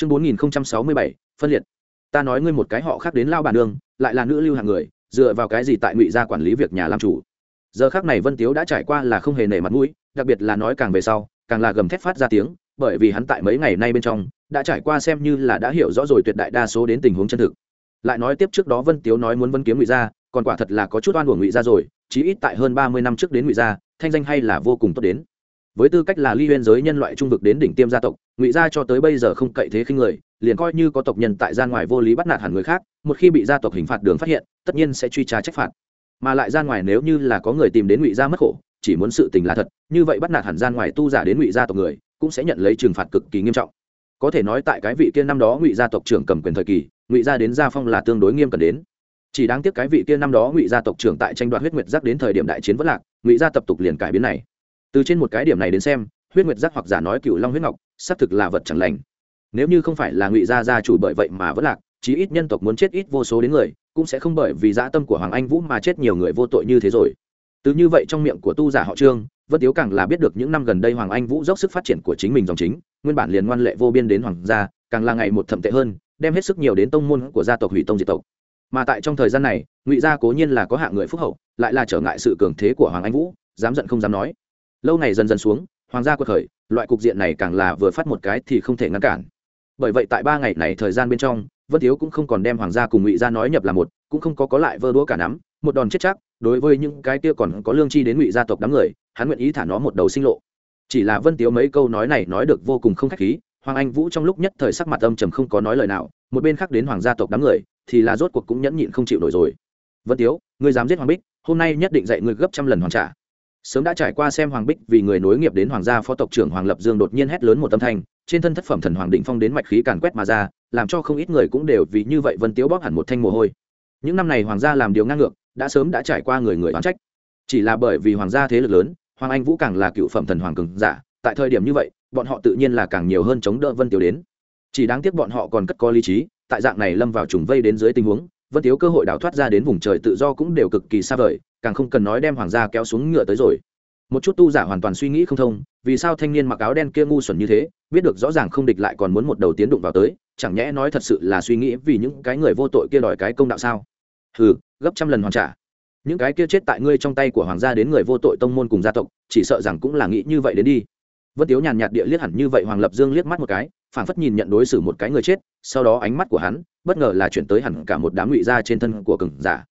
chương bốn nghìn sáu mươi bảy, phân liệt. Ta nói ngươi một cái họ khác đến lao bản đường lại là nữ lưu hàng người, dựa vào cái gì tại ngụy gia quản lý việc nhà làm chủ? Giờ khác này vân tiếu đã trải qua là không hề nể mặt mũi, đặc biệt là nói càng về sau, càng là gầm thét phát ra tiếng, bởi vì hắn tại mấy ngày nay bên trong, đã trải qua xem như là đã hiểu rõ rồi tuyệt đại đa số đến tình huống chân thực. Lại nói tiếp trước đó vân tiếu nói muốn vân kiếm ngụy gia, còn quả thật là có chút oan của ngụy gia rồi, chí ít tại hơn ba mươi năm trước đến ngụy gia, thanh danh hay là vô cùng tốt đến với tư cách là ly huyên giới nhân loại trung vực đến đỉnh tiêm gia tộc, ngụy gia cho tới bây giờ không cậy thế khinh người, liền coi như có tộc nhân tại gian ngoài vô lý bắt nạt hẳn người khác, một khi bị gia tộc hình phạt đường phát hiện, tất nhiên sẽ truy tra trách phạt. Mà lại gian ngoài nếu như là có người tìm đến ngụy gia mất khổ, chỉ muốn sự tình là thật, như vậy bắt nạt hẳn gian ngoài tu giả đến ngụy gia tộc người, cũng sẽ nhận lấy trừng phạt cực kỳ nghiêm trọng. Có thể nói tại cái vị kia năm đó ngụy gia tộc trưởng cầm quyền thời kỳ, ngụy gia đến gia phong là tương đối nghiêm cẩn đến. Chỉ đáng tiếc cái vị kia năm đó ngụy gia tộc trưởng tại tranh đoạt huyết nguyệt giác đến thời điểm đại chiến vất lạc, ngụy gia tập tục liền cải biến này từ trên một cái điểm này đến xem, huyết nguyệt giác hoặc giả nói cựu long huyết ngọc, xác thực là vật chẳng lành. Nếu như không phải là ngụy gia gia chủ bởi vậy mà vẫn lạc, chí ít nhân tộc muốn chết ít vô số đến người, cũng sẽ không bởi vì dã tâm của hoàng anh vũ mà chết nhiều người vô tội như thế rồi. Từ như vậy trong miệng của tu giả họ trương, vân tiếu càng là biết được những năm gần đây hoàng anh vũ dốc sức phát triển của chính mình dòng chính, nguyên bản liền ngoan lệ vô biên đến hoàng gia, càng là ngày một thậm tệ hơn, đem hết sức nhiều đến tông môn của gia tộc hủy tông diệt tộc. Mà tại trong thời gian này, ngụy gia cố nhiên là có hạng người phúc hậu, lại là trở ngại sự cường thế của hoàng anh vũ, dám giận không dám nói lâu ngày dần dần xuống, hoàng gia quật khởi, loại cục diện này càng là vừa phát một cái thì không thể ngăn cản. Bởi vậy tại ba ngày này thời gian bên trong, vân thiếu cũng không còn đem hoàng gia cùng ngụy gia nói nhập là một, cũng không có có lại vơ đũa cả nắm, một đòn chết chắc, đối với những cái kia còn có lương chi đến ngụy gia tộc đám người, hắn nguyện ý thả nó một đầu sinh lộ. Chỉ là vân tiếu mấy câu nói này nói được vô cùng không khách khí, hoàng anh vũ trong lúc nhất thời sắc mặt âm trầm không có nói lời nào, một bên khác đến hoàng gia tộc đám người, thì là rốt cuộc cũng nhẫn nhịn không chịu nổi rồi. Vân tiếu ngươi dám giết hoàng bích, hôm nay nhất định dạy ngươi gấp trăm lần hoàn trả sớm đã trải qua xem hoàng bích vì người nối nghiệp đến hoàng gia phó tộc trưởng hoàng lập dương đột nhiên hét lớn một âm thanh, trên thân thất phẩm thần hoàng định phong đến mạch khí càn quét mà ra, làm cho không ít người cũng đều vì như vậy vân tiếu bóp hẳn một thanh mồ hôi. Những năm này hoàng gia làm điều ngang ngược, đã sớm đã trải qua người người oán trách. Chỉ là bởi vì hoàng gia thế lực lớn, hoàng anh vũ càng là cựu phẩm thần hoàng cường giả, tại thời điểm như vậy, bọn họ tự nhiên là càng nhiều hơn chống đỡ vân tiếu đến. Chỉ đáng tiếc bọn họ còn cất có lý trí, tại dạng này lâm vào trùng vây đến dưới tình huống vân tiếu cơ hội đào thoát ra đến vùng trời tự do cũng đều cực kỳ xa vời, càng không cần nói đem hoàng gia kéo xuống ngựa tới rồi. Một chút tu giả hoàn toàn suy nghĩ không thông, vì sao thanh niên mặc áo đen kia ngu xuẩn như thế, biết được rõ ràng không địch lại còn muốn một đầu tiến đụng vào tới, chẳng nhẽ nói thật sự là suy nghĩ vì những cái người vô tội kia đòi cái công đạo sao? Hừ, gấp trăm lần hoàn trả. Những cái kia chết tại ngươi trong tay của hoàng gia đến người vô tội tông môn cùng gia tộc, chỉ sợ rằng cũng là nghĩ như vậy đến đi. Vân tiếu nhàn nhạt địa liếc hẳn như vậy, hoàng lập dương liếc mắt một cái, phảng phất nhìn nhận đối xử một cái người chết, sau đó ánh mắt của hắn bất ngờ là chuyển tới hẳn cả một đám ngụy gia trên thân của cường giả.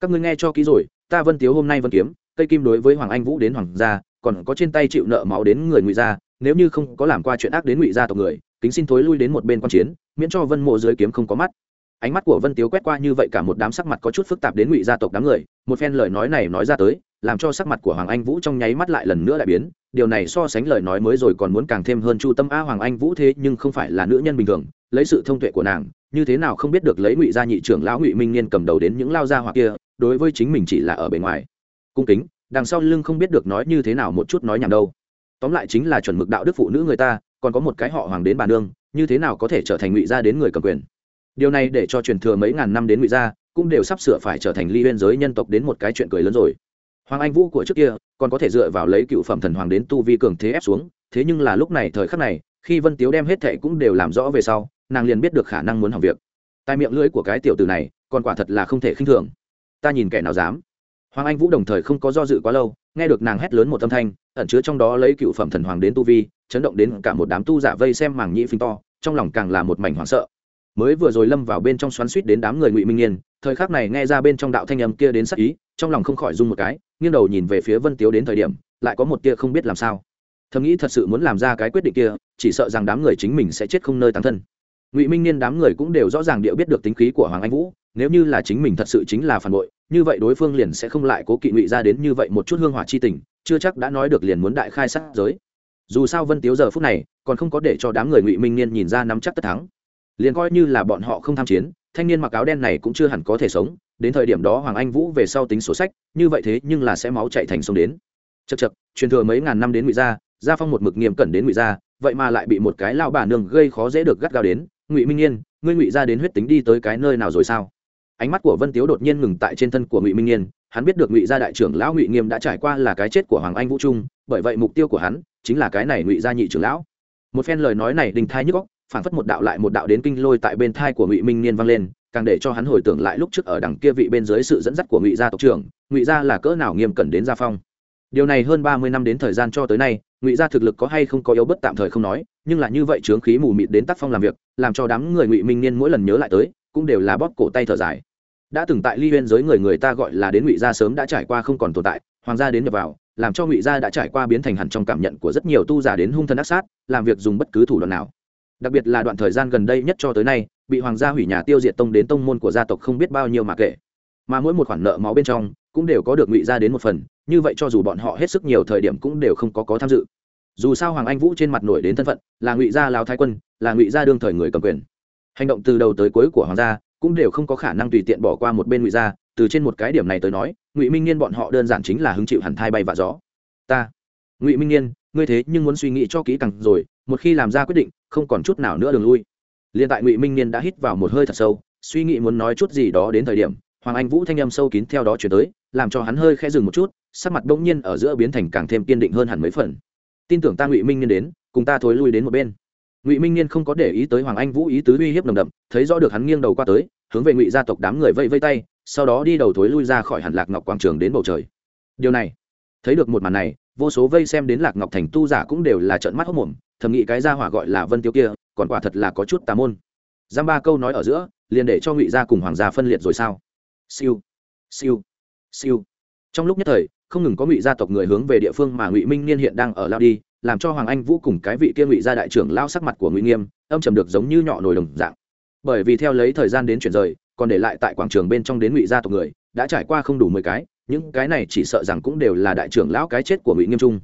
Các ngươi nghe cho kỹ rồi, ta vân tiếu hôm nay vân kiếm, cây kim đối với hoàng anh vũ đến hoàng gia, còn có trên tay chịu nợ máu đến người ngụy gia, nếu như không có làm qua chuyện ác đến ngụy gia tộc người, kính xin thối lui đến một bên quan chiến, miễn cho vân mộ dưới kiếm không có mắt. Ánh mắt của vân tiếu quét qua như vậy cả một đám sắc mặt có chút phức tạp đến ngụy gia tộc đám người, một phen lời nói này nói ra tới, làm cho sắc mặt của hoàng anh vũ trong nháy mắt lại lần nữa lại biến, điều này so sánh lời nói mới rồi còn muốn càng thêm hơn chu tâm a hoàng anh vũ thế nhưng không phải là nữ nhân bình thường, lấy sự thông tuệ của nàng như thế nào không biết được lấy ngụy gia nhị trưởng lão ngụy minh niên cầm đầu đến những lao gia hoặc kia, đối với chính mình chỉ là ở bề ngoài. Cung kính, đằng sau lưng không biết được nói như thế nào một chút nói nhảm đâu. Tóm lại chính là chuẩn mực đạo đức phụ nữ người ta, còn có một cái họ hoàng đến bà nương, như thế nào có thể trở thành ngụy gia đến người cầm quyền? Điều này để cho truyền thừa mấy ngàn năm đến ngụy gia, cũng đều sắp sửa phải trở thành ly biên giới nhân tộc đến một cái chuyện cười lớn rồi. Hoàng anh vũ của trước kia, còn có thể dựa vào lấy cựu phẩm thần hoàng đến tu vi cường thế ép xuống, thế nhưng là lúc này, thời khắc này, khi vân tiếu đem hết thệ cũng đều làm rõ về sau nàng liền biết được khả năng muốn hỏng việc. Tai miệng lưỡi của cái tiểu từ này, còn quả thật là không thể khinh thường. Ta nhìn kẻ nào dám. Hoàng anh vũ đồng thời không có do dự quá lâu, nghe được nàng hét lớn một âm thanh, ẩn chứa trong đó lấy cựu phẩm thần hoàng đến tu vi, chấn động đến cả một đám tu giả vây xem màng nhĩ phình to, trong lòng càng là một mảnh hoảng sợ. Mới vừa rồi lâm vào bên trong xoắn suýt đến đám người ngụy minh niên thời khắc này nghe ra bên trong đạo thanh âm kia đến sắc ý, trong lòng không khỏi rung một cái, nghiêng đầu nhìn về phía vân tiếu đến thời điểm, lại có một kia không biết làm sao. Thầm nghĩ thật sự muốn làm ra cái quyết định kia, chỉ sợ rằng đám người chính mình sẽ chết không nơi tán thân ngụy minh niên đám người cũng đều rõ ràng điệu biết được tính khí của hoàng anh vũ nếu như là chính mình thật sự chính là phản bội như vậy đối phương liền sẽ không lại cố kỵ ngụy ra đến như vậy một chút hương hỏa chi tình chưa chắc đã nói được liền muốn đại khai sát giới dù sao vân tiếu giờ phút này còn không có để cho đám người ngụy minh niên nhìn ra nắm chắc tất thắng liền coi như là bọn họ không tham chiến thanh niên mặc áo đen này cũng chưa hẳn có thể sống đến thời điểm đó hoàng anh vũ về sau tính sổ sách như vậy thế nhưng là sẽ máu chạy thành sông đến chật chật truyền thừa mấy ngàn năm đến ngụy gia gia phong một mực nghiêm cẩn đến ngụy gia vậy mà lại bị một cái lao bà nương gây khó dễ được gắt gao đến ngụy minh nhiên ngươi ngụy gia đến huyết tính đi tới cái nơi nào rồi sao ánh mắt của vân tiếu đột nhiên ngừng tại trên thân của ngụy minh nhiên hắn biết được ngụy gia đại trưởng lão ngụy nghiêm đã trải qua là cái chết của hoàng anh vũ trung bởi vậy mục tiêu của hắn chính là cái này ngụy gia nhị trưởng lão một phen lời nói này đình thai nhức góc phản phất một đạo lại một đạo đến kinh lôi tại bên thai của ngụy minh niên vang lên càng để cho hắn hồi tưởng lại lúc trước ở đằng kia vị bên dưới sự dẫn dắt của ngụy gia tộc trưởng ngụy gia là cỡ nào nghiêm cẩn đến gia phong điều này hơn ba mươi năm đến thời gian cho tới nay, ngụy gia thực lực có hay không có yếu bất tạm thời không nói, nhưng là như vậy trướng khí mù mịt đến tác phong làm việc, làm cho đám người ngụy minh niên mỗi lần nhớ lại tới, cũng đều là bóp cổ tay thở dài. Đã từng tại ly huyên giới người người ta gọi là đến ngụy gia sớm đã trải qua không còn tồn tại, hoàng gia đến nhập vào, làm cho ngụy gia đã trải qua biến thành hẳn trong cảm nhận của rất nhiều tu giả đến hung thân ác sát, làm việc dùng bất cứ thủ đoạn nào. Đặc biệt là đoạn thời gian gần đây nhất cho tới nay, bị hoàng gia hủy nhà tiêu diệt tông đến tông môn của gia tộc không biết bao nhiêu mà kể. Mà mỗi một khoản nợ máu bên trong, cũng đều có được ngụy gia đến một phần như vậy cho dù bọn họ hết sức nhiều thời điểm cũng đều không có có tham dự. Dù sao hoàng anh vũ trên mặt nổi đến thân phận, là ngụy gia lao thái quân, là ngụy gia đương thời người cầm quyền. Hành động từ đầu tới cuối của hoàng gia cũng đều không có khả năng tùy tiện bỏ qua một bên ngụy gia, từ trên một cái điểm này tới nói, ngụy minh niên bọn họ đơn giản chính là hứng chịu hẳn thai bay và gió. Ta, ngụy minh niên, ngươi thế nhưng muốn suy nghĩ cho kỹ càng rồi, một khi làm ra quyết định, không còn chút nào nữa đường lui. Liền tại ngụy minh niên đã hít vào một hơi thật sâu, suy nghĩ muốn nói chút gì đó đến thời điểm, hoàng anh vũ thanh âm sâu kín theo đó chuyển tới làm cho hắn hơi khẽ dừng một chút, sắc mặt bỗng nhiên ở giữa biến thành càng thêm kiên định hơn hẳn mấy phần. Tin tưởng ta ngụy minh niên đến, cùng ta thối lui đến một bên. Ngụy minh niên không có để ý tới hoàng anh vũ ý tứ uy hiếp nồng đậm, thấy rõ được hắn nghiêng đầu qua tới, hướng về ngụy gia tộc đám người vây vây tay, sau đó đi đầu thối lui ra khỏi hẳn lạc ngọc quảng trường đến bầu trời. Điều này, thấy được một màn này, vô số vây xem đến lạc ngọc thành tu giả cũng đều là trợn mắt hốc mồm thầm nghĩ cái gia hỏa gọi là vân tiêu kia, còn quả thật là có chút tà môn. Giam ba câu nói ở giữa, liền để cho ngụy gia cùng hoàng gia phân liệt rồi sao? Siêu siêu siêu. Trong lúc nhất thời, không ngừng có ngụy gia tộc người hướng về địa phương mà ngụy minh niên hiện đang ở lao đi, làm cho hoàng anh vũ cùng cái vị kia ngụy gia đại trưởng lao sắc mặt của ngụy nghiêm, âm trầm được giống như nhọ nồi đồng dạng. Bởi vì theo lấy thời gian đến chuyển rời, còn để lại tại quảng trường bên trong đến ngụy gia tộc người, đã trải qua không đủ mười cái, những cái này chỉ sợ rằng cũng đều là đại trưởng lão cái chết của ngụy nghiêm trung.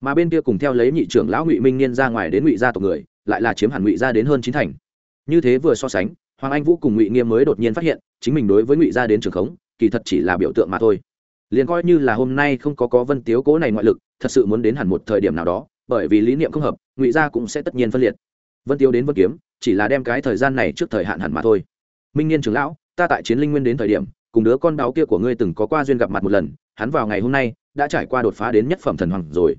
Mà bên kia cùng theo lấy nhị trưởng lão ngụy minh niên ra ngoài đến ngụy gia tộc người, lại là chiếm hẳn ngụy gia đến hơn chín thành. Như thế vừa so sánh, hoàng anh vũ cùng ngụy nghiêm mới đột nhiên phát hiện, chính mình đối với ngụy gia đến trường khống kỳ thật chỉ là biểu tượng mà thôi. Liền coi như là hôm nay không có có vân tiếu cố này ngoại lực, thật sự muốn đến hẳn một thời điểm nào đó, bởi vì lý niệm không hợp, ngụy gia cũng sẽ tất nhiên phân liệt. Vân tiếu đến vân kiếm, chỉ là đem cái thời gian này trước thời hạn hẳn mà thôi. Minh niên trưởng lão, ta tại chiến linh nguyên đến thời điểm, cùng đứa con đáo kia của ngươi từng có qua duyên gặp mặt một lần, hắn vào ngày hôm nay, đã trải qua đột phá đến nhất phẩm thần hoàng rồi.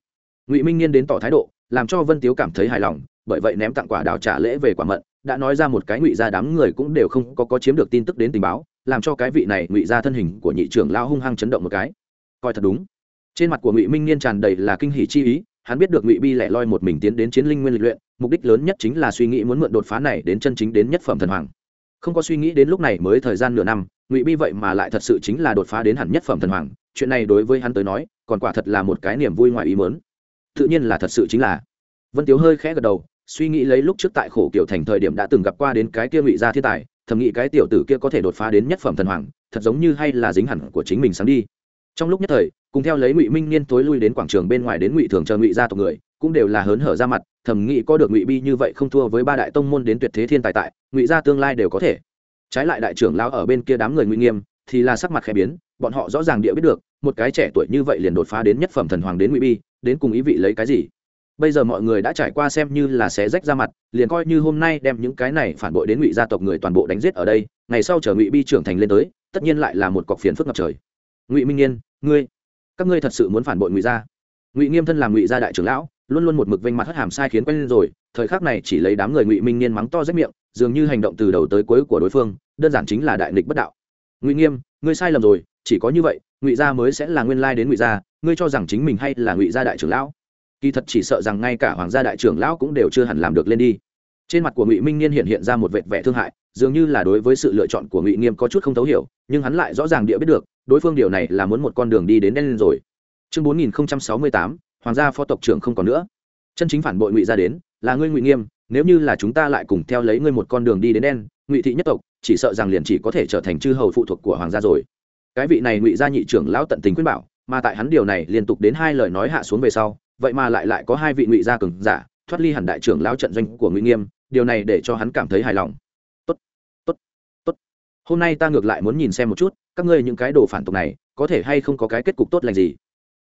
Ngụy minh niên đến tỏ thái độ, làm cho vân tiếu cảm thấy hài lòng bởi vậy ném tặng quả đào trả lễ về quả mận đã nói ra một cái ngụy gia đám người cũng đều không có, có chiếm được tin tức đến tình báo làm cho cái vị này ngụy gia thân hình của nhị trưởng lao hung hăng chấn động một cái. Coi thật đúng. Trên mặt của ngụy minh niên tràn đầy là kinh hỷ chi ý hắn biết được ngụy bi lẻ loi một mình tiến đến chiến linh nguyên lịch luyện mục đích lớn nhất chính là suy nghĩ muốn mượn đột phá này đến chân chính đến nhất phẩm thần hoàng. Không có suy nghĩ đến lúc này mới thời gian nửa năm ngụy bi vậy mà lại thật sự chính là đột phá đến hẳn nhất phẩm thần hoàng chuyện này đối với hắn tới nói còn quả thật là một cái niềm vui ngoài ý mớn tự nhiên là thật sự chính là. Vân tiếu hơi khẽ gật đầu suy nghĩ lấy lúc trước tại khổ kiểu thành thời điểm đã từng gặp qua đến cái kia ngụy gia thiên tài, thầm nghĩ cái tiểu tử kia có thể đột phá đến nhất phẩm thần hoàng, thật giống như hay là dính hẳn của chính mình sáng đi. Trong lúc nhất thời, cùng theo lấy ngụy minh niên tối lui đến quảng trường bên ngoài đến ngụy thường chờ ngụy gia tộc người, cũng đều là hớn hở ra mặt, thầm nghĩ có được ngụy bi như vậy không thua với ba đại tông môn đến tuyệt thế thiên tài tại, ngụy gia tương lai đều có thể. Trái lại đại trưởng lao ở bên kia đám người ngụy nghiêm, thì là sắc mặt khẽ biến, bọn họ rõ ràng địa biết được, một cái trẻ tuổi như vậy liền đột phá đến nhất phẩm thần hoàng đến ngụy bi, đến cùng ý vị lấy cái gì? Bây giờ mọi người đã trải qua xem như là xé rách ra mặt, liền coi như hôm nay đem những cái này phản bội đến ngụy gia tộc người toàn bộ đánh giết ở đây, ngày sau chờ ngụy bi trưởng thành lên tới, tất nhiên lại là một cọc phiền phức ngập trời. Ngụy minh nhiên, ngươi, các ngươi thật sự muốn phản bội ngụy gia? Ngụy nghiêm thân làm ngụy gia đại trưởng lão, luôn luôn một mực vênh mặt hất hàm sai khiến quen lên rồi, thời khắc này chỉ lấy đám người ngụy minh niên mắng to rách miệng, dường như hành động từ đầu tới cuối của đối phương, đơn giản chính là đại nghịch bất đạo. Ngụy nghiêm, ngươi sai lầm rồi, chỉ có như vậy, ngụy gia mới sẽ là nguyên lai đến ngụy gia, ngươi cho rằng chính mình hay là ngụy gia đại trưởng lão? Kỳ thật chỉ sợ rằng ngay cả hoàng gia đại trưởng lão cũng đều chưa hẳn làm được lên đi. Trên mặt của ngụy minh niên hiện hiện ra một vệt vẻ thương hại, dường như là đối với sự lựa chọn của ngụy nghiêm có chút không thấu hiểu, nhưng hắn lại rõ ràng địa biết được, đối phương điều này là muốn một con đường đi đến đen lên rồi. Chương bốn nghìn sáu mươi tám, hoàng gia phó tộc trưởng không còn nữa. Chân chính phản bội ngụy gia đến, là ngươi ngụy nghiêm, nếu như là chúng ta lại cùng theo lấy ngươi một con đường đi đến đen, ngụy thị nhất tộc, chỉ sợ rằng liền chỉ có thể trở thành chư hầu phụ thuộc của hoàng gia rồi. Cái vị này ngụy gia nhị trưởng lão tận tình khuyên bảo, mà tại hắn điều này liên tục đến hai lời nói hạ xuống về sau vậy mà lại lại có hai vị ngụy gia cường giả, thoát ly hẳn đại trưởng lão trận doanh của ngụy nghiêm, điều này để cho hắn cảm thấy hài lòng. Tốt tốt tốt. Hôm nay ta ngược lại muốn nhìn xem một chút, các ngươi những cái đồ phản tục này, có thể hay không có cái kết cục tốt lành gì?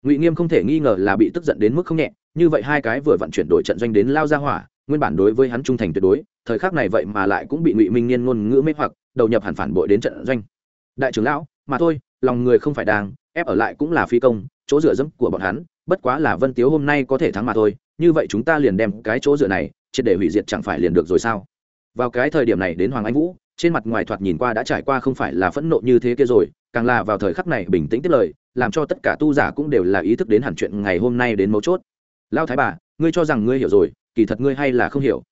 Ngụy nghiêm không thể nghi ngờ là bị tức giận đến mức không nhẹ, như vậy hai cái vừa vận chuyển đổi trận doanh đến lao ra hỏa, nguyên bản đối với hắn trung thành tuyệt đối, thời khắc này vậy mà lại cũng bị ngụy minh niên ngôn ngữ mê hoặc, đầu nhập hẳn phản bội đến trận doanh. Đại trưởng lão, mà thôi, lòng người không phải đang, ép ở lại cũng là phi công, chỗ dựa dẫm của bọn hắn bất quá là vân tiếu hôm nay có thể thắng mà thôi, như vậy chúng ta liền đem cái chỗ dựa này, triệt để hủy diệt chẳng phải liền được rồi sao? Vào cái thời điểm này đến hoàng anh vũ, trên mặt ngoài thoạt nhìn qua đã trải qua không phải là phẫn nộ như thế kia rồi, càng là vào thời khắc này bình tĩnh tiếp lời, làm cho tất cả tu giả cũng đều là ý thức đến hẳn chuyện ngày hôm nay đến mấu chốt. Lao thái bà, ngươi cho rằng ngươi hiểu rồi, kỳ thật ngươi hay là không hiểu.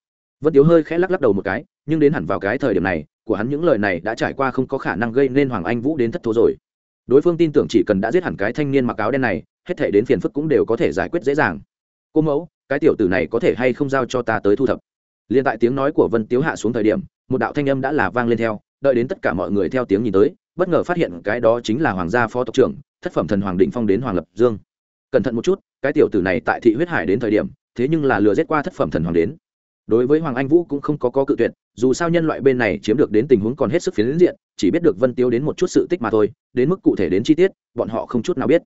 Vân tiếu hơi khẽ lắc lắc đầu một cái, nhưng đến hẳn vào cái thời điểm này, của hắn những lời này đã trải qua không có khả năng gây nên hoàng anh vũ đến thất thố rồi. Đối phương tin tưởng chỉ cần đã giết hẳn cái thanh niên mặc áo đen này hết thể đến phiền phức cũng đều có thể giải quyết dễ dàng. Cô mẫu, cái tiểu tử này có thể hay không giao cho ta tới thu thập? Liền tại tiếng nói của vân tiếu hạ xuống thời điểm, một đạo thanh âm đã là vang lên theo, đợi đến tất cả mọi người theo tiếng nhìn tới, bất ngờ phát hiện cái đó chính là hoàng gia phó tộc trưởng, thất phẩm thần hoàng định phong đến hoàng lập dương. Cẩn thận một chút, cái tiểu tử này tại thị huyết hải đến thời điểm, thế nhưng là lừa giết qua thất phẩm thần hoàng đến. Đối với hoàng anh vũ cũng không có có cự tuyệt, dù sao nhân loại bên này chiếm được đến tình huống còn hết sức phiến diện, chỉ biết được vân tiêu đến một chút sự tích mà thôi, đến mức cụ thể đến chi tiết, bọn họ không chút nào biết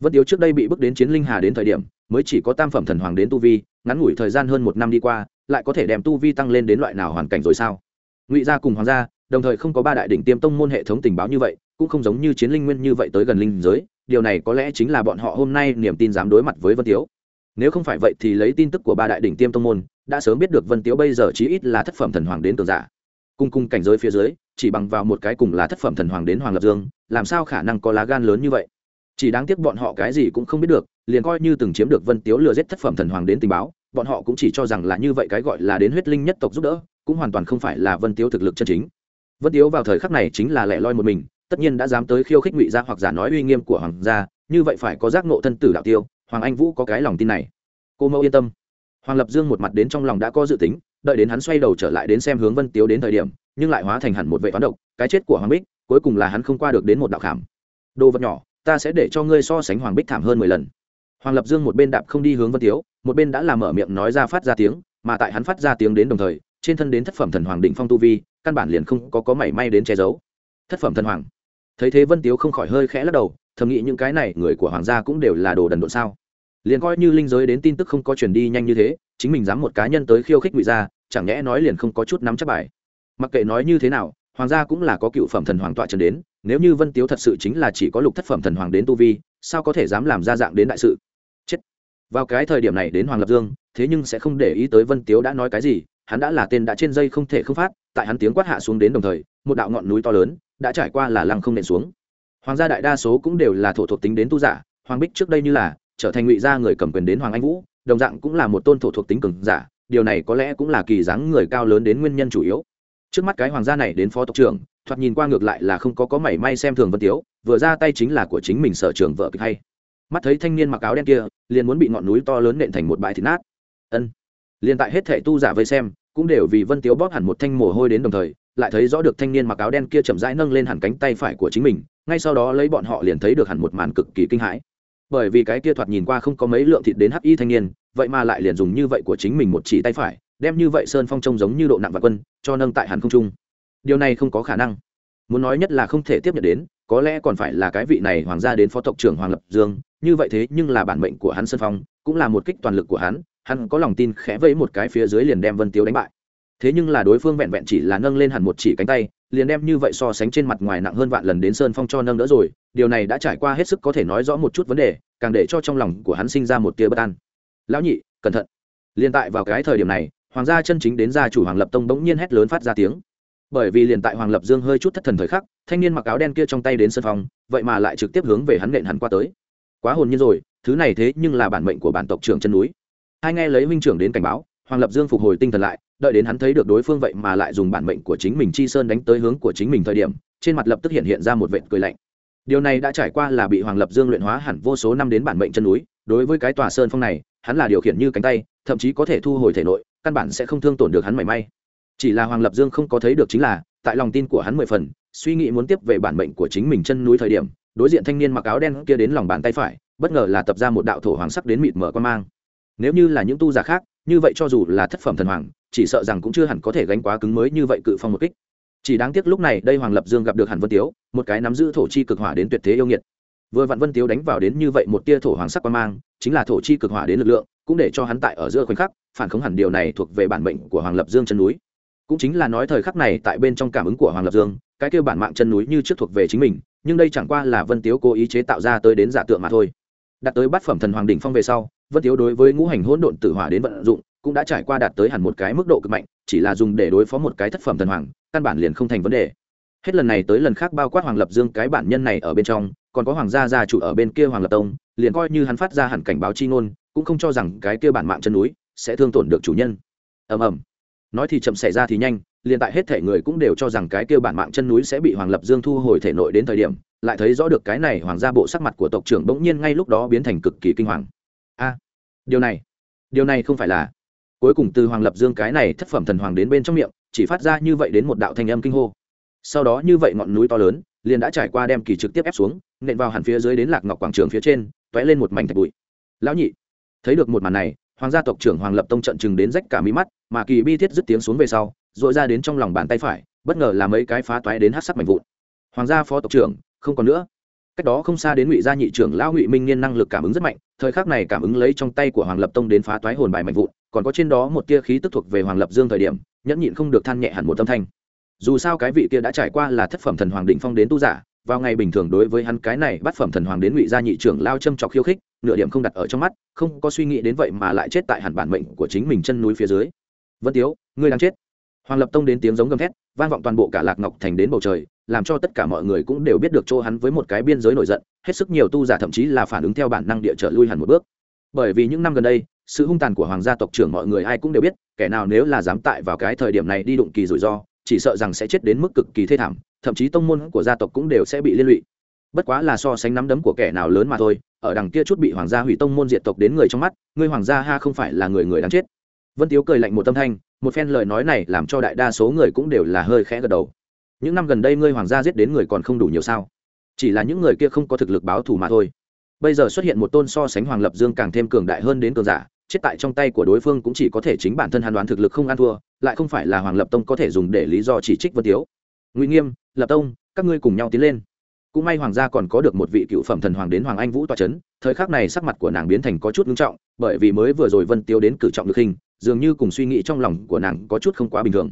vân Tiếu trước đây bị bước đến chiến linh hà đến thời điểm, mới chỉ có tam phẩm thần hoàng đến tu vi, ngắn ngủi thời gian hơn một năm đi qua, lại có thể đem tu vi tăng lên đến loại nào hoàn cảnh rồi sao? Ngụy gia cùng hoàng gia, đồng thời không có ba đại đỉnh tiêm tông môn hệ thống tình báo như vậy, cũng không giống như chiến linh nguyên như vậy tới gần linh giới, điều này có lẽ chính là bọn họ hôm nay niềm tin dám đối mặt với vân tiếu. Nếu không phải vậy thì lấy tin tức của ba đại đỉnh tiêm tông môn, đã sớm biết được vân tiếu bây giờ chí ít là thất phẩm thần hoàng đến cường giả. Cung cung cảnh giới phía dưới, chỉ bằng vào một cái cùng là thất phẩm thần hoàng đến hoàng lập dương, làm sao khả năng có lá gan lớn như vậy? Chỉ đáng tiếc bọn họ cái gì cũng không biết được, liền coi như từng chiếm được vân tiếu lừa giết thất phẩm thần hoàng đến tình báo, bọn họ cũng chỉ cho rằng là như vậy cái gọi là đến huyết linh nhất tộc giúp đỡ, cũng hoàn toàn không phải là vân tiếu thực lực chân chính. Vân tiếu vào thời khắc này chính là lẻ loi một mình, tất nhiên đã dám tới khiêu khích ngụy gia hoặc giả nói uy nghiêm của hoàng gia, như vậy phải có giác ngộ thân tử đạo tiêu, hoàng anh vũ có cái lòng tin này. Cô mẫu yên tâm. Hoàng lập dương một mặt đến trong lòng đã có dự tính, đợi đến hắn xoay đầu trở lại đến xem hướng vân tiếu đến thời điểm, nhưng lại hóa thành hẳn một vệ toán độc, cái chết của hoàng bích, cuối cùng là hắn không qua được đến một đạo khảm. Đồ vật nhỏ ta sẽ để cho ngươi so sánh hoàng bích thảm hơn mười lần. Hoàng lập dương một bên đạp không đi hướng vân tiếu, một bên đã làm mở miệng nói ra phát ra tiếng, mà tại hắn phát ra tiếng đến đồng thời, trên thân đến thất phẩm thần hoàng định phong tu vi, căn bản liền không có có mảy may đến che giấu. Thất phẩm thần hoàng. Thấy thế vân tiếu không khỏi hơi khẽ lắc đầu, thầm nghĩ những cái này, người của hoàng gia cũng đều là đồ đần độn sao. Liền coi như linh giới đến tin tức không có truyền đi nhanh như thế, chính mình dám một cá nhân tới khiêu khích ngụy gia, chẳng nhẽ nói liền không có chút nắm chắc bài? Mặc kệ nói như thế nào hoàng gia cũng là có cựu phẩm thần hoàng tọa trần đến, nếu như vân tiếu thật sự chính là chỉ có lục thất phẩm thần hoàng đến tu vi, sao có thể dám làm ra dạng đến đại sự? Chết. Vào cái thời điểm này đến hoàng lập dương, thế nhưng sẽ không để ý tới vân tiếu đã nói cái gì, hắn đã là tên đã trên dây không thể không phát, tại hắn tiếng quát hạ xuống đến đồng thời, một đạo ngọn núi to lớn đã trải qua là lăng không nện xuống. Hoàng gia đại đa số cũng đều là thổ thuộc tính đến tu giả, hoàng bích trước đây như là trở thành ngụy gia người cầm quyền đến hoàng anh vũ, đồng dạng cũng là một tôn thổ thuộc tính cường giả, điều này có lẽ cũng là kỳ dáng người cao lớn đến nguyên nhân chủ yếu trước mắt cái hoàng gia này đến phó tộc trưởng, thoạt nhìn qua ngược lại là không có có mảy may xem thường vân tiếu, vừa ra tay chính là của chính mình sở trường vợ kịch hay. Mắt thấy thanh niên mặc áo đen kia, liền muốn bị ngọn núi to lớn nện thành một bãi thịt nát. Ân. Liền tại hết thể tu giả vây xem, cũng đều vì vân tiếu bóp hẳn một thanh mồ hôi đến đồng thời, lại thấy rõ được thanh niên mặc áo đen kia chậm rãi nâng lên hẳn cánh tay phải của chính mình, ngay sau đó lấy bọn họ liền thấy được hẳn một màn cực kỳ kinh hãi. Bởi vì cái kia thoạt nhìn qua không có mấy lượng thịt đến hắc y thanh niên, vậy mà lại liền dùng như vậy của chính mình một chỉ tay phải đem như vậy sơn phong trông giống như độ nặng và quân, cho nâng tại hàn không trung. Điều này không có khả năng. Muốn nói nhất là không thể tiếp nhận đến, có lẽ còn phải là cái vị này hoàng gia đến phó tộc trưởng hoàng lập dương. Như vậy thế, nhưng là bản mệnh của hắn sơn phong, cũng là một kích toàn lực của hắn hắn có lòng tin khẽ vẫy một cái phía dưới liền đem vân tiếu đánh bại. Thế nhưng là đối phương vẹn vẹn chỉ là nâng lên hẳn một chỉ cánh tay, liền đem như vậy so sánh trên mặt ngoài nặng hơn vạn lần đến sơn phong cho nâng đỡ rồi. Điều này đã trải qua hết sức có thể nói rõ một chút vấn đề, càng để cho trong lòng của hắn sinh ra một tia bất an. Lão nhị, cẩn thận. Liền tại vào cái thời điểm này hoàng gia chân chính đến gia chủ hoàng lập tông bỗng nhiên hét lớn phát ra tiếng. Bởi vì liền tại hoàng lập dương hơi chút thất thần thời khắc thanh niên mặc áo đen kia trong tay đến sân phòng, vậy mà lại trực tiếp hướng về hắn nện hắn qua tới. Quá hồn nhiên rồi thứ này thế nhưng là bản mệnh của bản tộc trưởng chân núi. Hai nghe lấy huynh trưởng đến cảnh báo hoàng lập dương phục hồi tinh thần lại đợi đến hắn thấy được đối phương vậy mà lại dùng bản mệnh của chính mình chi sơn đánh tới hướng của chính mình thời điểm trên mặt lập tức hiện hiện ra một vệt cười lạnh điều này đã trải qua là bị hoàng lập dương luyện hóa hẳn vô số năm đến bản mệnh chân núi, đối với cái tòa sơn phong này, hắn là điều khiển như cánh tay, thậm chí có thể thu hồi thể nội, căn bản sẽ không thương tổn được hắn mảy may. Chỉ là hoàng lập dương không có thấy được chính là, tại lòng tin của hắn mười phần, suy nghĩ muốn tiếp về bản mệnh của chính mình chân núi thời điểm, đối diện thanh niên mặc áo đen kia đến lòng bàn tay phải, bất ngờ là tập ra một đạo thổ hoàng sắc đến mịt mở quan mang. Nếu như là những tu giả khác, như vậy cho dù là thất phẩm thần hoàng, chỉ sợ rằng cũng chưa hẳn có thể gánh quá cứng mới như vậy cự phong một kích chỉ đáng tiếc lúc này đây hoàng lập dương gặp được hàn vân tiếu, một cái nắm giữ thổ chi cực hỏa đến tuyệt thế yêu nghiệt. Vừa vạn vân tiếu đánh vào đến như vậy một tia thổ hoàng sắc quan mang, chính là thổ chi cực hỏa đến lực lượng, cũng để cho hắn tại ở giữa khoảnh khắc, phản khống hẳn điều này thuộc về bản mệnh của hoàng lập dương chân núi. Cũng chính là nói thời khắc này tại bên trong cảm ứng của hoàng lập dương, cái kêu bản mạng chân núi như trước thuộc về chính mình, nhưng đây chẳng qua là vân tiếu cố ý chế tạo ra tới đến giả tượng mà thôi. Đặt tới bát phẩm thần hoàng đỉnh phong về sau, vân tiếu đối với ngũ hành hỗn độn tử hỏa đến vận dụng cũng đã trải qua đạt tới hẳn một cái mức độ cực mạnh, chỉ là dùng để đối phó một cái thất phẩm thần hoàng, căn bản liền không thành vấn đề. Hết lần này tới lần khác bao quát hoàng lập dương cái bản nhân này ở bên trong, còn có hoàng gia gia chủ ở bên kia hoàng lập tông, liền coi như hắn phát ra hẳn cảnh báo chi ngôn, cũng không cho rằng cái kia bản mạng chân núi sẽ thương tổn được chủ nhân. Ầm ầm. Nói thì chậm, xảy ra thì nhanh, liền tại hết thể người cũng đều cho rằng cái kia bản mạng chân núi sẽ bị hoàng lập dương thu hồi thể nội đến thời điểm, lại thấy rõ được cái này hoàng gia bộ sắc mặt của tộc trưởng bỗng nhiên ngay lúc đó biến thành cực kỳ kinh hoàng. A, điều này điều này không phải là cuối cùng từ hoàng lập dương cái này thất phẩm thần hoàng đến bên trong miệng, chỉ phát ra như vậy đến một đạo thanh âm kinh hô. Sau đó như vậy ngọn núi to lớn, liền đã trải qua đem kỳ trực tiếp ép xuống, nện vào hẳn phía dưới đến lạc ngọc quảng trường phía trên t ó é lên một mảnh thạch bụi. Lão nhị, thấy được một màn này, hoàng gia tộc trưởng hoàng lập tông trận chừng đến rách cả mí mắt, mà kỳ bi thiết dứt tiếng xuống về sau dội ra đến trong lòng bàn tay phải, bất ngờ là mấy cái phá toái đến hát sắc mạnh vụn. Hoàng gia phó tộc trưởng, không còn nữa cách đó không xa đến ngụy gia nhị trưởng lão ngụy minh niên năng lực cảm ứng rất mạnh, thời khắc này cảm ứng lấy trong tay của hoàng lập tông đến phá toái hồn bài mạnh vụn, còn có trên đó một tia khí tức thuộc về hoàng lập dương thời điểm, nhẫn nhịn không được than nhẹ hẳn một tâm thanh. Dù sao cái vị kia đã trải qua là thất phẩm thần hoàng định phong đến tu giả, vào ngày bình thường đối với hắn cái này bắt phẩm thần hoàng đến ngụy gia nhị trưởng lao châm trọc khiêu khích, nửa điểm không đặt ở trong mắt, không có suy nghĩ đến vậy mà lại chết tại hẳn bản mệnh của chính mình chân núi phía dưới. Vân tiếu, ngươi đang chết. Hoàng lập tông đến tiếng giống gầm thét, vang vọng toàn bộ cả lạc ngọc thành đến bầu trời làm cho tất cả mọi người cũng đều biết được chỗ hắn với một cái biên giới nổi giận, hết sức nhiều tu giả thậm chí là phản ứng theo bản năng địa trở lui hẳn một bước. Bởi vì những năm gần đây, sự hung tàn của hoàng gia tộc trưởng mọi người ai cũng đều biết, kẻ nào nếu là dám tại vào cái thời điểm này đi đụng kỳ rủi ro, chỉ sợ rằng sẽ chết đến mức cực kỳ thê thảm, thậm chí tông môn của gia tộc cũng đều sẽ bị liên lụy. Bất quá là so sánh nắm đấm của kẻ nào lớn mà thôi, ở đằng kia chút bị hoàng gia hủy tông môn diệt tộc đến người trong mắt, người hoàng gia ha không phải là người người đáng chết. Vân tiếu cười lạnh một tâm thanh, một phen lời nói này làm cho đại đa số người cũng đều là hơi khẽ gật đầu những năm gần đây ngươi hoàng gia giết đến người còn không đủ nhiều sao? Chỉ là những người kia không có thực lực báo thù mà thôi. Bây giờ xuất hiện một tôn so sánh hoàng lập dương càng thêm cường đại hơn đến cường giả, chết tại trong tay của đối phương cũng chỉ có thể chính bản thân hàn đoán thực lực không ăn thua, lại không phải là hoàng lập tông có thể dùng để lý do chỉ trích vân tiếu. Ngụy nghiêm, lập tông, các ngươi cùng nhau tiến lên. Cũng may hoàng gia còn có được một vị cựu phẩm thần hoàng đến hoàng anh vũ toa c h ấ n thời khắc này sắc mặt của nàng biến thành có chút ngưng trọng, bởi vì mới vừa rồi vân tiếu đến cử trọng được hình, dường như cùng suy nghĩ trong lòng của nàng có chút không quá bình thường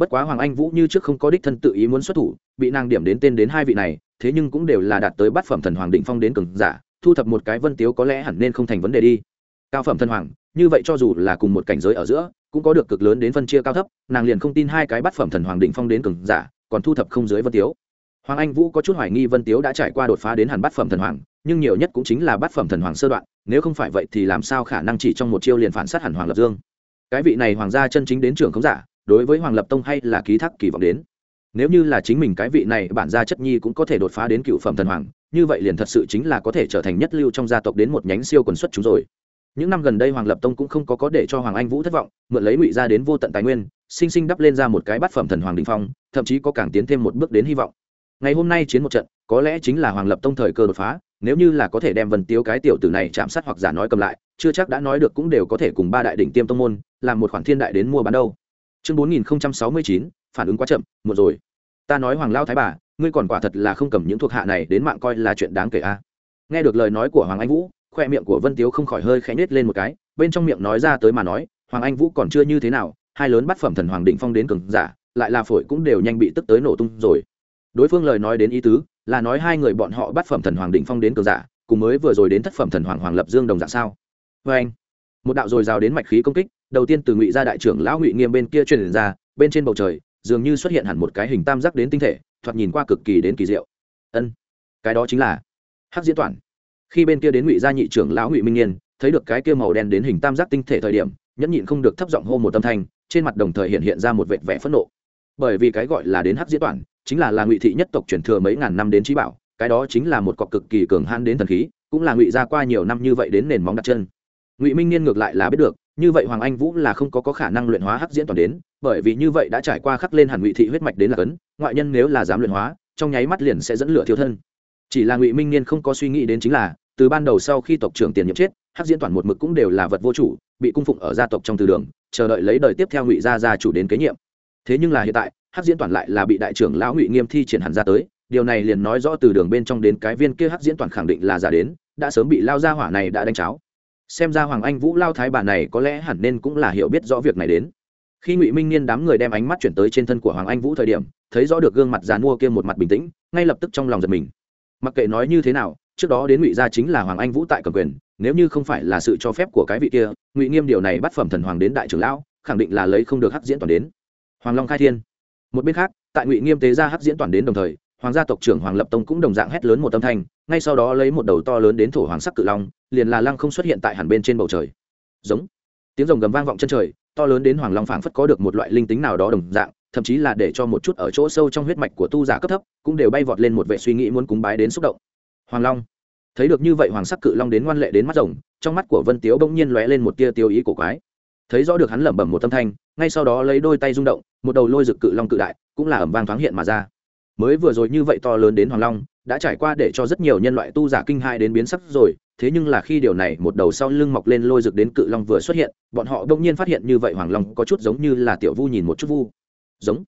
bất quá hoàng anh vũ như trước không có đích thân tự ý muốn xuất thủ, bị nàng điểm đến tên đến hai vị này, thế nhưng cũng đều là đạt tới bát phẩm thần hoàng định phong đến cường giả, thu thập một cái vân tiếu có lẽ hẳn nên không thành vấn đề đi. Cao phẩm thần hoàng, như vậy cho dù là cùng một cảnh giới ở giữa, cũng có được cực lớn đến phân chia cao thấp, nàng liền không tin hai cái bát phẩm thần hoàng định phong đến cường giả, còn thu thập không dưới vân tiếu. Hoàng anh vũ có chút hoài nghi vân tiếu đã trải qua đột phá đến hẳn bát phẩm thần hoàng, nhưng nhiều nhất cũng chính là bát phẩm thần hoàng sơ đoạn, nếu không phải vậy thì làm sao khả năng chỉ trong một chiêu liền phản sát hẳn hoàng lập dương. Cái vị này hoàng gia chân chính đến trường không giả đối với hoàng lập tông hay là ký thác kỳ vọng đến. Nếu như là chính mình cái vị này, bản gia chất nhi cũng có thể đột phá đến cựu phẩm thần hoàng, như vậy liền thật sự chính là có thể trở thành nhất lưu trong gia tộc đến một nhánh siêu quần xuất chúng rồi. Những năm gần đây hoàng lập tông cũng không có có để cho hoàng anh vũ thất vọng, mượn lấy ngụy ra đến vô tận tài nguyên, sinh sinh đắp lên ra một cái bát phẩm thần hoàng đình phong, thậm chí có càng tiến thêm một bước đến hy vọng. Ngày hôm nay chiến một trận, có lẽ chính là hoàng lập tông thời cơ đột phá, nếu như là có thể đem vần tiêu cái tiểu tử này chạm sát hoặc giả nói cầm lại, chưa chắc đã nói được cũng đều có thể cùng ba đại đỉnh tiêm tông môn, làm một khoản thiên đại đến mua bán đâu chương bốn nghìn sáu mươi chín, phản ứng quá chậm một rồi. Ta nói hoàng lao thái bà, ngươi còn quả thật là không cầm những thuộc hạ này đến mạng coi là chuyện đáng kể a. Nghe được lời nói của hoàng anh vũ, khoe miệng của vân tiếu không khỏi hơi khẽ nhếch lên một cái, bên trong miệng nói ra tới mà nói, hoàng anh vũ còn chưa như thế nào, hai lớn bắt phẩm thần hoàng định phong đến cường giả, lại là phổi cũng đều nhanh bị tức tới nổ tung rồi. Đối phương lời nói đến ý tứ, là nói hai người bọn họ bắt phẩm thần hoàng định phong đến cường giả, cùng mới vừa rồi đến thất phẩm thần hoàng hoàng lập dương đồng dạng sao? Vê anh một đạo dồi dào đến mạch khí công kích đầu tiên từ ngụy gia đại trưởng lão ngụy nghiêm bên kia truyền ra, bên trên bầu trời, dường như xuất hiện hẳn một cái hình tam giác đến tinh thể, thoạt nhìn qua cực kỳ đến kỳ diệu. Ân, cái đó chính là hắc diễn toàn. Khi bên kia đến ngụy gia nhị trưởng lão ngụy minh niên, thấy được cái kia màu đen đến hình tam giác tinh thể thời điểm, nhẫn nhịn không được thấp giọng hô một âm thanh, trên mặt đồng thời hiện hiện ra một vệt vẻ phẫn nộ. Bởi vì cái gọi là đến hắc diễn toàn, chính là là ngụy thị nhất tộc truyền thừa mấy ngàn năm đến trí bảo, cái đó chính là một cọc cực kỳ cường hãn đến thần khí, cũng là ngụy gia qua nhiều năm như vậy đến nền móng đặt chân. Ngụy minh niên ngược lại là biết được như vậy hoàng anh vũ là không có, có khả năng luyện hóa hắc diễn toàn đến bởi vì như vậy đã trải qua khắc lên hẳn ngụy thị huyết mạch đến là cấn ngoại nhân nếu là dám luyện hóa trong nháy mắt liền sẽ dẫn lửa thiếu thân. Chỉ là ngụy minh niên không có suy nghĩ đến chính là từ ban đầu sau khi tộc trưởng tiền nhiệm chết hắc diễn toàn một mực cũng đều là vật vô chủ bị cung phụng ở gia tộc trong từ đường chờ đợi lấy đời tiếp theo ngụy gia gia chủ đến kế nhiệm. Thế nhưng là hiện tại hắc diễn toàn lại là bị đại trưởng lão ngụy nghiêm thi triển hẳn ra tới điều này liền nói rõ từ đường bên trong đến cái viên kia hắc diễn toàn khẳng định là giả đến đã sớm bị lao ra hỏa này đã đánh cháo xem ra hoàng anh vũ lao thái bà này có lẽ hẳn nên cũng là hiểu biết rõ việc này đến. Khi ngụy minh niên đám người đem ánh mắt chuyển tới trên thân của hoàng anh vũ thời điểm, thấy rõ được gương mặt dàn mua kia một mặt bình tĩnh, ngay lập tức trong lòng giật mình. Mặc kệ nói như thế nào, trước đó đến ngụy gia chính là hoàng anh vũ tại cầm quyền, nếu như không phải là sự cho phép của cái vị kia, ngụy nghiêm điều này bắt phẩm thần hoàng đến đại trưởng lão, khẳng định là lấy không được hắc diễn toàn đến. Hoàng long khai thiên. Một bên khác, tại ngụy nghiêm tế ra hắc diễn toàn đến đồng thời hoàng gia tộc trưởng hoàng lập tông cũng đồng dạng hét lớn một âm thanh, ngay sau đó lấy một đầu to lớn đến thổ hoàng sắc cự long, liền là lăng không xuất hiện tại hẳn bên trên bầu trời. Giống. Tiếng rồng gầm vang vọng chân trời, to lớn đến hoàng long phảng phất có được một loại linh tính nào đó đồng dạng, thậm chí là để cho một chút ở chỗ sâu trong huyết mạch của tu giả cấp thấp, cũng đều bay vọt lên một vệ suy nghĩ muốn cúng bái đến xúc động. Hoàng long. Thấy được như vậy hoàng sắc cự long đến ngoan lệ đến mắt rồng, trong mắt của vân tiếu bỗng nhiên lóe lên một tia tiêu ý cổ quái. Thấy rõ được hắn lẩm bẩm một tâm thanh, ngay sau đó lấy đôi tay rung động, một đầu lôi rực cự long cự đại cũng là ẩm vang thoáng hiện mà ra mới vừa rồi như vậy to lớn đến hoàng long, đã trải qua để cho rất nhiều nhân loại tu giả kinh hai đến biến sắc rồi, thế nhưng là khi điều này một đầu sau lưng mọc lên lôi rực đến cự long vừa xuất hiện, bọn họ đông nhiên phát hiện như vậy hoàng long có chút giống như là tiểu vu nhìn một chút vu. Giống.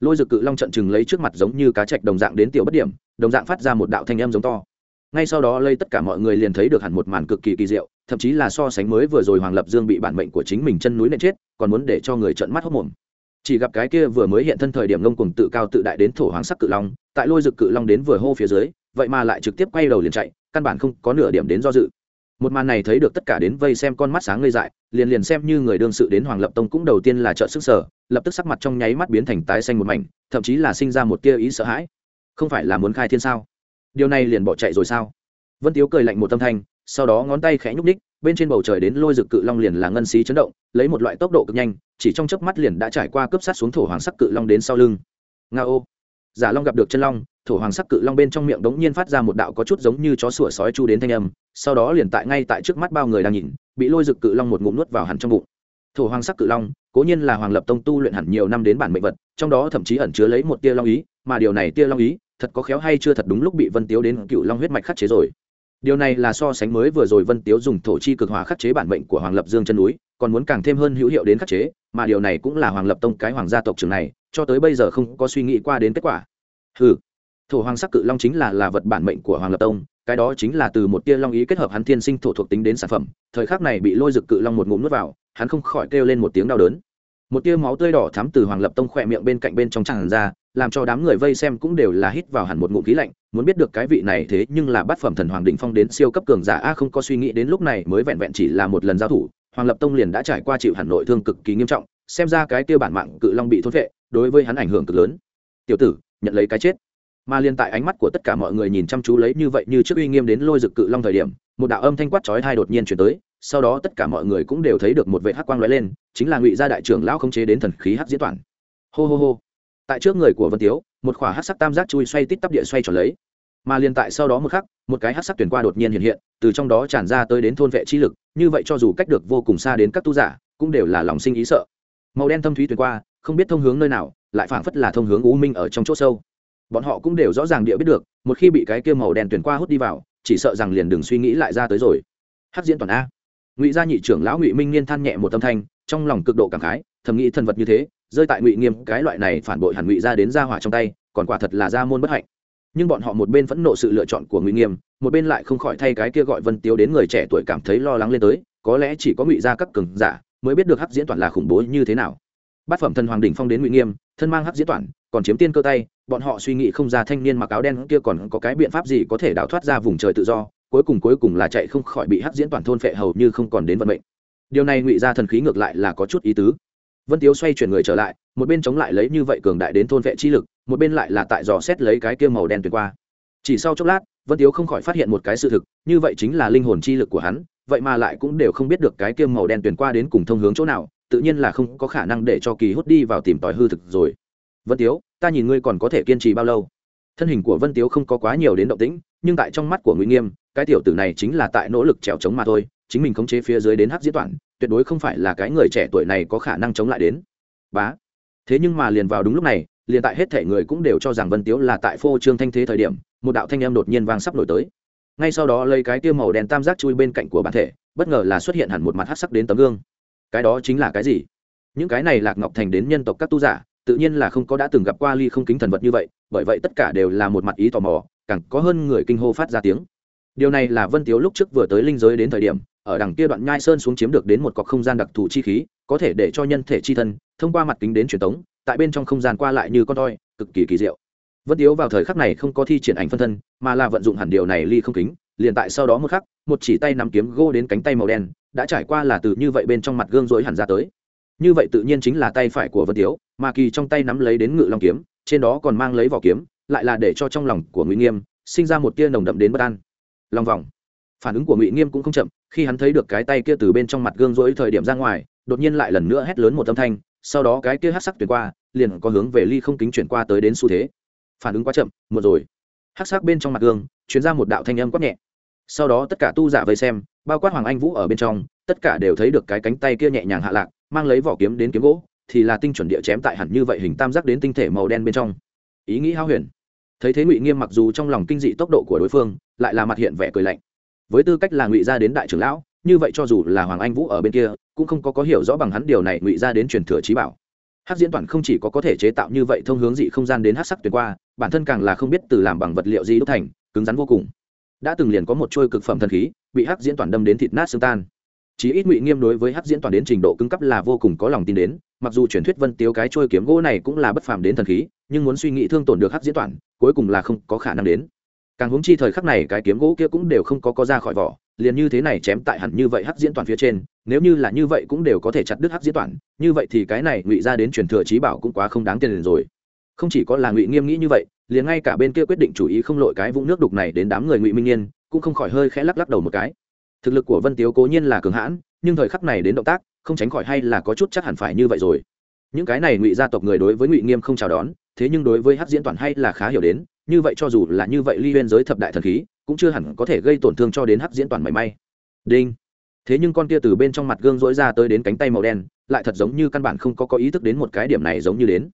Lôi rực cự long trận chừng lấy trước mặt giống như cá trạch đồng dạng đến tiểu bất điểm, đồng dạng phát ra một đạo thanh âm giống to. Ngay sau đó lây tất cả mọi người liền thấy được hẳn một màn cực kỳ kỳ diệu, thậm chí là so sánh mới vừa rồi hoàng lập dương bị bản mệnh của chính mình chân núi nện chết, còn muốn để cho người trận mắt hốc mồm chỉ gặp cái kia vừa mới hiện thân thời điểm ngông cùng tự cao tự đại đến thổ hoàng sắc cự long, tại lôi rực cự long đến vừa hô phía dưới, vậy mà lại trực tiếp quay đầu liền chạy, căn bản không có nửa điểm đến do dự. Một màn này thấy được tất cả đến vây xem con mắt sáng ngây dại, liền liền xem như người đương sự đến hoàng lập tông cũng đầu tiên là trợ sức sở lập tức sắc mặt trong nháy mắt biến thành tái xanh một mảnh, thậm chí là sinh ra một tia ý sợ hãi. Không phải là muốn khai thiên sao? Điều này liền bỏ chạy rồi sao? Vân tiếu cười lạnh một tâm thanh sau đó ngón tay khẽ nhúc ních bên trên bầu trời đến lôi rực cự long liền là ngân xí chấn động, lấy một loại tốc độ cực nhanh, chỉ trong chớp mắt liền đã trải qua cướp sát xuống thổ hoàng sắc cự long đến sau lưng. Nga ô. Giả long gặp được chân long, thổ hoàng sắc cự long bên trong miệng đống nhiên phát ra một đạo có chút giống như chó sủa sói chu đến thanh âm, sau đó liền tại ngay tại trước mắt bao người đang nhìn, bị lôi rực cự long một ngụm nuốt vào hẳn trong bụng. Thổ hoàng sắc cự long, cố nhiên là hoàng lập tông tu luyện hẳn nhiều năm đến bản mệnh vật, trong đó thậm chí ẩn chứa lấy một tia long ý, mà điều này tia long ý, thật có khéo hay chưa thật đúng lúc bị vân tiếu đến cựu long huyết mạch khắc chế rồi điều này là so sánh mới vừa rồi vân tiếu dùng thổ chi cực hỏa khắc chế bản mệnh của hoàng lập dương chân núi, còn muốn càng thêm hơn hữu hiệu đến khắc chế, mà điều này cũng là hoàng lập tông cái hoàng gia tộc trưởng này, cho tới bây giờ không có suy nghĩ qua đến kết quả. Ừ thổ hoàng sắc cự long chính là là vật bản mệnh của hoàng lập tông, cái đó chính là từ một tia long ý kết hợp hắn thiên sinh thổ thuộc tính đến sản phẩm, thời khắc này bị lôi rực cự long một ngụm nuốt vào, hắn không khỏi kêu lên một tiếng đau đớn một tia máu tươi đỏ thắm từ hoàng lập tông khỏe miệng bên cạnh bên trong tràn ra, làm cho đám người vây xem cũng đều là hít vào hẳn một ngụm khí lạnh, muốn biết được cái vị này thế nhưng là bát phẩm thần hoàng định phong đến siêu cấp cường giả, a, không có suy nghĩ đến lúc này mới vẹn vẹn chỉ là một lần giao thủ, hoàng lập tông liền đã trải qua chịu hẳn nội thương cực kỳ nghiêm trọng, xem ra cái tiêu bản mạng cự long bị thốt vệ đối với hắn ảnh hưởng cực lớn. Tiểu tử, nhận lấy cái chết. Mà liên tại ánh mắt của tất cả mọi người nhìn chăm chú lấy như vậy như trước uy nghiêm đến lôi dực cự long thời điểm, một đạo âm thanh quát chói tai đột nhiên chuyển tới sau đó tất cả mọi người cũng đều thấy được một vệ hắc quang lóe lên, chính là ngụy gia đại trưởng lão khống chế đến thần khí hắc diễn toàn. Hô hô hô. Tại trước người của vân tiếu, một khỏa hắc sắc tam giác chui xoay tít tắp địa xoay tròn lấy. Mà liền tại sau đó một khắc, một cái hắc sắc tuyển qua đột nhiên hiện hiện, từ trong đó tràn ra tới đến thôn vệ chi lực, như vậy cho dù cách được vô cùng xa đến các tu giả, cũng đều là lòng sinh ý sợ. Màu đen thâm thúy tuyển qua, không biết thông hướng nơi nào, lại phảng phất là thông hướng u minh ở trong chỗ sâu. Bọn họ cũng đều rõ ràng địa biết được, một khi bị cái kia màu đen tuyển qua hút đi vào, chỉ sợ rằng liền đừng suy nghĩ lại ra tới rồi. Hắc diễn toàn a ngụy gia nhị trưởng lão ngụy minh niên than nhẹ một tâm thanh, trong lòng cực độ cảm khái, thầm nghĩ thần vật như thế, rơi tại ngụy nghiêm cái loại này phản bội hẳn ngụy gia đến gia hỏa trong tay, còn quả thật là gia môn bất hạnh. Nhưng bọn họ một bên phẫn nộ sự lựa chọn của ngụy nghiêm, một bên lại không khỏi thay cái kia gọi vân tiếu đến người trẻ tuổi cảm thấy lo lắng lên tới, có lẽ chỉ có ngụy gia các cường giả mới biết được hắc diễn toàn là khủng bố như thế nào. Bát phẩm thần hoàng đỉnh phong đến ngụy nghiêm, thân mang hắc diễn toàn, còn chiếm tiên cơ tay, bọn họ suy nghĩ không ra thanh niên mặc áo đen kia còn có cái biện pháp gì có thể đào thoát ra vùng trời tự do cuối cùng cuối cùng là chạy không khỏi bị hắc diễn toàn thôn phệ hầu như không còn đến vận mệnh. Điều này ngụy ra thần khí ngược lại là có chút ý tứ. Vân tiếu xoay chuyển người trở lại, một bên chống lại lấy như vậy cường đại đến thôn vệ chi lực, một bên lại là tại dò xét lấy cái kia màu đen tuyệt qua. Chỉ sau chốc lát, vân tiếu không khỏi phát hiện một cái sự thực, như vậy chính là linh hồn chi lực của hắn, vậy mà lại cũng đều không biết được cái kia màu đen tuyển qua đến cùng thông hướng chỗ nào, tự nhiên là không có khả năng để cho kỳ hút đi vào tìm tòi hư thực rồi. Vân tiếu, ta nhìn ngươi còn có thể kiên trì bao lâu? Thân hình của vân tiếu không có quá nhiều đến động tĩnh, nhưng tại trong mắt của ngụy nghiêm cái tiểu tử này chính là tại nỗ lực trèo chống mà thôi chính mình khống chế phía dưới đến hắc diễn toàn, tuyệt đối không phải là cái người trẻ tuổi này có khả năng chống lại đến. Bá. Thế nhưng mà liền vào đúng lúc này liền tại hết thể người cũng đều cho rằng vân tiếu là tại phô trương thanh thế thời điểm một đạo thanh em đột nhiên vang sắp nổi tới. Ngay sau đó lấy cái tiêu màu đen tam giác chui bên cạnh của bản thể bất ngờ là xuất hiện hẳn một mặt hắc sắc đến tấm gương. Cái đó chính là cái gì? Những cái này lạc ngọc thành đến nhân tộc các tu giả tự nhiên là không có đã từng gặp qua ly không kính thần vật như vậy bởi vậy tất cả đều là một mặt ý tò mò càng có hơn người kinh hô phát ra tiếng điều này là vân tiếu lúc trước vừa tới linh giới đến thời điểm, ở đằng kia đoạn nhai sơn xuống chiếm được đến một cọc không gian đặc thù chi khí, có thể để cho nhân thể chi thân, thông qua mặt kính đến truyền tống, tại bên trong không gian qua lại như con toi cực kỳ kỳ diệu. Vân tiếu vào thời khắc này không có thi triển ảnh phân thân, mà là vận dụng hẳn điều này ly không kính, liền tại sau đó một khắc, một chỉ tay nắm kiếm gô đến cánh tay màu đen, đã trải qua là từ như vậy bên trong mặt gương rối hẳn ra tới. Như vậy tự nhiên chính là tay phải của vân tiếu, mà kỳ trong tay nắm lấy đến ngự long kiếm, trên đó còn mang lấy vỏ kiếm, lại là để cho trong lòng của nguy nghiêm, sinh ra một tia nồng đậm đến bất an long vòng. Phản ứng của ngụy nghiêm cũng không chậm, khi hắn thấy được cái tay kia từ bên trong mặt gương rỗi thời điểm ra ngoài, đột nhiên lại lần nữa hét lớn một âm thanh, sau đó cái kia hát sắc chuyển qua, liền có hướng về ly không kính chuyển qua tới đến xu thế. Phản ứng quá chậm một rồi. Hát sắc bên trong mặt gương chuyển ra một đạo thanh âm quát nhẹ. Sau đó tất cả tu giả vây xem, bao quát hoàng anh vũ ở bên trong, tất cả đều thấy được cái cánh tay kia nhẹ nhàng hạ lạc, mang lấy vỏ kiếm đến kiếm gỗ, thì là tinh chuẩn địa chém tại hẳn như vậy hình tam giác đến tinh thể màu đen bên trong. Ý nghĩ hao huyền thấy thế ngụy nghiêm mặc dù trong lòng kinh dị tốc độ của đối phương, lại là mặt hiện vẻ cười lạnh. Với tư cách là ngụy gia đến đại trưởng lão, như vậy cho dù là hoàng anh vũ ở bên kia, cũng không có có hiểu rõ bằng hắn điều này ngụy gia đến truyền thừa trí bảo. Hát diễn toàn không chỉ có có thể chế tạo như vậy thông hướng dị không gian đến hát sắc tuyệt qua, bản thân càng là không biết từ làm bằng vật liệu gì đúc thành, cứng rắn vô cùng. Đã từng liền có một trôi cực phẩm thần khí, bị hắc diễn toàn đâm đến thịt nát xương tan. Chí ít ngụy nghiêm đối với hắc diễn toàn đến trình độ cứng cấp là vô cùng có lòng tin đến mặc dù truyền thuyết vân tiếu cái trôi kiếm gỗ này cũng là bất phàm đến thần khí nhưng muốn suy nghĩ thương tổn được hắc diễn toàn cuối cùng là không có khả năng đến. Càng hướng chi thời khắc này cái kiếm gỗ kia cũng đều không có có ra khỏi vỏ liền như thế này chém tại hẳn như vậy hắc diễn toàn phía trên nếu như là như vậy cũng đều có thể chặt đứt hắc diễn toàn như vậy thì cái này ngụy ra đến truyền thừa trí bảo cũng quá không đáng tiền rồi. Không chỉ có là ngụy nghiêm nghĩ như vậy liền ngay cả bên kia quyết định chủ ý không lội cái vũng nước đục này đến đám người ngụy minh niên, cũng không khỏi hơi khẽ lắc lắc đầu một cái. Thực lực của vân tiếu cố nhiên là cường hãn nhưng thời khắc này đến động tác không tránh khỏi hay là có chút chắc hẳn phải như vậy rồi. Những cái này ngụy gia tộc người đối với ngụy nghiêm không chào đón, thế nhưng đối với hát diễn toàn hay là khá hiểu đến, như vậy cho dù là như vậy ly huyên giới thập đại thần khí, cũng chưa hẳn có thể gây tổn thương cho đến hát diễn toàn mảy may. Đinh. Thế nhưng con kia từ bên trong mặt gương dỗi ra tới đến cánh tay màu đen, lại thật giống như căn bản không có có ý thức đến một cái điểm này giống như đến.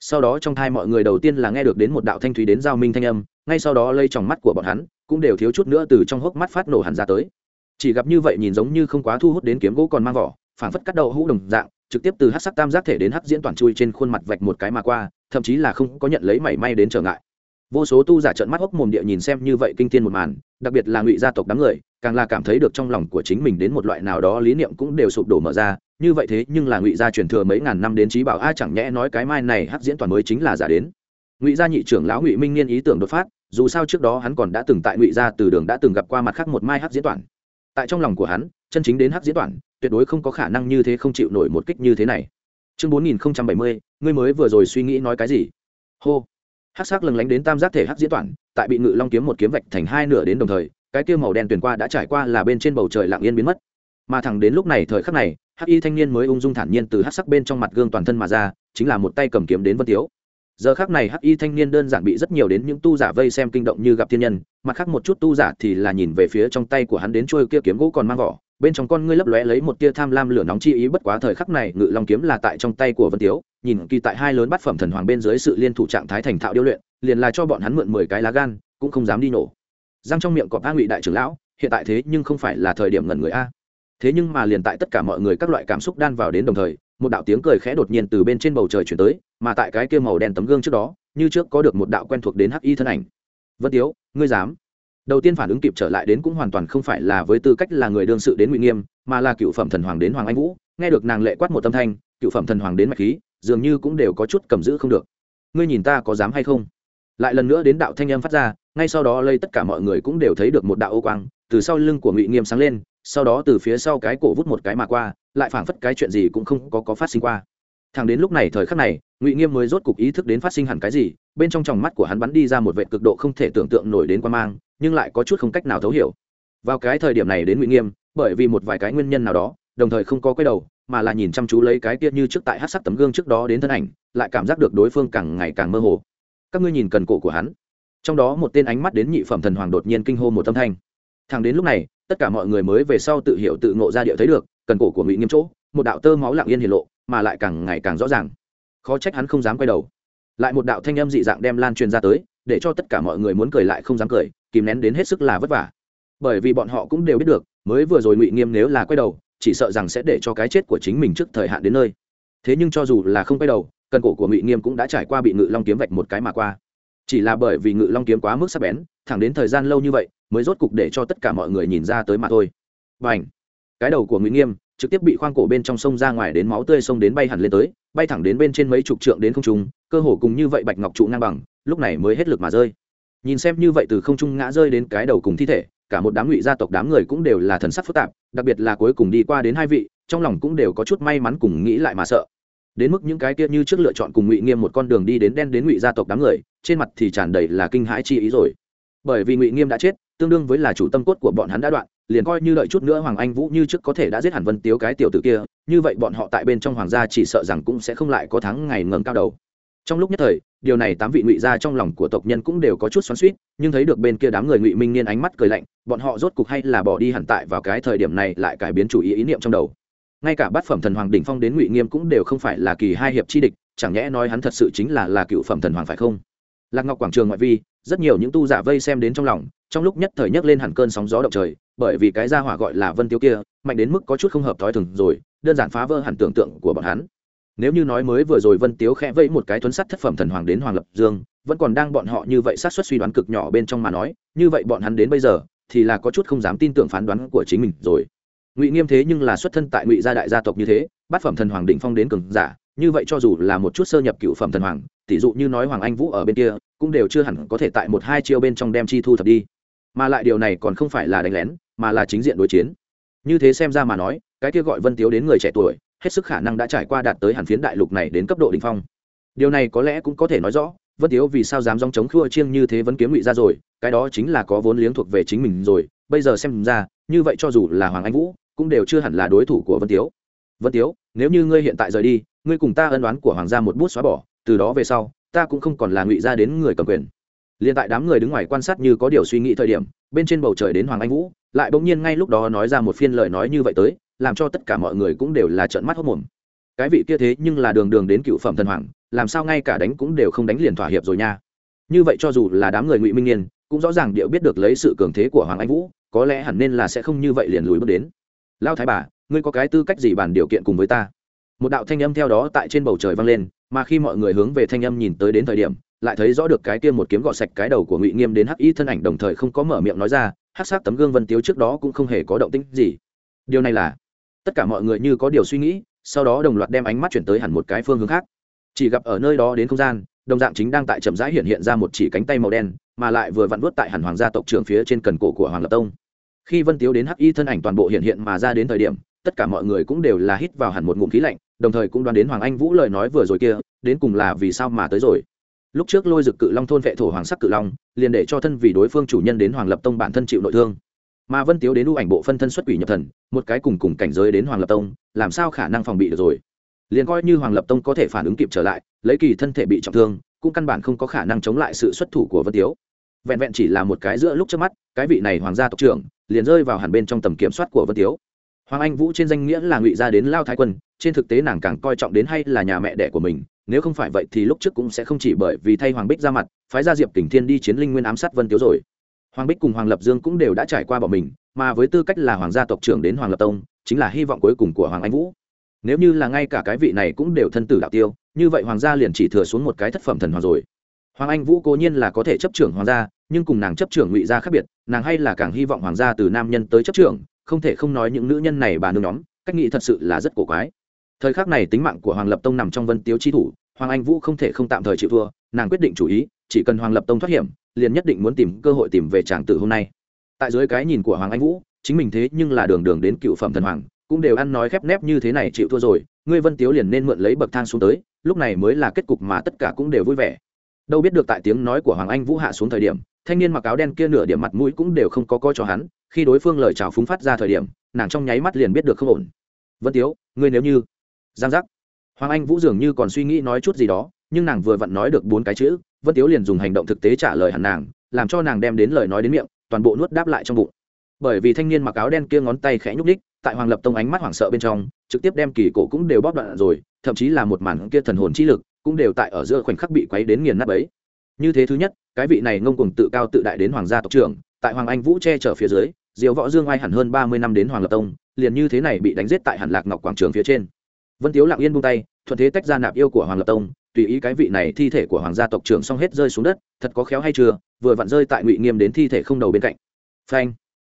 Sau đó trong thai mọi người đầu tiên là nghe được đến một đạo thanh thúy đến giao minh thanh âm, ngay sau đó lây tròng mắt của bọn hắn, cũng đều thiếu chút nữa từ trong hốc mắt phát nổ hẳn ra tới. Chỉ gặp như vậy nhìn giống như không quá thu hút đến kiếm gỗ còn mang vỏ phảng phất cắt đầu hũ đồng dạng, trực tiếp từ hát sắc tam giác thể đến hắc diễn toàn chui trên khuôn mặt vạch một cái mà qua, thậm chí là không có nhận lấy mảy may đến trở ngại. Vô số tu giả trợn mắt hốc mồm địa nhìn xem như vậy kinh thiên một màn, đặc biệt là ngụy gia tộc đám người, càng là cảm thấy được trong lòng của chính mình đến một loại nào đó lý niệm cũng đều sụp đổ mở ra, như vậy thế nhưng là ngụy gia truyền thừa mấy ngàn năm đến trí bảo, a, chẳng nhẽ nói cái mai này hắc diễn toàn mới chính là giả đến. Ngụy gia nhị trưởng lão ngụy minh niên ý tưởng đột phát, dù sao trước đó hắn còn đã từng tại ngụy gia từ đường đã từng gặp qua mặt khác một mai hắc diễn toàn. Tại trong lòng của hắn chân chính đến hắc diễn toàn, tuyệt đối không có khả năng như thế không chịu nổi một kích như thế này. Chương bốn nghìn bảy mươi, ngươi mới vừa rồi suy nghĩ nói cái gì? Hô. Hắc sắc lừng lánh đến tam giác thể hắc diễn toàn, tại bị ngự long kiếm một kiếm vạch thành hai nửa đến đồng thời, cái kia màu đen tuyển qua đã trải qua là bên trên bầu trời lặng yên biến mất. Mà thẳng đến lúc này thời khắc này, hắc y thanh niên mới ung dung thản nhiên từ hắc sắc bên trong mặt gương toàn thân mà ra, chính là một tay cầm kiếm đến vân tiếu. Giờ khác này hắc y thanh niên đơn giản bị rất nhiều đến những tu giả vây xem kinh động như gặp thiên nhân, mặt khác một chút tu giả thì là nhìn về phía trong tay của hắn đến trôi kia kiếm gỗ còn mang vỏ bên trong con ngươi lấp lóe lấy một tia tham lam lửa nóng chi ý, bất quá thời khắc này, ngự long kiếm là tại trong tay của vân tiếu, nhìn kỳ tại hai lớn bát phẩm thần hoàng bên dưới sự liên thủ trạng thái thành thạo điêu luyện, liền là cho bọn hắn mượn mười cái lá gan, cũng không dám đi nổ. Răng trong miệng cọp a ngụy đại trưởng lão, hiện tại thế nhưng không phải là thời điểm ngẩn người a. Thế nhưng mà liền tại tất cả mọi người các loại cảm xúc đan vào đến đồng thời, một đạo tiếng cười khẽ đột nhiên từ bên trên bầu trời chuyển tới, mà tại cái kia màu đen tấm gương trước đó, như trước có được một đạo quen thuộc đến hắc y thân ảnh. Vân tiếu, ngươi dám? Đầu tiên phản ứng kịp trở lại đến cũng hoàn toàn không phải là với tư cách là người đương sự đến ngụy nghiêm, mà là cựu phẩm thần hoàng đến hoàng anh vũ. Nghe được nàng lệ quát một tâm thanh, cựu phẩm thần hoàng đến mạch khí, dường như cũng đều có chút cầm giữ không được. Ngươi nhìn ta có dám hay không? Lại lần nữa đến đạo thanh âm phát ra, ngay sau đó lây tất cả mọi người cũng đều thấy được một đạo ô quang, từ sau lưng của ngụy nghiêm sáng lên, sau đó từ phía sau cái cổ vút một cái mà qua, lại phảng phất cái chuyện gì cũng không có có phát sinh qua. Thằng đến lúc này thời khắc này, ngụy nghiêm mới rốt cục ý thức đến phát sinh hẳn cái gì, bên trong tròng mắt của hắn bắn đi ra một vệ cực độ không thể tưởng tượng nổi đến quan mang nhưng lại có chút không cách nào thấu hiểu. Vào cái thời điểm này đến ngụy nghiêm, bởi vì một vài cái nguyên nhân nào đó, đồng thời không có quay đầu, mà là nhìn chăm chú lấy cái kia như trước tại hát sắc tấm gương trước đó đến thân ảnh, lại cảm giác được đối phương càng ngày càng mơ hồ. Các ngươi nhìn cần cổ của hắn. Trong đó một tên ánh mắt đến nhị phẩm thần hoàng đột nhiên kinh hô một tâm thanh. Thằng đến lúc này, tất cả mọi người mới về sau tự hiểu tự ngộ ra địa thấy được, cần cổ của ngụy nghiêm chỗ, một đạo tơ máu lặng yên hiển lộ, mà lại càng ngày càng rõ ràng. Khó trách hắn không dám quay đầu. Lại một đạo thanh âm dị dạng đem lan truyền ra tới, để cho tất cả mọi người muốn cười lại không dám cười kìm nén đến hết sức là vất vả. Bởi vì bọn họ cũng đều biết được, mới vừa rồi ngụy nghiêm nếu là quay đầu, chỉ sợ rằng sẽ để cho cái chết của chính mình trước thời hạn đến nơi. Thế nhưng cho dù là không quay đầu, cần cổ của ngụy nghiêm cũng đã trải qua bị ngự long kiếm vạch một cái mà qua. Chỉ là bởi vì ngự long kiếm quá mức sắc bén, thẳng đến thời gian lâu như vậy, mới rốt cục để cho tất cả mọi người nhìn ra tới mà thôi. Và ảnh cái đầu của ngụy nghiêm trực tiếp bị khoang cổ bên trong sông ra ngoài đến máu tươi sông đến bay hẳn lên tới, bay thẳng đến bên trên mấy chục trượng đến không trung, cơ hồ cùng như vậy bạch ngọc trụ ngang bằng, lúc này mới hết lực mà rơi nhìn xem như vậy từ không trung ngã rơi đến cái đầu cùng thi thể, cả một đám ngụy gia tộc đám người cũng đều là thần sắc phức tạp, đặc biệt là cuối cùng đi qua đến hai vị, trong lòng cũng đều có chút may mắn cùng nghĩ lại mà sợ. Đến mức những cái kia như trước lựa chọn cùng ngụy nghiêm một con đường đi đến đen đến ngụy gia tộc đám người, trên mặt thì tràn đầy là kinh hãi chi ý rồi. Bởi vì ngụy nghiêm đã chết, tương đương với là chủ tâm cốt của bọn hắn đã đoạn, liền coi như đợi chút nữa hoàng anh vũ như trước có thể đã giết hẳn vân tiếu cái tiểu tử kia, như vậy bọn họ tại bên trong hoàng gia chỉ sợ rằng cũng sẽ không lại có thắng ngày ngẩng cao đầu trong lúc nhất thời, điều này tám vị ngụy gia trong lòng của tộc nhân cũng đều có chút xoắn suýt nhưng thấy được bên kia đám người ngụy minh niên ánh mắt cười lạnh, bọn họ rốt cục hay là bỏ đi hẳn tại vào cái thời điểm này lại cải biến chủ ý ý niệm trong đầu. Ngay cả bát phẩm thần hoàng đỉnh phong đến ngụy nghiêm cũng đều không phải là kỳ hai hiệp chi địch, chẳng nhẽ nói hắn thật sự chính là là cựu phẩm thần hoàng phải không? Lạc ngọc quảng trường ngoại vi, rất nhiều những tu giả vây xem đến trong lòng, trong lúc nhất thời nhấc lên hẳn cơn sóng gió động trời, bởi vì cái gia hỏa gọi là vân tiêu kia, mạnh đến mức có chút không hợp thói thường rồi, đơn giản phá vỡ hẳn tưởng tượng của bọn hắn nếu như nói mới vừa rồi vân tiếu khẽ vẫy một cái thuấn sắt thất phẩm thần hoàng đến hoàng lập dương, vẫn còn đang bọn họ như vậy sát xuất suy đoán cực nhỏ bên trong mà nói, như vậy bọn hắn đến bây giờ, thì là có chút không dám tin tưởng phán đoán của chính mình rồi. Ngụy nghiêm thế nhưng là xuất thân tại ngụy gia đại gia tộc như thế, bát phẩm thần hoàng định phong đến cường giả, như vậy cho dù là một chút sơ nhập cựu phẩm thần hoàng, tỷ dụ như nói hoàng anh vũ ở bên kia, cũng đều chưa hẳn có thể tại một hai chiêu bên trong đem chi thu thập đi. Mà lại điều này còn không phải là đánh lén, mà là chính diện đối chiến. Như thế xem ra mà nói, cái kia gọi vân tiếu đến người trẻ tuổi hết sức khả năng đã trải qua đạt tới hàn phiến đại lục này đến cấp độ đ ỉ n h phong. Điều này có lẽ cũng có thể nói rõ, vân tiếu vì sao dám dòng chống khua chiêng như thế vẫn kiếm ngụy ra rồi, cái đó chính là có vốn liếng thuộc về chính mình rồi. Bây giờ xem ra, như vậy cho dù là hoàng anh vũ, cũng đều chưa hẳn là đối thủ của vân tiếu. Vân tiếu, nếu như ngươi hiện tại rời đi, ngươi cùng ta ân đoán của hoàng gia một bút xóa bỏ, từ đó về sau, ta cũng không còn là ngụy ra đến người cầm quyền. Liền tại đám người đứng ngoài quan sát như có điều suy nghĩ thời điểm, bên trên bầu trời đến hoàng anh vũ, lại bỗng nhiên ngay lúc đó nói ra một phiên lời nói như vậy tới làm cho tất cả mọi người cũng đều là trợn mắt hốt mồm. Cái vị kia thế nhưng là đường đường đến cựu phẩm thần hoàng, làm sao ngay cả đánh cũng đều không đánh liền thỏa hiệp rồi nha. Như vậy cho dù là đám người ngụy minh niên, cũng rõ ràng điệu biết được lấy sự cường thế của hoàng anh vũ, có lẽ hẳn nên là sẽ không như vậy liền lùi bước đến. Lao thái bà, ngươi có cái tư cách gì bàn điều kiện cùng với ta? Một đạo thanh âm theo đó tại trên bầu trời vang lên, mà khi mọi người hướng về thanh âm nhìn tới đến thời điểm, lại thấy rõ được cái kia một kiếm gọt sạch cái đầu của ngụy nghiêm đến hắc y thân ảnh đồng thời không có mở miệng nói ra, hắc sát tấm gương vân tiếu trước đó cũng không hề có động tĩnh gì. Điều này là tất cả mọi người như có điều suy nghĩ, sau đó đồng loạt đem ánh mắt chuyển tới hẳn một cái phương hướng khác. Chỉ gặp ở nơi đó đến không gian, đồng dạng chính đang tại chậm rãi hiện hiện ra một chỉ cánh tay màu đen, mà lại vừa vặn vuốt tại hẳn hoàng gia tộc trưởng phía trên cần cổ của hoàng lập tông. Khi vân tiếu đến hắc y thân ảnh toàn bộ hiện hiện mà ra đến thời điểm, tất cả mọi người cũng đều là hít vào hẳn một ngụm khí lạnh, đồng thời cũng đoán đến hoàng anh vũ lời nói vừa rồi kia, đến cùng là vì sao mà tới rồi. Lúc trước lôi dực cự long thôn vệ thổ hoàng sắc cự long, liền để cho thân vì đối phương chủ nhân đến hoàng lập tông bản thân chịu nội thương mà vân tiếu đến ưu ảnh bộ phân thân xuất quỷ nhập thần, một cái cùng cùng cảnh giới đến hoàng lập tông, làm sao khả năng phòng bị được rồi? Liền coi như hoàng lập tông có thể phản ứng kịp trở lại, lấy kỳ thân thể bị trọng thương, cũng căn bản không có khả năng chống lại sự xuất thủ của vân tiếu. Vẹn vẹn chỉ là một cái giữa lúc trước mắt, cái vị này hoàng gia tộc trưởng, liền rơi vào hẳn bên trong tầm kiểm soát của vân tiếu. Hoàng anh vũ trên danh nghĩa là ngụy gia đến lao thái quân, trên thực tế nàng càng coi trọng đến hay là nhà mẹ đẻ của mình, nếu không phải vậy thì lúc trước cũng sẽ không chỉ bởi vì thay hoàng bích ra mặt, phái gia diệp kình thiên đi chiến linh nguyên ám sát vân tiếu rồi hoàng bích cùng hoàng lập dương cũng đều đã trải qua bọn mình, mà với tư cách là hoàng gia tộc trưởng đến hoàng lập tông, chính là hy vọng cuối cùng của hoàng anh vũ. Nếu như là ngay cả cái vị này cũng đều thân tử đạo tiêu, như vậy hoàng gia liền chỉ thừa xuống một cái thất phẩm thần hoàng rồi. Hoàng anh vũ cố nhiên là có thể chấp trưởng hoàng gia, nhưng cùng nàng chấp trưởng ngụy gia khác biệt, nàng hay là càng hy vọng hoàng gia từ nam nhân tới chấp trưởng, không thể không nói những nữ nhân này bà nương nhóm, cách nghĩ thật sự là rất cổ quái. Thời khắc này tính mạng của hoàng lập tông nằm trong vân tiếu chi thủ, hoàng anh vũ không thể không tạm thời chịu thua, nàng quyết định chủ ý, chỉ cần hoàng lập tông thoát hiểm liền nhất định muốn tìm cơ hội tìm về tràng tử hôm nay. Tại dưới cái nhìn của hoàng anh vũ, chính mình thế nhưng là đường đường đến cựu phẩm thần hoàng, cũng đều ăn nói khép nép như thế này chịu thua rồi, ngươi vân tiếu liền nên mượn lấy bậc thang xuống tới, lúc này mới là kết cục mà tất cả cũng đều vui vẻ. Đâu biết được tại tiếng nói của hoàng anh vũ hạ xuống thời điểm, thanh niên mặc áo đen kia nửa điểm mặt mũi cũng đều không có coi cho hắn, khi đối phương lời chào phúng phát ra thời điểm, nàng trong nháy mắt liền biết được không ổn. Vân tiếu, ngươi nếu như giang giác. Hoàng anh vũ dường như còn suy nghĩ nói chút gì đó, nhưng nàng vừa vặn nói được bốn cái chữ vân tiếu liền dùng hành động thực tế trả lời hẳn nàng, làm cho nàng đem đến lời nói đến miệng, toàn bộ nuốt đáp lại trong bụng. Bởi vì thanh niên mặc áo đen kia ngón tay khẽ nhúc ních tại hoàng lập tông ánh mắt hoảng sợ bên trong, trực tiếp đem kỳ cổ cũng đều bóp đoạn rồi, thậm chí là một màn kia thần hồn chi lực, cũng đều tại ở giữa khoảnh khắc bị quấy đến nghiền nát ấy như thế thứ nhất, cái vị này ngông cùng tự cao tự đại đến hoàng gia tộc trưởng, tại hoàng anh vũ che chở phía dưới diều võ dương ai hẳn hơn ba mươi năm đến hoàng lập tông, liền như thế này bị đánh giết tại hàn lạc ngọc quảng trường phía trên. Vân tiếu lặng yên buông tay, thuận thế tách ra nạp yêu của hoàng lập tông tùy ý cái vị này thi thể của hoàng gia tộc trưởng xong hết rơi xuống đất, thật có khéo hay chưa, vừa vặn rơi tại ngụy nghiêm đến thi thể không đầu bên cạnh. Phanh.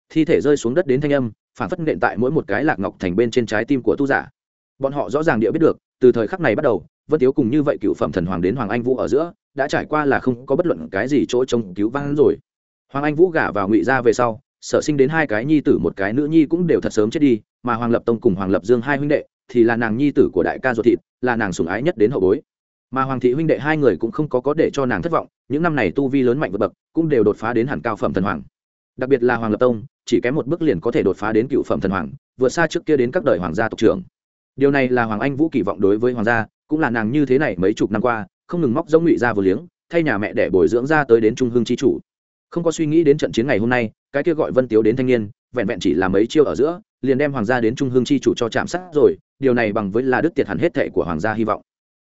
Thi thể rơi xuống đất đến thanh âm, phản phất nện tại mỗi một cái lạc ngọc thành bên trên trái tim của tu giả. Bọn họ rõ ràng địa biết được, từ thời khắc này bắt đầu, vân tiếu cùng như vậy cựu phẩm thần hoàng đến hoàng anh vũ ở giữa, đã trải qua là không có bất luận cái gì chỗ trông cứu vãn rồi. Hoàng anh vũ gả vào ngụy gia về sau, sở sinh đến hai cái nhi tử một cái nữ nhi cũng đều thật sớm chết đi, mà hoàng lập tông cùng hoàng lập dương hai huynh đệ, thì là nàng nhi tử của đại ca ruột thịt, là nàng sủng ái nhất đến hậu bối mà hoàng thị huynh đệ hai người cũng không có có để cho nàng thất vọng, những năm này tu vi lớn mạnh vượt bậc, cũng đều đột phá đến hẳn cao phẩm thần hoàng. Đặc biệt là hoàng lập tông, chỉ kém một bước liền có thể đột phá đến cựu phẩm thần hoàng, vượt xa trước kia đến các đời hoàng gia tộc trưởng. Điều này là hoàng anh vũ kỳ vọng đối với hoàng gia, cũng là nàng như thế này mấy chục năm qua, không ngừng móc giống ngụy ra vừa liếng, thay nhà mẹ để bồi dưỡng ra tới đến trung hương chi chủ. Không có suy nghĩ đến trận chiến ngày hôm nay, cái kia gọi vân tiếu đến thanh niên, vẹn vẹn chỉ là mấy chiêu ở giữa, liền đem hoàng gia đến trung hương chi chủ cho chạm sát rồi, điều này bằng với là đức tiệt hẳn hết thệ của hoàng gia hy vọng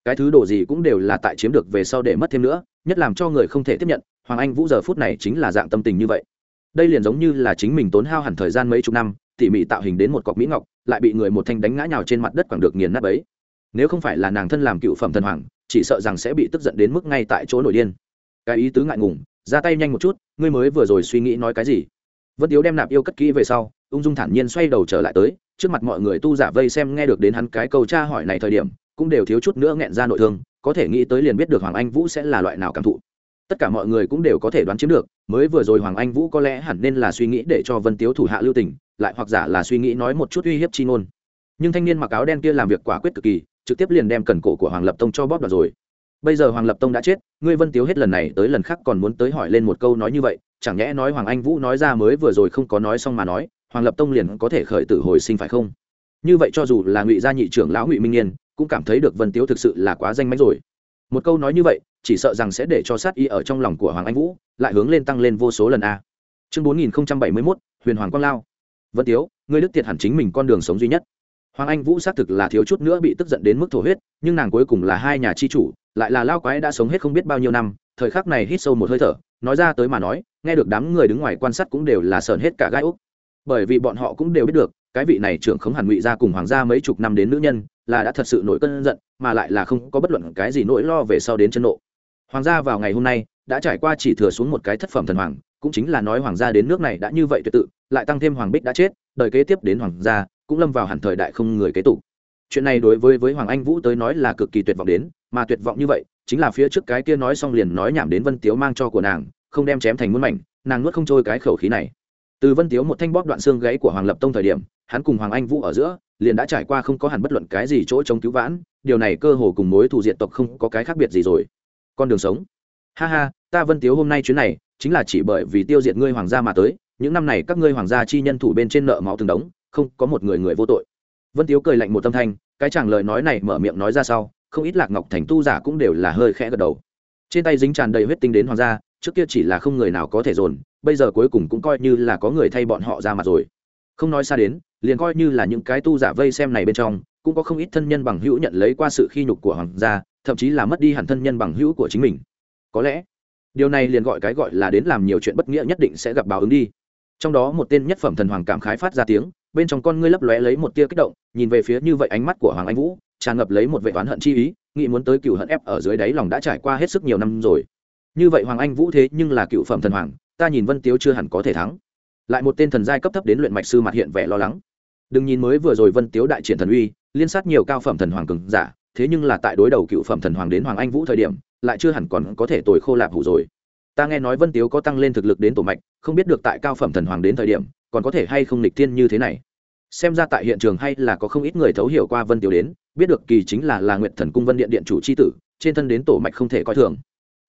cái thứ đồ gì cũng đều là tại chiếm được về sau để mất thêm nữa, nhất làm cho người không thể tiếp nhận, hoàng anh vũ giờ phút này chính là dạng tâm tình như vậy. Đây liền giống như là chính mình tốn hao hẳn thời gian mấy chục năm, tỉ mỉ tạo hình đến một cọc mỹ ngọc, lại bị người một thanh đánh ngã nhào trên mặt đất quẳng được nghiền nát ấy nếu không phải là nàng thân làm cựu phẩm thần hoàng, chỉ sợ rằng sẽ bị tức giận đến mức ngay tại chỗ nổi điên. Cái ý tứ ngại ngùng, ra tay nhanh một chút, ngươi mới vừa rồi suy nghĩ nói cái gì? Vân tiếu đem nạp yêu cất kỹ về sau, ung dung thản nhiên xoay đầu trở lại tới, trước mặt mọi người tu giả vây xem nghe được đến hắn cái câu tra hỏi này thời điểm cũng đều thiếu chút nữa nghẹn ra nội thương, có thể nghĩ tới liền biết được hoàng anh vũ sẽ là loại nào cảm thụ. Tất cả mọi người cũng đều có thể đoán chiếm được, mới vừa rồi hoàng anh vũ có lẽ hẳn nên là suy nghĩ để cho vân tiếu thủ hạ lưu tình, lại hoặc giả là suy nghĩ nói một chút uy hiếp chi ngôn. Nhưng thanh niên mặc áo đen kia làm việc quả quyết cực kỳ, trực tiếp liền đem cần cổ của hoàng lập tông cho bóp đoạt rồi. Bây giờ hoàng lập tông đã chết, ngươi vân tiếu hết lần này tới lần khác còn muốn tới hỏi lên một câu nói như vậy, chẳng nhẽ nói hoàng anh vũ nói ra mới vừa rồi không có nói xong mà nói, hoàng lập tông liền có thể khởi tử hồi sinh phải không? Như vậy cho dù là ngụy gia nhị trưởng lão ngụy minh niên cũng cảm thấy được vân tiếu thực sự là quá danh mánh rồi. Một câu nói như vậy, chỉ sợ rằng sẽ để cho sát y ở trong lòng của hoàng anh vũ lại hướng lên tăng lên vô số lần a. Chương bốn nghìn bảy mươi mốt, huyền hoàng quang lao. Vân tiếu, ngươi đức tiệt hẳn chính mình con đường sống duy nhất. Hoàng anh vũ xác thực là thiếu chút nữa bị tức giận đến mức thổ huyết, nhưng nàng cuối cùng là hai nhà chi chủ, lại là lao quái đã sống hết không biết bao nhiêu năm, thời khắc này hít sâu một hơi thở, nói ra tới mà nói, nghe được đám người đứng ngoài quan sát cũng đều là sờn hết cả gai úc. Bởi vì bọn họ cũng đều biết được cái vị này trưởng khống hàn ngụy ra cùng hoàng gia mấy chục năm đến nữ nhân, là đã thật sự nổi cơn giận, mà lại là không có bất luận cái gì nỗi lo về sau đến chân nộ. Hoàng gia vào ngày hôm nay, đã trải qua chỉ thừa xuống một cái thất phẩm thần hoàng, cũng chính là nói hoàng gia đến nước này đã như vậy tuyệt tự, lại tăng thêm hoàng bích đã chết, đời kế tiếp đến hoàng gia, cũng lâm vào hẳn thời đại không người kế tục. Chuyện này đối với với hoàng anh vũ tới nói là cực kỳ tuyệt vọng đến, mà tuyệt vọng như vậy, chính là phía trước cái kia nói xong liền nói nhảm đến vân tiếu mang cho của nàng, không đem chém thành muôn mảnh, nàng nuốt không trôi cái khẩu khí này từ vân tiếu một thanh bóp đoạn xương gáy của hoàng lập tông thời điểm, hắn cùng hoàng anh vũ ở giữa, liền đã trải qua không có hẳn bất luận cái gì chỗ chống cứu vãn, điều này cơ hồ cùng mối thù diện tộc không có cái khác biệt gì rồi. Con đường sống. Ha ha, ta vân tiếu hôm nay chuyến này, chính là chỉ bởi vì tiêu diệt ngươi hoàng gia mà tới, những năm này các ngươi hoàng gia chi nhân thủ bên trên nợ máu từng đống, không có một người người vô tội. Vân tiếu cười lạnh một tâm thanh, cái chàng lời nói này mở miệng nói ra sau, không ít lạc ngọc thành tu giả cũng đều là hơi khẽ gật đầu. Trên tay dính tràn đầy huyết tinh đến hoàng gia, trước kia chỉ là không người nào có thể dồn bây giờ cuối cùng cũng coi như là có người thay bọn họ ra mặt rồi. Không nói xa đến, liền coi như là những cái tu giả vây xem này bên trong, cũng có không ít thân nhân bằng hữu nhận lấy qua sự khi nhục của hoàng gia, thậm chí là mất đi hẳn thân nhân bằng hữu của chính mình. Có lẽ, điều này liền gọi cái gọi là đến làm nhiều chuyện bất nghĩa nhất định sẽ gặp báo ứng đi. Trong đó một tên nhất phẩm thần hoàng cảm khái phát ra tiếng, bên trong con ngươi lấp lóe lấy một tia kích động, nhìn về phía như vậy ánh mắt của hoàng anh vũ, tràn ngập lấy một vệ oán hận chi ý, nghĩ muốn tới cựu hận ép ở dưới đáy lòng đã trải qua hết sức nhiều năm rồi. Như vậy hoàng anh vũ thế nhưng là cựu phẩm thần hoàng ta nhìn vân tiếu chưa hẳn có thể thắng. Lại một tên thần giai cấp thấp đến luyện mạch sư mặt hiện vẻ lo lắng. Đừng nhìn mới vừa rồi vân tiếu đại triển thần uy, liên sát nhiều cao phẩm thần hoàng cường giả, thế nhưng là tại đối đầu cựu phẩm thần hoàng đến hoàng anh vũ thời điểm, lại chưa hẳn còn có thể tồi khô lạp hủ rồi. Ta nghe nói vân tiếu có tăng lên thực lực đến tổ mạch, không biết được tại cao phẩm thần hoàng đến thời điểm, còn có thể hay không lịch thiên như thế này. Xem ra tại hiện trường hay là có không ít người thấu hiểu qua vân tiếu đến, biết được kỳ chính là là nguyện thần cung vân điện điện chủ c h i tử, trên thân đến tổ mạch không thể coi thường.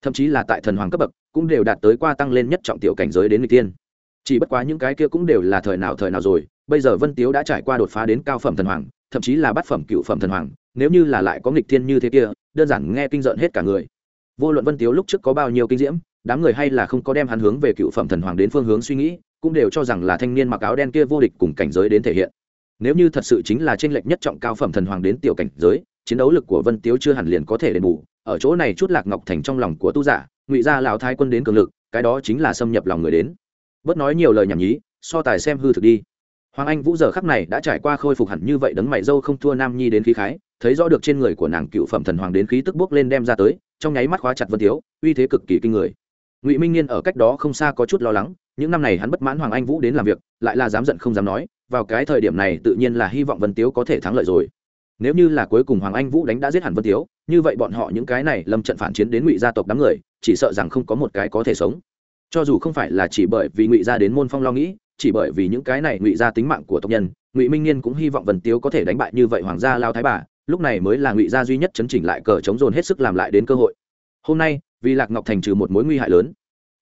Thậm chí là tại thần hoàng cấp bậc cũng đều đạt tới qua tăng lên nhất trọng tiểu cảnh giới đến người tiên. Chỉ bất quá những cái kia cũng đều là thời nào thời nào rồi, bây giờ vân tiếu đã trải qua đột phá đến cao phẩm thần hoàng, thậm chí là bát phẩm cựu phẩm thần hoàng, nếu như là lại có nghịch thiên như thế kia, đơn giản nghe kinh rợn hết cả người. Vô luận vân tiếu lúc trước có bao nhiêu kinh diễm, đám người hay là không có đem hắn hướng về cựu phẩm thần hoàng đến phương hướng suy nghĩ, cũng đều cho rằng là thanh niên mặc áo đen kia vô địch cùng cảnh giới đến thể hiện. Nếu như thật sự chính là tranh lệch nhất trọng cao phẩm thần hoàng đến tiểu cảnh giới, chiến đấu lực của vân tiếu chưa hẳn liền có thể đền bù, ở chỗ này chút lạc ngọc thành trong lòng của tu giả ngụy gia lão thái quân đến cường lực, cái đó chính là xâm nhập lòng người đến. Bớt nói nhiều lời nhảm nhí, so tài xem hư thực đi. Hoàng anh vũ giờ khắc này đã trải qua khôi phục hẳn như vậy đấng mày dâu không thua nam nhi đến khí khái, thấy rõ được trên người của nàng cựu phẩm thần hoàng đến khí tức bước lên đem ra tới, trong nháy mắt khóa chặt vân tiếu uy thế cực kỳ kinh người. Ngụy minh niên ở cách đó không xa có chút lo lắng, những năm này hắn bất mãn hoàng anh vũ đến làm việc, lại là dám giận không dám nói, vào cái thời điểm này tự nhiên là hy vọng vân tiếu có thể thắng lợi rồi nếu như là cuối cùng hoàng anh vũ đánh đã giết hẳn vân tiếu như vậy bọn họ những cái này lâm trận phản chiến đến ngụy gia tộc đám người, chỉ sợ rằng không có một cái có thể sống. Cho dù không phải là chỉ bởi vì ngụy gia đến môn phong lo nghĩ, chỉ bởi vì những cái này ngụy Gia tính mạng của tộc nhân, ngụy minh niên cũng hy vọng vân tiếu có thể đánh bại như vậy hoàng gia lao thái bà, lúc này mới là ngụy gia duy nhất chấn chỉnh lại cờ chống dồn hết sức làm lại đến cơ hội. Hôm nay, vì lạc ngọc thành trừ một mối nguy hại lớn,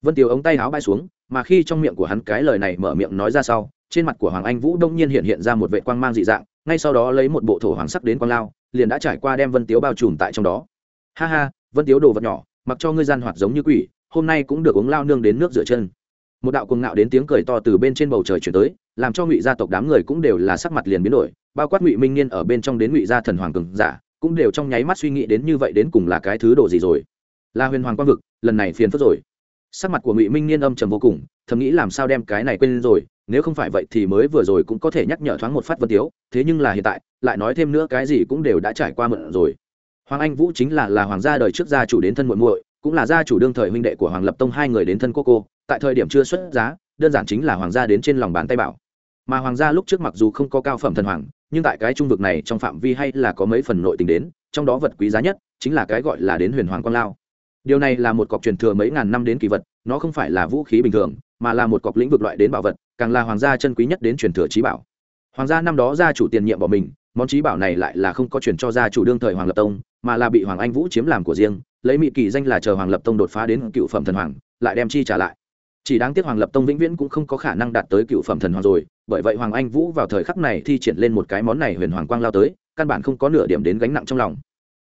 vân tiếu ống tay áo bay xuống, mà khi trong miệng của hắn cái lời này mở miệng nói ra sau, trên mặt của hoàng anh vũ đông nhiên hiện hiện ra một vệ quang mang dị dạng ngay sau đó lấy một bộ thổ hoàng sắc đến quang lao, liền đã trải qua đem vân tiếu bao trùm tại trong đó. Ha ha, vân tiếu đồ vật nhỏ, mặc cho ngươi gian hoạt giống như quỷ, hôm nay cũng được uống lao nương đến nước rửa chân. Một đạo cuồng ngạo đến tiếng cười to từ bên trên bầu trời chuyển tới, làm cho ngụy gia tộc đám người cũng đều là sắc mặt liền biến đổi, bao quát ngụy minh niên ở bên trong đến ngụy gia thần hoàng cường giả, cũng đều trong nháy mắt suy nghĩ đến như vậy đến cùng là cái thứ đồ gì rồi. Là huyền hoàng quang vực, lần này phiền phức rồi. Sắc mặt của ngụy minh niên âm trầm vô cùng, thầm nghĩ làm sao đem cái này quên rồi nếu không phải vậy thì mới vừa rồi cũng có thể nhắc nhở thoáng một phát vân tiếu, thế nhưng là hiện tại, lại nói thêm nữa cái gì cũng đều đã trải qua mượn rồi. Hoàng anh vũ chính là là hoàng gia đời trước gia chủ đến thân muội muội, cũng là gia chủ đương thời huynh đệ của hoàng lập tông hai người đến thân cô cô, tại thời điểm chưa xuất giá, đơn giản chính là hoàng gia đến trên lòng bàn tay bảo. Mà hoàng gia lúc trước mặc dù không có cao phẩm thần hoàng, nhưng tại cái trung vực này trong phạm vi hay là có mấy phần nội tình đến, trong đó vật quý giá nhất chính là cái gọi là đến huyền hoàng quang lao. Điều này là một cọc truyền thừa mấy ngàn năm đến kỳ vật, nó không phải là vũ khí bình thường mà là một cọc lĩnh vực loại đến bảo vật, càng là hoàng gia chân quý nhất đến truyền thừa trí bảo. Hoàng gia năm đó gia chủ tiền nhiệm bỏ mình, món trí bảo này lại là không có truyền cho gia chủ đương thời hoàng lập tông, mà là bị hoàng anh vũ chiếm làm của riêng, lấy mị kỳ danh là chờ hoàng lập tông đột phá đến cựu phẩm thần hoàng, lại đem chi trả lại. Chỉ đáng tiếc hoàng lập tông vĩnh viễn cũng không có khả năng đạt tới cựu phẩm thần hoàng rồi, bởi vậy hoàng anh vũ vào thời khắc này thi triển lên một cái món này huyền hoàng quang lao tới, căn bản không có nửa điểm đến gánh nặng trong lòng.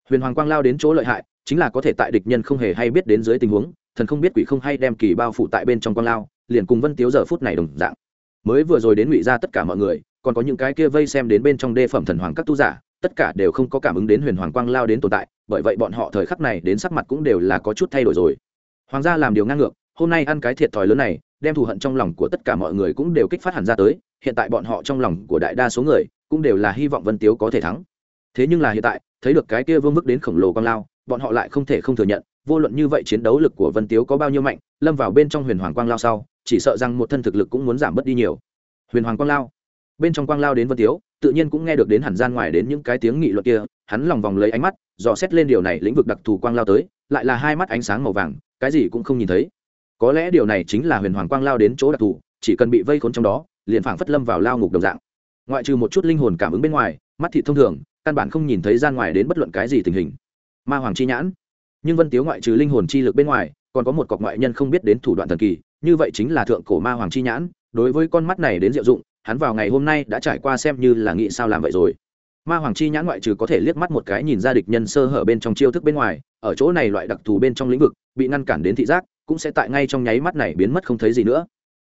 Huyền hoàng quang lao đến chỗ lợi hại, chính là có thể tại địch nhân không hề hay biết đến dưới tình huống, thần không biết quỷ không hay đem kỳ bao phủ tại bên trong quang lao liền cùng vân tiếu giờ phút này đồng dạng. Mới vừa rồi đến ngụy ra tất cả mọi người, còn có những cái kia vây xem đến bên trong đê phẩm thần hoàng các tu giả, tất cả đều không có cảm ứng đến huyền hoàng quang lao đến tồn tại, bởi vậy bọn họ thời khắc này đến sắc mặt cũng đều là có chút thay đổi rồi. Hoàng gia làm điều ngang ngược, hôm nay ăn cái thiệt thòi lớn này, đem thù hận trong lòng của tất cả mọi người cũng đều kích phát hẳn ra tới, hiện tại bọn họ trong lòng của đại đa số người cũng đều là hy vọng vân tiếu có thể thắng. Thế nhưng là hiện tại, thấy được cái kia vương mức đến khổng lồ quang lao, bọn họ lại không thể không thừa nhận, vô luận như vậy chiến đấu lực của vân tiếu có bao nhiêu mạnh, lâm vào bên trong huyền hoàng quang lao sau chỉ sợ rằng một thân thực lực cũng muốn giảm bớt đi nhiều. Huyền hoàng quang lao. Bên trong quang lao đến vân tiếu, tự nhiên cũng nghe được đến hẳn gian ngoài đến những cái tiếng nghị luận kia, hắn lòng vòng lấy ánh mắt, dò xét lên điều này lĩnh vực đặc thù quang lao tới, lại là hai mắt ánh sáng màu vàng, cái gì cũng không nhìn thấy. Có lẽ điều này chính là huyền hoàng quang lao đến chỗ đặc thù, chỉ cần bị vây khốn trong đó, liền phảng phất lâm vào lao ngục đồng dạng. Ngoại trừ một chút linh hồn cảm ứng bên ngoài, mắt thị thông thường, căn bản không nhìn thấy gian ngoài đến bất luận cái gì tình hình. Ma hoàng chi nhãn. Nhưng vân tiếu ngoại trừ linh hồn chi lực bên ngoài còn có một cọc ngoại nhân không biết đến thủ đoạn thần kỳ, như vậy chính là thượng cổ ma hoàng chi nhãn, đối với con mắt này đến diệu dụng, hắn vào ngày hôm nay đã trải qua xem như là nghĩ sao làm vậy rồi. Ma hoàng chi nhãn ngoại trừ có thể liếc mắt một cái nhìn ra địch nhân sơ hở bên trong chiêu thức bên ngoài, ở chỗ này loại đặc thù bên trong lĩnh vực, bị ngăn cản đến thị giác, cũng sẽ tại ngay trong nháy mắt này biến mất không thấy gì nữa.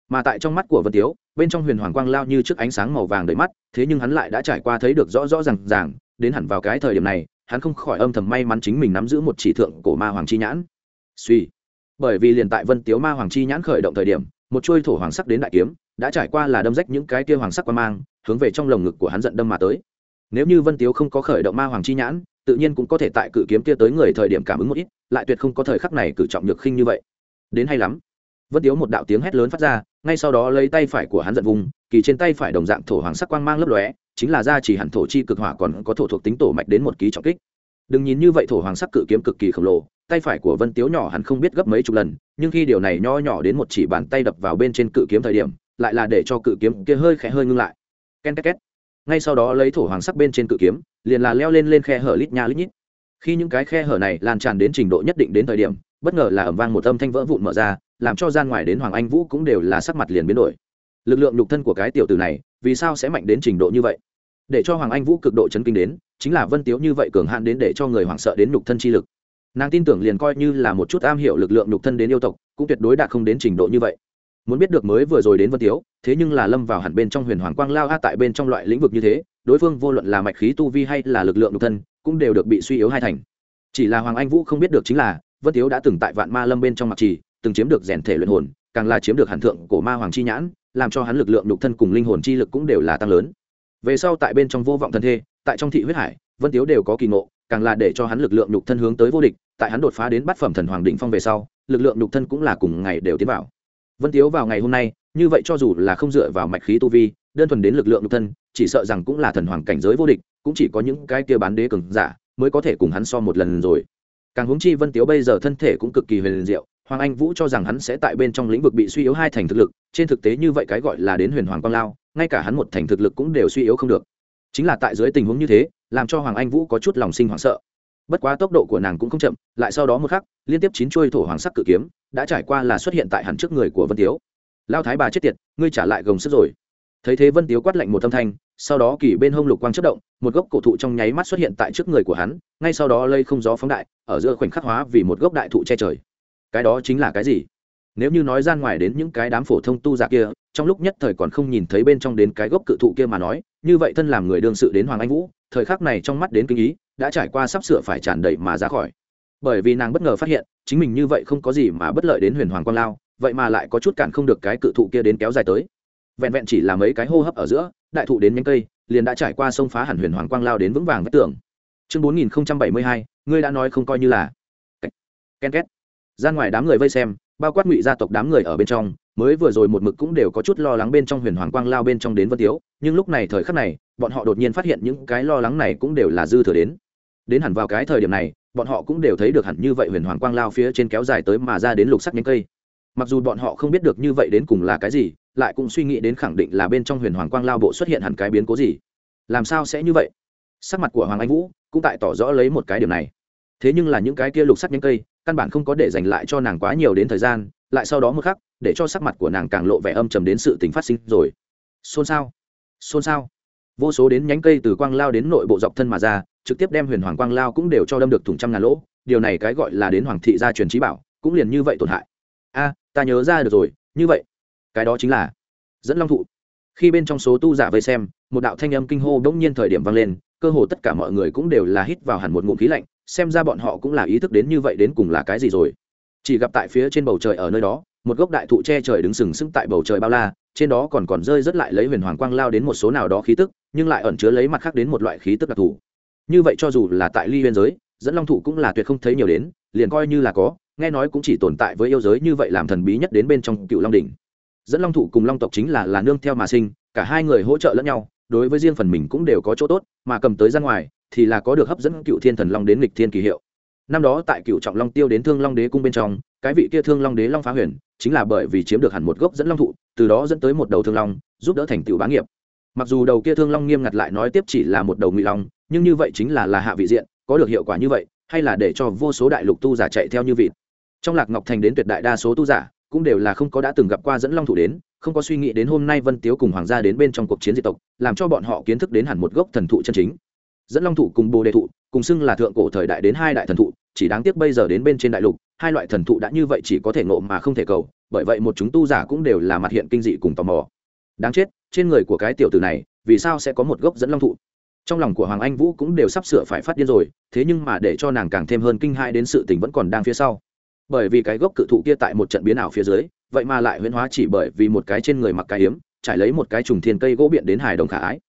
Mà tại trong mắt của vân tiếu, bên trong huyền hoàng quang lao như trước ánh sáng màu vàng đầy mắt, thế nhưng hắn lại đã trải qua thấy được rõ rõ r à n g ràng, đến hẳn vào cái thời điểm này, hắn không khỏi âm thầm may mắn chính mình nắm giữ một chỉ thượng cổ ma hoàng chi nhãn. Suy bởi vì liền tại vân tiếu ma hoàng chi nhãn khởi động thời điểm, một chuôi thổ hoàng sắc đến đại kiếm, đã trải qua là đâm rách những cái kia hoàng sắc quan mang, hướng về trong lồng ngực của hắn giận đâm mà tới. Nếu như vân tiếu không có khởi động ma hoàng chi nhãn, tự nhiên cũng có thể tại cự kiếm kia tới người thời điểm cảm ứng một ít, lại tuyệt không có thời khắc này cử trọng nhược khinh như vậy. Đến hay lắm. Vân tiếu một đạo tiếng hét lớn phát ra, ngay sau đó lấy tay phải của hắn giận vùng, kỳ trên tay phải đồng dạng thổ hoàng sắc quang mang lấp lóe, chính là ra chỉ hẳn thổ chi cực hỏa còn có thổ thuộc tính tổ mạch đến một ký trọng kích. Đừng nhìn như vậy thổ hoàng sắc cự kiếm cực kỳ khổng lồ tay phải của vân tiếu nhỏ hẳn không biết gấp mấy chục lần, nhưng khi điều này nho nhỏ đến một chỉ bàn tay đập vào bên trên cự kiếm thời điểm, lại là để cho cự kiếm kia hơi khẽ hơi ngưng lại. Ken két két. Ngay sau đó lấy thổ hoàng sắc bên trên cự kiếm, liền là leo lên lên khe hở lít nha lít nhít. Khi những cái khe hở này lan tràn đến trình độ nhất định đến thời điểm, bất ngờ là ẩm vang một âm thanh vỡ vụn mở ra, làm cho gian ngoài đến hoàng anh vũ cũng đều là sắc mặt liền biến đổi. Lực lượng nhục thân của cái tiểu tử này, vì sao sẽ mạnh đến trình độ như vậy? Để cho hoàng anh vũ cực độ chấn kinh đến, chính là vân tiếu như vậy cường hạn đến để cho người hoảng sợ đến nhục thân chi lực nàng tin tưởng liền coi như là một chút am hiểu lực lượng nhục thân đến yêu tộc, cũng tuyệt đối đạt không đến trình độ như vậy. Muốn biết được mới vừa rồi đến vân tiếu, thế nhưng là lâm vào hẳn bên trong huyền hoàng quang lao a tại bên trong loại lĩnh vực như thế, đối phương vô luận là mạch khí tu vi hay là lực lượng nhục thân, cũng đều được bị suy yếu hai thành. Chỉ là hoàng anh vũ không biết được chính là, vân tiếu đã từng tại vạn ma lâm bên trong mặc trì, từng chiếm được rèn thể luyện hồn, càng là chiếm được hàn thượng của ma hoàng chi nhãn, làm cho hắn lực lượng nhục thân cùng linh hồn chi lực cũng đều là tăng lớn. Về sau tại bên trong vô vọng thân thê, tại trong thị huyết hải, vân tiếu đều có kỳ ngộ, càng là để cho hắn lực lượng nhục thân hướng tới vô địch tại hắn đột phá đến bát phẩm thần hoàng định phong về sau, lực lượng nhục thân cũng là cùng ngày đều tiến vào. Vân tiếu vào ngày hôm nay, như vậy cho dù là không dựa vào mạch khí tu vi, đơn thuần đến lực lượng nhục thân, chỉ sợ rằng cũng là thần hoàng cảnh giới vô địch, cũng chỉ có những cái kia bán đế cường giả mới có thể cùng hắn so một lần rồi. Càng huống chi vân tiếu bây giờ thân thể cũng cực kỳ huyền diệu, hoàng anh vũ cho rằng hắn sẽ tại bên trong lĩnh vực bị suy yếu hai thành thực lực, trên thực tế như vậy cái gọi là đến huyền hoàng quang lao, ngay cả hắn một thành thực lực cũng đều suy yếu không được. Chính là tại dưới tình huống như thế, làm cho hoàng anh vũ có chút lòng sinh hoảng sợ bất quá tốc độ của nàng cũng không chậm, lại sau đó một khắc, liên tiếp chín chuôi thổ hoàng sắc cự kiếm đã trải qua là xuất hiện tại hẳn trước người của vân tiếu. Lao thái bà chết tiệt, ngươi trả lại gồng sức rồi. Thấy thế vân tiếu quát lạnh một âm thanh, sau đó kỳ bên hông lục quang chất động, một gốc cổ thụ trong nháy mắt xuất hiện tại trước người của hắn, ngay sau đó lây không gió phóng đại, ở giữa khoảnh khắc hóa vì một gốc đại thụ che trời. Cái đó chính là cái gì? Nếu như nói ra ngoài đến những cái đám phổ thông tu giả kia, trong lúc nhất thời còn không nhìn thấy bên trong đến cái gốc cự thụ kia mà nói, như vậy thân làm người đương sự đến hoàng anh vũ, thời khắc này trong mắt đến kinh ý đã trải qua sắp sửa phải tràn đầy mà ra khỏi. Bởi vì nàng bất ngờ phát hiện, chính mình như vậy không có gì mà bất lợi đến huyền hoàng quang lao, vậy mà lại có chút cản không được cái cự thụ kia đến kéo dài tới. Vẹn vẹn chỉ là mấy cái hô hấp ở giữa, đại thụ đến nhánh cây, liền đã trải qua sông phá hẳn huyền hoàng quang lao đến vững vàng vách tường. Chương bốn nghìn bảy mươi hai, ngươi đã nói không coi như là. Ken két gian ngoài đám người vây xem, bao quát ngụy gia tộc đám người ở bên trong, mới vừa rồi một mực cũng đều có chút lo lắng bên trong huyền hoàng quang lao bên trong đến vân tiếu, nhưng lúc này thời khắc này, bọn họ đột nhiên phát hiện những cái lo lắng này cũng đều là dư thừa đến đến hẳn vào cái thời điểm này, bọn họ cũng đều thấy được hẳn như vậy huyền hoàng quang lao phía trên kéo dài tới mà ra đến lục sắc nhánh cây. Mặc dù bọn họ không biết được như vậy đến cùng là cái gì, lại cũng suy nghĩ đến khẳng định là bên trong huyền hoàng quang lao bộ xuất hiện hẳn cái biến cố gì. Làm sao sẽ như vậy? Sắc mặt của hoàng anh vũ cũng tại tỏ rõ lấy một cái điểm này. Thế nhưng là những cái kia lục sắc nhánh cây, căn bản không có để dành lại cho nàng quá nhiều đến thời gian, lại sau đó một khắc, để cho sắc mặt của nàng càng lộ vẻ âm trầm đến sự tình phát sinh rồi. Xôn xao. Xôn xao vô số đến nhánh cây từ quang lao đến nội bộ dọc thân mà ra, trực tiếp đem huyền hoàng quang lao cũng đều cho đâm được thủng trăm ngàn lỗ. Điều này cái gọi là đến hoàng thị gia truyền trí bảo, cũng liền như vậy tổn hại. A, ta nhớ ra được rồi, như vậy. Cái đó chính là dẫn long thụ. Khi bên trong số tu giả vây xem, một đạo thanh âm kinh hô bỗng nhiên thời điểm vang lên, cơ hồ tất cả mọi người cũng đều là hít vào hẳn một ngụm khí lạnh, xem ra bọn họ cũng là ý thức đến như vậy đến cùng là cái gì rồi. Chỉ gặp tại phía trên bầu trời ở nơi đó, một gốc đại thụ che trời đứng sừng sững tại bầu trời bao la, trên đó còn còn rơi rất lại lấy huyền hoàng quang lao đến một số nào đó khí tức nhưng lại ẩn chứa lấy mặt khác đến một loại khí tức đặc thù. Như vậy cho dù là tại ly biên giới, dẫn long thụ cũng là tuyệt không thấy nhiều đến, liền coi như là có, nghe nói cũng chỉ tồn tại với yêu giới như vậy làm thần bí nhất đến bên trong cựu long đỉnh. Dẫn long thụ cùng long tộc chính là là nương theo mà sinh, cả hai người hỗ trợ lẫn nhau, đối với riêng phần mình cũng đều có chỗ tốt, mà cầm tới ra ngoài thì là có được hấp dẫn cựu thiên thần long đến lịch thiên kỳ hiệu. Năm đó tại cựu trọng long tiêu đến thương long đế cung bên trong, cái vị kia thương long đế long phá huyền chính là bởi vì chiếm được hẳn một gốc dẫn long thụ từ đó dẫn tới một đầu thương long, giúp đỡ thành tựu bá nghiệp mặc dù đầu kia thương long nghiêm ngặt lại nói tiếp chỉ là một đầu ngụy long, nhưng như vậy chính là là hạ vị diện, có được hiệu quả như vậy, hay là để cho vô số đại lục tu giả chạy theo như vịt. Trong lạc ngọc thành đến tuyệt đại đa số tu giả, cũng đều là không có đã từng gặp qua dẫn long thủ đến, không có suy nghĩ đến hôm nay vân tiếu cùng hoàng gia đến bên trong cuộc chiến diệt tộc, làm cho bọn họ kiến thức đến hẳn một gốc thần thụ chân chính. Dẫn long thủ cùng bồ đề thụ, cùng xưng là thượng cổ thời đại đến hai đại thần thụ, chỉ đáng tiếc bây giờ đến bên trên đại lục, hai loại thần thụ đã như vậy chỉ có thể ngộ mà không thể cầu, bởi vậy một chúng tu giả cũng đều là mặt hiện kinh dị cùng tò mò. Đáng chết trên người của cái tiểu tử này, vì sao sẽ có một gốc dẫn long thụ? Trong lòng của hoàng anh vũ cũng đều sắp sửa phải phát điên rồi, thế nhưng mà để cho nàng càng thêm hơn kinh hãi đến sự tình vẫn còn đang phía sau. Bởi vì cái gốc cự thụ kia tại một trận biến ảo phía dưới, vậy mà lại huyễn hóa chỉ bởi vì một cái trên người mặc cái hiếm, trải lấy một cái trùng thiên cây gỗ biện đến hài đồng khả ái.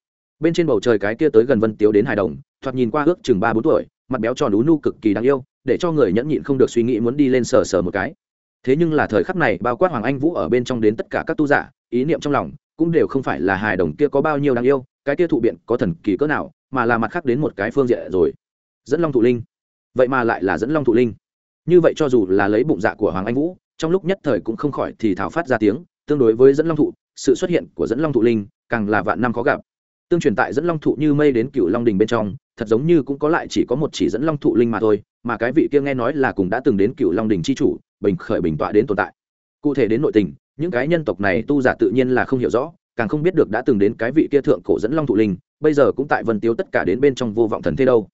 Bên trên bầu trời cái kia tới gần vân tiếu đến hài đồng, thoạt nhìn qua ước chừng ba bốn tuổi, mặt béo tròn ú nu cực kỳ đáng yêu, để cho người nhẫn nhịn không được suy nghĩ muốn đi lên sờ sờ một cái. Thế nhưng là thời khắc này bao quát hoàng anh vũ ở bên trong đến tất cả các tu giả, ý niệm trong lòng cũng đều không phải là hài đồng kia có bao nhiêu đáng yêu, cái kia thụ biện có thần kỳ cỡ nào, mà là mặt khác đến một cái phương diện rồi. Dẫn long thụ linh. Vậy mà lại là dẫn long thụ linh. Như vậy cho dù là lấy bụng dạ của hoàng anh vũ, trong lúc nhất thời cũng không khỏi thì thảo phát ra tiếng, tương đối với dẫn long thụ, sự xuất hiện của dẫn long thụ linh càng là vạn năm khó gặp. Tương truyền tại dẫn long thụ như mây đến cựu long đình bên trong, thật giống như cũng có lại chỉ có một chỉ dẫn long thụ linh mà thôi, mà cái vị kia nghe nói là cũng đã từng đến cựu long đình c h i chủ, bình khởi bình tọa đến tồn tại. Cụ thể đến nội tình những cái nhân tộc này tu giả tự nhiên là không hiểu rõ, càng không biết được đã từng đến cái vị kia thượng cổ dẫn long thụ linh, bây giờ cũng tại vân tiếu tất cả đến bên trong vô vọng thần thế đâu.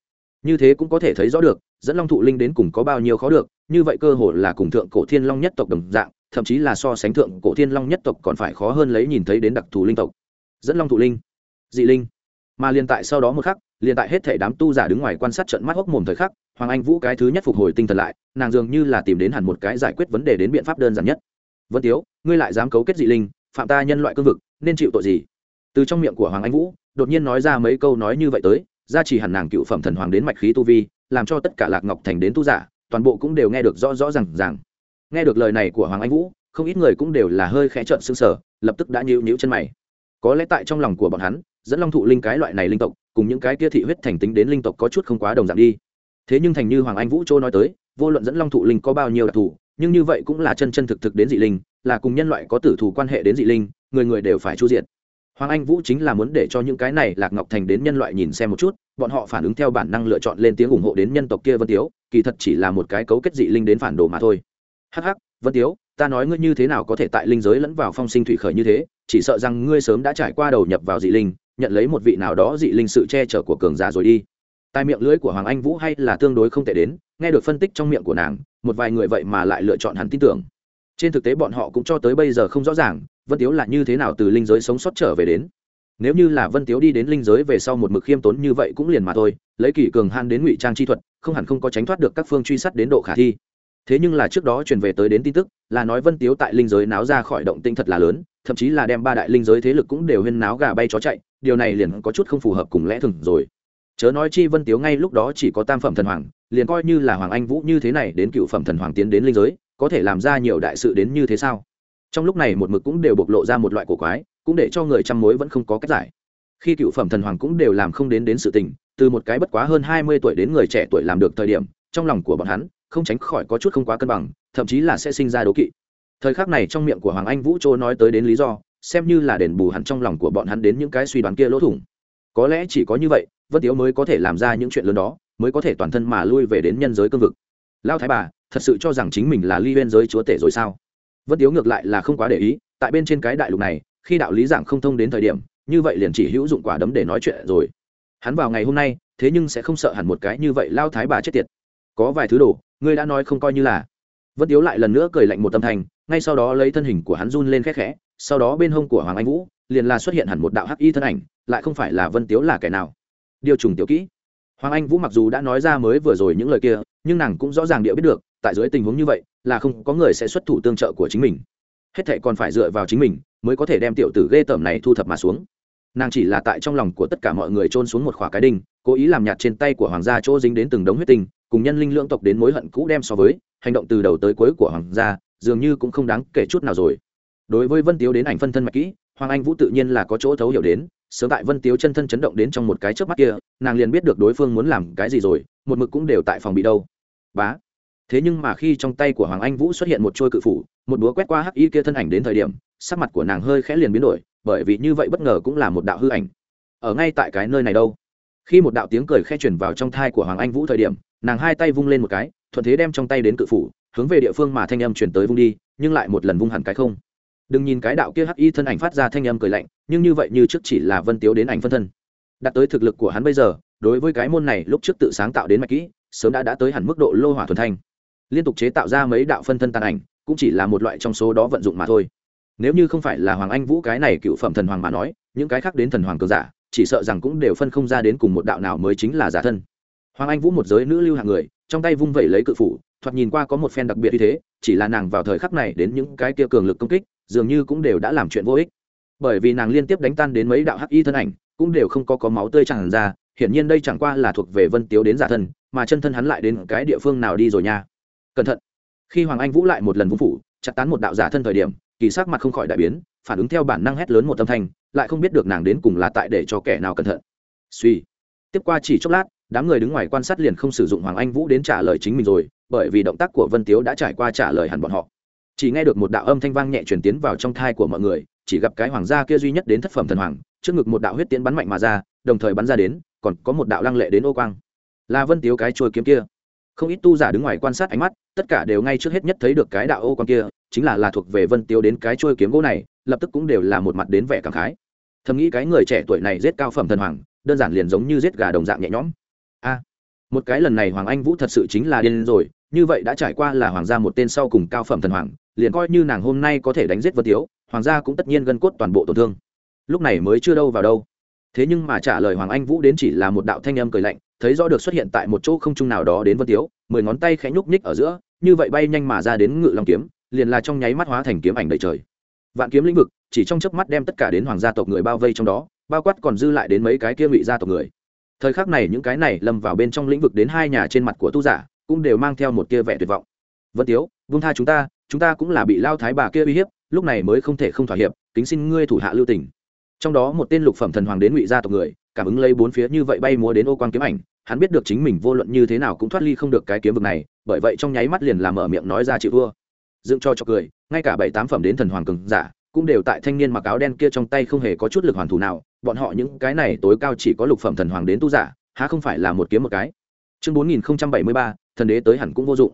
Như thế cũng có thể thấy rõ được, dẫn long thụ linh đến cùng có bao nhiêu khó được, như vậy cơ hội là cùng thượng cổ thiên long nhất tộc đồng dạng, thậm chí là so sánh thượng cổ thiên long nhất tộc còn phải khó hơn lấy nhìn thấy đến đặc thù linh tộc. Dẫn long thụ linh, dị linh. Mà liền tại sau đó một khắc, liền tại hết thể đám tu giả đứng ngoài quan sát trận mắt hốc mồm thời khắc, hoàng anh vũ cái thứ nhất phục hồi tinh thần lại, nàng dường như là tìm đến hẳn một cái giải quyết vấn đề đến biện pháp đơn giản nhất vân tiếu, ngươi lại dám cấu kết dị linh, phạm ta nhân loại cương vực, nên chịu tội gì? Từ trong miệng của hoàng anh vũ, đột nhiên nói ra mấy câu nói như vậy tới, ra chỉ hẳn nàng cựu phẩm thần hoàng đến mạch khí tu vi, làm cho tất cả lạc ngọc thành đến tu giả, toàn bộ cũng đều nghe được rõ rõ r à n g rằng nghe được lời này của hoàng anh vũ, không ít người cũng đều là hơi khẽ trợn xương sở lập tức đã nhịu nhịu chân mày. Có lẽ tại trong lòng của bọn hắn, dẫn long thụ linh cái loại này linh tộc, cùng những cái kia thị huyết thành tính đến linh tộc có chút không quá đồng dạng đi. Thế nhưng thành như hoàng anh vũ châu nói tới, vô luận dẫn long thụ linh có bao nhiêu đặc thù nhưng như vậy cũng là chân chân thực thực đến dị linh, là cùng nhân loại có tử thù quan hệ đến dị linh, người người đều phải chu diệt. hoàng anh vũ chính là muốn để cho những cái này lạc ngọc thành đến nhân loại nhìn xem một chút, bọn họ phản ứng theo bản năng lựa chọn lên tiếng ủng hộ đến nhân tộc kia vân tiếu, kỳ thật chỉ là một cái cấu kết dị linh đến phản đồ mà thôi hắc hắc, vân tiếu, ta nói ngươi như thế nào có thể tại linh giới lẫn vào phong sinh thủy khởi như thế, chỉ sợ rằng ngươi sớm đã trải qua đầu nhập vào dị linh, nhận lấy một vị nào đó dị linh sự che chở của cường giả rồi đi tai miệng lưới của hoàng anh vũ hay là tương đối không tệ đến, nghe được phân tích trong miệng của nàng, một vài người vậy mà lại lựa chọn hắn tin tưởng. Trên thực tế bọn họ cũng cho tới bây giờ không rõ ràng, vân tiếu là như thế nào từ linh giới sống sót trở về đến. Nếu như là vân tiếu đi đến linh giới về sau một mực khiêm tốn như vậy cũng liền mà thôi, lấy kỷ cường han đến ngụy trang chi thuật, không hẳn không có tránh thoát được các phương truy sát đến độ khả thi. Thế nhưng là trước đó truyền về tới đến tin tức, là nói vân tiếu tại linh giới náo ra khỏi động tinh thật là lớn, thậm chí là đem ba đại linh giới thế lực cũng đều huyên náo gà bay chó chạy, điều này liền có chút không phù hợp cùng lẽ thường rồi chớ nói chi vân tiếu ngay lúc đó chỉ có tam phẩm thần hoàng, liền coi như là hoàng anh vũ như thế này đến cựu phẩm thần hoàng tiến đến linh giới, có thể làm ra nhiều đại sự đến như thế sao? Trong lúc này một mực cũng đều bộc lộ ra một loại cổ quái, cũng để cho người chăm mối vẫn không có cách giải. Khi cựu phẩm thần hoàng cũng đều làm không đến đến sự tình, từ một cái bất quá hơn hai mươi tuổi đến người trẻ tuổi làm được thời điểm, trong lòng của bọn hắn, không tránh khỏi có chút không quá cân bằng, thậm chí là sẽ sinh ra đố kỵ. Thời khắc này trong miệng của hoàng anh vũ châu nói tới đến lý do, xem như là đền bù hẳn trong lòng của bọn hắn đến những cái suy đoán kia lỗ thủng. Có lẽ chỉ có như vậy vân tiếu mới có thể làm ra những chuyện lớn đó, mới có thể toàn thân mà lui về đến nhân giới cương vực. Lao thái bà, thật sự cho rằng chính mình là ly bên giới chúa tể rồi sao? Vân tiếu ngược lại là không quá để ý, tại bên trên cái đại lục này, khi đạo lý giảng không thông đến thời điểm, như vậy liền chỉ hữu dụng quả đấm để nói chuyện rồi. Hắn vào ngày hôm nay, thế nhưng sẽ không sợ hẳn một cái như vậy lao thái bà chết tiệt. Có vài thứ đồ, ngươi đã nói không coi như là. Vân tiếu lại lần nữa cười lạnh một tâm thành, ngay sau đó lấy thân hình của hắn run lên khẽ khẽ, sau đó bên hông của hoàng anh vũ, liền là xuất hiện hẳn một đạo hắc y thân ảnh, lại không phải là vân tiếu là kẻ nào điều trùng tiểu kỹ. Hoàng anh vũ mặc dù đã nói ra mới vừa rồi những lời kia, nhưng nàng cũng rõ ràng địa biết được, tại dưới tình huống như vậy, là không có người sẽ xuất thủ tương trợ của chính mình. Hết thệ còn phải dựa vào chính mình, mới có thể đem tiểu tử ghê tởm này thu thập mà xuống. Nàng chỉ là tại trong lòng của tất cả mọi người trôn xuống một khỏa cái đinh, cố ý làm nhạt trên tay của hoàng gia chỗ dính đến từng đống huyết tinh, cùng nhân linh lưỡng tộc đến mối hận cũ đem so với, hành động từ đầu tới cuối của hoàng gia, dường như cũng không đáng kể chút nào rồi. Đối với vân tiếu đến ảnh phân thân mạch kỹ, hoàng anh vũ tự nhiên là có chỗ thấu hiểu đến sớm tại vân tiếu chân thân chấn động đến trong một cái trước mắt kia, nàng liền biết được đối phương muốn làm cái gì rồi, một mực cũng đều tại phòng bị đâu. Bá. Thế nhưng mà khi trong tay của hoàng anh vũ xuất hiện một trôi cự phủ, một búa quét qua hắc y kia thân ảnh đến thời điểm, sắc mặt của nàng hơi khẽ liền biến đổi, bởi vì như vậy bất ngờ cũng là một đạo hư ảnh. Ở ngay tại cái nơi này đâu? Khi một đạo tiếng cười khe chuyển vào trong thai của hoàng anh vũ thời điểm, nàng hai tay vung lên một cái, thuận thế đem trong tay đến cự phủ, hướng về địa phương mà thanh âm chuyển tới vung đi, nhưng lại một lần vung hẳn cái không đừng nhìn cái đạo kia hắc y thân ảnh phát ra thanh âm cười lạnh, nhưng như vậy như trước chỉ là vân tiếu đến ảnh phân thân. Đạt tới thực lực của hắn bây giờ, đối với cái môn này lúc trước tự sáng tạo đến mạch kỹ, sớm đã đã tới hẳn mức độ lô hỏa thuần thanh. Liên tục chế tạo ra mấy đạo phân thân tàn ảnh, cũng chỉ là một loại trong số đó vận dụng mà thôi. Nếu như không phải là hoàng anh vũ cái này cựu phẩm thần hoàng mà nói, những cái khác đến thần hoàng cờ giả, chỉ sợ rằng cũng đều phân không ra đến cùng một đạo nào mới chính là giả thân. Hoàng anh vũ một giới nữ lưu hạng người, trong tay vung vẩy lấy cự phủ, thoạt nhìn qua có một phen đặc biệt như thế, chỉ là nàng vào thời khắc này đến những cái kia cường lực công kích dường như cũng đều đã làm chuyện vô ích. Bởi vì nàng liên tiếp đánh tan đến mấy đạo hắc y thân ảnh, cũng đều không có có máu tươi chẳng ra, hiển nhiên đây chẳng qua là thuộc về vân tiếu đến giả thân, mà chân thân hắn lại đến cái địa phương nào đi rồi nha. Cẩn thận. Khi hoàng anh vũ lại một lần vũ phủ, chặt tán một đạo giả thân thời điểm, kỳ sắc mặt không khỏi đại biến, phản ứng theo bản năng hét lớn một âm thanh, lại không biết được nàng đến cùng là tại để cho kẻ nào cẩn thận. Suy. Tiếp qua chỉ chốc lát, đám người đứng ngoài quan sát liền không sử dụng hoàng anh vũ đến trả lời chính mình rồi, bởi vì động tác của vân tiếu đã trải qua trả lời hẳn bọn họ chỉ nghe được một đạo âm thanh vang nhẹ truyền tiến vào trong thai của mọi người, chỉ gặp cái hoàng gia kia duy nhất đến thất phẩm thần hoàng, trước ngực một đạo huyết tiến bắn mạnh mà ra, đồng thời bắn ra đến, còn có một đạo lăng lệ đến ô quang. Là vân tiếu cái trôi kiếm kia. Không ít tu giả đứng ngoài quan sát ánh mắt, tất cả đều ngay trước hết nhất thấy được cái đạo ô quang kia, chính là là thuộc về vân tiếu đến cái trôi kiếm gỗ này, lập tức cũng đều là một mặt đến vẻ cảm khái. Thầm nghĩ cái người trẻ tuổi này giết cao phẩm thần hoàng, đơn giản liền giống như giết gà đồng dạng nhẹ nhõm. A, một cái lần này hoàng anh vũ thật sự chính là điên rồi, như vậy đã trải qua là hoàng gia một tên sau cùng cao phẩm thần hoàng liền coi như nàng hôm nay có thể đánh giết vân tiếu, hoàng gia cũng tất nhiên gân cốt toàn bộ tổn thương. Lúc này mới chưa đâu vào đâu. Thế nhưng mà trả lời hoàng anh vũ đến chỉ là một đạo thanh âm cười lạnh, thấy rõ được xuất hiện tại một chỗ không trung nào đó đến vân tiếu, mười ngón tay khẽ nhúc nhích ở giữa, như vậy bay nhanh mà ra đến ngự long kiếm, liền là trong nháy mắt hóa thành kiếm ảnh đầy trời. Vạn kiếm lĩnh vực, chỉ trong chớp mắt đem tất cả đến hoàng gia tộc người bao vây trong đó, bao quát còn dư lại đến mấy cái kia ngụy gia tộc người. Thời khắc này những cái này lâm vào bên trong lĩnh vực đến hai nhà trên mặt của tu giả, cũng đều mang theo một kia vẻ tuyệt vọng. Vân tiếu vung tha chúng ta chúng ta cũng là bị lao thái bà kia uy hiếp, lúc này mới không thể không thỏa hiệp, kính xin ngươi thủ hạ lưu tình. Trong đó một tên lục phẩm thần hoàng đến ngụy gia tộc người, cảm ứng lấy bốn phía như vậy bay múa đến ô quang kiếm ảnh, hắn biết được chính mình vô luận như thế nào cũng thoát ly không được cái kiếm vực này, bởi vậy trong nháy mắt liền làm mở miệng nói ra chịu thua. Dựng cho cho cười, ngay cả bảy tám phẩm đến thần hoàng cường giả, cũng đều tại thanh niên mặc áo đen kia trong tay không hề có chút lực hoàn thủ nào, bọn họ những cái này tối cao chỉ có lục phẩm thần hoàng đến tu giả, há không phải là một kiếm một cái. Chương bốn nghìn bảy mươi ba, thần đế tới hẳn cũng vô dụng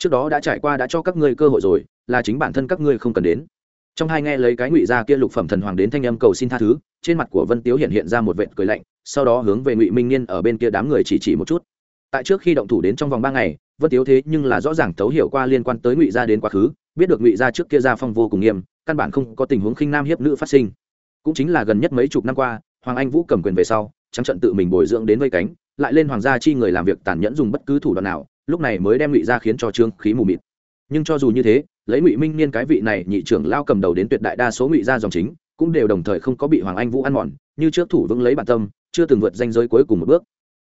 trước đó đã trải qua đã cho các ngươi cơ hội rồi, là chính bản thân các ngươi không cần đến. Trong hai nghe lấy cái ngụy gia kia lục phẩm thần hoàng đến thanh âm cầu xin tha thứ, trên mặt của vân tiếu hiện hiện ra một vệt cười lạnh, sau đó hướng về ngụy minh niên ở bên kia đám người chỉ chỉ một chút. Tại trước khi động thủ đến trong vòng ba ngày, vân tiếu thế nhưng là rõ ràng thấu hiểu qua liên quan tới ngụy gia đến quá khứ, biết được ngụy gia trước kia gia phong vô cùng nghiêm, căn bản không có tình huống khinh nam hiếp nữ phát sinh. Cũng chính là gần nhất mấy chục năm qua, hoàng anh vũ cầm quyền về sau, trắng trận tự mình bồi dưỡng đến vây cánh, lại lên hoàng gia chi người làm việc tàn nhẫn dùng bất cứ thủ đoạn nào lúc này mới đem ngụy gia khiến cho trương khí mù mịt. Nhưng cho dù như thế, lấy ngụy minh niên cái vị này nhị trưởng lao cầm đầu đến tuyệt đại đa số ngụy gia dòng chính, cũng đều đồng thời không có bị hoàng anh vũ ăn mòn, như trước thủ vững lấy bản tâm, chưa từng vượt danh giới cuối cùng một bước.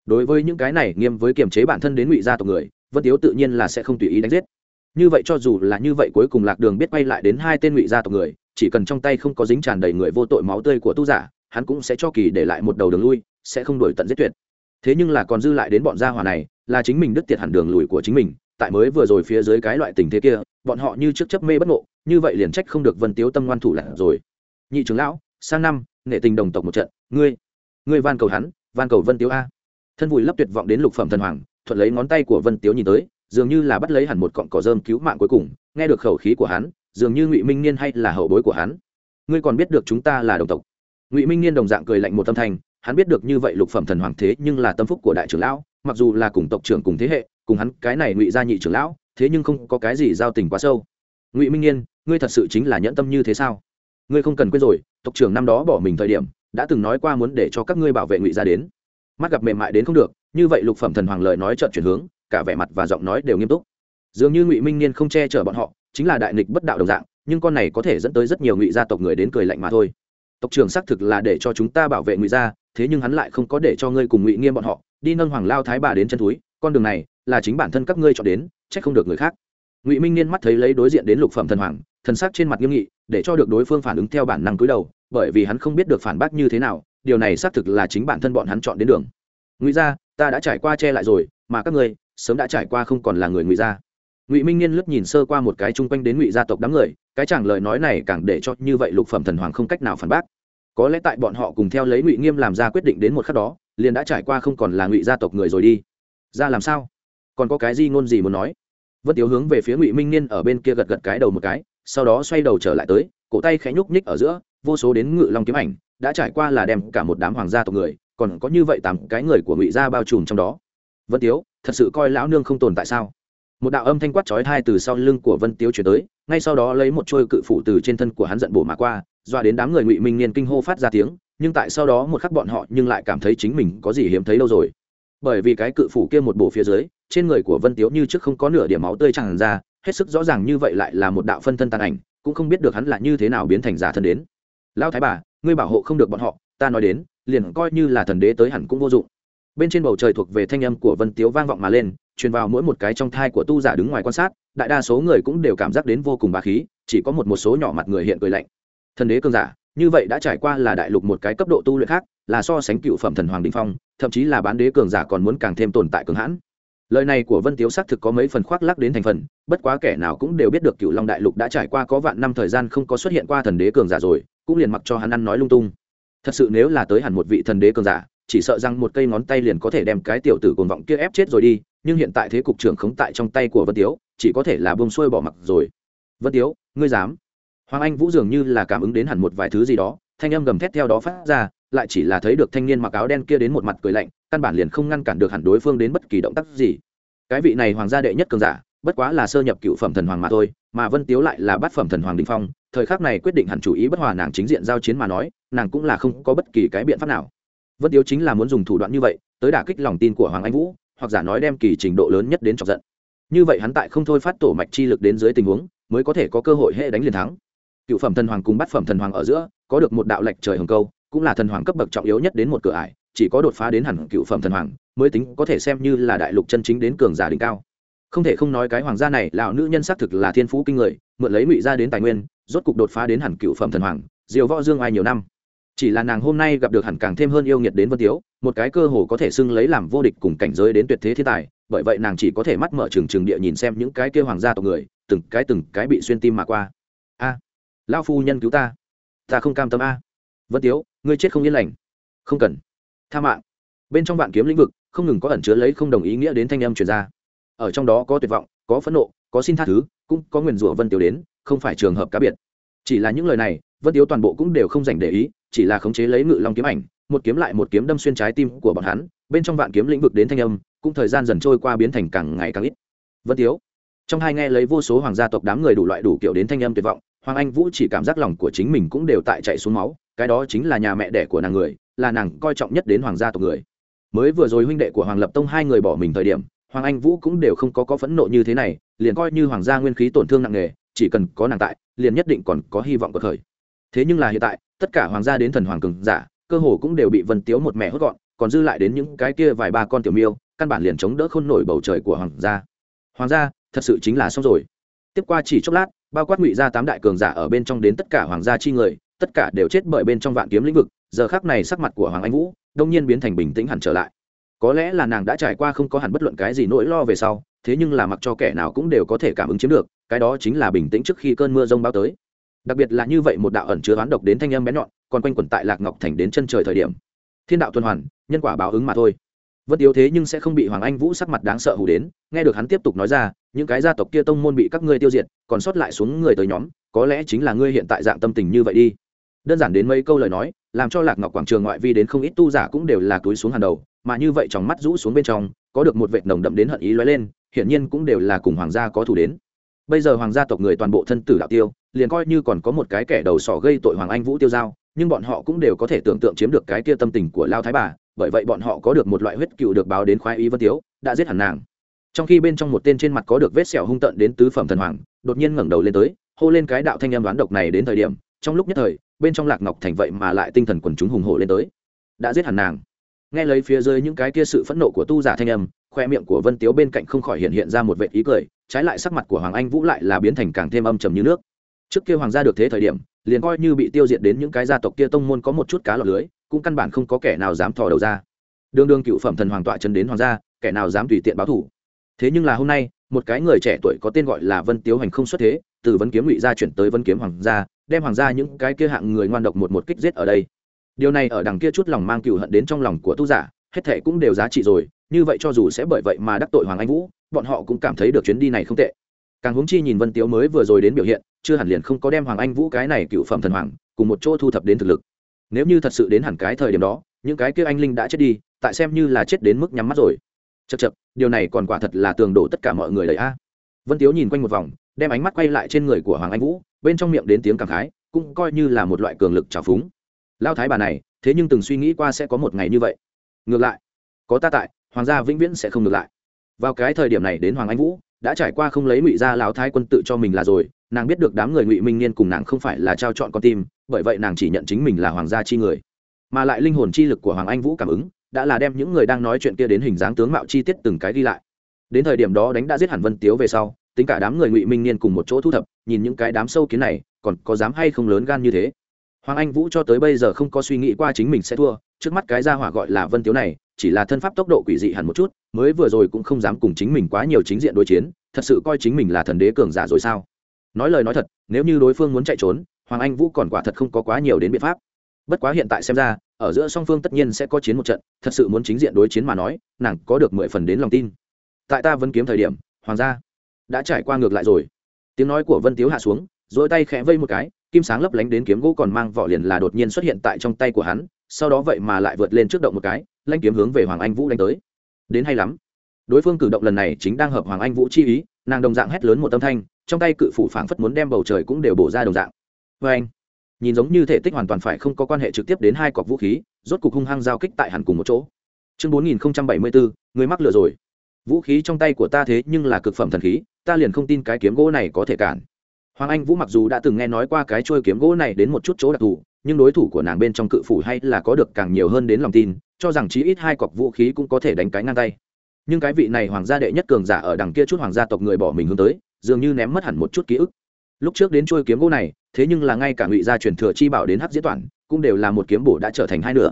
Đối với những cái này nghiêm với kiềm chế bản thân đến ngụy gia tộc người, vân tiếu tự nhiên là sẽ không tùy ý đánh giết. Như vậy cho dù là như vậy cuối cùng lạc đường biết quay lại đến hai tên ngụy gia tộc người, chỉ cần trong tay không có dính tràn đầy người vô tội máu tươi của tu giả, hắn cũng sẽ cho kỳ để lại một đầu đường lui, sẽ không đổi tận giết tuyệt. Thế nhưng là còn dư lại đến bọn gia hòa này là chính mình đứt tiệt hẳn đường lùi của chính mình, tại mới vừa rồi phía dưới cái loại tình thế kia, bọn họ như trước chấp mê bất ngộ, như vậy liền trách không được vân tiếu tâm ngoan thủ lạc rồi. Nhị trưởng lão, sang năm nghệ tình đồng tộc một trận, ngươi ngươi van cầu hắn, van cầu vân tiếu a. Thân vùi lấp tuyệt vọng đến lục phẩm thần hoàng, thuận lấy ngón tay của vân tiếu nhìn tới, dường như là bắt lấy hẳn một cọng cỏ dơm cứu mạng cuối cùng, nghe được khẩu khí của hắn, dường như ngụy minh niên hay là hậu bối của hắn. Ngươi còn biết được chúng ta là đồng tộc. Ngụy minh niên đồng dạng cười lạnh một tâm thành hắn biết được như vậy lục phẩm thần hoàng thế nhưng là tâm phúc của đại trưởng lão mặc dù là cùng tộc trưởng cùng thế hệ, cùng hắn, cái này ngụy gia nhị trưởng lão, thế nhưng không có cái gì giao tình quá sâu. Ngụy minh niên ngươi thật sự chính là nhẫn tâm như thế sao? Ngươi không cần quên rồi, tộc trưởng năm đó bỏ mình thời điểm, đã từng nói qua muốn để cho các ngươi bảo vệ ngụy gia đến. Mắt gặp mềm mại đến không được, như vậy lục phẩm thần hoàng lời nói trợn chuyển hướng, cả vẻ mặt và giọng nói đều nghiêm túc. Dường như ngụy minh niên không che chở bọn họ, chính là đại nghịch bất đạo đồng dạng, nhưng con này có thể dẫn tới rất nhiều ngụy gia tộc người đến cười lạnh mà thôi. Tộc trưởng xác thực là để cho chúng ta bảo vệ ngụy gia thế nhưng hắn lại không có để cho ngươi cùng ngụy nghiêm bọn họ đi nâng hoàng lao thái bà đến chân túi con đường này là chính bản thân các ngươi chọn đến, trách không được người khác. Ngụy minh niên mắt thấy lấy đối diện đến lục phẩm thần hoàng, thần sắc trên mặt nghiêm nghị, để cho được đối phương phản ứng theo bản năng cúi đầu, bởi vì hắn không biết được phản bác như thế nào, điều này xác thực là chính bản thân bọn hắn chọn đến đường. Ngụy gia, ta đã trải qua che lại rồi, mà các ngươi sớm đã trải qua không còn là người ngụy gia. Ngụy minh niên lướt nhìn sơ qua một cái chung quanh đến ngụy gia tộc đám người, cái chẳng lời nói này càng để cho như vậy lục phẩm thần hoàng không cách nào phản bác có lẽ tại bọn họ cùng theo lấy ngụy nghiêm làm ra quyết định đến một khắc đó, liền đã trải qua không còn là ngụy gia tộc người rồi đi. Ra làm sao? Còn có cái gì ngôn gì muốn nói? Vân tiếu hướng về phía ngụy minh niên ở bên kia gật gật cái đầu một cái, sau đó xoay đầu trở lại tới, cổ tay khẽ nhúc nhích ở giữa, vô số đến ngự long kiếm ảnh, đã trải qua là đem cả một đám hoàng gia tộc người, còn có như vậy tám cái người của ngụy gia bao trùm trong đó. Vân tiếu, thật sự coi lão nương không tồn tại sao? Một đạo âm thanh quát chói thai từ sau lưng của vân tiếu chuyển tới, ngay sau đó lấy một trôi cự phủ từ trên thân của hắn giận bổ mà qua dọa đến đám người ngụy minh niên kinh hô phát ra tiếng, nhưng tại sau đó một khắc bọn họ nhưng lại cảm thấy chính mình có gì hiếm thấy đâu rồi. Bởi vì cái cự phủ kia một bộ phía dưới, trên người của vân tiếu như trước không có nửa điểm máu tươi tràn ra, hết sức rõ ràng như vậy lại là một đạo phân thân tàn ảnh, cũng không biết được hắn là như thế nào biến thành giả thân đến. Lão thái bà, ngươi bảo hộ không được bọn họ, ta nói đến, liền coi như là thần đế tới hẳn cũng vô dụng. Bên trên bầu trời thuộc về thanh âm của vân tiếu vang vọng mà lên, truyền vào mỗi một cái trong thai của tu giả đứng ngoài quan sát, đại đa số người cũng đều cảm giác đến vô cùng bà khí, chỉ có một một số nhỏ mặt người hiện cười lạnh thần đế cường giả, như vậy đã trải qua là đại lục một cái cấp độ tu luyện khác, là so sánh cựu phẩm thần hoàng đình phong, thậm chí là bán đế cường giả còn muốn càng thêm tồn tại cường hãn. Lời này của vân tiếu xác thực có mấy phần khoác lắc đến thành phần, bất quá kẻ nào cũng đều biết được cựu long đại lục đã trải qua có vạn năm thời gian không có xuất hiện qua thần đế cường giả rồi, cũng liền mặc cho hắn ăn nói lung tung. Thật sự nếu là tới hẳn một vị thần đế cường giả, chỉ sợ rằng một cây ngón tay liền có thể đem cái tiểu tử cồn vọng kia ép chết rồi đi, nhưng hiện tại thế cục trưởng khống tại trong tay của vân tiếu, chỉ có thể là bông xuôi bỏ mặc rồi. Vân tiếu, ngươi dám? Hoàng anh vũ dường như là cảm ứng đến hẳn một vài thứ gì đó, thanh âm gầm thét theo đó phát ra, lại chỉ là thấy được thanh niên mặc áo đen kia đến một mặt cười lạnh, căn bản liền không ngăn cản được hẳn đối phương đến bất kỳ động tác gì. Cái vị này hoàng gia đệ nhất cường giả, bất quá là sơ nhập cựu phẩm thần hoàng mà thôi, mà vân tiếu lại là bát phẩm thần hoàng đình phong, thời khắc này quyết định hẳn chủ ý bất hòa nàng chính diện giao chiến mà nói, nàng cũng là không có bất kỳ cái biện pháp nào. Vân tiếu chính là muốn dùng thủ đoạn như vậy, tới đả kích lòng tin của hoàng anh vũ, hoặc giả nói đem kỳ trình độ lớn nhất đến chọc giận. Như vậy hắn tại không thôi phát tổ mạch chi lực đến dưới tình huống, mới có thể có cơ hội hệ đánh liền thắng cựu phẩm thần hoàng cùng bát phẩm thần hoàng ở giữa, có được một đạo lệch trời hồng câu, cũng là thần hoàng cấp bậc trọng yếu nhất đến một cửa ải, chỉ có đột phá đến hẳn cựu phẩm thần hoàng, mới tính có thể xem như là đại lục chân chính đến cường giả đỉnh cao. Không thể không nói cái hoàng gia này, lão nữ nhân xác thực là thiên phú kinh người, mượn lấy ngụy gia đến tài nguyên, rốt cục đột phá đến hẳn cựu phẩm thần hoàng, diều võ dương ai nhiều năm. Chỉ là nàng hôm nay gặp được hẳn càng thêm hơn yêu nghiệt đến vân tiếu, một cái cơ hồ có thể xưng lấy làm vô địch cùng cảnh giới đến tuyệt thế thiên tài, bởi vậy nàng chỉ có thể mắt mở trường trường địa nhìn xem những cái kêu hoàng gia tộc người, từng cái từng cái bị xuyên tim mà qua. A lão phu nhân cứu ta. Ta không cam tâm a. Vân tiếu, ngươi chết không yên lành. Không cần. Tha mạng. Bên trong vạn kiếm lĩnh vực, không ngừng có ẩn chứa lấy không đồng ý nghĩa đến thanh âm truyền ra. Ở trong đó có tuyệt vọng, có phẫn nộ, có xin tha thứ, cũng có nguyền rủa vân tiếu đến, không phải trường hợp cá biệt. Chỉ là những lời này, vân tiếu toàn bộ cũng đều không dành để ý, chỉ là khống chế lấy ngự long kiếm ảnh, một kiếm lại một kiếm đâm xuyên trái tim của bọn hắn, bên trong vạn kiếm lĩnh vực đến thanh âm, cũng thời gian dần trôi qua biến thành càng ngày càng ít. Vân tiếu, trong hai nghe lấy vô số hoàng gia tộc đám người đủ loại đủ kiểu đến thanh âm tuyệt vọng hoàng anh vũ chỉ cảm giác lòng của chính mình cũng đều tại chạy xuống máu, cái đó chính là nhà mẹ đẻ của nàng người, là nàng coi trọng nhất đến hoàng gia tộc người. Mới vừa rồi huynh đệ của hoàng lập tông hai người bỏ mình thời điểm, hoàng anh vũ cũng đều không có có phẫn nộ như thế này, liền coi như hoàng gia nguyên khí tổn thương nặng nề, chỉ cần có nàng tại, liền nhất định còn có hy vọng của khởi thế nhưng là hiện tại, tất cả hoàng gia đến thần hoàng cường giả, cơ hồ cũng đều bị vân tiếu một mẹ hốt gọn, còn dư lại đến những cái kia vài ba con tiểu miêu, căn bản liền chống đỡ khôn nổi bầu trời của hoàng gia. Hoàng gia, thật sự chính là xong rồi tiếp qua chỉ chốc lát, bao quát ngụy gia tám đại cường giả ở bên trong đến tất cả hoàng gia chi người, tất cả đều chết bởi bên trong vạn kiếm lĩnh vực, giờ khác này sắc mặt của hoàng anh vũ đông nhiên biến thành bình tĩnh hẳn trở lại. Có lẽ là nàng đã trải qua không có hẳn bất luận cái gì nỗi lo về sau, thế nhưng là mặc cho kẻ nào cũng đều có thể cảm ứng chiếm được, cái đó chính là bình tĩnh trước khi cơn mưa rông bao tới. Đặc biệt là như vậy một đạo ẩn chứa oán độc đến thanh âm bé nhọn, còn quanh quẩn tại lạc ngọc thành đến chân trời thời điểm. Thiên đạo tuần hoàn, nhân quả báo ứng mà thôi vân yếu thế nhưng sẽ không bị hoàng anh vũ sắc mặt đáng sợ hù đến, nghe được hắn tiếp tục nói ra, những cái gia tộc kia tông môn bị các ngươi tiêu diệt, còn sót lại xuống người tới nhóm, có lẽ chính là ngươi hiện tại dạng tâm tình như vậy đi. Đơn giản đến mấy câu lời nói, làm cho lạc ngọc quảng trường ngoại vi đến không ít tu giả cũng đều là túi xuống hàng đầu, mà như vậy trong mắt rũ xuống bên trong, có được một vệt nồng đậm đến hận ý lóe lên, hiển nhiên cũng đều là cùng hoàng gia có thủ đến. Bây giờ hoàng gia tộc người toàn bộ thân tử đạo tiêu, liền coi như còn có một cái kẻ đầu sỏ gây tội hoàng anh vũ tiêu giao, nhưng bọn họ cũng đều có thể tưởng tượng chiếm được cái kia tâm tình của lao thái bà bởi vậy bọn họ có được một loại huyết cựu được báo đến khoái ý vân tiếu, đã giết hẳn nàng. Trong khi bên trong một tên trên mặt có được vết sẹo hung tận đến tứ phẩm thần hoàng, đột nhiên ngẩng đầu lên tới, hô lên cái đạo thanh em đoán độc này đến thời điểm, trong lúc nhất thời, bên trong lạc ngọc thành vậy mà lại tinh thần quần chúng hùng hổ lên tới. Đã giết hẳn nàng. Nghe lấy phía dưới những cái kia sự phẫn nộ của tu giả thanh âm, khoe miệng của vân tiếu bên cạnh không khỏi hiện hiện ra một vệ ý cười, trái lại sắc mặt của hoàng anh vũ lại là biến thành càng thêm âm trầm như nước. Trước kia hoàng gia được thế thời điểm, liền coi như bị tiêu diệt đến những cái gia tộc kia tông môn có một chút cá lọt lưới cũng căn bản không có kẻ nào dám thò đầu ra. Đương đương cựu phẩm thần hoàng tọa chân đến hoàng gia, kẻ nào dám tùy tiện báo thủ. Thế nhưng là hôm nay, một cái người trẻ tuổi có tên gọi là vân tiếu hành không xuất thế, từ vấn kiếm ngụy gia chuyển tới vân kiếm hoàng gia, đem hoàng gia những cái kia hạng người ngoan độc một một kích giết ở đây. Điều này ở đằng kia chút lòng mang cựu hận đến trong lòng của tu giả, hết thệ cũng đều giá trị rồi, như vậy cho dù sẽ bởi vậy mà đắc tội hoàng anh vũ, bọn họ cũng cảm thấy được chuyến đi này không tệ. Càng huống chi nhìn vân tiếu mới vừa rồi đến biểu hiện, chưa hẳn liền không có đem hoàng anh vũ cái này cựu phẩm thần hoàng, cùng một chỗ thu thập đến thực lực nếu như thật sự đến hẳn cái thời điểm đó, những cái kia anh linh đã chết đi, tại xem như là chết đến mức nhắm mắt rồi. Chật chật điều này còn quả thật là tường đổ tất cả mọi người đầy a. Vân tiếu nhìn quanh một vòng, đem ánh mắt quay lại trên người của hoàng anh vũ, bên trong miệng đến tiếng cảm khái, cũng coi như là một loại cường lực trào phúng. Lao thái bà này, thế nhưng từng suy nghĩ qua sẽ có một ngày như vậy. Ngược lại, có ta tại, hoàng gia vĩnh viễn sẽ không ngược lại. Vào cái thời điểm này đến hoàng anh vũ, đã trải qua không lấy ngụy gia lão thái quân tự cho mình là rồi, nàng biết được đám người ngụy minh niên cùng nàng không phải là trao chọn con tim bởi vậy nàng chỉ nhận chính mình là hoàng gia chi người. Mà lại linh hồn chi lực của hoàng anh vũ cảm ứng, đã là đem những người đang nói chuyện kia đến hình dáng tướng mạo chi tiết từng cái ghi lại. Đến thời điểm đó đánh đã giết hẳn vân tiếu về sau, tính cả đám người ngụy minh niên cùng một chỗ thu thập, nhìn những cái đám sâu kiến này, còn có dám hay không lớn gan như thế. Hoàng anh vũ cho tới bây giờ không có suy nghĩ qua chính mình sẽ thua, trước mắt cái ra hỏa gọi là vân tiếu này, chỉ là thân pháp tốc độ quỷ dị hẳn một chút, mới vừa rồi cũng không dám cùng chính mình quá nhiều chính diện đối chiến, thật sự coi chính mình là thần đế cường giả rồi sao? Nói lời nói thật, nếu như đối phương muốn chạy trốn hoàng anh vũ còn quả thật không có quá nhiều đến biện pháp. Bất quá hiện tại xem ra, ở giữa song phương tất nhiên sẽ có chiến một trận, thật sự muốn chính diện đối chiến mà nói, nàng có được mười phần đến lòng tin. Tại ta vẫn kiếm thời điểm, hoàng gia đã trải qua ngược lại rồi. Tiếng nói của vân tiếu hạ xuống dỗi tay khẽ vây một cái, kim sáng lấp lánh đến kiếm gỗ còn mang vỏ liền là đột nhiên xuất hiện tại trong tay của hắn, sau đó vậy mà lại vượt lên trước động một cái, lanh kiếm hướng về hoàng anh vũ đánh tới. Đến hay lắm. Đối phương cử động lần này chính đang hợp hoàng anh vũ chi ý, nàng đồng dạng hét lớn một tâm thanh, trong tay cự phủ phảng phất muốn đem bầu trời cũng đều bổ ra đồng dạng vê anh, nhìn giống như thể tích hoàn toàn phải không có quan hệ trực tiếp đến hai cọc vũ khí, rốt cục hung hăng giao kích tại hẳn cùng một chỗ. Chương bốn nghìn bảy mươi bốn người mắc lừa rồi. Vũ khí trong tay của ta thế nhưng là cực phẩm thần khí, ta liền không tin cái kiếm gỗ này có thể cản. Hoàng anh vũ mặc dù đã từng nghe nói qua cái trôi kiếm gỗ này đến một chút chỗ đặc thù, nhưng đối thủ của nàng bên trong cự phủ hay là có được càng nhiều hơn đến lòng tin, cho rằng chí ít hai cọc vũ khí cũng có thể đánh cái ngang tay. Nhưng cái vị này hoàng gia đệ nhất cường giả ở đằng kia chút hoàng gia tộc người bỏ mình hướng tới, dường như ném mất hẳn một chút ký ức. Lúc trước đến trôi kiếm gỗ này thế nhưng là ngay cả ngụy gia truyền thừa chi bảo đến hắc diễn toàn, cũng đều là một kiếm bổ đã trở thành hai nửa.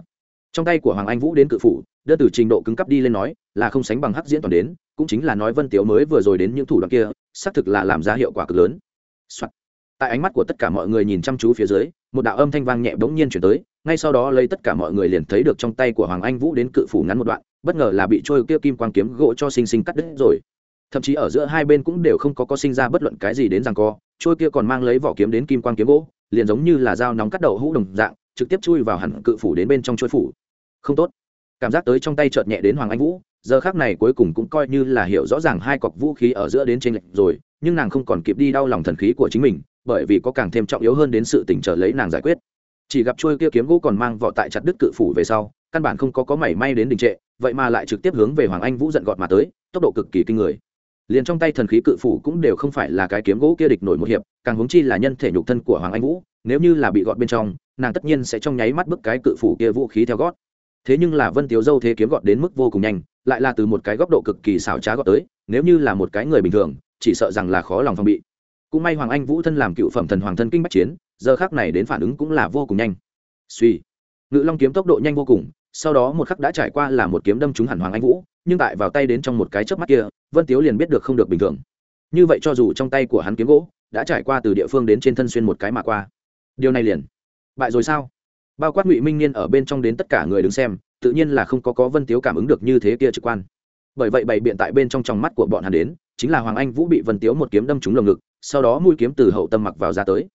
Trong tay của hoàng anh vũ đến cự phủ đơn từ trình độ cứng cấp đi lên nói, là không sánh bằng hắc diễn toàn đến, cũng chính là nói vân tiếu mới vừa rồi đến những thủ đoạn kia, xác thực là làm ra hiệu quả cực lớn、Soạn. tại ánh mắt của tất cả mọi người nhìn chăm chú phía dưới, một đạo âm thanh vang nhẹ bỗng nhiên chuyển tới, ngay sau đó lấy tất cả mọi người liền thấy được trong tay của hoàng anh vũ đến cự phủ ngắn một đoạn, bất ngờ là bị trôi kia kim quang kiếm gỗ cho sinh sinh cắt đứt rồi. Thậm chí ở giữa hai bên cũng đều không có có sinh ra bất luận cái gì đến rằng co trôi kia còn mang lấy vỏ kiếm đến kim quang kiếm gỗ, liền giống như là dao nóng cắt đầu hũ đồng dạng, trực tiếp chui vào hẳn cự phủ đến bên trong chuôi phủ. Không tốt. Cảm giác tới trong tay chợt nhẹ đến hoàng anh vũ, giờ khác này cuối cùng cũng coi như là hiểu rõ ràng hai cọc vũ khí ở giữa đến trên lệnh rồi, nhưng nàng không còn kịp đi đau lòng thần khí của chính mình, bởi vì có càng thêm trọng yếu hơn đến sự tỉnh trở lấy nàng giải quyết. Chỉ gặp trôi kia kiếm gỗ còn mang vỏ tại chặt đứt cự phủ về sau, căn bản không có có mảy may đến đình trệ, vậy mà lại trực tiếp hướng về hoàng anh vũ giận gọt mà tới, tốc độ cực kỳ kinh người liền trong tay thần khí cự phủ cũng đều không phải là cái kiếm gỗ kia địch nổi một hiệp, càng huống chi là nhân thể nhục thân của hoàng anh vũ, nếu như là bị gọt bên trong, nàng tất nhiên sẽ trong nháy mắt bức cái cự phủ kia vũ khí theo gót. Thế nhưng là vân tiếu dâu thế kiếm gọt đến mức vô cùng nhanh, lại là từ một cái góc độ cực kỳ xảo trá gọt tới, nếu như là một cái người bình thường, chỉ sợ rằng là khó lòng phòng bị. Cũng may hoàng anh vũ thân làm cựu phẩm thần hoàng thân kinh bách chiến, giờ khác này đến phản ứng cũng là vô cùng nhanh. Suy ngự long kiếm tốc độ nhanh vô cùng sau đó một khắc đã trải qua là một kiếm đâm trúng hẳn hoàng anh vũ, nhưng tại vào tay đến trong một cái chớp mắt kia, vân tiếu liền biết được không được bình thường. Như vậy cho dù trong tay của hắn kiếm gỗ đã trải qua từ địa phương đến trên thân xuyên một cái mà qua. Điều này liền bại rồi sao? Bao quát ngụy minh niên ở bên trong đến tất cả người đứng xem, tự nhiên là không có có vân tiếu cảm ứng được như thế kia trực quan. Bởi vậy bày biện tại bên trong trong mắt của bọn hắn đến, chính là hoàng anh vũ bị vân tiếu một kiếm đâm trúng lồng ngực, sau đó mũi kiếm từ hậu tâm mặc vào ra tới.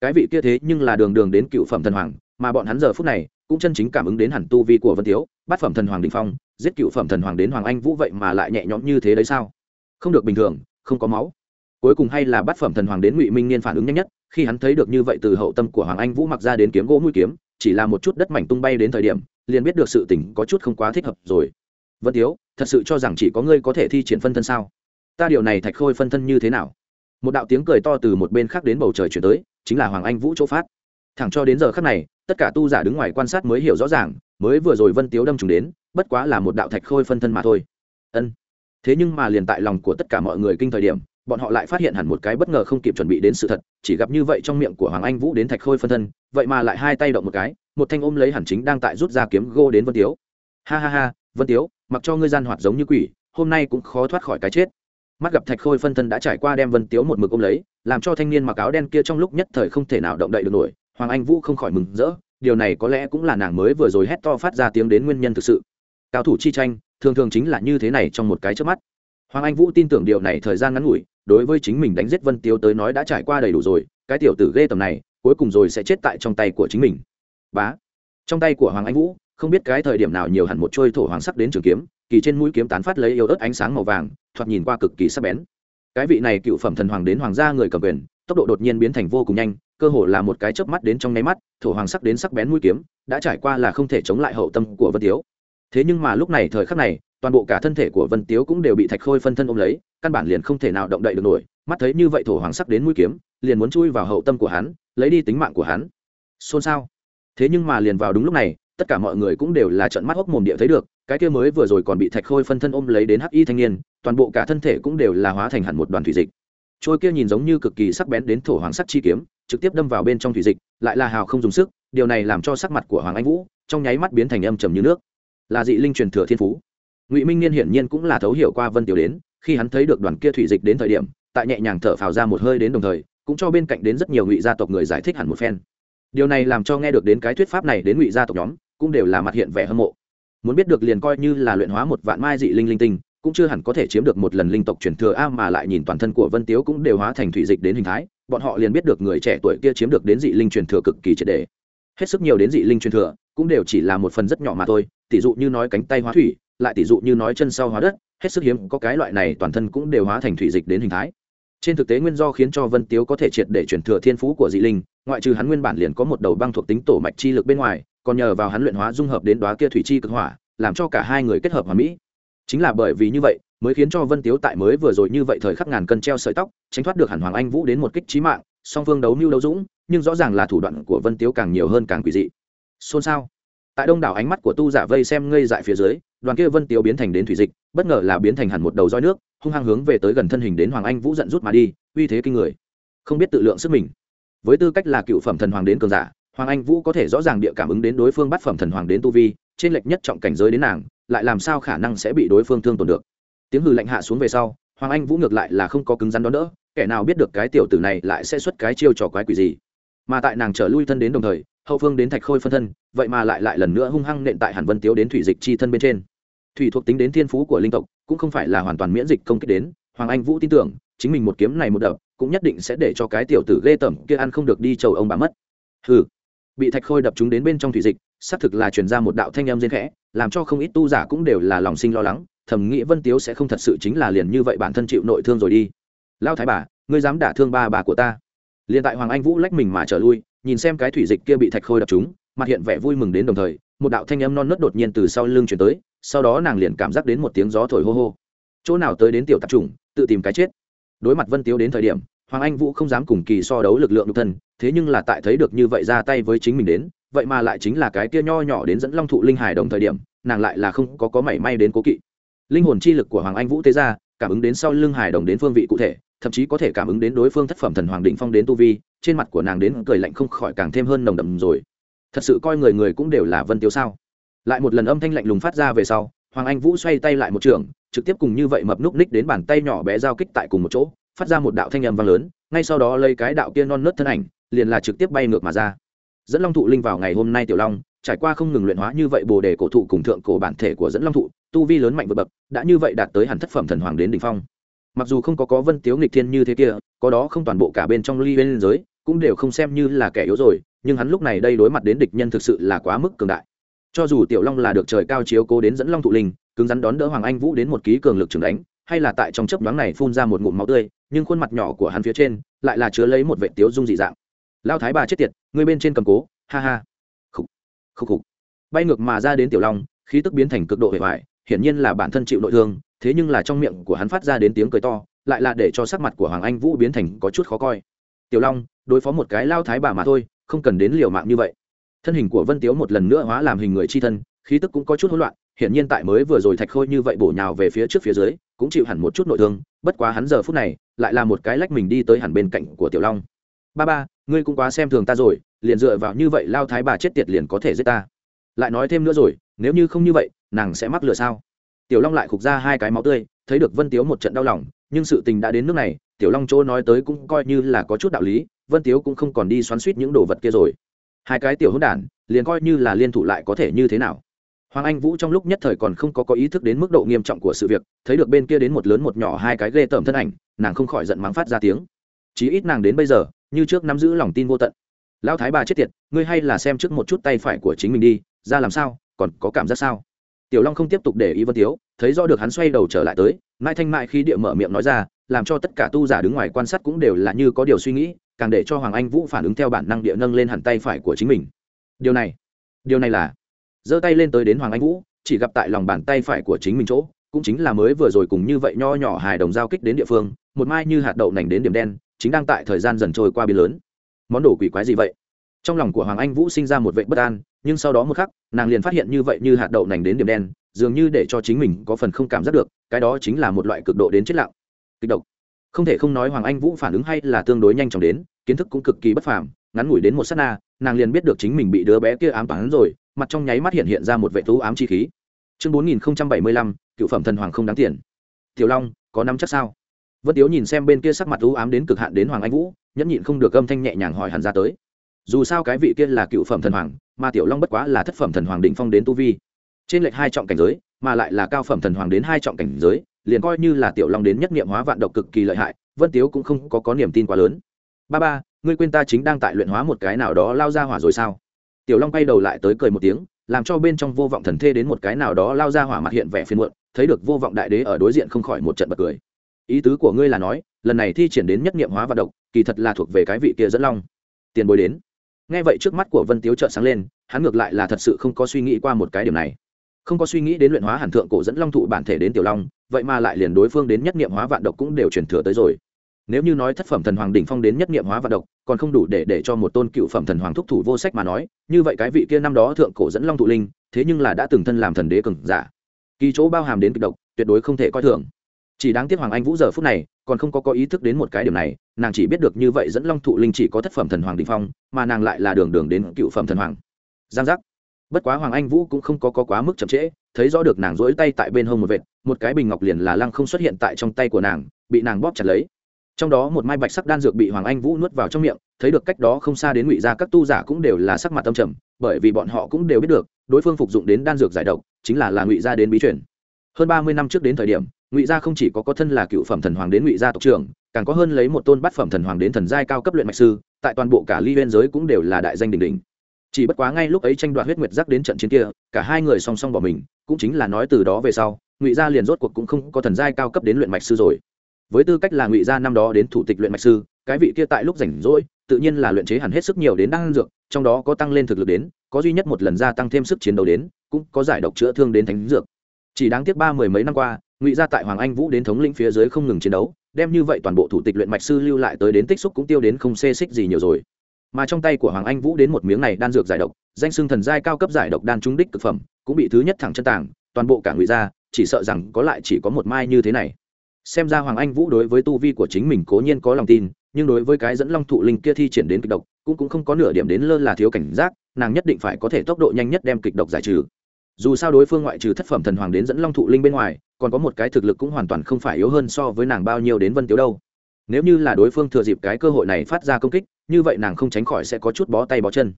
Cái vị kia thế nhưng là đường đường đến cựu phẩm thần hoàng mà bọn hắn giờ phút này cũng chân chính cảm ứng đến hẳn tu vi của vân tiếu, bát phẩm thần hoàng đình phong, giết cựu phẩm thần hoàng đến hoàng anh vũ vậy mà lại nhẹ nhõm như thế đấy sao? Không được bình thường, không có máu. Cuối cùng hay là bát phẩm thần hoàng đến ngụy minh niên phản ứng nhanh nhất, khi hắn thấy được như vậy từ hậu tâm của hoàng anh vũ mặc ra đến kiếm gỗ mũi kiếm, chỉ là một chút đất mảnh tung bay đến thời điểm, liền biết được sự tình có chút không quá thích hợp rồi. Vân tiếu, thật sự cho rằng chỉ có ngươi có thể thi triển phân thân sao? Ta điều này thạch khôi phân thân như thế nào? Một đạo tiếng cười to từ một bên khác đến bầu trời chuyển tới, chính là hoàng anh vũ chỗ phát thẳng cho đến giờ khắc này, tất cả tu giả đứng ngoài quan sát mới hiểu rõ ràng, mới vừa rồi vân tiếu đâm trùng đến, bất quá là một đạo thạch khôi phân thân mà thôi. Ân. Thế nhưng mà liền tại lòng của tất cả mọi người kinh thời điểm, bọn họ lại phát hiện hẳn một cái bất ngờ không kịp chuẩn bị đến sự thật, chỉ gặp như vậy trong miệng của hoàng anh vũ đến thạch khôi phân thân, vậy mà lại hai tay động một cái, một thanh ôm lấy hẳn chính đang tại rút ra kiếm gô đến vân tiếu. Ha ha ha, vân tiếu, mặc cho ngươi gian hoạt giống như quỷ, hôm nay cũng khó thoát khỏi cái chết. Mắt gặp thạch khôi phân thân đã trải qua đem vân tiếu một mực ôm lấy, làm cho thanh niên mặc áo đen kia trong lúc nhất thời không thể nào động đậy được nổi hoàng anh vũ không khỏi mừng rỡ, điều này có lẽ cũng là nàng mới vừa rồi hét to phát ra tiếng đến nguyên nhân thực sự. Cao thủ chi tranh, thường thường chính là như thế này trong một cái trước mắt. Hoàng anh vũ tin tưởng điều này thời gian ngắn ngủi, đối với chính mình đánh giết vân tiếu tới nói đã trải qua đầy đủ rồi, cái tiểu tử ghê tầm này, cuối cùng rồi sẽ chết tại trong tay của chính mình. Bá. Trong tay của hoàng anh vũ, không biết cái thời điểm nào nhiều hẳn một trôi thổ hoàng sắc đến trường kiếm, kỳ trên mũi kiếm tán phát lấy yếu ớt ánh sáng màu vàng, thoạt nhìn qua cực kỳ sắc bén. Cái vị này cựu phẩm thần hoàng đến hoàng gia người cầm quyền tốc độ đột nhiên biến thành vô cùng nhanh, cơ hồ là một cái chớp mắt đến trong nháy mắt, thổ hoàng sắc đến sắc bén mũi kiếm, đã trải qua là không thể chống lại hậu tâm của vân tiếu. Thế nhưng mà lúc này thời khắc này, toàn bộ cả thân thể của vân tiếu cũng đều bị thạch khôi phân thân ôm lấy, căn bản liền không thể nào động đậy được nổi, mắt thấy như vậy thổ hoàng sắc đến mũi kiếm, liền muốn chui vào hậu tâm của hắn, lấy đi tính mạng của hắn. Xôn xao. Thế nhưng mà liền vào đúng lúc này, tất cả mọi người cũng đều là trận mắt hốc mồm địa thấy được, cái kia mới vừa rồi còn bị thạch khôi phân thân ôm lấy đến hắc y thanh niên, toàn bộ cả thân thể cũng đều là hóa thành hẳn một đoàn thủy dịch trôi kia nhìn giống như cực kỳ sắc bén đến thổ hoàng sắc chi kiếm, trực tiếp đâm vào bên trong thủy dịch, lại là hào không dùng sức, điều này làm cho sắc mặt của hoàng anh vũ trong nháy mắt biến thành âm trầm như nước. Là dị linh truyền thừa thiên phú. Ngụy minh niên hiển nhiên cũng là thấu hiểu qua vân tiểu đến, khi hắn thấy được đoàn kia thủy dịch đến thời điểm, tại nhẹ nhàng thở phào ra một hơi đến đồng thời, cũng cho bên cạnh đến rất nhiều ngụy gia tộc người giải thích hẳn một phen. Điều này làm cho nghe được đến cái thuyết pháp này đến ngụy gia tộc nhóm, cũng đều là mặt hiện vẻ hâm mộ. Muốn biết được liền coi như là luyện hóa một vạn mai dị linh linh tinh cũng chưa hẳn có thể chiếm được một lần linh tộc truyền thừa a mà lại nhìn toàn thân của vân tiếu cũng đều hóa thành thủy dịch đến hình thái, bọn họ liền biết được người trẻ tuổi kia chiếm được đến dị linh truyền thừa cực kỳ triệt đề. Hết sức nhiều đến dị linh truyền thừa, cũng đều chỉ là một phần rất nhỏ mà thôi tỷ dụ như nói cánh tay hóa thủy, lại tỷ dụ như nói chân sau hóa đất, hết sức hiếm có cái loại này toàn thân cũng đều hóa thành thủy dịch đến hình thái. Trên thực tế nguyên do khiến cho vân tiếu có thể triệt để truyền thừa thiên phú của dị linh, ngoại trừ hắn nguyên bản liền có một đầu băng thuộc tính tổ mạch chi lực bên ngoài, còn nhờ vào hắn luyện hóa dung hợp đến đoá kia thủy chi cực hỏa, làm cho cả hai người kết hợp hòa mỹ chính là bởi vì như vậy, mới khiến cho vân tiếu tại mới vừa rồi như vậy thời khắc ngàn cân treo sợi tóc, tránh thoát được hẳn hoàng anh vũ đến một kích trí mạng, song phương đấu mưu đấu dũng, nhưng rõ ràng là thủ đoạn của vân tiếu càng nhiều hơn càng quỷ dị. Xôn xao. Tại đông đảo ánh mắt của tu giả vây xem ngây dại phía dưới, đoàn kia vân tiếu biến thành đến thủy dịch, bất ngờ là biến thành hẳn một đầu roi nước, hung hăng hướng về tới gần thân hình đến hoàng anh vũ giận rút mà đi, uy thế kinh người. Không biết tự lượng sức mình. Với tư cách là cựu phẩm thần hoàng đến cường giả, hoàng anh vũ có thể rõ ràng địa cảm ứng đến đối phương bắt phẩm thần hoàng đến tu vi trên lệch nhất trọng cảnh giới đến nàng, lại làm sao khả năng sẽ bị đối phương thương tổn được? Tiếng hư lạnh hạ xuống về sau, hoàng anh vũ ngược lại là không có cứng rắn đó nữa kẻ nào biết được cái tiểu tử này lại sẽ xuất cái chiêu trò quái quỷ gì? Mà tại nàng trở lui thân đến đồng thời, hậu phương đến thạch khôi phân thân, vậy mà lại lại lần nữa hung hăng nện tại hàn vân tiếu đến thủy dịch chi thân bên trên. Thủy thuộc tính đến thiên phú của linh tộc, cũng không phải là hoàn toàn miễn dịch công kích đến, hoàng anh vũ tin tưởng, chính mình một kiếm này một đập, cũng nhất định sẽ để cho cái tiểu tử ghê tởm kia ăn không được đi chầu ông bà mất. Hừ. Bị thạch khôi đập chúng đến bên trong thủy dịch xác thực là truyền ra một đạo thanh âm dên khẽ, làm cho không ít tu giả cũng đều là lòng sinh lo lắng, thầm nghĩ vân tiếu sẽ không thật sự chính là liền như vậy bản thân chịu nội thương rồi đi. Lao thái bà, ngươi dám đả thương ba bà của ta. Liền tại hoàng anh vũ lách mình mà trở lui, nhìn xem cái thủy dịch kia bị thạch khôi đập chúng mặt hiện vẻ vui mừng đến đồng thời, một đạo thanh âm non nớt đột nhiên từ sau lưng chuyển tới, sau đó nàng liền cảm giác đến một tiếng gió thổi hô hô. Chỗ nào tới đến tiểu tạp chủng, tự tìm cái chết. Đối mặt vân tiếu đến thời điểm hoàng anh vũ không dám cùng kỳ so đấu lực lượng nhục thân, thế nhưng là tại thấy được như vậy ra tay với chính mình đến, vậy mà lại chính là cái kia nho nhỏ đến dẫn long thụ linh hải đồng thời điểm, nàng lại là không có có mảy may đến cố kỵ. Linh hồn chi lực của hoàng anh vũ tế ra, cảm ứng đến sau lưng hải đồng đến phương vị cụ thể, thậm chí có thể cảm ứng đến đối phương thất phẩm thần hoàng định phong đến tu vi, trên mặt của nàng đến cười lạnh không khỏi càng thêm hơn nồng đậm rồi. Thật sự coi người người cũng đều là vân tiêu sao? Lại một lần âm thanh lạnh lùng phát ra về sau, hoàng anh vũ xoay tay lại một trường, trực tiếp cùng như vậy mập núc ních đến bàn tay nhỏ bé giao kích tại cùng một chỗ phát ra một đạo thanh âm vang lớn, ngay sau đó lấy cái đạo kia non nớt thân ảnh, liền là trực tiếp bay ngược mà ra. Dẫn long thụ linh vào ngày hôm nay tiểu long, trải qua không ngừng luyện hóa như vậy bồ đề cổ thụ cùng thượng cổ bản thể của dẫn long thụ, tu vi lớn mạnh vượt bậc, đã như vậy đạt tới hẳn thất phẩm thần hoàng đến đỉnh phong. Mặc dù không có có vân tiếu nghịch thiên như thế kia, có đó không toàn bộ cả bên trong ly bên giới, cũng đều không xem như là kẻ yếu rồi, nhưng hắn lúc này đây đối mặt đến địch nhân thực sự là quá mức cường đại. Cho dù tiểu long là được trời cao chiếu cố đến dẫn long thụ linh, cứng rắn đón đỡ hoàng anh vũ đến một ký cường lực trường đánh hay là tại trong chớp nhoáng này phun ra một ngụm máu tươi, nhưng khuôn mặt nhỏ của hắn phía trên lại là chứa lấy một vệ tiếu dung dị dạng. Lao thái bà chết tiệt, người bên trên cầm cố, ha ha. Khục khục khục. Bay ngược mà ra đến tiểu long, khí tức biến thành cực độ hệ hoại hiển nhiên là bản thân chịu nội thương, thế nhưng là trong miệng của hắn phát ra đến tiếng cười to, lại là để cho sắc mặt của hoàng anh vũ biến thành có chút khó coi. Tiểu long, đối phó một cái lao thái bà mà thôi, không cần đến liều mạng như vậy. Thân hình của vân tiếu một lần nữa hóa làm hình người chi thân, khí tức cũng có chút hỗn loạn hiển nhiên tại mới vừa rồi thạch khôi như vậy bổ nhào về phía trước phía dưới, cũng chịu hẳn một chút nội thương, bất quá hắn giờ phút này, lại là một cái lách mình đi tới hẳn bên cạnh của tiểu long. Ba ba, ngươi cũng quá xem thường ta rồi, liền dựa vào như vậy lao thái bà chết tiệt liền có thể giết ta. Lại nói thêm nữa rồi, nếu như không như vậy, nàng sẽ mắc lửa sao? Tiểu long lại khục ra hai cái máu tươi, thấy được vân tiếu một trận đau lòng, nhưng sự tình đã đến nước này, tiểu long chỗ nói tới cũng coi như là có chút đạo lý, vân tiếu cũng không còn đi xoắn suýt những đồ vật kia rồi. Hai cái tiểu hỗn đản, liền coi như là liên thủ lại có thể như thế nào? Hoàng anh vũ trong lúc nhất thời còn không có có ý thức đến mức độ nghiêm trọng của sự việc, thấy được bên kia đến một lớn một nhỏ hai cái ghê tởm thân ảnh, nàng không khỏi giận mắng phát ra tiếng. Chí ít nàng đến bây giờ, như trước nắm giữ lòng tin vô tận. Lão thái bà chết tiệt, ngươi hay là xem trước một chút tay phải của chính mình đi, ra làm sao, còn có cảm giác sao? Tiểu long không tiếp tục để ý vân tiếu, thấy rõ được hắn xoay đầu trở lại tới, mai thanh mại khi địa mở miệng nói ra, làm cho tất cả tu giả đứng ngoài quan sát cũng đều là như có điều suy nghĩ, càng để cho hoàng anh vũ phản ứng theo bản năng địa nâng lên hẳn tay phải của chính mình. Điều này điều này là giơ tay lên tới đến hoàng anh vũ, chỉ gặp tại lòng bàn tay phải của chính mình chỗ, cũng chính là mới vừa rồi cùng như vậy nho nhỏ hài đồng giao kích đến địa phương, một mai như hạt đậu nành đến điểm đen, chính đang tại thời gian dần trôi qua biên lớn. Món đồ quỷ quái gì vậy? Trong lòng của hoàng anh vũ sinh ra một vệ bất an, nhưng sau đó một khắc, nàng liền phát hiện như vậy như hạt đậu nành đến điểm đen, dường như để cho chính mình có phần không cảm giác được, cái đó chính là một loại cực độ đến chết lặng. Kịch độc. Không thể không nói hoàng anh vũ phản ứng hay là tương đối nhanh chóng đến, kiến thức cũng cực kỳ bất phàm, ngắn ngủi đến một s á t na, nàng liền biết được chính mình bị đứa bé kia ám toán rồi mặt trong nháy mắt hiện hiện ra một vệ thú ám chi khí. Chương bốn nghìn bảy mươi lăm cựu phẩm thần hoàng không đáng tiền. Tiểu long có năm chắc sao? Vân tiếu nhìn xem bên kia sắc mặt thú ám đến cực hạn đến hoàng anh vũ nhẫn nhịn không được âm thanh nhẹ nhàng hỏi hẳn ra tới. Dù sao cái vị kia là cựu phẩm thần hoàng mà tiểu long bất quá là thất phẩm thần hoàng định phong đến tu vi. Trên lệch hai trọng cảnh giới mà lại là cao phẩm thần hoàng đến hai trọng cảnh giới liền coi như là tiểu long đến nhất nghiệm hóa vạn độc cực kỳ lợi hại vân tiếu cũng không có, có niềm tin quá lớn. Ba ba ngươi quên ta chính đang tại luyện hóa một cái nào đó lao ra hỏa rồi sao? Tiểu long bay đầu lại tới cười một tiếng, làm cho bên trong vô vọng thần thê đến một cái nào đó lao ra hỏa mặt hiện vẻ phiền muộn, thấy được vô vọng đại đế ở đối diện không khỏi một trận bật cười. Ý tứ của ngươi là nói, lần này thi triển đến nhất nghiệm hóa vạn độc, kỳ thật là thuộc về cái vị kia dẫn long. Tiền bối đến. Nghe vậy trước mắt của vân tiếu trợn sáng lên, hắn ngược lại là thật sự không có suy nghĩ qua một cái điểm này. Không có suy nghĩ đến luyện hóa hàn thượng cổ dẫn long thụ bản thể đến tiểu long, vậy mà lại liền đối phương đến nhất nghiệm hóa vạn độc cũng đều chuyển thừa tới rồi nếu như nói thất phẩm thần hoàng đỉnh phong đến nhất nghiệm hóa vạn độc còn không đủ để để cho một tôn cựu phẩm thần hoàng thúc thủ vô sách mà nói như vậy cái vị kia năm đó thượng cổ dẫn long thụ linh thế nhưng là đã từng thân làm thần đế cường giả. Kỳ chỗ bao hàm đến kịch độc tuyệt đối không thể coi thường. Chỉ đáng tiếc hoàng anh vũ giờ phút này còn không có có ý thức đến một cái điểm này nàng chỉ biết được như vậy dẫn long thụ linh chỉ có thất phẩm thần hoàng đình phong mà nàng lại là đường đường đến cựu phẩm thần hoàng. Giang giác. Bất quá hoàng anh vũ cũng không có, có quá mức chậm trễ thấy rõ được nàng rỗi tay tại bên hông một vệt một cái bình ngọc liền là lăng không xuất hiện tại trong tay của nàng bị nàng bóp chặt lấy trong đó một mai bạch sắc đan dược bị hoàng anh vũ nuốt vào trong miệng, thấy được cách đó không xa đến ngụy ra các tu giả cũng đều là sắc mặt tâm trầm, bởi vì bọn họ cũng đều biết được, đối phương phục dụng đến đan dược giải độc, chính là là ngụy gia đến bí truyền. Hơn ba mươi năm trước đến thời điểm, ngụy gia không chỉ có có thân là cựu phẩm thần hoàng đến ngụy gia tộc trưởng, càng có hơn lấy một tôn bát phẩm thần hoàng đến thần giai cao cấp luyện mạch sư, tại toàn bộ cả ly biên giới cũng đều là đại danh đỉnh đỉnh. Chỉ bất quá ngay lúc ấy tranh đoạt huyết nguyệt giác đến trận chiến kia, cả hai người song song bỏ mình, cũng chính là nói từ đó về sau, ngụy gia liền rốt cuộc cũng không có thần giai cao cấp đến luyện mạch sư rồi với tư cách là ngụy gia năm đó đến thủ tịch luyện mạch sư, cái vị kia tại lúc rảnh rỗi, tự nhiên là luyện chế hẳn hết sức nhiều đến đan dược, trong đó có tăng lên thực lực đến, có duy nhất một lần gia tăng thêm sức chiến đấu đến, cũng có giải độc chữa thương đến thánh dược. Chỉ đáng tiếc ba mười mấy năm qua, ngụy gia tại hoàng anh vũ đến thống lĩnh phía dưới không ngừng chiến đấu, đem như vậy toàn bộ thủ tịch luyện mạch sư lưu lại tới đến tích xúc cũng tiêu đến không xê xích gì nhiều rồi. Mà trong tay của hoàng anh vũ đến một miếng này đan dược giải độc, danh xưng thần giai cao cấp giải độc đan trúng đích thực phẩm, cũng bị thứ nhất thẳng chân tảng toàn bộ cả ngụy gia, chỉ sợ rằng có lại chỉ có một mai như thế này xem ra hoàng anh vũ đối với tu vi của chính mình cố nhiên có lòng tin, nhưng đối với cái dẫn long thụ linh kia thi triển đến kịch độc, cũng cũng không có nửa điểm đến lơ là thiếu cảnh giác, nàng nhất định phải có thể tốc độ nhanh nhất đem kịch độc giải trừ. Dù sao đối phương ngoại trừ thất phẩm thần hoàng đến dẫn long thụ linh bên ngoài, còn có một cái thực lực cũng hoàn toàn không phải yếu hơn so với nàng bao nhiêu đến vân tiếu đâu. Nếu như là đối phương thừa dịp cái cơ hội này phát ra công kích, như vậy nàng không tránh khỏi sẽ có chút bó tay bó chân.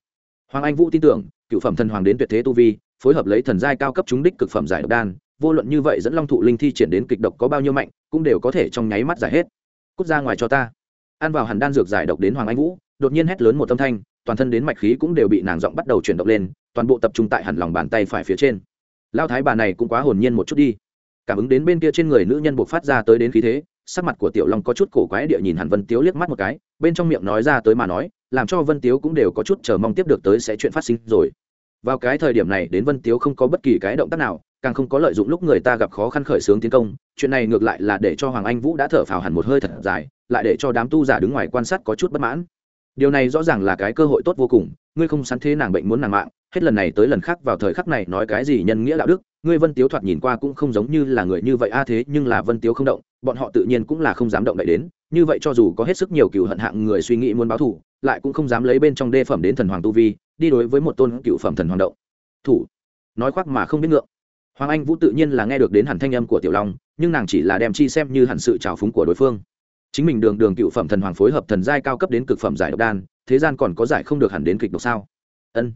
Hoàng anh vũ tin tưởng, cựu phẩm thần hoàng đến tuyệt thế tu vi, phối hợp lấy thần giai cao cấp chúng đích cực phẩm giải độc đan vô luận như vậy dẫn long thụ linh thi triển đến kịch độc có bao nhiêu mạnh, cũng đều có thể trong nháy mắt giải hết. Cút ra ngoài cho ta. Ăn vào hàn đan dược giải độc đến hoàng anh vũ, đột nhiên hét lớn một âm thanh, toàn thân đến mạch khí cũng đều bị nàng giọng bắt đầu chuyển động lên, toàn bộ tập trung tại hẳn lòng bàn tay phải phía trên. Lao thái bà này cũng quá hồn nhiên một chút đi. Cảm ứng đến bên kia trên người nữ nhân buộc phát ra tới đến khí thế, sắc mặt của tiểu long có chút cổ quái địa nhìn hẳn vân tiếu liếc mắt một cái, bên trong miệng nói ra tới mà nói, làm cho vân tiếu cũng đều có chút chờ mong tiếp được tới sẽ chuyện phát sinh rồi. Vào cái thời điểm này đến vân tiếu không có bất kỳ cái động tác nào càng không có lợi dụng lúc người ta gặp khó khăn khởi xướng tiến công, chuyện này ngược lại là để cho hoàng anh vũ đã thở phào hẳn một hơi thật dài, lại để cho đám tu giả đứng ngoài quan sát có chút bất mãn. Điều này rõ ràng là cái cơ hội tốt vô cùng, ngươi không sắn thế nàng bệnh muốn nàng mạng, hết lần này tới lần khác vào thời khắc này nói cái gì nhân nghĩa đạo đức, ngươi vân tiếu thoạt nhìn qua cũng không giống như là người như vậy a, thế nhưng là vân tiếu không động, bọn họ tự nhiên cũng là không dám động đậy đến, như vậy cho dù có hết sức nhiều cựu hận hạng người suy nghĩ muốn báo thù, lại cũng không dám lấy bên trong đê phẩm đến thần hoàng tu vi, đi đối với một tôn cựu phẩm thần hoàng động. Thủ. Nói khoác mà không biết ngượng hoàng anh vũ tự nhiên là nghe được đến hẳn thanh âm của tiểu long, nhưng nàng chỉ là đem chi xem như hẳn sự trào phúng của đối phương. Chính mình đường đường cựu phẩm thần hoàng phối hợp thần giai cao cấp đến cực phẩm giải độc đan, thế gian còn có giải không được hẳn đến kịch độc sao? Ân.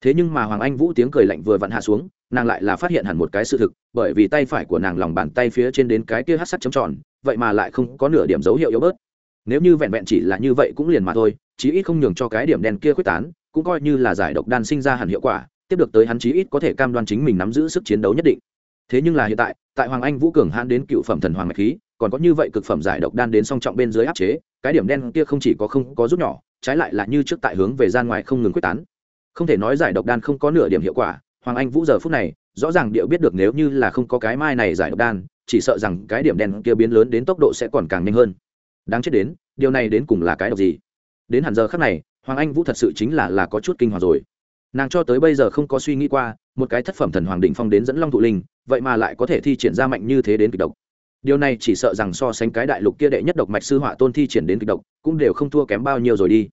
Thế nhưng mà hoàng anh vũ tiếng cười lạnh vừa vặn hạ xuống, nàng lại là phát hiện hẳn một cái sự thực, bởi vì tay phải của nàng lòng bàn tay phía trên đến cái kia hát sắc chấm tròn, vậy mà lại không có nửa điểm dấu hiệu yếu bớt. Nếu như vẹn vẹn chỉ là như vậy cũng liền mà thôi, chí ít không nhường cho cái điểm đen kia quyết tán, cũng coi như là giải độc đan sinh ra hẳn hiệu quả tiếp được tới hắn chí ít có thể cam đoan chính mình nắm giữ sức chiến đấu nhất định. Thế nhưng là hiện tại tại hoàng anh vũ cường hãn đến cựu phẩm thần hoàng mạch khí, còn có như vậy cực phẩm giải độc đan đến song trọng bên dưới áp chế, cái điểm đen kia không chỉ có không có rút nhỏ, trái lại là như trước tại hướng về gian ngoài không ngừng quyết tán. Không thể nói giải độc đan không có nửa điểm hiệu quả, hoàng anh vũ giờ phút này, rõ ràng điệu biết được nếu như là không có cái mai này giải độc đan, chỉ sợ rằng cái điểm đen kia biến lớn đến tốc độ sẽ còn càng nhanh hơn. Đáng chết đến, điều này đến cùng là cái độc gì? Đến hẳn giờ khác này, hoàng anh vũ thật sự chính là là có chút kinh hoàng rồi nàng cho tới bây giờ không có suy nghĩ qua, một cái thất phẩm thần hoàng định phong đến dẫn long thụ linh, vậy mà lại có thể thi triển ra mạnh như thế đến kịch độc. Điều này chỉ sợ rằng so sánh cái đại lục kia đệ nhất độc mạch sư họa tôn thi triển đến kịch độc, cũng đều không thua kém bao nhiêu rồi đi.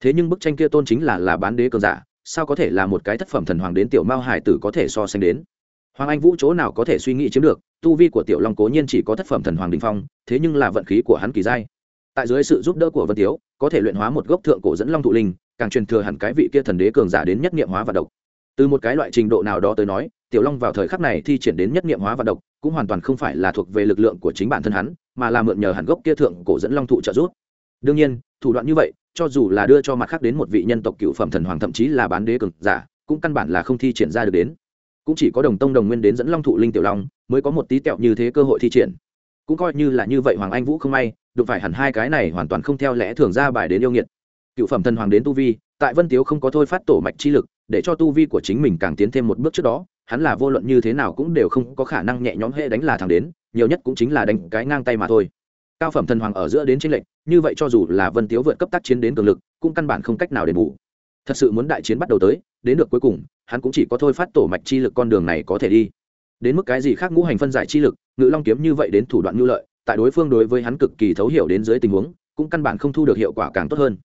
Thế nhưng bức tranh kia tôn chính là là bán đế cường giả, sao có thể là một cái thất phẩm thần hoàng đến tiểu mao hải tử có thể so sánh đến? Hoàng anh vũ chỗ nào có thể suy nghĩ chiếm được, tu vi của tiểu long cố nhiên chỉ có thất phẩm thần hoàng đình phong, thế nhưng là vận khí của hắn kỳ giai tại dưới sự giúp đỡ của vân tiếu, có thể luyện hóa một gốc thượng cổ dẫn long thụ linh càng truyền thừa hẳn cái vị kia thần đế cường giả đến nhất nghiệm hóa và độc. Từ một cái loại trình độ nào đó tới nói, tiểu long vào thời khắc này thi triển đến nhất nghiệm hóa và độc, cũng hoàn toàn không phải là thuộc về lực lượng của chính bản thân hắn, mà là mượn nhờ hẳn gốc kia thượng cổ dẫn long thụ trợ giúp. Đương nhiên, thủ đoạn như vậy, cho dù là đưa cho mặt khác đến một vị nhân tộc cựu phẩm thần hoàng thậm chí là bán đế cường giả, cũng căn bản là không thi triển ra được đến. Cũng chỉ có đồng tông đồng nguyên đến dẫn long thụ linh tiểu long, mới có một tí tẹo như thế cơ hội thi triển. Cũng coi như là như vậy hoàng anh vũ không may, đụng phải hẳn hai cái này hoàn toàn không theo lẽ thường ra bài đến yêu nghiệt cựu phẩm thần hoàng đến tu vi, tại vân tiếu không có thôi phát tổ mạch chi lực, để cho tu vi của chính mình càng tiến thêm một bước trước đó, hắn là vô luận như thế nào cũng đều không có khả năng nhẹ nhõm hệ đánh là thẳng đến, nhiều nhất cũng chính là đánh cái ngang tay mà thôi. Cao phẩm thần hoàng ở giữa đến tranh lệnh như vậy cho dù là vân tiếu vượt cấp tác chiến đến cường lực, cũng căn bản không cách nào đền bù. Thật sự muốn đại chiến bắt đầu tới, đến được cuối cùng, hắn cũng chỉ có thôi phát tổ mạch chi lực con đường này có thể đi. Đến mức cái gì khác ngũ hành phân giải chi lực, ngự long kiếm như vậy đến thủ đoạn ngư lợi, tại đối phương đối với hắn cực kỳ thấu hiểu đến dưới tình huống, cũng căn bản không thu được hiệu quả càng tốt hơn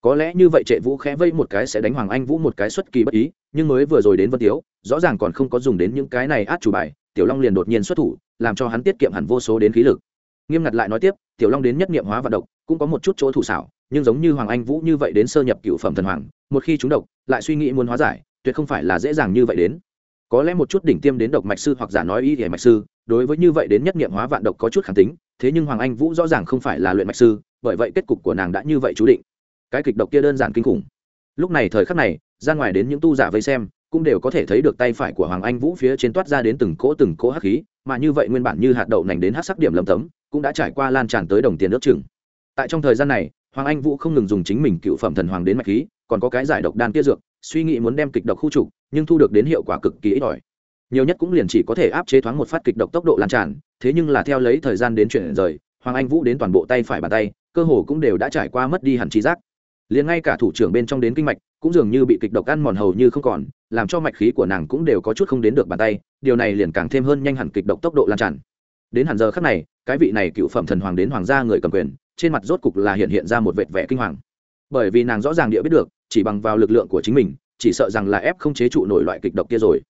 có lẽ như vậy trệ vũ khẽ vây một cái sẽ đánh hoàng anh vũ một cái xuất kỳ bất ý, nhưng mới vừa rồi đến vân tiếu, rõ ràng còn không có dùng đến những cái này át chủ bài, tiểu long liền đột nhiên xuất thủ, làm cho hắn tiết kiệm hẳn vô số đến khí lực. Nghiêm ngặt lại nói tiếp, tiểu long đến nhất nghiệm hóa vận độc, cũng có một chút chỗ thủ xảo, nhưng giống như hoàng anh vũ như vậy đến sơ nhập cựu phẩm thần hoàng, một khi chúng độc, lại suy nghĩ muốn hóa giải, tuyệt không phải là dễ dàng như vậy đến. Có lẽ một chút đỉnh tiêm đến độc mạch sư hoặc giả nói y thể mạch sư, đối với như vậy đến nhất nghiệm hóa vạn độc có chút khẳng tính, thế nhưng hoàng anh vũ rõ ràng không phải là luyện mạch sư, bởi vậy kết cục của nàng đã như vậy chú định cái kịch độc kia đơn giản kinh khủng. Lúc này thời khắc này, ra ngoài đến những tu giả vây xem, cũng đều có thể thấy được tay phải của hoàng anh vũ phía trên toát ra đến từng cỗ từng cỗ hắc khí, mà như vậy nguyên bản như hạt đậu nành đến hắc sắc điểm lầm tấm, cũng đã trải qua lan tràn tới đồng tiền nước chừng. Tại trong thời gian này, hoàng anh vũ không ngừng dùng chính mình cựu phẩm thần hoàng đến mạch khí, còn có cái giải độc đan kia dược, suy nghĩ muốn đem kịch độc khu trục, nhưng thu được đến hiệu quả cực kỳ ít ỏi. Nhiều nhất cũng liền chỉ có thể áp chế thoáng một phát kịch độc tốc độ lan tràn, thế nhưng là theo lấy thời gian đến chuyển rời, hoàng anh vũ đến toàn bộ tay phải bàn tay, cơ hồ cũng đều đã trải qua mất đi hẳn trí giác liền ngay cả thủ trưởng bên trong đến kinh mạch cũng dường như bị kịch độc ăn mòn hầu như không còn, làm cho mạch khí của nàng cũng đều có chút không đến được bàn tay, điều này liền càng thêm hơn nhanh hẳn kịch độc tốc độ lan tràn. Đến hẳn giờ khắc này, cái vị này cựu phẩm thần hoàng đến hoàng gia người cầm quyền, trên mặt rốt cục là hiện hiện ra một vệt vẻ kinh hoàng. Bởi vì nàng rõ ràng địa biết được, chỉ bằng vào lực lượng của chính mình, chỉ sợ rằng là ép không chế trụ nổi loại kịch độc kia rồi.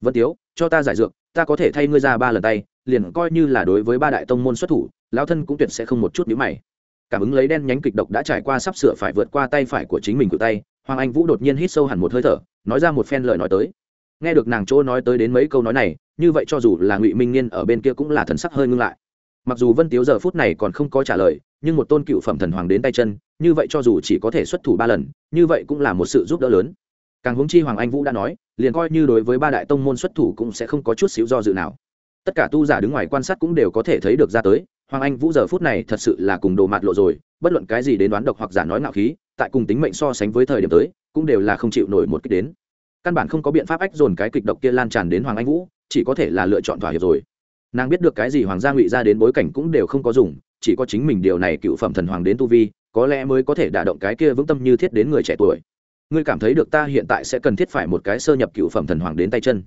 Vân tiếu, cho ta giải dược, ta có thể thay ngươi ra ba lần tay, liền coi như là đối với ba đại tông môn xuất thủ, lão thân cũng tuyệt sẽ không một chút nhữ mày cảm ứng lấy đen nhánh kịch độc đã trải qua sắp sửa phải vượt qua tay phải của chính mình cự tay, hoàng anh vũ đột nhiên hít sâu hẳn một hơi thở, nói ra một phen lời nói tới. Nghe được nàng chỗ nói tới đến mấy câu nói này, như vậy cho dù là ngụy minh niên ở bên kia cũng là thần sắc hơi ngưng lại. Mặc dù vân tiếu giờ phút này còn không có trả lời, nhưng một tôn cựu phẩm thần hoàng đến tay chân, như vậy cho dù chỉ có thể xuất thủ ba lần, như vậy cũng là một sự giúp đỡ lớn. Càng hướng chi hoàng anh vũ đã nói, liền coi như đối với ba đại tông môn xuất thủ cũng sẽ không có chút xíu do dự nào. Tất cả tu giả đứng ngoài quan sát cũng đều có thể thấy được ra tới hoàng anh vũ giờ phút này thật sự là cùng đồ mạt lộ rồi, bất luận cái gì đến đoán độc hoặc giả nói ngạo khí, tại cùng tính mệnh so sánh với thời điểm tới, cũng đều là không chịu nổi một cách đến. Căn bản không có biện pháp ách dồn cái kịch độc kia lan tràn đến hoàng anh vũ, chỉ có thể là lựa chọn thỏa hiệp rồi. Nàng biết được cái gì hoàng gia ngụy ra đến bối cảnh cũng đều không có dùng, chỉ có chính mình điều này cựu phẩm thần hoàng đến tu vi, có lẽ mới có thể đả động cái kia vững tâm như thiết đến người trẻ tuổi. Ngươi cảm thấy được ta hiện tại sẽ cần thiết phải một cái sơ nhập cựu phẩm thần hoàng đến tay chân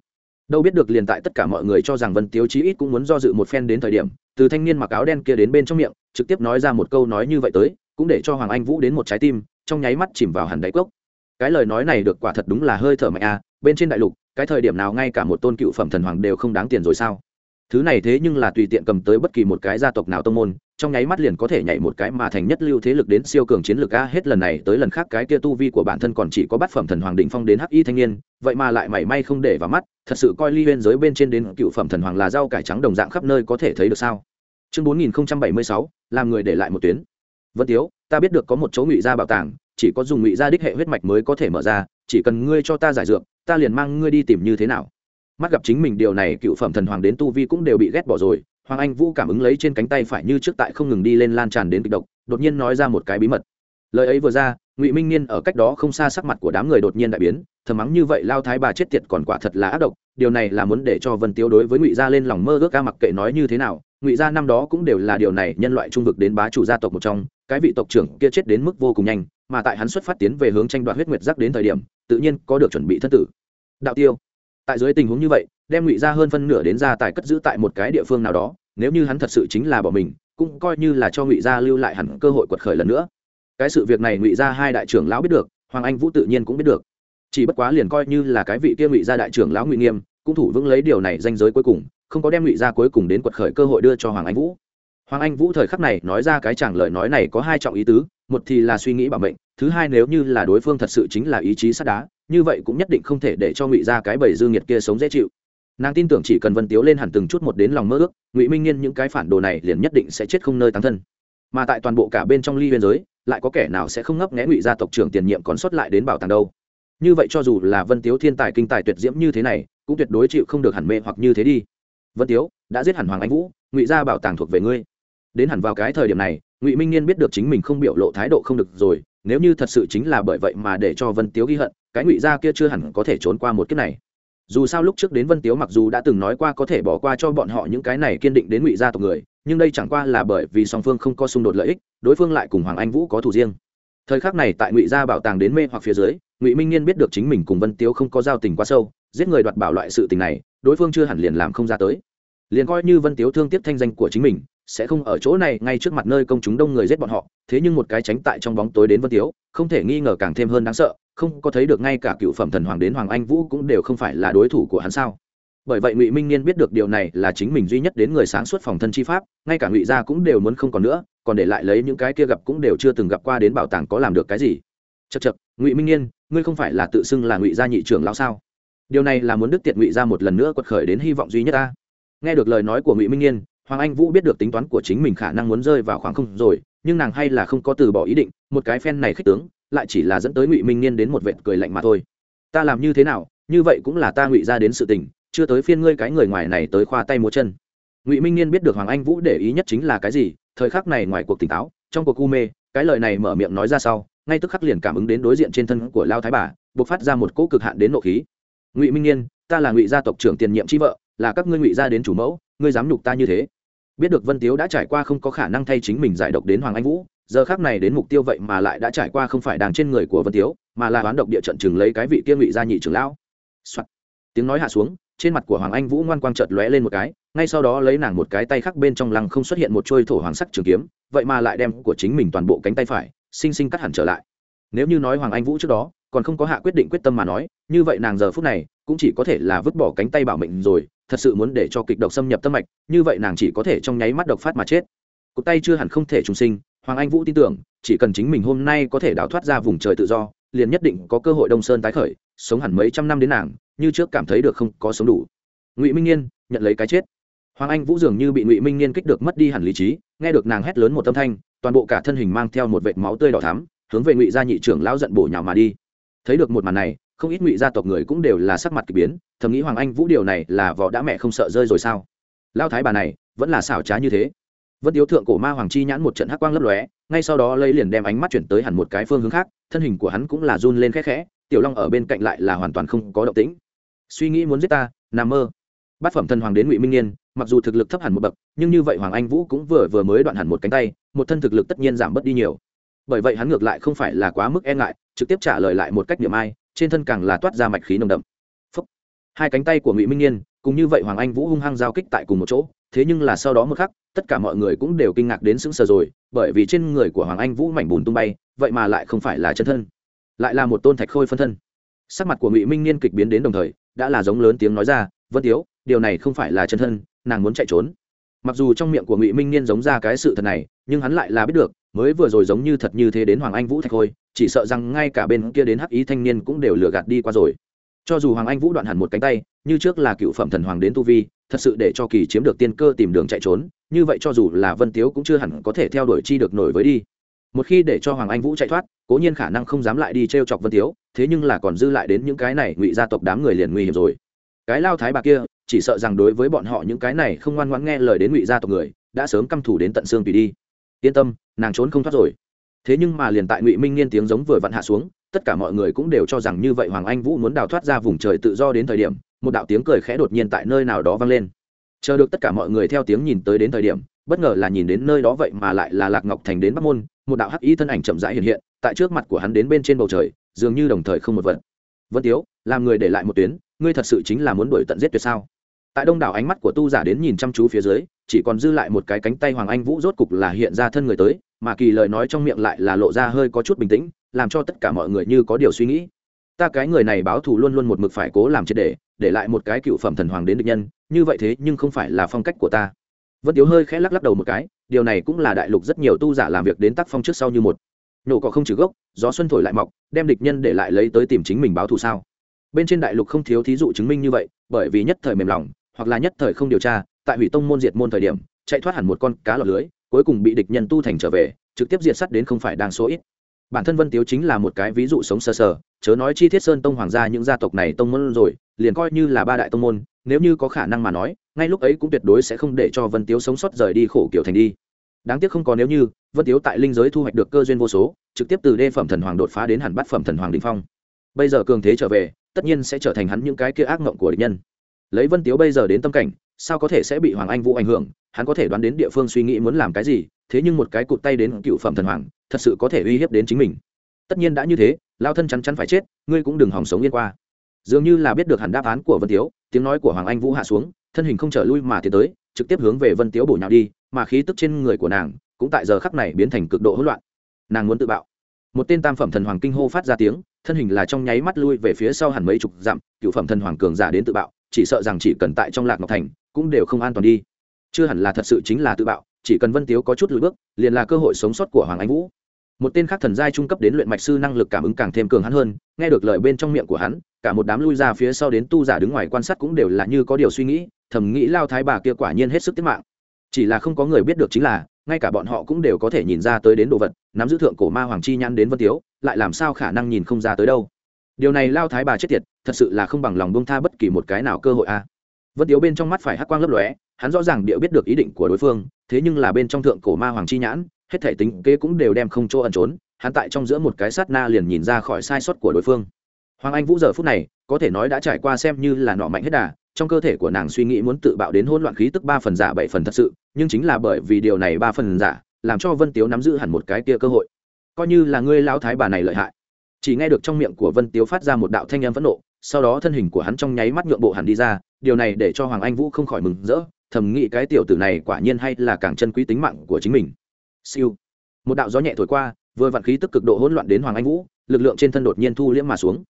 đâu biết được liền tại tất cả mọi người cho rằng vân tiếu chí ít cũng muốn do dự một phen đến thời điểm, từ thanh niên mặc áo đen kia đến bên trong miệng, trực tiếp nói ra một câu nói như vậy tới, cũng để cho hoàng anh vũ đến một trái tim, trong nháy mắt chìm vào hẳn đáy cốc. Cái lời nói này được quả thật đúng là hơi thở mạnh a, bên trên đại lục, cái thời điểm nào ngay cả một tôn cựu phẩm thần hoàng đều không đáng tiền rồi sao? Thứ này thế nhưng là tùy tiện cầm tới bất kỳ một cái gia tộc nào tông môn, trong nháy mắt liền có thể nhảy một cái mà thành nhất lưu thế lực đến siêu cường chiến lược a. Hết lần này tới lần khác cái kia tu vi của bản thân còn chỉ có bát phẩm thần hoàng đỉnh phong đến hắc y thanh niên, vậy mà lại mảy may không để vào mắt, thật sự coi ly huyên giới bên trên đến cựu phẩm thần hoàng là rau cải trắng đồng dạng khắp nơi có thể thấy được sao? Chương bốn nghìn bảy mươi sáu, làm người để lại một tuyến. Vân tiếu, ta biết được có một chỗ ngụy gia bảo tàng, chỉ có dùng ngụy gia đích hệ huyết mạch mới có thể mở ra, chỉ cần ngươi cho ta giải dược, ta liền mang ngươi đi tìm như thế nào? Mắt gặp chính mình điều này cựu phẩm thần hoàng đến tu vi cũng đều bị ghét bỏ rồi, hoàng anh vũ cảm ứng lấy trên cánh tay phải như trước tại không ngừng đi lên lan tràn đến kịch độc, đột nhiên nói ra một cái bí mật. Lời ấy vừa ra, ngụy minh niên ở cách đó không xa sắc mặt của đám người đột nhiên đại biến, thầm mắng như vậy lao thái bà chết tiệt còn quả thật là ác độc, điều này là muốn để cho vân tiêu đối với ngụy gia lên lòng mơ ước ca mặc kệ nói như thế nào, ngụy gia năm đó cũng đều là điều này, nhân loại trung vực đến bá chủ gia tộc một trong, cái vị tộc trưởng kia chết đến mức vô cùng nhanh, mà tại hắn xuất phát tiến về hướng tranh đoạt huyết nguyệt giác đến thời điểm, tự nhiên có được chuẩn bị thân tử. Đạo tiêu tại dưới tình huống như vậy, đem ngụy ra hơn phân nửa đến gia tài cất giữ tại một cái địa phương nào đó, nếu như hắn thật sự chính là bỏ mình, cũng coi như là cho ngụy gia lưu lại hẳn cơ hội quật khởi lần nữa. Cái sự việc này ngụy gia hai đại trưởng lão biết được, hoàng anh vũ tự nhiên cũng biết được. Chỉ bất quá liền coi như là cái vị kia ngụy gia đại trưởng lão ngụy nghiêm, cũng thủ vững lấy điều này danh giới cuối cùng, không có đem ngụy gia cuối cùng đến quật khởi cơ hội đưa cho hoàng anh vũ. Hoàng anh vũ thời khắc này nói ra cái chẳng lời nói này có hai trọng ý tứ, một thì là suy nghĩ bảo mệnh, thứ hai nếu như là đối phương thật sự chính là ý chí sắt đá như vậy cũng nhất định không thể để cho ngụy gia cái bầy dương nhiệt kia sống dễ chịu. Nàng tin tưởng chỉ cần vân tiếu lên hẳn từng chút một đến lòng mơ ước, ngụy minh nhiên những cái phản đồ này liền nhất định sẽ chết không nơi tán thân. Mà tại toàn bộ cả bên trong ly biên giới, lại có kẻ nào sẽ không ngấp nghẽ ngụy gia tộc trưởng tiền nhiệm còn sót lại đến bảo tàng đâu? Như vậy cho dù là vân tiếu thiên tài kinh tài tuyệt diễm như thế này, cũng tuyệt đối chịu không được hẳn mê hoặc như thế đi. Vân tiếu, đã giết hẳn hoàng anh vũ, ngụy gia bảo tàng thuộc về ngươi. Đến hẳn vào cái thời điểm này, ngụy minh nhiên biết được chính mình không biểu lộ thái độ không được rồi, nếu như thật sự chính là bởi vậy mà để cho vân tiếu ghi hận cái ngụy gia kia chưa hẳn có thể trốn qua một kiếp này. Dù sao lúc trước đến vân tiếu mặc dù đã từng nói qua có thể bỏ qua cho bọn họ những cái này kiên định đến ngụy gia tộc người, nhưng đây chẳng qua là bởi vì song phương không có xung đột lợi ích, đối phương lại cùng hoàng anh vũ có thủ riêng. Thời khắc này tại ngụy gia bảo tàng đến mê hoặc phía dưới, ngụy minh nhiên biết được chính mình cùng vân tiếu không có giao tình quá sâu, giết người đoạt bảo loại sự tình này, đối phương chưa hẳn liền làm không ra tới. Liền coi như vân tiếu thương tiếc thanh danh của chính mình sẽ không ở chỗ này ngay trước mặt nơi công chúng đông người giết bọn họ, thế nhưng một cái tránh tại trong bóng tối đến vân tiếu, không thể nghi ngờ càng thêm hơn đáng sợ, không có thấy được ngay cả cựu phẩm thần hoàng đến hoàng anh vũ cũng đều không phải là đối thủ của hắn sao. Bởi vậy ngụy minh niên biết được điều này là chính mình duy nhất đến người sáng suốt phòng thân chi pháp, ngay cả ngụy gia cũng đều muốn không còn nữa, còn để lại lấy những cái kia gặp cũng đều chưa từng gặp qua đến bảo tàng có làm được cái gì. Chật chật ngụy minh niên, ngươi không phải là tự xưng là ngụy gia nhị trưởng lão sao? Điều này là muốn đức tiện ngụy gia một lần nữa quật khởi đến hy vọng duy nhất ta. Nghe được lời nói của ngụy minh niên hoàng anh vũ biết được tính toán của chính mình khả năng muốn rơi vào khoảng không rồi, nhưng nàng hay là không có từ bỏ ý định, một cái phen này khích tướng, lại chỉ là dẫn tới ngụy minh niên đến một vệt cười lạnh mà thôi. Ta làm như thế nào, như vậy cũng là ta ngụy ra đến sự tình, chưa tới phiên ngươi cái người ngoài này tới khoa tay múa chân. Ngụy minh niên biết được hoàng anh vũ để ý nhất chính là cái gì, thời khắc này ngoài cuộc tỉnh táo, trong cuộc u mê, cái lời này mở miệng nói ra sau, ngay tức khắc liền cảm ứng đến đối diện trên thân của lao thái bà buộc phát ra một cỗ cực hạn đến nộ khí. Ngụy minh niên, ta là ngụy gia tộc trưởng tiền nhiệm tri vợ, là các ngươi ngụy gia đến chủ mẫu, ngươi dám nhục ta như thế biết được vân tiếu đã trải qua không có khả năng thay chính mình giải độc đến hoàng anh vũ, giờ khác này đến mục tiêu vậy mà lại đã trải qua không phải đàng trên người của vân tiếu, mà là đoán độc địa trận chừng lấy cái vị kia ngụy gia nhị trưởng lão、Soạn. tiếng nói hạ xuống, trên mặt của hoàng anh vũ ngoan quang chợt lóe lên một cái, ngay sau đó lấy nàng một cái tay khác bên trong lăng không xuất hiện một trôi thổ hoàng sắc trường kiếm, vậy mà lại đem của chính mình toàn bộ cánh tay phải, xinh xinh cắt hẳn trở lại nếu như nói hoàng anh vũ trước đó, còn không có hạ quyết định quyết tâm mà nói, như vậy nàng giờ phút này cũng chỉ có thể là vứt bỏ cánh tay bảo mệnh rồi thật sự muốn để cho kịch độc xâm nhập tâm mạch, như vậy nàng chỉ có thể trong nháy mắt độc phát mà chết. Cụt tay chưa hẳn không thể trùng sinh, hoàng anh vũ tin tưởng, chỉ cần chính mình hôm nay có thể đào thoát ra vùng trời tự do, liền nhất định có cơ hội đông sơn tái khởi, sống hẳn mấy trăm năm đến nàng, như trước cảm thấy được không có sống đủ. Ngụy minh nghiên, nhận lấy cái chết. Hoàng anh vũ dường như bị ngụy minh nghiên kích được mất đi hẳn lý trí, nghe được nàng hét lớn một âm thanh, toàn bộ cả thân hình mang theo một vệt máu tươi đỏ thắm, hướng về ngụy gia nhị trưởng lão giận bổ nhào mà đi. Thấy được một màn này không ít ngụy gia tộc người cũng đều là sắc mặt k ỳ biến, thầm nghĩ hoàng anh vũ điều này là vỏ đã mẹ không sợ rơi rồi sao? Lao thái bà này, vẫn là xảo trá như thế. Vân tiếu thượng cổ ma hoàng chi nhãn một trận hắc quang lấp lóe, ngay sau đó lấy liền đem ánh mắt chuyển tới hẳn một cái phương hướng khác, thân hình của hắn cũng là run lên khẽ khẽ, tiểu long ở bên cạnh lại là hoàn toàn không có động tĩnh. Suy nghĩ muốn giết ta, nằm mơ. Bát phẩm thần hoàng đến ngụy minh niên, mặc dù thực lực thấp hẳn một bậc, nhưng như vậy hoàng anh vũ cũng vừa vừa mới đoạn hẳn một cánh tay, một thân thực lực tất nhiên giảm bớt đi nhiều. Bởi vậy hắn ngược lại không phải là quá mức e ngại, trực tiếp trả lời lại một cách điểm ai trên thân càng là toát ra mạch khí nồng đậm. Phúc. hai cánh tay của ngụy minh niên, cùng như vậy hoàng anh vũ hung hăng giao kích tại cùng một chỗ, thế nhưng là sau đó một khắc, tất cả mọi người cũng đều kinh ngạc đến sững sờ rồi, bởi vì trên người của hoàng anh vũ mảnh bùn tung bay, vậy mà lại không phải là chân thân, lại là một tôn thạch khôi phân thân. Sắc mặt của ngụy minh niên kịch biến đến đồng thời, đã là giống lớn tiếng nói ra, vân tiếu điều này không phải là chân thân, nàng muốn chạy trốn. Mặc dù trong miệng của ngụy minh niên giống ra cái sự thật này, nhưng hắn lại là biết được, mới vừa rồi giống như thật như thế đến hoàng anh vũ thạch khôi chỉ sợ rằng ngay cả bên kia đến hắc ý thanh niên cũng đều lừa gạt đi qua rồi. Cho dù hoàng anh vũ đoạn hẳn một cánh tay, như trước là cựu phẩm thần hoàng đến tu vi, thật sự để cho kỳ chiếm được tiên cơ tìm đường chạy trốn, như vậy cho dù là vân tiếu cũng chưa hẳn có thể theo đuổi chi được nổi với đi. Một khi để cho hoàng anh vũ chạy thoát, cố nhiên khả năng không dám lại đi t r e o chọc vân tiếu, thế nhưng là còn dư lại đến những cái này ngụy gia tộc đám người liền nguy hiểm rồi. Cái lao thái bà kia, chỉ sợ rằng đối với bọn họ những cái này không ngoan ngoãn nghe lời đến ngụy gia tộc người, đã sớm căm thủ đến tận xương tùy đi. Yên tâm, nàng trốn không thoát rồi thế nhưng mà liền tại ngụy minh niên tiếng giống vừa vặn hạ xuống, tất cả mọi người cũng đều cho rằng như vậy hoàng anh vũ muốn đào thoát ra vùng trời tự do đến thời điểm, một đạo tiếng cười khẽ đột nhiên tại nơi nào đó vang lên. Chờ được tất cả mọi người theo tiếng nhìn tới đến thời điểm, bất ngờ là nhìn đến nơi đó vậy mà lại là lạc ngọc thành đến bắc môn, một đạo hắc y thân ảnh chậm rãi hiện hiện, tại trước mặt của hắn đến bên trên bầu trời, dường như đồng thời không một vật. Vân tiếu, làm người để lại một tuyến, ngươi thật sự chính là muốn đuổi tận giết tuyệt sao? Tại đông đảo ánh mắt của tu giả đến nhìn chăm chú phía dưới, chỉ còn dư lại một cái cánh tay hoàng anh vũ rốt cục là hiện ra thân người tới mà kỳ lời nói trong miệng lại là lộ ra hơi có chút bình tĩnh, làm cho tất cả mọi người như có điều suy nghĩ. Ta cái người này báo thù luôn luôn một mực phải cố làm triệt để để lại một cái cựu phẩm thần hoàng đến địch nhân, như vậy thế nhưng không phải là phong cách của ta. Vân tiếu hơi khẽ lắc lắc đầu một cái, điều này cũng là đại lục rất nhiều tu giả làm việc đến tác phong trước sau như một. Nổ cỏ không trừ gốc, gió xuân thổi lại mọc, đem địch nhân để lại lấy tới tìm chính mình báo thù sao? Bên trên đại lục không thiếu thí dụ chứng minh như vậy, bởi vì nhất thời mềm lòng, hoặc là nhất thời không điều tra, tại hủy tông môn diệt môn thời điểm, chạy thoát hẳn một con cá lọt lưới cuối cùng bị địch nhân tu thành trở về, trực tiếp diệt sắt đến không phải đang số ít. Bản thân vân tiếu chính là một cái ví dụ sống sờ sờ, chớ nói chi tiết sơn tông hoàng gia những gia tộc này tông môn rồi, liền coi như là ba đại tông môn, nếu như có khả năng mà nói, ngay lúc ấy cũng tuyệt đối sẽ không để cho vân tiếu sống sót rời đi khổ kiểu thành đi. Đáng tiếc không có nếu như, vân tiếu tại linh giới thu hoạch được cơ duyên vô số, trực tiếp từ đê phẩm thần hoàng đột phá đến hẳn bát phẩm thần hoàng đình phong. Bây giờ cường thế trở về, tất nhiên sẽ trở thành hắn những cái kia ác mộng của địch nhân. Lấy vân tiếu bây giờ đến tâm cảnh, sao có thể sẽ bị hoàng anh vũ ảnh hưởng hắn có thể đoán đến địa phương suy nghĩ muốn làm cái gì, thế nhưng một cái cụt tay đến cựu phẩm thần hoàng, thật sự có thể uy hiếp đến chính mình. Tất nhiên đã như thế, lao thân chắn chắn phải chết, ngươi cũng đừng hòng sống yên qua. Dường như là biết được hẳn đáp án của vân tiếu, tiếng nói của hoàng anh vũ hạ xuống, thân hình không trở lui mà tiến tới, trực tiếp hướng về vân tiếu bổ nhào đi, mà khí tức trên người của nàng cũng tại giờ khắc này biến thành cực độ hỗn loạn. Nàng muốn tự bạo. Một tên tam phẩm thần hoàng kinh hô phát ra tiếng, thân hình là trong nháy mắt lui về phía sau hẳn mấy chục dặm, cựu phẩm thần hoàng cường giả đến tự bạo, chỉ sợ rằng chỉ cần tại trong lạc ngọc thành cũng đều không an toàn đi chưa hẳn là thật sự chính là tự bạo, chỉ cần vân tiếu có chút lùi bước, liền là cơ hội sống sót của hoàng anh vũ. Một tên khác thần giai trung cấp đến luyện mạch sư năng lực cảm ứng càng thêm cường hắn hơn, nghe được lời bên trong miệng của hắn, cả một đám lui ra phía sau đến tu giả đứng ngoài quan sát cũng đều là như có điều suy nghĩ, thầm nghĩ lao thái bà kia quả nhiên hết sức tiết mạng. Chỉ là không có người biết được chính là, ngay cả bọn họ cũng đều có thể nhìn ra tới đến đồ vật, nắm giữ thượng cổ ma hoàng chi nhãn đến vân tiếu, lại làm sao khả năng nhìn không ra tới đâu. Điều này lao thái bà chết tiệt, thật sự là không bằng lòng bông tha bất kỳ một cái nào cơ hội a vân tiếu bên trong mắt phải hắc quang lấp lóe, hắn rõ ràng điệu biết được ý định của đối phương, thế nhưng là bên trong thượng cổ ma hoàng chi nhãn, hết thể tính kế cũng đều đem không chỗ ẩn trốn, hắn tại trong giữa một cái sát na liền nhìn ra khỏi sai sót của đối phương. Hoàng anh vũ giờ phút này, có thể nói đã trải qua xem như là nọ mạnh hết đà, trong cơ thể của nàng suy nghĩ muốn tự bạo đến hỗn loạn khí tức ba phần giả bảy phần thật sự, nhưng chính là bởi vì điều này ba phần giả, làm cho vân tiếu nắm giữ hẳn một cái kia cơ hội. Coi như là ngươi lao thái bà này lợi hại. Chỉ nghe được trong miệng của vân tiếu phát ra một đạo thanh âm phẫn nộ, sau đó thân hình của hắn trong nháy mắt nhượng bộ hẳn đi ra điều này để cho hoàng anh vũ không khỏi mừng rỡ, thầm nghĩ cái tiểu tử này quả nhiên hay là càng chân quý tính mạng của chính mình. Siêu. Một đạo gió nhẹ thổi qua, vừa vặn khí tức cực độ hỗn loạn đến hoàng anh vũ, lực lượng trên thân đột nhiên thu liễm mà xuống.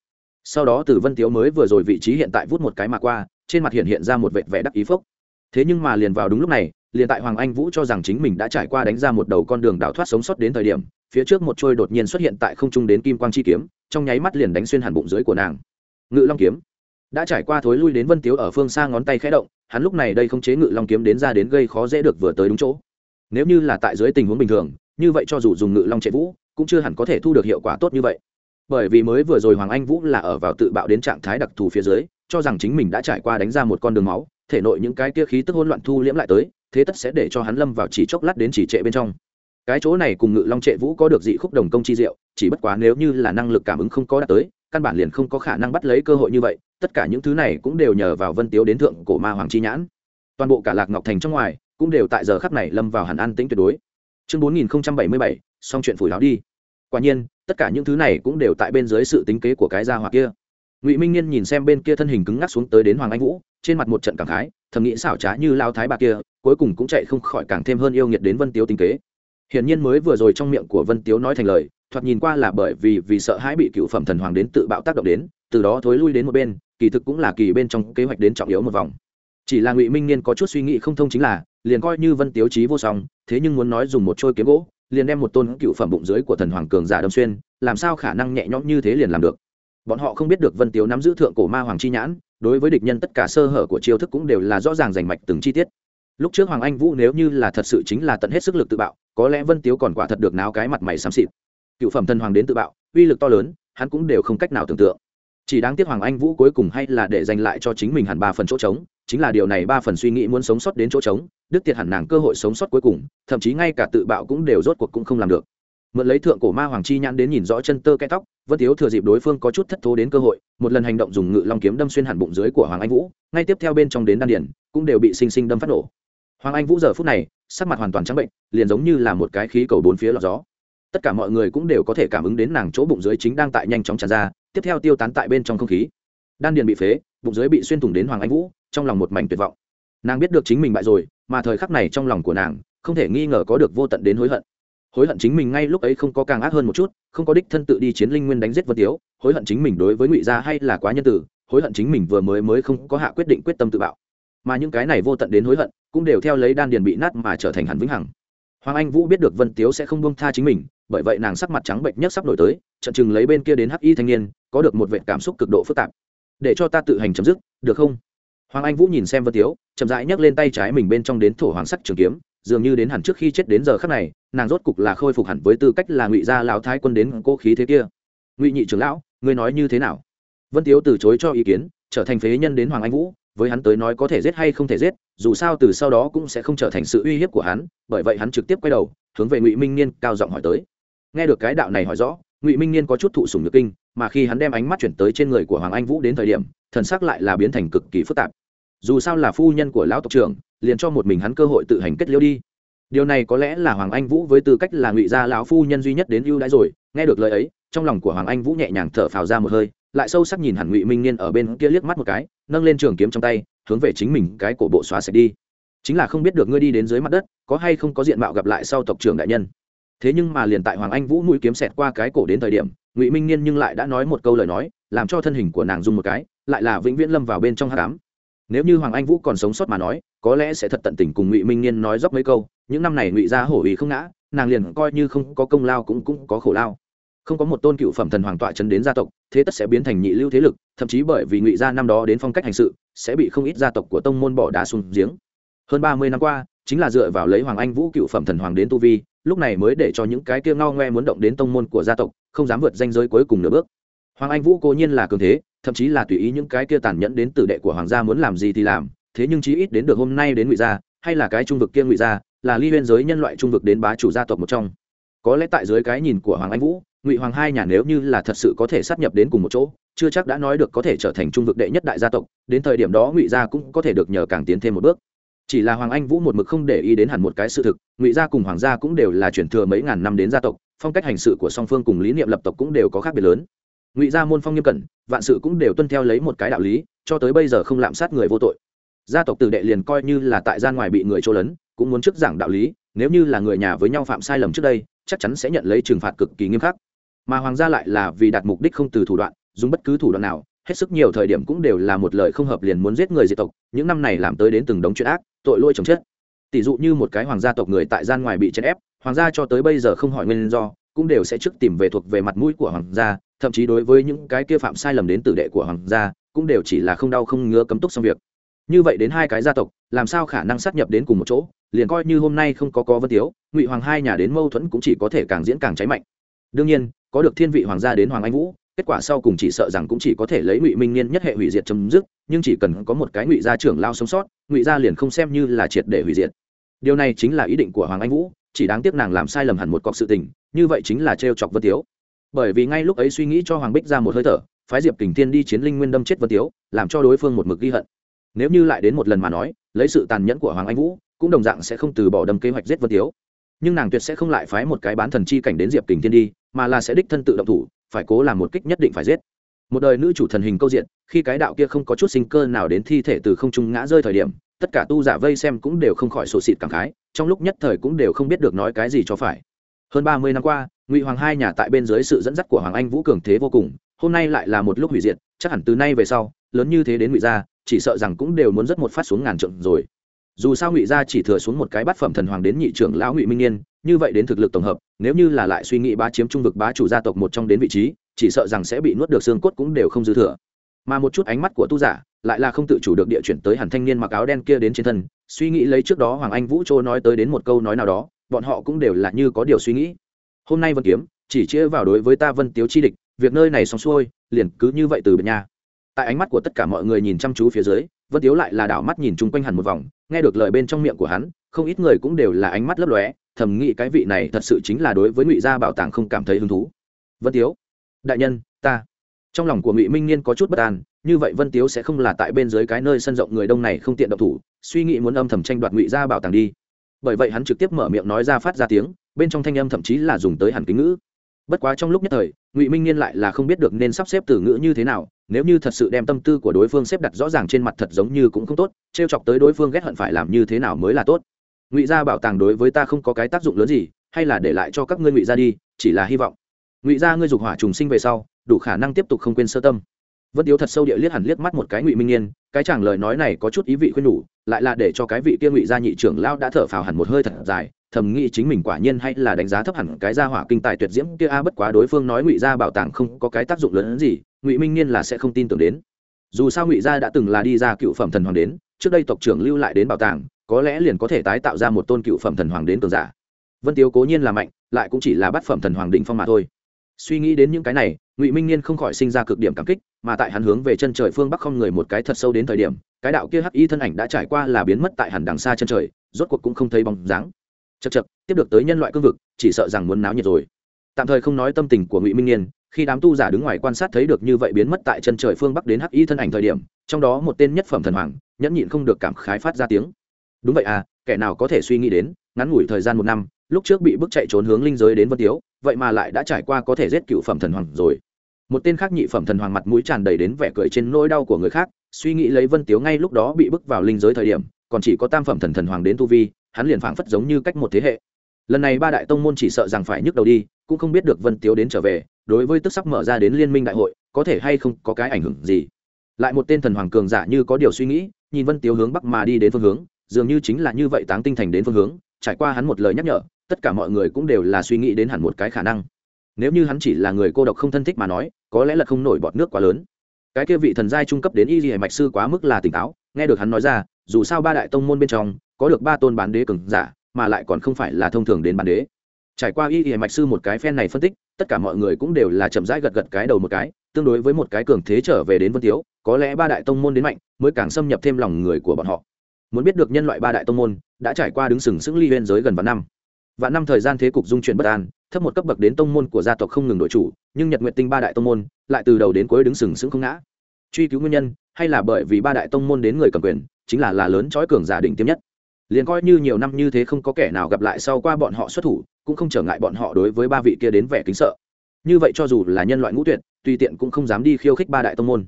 Sau đó tử vân tiếu mới vừa rồi vị trí hiện tại vút một cái mà qua, trên mặt hiện hiện ra một vệt vẻ đắc ý phốc. Thế nhưng mà liền vào đúng lúc này, liền tại hoàng anh vũ cho rằng chính mình đã trải qua đánh ra một đầu con đường đào thoát sống sót đến thời điểm, phía trước một trôi đột nhiên xuất hiện tại không trung đến kim quang chi kiếm, trong nháy mắt liền đánh xuyên hẳn bụng dưới của nàng. Ngự long kiếm đã trải qua thối lui đến vân tiếu ở phương xa ngón tay khẽ động, hắn lúc này đây không chế ngự long kiếm đến ra đến gây khó dễ được vừa tới đúng chỗ. Nếu như là tại dưới tình huống bình thường, như vậy cho dù dùng ngự long chạy vũ, cũng chưa hẳn có thể thu được hiệu quả tốt như vậy. Bởi vì mới vừa rồi hoàng anh vũ là ở vào tự bạo đến trạng thái đặc thù phía dưới, cho rằng chính mình đã trải qua đánh ra một con đường máu, thể nội những cái kia khí tức hỗn loạn thu liễm lại tới, thế tất sẽ để cho hắn lâm vào chỉ chốc lát đến chỉ trệ bên trong. Cái chỗ này cùng ngự long trệ vũ có được dị khúc đồng công chi diệu, chỉ bất quá nếu như là năng lực cảm ứng không có đạt tới căn bản liền không có khả năng bắt lấy cơ hội như vậy, tất cả những thứ này cũng đều nhờ vào vân tiếu đến thượng cổ ma hoàng chi nhãn. Toàn bộ cả lạc ngọc thành trong ngoài, cũng đều tại giờ khắc này lâm vào hẳn an tĩnh tuyệt đối. Chương bốn nghìn bảy mươi bảy, xong chuyện phủi láo đi. Quả nhiên, tất cả những thứ này cũng đều tại bên dưới sự tính kế của cái gia hỏa kia. Ngụy minh niên nhìn xem bên kia thân hình cứng ngắc xuống tới đến hoàng anh vũ, trên mặt một trận cảm khái, thầm nghĩ xảo trá như lao thái bà kia, cuối cùng cũng chạy không khỏi càng thêm hơn yêu nghiệt đến vân tiếu tính kế. Hiển nhiên mới vừa rồi trong miệng của vân tiếu nói thành lời thoạt nhìn qua là bởi vì vì sợ hãi bị cựu phẩm thần hoàng đến tự bạo tác động đến, từ đó thối lui đến một bên, kỳ thực cũng là kỳ bên trong kế hoạch đến trọng yếu một vòng. Chỉ là ngụy minh niên có chút suy nghĩ không thông chính là, liền coi như vân tiếu trí vô song, thế nhưng muốn nói dùng một trôi kiếm gỗ, liền đem một tôn cựu phẩm bụng dưới của thần hoàng cường giả đâm xuyên, làm sao khả năng nhẹ nhõm như thế liền làm được? Bọn họ không biết được vân tiếu nắm giữ thượng cổ ma hoàng chi nhãn, đối với địch nhân tất cả sơ hở của chiêu thức cũng đều là rõ ràng rành mạch từng chi tiết. Lúc trước hoàng anh vũ nếu như là thật sự chính là tận hết sức lực tự bạo, có lẽ vân tiếu còn quả thật được náo cái mặt mày xám xịt cựu phẩm thần hoàng đến tự bạo, uy lực to lớn, hắn cũng đều không cách nào tưởng tượng. Chỉ đáng tiếc hoàng anh vũ cuối cùng hay là để dành lại cho chính mình hẳn ba phần chỗ trống, chính là điều này ba phần suy nghĩ muốn sống sót đến chỗ trống, đức tiệt hẳn nàng cơ hội sống sót cuối cùng, thậm chí ngay cả tự bạo cũng đều rốt cuộc cũng không làm được. Mượn lấy thượng cổ ma hoàng chi nhãn đến nhìn rõ chân tơ cái tóc, vân thiếu thừa dịp đối phương có chút thất thố đến cơ hội, một lần hành động dùng ngự long kiếm đâm xuyên hẳn bụng dưới của hoàng anh vũ, ngay tiếp theo bên trong đến đan điển cũng đều bị sinh sinh đâm phát nổ. Hoàng anh vũ giờ phút này, sắc mặt hoàn toàn trắng bệnh, liền giống như là một cái khí cầu bốn phía lọt gió tất cả mọi người cũng đều có thể cảm ứng đến nàng chỗ bụng dưới chính đang tại nhanh chóng tràn ra, tiếp theo tiêu tán tại bên trong không khí. Đan điền bị phế, bụng dưới bị xuyên thủng đến hoàng anh vũ, trong lòng một mảnh tuyệt vọng. Nàng biết được chính mình bại rồi, mà thời khắc này trong lòng của nàng, không thể nghi ngờ có được vô tận đến hối hận. Hối hận chính mình ngay lúc ấy không có càng ác hơn một chút, không có đích thân tự đi chiến linh nguyên đánh giết vân tiếu, hối hận chính mình đối với ngụy gia hay là quá nhân tử, hối hận chính mình vừa mới mới không có hạ quyết định quyết tâm tự bạo. Mà những cái này vô tận đến hối hận, cũng đều theo lấy đan điền bị nát mà trở thành hẳn vĩnh hằng. Hoàng anh vũ biết được vân tiếu sẽ không buông tha chính mình bởi vậy nàng sắc mặt trắng bệnh nhất sắp nổi tới trận chừng lấy bên kia đến hắc y thanh niên, có được một vệ cảm xúc cực độ phức tạp. Để cho ta tự hành chấm dứt, được không? Hoàng anh vũ nhìn xem vân tiếu, chậm rãi nhấc lên tay trái mình bên trong đến thổ hoàng sắc trường kiếm, dường như đến hẳn trước khi chết đến giờ khắc này, nàng rốt cục là khôi phục hẳn với tư cách là ngụy gia lão thái quân đến cố khí thế kia. Ngụy nhị trưởng lão, ngươi nói như thế nào? Vân tiếu từ chối cho ý kiến, trở thành phế nhân đến hoàng anh vũ, với hắn tới nói có thể giết hay không thể giết, dù sao từ sau đó cũng sẽ không trở thành sự uy hiếp của hắn, bởi vậy hắn trực tiếp quay đầu, hướng về ngụy minh niên cao giọng hỏi tới nghe được cái đạo này hỏi rõ, ngụy minh niên có chút thụ sùng nhược kinh, mà khi hắn đem ánh mắt chuyển tới trên người của hoàng anh vũ đến thời điểm, thần sắc lại là biến thành cực kỳ phức tạp. Dù sao là phu nhân của lão tộc trưởng, liền cho một mình hắn cơ hội tự hành kết liễu đi. Điều này có lẽ là hoàng anh vũ với tư cách là ngụy gia lão phu nhân duy nhất đến ưu đãi rồi, nghe được lời ấy, trong lòng của hoàng anh vũ nhẹ nhàng thở phào ra một hơi, lại sâu sắc nhìn hẳn ngụy minh niên ở bên kia liếc mắt một cái, nâng lên trường kiếm trong tay, hướng về chính mình cái cổ bộ xóa sạch đi. Chính là không biết được ngươi đi đến dưới mặt đất, có hay không có diện mạo gặp lại sau tộc trưởng đại nhân thế nhưng mà liền tại hoàng anh vũ mũi kiếm xẹt qua cái cổ đến thời điểm, ngụy minh niên nhưng lại đã nói một câu lời nói, làm cho thân hình của nàng rung một cái, lại là vĩnh viễn lâm vào bên trong hát cám nếu như hoàng anh vũ còn sống sót mà nói, có lẽ sẽ thật tận tình cùng ngụy minh niên nói dốc mấy câu, những năm này ngụy gia hổ ý không ngã, nàng liền coi như không có công lao cũng cũng có khổ lao. Không có một tôn cựu phẩm thần hoàng tọa chấn đến gia tộc, thế tất sẽ biến thành nhị lưu thế lực, thậm chí bởi vì ngụy gia năm đó đến phong cách hành sự, sẽ bị không ít gia tộc của tông môn bỏ đá xuống giếng. Hơn ba mươi năm qua, chính là dựa vào lấy hoàng anh vũ cựu phẩm thần hoàng đến tu vi lúc này mới để cho những cái kia ngao ngoe muốn động đến tông môn của gia tộc, không dám vượt danh giới cuối cùng nửa bước. Hoàng anh vũ cố nhiên là cường thế, thậm chí là tùy ý những cái kia tàn nhẫn đến tử đệ của hoàng gia muốn làm gì thì làm, thế nhưng chí ít đến được hôm nay đến ngụy gia, hay là cái trung vực kia ngụy gia, là ly biên giới nhân loại trung vực đến bá chủ gia tộc một trong. Có lẽ tại dưới cái nhìn của hoàng anh vũ, ngụy hoàng hai nhà nếu như là thật sự có thể sát nhập đến cùng một chỗ, chưa chắc đã nói được có thể trở thành trung vực đệ nhất đại gia tộc, đến thời điểm đó ngụy gia cũng có thể được nhờ càng tiến thêm một bước chỉ là hoàng anh vũ một mực không để ý đến hẳn một cái sự thực, ngụy gia cùng hoàng gia cũng đều là chuyển thừa mấy ngàn năm đến gia tộc, phong cách hành sự của song phương cùng lý niệm lập tộc cũng đều có khác biệt lớn. Ngụy gia môn phong nghiêm cẩn, vạn sự cũng đều tuân theo lấy một cái đạo lý, cho tới bây giờ không lạm sát người vô tội. Gia tộc tử đệ liền coi như là tại gian ngoài bị người trô lấn, cũng muốn trước giảng đạo lý, nếu như là người nhà với nhau phạm sai lầm trước đây, chắc chắn sẽ nhận lấy trừng phạt cực kỳ nghiêm khắc. Mà hoàng gia lại là vì đạt mục đích không từ thủ đoạn, dùng bất cứ thủ đoạn nào hết sức nhiều thời điểm cũng đều là một lời không hợp liền muốn giết người diệt tộc, những năm này làm tới đến từng đống chuyện ác, tội lỗi chồng chết tỷ dụ như một cái hoàng gia tộc người tại gian ngoài bị chèn ép, hoàng gia cho tới bây giờ không hỏi nguyên do, cũng đều sẽ trước tìm về thuộc về mặt mũi của hoàng gia, thậm chí đối với những cái kia phạm sai lầm đến tử đệ của hoàng gia, cũng đều chỉ là không đau không ngứa cấm túc xong việc. Như vậy đến hai cái gia tộc, làm sao khả năng sát nhập đến cùng một chỗ, liền coi như hôm nay không có có vân tiếu, ngụy hoàng hai nhà đến mâu thuẫn cũng chỉ có thể càng diễn càng cháy mạnh. Đương nhiên, có được thiên vị hoàng gia đến hoàng anh vũ kết quả sau cùng chỉ sợ rằng cũng chỉ có thể lấy ngụy minh niên nhất hệ hủy diệt chấm dứt, nhưng chỉ cần có một cái ngụy gia trưởng lao sống sót, ngụy gia liền không xem như là triệt để hủy diệt. Điều này chính là ý định của hoàng anh vũ, chỉ đáng tiếc nàng làm sai lầm hẳn một cọc sự tình, như vậy chính là t chọc vân tiếu. Bởi vì ngay lúc ấy suy nghĩ cho hoàng bích ra một hơi thở, phái diệp kình thiên đi chiến linh nguyên đâm chết vân tiếu, làm cho đối phương một mực ghi hận. Nếu như lại đến một lần mà nói, lấy sự tàn nhẫn của hoàng anh vũ, cũng đồng dạng sẽ không từ bỏ đâm kế hoạch giết vân tiếu. Nhưng nàng tuyệt sẽ không lại phái một cái bán thần chi cảnh đến diệp kình thiên đi, mà là sẽ đích thân tự động thủ phải cố làm một kích nhất định phải giết. Một đời nữ chủ thần hình câu diện, khi cái đạo kia không có chút sinh cơ nào đến thi thể từ không trung ngã rơi thời điểm, tất cả tu giả vây xem cũng đều không khỏi sổ xịt cảm khái, trong lúc nhất thời cũng đều không biết được nói cái gì cho phải. Hơn ba mươi năm qua, ngụy hoàng hai nhà tại bên dưới sự dẫn dắt của hoàng anh vũ cường thế vô cùng, hôm nay lại là một lúc hủy diệt, chắc hẳn từ nay về sau, lớn như thế đến ngụy gia, chỉ sợ rằng cũng đều muốn rất một phát xuống ngàn trượng rồi dù sao ngụy gia chỉ thừa xuống một cái bát phẩm thần hoàng đến nhị trưởng lão ngụy minh niên, như vậy đến thực lực tổng hợp, nếu như là lại suy nghĩ bá chiếm trung vực bá chủ gia tộc một trong đến vị trí, chỉ sợ rằng sẽ bị nuốt được xương cốt cũng đều không dư thừa. Mà một chút ánh mắt của tu giả lại là không tự chủ được địa chuyển tới hẳn thanh niên mặc áo đen kia đến trên thân, suy nghĩ lấy trước đó hoàng anh vũ châu nói tới đến một câu nói nào đó, bọn họ cũng đều là như có điều suy nghĩ. Hôm nay vân kiếm chỉ chia vào đối với ta vân tiếu chi địch, việc nơi này xong xuôi, liền cứ như vậy từ bên nhà tại ánh mắt của tất cả mọi người nhìn chăm chú phía dưới, vân tiếu lại là đảo mắt nhìn chung quanh hẳn một vòng nghe được lời bên trong miệng của hắn, không ít người cũng đều là ánh mắt lấp lóe, thầm nghĩ cái vị này thật sự chính là đối với ngụy gia bảo tàng không cảm thấy hứng thú. Vân tiếu, đại nhân, ta. Trong lòng của ngụy minh niên có chút bất an, như vậy vân tiếu sẽ không là tại bên dưới cái nơi sân rộng người đông này không tiện động thủ, suy nghĩ muốn âm thầm tranh đoạt ngụy gia bảo tàng đi. Bởi vậy hắn trực tiếp mở miệng nói ra phát ra tiếng, bên trong thanh âm thậm chí là dùng tới hẳn kính ngữ. Bất quá trong lúc nhất thời, ngụy minh niên lại là không biết được nên sắp xếp từ ngữ như thế nào nếu như thật sự đem tâm tư của đối phương xếp đặt rõ ràng trên mặt thật giống như cũng không tốt t r e o chọc tới đối phương ghét hận phải làm như thế nào mới là tốt. Ngụy gia bảo tàng đối với ta không có cái tác dụng lớn gì, hay là để lại cho các ngươi ngụy gia đi, chỉ là hy vọng. Ngụy gia ngươi dục hỏa trùng sinh về sau, đủ khả năng tiếp tục không quên sơ tâm. Vân tiếu thật sâu địa liếc hẳn liếc mắt một cái ngụy minh niên cái chàng lời nói này có chút ý vị khuyên nhủ, lại là để cho cái vị kia ngụy gia nhị trưởng lao đã thở phào hẳn một hơi thật dài, thầm nghĩ chính mình quả nhiên hay là đánh giá thấp hẳn cái gia hỏa kinh tài tuyệt diễm kia, a, bất quá đối phương nói ngụy gia bảo tàng không có cái tác dụng lớn hơn gì ngụy minh niên là sẽ không tin tưởng đến dù sao ngụy gia đã từng là đi ra cựu phẩm thần hoàng đến trước đây tộc trưởng lưu lại đến bảo tàng có lẽ liền có thể tái tạo ra một tôn cựu phẩm thần hoàng đến cường giả vân tiếu cố nhiên là mạnh lại cũng chỉ là bát phẩm thần hoàng định phong mà thôi suy nghĩ đến những cái này ngụy minh niên không khỏi sinh ra cực điểm cảm kích mà tại hắn hướng về chân trời phương bắc không người một cái thật sâu đến thời điểm cái đạo kia hắc y thân ảnh đã trải qua là biến mất tại hẳn đằng xa chân trời rốt cuộc cũng không thấy bóng dáng chật chật tiếp được tới nhân loại cương vực chỉ sợ rằng muốn náo nhiệt rồi tạm thời không nói tâm tình của ngụy minh niên khi đám tu giả đứng ngoài quan sát thấy được như vậy biến mất tại chân trời phương bắc đến hắc y thân ảnh thời điểm, trong đó một tên nhất phẩm thần hoàng, nhẫn nhịn không được cảm khái phát ra tiếng. Đúng vậy à kẻ nào có thể suy nghĩ đến, ngắn ngủi thời gian một năm, lúc trước bị bức chạy trốn hướng linh giới đến vân tiếu, vậy mà lại đã trải qua có thể giết cựu phẩm thần hoàng rồi. Một tên khác nhị phẩm thần hoàng mặt mũi tràn đầy đến vẻ cười trên nỗi đau của người khác, suy nghĩ lấy vân tiếu ngay lúc đó bị bức vào linh giới thời điểm, còn chỉ có tam phẩm thần thần hoàng đến tu vi, hắn liền phảng phất giống như cách một thế hệ. Lần này ba đại tông môn chỉ sợ rằng phải nhức đầu đi, cũng không biết được vân tiếu đến trở về đối với tức sắp mở ra đến liên minh đại hội, có thể hay không có cái ảnh hưởng gì? Lại một tên thần hoàng cường giả như có điều suy nghĩ, nhìn vân tiếu hướng bắc mà đi đến phương hướng, dường như chính là như vậy táng tinh thành đến phương hướng, trải qua hắn một lời nhắc nhở, tất cả mọi người cũng đều là suy nghĩ đến hẳn một cái khả năng. Nếu như hắn chỉ là người cô độc không thân thích mà nói, có lẽ là không nổi bọt nước quá lớn. Cái kia vị thần giai trung cấp đến y hệ mạch sư quá mức là tỉnh táo, nghe được hắn nói ra, dù sao ba đại tông môn bên trong, có được ba tôn bán đế cường giả, mà lại còn không phải là thông thường đến bán đế. Trải qua y hệ mạch sư một cái phen này phân tích tất cả mọi người cũng đều là chậm rãi gật gật cái đầu một cái, tương đối với một cái cường thế trở về đến vân tiếu, có lẽ ba đại tông môn đến mạnh, mới càng xâm nhập thêm lòng người của bọn họ. Muốn biết được nhân loại ba đại tông môn, đã trải qua đứng sừng sững ly biên giới gần vạn năm. Vạn năm thời gian thế cục dung chuyển bất an, thấp một cấp bậc đến tông môn của gia tộc không ngừng đổi chủ, nhưng nhật nguyện tinh ba đại tông môn lại từ đầu đến cuối đứng sừng sững không ngã. Truy cứu nguyên nhân, hay là bởi vì ba đại tông môn đến người cầm quyền, chính là là lớn trói cường giả đỉnh tiêm nhất. Liền coi như nhiều năm như thế không có kẻ nào gặp lại sau qua bọn họ xuất thủ cũng không trở ngại bọn họ đối với ba vị kia đến vẻ kính sợ. Như vậy cho dù là nhân loại ngũ tuyệt, tùy tiện cũng không dám đi khiêu khích ba đại tông môn.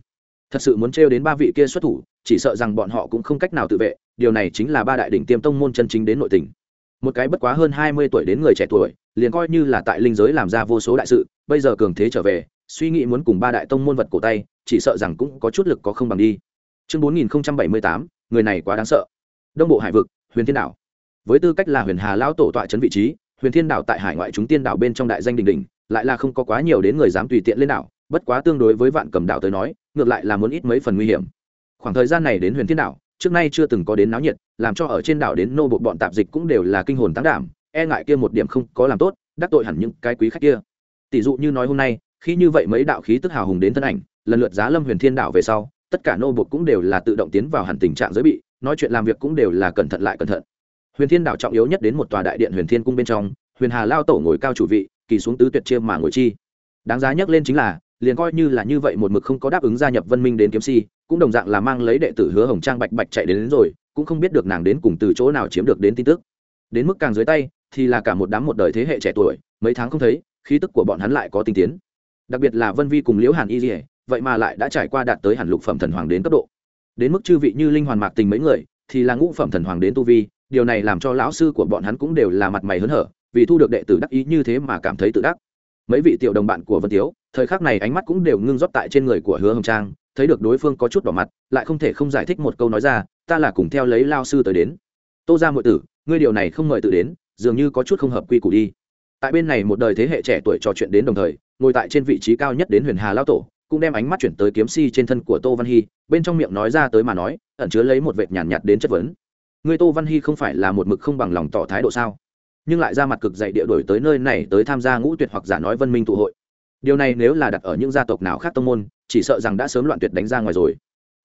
Thật sự muốn trêu đến ba vị kia xuất thủ, chỉ sợ rằng bọn họ cũng không cách nào tự vệ, điều này chính là ba đại đỉnh tiêm tông môn chân chính đến nội tình. Một cái bất quá hơn hai mươi tuổi đến người trẻ tuổi, liền coi như là tại linh giới làm ra vô số đại sự, bây giờ cường thế trở về, suy nghĩ muốn cùng ba đại tông môn vật cổ tay, chỉ sợ rằng cũng có chút lực có không bằng đi. Chương bốn nghìn bảy mươi tám, người này quá đáng sợ. Đông bộ hải vực, huyền thiên đảo. Với tư cách là huyền hà lao tổ tọa trấn vị trí huyền thiên đảo tại hải ngoại chúng tiên đảo bên trong đại danh đình đình lại là không có quá nhiều đến người dám tùy tiện lên đảo, bất quá tương đối với vạn cầm đảo tới nói, ngược lại là muốn ít mấy phần nguy hiểm. Khoảng thời gian này đến huyền thiên đảo, trước nay chưa từng có đến náo nhiệt, làm cho ở trên đảo đến nô bộ bọn tạp dịch cũng đều là kinh hồn tăng đảm e ngại kia một điểm không có làm tốt, đắc tội hẳn những cái quý khách kia. Tỷ dụ như nói hôm nay, khi như vậy mấy đạo khí tức hào hùng đến thân ảnh, lần lượt giá lâm huyền thiên đảo về sau, tất cả nô bột cũng đều là tự động tiến vào hẳn tình trạng giới bị, nói chuyện làm việc cũng đều là cẩn thận lại cẩn thận huyền thiên đảo trọng yếu nhất đến một tòa đại điện huyền thiên cung bên trong huyền hà lao tổ ngồi cao chủ vị kỳ xuống tứ tuyệt chiêm mà ngồi chi. Đáng giá nhắc lên chính là liền coi như là như vậy một mực không có đáp ứng gia nhập vân minh đến kiếm si cũng đồng dạng là mang lấy đệ tử hứa hồng trang bạch bạch chạy đến, đến rồi cũng không biết được nàng đến cùng từ chỗ nào chiếm được đến tin tức. Đến mức càng dưới tay thì là cả một đám một đời thế hệ trẻ tuổi mấy tháng không thấy khí tức của bọn hắn lại có tinh tiến. Đặc biệt là vân vi cùng liễu hàn y dỉa vậy mà lại đã trải qua đạt tới hàn lục phẩm thần hoàng đến cấp độ. Đến mức chư vị như linh hoàn mạc tình mấy người thì là ngũ phẩm thần hoàng đến tu vi điều này làm cho lão sư của bọn hắn cũng đều là mặt mày hớn hở vì thu được đệ tử đắc ý như thế mà cảm thấy tự đắc. Mấy vị tiểu đồng bạn của vân tiếu thời khắc này ánh mắt cũng đều ngưng rót tại trên người của hứa hồng trang thấy được đối phương có chút đỏ mặt lại không thể không giải thích một câu nói ra ta là cùng theo lấy lao sư tới đến. Tô ra mọi tử ngươi điều này không mời tự đến dường như có chút không hợp quy củ đi. Tại bên này một đời thế hệ trẻ tuổi trò chuyện đến đồng thời ngồi tại trên vị trí cao nhất đến huyền hà lao tổ cũng đem ánh mắt chuyển tới kiếm si trên thân của tô văn hy bên trong miệng nói ra tới mà nói ẩn chứa lấy một vệt nhàn nhạt, nhạt đến chất vấn người tô văn hy không phải là một mực không bằng lòng tỏ thái độ sao? Nhưng lại ra mặt cực dạy địa đổi tới nơi này tới tham gia ngũ tuyệt hoặc giả nói vân minh tụ hội. Điều này nếu là đặt ở những gia tộc nào khác tông môn, chỉ sợ rằng đã sớm loạn tuyệt đánh ra ngoài rồi.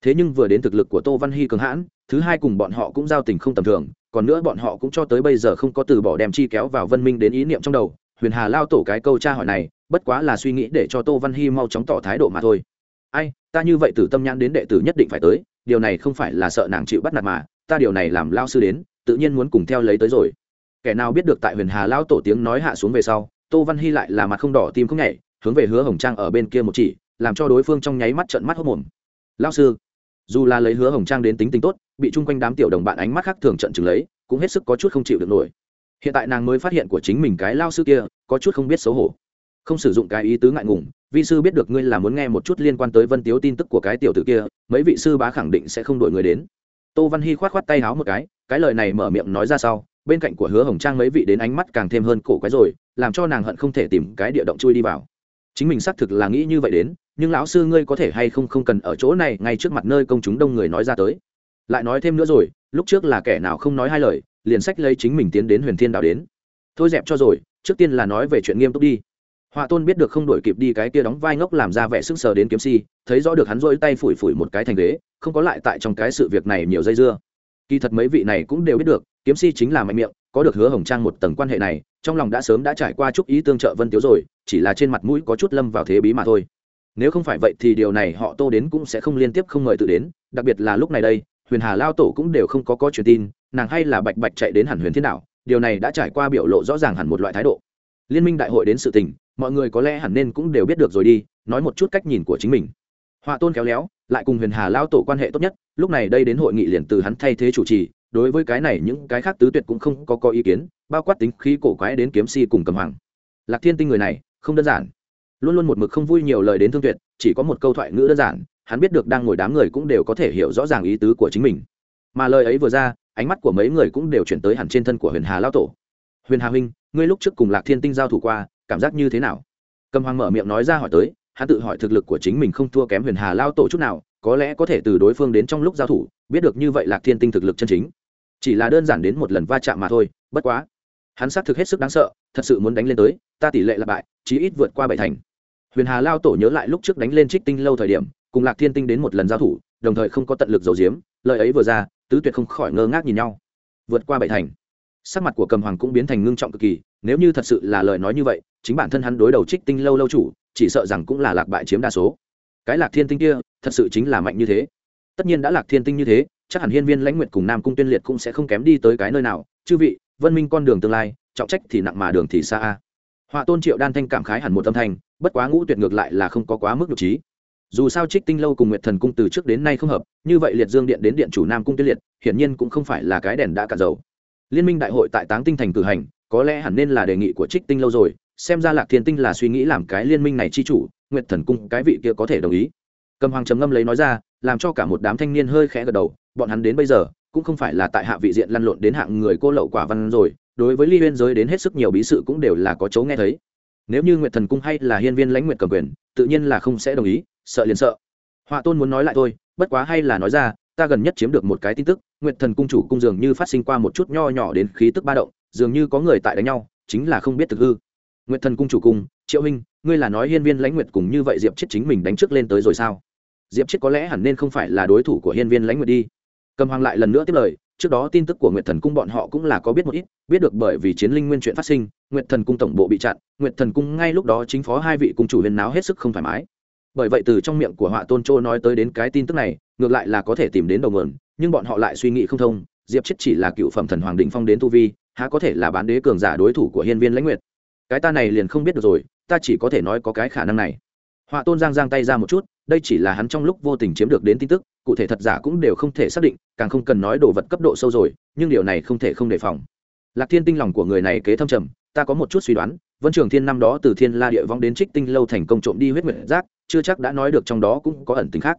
Thế nhưng vừa đến thực lực của tô văn hy cường hãn, thứ hai cùng bọn họ cũng giao tình không tầm thường, còn nữa bọn họ cũng cho tới bây giờ không có từ bỏ đem chi kéo vào vân minh đến ý niệm trong đầu. Huyền hà lao tổ cái câu tra hỏi này, bất quá là suy nghĩ để cho tô văn hy mau chóng tỏ thái độ mà thôi. Ai, ta như vậy tử tâm nhãn đến đệ tử nhất định phải tới, điều này không phải là sợ nàng chịu bắt nạt mà ta điều này làm lao sư đến, tự nhiên muốn cùng theo lấy tới rồi. Kẻ nào biết được tại huyền hà lao tổ tiếng nói hạ xuống về sau, tô văn hy lại là mặt không đỏ tim không nhảy, hướng về hứa hồng trang ở bên kia một chỉ, làm cho đối phương trong nháy mắt trận mắt hốc mồm. Lao sư. Dù là lấy hứa hồng trang đến tính tính tốt, bị chung quanh đám tiểu đồng bạn ánh mắt khác thường trận chừng lấy, cũng hết sức có chút không chịu được nổi. Hiện tại nàng mới phát hiện của chính mình cái lao sư kia, có chút không biết xấu hổ. Không sử dụng cái ý tứ ngại ngùng, vi sư biết được ngươi là muốn nghe một chút liên quan tới vân tiếu tin tức của cái tiểu tử kia, mấy vị sư bá khẳng định sẽ không đổi người đến tô văn hy k h o á t k h o á t tay háo một cái cái lời này mở miệng nói ra sau, bên cạnh của hứa hồng trang mấy vị đến ánh mắt càng thêm hơn cổ quái rồi, làm cho nàng hận không thể tìm cái địa động chui đi vào. Chính mình xác thực là nghĩ như vậy đến, nhưng lão sư ngươi có thể hay không không cần ở chỗ này, ngay trước mặt nơi công chúng đông người nói ra tới. Lại nói thêm nữa rồi, lúc trước là kẻ nào không nói hai lời, liền sách lấy chính mình tiến đến huyền thiên đạo đến. Thôi dẹp cho rồi, trước tiên là nói về chuyện nghiêm túc đi. Họa tôn biết được không đổi kịp đi cái kia đóng vai ngốc làm ra vẻ sững sờ đến kiếm si, thấy rõ được hắn rỗi tay phủi phủi một cái thành ghế không có lại tại trong cái sự việc này nhiều dây dưa. Kỳ thật mấy vị này cũng đều biết được, kiếm si chính là mạnh miệng, có được hứa hồng trang một tầng quan hệ này, trong lòng đã sớm đã trải qua chút ý tương trợ vân tiếu rồi, chỉ là trên mặt mũi có chút lâm vào thế bí mà thôi. Nếu không phải vậy thì điều này họ tô đến cũng sẽ không liên tiếp không mời tự đến, đặc biệt là lúc này đây, huyền hà lao tổ cũng đều không có có truyền tin, nàng hay là bạch bạch chạy đến hẳn huyền thiên đạo điều này đã trải qua biểu lộ rõ ràng hẳn một loại thái độ. Liên minh đại hội đến sự tình, mọi người có lẽ hẳn nên cũng đều biết được rồi đi, nói một chút cách nhìn của chính mình. Họa tôn khéo léo lại cùng huyền hà lao tổ quan hệ tốt nhất, lúc này đây đến hội nghị liền từ hắn thay thế chủ trì, đối với cái này những cái khác tứ tuyệt cũng không có có ý kiến, bao quát tính khí cổ quái đến kiếm si cùng cầm hoàng. Lạc thiên tinh người này, không đơn giản. Luôn luôn một mực không vui nhiều lời đến thương tuyệt, chỉ có một câu thoại ngữ đơn giản, hắn biết được đang ngồi đám người cũng đều có thể hiểu rõ ràng ý tứ của chính mình. Mà lời ấy vừa ra, ánh mắt của mấy người cũng đều chuyển tới hẳn trên thân của huyền hà lao tổ. Huyền hà huynh, ngươi lúc trước cùng lạc thiên tinh giao thủ qua, cảm giác như thế nào? Cầm hoàng mở miệng nói ra hỏi tới hắn tự hỏi thực lực của chính mình không thua kém huyền hà lao tổ chút nào, có lẽ có thể từ đối phương đến trong lúc giao thủ, biết được như vậy lạc thiên tinh thực lực chân chính. Chỉ là đơn giản đến một lần va chạm mà thôi, bất quá. Hắn xác thực hết sức đáng sợ, thật sự muốn đánh lên tới, ta tỷ lệ là bại, chí ít vượt qua bảy thành. Huyền hà lao tổ nhớ lại lúc trước đánh lên trích tinh lâu thời điểm, cùng lạc thiên tinh đến một lần giao thủ, đồng thời không có tận lực giấu giếm, lời ấy vừa ra, tứ tuyệt không khỏi ngơ ngác nhìn nhau. Vượt qua bảy thành. Sắc mặt của cầm hoàng cũng biến thành ngưng trọng cực kỳ, nếu như thật sự là lời nói như vậy, chính bản thân hắn đối đầu trích tinh lâu lâu chủ chỉ sợ rằng cũng là lạc bại chiếm đa số. Cái lạc thiên tinh kia, thật sự chính là mạnh như thế. Tất nhiên đã lạc thiên tinh như thế, chắc hẳn hiên viên lãnh nguyệt cùng nam cung tuyên liệt cũng sẽ không kém đi tới cái nơi nào. Chư vị, vân minh con đường tương lai, trọng trách thì nặng mà đường thì xa a. Họa tôn triệu đan thanh cảm khái hẳn một âm thanh, bất quá ngũ tuyệt ngược lại là không có quá mức nhục trí. Dù sao trích tinh lâu cùng nguyệt thần cung từ trước đến nay không hợp, như vậy liệt dương điện đến điện chủ nam cung tuyên liệt, hiển nhiên cũng không phải là cái đèn đã cạn dầu. Liên minh đại hội tại táng tinh thành cử hành, có lẽ hẳn nên là đề nghị của trích tinh lâu rồi xem ra lạc thiên tinh là suy nghĩ làm cái liên minh này chi chủ, nguyệt thần cung cái vị kia có thể đồng ý. Cầm hoàng trầm ngâm lấy nói ra, làm cho cả một đám thanh niên hơi khẽ gật đầu, bọn hắn đến bây giờ, cũng không phải là tại hạ vị diện lăn lộn đến hạng người cô lậu quả văn rồi, đối với ly huyên giới đến hết sức nhiều bí sự cũng đều là có chấu nghe thấy. Nếu như nguyệt thần cung hay là hiên viên lãnh nguyệt cầm quyền, tự nhiên là không sẽ đồng ý, sợ liền sợ. Họa tôn muốn nói lại thôi, bất quá hay là nói ra, ta gần nhất chiếm được một cái tin tức, nguyệt thần cung chủ cung dường như phát sinh qua một chút nho nhỏ đến khí tức ba động, dường như có người tại đánh nhau, chính là không biết thực hư nguyệt thần cung chủ cung triệu huynh, ngươi là nói hiên viên lãnh nguyệt cùng như vậy diệp chết chính mình đánh trước lên tới rồi sao? Diệp chết có lẽ hẳn nên không phải là đối thủ của hiên viên lãnh nguyệt đi. Cầm hoàng lại lần nữa tiếp lời, trước đó tin tức của nguyệt thần cung bọn họ cũng là có biết một ít, biết được bởi vì chiến linh nguyên chuyện phát sinh, nguyệt thần cung tổng bộ bị chặn, nguyệt thần cung ngay lúc đó chính phó hai vị cung chủ huyền náo hết sức không thoải mái. Bởi vậy từ trong miệng của họa tôn châu nói tới đến cái tin tức này, ngược lại là có thể tìm đến đầu nguồn, nhưng bọn họ lại suy nghĩ không thông, diệp chết chỉ là cựu phẩm thần hoàng định phong đến tu vi, há có thể là bán đế cường giả đối thủ của hiên viên lãnh nguyệt cái ta này liền không biết được rồi, ta chỉ có thể nói có cái khả năng này. Họa tôn giang giang tay ra một chút, đây chỉ là hắn trong lúc vô tình chiếm được đến tin tức, cụ thể thật giả cũng đều không thể xác định, càng không cần nói đồ vật cấp độ sâu rồi, nhưng điều này không thể không đề phòng. Lạc thiên tinh lòng của người này kế thâm trầm, ta có một chút suy đoán, vân trường thiên năm đó từ thiên la địa vong đến trích tinh lâu thành công trộm đi huyết nguyện giác, chưa chắc đã nói được trong đó cũng có ẩn tính khác.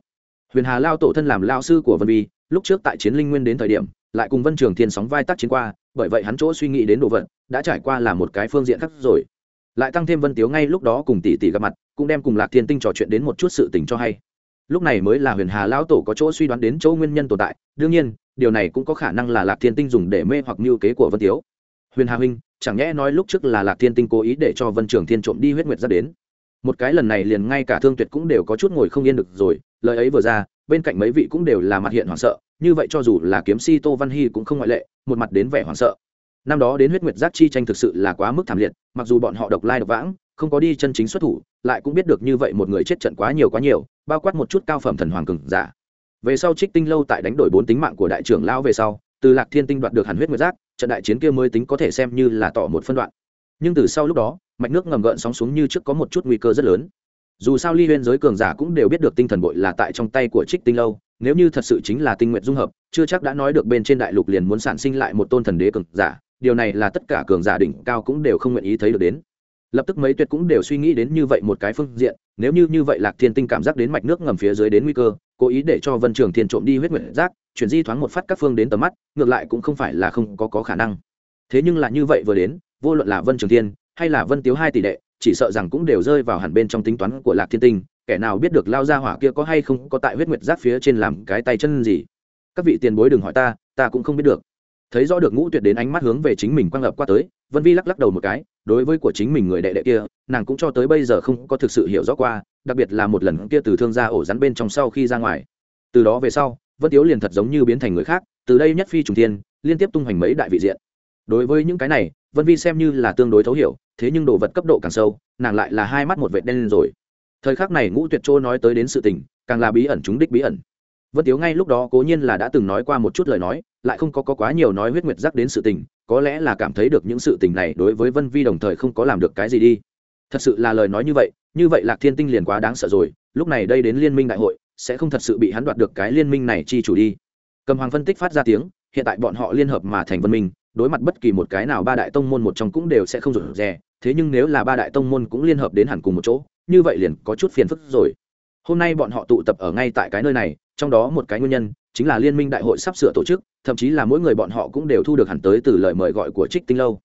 Huyền hà lao tổ thân làm lao sư của vân vi, lúc trước tại chiến linh nguyên đến thời điểm, lại cùng vân trường thiên sóng vai tác chiến qua bởi vậy hắn chỗ suy nghĩ đến đồ vật đã trải qua là một cái phương diện khác rồi. Lại tăng thêm vân tiếu ngay lúc đó cùng tỷ tỷ gặp mặt, cũng đem cùng lạc thiên tinh trò chuyện đến một chút sự tình cho hay. Lúc này mới là huyền hà lão tổ có chỗ suy đoán đến chỗ nguyên nhân tồn tại, đương nhiên, điều này cũng có khả năng là lạc thiên tinh dùng để mê hoặc mưu kế của vân tiếu. Huyền hà huynh, chẳng nhẽ nói lúc trước là lạc thiên tinh cố ý để cho vân trường thiên trộm đi huyết nguyệt ra đến? Một cái lần này liền ngay cả thương tuyệt cũng đều có chút ngồi không yên được rồi, lời ấy vừa ra, bên cạnh mấy vị cũng đều là mặt hiện hoảng sợ, như vậy cho dù là kiếm si tô văn hy cũng không ngoại lệ, một mặt đến vẻ hoảng sợ. Năm đó đến huyết nguyệt giác chi tranh thực sự là quá mức thảm liệt, mặc dù bọn họ độc lai độc vãng, không có đi chân chính xuất thủ, lại cũng biết được như vậy một người chết trận quá nhiều quá nhiều, bao quát một chút cao phẩm thần hoàng cường giả. Về sau trích tinh lâu tại đánh đổi bốn tính mạng của đại trưởng lão về sau, từ lạc thiên tinh đoạt được hàn huyết nguyệt giác, trận đại chiến kia mới tính có thể xem như là tỏ một phân đoạn nhưng từ sau lúc đó mạch nước ngầm gợn sóng xuống như trước có một chút nguy cơ rất lớn. Dù sao ly huyên giới cường giả cũng đều biết được tinh thần bội là tại trong tay của trích tinh lâu nếu như thật sự chính là tinh nguyện dung hợp chưa chắc đã nói được bên trên đại lục liền muốn sản sinh lại một tôn thần đế cường giả điều này là tất cả cường giả đỉnh cao cũng đều không nguyện ý thấy được đến. Lập tức mấy tuyệt cũng đều suy nghĩ đến như vậy một cái phương diện nếu như như vậy lạc thiên tinh cảm giác đến mạch nước ngầm phía dưới đến nguy cơ cố ý để cho vân trường thiên trộm đi huyết nguyện giác chuyển di thoáng một phát các phương đến tầm mắt ngược lại cũng không phải là không có, có khả năng. Thế nhưng là như vậy vừa đến vô luận là vân trường thiên hay là vân tiếu hai tỷ đệ, chỉ sợ rằng cũng đều rơi vào hẳn bên trong tính toán của lạc thiên tinh, kẻ nào biết được lao ra hỏa kia có hay không có tại huyết nguyệt giáp phía trên làm cái tay chân gì. Các vị tiền bối đừng hỏi ta ta cũng không biết được. Thấy rõ được ngũ tuyệt đến ánh mắt hướng về chính mình quang lập qua tới, vân vi lắc lắc đầu một cái, đối với của chính mình người đệ đệ kia, nàng cũng cho tới bây giờ không có thực sự hiểu rõ qua, đặc biệt là một lần kia từ thương gia ổ rắn bên trong sau khi ra ngoài. Từ đó về sau, vân tiếu liền thật giống như biến thành người khác, từ đây nhất phi trùng thiên, liên tiếp tung hoành mấy đại vị diện. Đối với những cái này vân vi xem như là tương đối thấu hiểu thế nhưng đồ vật cấp độ càng sâu nàng lại là hai mắt một vệ đen lên rồi. Thời khắc này ngũ tuyệt châu nói tới đến sự tình càng là bí ẩn chúng đích bí ẩn. Vân tiếu ngay lúc đó cố nhiên là đã từng nói qua một chút lời nói lại không có, có quá nhiều nói huyết nguyệt giác đến sự tình có lẽ là cảm thấy được những sự tình này đối với vân vi đồng thời không có làm được cái gì đi. Thật sự là lời nói như vậy như vậy lạc thiên tinh liền quá đáng sợ rồi lúc này đây đến liên minh đại hội sẽ không thật sự bị hắn đoạt được cái liên minh này chi chủ đi. Cầm hoàng phân tích phát ra tiếng hiện tại bọn họ liên hợp mà thành vân minh đối mặt bất kỳ một cái nào ba đại tông môn một trong cũng đều sẽ không rủi rè. Thế nhưng nếu là ba đại tông môn cũng liên hợp đến hẳn cùng một chỗ, như vậy liền có chút phiền phức rồi. Hôm nay bọn họ tụ tập ở ngay tại cái nơi này, trong đó một cái nguyên nhân chính là liên minh đại hội sắp sửa tổ chức, thậm chí là mỗi người bọn họ cũng đều thu được hẳn tới từ lời mời gọi của trích tinh lâu.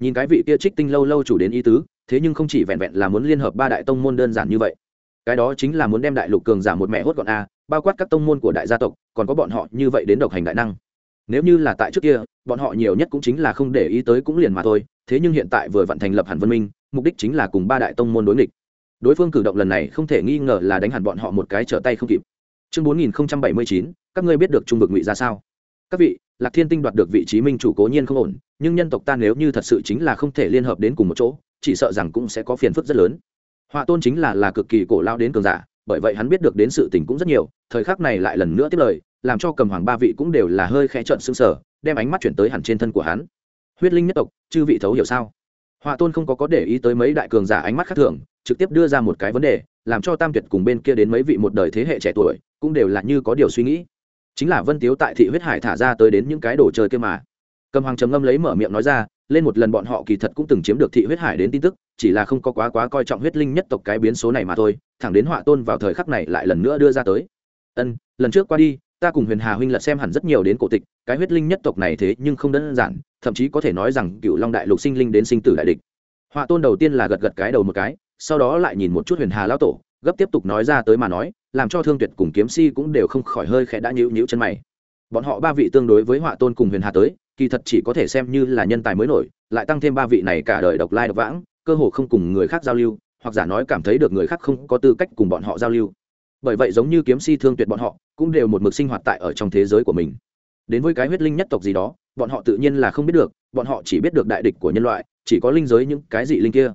Nhìn cái vị kia trích tinh lâu lâu chủ đến ý tứ, thế nhưng không chỉ vẹn vẹn là muốn liên hợp ba đại tông môn đơn giản như vậy. Cái đó chính là muốn đem đại lục cường giả một mẹ hốt gọn a, bao quát các tông môn của đại gia tộc, còn có bọn họ như vậy đến độc hành đại năng nếu như là tại trước kia, bọn họ nhiều nhất cũng chính là không để ý tới cũng liền mà thôi, thế nhưng hiện tại vừa vận thành lập hẳn văn minh, mục đích chính là cùng ba đại tông môn đối nghịch. Đối phương cử động lần này không thể nghi ngờ là đánh hẳn bọn họ một cái trở tay không kịp. Chương bốn nghìn bảy mươi chín, các ngươi biết được trung vực ngụy ra sao? Các vị, lạc thiên tinh đoạt được vị trí minh chủ cố nhiên không ổn, nhưng nhân tộc ta nếu như thật sự chính là không thể liên hợp đến cùng một chỗ, chỉ sợ rằng cũng sẽ có phiền phức rất lớn. Họa tôn chính là là cực kỳ cổ lao đến cường giả, bởi vậy hắn biết được đến sự tình cũng rất nhiều, thời khắc này lại lần nữa tiếp lời làm cho cầm hoàng ba vị cũng đều là hơi khẽ trợn xương sở đem ánh mắt chuyển tới hẳn trên thân của hắn. Huyết linh nhất tộc, chư vị thấu hiểu sao? Họa tôn không có có để ý tới mấy đại cường giả ánh mắt khác thường, trực tiếp đưa ra một cái vấn đề, làm cho tam tuyệt cùng bên kia đến mấy vị một đời thế hệ trẻ tuổi, cũng đều là như có điều suy nghĩ. Chính là vân tiếu tại thị huyết hải thả ra tới đến những cái đồ chơi kia mà. Cầm hoàng trầm ngâm lấy mở miệng nói ra, lên một lần bọn họ kỳ thật cũng từng chiếm được thị huyết hải đến tin tức, chỉ là không có quá quá coi trọng huyết linh nhất tộc cái biến số này mà thôi, thẳng đến họa tôn vào thời khắc này lại lần nữa đưa ra tới. Ân, lần trước qua đi ta cùng huyền hà huynh lật xem hẳn rất nhiều đến cổ tịch, cái huyết linh nhất tộc này thế nhưng không đơn giản, thậm chí có thể nói rằng cựu long đại lục sinh linh đến sinh tử đại địch. Họa tôn đầu tiên là gật gật cái đầu một cái, sau đó lại nhìn một chút huyền hà lão tổ, gấp tiếp tục nói ra tới mà nói, làm cho thương tuyệt cùng kiếm si cũng đều không khỏi hơi khẽ đã nhíu nhíu chân mày. Bọn họ ba vị tương đối với họa tôn cùng huyền hà tới, kỳ thật chỉ có thể xem như là nhân tài mới nổi, lại tăng thêm ba vị này cả đời độc lai độc vãng, cơ hồ không cùng người khác giao lưu, hoặc giả nói cảm thấy được người khác không có tư cách cùng bọn họ giao lưu bởi vậy giống như kiếm si thương tuyệt bọn họ, cũng đều một mực sinh hoạt tại ở trong thế giới của mình. Đến với cái huyết linh nhất tộc gì đó, bọn họ tự nhiên là không biết được, bọn họ chỉ biết được đại địch của nhân loại, chỉ có linh giới những cái dị linh kia.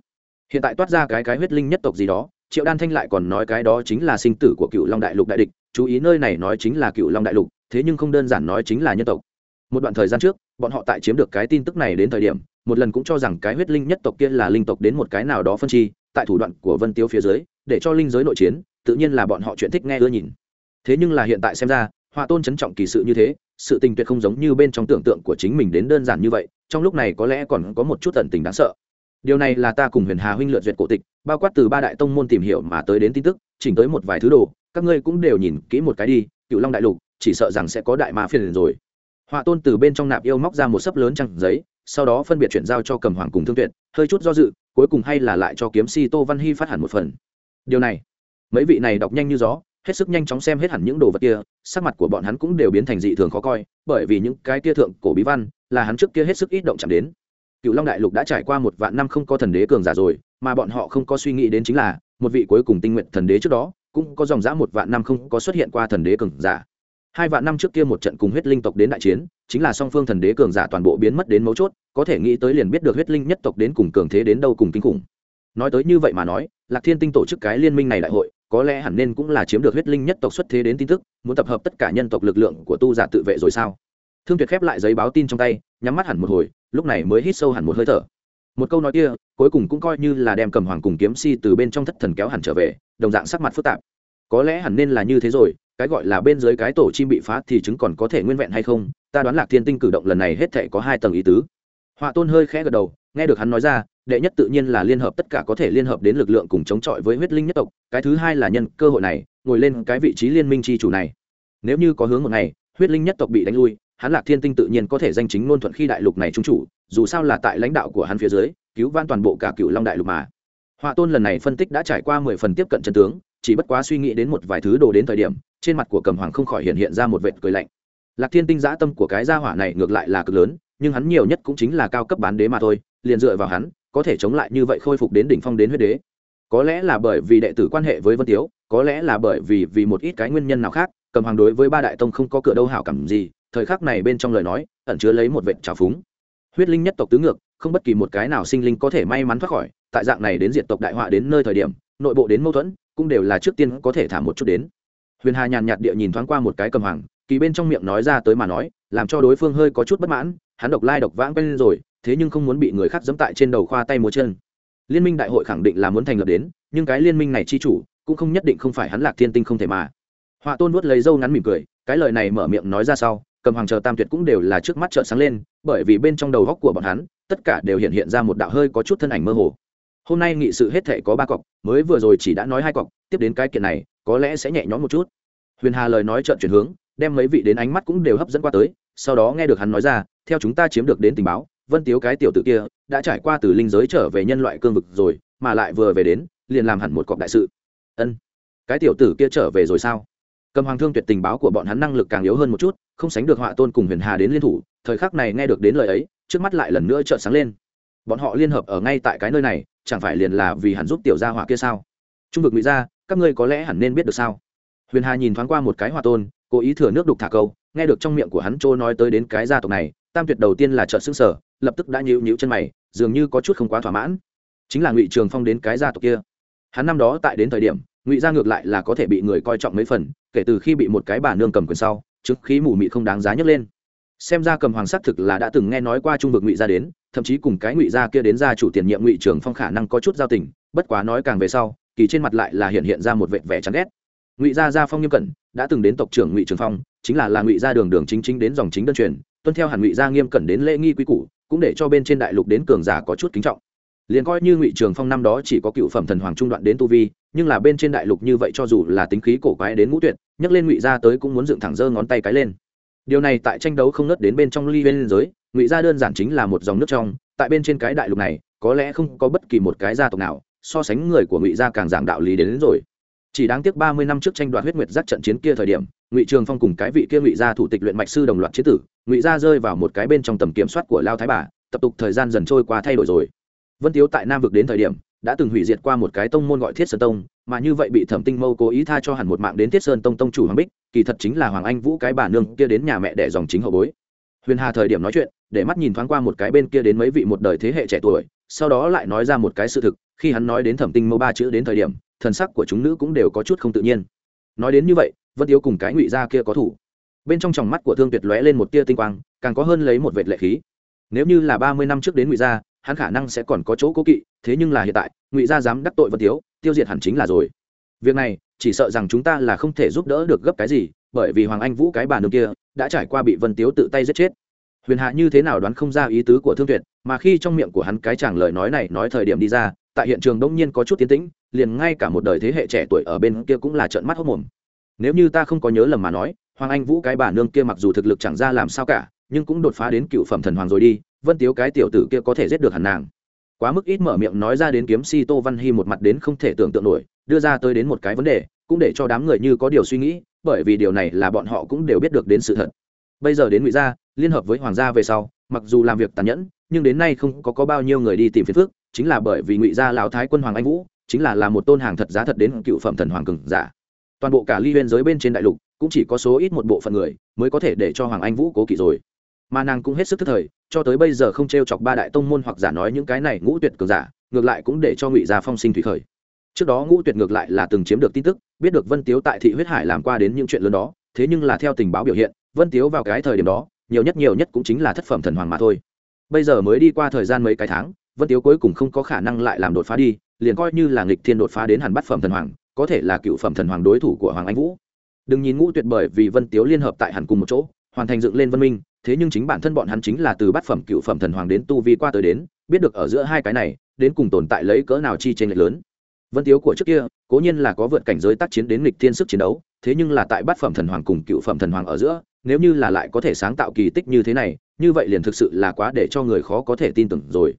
Hiện tại toát ra cái cái huyết linh nhất tộc gì đó, triệu đan thanh lại còn nói cái đó chính là sinh tử của cựu long đại lục đại địch, chú ý nơi này nói chính là cựu long đại lục, thế nhưng không đơn giản nói chính là nhân tộc. Một đoạn thời gian trước, bọn họ tại chiếm được cái tin tức này đến thời điểm, một lần cũng cho rằng cái huyết linh nhất tộc kia là linh tộc đến một cái nào đó phân chi, tại thủ đoạn của vân tiêu phía dưới, để cho linh giới nội chiến tự nhiên là bọn họ chuyện thích nghe ưa nhìn. Thế nhưng là hiện tại xem ra, hoa tôn trấn trọng kỳ sự như thế, sự tình tuyệt không giống như bên trong tưởng tượng của chính mình đến đơn giản như vậy, trong lúc này có lẽ còn có một chút tận tình đáng sợ. Điều này là ta cùng huyền hà huynh lượt duyệt cổ tịch, bao quát từ ba đại tông môn tìm hiểu mà tới đến tin tức, chỉnh tới một vài thứ đồ, các ngươi cũng đều nhìn kỹ một cái đi cựu long đại lục, chỉ sợ rằng sẽ có đại ma phiền rồi. Họa tôn từ bên trong nạp yêu móc ra một sấp lớn trăng giấy, sau đó phân biệt chuyển giao cho cầm hoàng cùng thương tuyệt, hơi chút do dự, cuối cùng hay là lại cho kiếm si tô văn hy phát hẳn một phần. Điều này mấy vị này đọc nhanh như gió, hết sức nhanh chóng xem hết hẳn những đồ vật kia, sắc mặt của bọn hắn cũng đều biến thành dị thường khó coi, bởi vì những cái kia thượng cổ bí văn, là hắn trước kia hết sức ít động chạm đến. Cựu long đại lục đã trải qua một vạn năm không có thần đế cường giả rồi, mà bọn họ không có suy nghĩ đến chính là, một vị cuối cùng tinh nguyện thần đế trước đó, cũng có dòng dã một vạn năm không có xuất hiện qua thần đế cường giả. Hai vạn năm trước kia một trận cùng huyết linh tộc đến đại chiến, chính là song phương thần đế cường giả toàn bộ biến mất đến mấu chốt, có thể nghĩ tới liền biết được huyết linh nhất tộc đến cùng cường thế đến đâu cùng kinh khủng. Nói tới như vậy mà nói, lạc thiên tinh tổ chức cái liên minh này đại hội có lẽ hẳn nên cũng là chiếm được huyết linh nhất tộc xuất thế đến tin tức, muốn tập hợp tất cả nhân tộc lực lượng của tu giả tự vệ rồi sao? Thương tuyệt khép lại giấy báo tin trong tay, nhắm mắt hẳn một hồi, lúc này mới hít sâu hẳn một hơi thở. Một câu nói kia, cuối cùng cũng coi như là đem cầm hoàng cùng kiếm si từ bên trong thất thần kéo hẳn trở về, đồng dạng sắc mặt phức tạp. Có lẽ hẳn nên là như thế rồi, cái gọi là bên dưới cái tổ chim bị phá thì chứng còn có thể nguyên vẹn hay không? Ta đoán lạc thiên tinh cử động lần này hết thể có hai tầng ý tứ họa tôn hơi khẽ gật đầu, nghe được hắn nói ra, đệ nhất tự nhiên là liên hợp tất cả có thể liên hợp đến lực lượng cùng chống chọi với huyết linh nhất tộc, cái thứ hai là nhân cơ hội này, ngồi lên cái vị trí liên minh tri chủ này. Nếu như có hướng một ngày, huyết linh nhất tộc bị đánh lui, hắn lạc thiên tinh tự nhiên có thể danh chính ngôn thuận khi đại lục này trung chủ, dù sao là tại lãnh đạo của hắn phía dưới, cứu van toàn bộ cả cựu long đại lục mà. Họa tôn lần này phân tích đã trải qua mười phần tiếp cận chân tướng, chỉ bất quá suy nghĩ đến một vài thứ đồ đến thời điểm, trên mặt của cầm hoàng không khỏi hiện hiện ra một vệt cười lạnh. Lạc thiên tinh giã tâm của cái gia hỏa này ngược lại là cực lớn nhưng hắn nhiều nhất cũng chính là cao cấp bán đế mà thôi, liền dựa vào hắn, có thể chống lại như vậy khôi phục đến đỉnh phong đến huyết đế. Có lẽ là bởi vì đệ tử quan hệ với vân tiếu, có lẽ là bởi vì vì một ít cái nguyên nhân nào khác, cầm hoàng đối với ba đại tông không có cửa đâu hảo cảm gì, thời khắc này bên trong lời nói, ẩn chứa lấy một vệt trào phúng. Huyết linh nhất tộc tứ ngược, không bất kỳ một cái nào sinh linh có thể may mắn thoát khỏi, tại dạng này đến diệt tộc đại họa đến nơi thời điểm, nội bộ đến mâu thuẫn, cũng đều là trước tiên có thể thả một chút đến. Huyền hà nhàn nhạt địa nhìn thoáng qua một cái cầm hoàng, kỳ bên trong miệng nói ra tới mà nói, làm cho đối phương hơi có chút bất mãn hắn độc lai độc vãng quen rồi, thế nhưng không muốn bị người khác dẫm tại trên đầu khoa tay múa chân. Liên minh đại hội khẳng định là muốn thành lập đến, nhưng cái liên minh này chi chủ cũng không nhất định không phải hắn lạc thiên tinh không thể mà. Họa tôn vuốt lấy dâu ngắn mỉm cười, cái lời này mở miệng nói ra sau, cầm hoàng chờ tam tuyệt cũng đều là trước mắt trợn sáng lên, bởi vì bên trong đầu góc của bọn hắn, tất cả đều hiện hiện ra một đạo hơi có chút thân ảnh mơ hồ. Hôm nay nghị sự hết thể có ba cọc, mới vừa rồi chỉ đã nói hai cọc, tiếp đến cái kiện này, có lẽ sẽ nhẹ nhõm một chút. Huyền hà lời nói trợn chuyển hướng, đem mấy vị đến ánh mắt cũng đều hấp dẫn qua tới, sau đó nghe được hắn nói ra theo chúng ta chiếm được đến tình báo, vân tiếu cái tiểu tự kia đã trải qua từ linh giới trở về nhân loại cương vực rồi, mà lại vừa về đến, liền làm hẳn một cọc đại sự. Ân, cái tiểu tử kia trở về rồi sao? Cầm hoàng thương tuyệt tình báo của bọn hắn năng lực càng yếu hơn một chút, không sánh được họa tôn cùng huyền hà đến liên thủ, thời khắc này nghe được đến lời ấy, trước mắt lại lần nữa trợn sáng lên. Bọn họ liên hợp ở ngay tại cái nơi này, chẳng phải liền là vì hẳn giúp tiểu gia hỏa kia sao? Trung vực ngụy gia, các ngươi có lẽ hẳn nên biết được sao? Huyền hà nhìn thoáng qua một cái họa tôn, cố ý thừa nước đục thả câu, nghe được trong miệng của hắn trô nói tới đến cái gia tộc này tam tuyệt đầu tiên là trợ xương sở, lập tức đã nhịu nhịu chân mày, dường như có chút không quá thỏa mãn. Chính là ngụy trường phong đến cái gia tộc kia. Hắn năm đó tại đến thời điểm, ngụy gia ngược lại là có thể bị người coi trọng mấy phần, kể từ khi bị một cái bà nương cầm quyền sau, trước khí mù mị không đáng giá nhấc lên. Xem ra cầm hoàng sắc thực là đã từng nghe nói qua trung vực ngụy gia đến, thậm chí cùng cái ngụy gia kia đến gia chủ tiền nhiệm ngụy trường phong khả năng có chút giao tình, bất quá nói càng về sau, kỳ trên mặt lại là hiện hiện ra một vệ vẻ chán ghét. Ngụy gia gia phong nghiêm cẩn, đã từng đến tộc trưởng ngụy trường phong, chính là là ngụy gia đường đường chính chính đến dòng chính đơn truyền tuân theo hàn ngụy gia nghiêm cẩn đến lễ nghi quy củ cũng để cho bên trên đại lục đến cường giả có chút kính trọng. Liền coi như ngụy trường phong năm đó chỉ có cựu phẩm thần hoàng trung đoạn đến tu vi nhưng là bên trên đại lục như vậy cho dù là tính khí cổ quái đến ngũ tuyệt nhắc lên ngụy gia tới cũng muốn dựng thẳng giơ ngón tay cái lên. Điều này tại tranh đấu không nớt đến bên trong ly bên giới ngụy gia đơn giản chính là một dòng nước trong tại bên trên cái đại lục này có lẽ không có bất kỳ một cái gia tộc nào so sánh người của ngụy gia càng giảng đạo lý đến, đến rồi. Chỉ đáng tiếc ba mươi năm trước tranh đoạt huyết nguyệt giác trận chiến kia thời điểm ngụy trường phong cùng cái vị kia ngụy gia thủ tịch luyện mạch sư đồng loạt chế tử ngụy gia rơi vào một cái bên trong tầm kiểm soát của lao thái bà, tập tục thời gian dần trôi qua thay đổi rồi. Vân tiếu tại nam vực đến thời điểm, đã từng hủy diệt qua một cái tông môn gọi thiết sơn tông, mà như vậy bị thẩm tinh mâu cố ý tha cho hẳn một mạng đến thiết sơn tông tông chủ hoàng bích, kỳ thật chính là hoàng anh vũ cái bà nương kia đến nhà mẹ để dòng chính hậu bối. Huyền hà thời điểm nói chuyện, để mắt nhìn thoáng qua một cái bên kia đến mấy vị một đời thế hệ trẻ tuổi, sau đó lại nói ra một cái sự thực, khi hắn nói đến thẩm tinh mâu ba chữ đến thời điểm, thần sắc của chúng nữ cũng đều có chút không tự nhiên. Nói đến như vậy, vân tiếu cùng cái ngụy gia kia có thủ bên trong tròng mắt của thương tuyệt lóe lên một tia tinh quang, càng có hơn lấy một vệt lệ khí. Nếu như là ba mươi năm trước đến ngụy gia, hắn khả năng sẽ còn có chỗ cố kỵ, thế nhưng là hiện tại, ngụy gia dám đắc tội vân tiếu, tiêu diệt hẳn chính là rồi. Việc này, chỉ sợ rằng chúng ta là không thể giúp đỡ được gấp cái gì, bởi vì hoàng anh vũ cái bà nương kia, đã trải qua bị vân tiếu tự tay giết chết. Huyền hạ như thế nào đoán không ra ý tứ của thương tuyệt, mà khi trong miệng của hắn cái chàng lời nói này nói thời điểm đi ra, tại hiện trường đông nhiên có chút tiến tĩnh, liền ngay cả một đời thế hệ trẻ tuổi ở bên kia cũng là trợn mắt hốc mồm. Nếu như ta không có nhớ lầm mà nói hoàng anh vũ cái bà nương kia mặc dù thực lực chẳng ra làm sao cả nhưng cũng đột phá đến cựu phẩm thần hoàng rồi đi vân tiếu cái tiểu tử kia có thể giết được hẳn nàng. Quá mức ít mở miệng nói ra đến kiếm si tô văn hy một mặt đến không thể tưởng tượng nổi đưa ra tới đến một cái vấn đề cũng để cho đám người như có điều suy nghĩ bởi vì điều này là bọn họ cũng đều biết được đến sự thật. Bây giờ đến ngụy gia liên hợp với hoàng gia về sau mặc dù làm việc tàn nhẫn nhưng đến nay không có, có bao nhiêu người đi tìm phiền phước chính là bởi vì ngụy gia lão thái quân hoàng anh vũ chính là là một tôn hàng thật giá thật đến cựu phẩm thần hoàng cường giả. Toàn bộ cả ly biên giới bên trên đại lục cũng chỉ có số ít một bộ phận người mới có thể để cho hoàng anh vũ cố kỵ rồi. Mà nàng cũng hết sức thức thời, cho tới bây giờ không t r e o chọc ba đại tông môn hoặc giả nói những cái này ngũ tuyệt cường giả, ngược lại cũng để cho ngụy gia phong sinh thủy khởi. Trước đó ngũ tuyệt ngược lại là từng chiếm được tin tức, biết được vân tiếu tại thị huyết hải làm qua đến những chuyện lớn đó, thế nhưng là theo tình báo biểu hiện, vân tiếu vào cái thời điểm đó, nhiều nhất nhiều nhất cũng chính là thất phẩm thần hoàng mà thôi. Bây giờ mới đi qua thời gian mấy cái tháng, vân tiếu cuối cùng không có khả năng lại làm đột phá đi, liền coi như là nghịch thiên đột phá đến hẳn bắt phẩm thần hoàng, có thể là cựu phẩm thần hoàng đối thủ của hoàng anh vũ đừng nhìn ngũ tuyệt bởi vì vân tiếu liên hợp tại hẳn cùng một chỗ, hoàn thành dựng lên vân minh, thế nhưng chính bản thân bọn hắn chính là từ bát phẩm cựu phẩm thần hoàng đến tu vi qua tới đến, biết được ở giữa hai cái này, đến cùng tồn tại lấy cỡ nào chi tranh lệch lớn. Vân tiếu của trước kia, cố nhiên là có vượt cảnh giới tác chiến đến nghịch thiên sức chiến đấu, thế nhưng là tại bát phẩm thần hoàng cùng cựu phẩm thần hoàng ở giữa, nếu như là lại có thể sáng tạo kỳ tích như thế này, như vậy liền thực sự là quá để cho người khó có thể tin tưởng rồi.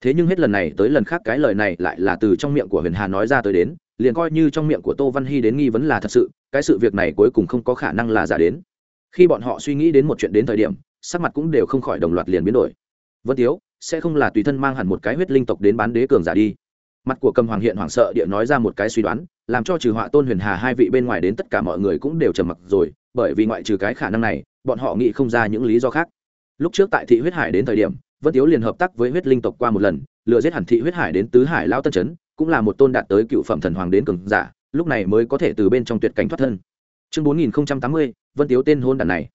Thế nhưng hết lần này tới lần khác cái lời này lại là từ trong miệng của huyền hà nói ra tới đến liền coi như trong miệng của tô văn hy đến nghi vấn là thật sự, cái sự việc này cuối cùng không có khả năng là giả đến. Khi bọn họ suy nghĩ đến một chuyện đến thời điểm, sắc mặt cũng đều không khỏi đồng loạt liền biến đổi. Vân tiếu, sẽ không là tùy thân mang hẳn một cái huyết linh tộc đến bán đế cường giả đi? Mặt của cầm hoàng hiện hoảng sợ địa nói ra một cái suy đoán, làm cho trừ họa tôn huyền hà hai vị bên ngoài đến tất cả mọi người cũng đều trầm mặc rồi, bởi vì ngoại trừ cái khả năng này, bọn họ nghĩ không ra những lý do khác. Lúc trước tại thị huyết hải đến thời điểm, vân tiếu liền hợp tác với huyết linh tộc qua một lần, lừa giết hẳn thị huyết hải đến tứ hải lao tân chấn cũng là một tôn đạt tới cựu phẩm thần hoàng đến cường giả, lúc này mới có thể từ bên trong tuyệt cảnh thoát thân. Chương bốn nghìn tám mươi, vân tiếu tên hôn đàn này.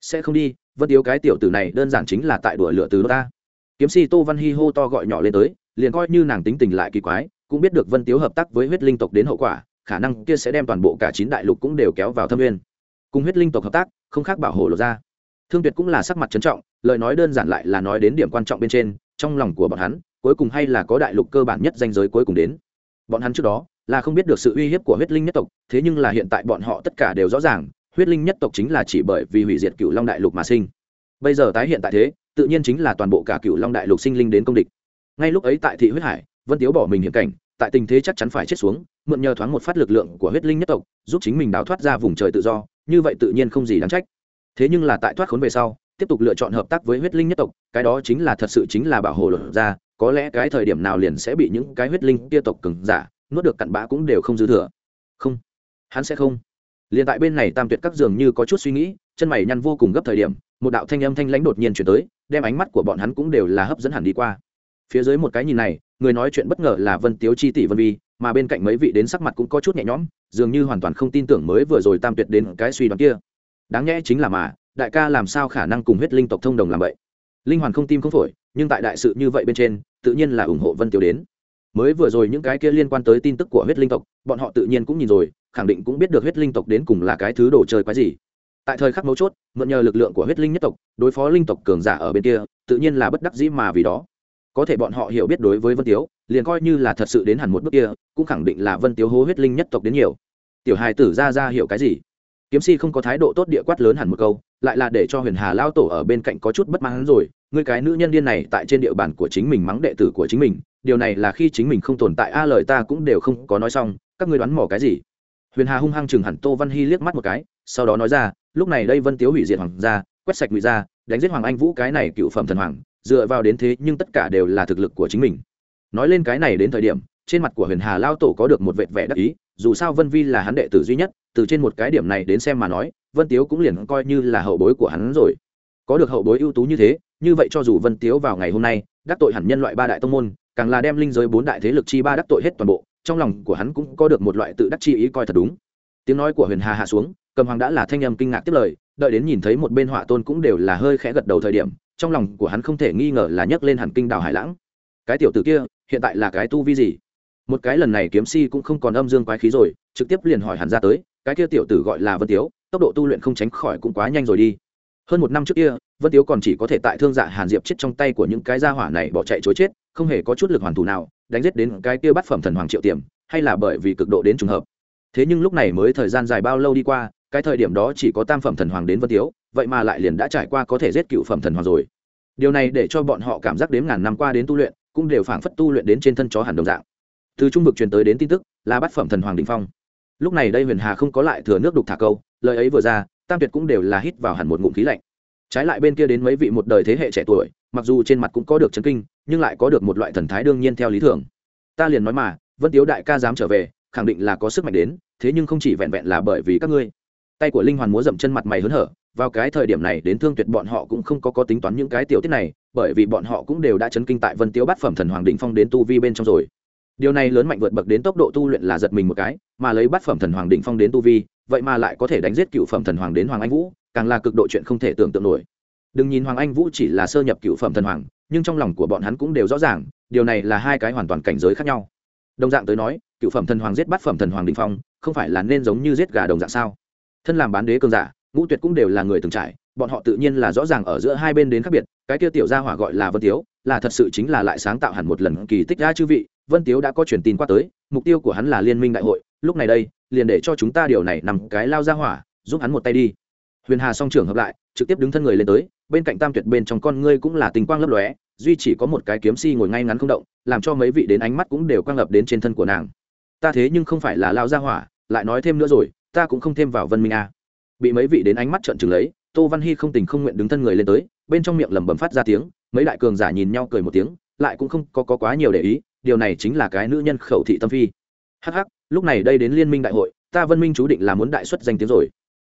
Sẽ không đi, vân tiếu cái tiểu tử này đơn giản chính là tại đùa lửa từ ta. Kiếm si tô văn hi hô to gọi nhỏ lên tới, liền coi như nàng tính tình lại kỳ quái, cũng biết được vân tiếu hợp tác với huyết linh tộc đến hậu quả, khả năng kia sẽ đem toàn bộ cả chín đại lục cũng đều kéo vào thâm nguyên. Cùng huyết linh tộc hợp tác, không khác bảo hộ lột ra. Thương tuyệt cũng là sắc mặt trấn trọng, lời nói đơn giản lại là nói đến điểm quan trọng bên trên, trong lòng của bọn hắn cuối cùng hay là có đại lục cơ bản nhất danh giới cuối cùng đến. Bọn hắn trước đó là không biết được sự uy hiếp của huyết linh nhất tộc, thế nhưng là hiện tại bọn họ tất cả đều rõ ràng, huyết linh nhất tộc chính là chỉ bởi vì hủy diệt cựu long đại lục mà sinh. Bây giờ tái hiện tại thế, tự nhiên chính là toàn bộ cả cựu long đại lục sinh linh đến công địch. Ngay lúc ấy tại thị huyết hải, vân tiếu bỏ mình hiểm cảnh, tại tình thế chắc chắn phải chết xuống, mượn nhờ thoáng một phát lực lượng của huyết linh nhất tộc, giúp chính mình đào thoát ra vùng trời tự do, như vậy tự nhiên không gì đáng trách. Thế nhưng là tại thoát khốn về sau, tiếp tục lựa chọn hợp tác với huyết linh nhất tộc, cái đó chính là thật sự chính là bảo hộ luật ra có lẽ cái thời điểm nào liền sẽ bị những cái huyết linh kia tộc cứng giả nuốt được cặn bã cũng đều không dư thừa. Không. Hắn sẽ không. Liền tại bên này tam tuyệt các dường như có chút suy nghĩ, chân mày nhăn vô cùng gấp thời điểm, một đạo thanh âm thanh lãnh đột nhiên chuyển tới, đem ánh mắt của bọn hắn cũng đều là hấp dẫn hẳn đi qua. Phía dưới một cái nhìn này, người nói chuyện bất ngờ là vân tiếu chi tỷ vân vi, mà bên cạnh mấy vị đến sắc mặt cũng có chút nhẹ nhõm, dường như hoàn toàn không tin tưởng mới vừa rồi tam tuyệt đến cái suy đoán kia. Đáng nhẽ chính là mà, đại ca làm sao khả năng cùng huyết linh tộc thông đồng làm vậy? Linh hoàn không tim không phổi nhưng tại đại sự như vậy bên trên, tự nhiên là ủng hộ vân Tiêu đến. Mới vừa rồi những cái kia liên quan tới tin tức của huyết linh tộc, bọn họ tự nhiên cũng nhìn rồi, khẳng định cũng biết được huyết linh tộc đến cùng là cái thứ đồ chơi quái gì. Tại thời khắc mấu chốt, mượn nhờ lực lượng của huyết linh nhất tộc, đối phó linh tộc cường giả ở bên kia, tự nhiên là bất đắc dĩ mà vì đó. Có thể bọn họ hiểu biết đối với vân tiếu, liền coi như là thật sự đến hẳn một bước kia, cũng khẳng định là vân tiếu hố huyết linh nhất tộc đến nhiều. Tiểu hài tử ra ra hiểu cái gì? Kiếm si không có thái độ tốt địa quát lớn hẳn một câu, lại là để cho huyền hà lao tổ ở bên cạnh có chút bất mãn rồi người cái nữ nhân điên này tại trên địa bàn của chính mình mắng đệ tử của chính mình, điều này là khi chính mình không tồn tại, a, lời ta cũng đều không có nói xong, các ngươi đoán mò cái gì? Huyền hà hung hăng chừng hẳn tô văn hy liếc mắt một cái, sau đó nói ra, lúc này đây vân tiếu hủy diệt hoàng gia, quét sạch ngụy gia, đánh giết hoàng anh vũ cái này cựu phẩm thần hoàng, dựa vào đến thế nhưng tất cả đều là thực lực của chính mình. Nói lên cái này đến thời điểm, trên mặt của huyền hà lao tổ có được một vệt vẻ đắc ý, dù sao vân vi là hắn đệ tử duy nhất, từ trên một cái điểm này đến xem mà nói, vân tiếu cũng liền coi như là hậu bối của hắn rồi. Có được hậu bối ưu tú như thế như vậy cho dù vân tiếu vào ngày hôm nay, đắc tội hẳn nhân loại ba đại tông môn, càng là đem linh giới bốn đại thế lực chi ba đắc tội hết toàn bộ, trong lòng của hắn cũng có được một loại tự đắc chi ý coi thật đúng. Tiếng nói của huyền hà hạ xuống, cầm hoàng đã là thanh âm kinh ngạc tiếp lời, đợi đến nhìn thấy một bên họa tôn cũng đều là hơi khẽ gật đầu thời điểm, trong lòng của hắn không thể nghi ngờ là nhấc lên hẳn kinh đảo hải lãng. Cái tiểu tử kia, hiện tại là cái tu vi gì? Một cái lần này kiếm si cũng không còn âm dương quái khí rồi, trực tiếp liền hỏi hẳn ra tới, cái kia tiểu tử gọi là vân tiếu, tốc độ tu luyện không tránh khỏi cũng quá nhanh rồi đi. Hơn một năm trước kia vân tiếu còn chỉ có thể tại thương dạ hàn diệp chết trong tay của những cái gia hỏa này bỏ chạy chối chết, không hề có chút lực hoàn thủ nào, đánh giết đến cái kia bắt phẩm thần hoàng triệu tiềm, hay là bởi vì cực độ đến trùng hợp. Thế nhưng lúc này mới thời gian dài bao lâu đi qua, cái thời điểm đó chỉ có tam phẩm thần hoàng đến vân tiếu, vậy mà lại liền đã trải qua có thể giết cựu phẩm thần hoàng rồi. Điều này để cho bọn họ cảm giác đếm ngàn năm qua đến tu luyện, cũng đều phảng phất tu luyện đến trên thân chó hẳn đồng dạng. Từ trung vực truyền tới đến tin tức, là Bát phẩm thần hoàng đình phong. Lúc này đây huyền hà không có lại thừa nước đục thả câu, lời ấy vừa ra, tam tuyệt cũng đều là hít vào hẳn một ngụm khí lạnh trái lại bên kia đến mấy vị một đời thế hệ trẻ tuổi, mặc dù trên mặt cũng có được chấn kinh, nhưng lại có được một loại thần thái đương nhiên theo lý tưởng ta liền nói mà, vân tiếu đại ca dám trở về, khẳng định là có sức mạnh đến, thế nhưng không chỉ vẹn vẹn là bởi vì các ngươi. Tay của linh hoàn múa dậm chân mặt mày hớn hở, vào cái thời điểm này đến thương tuyệt bọn họ cũng không có có tính toán những cái tiểu tiết này, bởi vì bọn họ cũng đều đã chấn kinh tại vân tiếu bát phẩm thần hoàng định phong đến tu vi bên trong rồi. Điều này lớn mạnh vượt bậc đến tốc độ tu luyện là giật mình một cái, mà lấy bát phẩm thần hoàng định phong đến tu vi, vậy mà lại có thể đánh giết cựu phẩm thần hoàng đến hoàng anh vũ càng là cực độ chuyện không thể tưởng tượng nổi. Đừng nhìn hoàng anh vũ chỉ là sơ nhập cựu phẩm thần hoàng, nhưng trong lòng của bọn hắn cũng đều rõ ràng, điều này là hai cái hoàn toàn cảnh giới khác nhau. Đồng dạng tới nói, cựu phẩm thần hoàng giết bát phẩm thần hoàng đình phong, không phải là nên giống như giết gà đồng dạng sao? Thân làm bán đế cường giả, ngũ tuyệt cũng đều là người từng trải, bọn họ tự nhiên là rõ ràng ở giữa hai bên đến khác biệt, cái kia tiểu gia hỏa gọi là vân tiếu, là thật sự chính là lại sáng tạo hẳn một lần kỳ tích ra chư vị, vân tiếu đã có truyền tin qua tới, mục tiêu của hắn là liên minh đại hội, lúc này đây, liền để cho chúng ta điều này nằm cái lao ra hỏa, giúp hắn một tay đi huyền hà song trưởng hợp lại trực tiếp đứng thân người lên tới bên cạnh tam tuyệt bên trong con ngươi cũng là tình quang lấp lóe duy chỉ có một cái kiếm si ngồi ngay ngắn không động làm cho mấy vị đến ánh mắt cũng đều quang lập đến trên thân của nàng. Ta thế nhưng không phải là lao ra hỏa lại nói thêm nữa rồi ta cũng không thêm vào vân minh a. Bị mấy vị đến ánh mắt trợn trừng lấy tô văn hy không tình không nguyện đứng thân người lên tới bên trong miệng lẩm bẩm phát ra tiếng mấy đại cường giả nhìn nhau cười một tiếng lại cũng không có, có quá nhiều để ý điều này chính là cái nữ nhân khẩu thị tâm phi. Hắc hắc lúc này đây đến liên minh đại hội ta vân minh chú định là muốn đại xuất danh tiếng rồi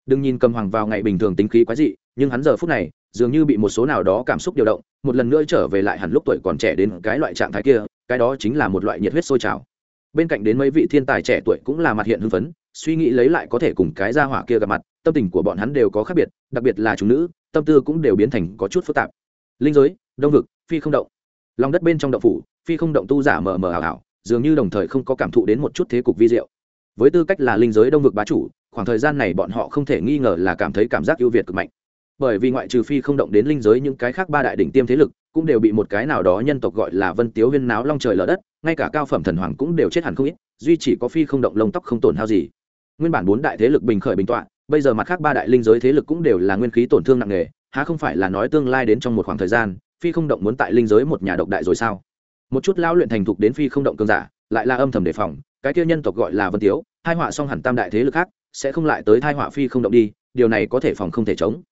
đừng nhìn cầm hoàng vào ngày bình thường tính khí quái dị, nhưng hắn giờ phút này, dường như bị một số nào đó cảm xúc điều động, một lần nữa trở về lại hẳn lúc tuổi còn trẻ đến cái loại trạng thái kia, cái đó chính là một loại nhiệt huyết sôi trào. Bên cạnh đến mấy vị thiên tài trẻ tuổi cũng là mặt hiện hưng phấn, suy nghĩ lấy lại có thể cùng cái gia hỏa kia gặp mặt, tâm tình của bọn hắn đều có khác biệt, đặc biệt là chúng nữ, tâm tư cũng đều biến thành có chút phức tạp. Linh giới, đông vực, phi không động. Lòng đất bên trong động phủ, phi không động tu giả mờ mờ ảo ảo, dường như đồng thời không có cảm thụ đến một chút thế cục vi diệu. Với tư cách là linh giới đông vực bá chủ khoảng thời gian này bọn họ không thể nghi ngờ là cảm thấy cảm giác ưu việt cực mạnh. Bởi vì ngoại trừ phi không động đến linh giới những cái khác ba đại đỉnh tiêm thế lực, cũng đều bị một cái nào đó nhân tộc gọi là vân tiếu huyên náo long trời lở đất, ngay cả cao phẩm thần hoàng cũng đều chết hẳn không ít, duy chỉ có phi không động lông tóc không tổn hao gì. Nguyên bản bốn đại thế lực bình khởi bình tọa, bây giờ mặt khác ba đại linh giới thế lực cũng đều là nguyên khí tổn thương nặng nề, há không phải là nói tương lai đến trong một khoảng thời gian, phi không động muốn tại linh giới một nhà độc đại rồi sao? Một chút lao luyện thành thục đến phi không động cương giả, lại là âm thầm đề phòng, cái kia nhân tộc gọi là vân tiếu hai họa song hẳn tam đại thế lực khác sẽ không lại tới thai họa phi không động đi, điều này có thể phòng không thể chống.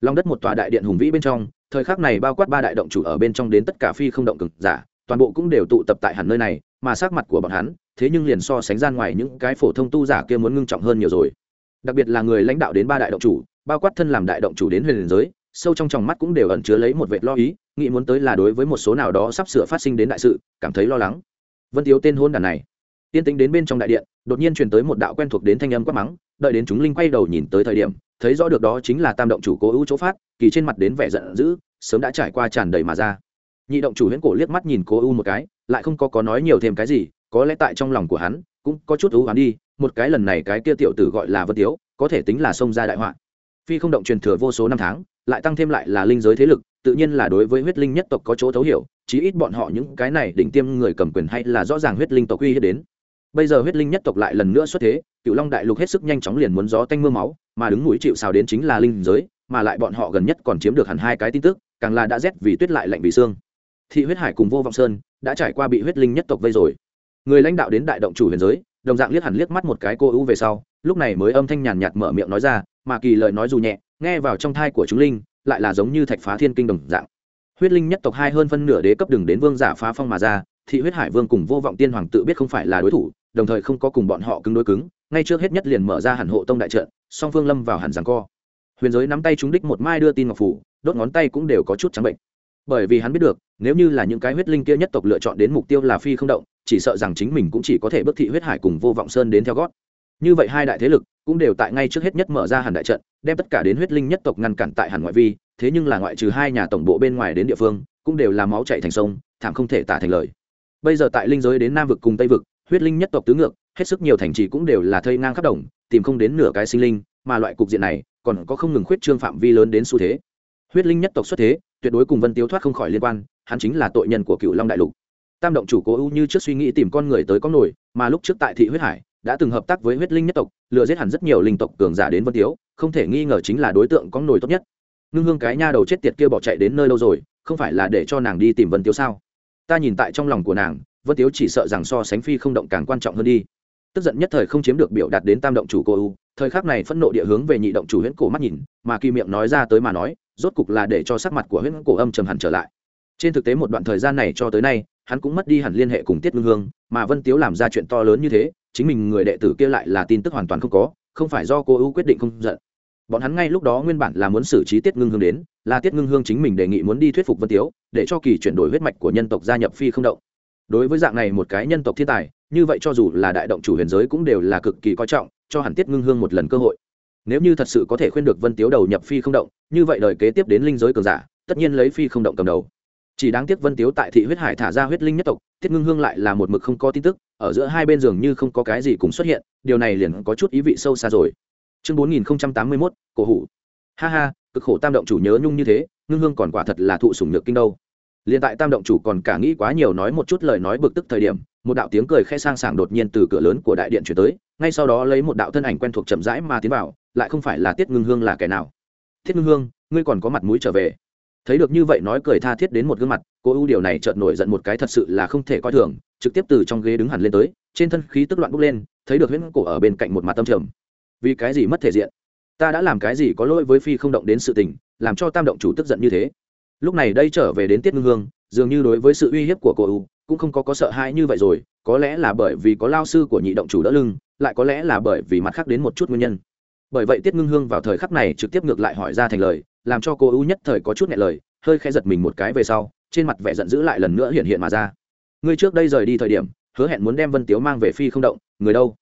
Lòng đất một tòa đại điện hùng vĩ bên trong, thời khắc này bao quát ba đại động chủ ở bên trong đến tất cả phi không động cực giả, toàn bộ cũng đều tụ tập tại hẳn nơi này, mà sắc mặt của bọn hắn, thế nhưng liền so sánh gian ngoài những cái phổ thông tu giả kia muốn ngưng trọng hơn nhiều rồi. Đặc biệt là người lãnh đạo đến ba đại động chủ, bao quát thân làm đại động chủ đến huyền giới, sâu trong tròng mắt cũng đều ẩn chứa lấy một vệ lo ý, nghĩ muốn tới là đối với một số nào đó sắp sửa phát sinh đến đại sự, cảm thấy lo lắng. Vân thiếu tên hôn đàn này tiên tính đến bên trong đại điện, đột nhiên truyền tới một đạo quen thuộc đến thanh âm quát mắng, đợi đến chúng linh quay đầu nhìn tới thời điểm, thấy rõ được đó chính là tam động chủ cố ưu chỗ phát, kỳ trên mặt đến vẻ giận dữ, sớm đã trải qua tràn đầy mà ra. Nhị động chủ huyễn cổ liếc mắt nhìn cố ưu một cái, lại không có có nói nhiều thêm cái gì, có lẽ tại trong lòng của hắn, cũng có chút ưu hắn đi, một cái lần này cái kia tiểu tử gọi là vân tiếu, có thể tính là xông ra đại họa. Phi không động truyền thừa vô số năm tháng, lại tăng thêm lại là linh giới thế lực, tự nhiên là đối với huyết linh nhất tộc có chỗ thấu hiểu, chí ít bọn họ những cái này đỉnh tiêm người cầm quyền hay là rõ ràng huyết linh tộc uy hiếp đến bây giờ huyết linh nhất tộc lại lần nữa xuất thế cựu long đại lục hết sức nhanh chóng liền muốn gió tanh mưa máu, mà đứng mũi chịu xào đến chính là linh giới, mà lại bọn họ gần nhất còn chiếm được hẳn hai cái tin tức, càng là đã rét vì tuyết lại lạnh vì xương. Thị huyết hải cùng vô vọng sơn đã trải qua bị huyết linh nhất tộc vây rồi. Người lãnh đạo đến đại động chủ huyền giới, đồng dạng liếc hẳn liếc mắt một cái cô ưu về sau, lúc này mới âm thanh nhàn nhạt mở miệng nói ra, mà kỳ lời nói dù nhẹ, nghe vào trong thai của chúng linh, lại là giống như thạch phá thiên kinh đồng dạng. Huyết linh nhất tộc hai hơn phân nửa đế cấp đừng đến vương giả phá phong mà ra thị huyết hải vương cùng vô vọng tiên hoàng tự biết không phải là đối thủ, đồng thời không có cùng bọn họ cứng đối cứng, ngay trước hết nhất liền mở ra hẳn hộ tông đại trận, song phương lâm vào hẳn rằng co. Huyền giới nắm tay chúng đích một mai đưa tin ngọc phủ, đốt ngón tay cũng đều có chút trắng bệnh. Bởi vì hắn biết được, nếu như là những cái huyết linh kia nhất tộc lựa chọn đến mục tiêu là phi không động, chỉ sợ rằng chính mình cũng chỉ có thể bước thị huyết hải cùng vô vọng sơn đến theo gót. Như vậy hai đại thế lực cũng đều tại ngay trước hết nhất mở ra hẳn đại trận, đem tất cả đến huyết linh nhất tộc ngăn cản tại hẳn ngoại vi, thế nhưng là ngoại trừ hai nhà tổng bộ bên ngoài đến địa phương, cũng đều là máu chạy thành sông, thảm không thể tả thành lời bây giờ tại linh giới đến nam vực cùng tây vực, huyết linh nhất tộc tứ ngược, hết sức nhiều thành trì cũng đều là thây ngang khắp đồng, tìm không đến nửa cái sinh linh, mà loại cục diện này, còn có không ngừng khuyết trương phạm vi lớn đến xu thế. Huyết linh nhất tộc xuất thế, tuyệt đối cùng vân tiếu thoát không khỏi liên quan, hắn chính là tội nhân của cựu long đại lục. Tam động chủ cố ưu như trước suy nghĩ tìm con người tới có nổi, mà lúc trước tại thị huyết hải, đã từng hợp tác với huyết linh nhất tộc, lừa giết hẳn rất nhiều linh tộc cường giả đến vân tiếu, không thể nghi ngờ chính là đối tượng có nổi tốt nhất. Ngưng hương cái nha đầu chết tiệt kia bỏ chạy đến nơi đâu rồi, không phải là để cho nàng đi tìm vân tiếu sao? Ta nhìn tại trong lòng của nàng, vân tiếu chỉ sợ rằng so sánh phi không động càng quan trọng hơn đi. Tức giận nhất thời không chiếm được biểu đạt đến tam động chủ cô u, thời khắc này phẫn nộ địa hướng về nhị động chủ huyễn cổ mắt nhìn, mà kỳ miệng nói ra tới mà nói, rốt cục là để cho sắc mặt của huyễn cổ âm trầm hẳn trở lại. Trên thực tế một đoạn thời gian này cho tới nay, hắn cũng mất đi hẳn liên hệ cùng tiết ngưng hương, mà vân tiếu làm ra chuyện to lớn như thế, chính mình người đệ tử kia lại là tin tức hoàn toàn không có, không phải do cô u quyết định không giận bọn hắn ngay lúc đó nguyên bản là muốn xử trí tiết ngưng hương đến, là tiết ngưng hương chính mình đề nghị muốn đi thuyết phục vân tiếu, để cho kỳ chuyển đổi huyết mạch của nhân tộc gia nhập phi không động. Đối với dạng này một cái nhân tộc thiên tài, như vậy cho dù là đại động chủ huyền giới cũng đều là cực kỳ coi trọng, cho hẳn tiết ngưng hương một lần cơ hội. Nếu như thật sự có thể khuyên được vân tiếu đầu nhập phi không động, như vậy đời kế tiếp đến linh giới cường giả, tất nhiên lấy phi không động cầm đầu. Chỉ đáng tiếc vân tiếu tại thị huyết hải thả ra huyết linh nhất tộc, tiết ngưng hương lại là một mực không có tin tức, ở giữa hai bên giường như không có cái gì cùng xuất hiện, điều này liền có chút ý vị sâu xa rồi chương bốn nghìn tám mươi mốt, cổ hủ. Ha ha, cực khổ tam động chủ nhớ nhung như thế, ngưng hương còn quả thật là thụ sủng nhược kinh đâu. Liền tại tam động chủ còn cả nghĩ quá nhiều nói một chút lời nói bực tức thời điểm, một đạo tiếng cười khe sang sảng đột nhiên từ cửa lớn của đại điện chuyển tới, ngay sau đó lấy một đạo thân ảnh quen thuộc chậm rãi mà tiến vào, lại không phải là tiết ngưng hương là kẻ nào. Thiết ngưng hương, ngươi còn có mặt mũi trở về. Thấy được như vậy nói cười tha thiết đến một gương mặt, cô ưu điều này chợt nổi giận một cái thật sự là không thể coi thường, trực tiếp từ trong ghế đứng hẳn lên tới, trên thân khí tức loạn bốc lên, thấy được huyễn cổ ở bên cạnh một mặt tâm trầm vì cái gì mất thể diện? Ta đã làm cái gì có lỗi với phi không động đến sự tình, làm cho tam động chủ tức giận như thế? Lúc này đây trở về đến tiết ngưng hương, dường như đối với sự uy hiếp của cô ưu cũng không có có sợ hãi như vậy rồi, có lẽ là bởi vì có lao sư của nhị động chủ đỡ lưng, lại có lẽ là bởi vì mặt khác đến một chút nguyên nhân. Bởi vậy tiết ngưng hương vào thời khắc này trực tiếp ngược lại hỏi ra thành lời, làm cho cô ưu nhất thời có chút nhẹ lời, hơi khẽ giật mình một cái về sau, trên mặt vẻ giận dữ lại lần nữa hiện hiện mà ra. Ngươi trước đây rời đi thời điểm, hứa hẹn muốn đem vân tiếu mang về phi không động, người đâu?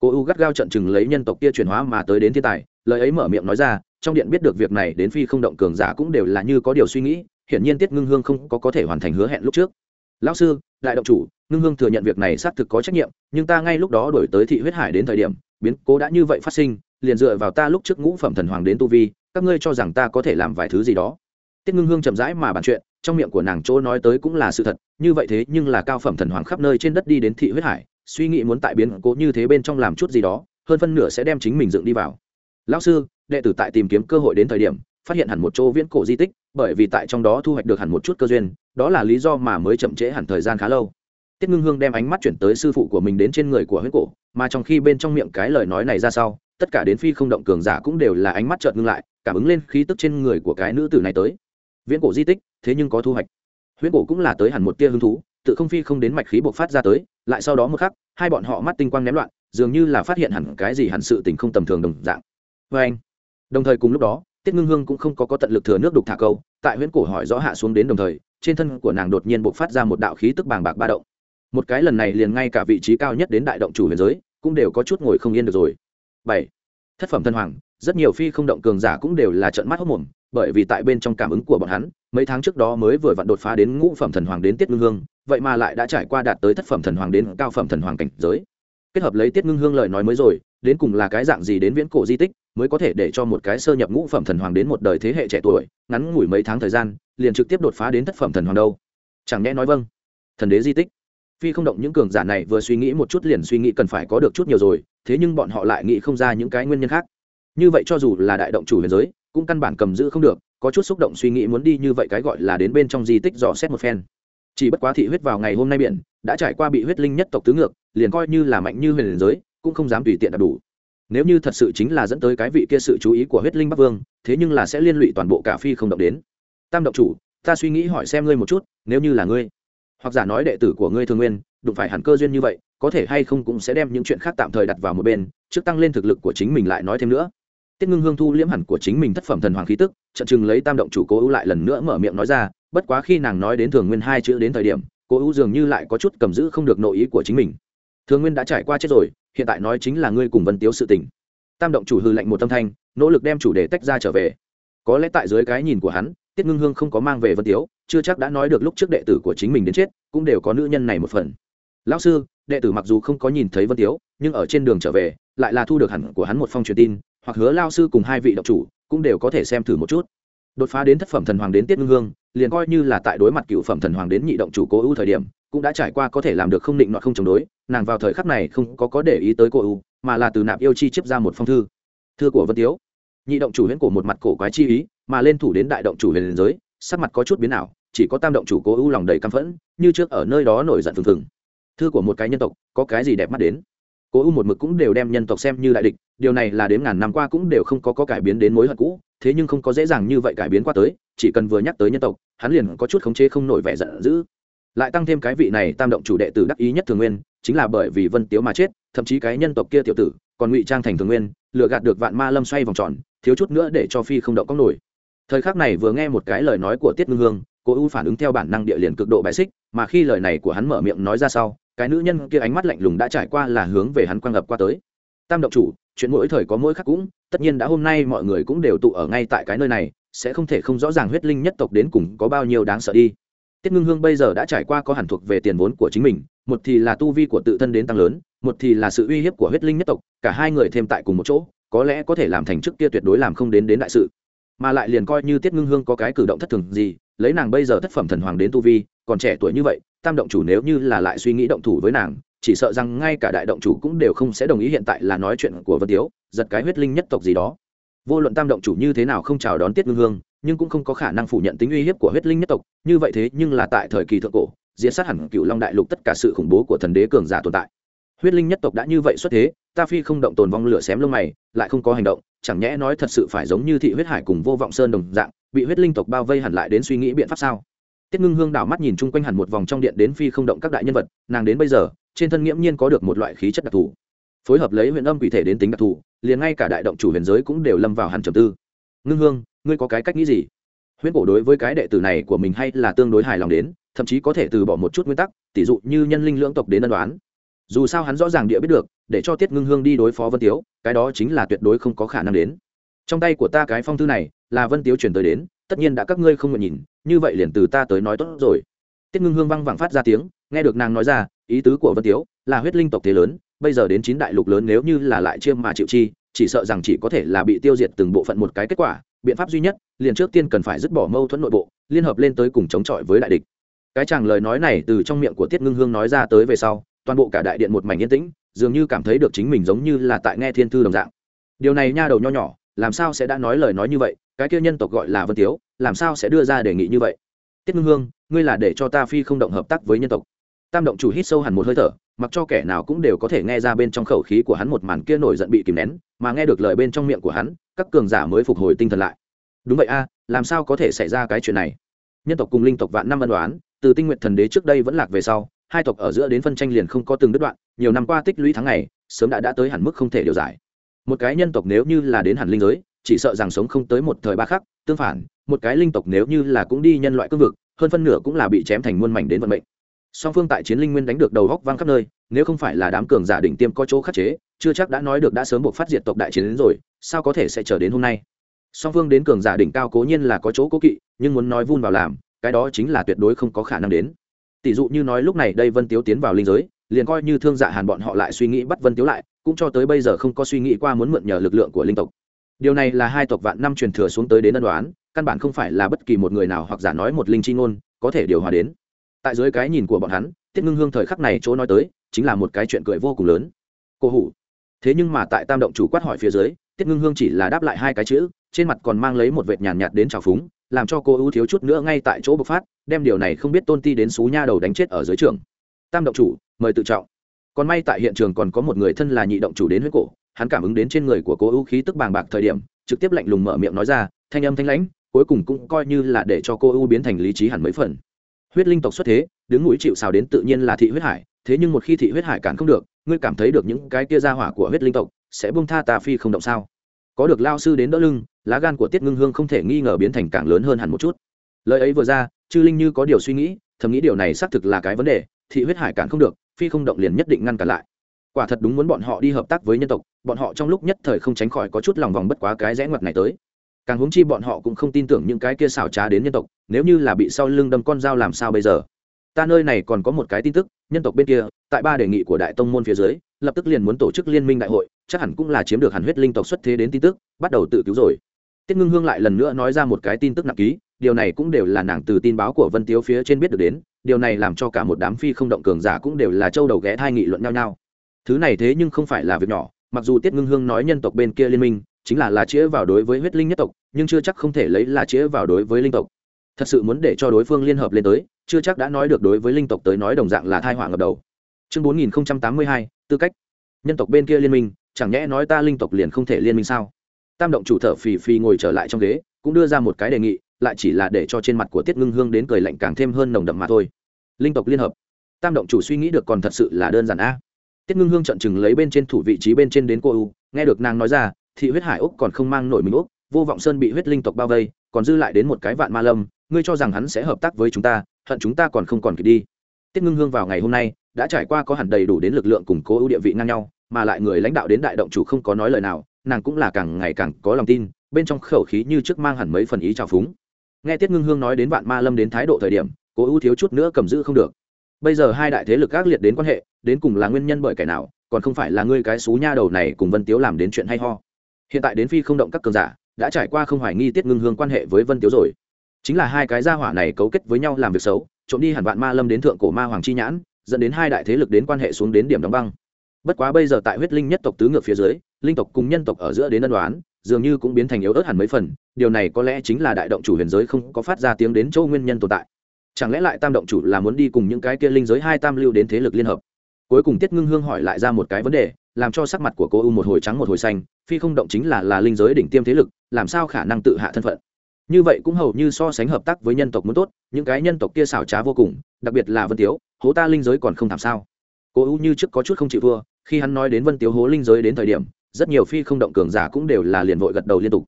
Cô ưu gắt gao trận chừng lấy nhân tộc kia chuyển hóa mà tới đến thiên tài, lời ấy mở miệng nói ra, trong điện biết được việc này đến phi không động cường giả cũng đều là như có điều suy nghĩ, hiển nhiên tiết ngưng hương không có có thể hoàn thành hứa hẹn lúc trước. Lão sư, đại động chủ, ngưng hương thừa nhận việc này xác thực có trách nhiệm, nhưng ta ngay lúc đó đổi tới thị huyết hải đến thời điểm, biến cố đã như vậy phát sinh, liền dựa vào ta lúc trước ngũ phẩm thần hoàng đến tu vi, các ngươi cho rằng ta có thể làm vài thứ gì đó. Tiết ngưng hương chậm rãi mà bàn chuyện, trong miệng của nàng chỗ nói tới cũng là sự thật, như vậy thế nhưng là cao phẩm thần hoàng khắp nơi trên đất đi đến thị huyết hải suy nghĩ muốn tại biến cố như thế bên trong làm chút gì đó, hơn phân nửa sẽ đem chính mình dựng đi vào. Lão sư, đệ tử tại tìm kiếm cơ hội đến thời điểm, phát hiện hẳn một chỗ viễn cổ di tích, bởi vì tại trong đó thu hoạch được hẳn một chút cơ duyên, đó là lý do mà mới chậm trễ hẳn thời gian khá lâu. Tiết ngưng hương đem ánh mắt chuyển tới sư phụ của mình đến trên người của huyết cổ, mà trong khi bên trong miệng cái lời nói này ra sau, tất cả đến phi không động cường giả cũng đều là ánh mắt chợt ngưng lại, cảm ứng lên khí tức trên người của cái nữ tử này tới. Viễn cổ di tích, thế nhưng có thu hoạch. Huyễn cổ cũng là tới hẳn một tia hứng thú tự không phi không đến mạch khí bộc phát ra tới, lại sau đó một khắc, hai bọn họ mắt tinh quang ném loạn, dường như là phát hiện hẳn cái gì hẳn sự tình không tầm thường đồng dạng. Vê anh, đồng thời cùng lúc đó, tiết ngưng hương cũng không có có tận lực thừa nước đục thả câu, tại huyễn cổ hỏi rõ hạ xuống đến đồng thời, trên thân của nàng đột nhiên bộc phát ra một đạo khí tức bàng bạc ba động. Một cái lần này liền ngay cả vị trí cao nhất đến đại động chủ huyền giới, cũng đều có chút ngồi không yên được rồi. Bảy, thất phẩm thân hoàng, rất nhiều phi không động cường giả cũng đều là trận mắt hốc mồm, bởi vì tại bên trong cảm ứng của bọn hắn, mấy tháng trước đó mới vừa vặn đột phá đến ngũ phẩm thần hoàng đến tiết ngưng hương vậy mà lại đã trải qua đạt tới thất phẩm thần hoàng đến cao phẩm thần hoàng cảnh giới. Kết hợp lấy tiết ngưng hương lời nói mới rồi, đến cùng là cái dạng gì đến viễn cổ di tích, mới có thể để cho một cái sơ nhập ngũ phẩm thần hoàng đến một đời thế hệ trẻ tuổi, ngắn ngủi mấy tháng thời gian, liền trực tiếp đột phá đến thất phẩm thần hoàng đâu? Chẳng nhẽ nói vâng. Thần đế di tích. Phi không động những cường giả này vừa suy nghĩ một chút liền suy nghĩ cần phải có được chút nhiều rồi, thế nhưng bọn họ lại nghĩ không ra những cái nguyên nhân khác. Như vậy cho dù là đại động chủ huyền giới, cũng căn bản cầm giữ không được, có chút xúc động suy nghĩ muốn đi như vậy cái gọi là đến bên trong di tích dò xét một phen chỉ bất quá thị huyết vào ngày hôm nay biển, đã trải qua bị huyết linh nhất tộc tứ ngược, liền coi như là mạnh như huyền giới, cũng không dám tùy tiện đạt đủ. Nếu như thật sự chính là dẫn tới cái vị kia sự chú ý của huyết linh bắc vương, thế nhưng là sẽ liên lụy toàn bộ cả phi không động đến. Tam động chủ, ta suy nghĩ hỏi xem ngươi một chút, nếu như là ngươi, hoặc giả nói đệ tử của ngươi thường nguyên, đụng phải hẳn cơ duyên như vậy, có thể hay không cũng sẽ đem những chuyện khác tạm thời đặt vào một bên, trước tăng lên thực lực của chính mình lại nói thêm nữa. Tiết ngưng hương thu liễm hẳn của chính mình thất phẩm thần hoàng khí tức trận chừng lấy tam động chủ cố ưu lại lần nữa mở miệng nói ra bất quá khi nàng nói đến thường nguyên hai chữ đến thời điểm, cô ưu dường như lại có chút cầm giữ không được nội ý của chính mình. Thường nguyên đã trải qua chết rồi, hiện tại nói chính là ngươi cùng vân tiếu sự tình. Tam động chủ hư lệnh một tâm thanh, nỗ lực đem chủ đề tách ra trở về. Có lẽ tại dưới cái nhìn của hắn, tiết ngưng hương không có mang về vân tiếu, chưa chắc đã nói được lúc trước đệ tử của chính mình đến chết, cũng đều có nữ nhân này một phần. Lão sư, đệ tử mặc dù không có nhìn thấy vân tiếu, nhưng ở trên đường trở về, lại là thu được hẳn của hắn một phong truyền tin, hoặc hứa lao sư cùng hai vị độc chủ cũng đều có thể xem thử một chút. Đột phá đến thất phẩm thần hoàng đến tiết ngưng hương liền coi như là tại đối mặt cựu phẩm thần hoàng đến nhị động chủ cố ưu thời điểm, cũng đã trải qua có thể làm được không định nọ không chống đối, nàng vào thời khắc này không có có để ý tới cô ưu, mà là từ nạp yêu chi chiếp ra một phong thư. Thư của vân tiếu. Nhị động chủ huyễn cổ một mặt cổ quái chi ý, mà lên thủ đến đại động chủ huyền giới, sắc mặt có chút biến ảo, chỉ có tam động chủ cố ưu lòng đầy căm phẫn, như trước ở nơi đó nổi giận phừng phừng. Thư của một cái nhân tộc, có cái gì đẹp mắt đến? Cố U một mực cũng đều đem nhân tộc xem như đại địch điều này là đến ngàn năm qua cũng đều không có, có cải biến đến mối hận cũ thế nhưng không có dễ dàng như vậy cải biến qua tới chỉ cần vừa nhắc tới nhân tộc hắn liền có chút khống chế không nổi vẻ giận dữ. Lại tăng thêm cái vị này tam động chủ đệ tử đắc ý nhất thường nguyên chính là bởi vì vân tiếu mà chết thậm chí cái nhân tộc kia tiểu tử còn ngụy trang thành thường nguyên lừa gạt được vạn ma lâm xoay vòng tròn thiếu chút nữa để cho phi không động có nổi. Thời khắc này vừa nghe một cái lời nói của tiết ngưng hương cô U phản ứng theo bản năng địa liền cực độ bài xích mà khi lời này của hắn mở miệng nói ra sau cái nữ nhân kia ánh mắt lạnh lùng đã trải qua là hướng về hắn quang ngập qua tới. Tam động chủ, chuyện mỗi thời có mỗi khác cũng, tất nhiên đã hôm nay mọi người cũng đều tụ ở ngay tại cái nơi này, sẽ không thể không rõ ràng huyết linh nhất tộc đến cùng có bao nhiêu đáng sợ đi. Tiết ngưng hương bây giờ đã trải qua có hẳn thuộc về tiền vốn của chính mình, một thì là tu vi của tự thân đến tăng lớn, một thì là sự uy hiếp của huyết linh nhất tộc, cả hai người thêm tại cùng một chỗ, có lẽ có thể làm thành trước kia tuyệt đối làm không đến đến đại sự mà lại liền coi như tiết ngưng hương có cái cử động thất thường gì, lấy nàng bây giờ thất phẩm thần hoàng đến tu vi, còn trẻ tuổi như vậy, tam động chủ nếu như là lại suy nghĩ động thủ với nàng, chỉ sợ rằng ngay cả đại động chủ cũng đều không sẽ đồng ý hiện tại là nói chuyện của vân tiếu, giật cái huyết linh nhất tộc gì đó. Vô luận tam động chủ như thế nào không chào đón tiết ngưng hương, nhưng cũng không có khả năng phủ nhận tính uy hiếp của huyết linh nhất tộc, như vậy thế nhưng là tại thời kỳ thượng cổ diễn sát hẳn cựu long đại lục tất cả sự khủng bố của thần đế cường giả tồn tại. Huyết linh nhất tộc đã như vậy xuất thế ta phi không động tồn vong lửa xém lông mày, lại không có hành động, chẳng nhẽ nói thật sự phải giống như thị huyết hải cùng vô vọng sơn đồng dạng, bị huyết linh tộc bao vây hẳn lại đến suy nghĩ biện pháp sao? Tiết ngưng hương đảo mắt nhìn chung quanh hẳn một vòng trong điện đến phi không động các đại nhân vật, nàng đến bây giờ, trên thân nghiễm nhiên có được một loại khí chất đặc thù. Phối hợp lấy huyền âm quỷ thể đến tính đặc thù, liền ngay cả đại động chủ huyền giới cũng đều lâm vào hẳn trầm tư. Ngưng hương, ngươi có cái cách nghĩ gì? Huyễn cổ đối với cái đệ tử này của mình hay là tương đối hài lòng đến, thậm chí có thể từ bỏ một chút nguyên tắc tỷ dụ như nhân linh lưỡng tộc đến ân đoán dù sao hắn rõ ràng địa biết được, để cho tiết ngưng hương đi đối phó vân tiếu, cái đó chính là tuyệt đối không có khả năng đến. Trong tay của ta cái phong thư này, là vân tiếu chuyển tới đến, tất nhiên đã các ngươi không nguyện nhìn, như vậy liền từ ta tới nói tốt rồi. Tiết ngưng hương văng vẳng phát ra tiếng, nghe được nàng nói ra, ý tứ của vân tiếu là huyết linh tộc thế lớn, bây giờ đến chín đại lục lớn nếu như là lại chiêm mà chịu chi, chỉ sợ rằng chỉ có thể là bị tiêu diệt từng bộ phận một cái kết quả, biện pháp duy nhất, liền trước tiên cần phải dứt bỏ mâu thuẫn nội bộ, liên hợp lên tới cùng chống chọi với đại địch. Cái chàng lời nói này từ trong miệng của tiết ngưng hương nói ra tới về sau toàn bộ cả đại điện một mảnh yên tĩnh, dường như cảm thấy được chính mình giống như là tại nghe thiên thư đồng dạng. Điều này nha đầu nho nhỏ, làm sao sẽ đã nói lời nói như vậy, cái kia nhân tộc gọi là vân tiếu, làm sao sẽ đưa ra đề nghị như vậy? Tiết ngưng hương, ngươi là để cho ta phi không động hợp tác với nhân tộc. Tam động chủ hít sâu hẳn một hơi thở, mặc cho kẻ nào cũng đều có thể nghe ra bên trong khẩu khí của hắn một màn kia nổi giận bị kìm nén, mà nghe được lời bên trong miệng của hắn, các cường giả mới phục hồi tinh thần lại. Đúng vậy a, làm sao có thể xảy ra cái chuyện này? Nhân tộc cùng linh tộc vạn năm ân đoán từ tinh nguyện thần đế trước đây vẫn lạc về sau hai tộc ở giữa đến phân tranh liền không có từng đứt đoạn, nhiều năm qua tích lũy tháng ngày, sớm đã đã tới hẳn mức không thể điều giải. Một cái nhân tộc nếu như là đến hẳn linh giới, chỉ sợ rằng sống không tới một thời ba khắc, tương phản, một cái linh tộc nếu như là cũng đi nhân loại cương vực, hơn phân nửa cũng là bị chém thành muôn mảnh đến vận mệnh. Song phương tại chiến linh nguyên đánh được đầu góc vang khắp nơi, nếu không phải là đám cường giả đỉnh tiêm có chỗ khắc chế, chưa chắc đã nói được đã sớm buộc phát diệt tộc đại chiến đến rồi, sao có thể sẽ chờ đến hôm nay? Song phương đến cường giả đỉnh cao cố nhiên là có chỗ cố kỵ, nhưng muốn nói vun vào làm, cái đó chính là tuyệt đối không có khả năng đến tỷ dụ như nói lúc này đây vân tiếu tiến vào linh giới liền coi như thương dạ hàn bọn họ lại suy nghĩ bắt vân tiếu lại cũng cho tới bây giờ không có suy nghĩ qua muốn mượn nhờ lực lượng của linh tộc. Điều này là hai tộc vạn năm truyền thừa xuống tới đến ân đoán căn bản không phải là bất kỳ một người nào hoặc giả nói một linh chi ngôn có thể điều hòa đến. Tại dưới cái nhìn của bọn hắn tiết ngưng hương thời khắc này chỗ nói tới chính là một cái chuyện cười vô cùng lớn. Cô hủ. Thế nhưng mà tại tam động chủ quát hỏi phía dưới tiết ngưng hương chỉ là đáp lại hai cái chữ trên mặt còn mang lấy một vệt nhàn nhạt, nhạt đến trào phúng làm cho cô ưu thiếu chút nữa ngay tại chỗ bộc phát đem điều này không biết tôn ti đến xú nha đầu đánh chết ở dưới trường. Tam động chủ, mời tự trọng. Còn may tại hiện trường còn có một người thân là nhị động chủ đến huyết cổ, hắn cảm ứng đến trên người của cô ưu khí tức bàng bạc thời điểm, trực tiếp lạnh lùng mở miệng nói ra, thanh âm thanh lãnh, cuối cùng cũng coi như là để cho cô ưu biến thành lý trí hẳn mấy phần. Huyết linh tộc xuất thế, đứng mũi chịu xào đến tự nhiên là thị huyết hải, thế nhưng một khi thị huyết hải cản không được, ngươi cảm thấy được những cái kia ra hỏa của huyết linh tộc sẽ buông tha tà phi không động sao? Có được lao sư đến đỡ lưng, lá gan của tiết ngưng hương không thể nghi ngờ biến thành càng lớn hơn hẳn một chút. Lời ấy vừa ra chư linh như có điều suy nghĩ, thầm nghĩ điều này xác thực là cái vấn đề, thị huyết hải cản không được, phi không động liền nhất định ngăn cản lại. Quả thật đúng muốn bọn họ đi hợp tác với nhân tộc, bọn họ trong lúc nhất thời không tránh khỏi có chút lòng vòng bất quá cái rẽ ngoặt này tới. Càng huống chi bọn họ cũng không tin tưởng những cái kia xảo trá đến nhân tộc, nếu như là bị sau lưng đâm con dao làm sao bây giờ? Ta nơi này còn có một cái tin tức, nhân tộc bên kia, tại ba đề nghị của đại tông môn phía dưới, lập tức liền muốn tổ chức liên minh đại hội, chắc hẳn cũng là chiếm được hàn huyết linh tộc xuất thế đến tin tức, bắt đầu tự cứu rồi. Tiết ngưng hương lại lần nữa nói ra một cái tin tức nặng ký điều này cũng đều là nàng từ tin báo của vân tiếu phía trên biết được đến, điều này làm cho cả một đám phi không động cường giả cũng đều là châu đầu ghé thai nghị luận nhau nhau. Thứ này thế nhưng không phải là việc nhỏ, mặc dù tiết ngưng hương nói nhân tộc bên kia liên minh, chính là là chĩa vào đối với huyết linh nhất tộc, nhưng chưa chắc không thể lấy là chĩa vào đối với linh tộc. Thật sự muốn để cho đối phương liên hợp lên tới, chưa chắc đã nói được đối với linh tộc tới nói đồng dạng là thai họa ngập đầu. Chương bốn nghìn tám mươi hai, tư cách. Nhân tộc bên kia liên minh, chẳng nhẽ nói ta linh tộc liền không thể liên minh sao? Tam động chủ thở phì phì ngồi trở lại trong ghế, cũng đưa ra một cái đề nghị lại chỉ là để cho trên mặt của tiết ngưng hương đến cười lạnh càng thêm hơn nồng đậm mà thôi. Linh tộc liên hợp. Tam động chủ suy nghĩ được còn thật sự là đơn giản a. Tiết ngưng hương trận chừng lấy bên trên thủ vị trí bên trên đến cô u, nghe được nàng nói ra, thị huyết hải úc còn không mang nổi mình úc vô vọng sơn bị huyết linh tộc bao vây, còn dư lại đến một cái vạn ma lâm, ngươi cho rằng hắn sẽ hợp tác với chúng ta, hận chúng ta còn không còn kịp đi. Tiết ngưng hương vào ngày hôm nay, đã trải qua có hẳn đầy đủ đến lực lượng củng cố ưu địa vị ngang nhau, mà lại người lãnh đạo đến đại động chủ không có nói lời nào, nàng cũng là càng ngày càng có lòng tin, bên trong khẩu khí như trước mang hẳn mấy phần ý trào phúng nghe tiết ngưng hương nói đến vạn ma lâm đến thái độ thời điểm, cố ưu thiếu chút nữa cầm giữ không được. Bây giờ hai đại thế lực ác liệt đến quan hệ, đến cùng là nguyên nhân bởi kẻ nào, còn không phải là ngươi cái xú nha đầu này cùng vân tiếu làm đến chuyện hay ho. Hiện tại đến phi không động các cường giả, đã trải qua không hoài nghi tiết ngưng hương quan hệ với vân tiếu rồi. Chính là hai cái gia hỏa này cấu kết với nhau làm việc xấu, trộm đi hẳn vạn ma lâm đến thượng cổ ma hoàng chi nhãn, dẫn đến hai đại thế lực đến quan hệ xuống đến điểm đóng băng. Bất quá bây giờ tại huyết linh nhất tộc tứ ngược phía dưới, linh tộc cùng nhân tộc ở giữa đến ân đoán dường như cũng biến thành yếu ớt hẳn mấy phần điều này có lẽ chính là đại động chủ huyền giới không có phát ra tiếng đến châu nguyên nhân tồn tại. Chẳng lẽ lại tam động chủ là muốn đi cùng những cái kia linh giới hai tam lưu đến thế lực liên hợp? Cuối cùng tiết ngưng hương hỏi lại ra một cái vấn đề làm cho sắc mặt của cô u một hồi trắng một hồi xanh phi không động chính là là linh giới đỉnh tiêm thế lực làm sao khả năng tự hạ thân phận? Như vậy cũng hầu như so sánh hợp tác với nhân tộc muốn tốt những cái nhân tộc kia xảo trá vô cùng đặc biệt là vân tiếu hố ta linh giới còn không làm sao? Cô u như trước có chút không chịu vừa, khi hắn nói đến vân tiếu hố linh giới đến thời điểm rất nhiều phi không động cường giả cũng đều là liền vội gật đầu liên tục.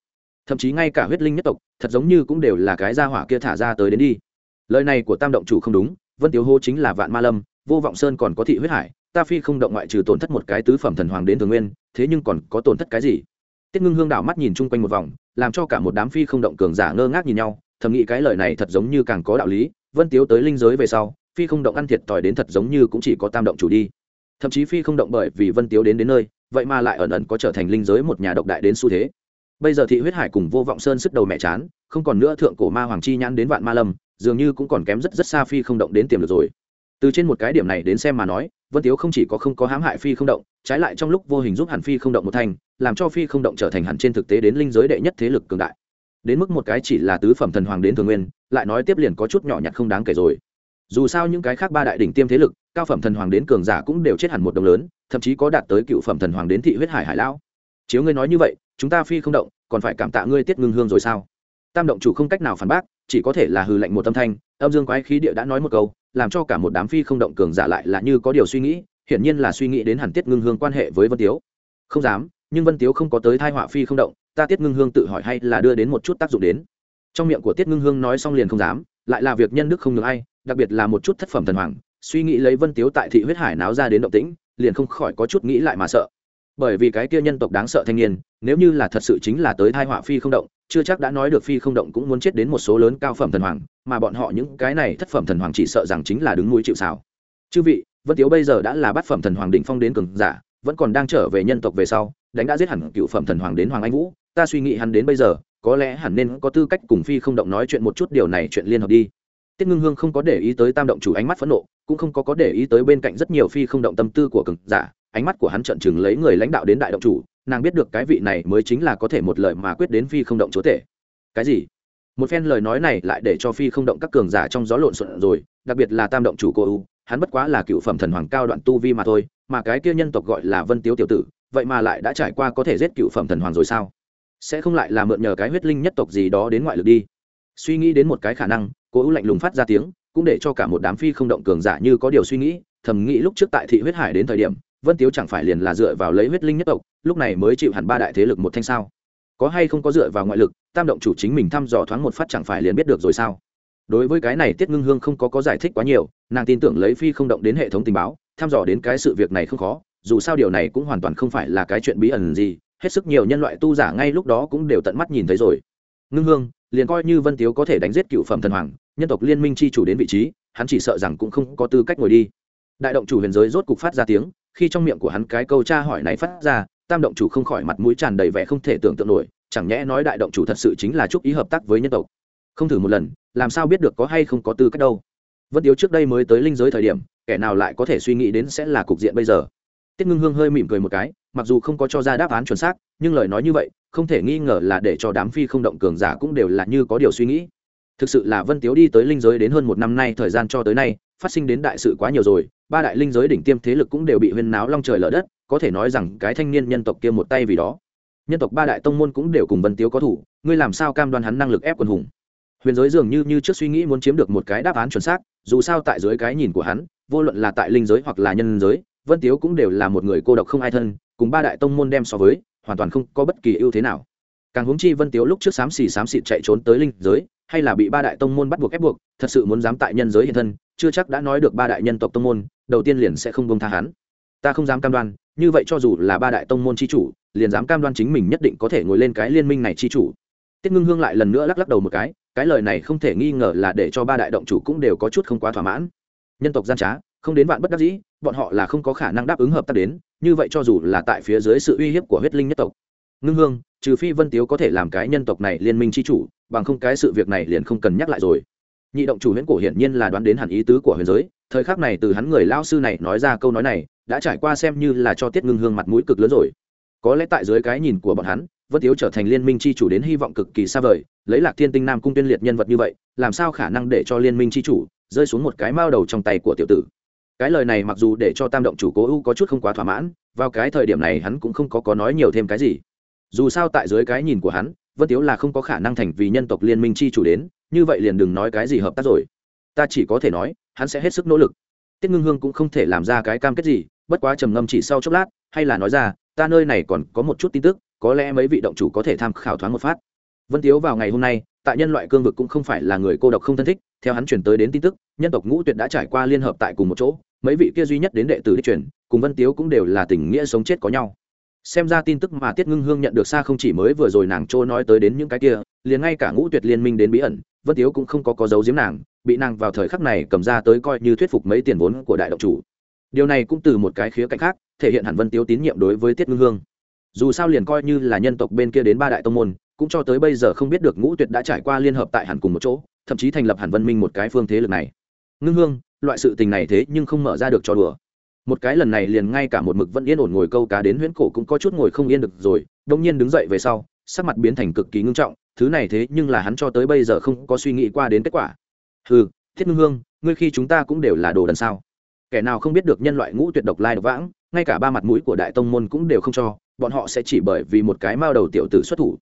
Thậm chí ngay cả huyết linh nhất tộc, thật giống như cũng đều là cái gia hỏa kia thả ra tới đến đi. Lời này của tam động chủ không đúng, vân tiếu hô chính là vạn ma lâm, vô vọng sơn còn có thị huyết hải, ta phi không động ngoại trừ tổn thất một cái tứ phẩm thần hoàng đến thường nguyên, thế nhưng còn có tổn thất cái gì? Tiết ngưng hương đảo mắt nhìn chung quanh một vòng, làm cho cả một đám phi không động cường giả ngơ ngác nhìn nhau, thầm nghĩ cái lời này thật giống như càng có đạo lý, vân tiếu tới linh giới về sau, phi không động ăn thiệt tỏi đến thật giống như cũng chỉ có tam động chủ đi. Thậm chí phi không động bởi vì vân tiếu đến đến nơi vậy mà lại ẩn ẩn có trở thành linh giới một nhà độc đại đến xu thế. Bây giờ thị huyết hải cùng vô vọng sơn sức đầu mẹ chán, không còn nữa thượng cổ ma hoàng chi nhãn đến vạn ma lâm, dường như cũng còn kém rất rất xa phi không động đến tiềm được rồi. Từ trên một cái điểm này đến xem mà nói, vân tiếu không chỉ có không có hãm hại phi không động, trái lại trong lúc vô hình giúp hẳn phi không động một thành, làm cho phi không động trở thành hẳn trên thực tế đến linh giới đệ nhất thế lực cường đại. Đến mức một cái chỉ là tứ phẩm thần hoàng đến thường nguyên, lại nói tiếp liền có chút nhỏ nhặt không đáng kể rồi. Dù sao những cái khác ba đại đỉnh tiêm thế lực cao phẩm thần hoàng đến cường giả cũng đều chết hẳn một đồng lớn, thậm chí có đạt tới cựu phẩm thần hoàng đến thị huyết hải hải lão. Chiếu ngươi nói như vậy, chúng ta phi không động, còn phải cảm tạ ngươi tiết ngưng hương rồi sao? Tam động chủ không cách nào phản bác, chỉ có thể là hư lệnh một tâm thanh, âm dương quái khí địa đã nói một câu, làm cho cả một đám phi không động cường giả lại là như có điều suy nghĩ, hiển nhiên là suy nghĩ đến hẳn tiết ngưng hương quan hệ với vân tiếu. Không dám, nhưng vân tiếu không có tới thai họa phi không động, ta tiết ngưng hương tự hỏi hay là đưa đến một chút tác dụng đến. Trong miệng của tiết ngưng hương nói xong liền không dám, lại là việc nhân đức không được ai, đặc biệt là một chút thất phẩm thần hoàng suy nghĩ lấy vân tiếu tại thị huyết hải náo ra đến động tĩnh, liền không khỏi có chút nghĩ lại mà sợ. Bởi vì cái kia nhân tộc đáng sợ thanh niên, nếu như là thật sự chính là tới thai họa phi không động, chưa chắc đã nói được phi không động cũng muốn chết đến một số lớn cao phẩm thần hoàng, mà bọn họ những cái này thất phẩm thần hoàng chỉ sợ rằng chính là đứng mũi chịu xào chư vị, vân tiếu bây giờ đã là bát phẩm thần hoàng định phong đến cường giả, vẫn còn đang trở về nhân tộc về sau, đánh đã giết hẳn cựu phẩm thần hoàng đến hoàng anh vũ, ta suy nghĩ hắn đến bây giờ, có lẽ hẳn nên có tư cách cùng phi không động nói chuyện một chút, điều này chuyện liên hợp đi tiết ngưng hương không có để ý tới tam động chủ ánh mắt phẫn nộ, cũng không có có để ý tới bên cạnh rất nhiều phi không động tâm tư của cường giả. Ánh mắt của hắn trận chừng lấy người lãnh đạo đến đại động chủ, nàng biết được cái vị này mới chính là có thể một lời mà quyết đến phi không động chúa tể. Cái gì? Một phen lời nói này lại để cho phi không động các cường giả trong gió lộn xộn rồi, đặc biệt là tam động chủ cô u hắn bất quá là cựu phẩm thần hoàng cao đoạn tu vi mà thôi, mà cái kia nhân tộc gọi là vân tiếu tiểu tử, vậy mà lại đã trải qua có thể giết cựu phẩm thần hoàng rồi sao? Sẽ không lại là mượn nhờ cái huyết linh nhất tộc gì đó đến ngoại lực đi. Suy nghĩ đến một cái khả năng cố u lạnh lùng phát ra tiếng, cũng để cho cả một đám phi không động cường giả như có điều suy nghĩ, thầm nghĩ lúc trước tại thị huyết hải đến thời điểm, vân tiếu chẳng phải liền là dựa vào lấy huyết linh nhất tộc, lúc này mới chịu hẳn ba đại thế lực một thanh sao? Có hay không có dựa vào ngoại lực, tam động chủ chính mình thăm dò thoáng một phát chẳng phải liền biết được rồi sao? Đối với cái này tiết ngưng hương không có có giải thích quá nhiều, nàng tin tưởng lấy phi không động đến hệ thống tình báo, thăm dò đến cái sự việc này không khó, dù sao điều này cũng hoàn toàn không phải là cái chuyện bí ẩn gì, hết sức nhiều nhân loại tu giả ngay lúc đó cũng đều tận mắt nhìn thấy rồi. Ngưng hương liền coi như vân tiếu có thể đánh giết cựu phẩm thần hoàng, nhân tộc liên minh chi chủ đến vị trí, hắn chỉ sợ rằng cũng không có tư cách ngồi đi. Đại động chủ huyền giới rốt cục phát ra tiếng, khi trong miệng của hắn cái câu tra hỏi này phát ra, tam động chủ không khỏi mặt mũi tràn đầy vẻ không thể tưởng tượng nổi, chẳng nhẽ nói đại động chủ thật sự chính là chúc ý hợp tác với nhân tộc. Không thử một lần, làm sao biết được có hay không có tư cách đâu. Vân tiếu trước đây mới tới linh giới thời điểm, kẻ nào lại có thể suy nghĩ đến sẽ là cục diện bây giờ. Tiết ngưng hương hơi mỉm cười một cái, mặc dù không có cho ra đáp án chuẩn xác, nhưng lời nói như vậy không thể nghi ngờ là để cho đám phi không động cường giả cũng đều là như có điều suy nghĩ. Thực sự là vân tiếu đi tới linh giới đến hơn một năm nay, thời gian cho tới nay, phát sinh đến đại sự quá nhiều rồi, ba đại linh giới đỉnh tiêm thế lực cũng đều bị huyên náo long trời lở đất, có thể nói rằng cái thanh niên nhân tộc kia một tay vì đó. Nhân tộc ba đại tông môn cũng đều cùng vân tiếu có thủ, ngươi làm sao cam đoan hắn năng lực ép quần hùng? Huyền giới dường như như trước suy nghĩ muốn chiếm được một cái đáp án chuẩn xác, dù sao tại dưới cái nhìn của hắn, vô luận là tại linh giới hoặc là nhân giới, vân tiếu cũng đều là một người cô độc không ai thân, cùng ba đại tông môn đem so với hoàn toàn không có bất kỳ ưu thế nào. Càng huống chi vân tiếu lúc trước xám xì xám xịt chạy trốn tới linh giới, hay là bị ba đại tông môn bắt buộc ép buộc, thật sự muốn dám tại nhân giới hiện thân, chưa chắc đã nói được ba đại nhân tộc tông môn, đầu tiên liền sẽ không bông tha hắn. Ta không dám cam đoan, như vậy cho dù là ba đại tông môn c h i chủ, liền dám cam đoan chính mình nhất định có thể ngồi lên cái liên minh này c h i chủ. Tiết ngưng hương lại lần nữa lắc lắc đầu một cái cái lời này không thể nghi ngờ là để cho ba đại động chủ cũng đều có chút không quá thỏa mãn. Nhân tộc gian trá, không đến vạn bất đắc dĩ bọn họ là không có khả năng đáp ứng hợp tác đến, như vậy cho dù là tại phía dưới sự uy hiếp của huyết linh nhất tộc. Ngưng hương, trừ phi vân tiếu có thể làm cái nhân tộc này liên minh c h i chủ, bằng không cái sự việc này liền không cần nhắc lại rồi. Nhị động chủ huyễn cổ hiển nhiên là đoán đến hẳn ý tứ của huyền giới, thời khắc này từ hắn người lao sư này nói ra câu nói này, đã trải qua xem như là cho tiết ngưng hương mặt mũi cực lớn rồi. Có lẽ tại dưới cái nhìn của bọn hắn, vân tiếu trở thành liên minh c h i chủ đến hy vọng cực kỳ xa vời, lấy lạc thiên tinh nam cung tuyên liệt nhân vật như vậy, làm sao khả năng để cho liên minh c h i chủ rơi xuống một cái mao đầu trong tay của tiểu tử? Cái lời này mặc dù để cho tam động chủ cố ưu có chút không quá thỏa mãn, vào cái thời điểm này hắn cũng không có có nói nhiều thêm cái gì. Dù sao tại dưới cái nhìn của hắn, vân tiếu là không có khả năng thành vì nhân tộc liên minh c h i chủ đến, như vậy liền đừng nói cái gì hợp tác rồi. Ta chỉ có thể nói, hắn sẽ hết sức nỗ lực. Tiết ngưng hương cũng không thể làm ra cái cam kết gì, bất quá trầm ngâm chỉ sau chốc lát, hay là nói ra, ta nơi này còn có một chút tin tức, có lẽ mấy vị động chủ có thể tham khảo thoáng một phát. Vân tiếu vào ngày hôm nay tại nhân loại cương vực cũng không phải là người cô độc không thân thích, theo hắn chuyển tới đến tin tức, nhân tộc ngũ tuyệt đã trải qua liên hợp tại cùng một chỗ, mấy vị kia duy nhất đến đệ tử đi chuyển cùng vân tiếu cũng đều là tình nghĩa sống chết có nhau. Xem ra tin tức mà tiết ngưng hương nhận được xa không chỉ mới vừa rồi nàng trôi nói tới đến những cái kia, liền ngay cả ngũ tuyệt liên minh đến bí ẩn, vân tiếu cũng không có có dấu giếm nàng, bị nàng vào thời khắc này cầm ra tới coi như thuyết phục mấy tiền vốn của đại động chủ. Điều này cũng từ một cái khía cạnh khác, thể hiện hẳn vân tiếu tín nhiệm đối với tiết ngưng hương. Dù sao liền coi như là nhân tộc bên kia đến ba đại tông môn cũng cho tới bây giờ không biết được ngũ tuyệt đã trải qua liên hợp tại hẳn cùng một chỗ, thậm chí thành lập hẳn văn minh một cái phương thế lực này. Ngưng hương, loại sự tình này thế nhưng không mở ra được cho đùa. Một cái lần này liền ngay cả một mực vẫn yên ổn ngồi câu cá đến huyễn cổ cũng có chút ngồi không yên được rồi, đông nhiên đứng dậy về sau, sắc mặt biến thành cực kỳ ngưng trọng, thứ này thế nhưng là hắn cho tới bây giờ không có suy nghĩ qua đến kết quả. Ừ thiết ngưng hương, ngươi khi chúng ta cũng đều là đồ đần sao? Kẻ nào không biết được nhân loại ngũ tuyệt độc lai độc vãng, ngay cả ba mặt mũi của đại tông môn cũng đều không cho, bọn họ sẽ chỉ bởi vì một cái mao đầu tiểu tử xuất thủ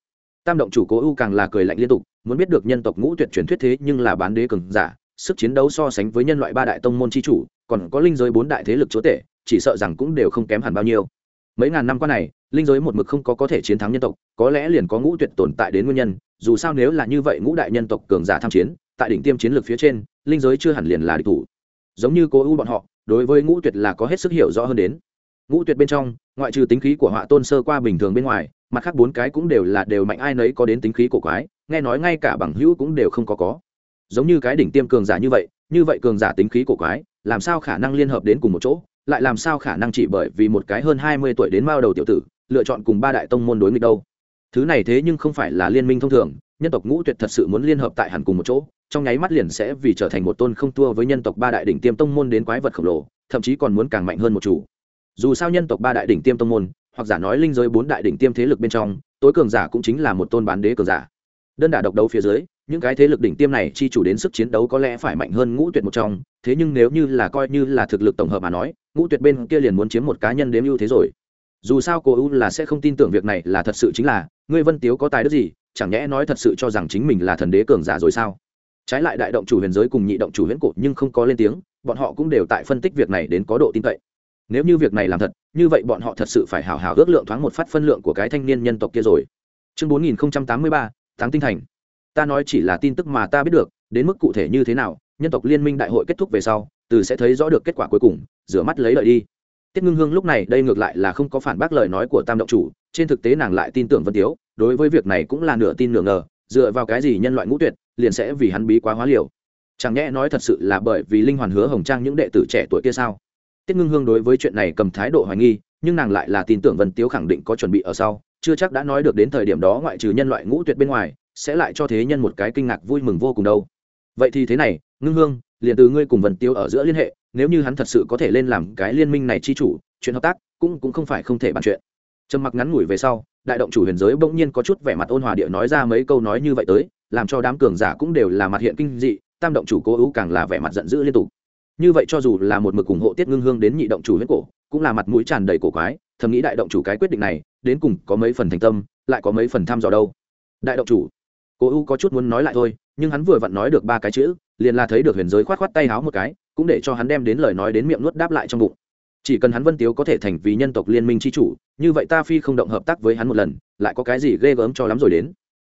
tam động chủ cố ưu càng là cười lạnh liên tục, muốn biết được nhân tộc ngũ tuyệt truyền thuyết thế nhưng là bán đế cường giả, sức chiến đấu so sánh với nhân loại ba đại tông môn chi chủ, còn có linh giới bốn đại thế lực chúa tể, chỉ sợ rằng cũng đều không kém hẳn bao nhiêu. Mấy ngàn năm qua này, linh giới một mực không có có thể chiến thắng nhân tộc, có lẽ liền có ngũ tuyệt tồn tại đến nguyên nhân, dù sao nếu là như vậy ngũ đại nhân tộc cường giả tham chiến, tại đỉnh tiêm chiến lược phía trên, linh giới chưa hẳn liền là địch thủ. Giống như cố ưu bọn họ, đối với ngũ tuyệt là có hết sức hiểu rõ hơn đến. Ngũ tuyệt bên trong, ngoại trừ tính khí của họa tôn sơ qua bình thường bên ngoài mặt khác bốn cái cũng đều là đều mạnh ai nấy có đến tính khí cổ quái, nghe nói ngay cả bằng hữu cũng đều không có có. Giống như cái đỉnh tiêm cường giả như vậy như vậy cường giả tính khí cổ quái, làm sao khả năng liên hợp đến cùng một chỗ, lại làm sao khả năng chỉ bởi vì một cái hơn hai mươi tuổi đến mao đầu tiểu tử, lựa chọn cùng ba đại tông môn đối nghịch đâu? Thứ này thế nhưng không phải là liên minh thông thường, nhân tộc ngũ tuyệt thật sự muốn liên hợp tại hẳn cùng một chỗ, trong nháy mắt liền sẽ vì trở thành một tôn không thua với nhân tộc ba đại đỉnh tiêm tông môn đến quái vật khổng lồ, thậm chí còn muốn càng mạnh hơn một chủ. Dù sao nhân tộc ba đại đỉnh tiêm tông môn hoặc giả nói linh giới bốn đại đỉnh tiêm thế lực bên trong, tối cường giả cũng chính là một tôn bán đế cường giả. Đơn đả độc đấu phía dưới, những cái thế lực đỉnh tiêm này chi chủ đến sức chiến đấu có lẽ phải mạnh hơn ngũ tuyệt một trong, thế nhưng nếu như là coi như là thực lực tổng hợp mà nói, ngũ tuyệt bên kia liền muốn chiếm một cá nhân đếm ưu thế rồi. Dù sao cô u là sẽ không tin tưởng việc này là thật sự chính là, ngươi vân tiếu có tài đức gì, chẳng nhẽ nói thật sự cho rằng chính mình là thần đế cường giả rồi sao? Trái lại đại động chủ huyền giới cùng nhị động chủ huyền cổ nhưng không có lên tiếng, bọn họ cũng đều tại phân tích việc này đến có độ tin cậy nếu như việc này làm thật, như vậy bọn họ thật sự phải hào hào ước lượng thoáng một phát phân lượng của cái thanh niên nhân tộc kia rồi. Chương bốn nghìn tám mươi ba tháng tinh thành. Ta nói chỉ là tin tức mà ta biết được, đến mức cụ thể như thế nào, nhân tộc liên minh đại hội kết thúc về sau, từ sẽ thấy rõ được kết quả cuối cùng, rửa mắt lấy lợi đi. Tiết ngưng hương lúc này đây ngược lại là không có phản bác lời nói của tam động chủ, trên thực tế nàng lại tin tưởng vân tiếu, đối với việc này cũng là nửa tin nửa ngờ, dựa vào cái gì nhân loại ngũ tuyệt, liền sẽ vì hắn bí quá hóa liều. Chẳng nhẽ nói thật sự là bởi vì linh hoàn hứa hồng trang những đệ tử trẻ tuổi kia sao? Tiết ngưng hương đối với chuyện này cầm thái độ hoài nghi, nhưng nàng lại là tin tưởng vân tiếu khẳng định có chuẩn bị ở sau, chưa chắc đã nói được đến thời điểm đó ngoại trừ nhân loại ngũ tuyệt bên ngoài, sẽ lại cho thế nhân một cái kinh ngạc vui mừng vô cùng đâu. Vậy thì thế này, ngưng hương, liền từ ngươi cùng vân tiêu ở giữa liên hệ, nếu như hắn thật sự có thể lên làm cái liên minh này chi chủ, chuyện hợp tác cũng cũng không phải không thể bàn chuyện. Trầm mặc ngắn ngủi về sau, đại động chủ huyền giới bỗng nhiên có chút vẻ mặt ôn hòa địa nói ra mấy câu nói như vậy tới, làm cho đám cường giả cũng đều là mặt hiện kinh dị, tam động chủ cố ưu càng là vẻ mặt giận dữ liên tục như vậy cho dù là một mực ủng hộ tiết ngưng hương đến nhị động chủ huyết cổ, cũng là mặt mũi tràn đầy cổ quái, thầm nghĩ đại động chủ cái quyết định này, đến cùng có mấy phần thành tâm, lại có mấy phần tham dò đâu. Đại động chủ, cố u có chút muốn nói lại thôi, nhưng hắn vừa vặn nói được ba cái chữ, liền là thấy được huyền giới khoát khoát tay háo một cái, cũng để cho hắn đem đến lời nói đến miệng nuốt đáp lại trong bụng. Chỉ cần hắn vân tiếu có thể thành vì nhân tộc liên minh tri chủ, như vậy ta phi không động hợp tác với hắn một lần, lại có cái gì ghê gớm cho lắm rồi đến.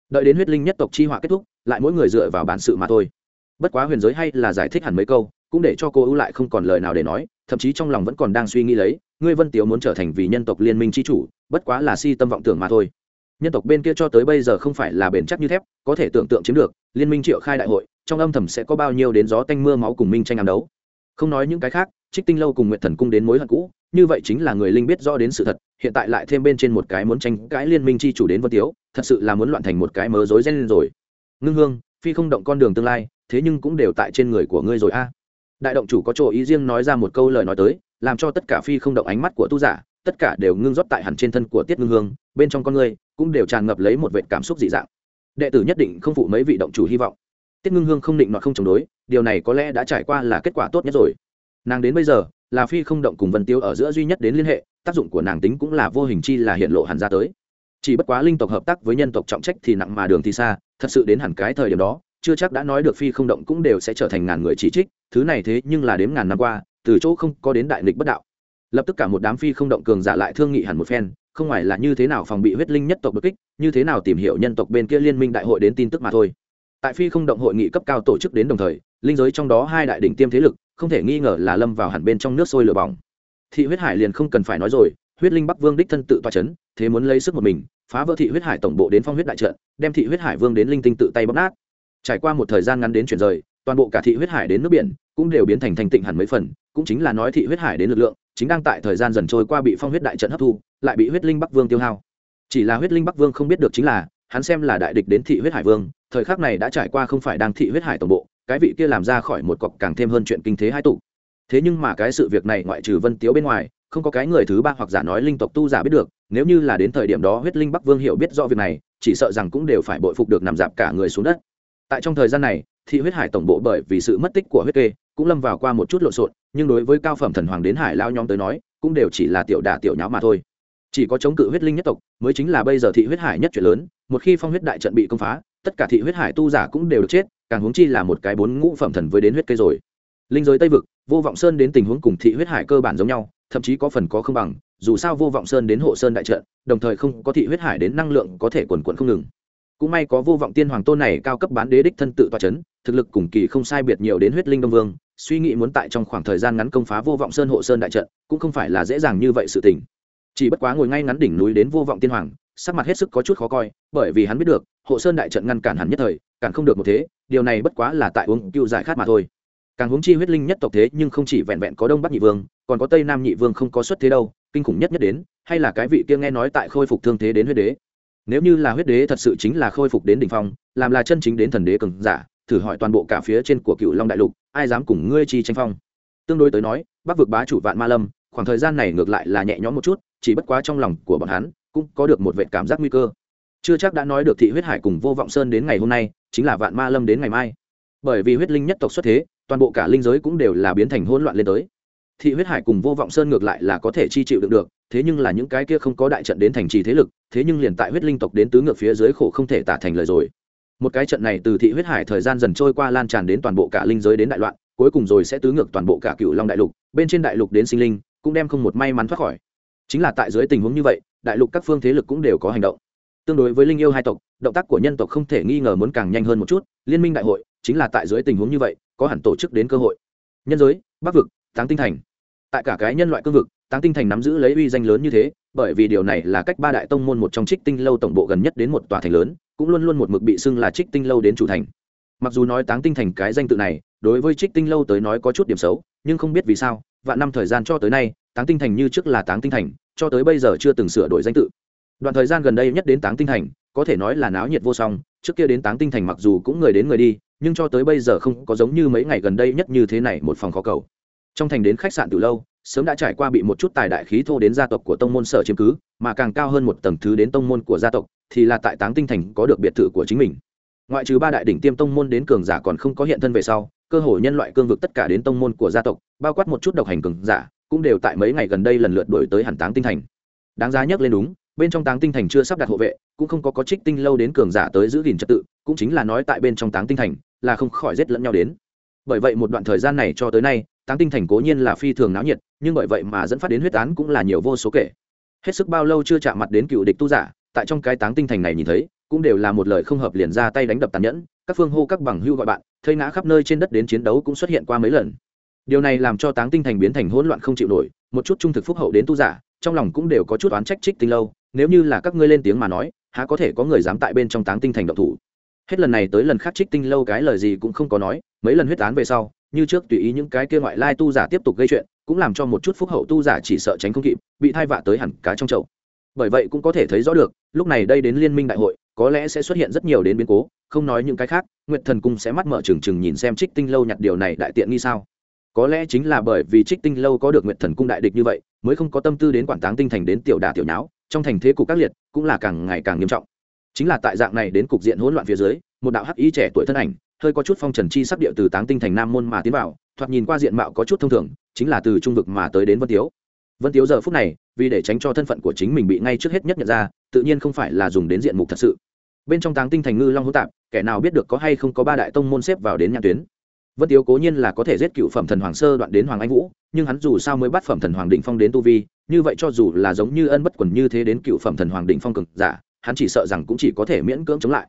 Đợi đến huyết linh nhất tộc chi họa kết thúc, lại mỗi người dựa vào bản sự mà thôi. Bất quá huyền giới hay là giải thích hẳn mấy câu cũng để cho cô ưu lại không còn lời nào để nói, thậm chí trong lòng vẫn còn đang suy nghĩ lấy, ngươi vân tiếu muốn trở thành vì nhân tộc liên minh tri chủ, bất quá là si tâm vọng tưởng mà thôi. Nhân tộc bên kia cho tới bây giờ không phải là bền chắc như thép, có thể tưởng tượng chiếm được, liên minh triệu khai đại hội, trong âm thầm sẽ có bao nhiêu đến gió tanh mưa máu cùng minh tranh ám đấu. Không nói những cái khác, trích tinh lâu cùng nguyện thần cung đến mối hận cũ, như vậy chính là người linh biết rõ đến sự thật, hiện tại lại thêm bên trên một cái muốn tranh cãi liên minh chi chủ đến vân tiếu, thật sự là muốn loạn thành một cái mớ rối lên rồi. Ngưng hương, phi không động con đường tương lai, thế nhưng cũng đều tại trên người của ngươi rồi a đại động chủ có chỗ ý riêng nói ra một câu lời nói tới, làm cho tất cả phi không động ánh mắt của tu giả, tất cả đều ngưng rót tại hẳn trên thân của tiết ngưng hương, bên trong con ngươi cũng đều tràn ngập lấy một vệ cảm xúc dị dạng. Đệ tử nhất định không phụ mấy vị động chủ hy vọng. Tiết ngưng hương không định nọ không chống đối, điều này có lẽ đã trải qua là kết quả tốt nhất rồi. Nàng đến bây giờ là phi không động cùng vân tiêu ở giữa duy nhất đến liên hệ, tác dụng của nàng tính cũng là vô hình chi là hiện lộ hẳn ra tới. Chỉ bất quá linh tộc hợp tác với nhân tộc trọng trách thì nặng mà đường thì xa, thật sự đến hẳn cái thời điểm đó chưa chắc đã nói được phi không động cũng đều sẽ trở thành ngàn người chỉ trích, thứ này thế nhưng là đếm ngàn năm qua, từ chỗ không có đến đại nghịch bất đạo. Lập tức cả một đám phi không động cường giả lại thương nghị hẳn một phen, không ngoài là như thế nào phòng bị huyết linh nhất tộc bất kích, như thế nào tìm hiểu nhân tộc bên kia liên minh đại hội đến tin tức mà thôi. Tại phi không động hội nghị cấp cao tổ chức đến đồng thời, linh giới trong đó hai đại đỉnh tiêm thế lực, không thể nghi ngờ là lâm vào hẳn bên trong nước sôi lửa bỏng. Thị huyết hải liền không cần phải nói rồi, huyết linh bắc vương đích thân tự toa c h ấ n thế muốn lấy sức một mình, phá vỡ thị huyết hải tổng bộ đến phong huyết đại trận, đem thị huyết hải vương đến linh tinh tự tay bóc nát trải qua một thời gian ngắn đến chuyển rời, toàn bộ cả thị huyết hải đến nước biển cũng đều biến thành thành tịnh hẳn mấy phần, cũng chính là nói thị huyết hải đến lực lượng, chính đang tại thời gian dần trôi qua bị phong huyết đại trận hấp thu, lại bị huyết linh bắc vương tiêu hao. Chỉ là huyết linh bắc vương không biết được chính là, hắn xem là đại địch đến thị huyết hải vương, thời khắc này đã trải qua không phải đang thị huyết hải tổng bộ, cái vị kia làm ra khỏi một cọc càng thêm hơn chuyện kinh thế hai tụ. Thế nhưng mà cái sự việc này ngoại trừ vân tiếu bên ngoài, không có cái người thứ ba hoặc giả nói linh tộc tu giả biết được, nếu như là đến thời điểm đó huyết linh bắc vương hiểu biết rõ việc này, chỉ sợ rằng cũng đều phải bội phục được nằm dạp cả người xuống đất tại trong thời gian này, thị huyết hải tổng bộ bởi vì sự mất tích của huyết kê, cũng lâm vào qua một chút lộn xộn, nhưng đối với cao phẩm thần hoàng đến hải lao nhóm tới nói, cũng đều chỉ là tiểu đà tiểu nháo mà thôi. Chỉ có chống cự huyết linh nhất tộc, mới chính là bây giờ thị huyết hải nhất chuyện lớn, một khi phong huyết đại trận bị công phá, tất cả thị huyết hải tu giả cũng đều được chết, càng huống chi là một cái bốn ngũ phẩm thần với đến huyết kê rồi. Linh giới tây vực, vô vọng sơn đến tình huống cùng thị huyết hải cơ bản giống nhau, thậm chí có phần có không bằng, dù sao vô vọng sơn đến hộ sơn đại trận, đồng thời không có thị huyết hải đến năng lượng có thể quần quận không ngừng cũng may có vô vọng tiên hoàng tôn này cao cấp bán đế đích thân tự toa c h ấ n thực lực cùng kỳ không sai biệt nhiều đến huyết linh đông vương, suy nghĩ muốn tại trong khoảng thời gian ngắn công phá vô vọng sơn hộ sơn đại trận, cũng không phải là dễ dàng như vậy sự tình. Chỉ bất quá ngồi ngay ngắn đỉnh núi đến vô vọng tiên hoàng, sắc mặt hết sức có chút khó coi, bởi vì hắn biết được, hộ sơn đại trận ngăn cản hắn nhất thời, cản không được một thế, điều này bất quá là tại uống cựu giải khát mà thôi. Càng huống chi huyết linh nhất tộc thế nhưng không chỉ vẹn vẹn có đông bắc nhị vương, còn có tây nam nhị vương không có xuất thế đâu, kinh khủng nhất nhất đến, hay là cái vị kia nghe nói tại khôi phục thương thế đến huyết đế nếu như là huyết đế thật sự chính là khôi phục đến đỉnh phong, làm là chân chính đến thần đế cường giả, thử hỏi toàn bộ cả phía trên của cựu long đại lục, ai dám cùng ngươi chi tranh phong? Tương đối tới nói, bắc vực bá chủ vạn ma lâm, khoảng thời gian này ngược lại là nhẹ nhõm một chút, chỉ bất quá trong lòng của bọn hắn, cũng có được một vệ cảm giác nguy cơ. Chưa chắc đã nói được thị huyết hải cùng vô vọng sơn đến ngày hôm nay, chính là vạn ma lâm đến ngày mai. Bởi vì huyết linh nhất tộc xuất thế, toàn bộ cả linh giới cũng đều là biến thành hỗn loạn lên tới. Thị huyết hải cùng vô vọng sơn ngược lại là có thể chi chịu được được thế nhưng là những cái kia không có đại trận đến thành trì thế lực, thế nhưng liền tại huyết linh tộc đến tứ ngược phía dưới khổ không thể tả thành lời rồi. Một cái trận này từ thị huyết hải thời gian dần trôi qua lan tràn đến toàn bộ cả linh giới đến đại loạn, cuối cùng rồi sẽ tứ ngược toàn bộ cả cựu long đại lục, bên trên đại lục đến sinh linh, cũng đem không một may mắn thoát khỏi. Chính là tại dưới tình huống như vậy, đại lục các phương thế lực cũng đều có hành động. Tương đối với linh yêu hai tộc, động tác của nhân tộc không thể nghi ngờ muốn càng nhanh hơn một chút, liên minh đại hội chính là tại dưới tình huống như vậy, có hẳn tổ chức đến cơ hội. Nhân giới, bắc vực táng tinh thành. Tại cả cái nhân loại cương vực táng tinh thành nắm giữ lấy uy danh lớn như thế, bởi vì điều này là cách ba đại tông môn một trong trích tinh lâu tổng bộ gần nhất đến một tòa thành lớn, cũng luôn luôn một mực bị xưng là trích tinh lâu đến chủ thành. Mặc dù nói táng tinh thành cái danh tự này, đối với trích tinh lâu tới nói có chút điểm xấu, nhưng không biết vì sao, vạn năm thời gian cho tới nay, táng tinh thành như trước là táng tinh thành, cho tới bây giờ chưa từng sửa đổi danh tự. Đoạn thời gian gần đây nhất đến táng tinh thành, có thể nói là náo nhiệt vô song, trước kia đến táng tinh thành mặc dù cũng người đến người đi, nhưng cho tới bây giờ không có giống như mấy ngày gần đây nhất như thế này một phòng khó cầu. Trong thành đến khách sạn từ lâu sớm đã trải qua bị một chút tài đại khí thô đến gia tộc của tông môn sở chiếm cứ, mà càng cao hơn một tầng thứ đến tông môn của gia tộc, thì là tại táng tinh thành có được biệt thự của chính mình. Ngoại trừ ba đại đỉnh tiêm tông môn đến cường giả còn không có hiện thân về sau, cơ hội nhân loại cương vực tất cả đến tông môn của gia tộc, bao quát một chút độc hành cường giả, cũng đều tại mấy ngày gần đây lần lượt đổi tới hẳn táng tinh thành. Đáng giá nhắc lên đúng, bên trong táng tinh thành chưa sắp đặt hộ vệ, cũng không có có trích tinh lâu đến cường giả tới giữ gìn trật tự, cũng chính là nói tại bên trong táng tinh thành, là không khỏi giết lẫn nhau đến. Bởi vậy một đoạn thời gian này cho tới nay táng tinh thành cố nhiên là phi thường náo nhiệt, nhưng bởi vậy mà dẫn phát đến huyết án cũng là nhiều vô số kể. Hết sức bao lâu chưa chạm mặt đến cựu địch tu giả, tại trong cái táng tinh thành này nhìn thấy, cũng đều là một lời không hợp liền ra tay đánh đập tàn nhẫn, các phương hô các bằng hưu gọi bạn, thây ngã khắp nơi trên đất đến chiến đấu cũng xuất hiện qua mấy lần. Điều này làm cho táng tinh thành biến thành hỗn loạn không chịu nổi, một chút trung thực phúc hậu đến tu giả, trong lòng cũng đều có chút oán trách trích tinh lâu, nếu như là các ngươi lên tiếng mà nói, há có thể có người dám tại bên trong táng tinh thành động thủ. Hết lần này tới lần khác trích tinh lâu cái lời gì cũng không có nói, mấy lần huyết án về sau như trước tùy ý những cái kia ngoại lai tu giả tiếp tục gây chuyện, cũng làm cho một chút phúc hậu tu giả chỉ sợ tránh không kịp, bị thai vạ tới hẳn cá trong chậu. Bởi vậy cũng có thể thấy rõ được, lúc này đây đến liên minh đại hội, có lẽ sẽ xuất hiện rất nhiều đến biến cố, không nói những cái khác, nguyệt thần cung sẽ mắt mở trừng trừng nhìn xem trích tinh lâu nhặt điều này đại tiện nghi sao. Có lẽ chính là bởi vì trích tinh lâu có được nguyệt thần cung đại địch như vậy, mới không có tâm tư đến quản táng tinh thành đến tiểu đà tiểu nháo, trong thành thế cục các liệt, cũng là càng ngày càng nghiêm trọng. Chính là tại dạng này đến cục diện hỗn loạn phía dưới, một đạo hắc y trẻ tuổi thân ảnh hơi có chút phong trần chi sắc địa từ táng tinh thành nam môn mà tiến vào, thoạt nhìn qua diện mạo có chút thông thường, chính là từ trung vực mà tới đến vân tiếu. Vân tiếu giờ phút này, vì để tránh cho thân phận của chính mình bị ngay trước hết nhất nhận ra, tự nhiên không phải là dùng đến diện mục thật sự. Bên trong táng tinh thành ngư long hữu tạp, kẻ nào biết được có hay không có ba đại tông môn xếp vào đến nhà tuyến. Vân tiếu cố nhiên là có thể giết cựu phẩm thần hoàng sơ đoạn đến hoàng anh vũ, nhưng hắn dù sao mới bắt phẩm thần hoàng định phong đến tu vi, như vậy cho dù là giống như ân bất quần như thế đến cựu phẩm thần hoàng định phong cực giả, hắn chỉ sợ rằng cũng chỉ có thể miễn cưỡng chống lại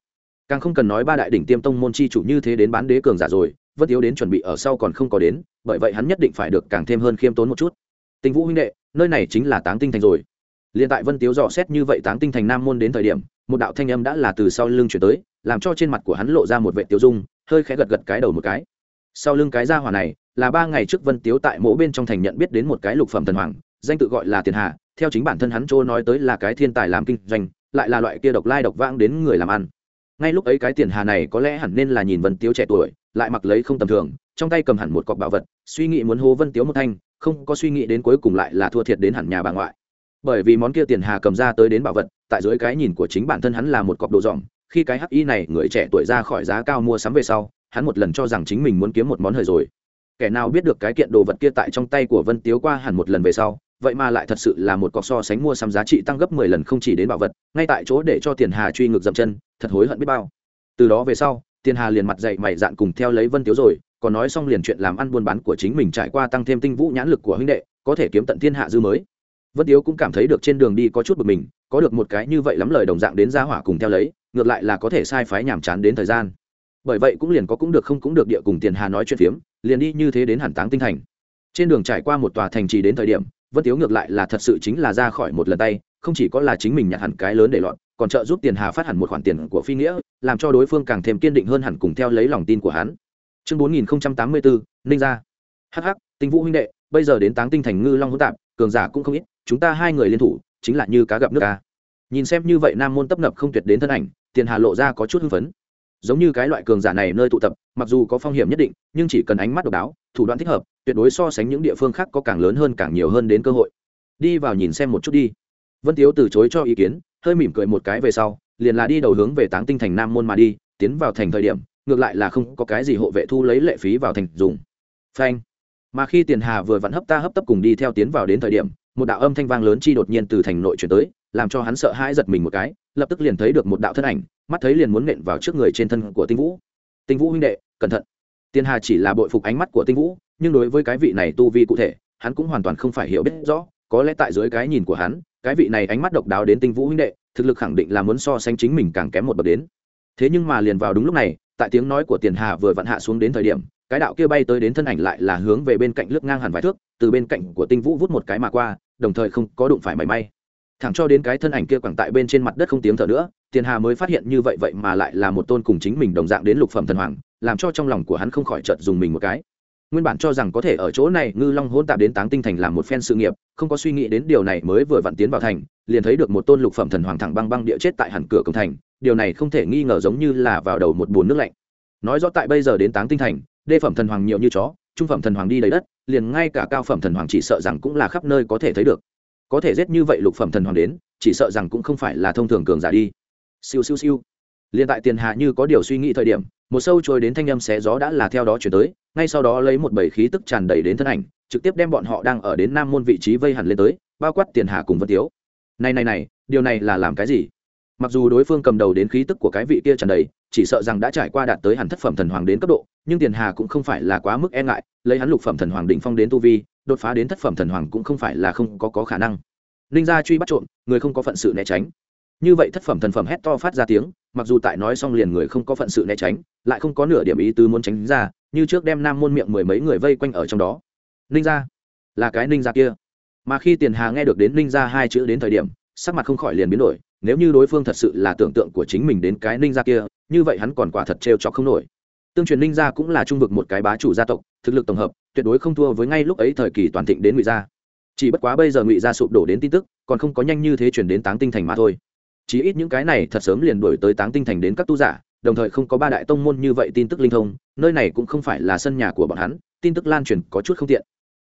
càng không cần nói ba đại đỉnh tiêm tông môn chi chủ như thế đến bán đế cường giả rồi, vân tiếu đến chuẩn bị ở sau còn không có đến, bởi vậy hắn nhất định phải được càng thêm hơn khiêm tốn một chút. Tình vũ huynh đệ, nơi này chính là táng tinh thành rồi. Liền tại vân tiếu dò xét như vậy táng tinh thành nam môn đến thời điểm, một đạo thanh âm đã là từ sau lưng chuyển tới, làm cho trên mặt của hắn lộ ra một vệ tiêu dung, hơi khẽ gật gật cái đầu một cái. Sau lưng cái gia hỏa này, là ba ngày trước vân tiếu tại mỗ bên trong thành nhận biết đến một cái lục phẩm thần hoàng, danh tự gọi là tiền hà, theo chính bản thân hắn chỗ nói tới là cái thiên tài làm kinh doanh, lại là loại kia độc lai độc vãng đến người làm ăn ngay lúc ấy cái tiền hà này có lẽ hẳn nên là nhìn vân tiếu trẻ tuổi, lại mặc lấy không tầm thường, trong tay cầm hẳn một cọc bảo vật, suy nghĩ muốn hô vân tiếu một thanh, không có suy nghĩ đến cuối cùng lại là thua thiệt đến hẳn nhà bà ngoại. Bởi vì món kia tiền hà cầm ra tới đến bảo vật, tại dưới cái nhìn của chính bản thân hắn là một cọc đồ dòm khi cái hắc y này người trẻ tuổi ra khỏi giá cao mua sắm về sau, hắn một lần cho rằng chính mình muốn kiếm một món hời rồi. Kẻ nào biết được cái kiện đồ vật kia tại trong tay của vân tiếu qua hẳn một lần về sau vậy mà lại thật sự là một cọc so sánh mua sắm giá trị tăng gấp mười lần không chỉ đến bảo vật, ngay tại chỗ để cho tiền hà truy ngược dậm chân, thật hối hận biết bao. Từ đó về sau, tiền hà liền mặt dậy mày dạn cùng theo lấy vân tiếu rồi, còn nói xong liền chuyện làm ăn buôn bán của chính mình trải qua tăng thêm tinh vũ nhãn lực của huynh đệ, có thể kiếm tận thiên hạ dư mới. Vân tiếu cũng cảm thấy được trên đường đi có chút bực mình, có được một cái như vậy lắm lời đồng dạng đến gia hỏa cùng theo lấy, ngược lại là có thể sai phái nhàm chán đến thời gian. Bởi vậy cũng liền có cũng được không cũng được địa cùng tiền hà nói chuyện phiếm, liền đi như thế đến hẳn táng tinh thành. Trên đường trải qua một tòa thành trì đến thời điểm vân tiếu ngược lại là thật sự chính là ra khỏi một lần tay, không chỉ có là chính mình nhặt hẳn cái lớn để lọt, còn trợ giúp tiền hà phát hẳn một khoản tiền của phi nghĩa, làm cho đối phương càng thêm kiên định hơn hẳn cùng theo lấy lòng tin của hắn. Chương bốn nghìn tám mươi bốn ninh gia. Hh tinh vũ huynh đệ, bây giờ đến táng tinh thành ngư long hỗn tạp, cường giả cũng không ít, chúng ta hai người liên thủ, chính là như cá gặp nước ca nhìn xem như vậy nam môn tấp nập không tuyệt đến thân ảnh, tiền hà lộ ra có chút hưng phấn. Giống như cái loại cường giả này nơi tụ tập, mặc dù có phong hiểm nhất định, nhưng chỉ cần ánh mắt độc đáo thủ đoạn thích hợp, tuyệt đối so sánh những địa phương khác có càng lớn hơn càng nhiều hơn đến cơ hội. Đi vào nhìn xem một chút đi. Vân tiếu từ chối cho ý kiến, hơi mỉm cười một cái về sau, liền là đi đầu hướng về táng tinh thành nam môn mà đi, tiến vào thành thời điểm, ngược lại là không có cái gì hộ vệ thu lấy lệ phí vào thành dùng. Phanh. Mà khi tiền hà vừa vặn hấp ta hấp tấp cùng đi theo tiến vào đến thời điểm, một đạo âm thanh vang lớn chi đột nhiên từ thành nội chuyển tới, làm cho hắn sợ hãi giật mình một cái, lập tức liền thấy được một đạo thân ảnh, mắt thấy liền muốn nện vào trước người trên thân của tinh vũ. Tinh vũ huynh đệ, cẩn thận tiền hà chỉ là bội phục ánh mắt của tinh vũ, nhưng đối với cái vị này tu vi cụ thể, hắn cũng hoàn toàn không phải hiểu biết rõ. Có lẽ tại dưới cái nhìn của hắn, cái vị này ánh mắt độc đáo đến tinh vũ huynh đệ, thực lực khẳng định là muốn so sánh chính mình càng kém một bậc đến. Thế nhưng mà liền vào đúng lúc này, tại tiếng nói của tiền hà vừa vặn hạ xuống đến thời điểm, cái đạo kia bay tới đến thân ảnh lại là hướng về bên cạnh lướt ngang hẳn vài thước, từ bên cạnh của tinh vũ vút một cái mà qua, đồng thời không có đụng phải mảy may. Thẳng cho đến cái thân ảnh kia quẳng tại bên trên mặt đất không tiếng thở nữa, tiền hà mới phát hiện như vậy vậy mà lại là một tôn cùng chính mình đồng dạng đến lục phẩm thần hoàng làm cho trong lòng của hắn không khỏi chợt dùng mình một cái. Nguyên bản cho rằng có thể ở chỗ này, ngư long hôn tạp đến táng tinh thành làm một phen sự nghiệp, không có suy nghĩ đến điều này mới vừa vặn tiến vào thành, liền thấy được một tôn lục phẩm thần hoàng thẳng băng băng địa chết tại hẳn cửa cổng thành, điều này không thể nghi ngờ giống như là vào đầu một bồn nước lạnh. Nói rõ tại bây giờ đến táng tinh thành, đê phẩm thần hoàng nhiều như chó, trung phẩm thần hoàng đi đầy đất, liền ngay cả cao phẩm thần hoàng chỉ sợ rằng cũng là khắp nơi có thể thấy được. Có thể giết như vậy lục phẩm thần hoàng đến, chỉ sợ rằng cũng không phải là thông thường cường giả đi. Siêu siêu siêu. Liền tại tiền hạ như có điều suy nghĩ thời điểm một sâu trôi đến thanh âm xé gió đã là theo đó chuyển tới ngay sau đó lấy một bầy khí tức tràn đầy đến thân ảnh trực tiếp đem bọn họ đang ở đến nam môn vị trí vây hẳn lên tới bao quát tiền hà cùng vân tiếu. Này này này điều này là làm cái gì? Mặc dù đối phương cầm đầu đến khí tức của cái vị kia tràn đầy chỉ sợ rằng đã trải qua đạt tới hẳn thất phẩm thần hoàng đến cấp độ nhưng tiền hà cũng không phải là quá mức e ngại lấy hắn lục phẩm thần hoàng đỉnh phong đến tu vi đột phá đến thất phẩm thần hoàng cũng không phải là không có, có khả năng. Ninh gia truy bắt trộm người không có phận sự né tránh như vậy thất phẩm thần phẩm hét to phát ra tiếng, mặc dù tại nói xong liền người không có phận sự né tránh, lại không có nửa điểm ý tứ muốn tránh ra, như trước đem nam môn miệng mười mấy người vây quanh ở trong đó. Ninh gia? Là cái ninh gia kia. Mà khi tiền hà nghe được đến ninh gia hai chữ đến thời điểm, sắc mặt không khỏi liền biến đổi, nếu như đối phương thật sự là tưởng tượng của chính mình đến cái ninh gia kia, như vậy hắn còn quả thật trêu chọc không nổi. Tương truyền ninh gia cũng là trung vực một cái bá chủ gia tộc, thực lực tổng hợp, tuyệt đối không thua với ngay lúc ấy thời kỳ toàn thịnh đến ngụy gia. Chỉ bất quá bây giờ ngụy gia sụp đổ đến tin tức, còn không có nhanh như thế chuyển đến táng tinh thành mà thôi chí ít những cái này thật sớm liền đổi tới táng tinh thành đến các tu giả, đồng thời không có ba đại tông môn như vậy tin tức linh thông, nơi này cũng không phải là sân nhà của bọn hắn, tin tức lan truyền có chút không tiện.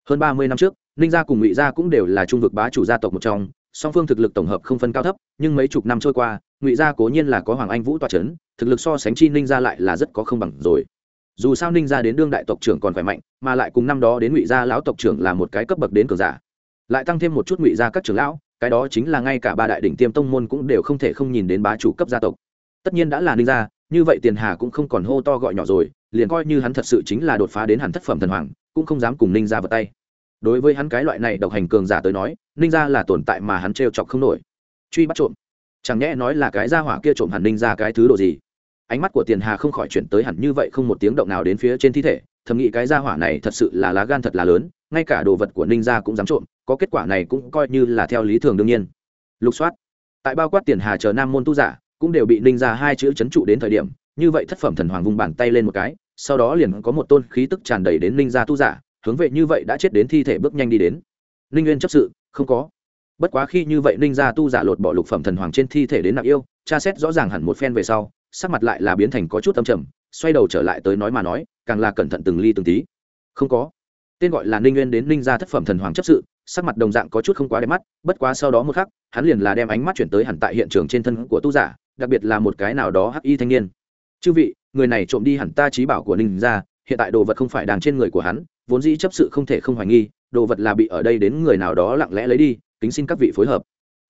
Hơn ba mươi năm trước, ninh gia cùng ngụy gia cũng đều là trung vực bá chủ gia tộc một trong, song phương thực lực tổng hợp không phân cao thấp, nhưng mấy chục năm trôi qua, ngụy gia cố nhiên là có hoàng anh vũ toa c h ấ n thực lực so sánh chi ninh gia lại là rất có không bằng rồi. Dù sao ninh gia đến đương đại tộc trưởng còn khỏe mạnh, mà lại cùng năm đó đến ngụy gia lão tộc trưởng là một cái cấp bậc đến cường giả. Lại tăng thêm một chút ngụy gia các trưởng lão cái đó chính là ngay cả ba đại đỉnh tiêm tông môn cũng đều không thể không nhìn đến bá chủ cấp gia tộc. Tất nhiên đã là ninh gia, như vậy tiền hà cũng không còn hô to gọi nhỏ rồi, liền coi như hắn thật sự chính là đột phá đến hẳn thất phẩm thần hoàng, cũng không dám cùng ninh gia vật tay. Đối với hắn cái loại này độc hành cường giả tới nói, ninh gia là tồn tại mà hắn trêu chọc không nổi. Truy bắt trộm. Chẳng nhẽ nói là cái gia hỏa kia trộm hẳn ninh ra cái thứ đồ gì? Ánh mắt của tiền hà không khỏi chuyển tới hẳn như vậy không một tiếng động nào đến phía trên thi thể thầm nghĩ cái gia hỏa này thật sự là lá gan thật là lớn, ngay cả đồ vật của ninh gia cũng dám trộm, có kết quả này cũng coi như là theo lý thường đương nhiên. Lục soát. Tại bao quát tiền hà chờ nam môn tu giả, cũng đều bị ninh gia hai chữ chấn trụ đến thời điểm, như vậy thất phẩm thần hoàng vung bàn tay lên một cái, sau đó liền có một tôn khí tức tràn đầy đến ninh gia tu giả, hướng về như vậy đã chết đến thi thể bước nhanh đi đến. Ninh nguyên chấp sự, không có. Bất quá khi như vậy ninh gia tu giả lột bỏ lục phẩm thần hoàng trên thi thể đến nạp yêu, tra xét rõ ràng hẳn một phen về sau, sắc mặt lại là biến thành có chút âm trầm, xoay đầu trở lại tới nói mà nói càng là cẩn thận từng ly từng tí. Không có. Tên gọi là ninh nguyên đến ninh gia thất phẩm thần hoàng chấp sự, sắc mặt đồng dạng có chút không quá đẹp mắt, bất quá sau đó một khắc, hắn liền là đem ánh mắt chuyển tới hẳn tại hiện trường trên thân của tu giả, đặc biệt là một cái nào đó hắc y thanh niên. Chư vị, người này trộm đi hẳn ta trí bảo của ninh gia, hiện tại đồ vật không phải đang trên người của hắn, vốn dĩ chấp sự không thể không hoài nghi, đồ vật là bị ở đây đến người nào đó lặng lẽ lấy đi, kính xin các vị phối hợp.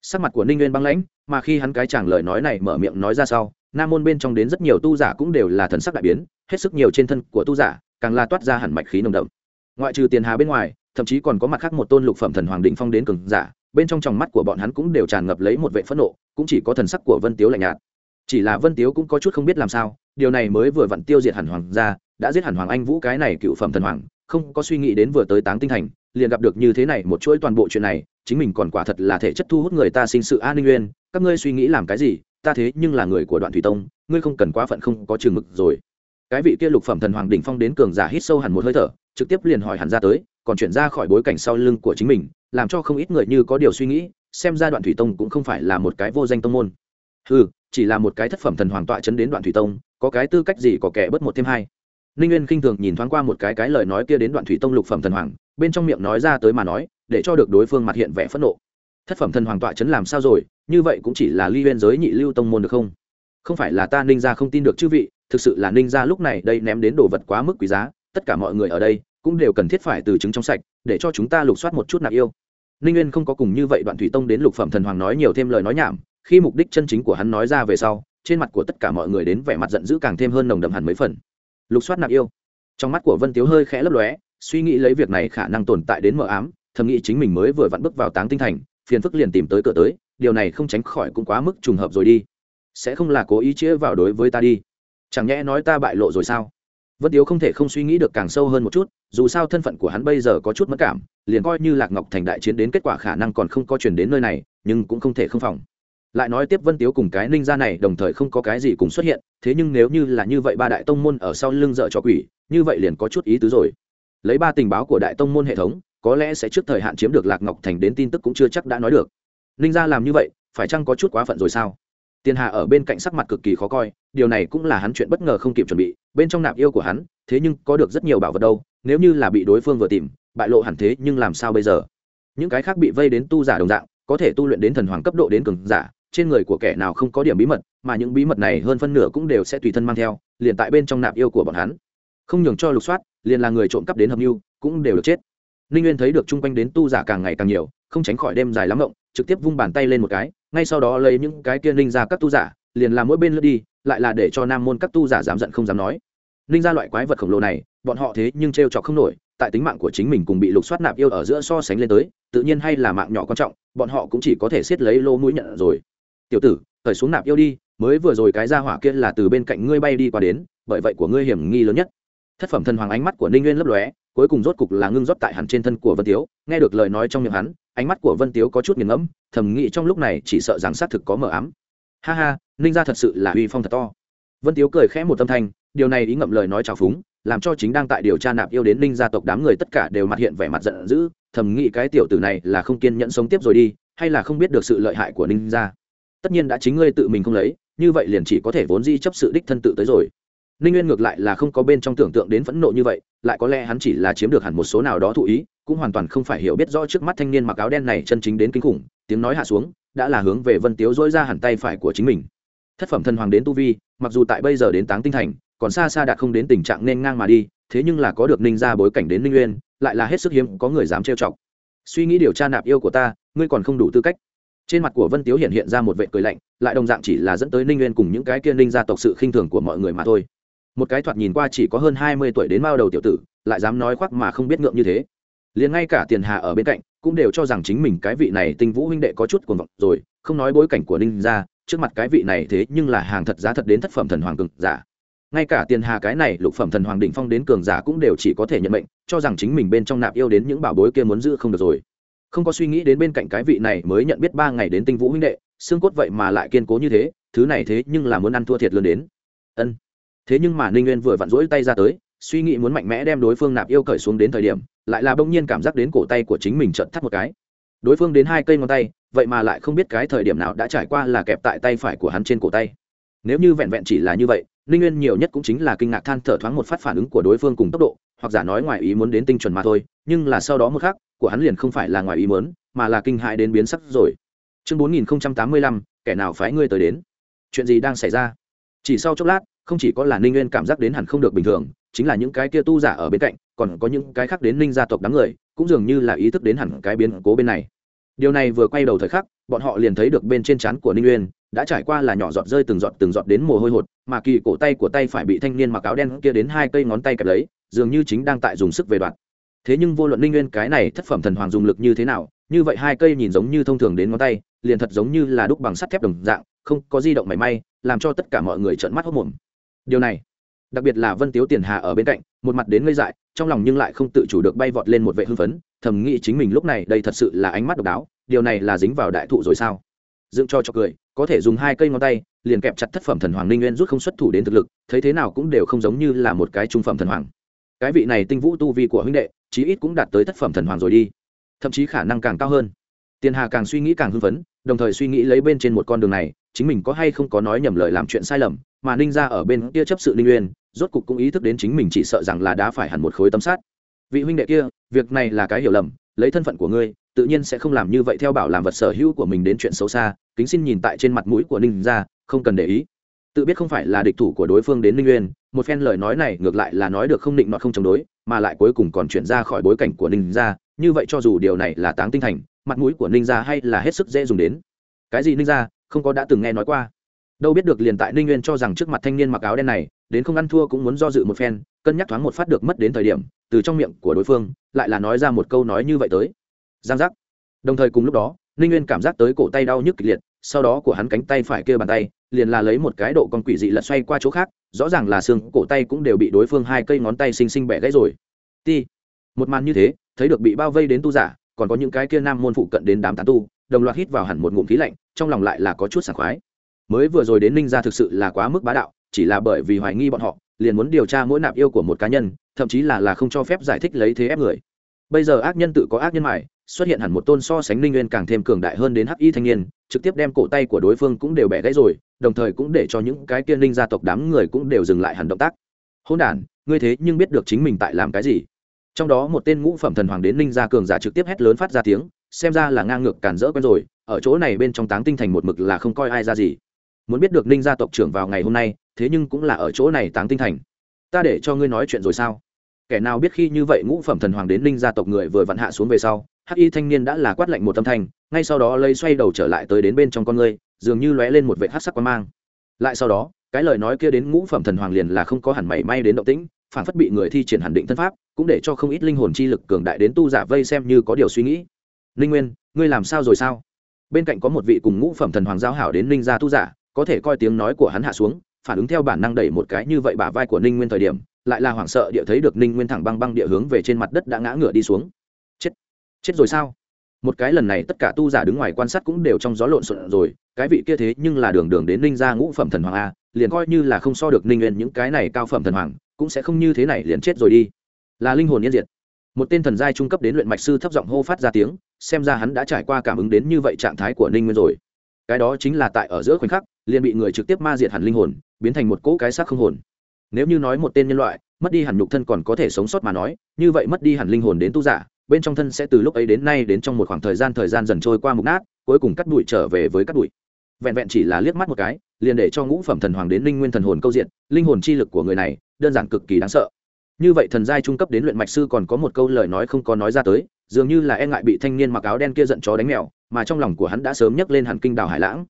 Sắc mặt của ninh nguyên băng lãnh, mà khi hắn cái chàng lời nói này mở miệng nói ra sau nam môn bên trong đến rất nhiều tu giả cũng đều là thần sắc đại biến, hết sức nhiều trên thân của tu giả, càng là toát ra hẳn mạch khí nồng đậm. Ngoại trừ tiền hà bên ngoài, thậm chí còn có mặt khác một tôn lục phẩm thần hoàng định phong đến cường giả, bên trong tròng mắt của bọn hắn cũng đều tràn ngập lấy một vệ phẫn nộ, cũng chỉ có thần sắc của vân tiếu lạnh nhạt. Chỉ là vân tiếu cũng có chút không biết làm sao, điều này mới vừa vặn tiêu diệt hẳn hoàng ra đã giết hẳn hoàng anh vũ cái này cựu phẩm thần hoàng, không có suy nghĩ đến vừa tới táng tinh thành, liền gặp được như thế này một chuỗi toàn bộ chuyện này, chính mình còn quả thật là thể chất thu hút người ta sinh sự an ninh nguyên, các ngươi suy nghĩ làm cái gì ta thế nhưng là người của đoạn thủy tông, ngươi không cần quá phận không có chừng mực rồi. Cái vị kia lục phẩm thần hoàng đỉnh phong đến cường giả hít sâu hẳn một hơi thở, trực tiếp liền hỏi hẳn ra tới, còn chuyển ra khỏi bối cảnh sau lưng của chính mình, làm cho không ít người như có điều suy nghĩ, xem ra đoạn thủy tông cũng không phải là một cái vô danh tông môn. Ừ chỉ là một cái thất phẩm thần hoàng tọa chấn đến đoạn thủy tông, có cái tư cách gì có kẻ bất một thêm hai. Ninh nguyên khinh thường nhìn thoáng qua một cái cái lời nói kia đến đoạn thủy tông lục phẩm thần hoàng, bên trong miệng nói ra tới mà nói, để cho được đối phương mặt hiện vẻ phẫn nộ. Thất phẩm thần hoàng tọa chấn làm sao rồi như vậy cũng chỉ là ly huyên giới nhị lưu tông môn được không? Không phải là ta ninh ra không tin được chư vị, thực sự là ninh ra lúc này đây ném đến đồ vật quá mức quý giá, tất cả mọi người ở đây cũng đều cần thiết phải từ chứng trong sạch, để cho chúng ta lục soát một chút nạp yêu. Ninh nguyên không có cùng như vậy đoạn thủy tông đến lục phẩm thần hoàng nói nhiều thêm lời nói nhảm, khi mục đích chân chính của hắn nói ra về sau, trên mặt của tất cả mọi người đến vẻ mặt giận dữ càng thêm hơn nồng đậm hẳn mấy phần. Lục soát nạp yêu. Trong mắt của vân tiếu hơi khẽ lấp lóe, suy nghĩ lấy việc này khả năng tồn tại đến mờ ám, thầm nghĩ chính mình mới vừa vặn bước vào táng tinh thành, phiền phức liền tìm tới cửa tới điều này không tránh khỏi cũng quá mức trùng hợp rồi đi. Sẽ không là cố ý chĩa vào đối với ta đi. Chẳng nhẽ nói ta bại lộ rồi sao? Vân tiếu không thể không suy nghĩ được càng sâu hơn một chút, dù sao thân phận của hắn bây giờ có chút mất cảm, liền coi như lạc ngọc thành đại chiến đến kết quả khả năng còn không có chuyển đến nơi này, nhưng cũng không thể không phòng. Lại nói tiếp vân tiếu cùng cái ninh gia này đồng thời không có cái gì cùng xuất hiện, thế nhưng nếu như là như vậy ba đại tông môn ở sau lưng dợ cho quỷ, như vậy liền có chút ý tứ rồi. Lấy ba tình báo của đại tông môn hệ thống, có lẽ sẽ trước thời hạn chiếm được lạc ngọc thành đến tin tức cũng chưa chắc đã nói được ninh gia làm như vậy, phải chăng có chút quá phận rồi sao? Tiền hà ở bên cạnh sắc mặt cực kỳ khó coi, điều này cũng là hắn chuyện bất ngờ không kịp chuẩn bị, bên trong nạp yêu của hắn, thế nhưng có được rất nhiều bảo vật đâu, nếu như là bị đối phương vừa tìm, bại lộ hẳn thế nhưng làm sao bây giờ? Những cái khác bị vây đến tu giả đồng dạng, có thể tu luyện đến thần hoàng cấp độ đến cường giả, trên người của kẻ nào không có điểm bí mật, mà những bí mật này hơn phân nửa cũng đều sẽ tùy thân mang theo, liền tại bên trong nạp yêu của bọn hắn. Không nhường cho lục soát, liền là người trộm cắp đến hầm mưu cũng đều được chết. Ninh nguyên thấy được chung quanh đến tu giả càng ngày càng nhiều không tránh khỏi đêm dài lắm rộng trực tiếp vung bàn tay lên một cái, ngay sau đó lấy những cái kia ninh ra các tu giả, liền làm mỗi bên lướt đi, lại là để cho nam môn các tu giả dám giận không dám nói. Ninh ra loại quái vật khổng lồ này, bọn họ thế nhưng t r e o trọc không nổi, tại tính mạng của chính mình cùng bị lục soát nạp yêu ở giữa so sánh lên tới, tự nhiên hay là mạng nhỏ quan trọng, bọn họ cũng chỉ có thể xiết lấy lô mũi nhận rồi. Tiểu tử, khởi xuống nạp yêu đi, mới vừa rồi cái ra hỏa kia là từ bên cạnh ngươi bay đi qua đến, bởi vậy của ngươi hiểm nghi lớn nhất thất phẩm thần hoàng ánh mắt của ninh nguyên lấp lóe, cuối cùng rốt cục là ngưng rót tại hẳn trên thân của vân tiếu, nghe được lời nói trong miệng hắn, ánh mắt của vân tiếu có chút nghiền ngẫm, thầm nghĩ trong lúc này chỉ sợ rằng xác thực có mờ ám. Ha ha, ninh ra thật sự là uy phong thật to. Vân tiếu cười khẽ một tâm thanh, điều này ý ngậm lời nói trào phúng, làm cho chính đang tại điều tra nạp yêu đến ninh gia tộc đám người tất cả đều mặt hiện vẻ mặt giận dữ, thầm nghĩ cái tiểu tử này là không kiên nhẫn sống tiếp rồi đi, hay là không biết được sự lợi hại của ninh gia. Tất nhiên đã chính ngươi tự mình không lấy, như vậy liền chỉ có thể vốn di chấp sự đích thân tự tới rồi ninh nguyên ngược lại là không có bên trong tưởng tượng đến phẫn nộ như vậy, lại có lẽ hắn chỉ là chiếm được hẳn một số nào đó thụ ý, cũng hoàn toàn không phải hiểu biết rõ trước mắt thanh niên mặc áo đen này chân chính đến kinh khủng, tiếng nói hạ xuống, đã là hướng về vân tiếu dỗi ra hẳn tay phải của chính mình. Thất phẩm thần hoàng đến tu vi, mặc dù tại bây giờ đến táng tinh thành, còn xa xa đạt không đến tình trạng nên ngang mà đi, thế nhưng là có được ninh ra bối cảnh đến ninh nguyên, lại là hết sức hiếm có người dám trêu chọc. Suy nghĩ điều tra nạp yêu của ta, ngươi còn không đủ tư cách. Trên mặt của vân tiếu hiện hiện ra một vệ cười lạnh, lại đồng dạng chỉ là dẫn tới ninh nguyên cùng những cái kia ninh gia tộc sự khinh thường của mọi người mà thôi một cái thoạt nhìn qua chỉ có hơn hai mươi tuổi đến mao đầu tiểu tử, lại dám nói khoác mà không biết ngượng như thế. Liền ngay cả tiền hà ở bên cạnh, cũng đều cho rằng chính mình cái vị này tinh vũ huynh đệ có chút cuồng vọng rồi, không nói bối cảnh của ninh ra trước mặt cái vị này thế nhưng là hàng thật giá thật đến thất phẩm thần hoàng cường giả. Ngay cả tiền hà cái này lục phẩm thần hoàng đỉnh phong đến cường giả cũng đều chỉ có thể nhận mệnh, cho rằng chính mình bên trong nạp yêu đến những bảo bối kia muốn giữ không được rồi. Không có suy nghĩ đến bên cạnh cái vị này mới nhận biết ba ngày đến tinh vũ huynh đệ, xương cốt vậy mà lại kiên cố như thế, thứ này thế nhưng là muốn ăn thua thiệt lớn đến. Ân thế nhưng mà ninh nguyên vừa vặn rỗi tay ra tới, suy nghĩ muốn mạnh mẽ đem đối phương nạp yêu cởi xuống đến thời điểm, lại là bỗng nhiên cảm giác đến cổ tay của chính mình trợn thắt một cái. Đối phương đến hai cây ngón tay, vậy mà lại không biết cái thời điểm nào đã trải qua là kẹp tại tay phải của hắn trên cổ tay. Nếu như vẹn vẹn chỉ là như vậy, ninh nguyên nhiều nhất cũng chính là kinh ngạc than thở thoáng một phát phản ứng của đối phương cùng tốc độ, hoặc giả nói ngoài ý muốn đến tinh chuẩn mà thôi, nhưng là sau đó một khắc, của hắn liền không phải là ngoài ý muốn, mà là kinh hại đến biến sắc rồi. Chương bốn nghìn tám mươi lăm, kẻ nào phái ngươi tới đến? Chuyện gì đang xảy ra? Chỉ sau chốc lát không chỉ có là ninh nguyên cảm giác đến hẳn không được bình thường, chính là những cái kia tu giả ở bên cạnh, còn có những cái khác đến ninh gia tộc đám người, cũng dường như là ý thức đến hẳn cái biến cố bên này. Điều này vừa quay đầu thời khắc, bọn họ liền thấy được bên trên trán của ninh nguyên, đã trải qua là nhỏ giọt rơi từng giọt từng giọt đến mồ hôi hột, mà kỳ cổ tay của tay phải bị thanh niên mặc áo đen kia đến hai cây ngón tay kẹp lấy, dường như chính đang tại dùng sức về đoạn. Thế nhưng vô luận ninh nguyên cái này thất phẩm thần hoàng dùng lực như thế nào, như vậy hai cây nhìn giống như thông thường đến ngón tay, liền thật giống như là đúc bằng sắt thép đồng dạng, không có di động mảy may, làm cho tất cả mọi người trợn mắt hốc mồm điều này, đặc biệt là vân tiếu tiền hà ở bên cạnh, một mặt đến ngây dại, trong lòng nhưng lại không tự chủ được bay vọt lên một vệ hưng phấn, thầm nghĩ chính mình lúc này đây thật sự là ánh mắt độc đáo, điều này là dính vào đại thụ rồi sao? Dựng cho cho cười, có thể dùng hai cây ngón tay, liền kẹp chặt thất phẩm thần hoàng ninh nguyên rút không xuất thủ đến thực lực, thấy thế nào cũng đều không giống như là một cái trung phẩm thần hoàng. Cái vị này tinh vũ tu vi của huynh đệ, chí ít cũng đạt tới thất phẩm thần hoàng rồi đi. Thậm chí khả năng càng cao hơn. Tiền hà càng suy nghĩ càng hưng phấn, đồng thời suy nghĩ lấy bên trên một con đường này chính mình có hay không có nói nhầm lời làm chuyện sai lầm mà ninh ra ở bên kia chấp sự ninh Uyên, rốt cục cũng ý thức đến chính mình chỉ sợ rằng là đã phải hẳn một khối tấm sát vị huynh đệ kia việc này là cái hiểu lầm lấy thân phận của ngươi tự nhiên sẽ không làm như vậy theo bảo làm vật sở hữu của mình đến chuyện xấu xa kính xin nhìn tại trên mặt mũi của ninh ra không cần để ý. Tự biết không phải là địch thủ của đối phương đến ninh Uyên, một phen lời nói này ngược lại là nói được không định nọt không chống đối mà lại cuối cùng còn chuyển ra khỏi bối cảnh của ninh ra như vậy cho dù điều này là táng tinh thành mặt mũi của ninh ra hay là hết sức dễ dùng đến. Cái gì ninh ra không có đã từng nghe nói qua. Đâu biết được liền tại ninh nguyên cho rằng trước mặt thanh niên mặc áo đen này, đến không ăn thua cũng muốn do dự một phen, cân nhắc thoáng một phát được mất đến thời điểm, từ trong miệng của đối phương, lại là nói ra một câu nói như vậy tới. Giang giác. Đồng thời cùng lúc đó, ninh nguyên cảm giác tới cổ tay đau nhức kịch liệt, sau đó của hắn cánh tay phải kia bàn tay, liền là lấy một cái độ con quỷ dị lật xoay qua chỗ khác, rõ ràng là xương cổ tay cũng đều bị đối phương hai cây ngón tay xinh xinh bẻ gãy rồi. Ti. Một màn như thế, thấy được bị bao vây đến tu giả, còn có những cái kia nam môn phụ cận đến đám tán tu, đồng loạt hít vào hẳn một ngụm khí lạnh trong lòng lại là có chút sảng khoái. Mới vừa rồi đến ninh gia thực sự là quá mức bá đạo, chỉ là bởi vì hoài nghi bọn họ, liền muốn điều tra mỗi nạp yêu của một cá nhân, thậm chí là là không cho phép giải thích lấy thế ép người. Bây giờ ác nhân tự có ác nhân mải xuất hiện hẳn một tôn so sánh ninh nguyên càng thêm cường đại hơn đến hắc y thanh niên, trực tiếp đem cổ tay của đối phương cũng đều bẻ gãy rồi, đồng thời cũng để cho những cái kia ninh gia tộc đám người cũng đều dừng lại hẳn động tác. Hôn đản, ngươi thế nhưng biết được chính mình tại làm cái gì? Trong đó một tên ngũ phẩm thần hoàng đến ninh gia cường giả trực tiếp hét lớn phát ra tiếng xem ra là ngang ngược cản rỡ quen rồi, ở chỗ này bên trong táng tinh thành một mực là không coi ai ra gì. Muốn biết được ninh gia tộc trưởng vào ngày hôm nay, thế nhưng cũng là ở chỗ này táng tinh thành. Ta để cho ngươi nói chuyện rồi sao? Kẻ nào biết khi như vậy ngũ phẩm thần hoàng đến ninh gia tộc người vừa vặn hạ xuống về sau, hắc y thanh niên đã là quát lạnh một âm thanh, ngay sau đó lấy xoay đầu trở lại tới đến bên trong con ngươi, dường như lóe lên một vệ hát sắc quan mang. Lại sau đó, cái lời nói kia đến ngũ phẩm thần hoàng liền là không có hẳn mảy may đến động tĩnh, phản phất bị người thi triển hẳn định thân pháp, cũng để cho không ít linh hồn chi lực cường đại đến tu giả vây xem như có điều suy nghĩ ninh nguyên, ngươi làm sao rồi sao? Bên cạnh có một vị cùng ngũ phẩm thần hoàng giao hảo đến ninh gia tu giả, có thể coi tiếng nói của hắn hạ xuống, phản ứng theo bản năng đẩy một cái như vậy bả vai của ninh nguyên thời điểm, lại là hoảng sợ địa thấy được ninh nguyên thẳng băng băng địa hướng về trên mặt đất đã ngã ngựa đi xuống. Chết! Chết rồi sao? Một cái lần này tất cả tu giả đứng ngoài quan sát cũng đều trong gió lộn xộn rồi, cái vị kia thế nhưng là đường đường đến ninh gia ngũ phẩm thần hoàng a, liền coi như là không so được ninh nguyên những cái này cao phẩm thần hoàng, cũng sẽ không như thế này liền chết rồi đi. Là linh hồn yên diệt. Một tên thần giai trung cấp đến luyện mạch sư thấp giọng hô phát ra tiếng xem ra hắn đã trải qua cảm ứng đến như vậy trạng thái của ninh nguyên rồi. Cái đó chính là tại ở giữa khoảnh khắc, liền bị người trực tiếp ma diệt hẳn linh hồn, biến thành một cỗ cái xác không hồn. Nếu như nói một tên nhân loại, mất đi hẳn nhục thân còn có thể sống sót mà nói, như vậy mất đi hẳn linh hồn đến tu giả, bên trong thân sẽ từ lúc ấy đến nay đến trong một khoảng thời gian thời gian dần trôi qua mục nát, cuối cùng cắt đuổi trở về với cắt đuổi vẹn vẹn chỉ là liếc mắt một cái, liền để cho ngũ phẩm thần hoàng đến linh nguyên thần hồn câu diện, linh hồn chi lực của người này, đơn giản cực kỳ đáng sợ. Như vậy thần giai trung cấp đến luyện mạch sư còn có một câu lời nói không có nói ra tới dường như là e ngại bị thanh niên mặc áo đen kia giận chó đánh mèo, mà trong lòng của hắn đã sớm nhấc lên hẳn kinh đảo hải lãng.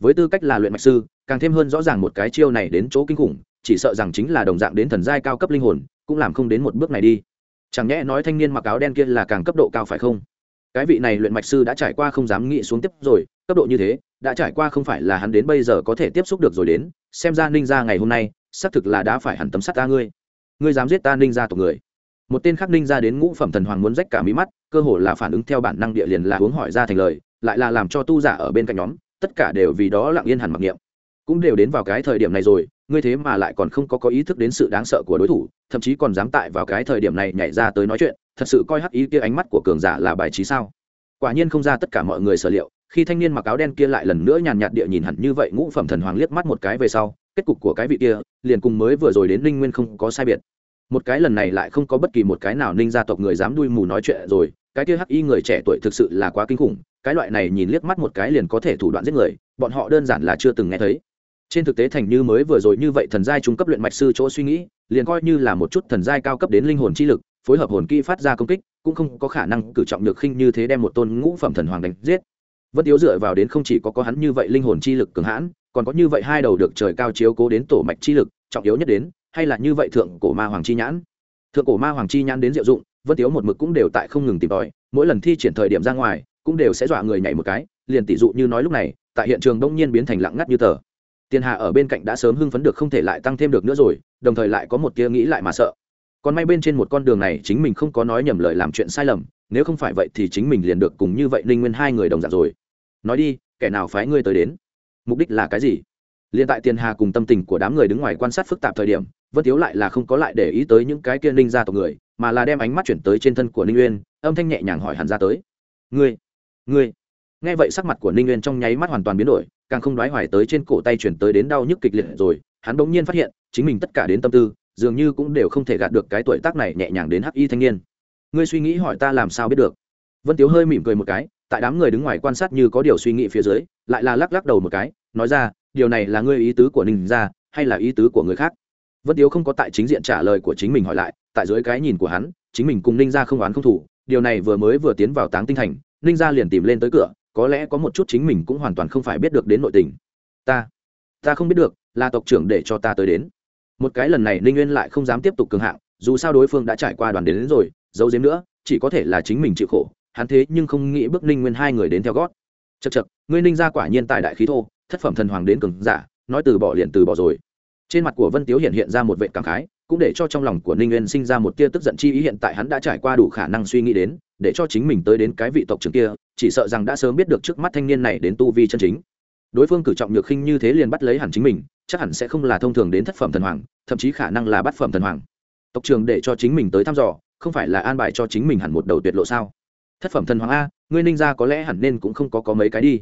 Với tư cách là luyện mạch sư, càng thêm hơn rõ ràng một cái chiêu này đến chỗ kinh khủng, chỉ sợ rằng chính là đồng dạng đến thần giai cao cấp linh hồn, cũng làm không đến một bước này đi. Chẳng nhẽ nói thanh niên mặc áo đen kia là càng cấp độ cao phải không? Cái vị này luyện mạch sư đã trải qua không dám nghĩ xuống tiếp rồi, cấp độ như thế, đã trải qua không phải là hắn đến bây giờ có thể tiếp xúc được rồi đến, xem ra ninh ra ngày hôm nay, xác thực là đã phải hẳn tấm sắt ta ngươi. Ngươi dám giết ta ninh ra tộc người một tên khắc ninh ra đến ngũ phẩm thần hoàng muốn rách cả mí mắt, cơ hồ là phản ứng theo bản năng địa liền là hướng hỏi ra thành lời, lại là làm cho tu giả ở bên cạnh nhóm, tất cả đều vì đó lặng yên hẳn mặc niệm. Cũng đều đến vào cái thời điểm này rồi, ngươi thế mà lại còn không có có ý thức đến sự đáng sợ của đối thủ, thậm chí còn dám tại vào cái thời điểm này nhảy ra tới nói chuyện, thật sự coi hắc ý kia ánh mắt của cường giả là bài trí sao? Quả nhiên không ra tất cả mọi người sở liệu, khi thanh niên mặc áo đen kia lại lần nữa nhàn nhạt địa nhìn hẳn như vậy ngũ phẩm thần hoàng liếc mắt một cái về sau, kết cục của cái vị kia, liền cùng mới vừa rồi đến linh nguyên không có sai biệt một cái lần này lại không có bất kỳ một cái nào ninh gia tộc người dám đuôi mù nói chuyện rồi, cái kia hắc y người trẻ tuổi thực sự là quá kinh khủng, cái loại này nhìn liếc mắt một cái liền có thể thủ đoạn giết người, bọn họ đơn giản là chưa từng nghe thấy. Trên thực tế thành như mới vừa rồi như vậy thần giai trung cấp luyện mạch sư chỗ suy nghĩ, liền coi như là một chút thần giai cao cấp đến linh hồn chi lực, phối hợp hồn kỹ phát ra công kích, cũng không có khả năng cử trọng được khinh như thế đem một tôn ngũ phẩm thần hoàng đánh giết. Vẫn yếu dựa vào đến không chỉ có có hắn như vậy linh hồn chi lực cường hãn, còn có như vậy hai đầu được trời cao chiếu cố đến tổ mạch chi lực, trọng yếu nhất đến hay là như vậy thượng cổ ma hoàng chi nhãn? Thượng cổ ma hoàng chi nhãn đến diệu dụng, vân tiếu một mực cũng đều tại không ngừng tìm tòi, mỗi lần thi triển thời điểm ra ngoài, cũng đều sẽ dọa người nhảy một cái, liền tỷ dụ như nói lúc này, tại hiện trường đông nhiên biến thành lặng ngắt như tờ. Tiền hà ở bên cạnh đã sớm hưng phấn được không thể lại tăng thêm được nữa rồi, đồng thời lại có một tia nghĩ lại mà sợ. Còn may bên trên một con đường này chính mình không có nói nhầm lời làm chuyện sai lầm, nếu không phải vậy thì chính mình liền được cùng như vậy ninh nguyên hai người đồng dạng rồi. Nói đi, kẻ nào phái ngươi tới đến? Mục đích là cái gì? Liền tại tiền hà cùng tâm tình của đám người đứng ngoài quan sát phức tạp thời điểm vân tiếu lại là không có lại để ý tới những cái kia ninh Gia tộc người mà là đem ánh mắt chuyển tới trên thân của ninh Uyên, âm thanh nhẹ nhàng hỏi hẳn ra tới. Ngươi ngươi. Nghe vậy sắc mặt của ninh Uyên trong nháy mắt hoàn toàn biến đổi càng không đoái hoài tới trên cổ tay chuyển tới đến đau nhức kịch liệt rồi hắn bỗng nhiên phát hiện chính mình tất cả đến tâm tư dường như cũng đều không thể gạt được cái tuổi tác này nhẹ nhàng đến hắc y thanh niên. Ngươi suy nghĩ hỏi ta làm sao biết được? Vân tiếu hơi mỉm cười một cái tại đám người đứng ngoài quan sát như có điều suy nghĩ phía dưới lại là lắc lắc đầu một cái nói ra điều này là ngươi ý tứ của ninh ra hay là ý tứ của người khác? Vân tiếu không có tại chính diện trả lời của chính mình hỏi lại tại dưới cái nhìn của hắn chính mình cùng ninh ra không oán không thủ điều này vừa mới vừa tiến vào táng tinh thành ninh ra liền tìm lên tới cửa có lẽ có một chút chính mình cũng hoàn toàn không phải biết được đến nội tình. Ta ta không biết được là tộc trưởng để cho ta tới đến. Một cái lần này ninh nguyên lại không dám tiếp tục cường hạng dù sao đối phương đã trải qua đoàn đến, đến rồi giấu giếm nữa chỉ có thể là chính mình chịu khổ hắn thế nhưng không nghĩ bước ninh nguyên hai người đến theo gót. Chật chật ngươi ninh ra quả nhiên tài đại khí thô thất phẩm thần hoàng đến cường giả nói từ bỏ liền từ bỏ rồi trên mặt của vân tiếu hiện hiện ra một vệ cảm khái, cũng để cho trong lòng của ninh nguyên sinh ra một tia tức giận chi ý hiện tại hắn đã trải qua đủ khả năng suy nghĩ đến, để cho chính mình tới đến cái vị tộc trưởng kia, chỉ sợ rằng đã sớm biết được trước mắt thanh niên này đến tu vi chân chính. Đối phương cử trọng nhược khinh như thế liền bắt lấy hẳn chính mình, chắc hẳn sẽ không là thông thường đến thất phẩm thần hoàng, thậm chí khả năng là bát phẩm thần hoàng. Tộc trưởng để cho chính mình tới thăm dò, không phải là an bài cho chính mình hẳn một đầu tuyệt lộ sao? Thất phẩm thần hoàng a, ngươi ninh gia có lẽ hẳn nên cũng không có có mấy cái đi.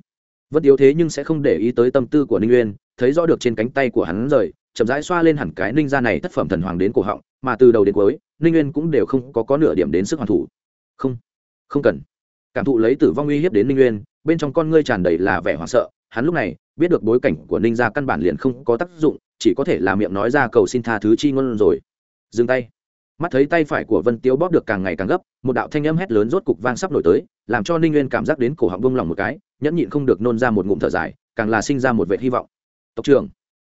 Vẫn yếu thế nhưng sẽ không để ý tới tâm tư của ninh uyên thấy rõ được trên cánh tay của hắn rời chậm rãi xoa lên hẳn cái ninh ra này thất phẩm thần hoàng đến cổ họng, mà từ đầu đến cuối, ninh Nguyên cũng đều không có có nửa điểm đến sức hoàn thủ. Không không cần. Cảm thụ lấy tử vong uy hiếp đến ninh Nguyên, bên trong con ngươi tràn đầy là vẻ hoảng sợ, hắn lúc này biết được bối cảnh của ninh gia căn bản liền không có tác dụng, chỉ có thể là miệng nói ra cầu xin tha thứ chi ngôn rồi. Dừng tay. Mắt thấy tay phải của vân tiếu bóp được càng ngày càng gấp, một đạo thanh âm hét lớn rốt cục vang sắp nổi tới, làm cho ninh nguyên cảm giác đến cổ họng bông lòng một cái, nhẫn nhịn không được nôn ra một ngụm thở dài, càng là sinh ra một vệ hy vọng. Tộc trưởng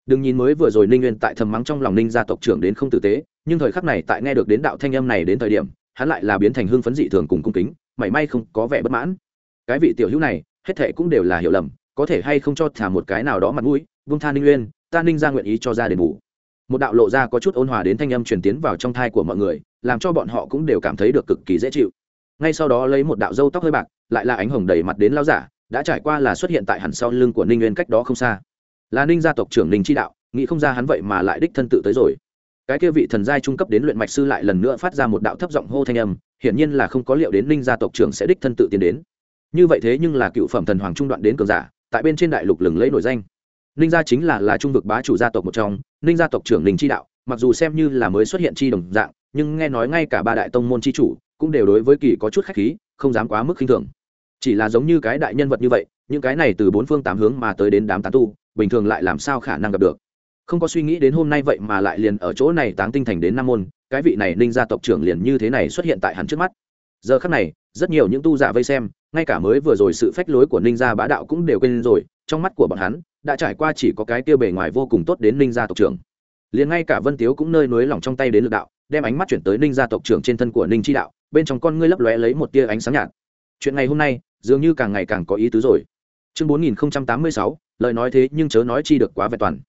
đừng nhìn mới vừa rồi ninh nguyên tại thầm mắng trong lòng ninh gia tộc trưởng đến không tử tế, nhưng thời khắc này tại nghe được đến đạo thanh âm này đến thời điểm, hắn lại là biến thành hưng phấn dị thường cùng cung kính, mảy may không có vẻ bất mãn. Cái vị tiểu hữu này, hết thệ cũng đều là hiểu lầm, có thể hay không cho thả một cái nào đó mặt mũi vung tha ninh nguyên, ta ninh ra nguyện ý cho ra đền bù. Một đạo lộ ra có chút ôn hòa đến thanh âm truyền tiến vào trong thai của mọi người, làm cho bọn họ cũng đều cảm thấy được cực kỳ dễ chịu. Ngay sau đó lấy một đạo dâu tóc hơi bạc, lại là ánh hồng đầy mặt đến lao giả, đã trải qua là xuất hiện tại hẳn sau lưng của ninh nguyên cách đó không xa là ninh gia tộc trưởng ninh chi đạo, nghĩ không ra hắn vậy mà lại đích thân tự tới rồi. Cái kia vị thần giai trung cấp đến luyện mạch sư lại lần nữa phát ra một đạo thấp giọng hô thanh âm, hiển nhiên là không có liệu đến ninh gia tộc trưởng sẽ đích thân tự tiến đến. Như vậy thế nhưng là cựu phẩm thần hoàng trung đoạn đến cường giả, tại bên trên đại lục lừng lẫy nổi danh. Ninh gia chính là là trung vực bá chủ gia tộc một trong, ninh gia tộc trưởng ninh chi đạo, mặc dù xem như là mới xuất hiện chi đồng dạng, nhưng nghe nói ngay cả ba đại tông môn chi chủ cũng đều đối với kỳ có chút khách khí, không dám quá mức khinh thường. Chỉ là giống như cái đại nhân vật như vậy, những cái này từ bốn phương tám hướng mà tới đến đám tán tu bình thường lại làm sao khả năng gặp được. Không có suy nghĩ đến hôm nay vậy mà lại liền ở chỗ này táng tinh thành đến năm môn, cái vị này ninh gia tộc trưởng liền như thế này xuất hiện tại hắn trước mắt. Giờ khắc này, rất nhiều những tu giả vây xem, ngay cả mới vừa rồi sự phách lối của ninh gia bá đạo cũng đều quên rồi, trong mắt của bọn hắn, đã trải qua chỉ có cái tiêu bề ngoài vô cùng tốt đến ninh gia tộc trưởng. Liền ngay cả vân tiếu cũng nơi núi lỏng trong tay đến lực đạo, đem ánh mắt chuyển tới ninh gia tộc trưởng trên thân của ninh chi đạo, bên trong con ngươi lấp lóe lấy một tia ánh sáng nhạt. Chuyện ngày hôm nay, dường như càng ngày càng có ý tứ rồi. Chương bốn nghìn tám mươi sáu lời nói thế nhưng chớ nói chi được quá vẹn toàn.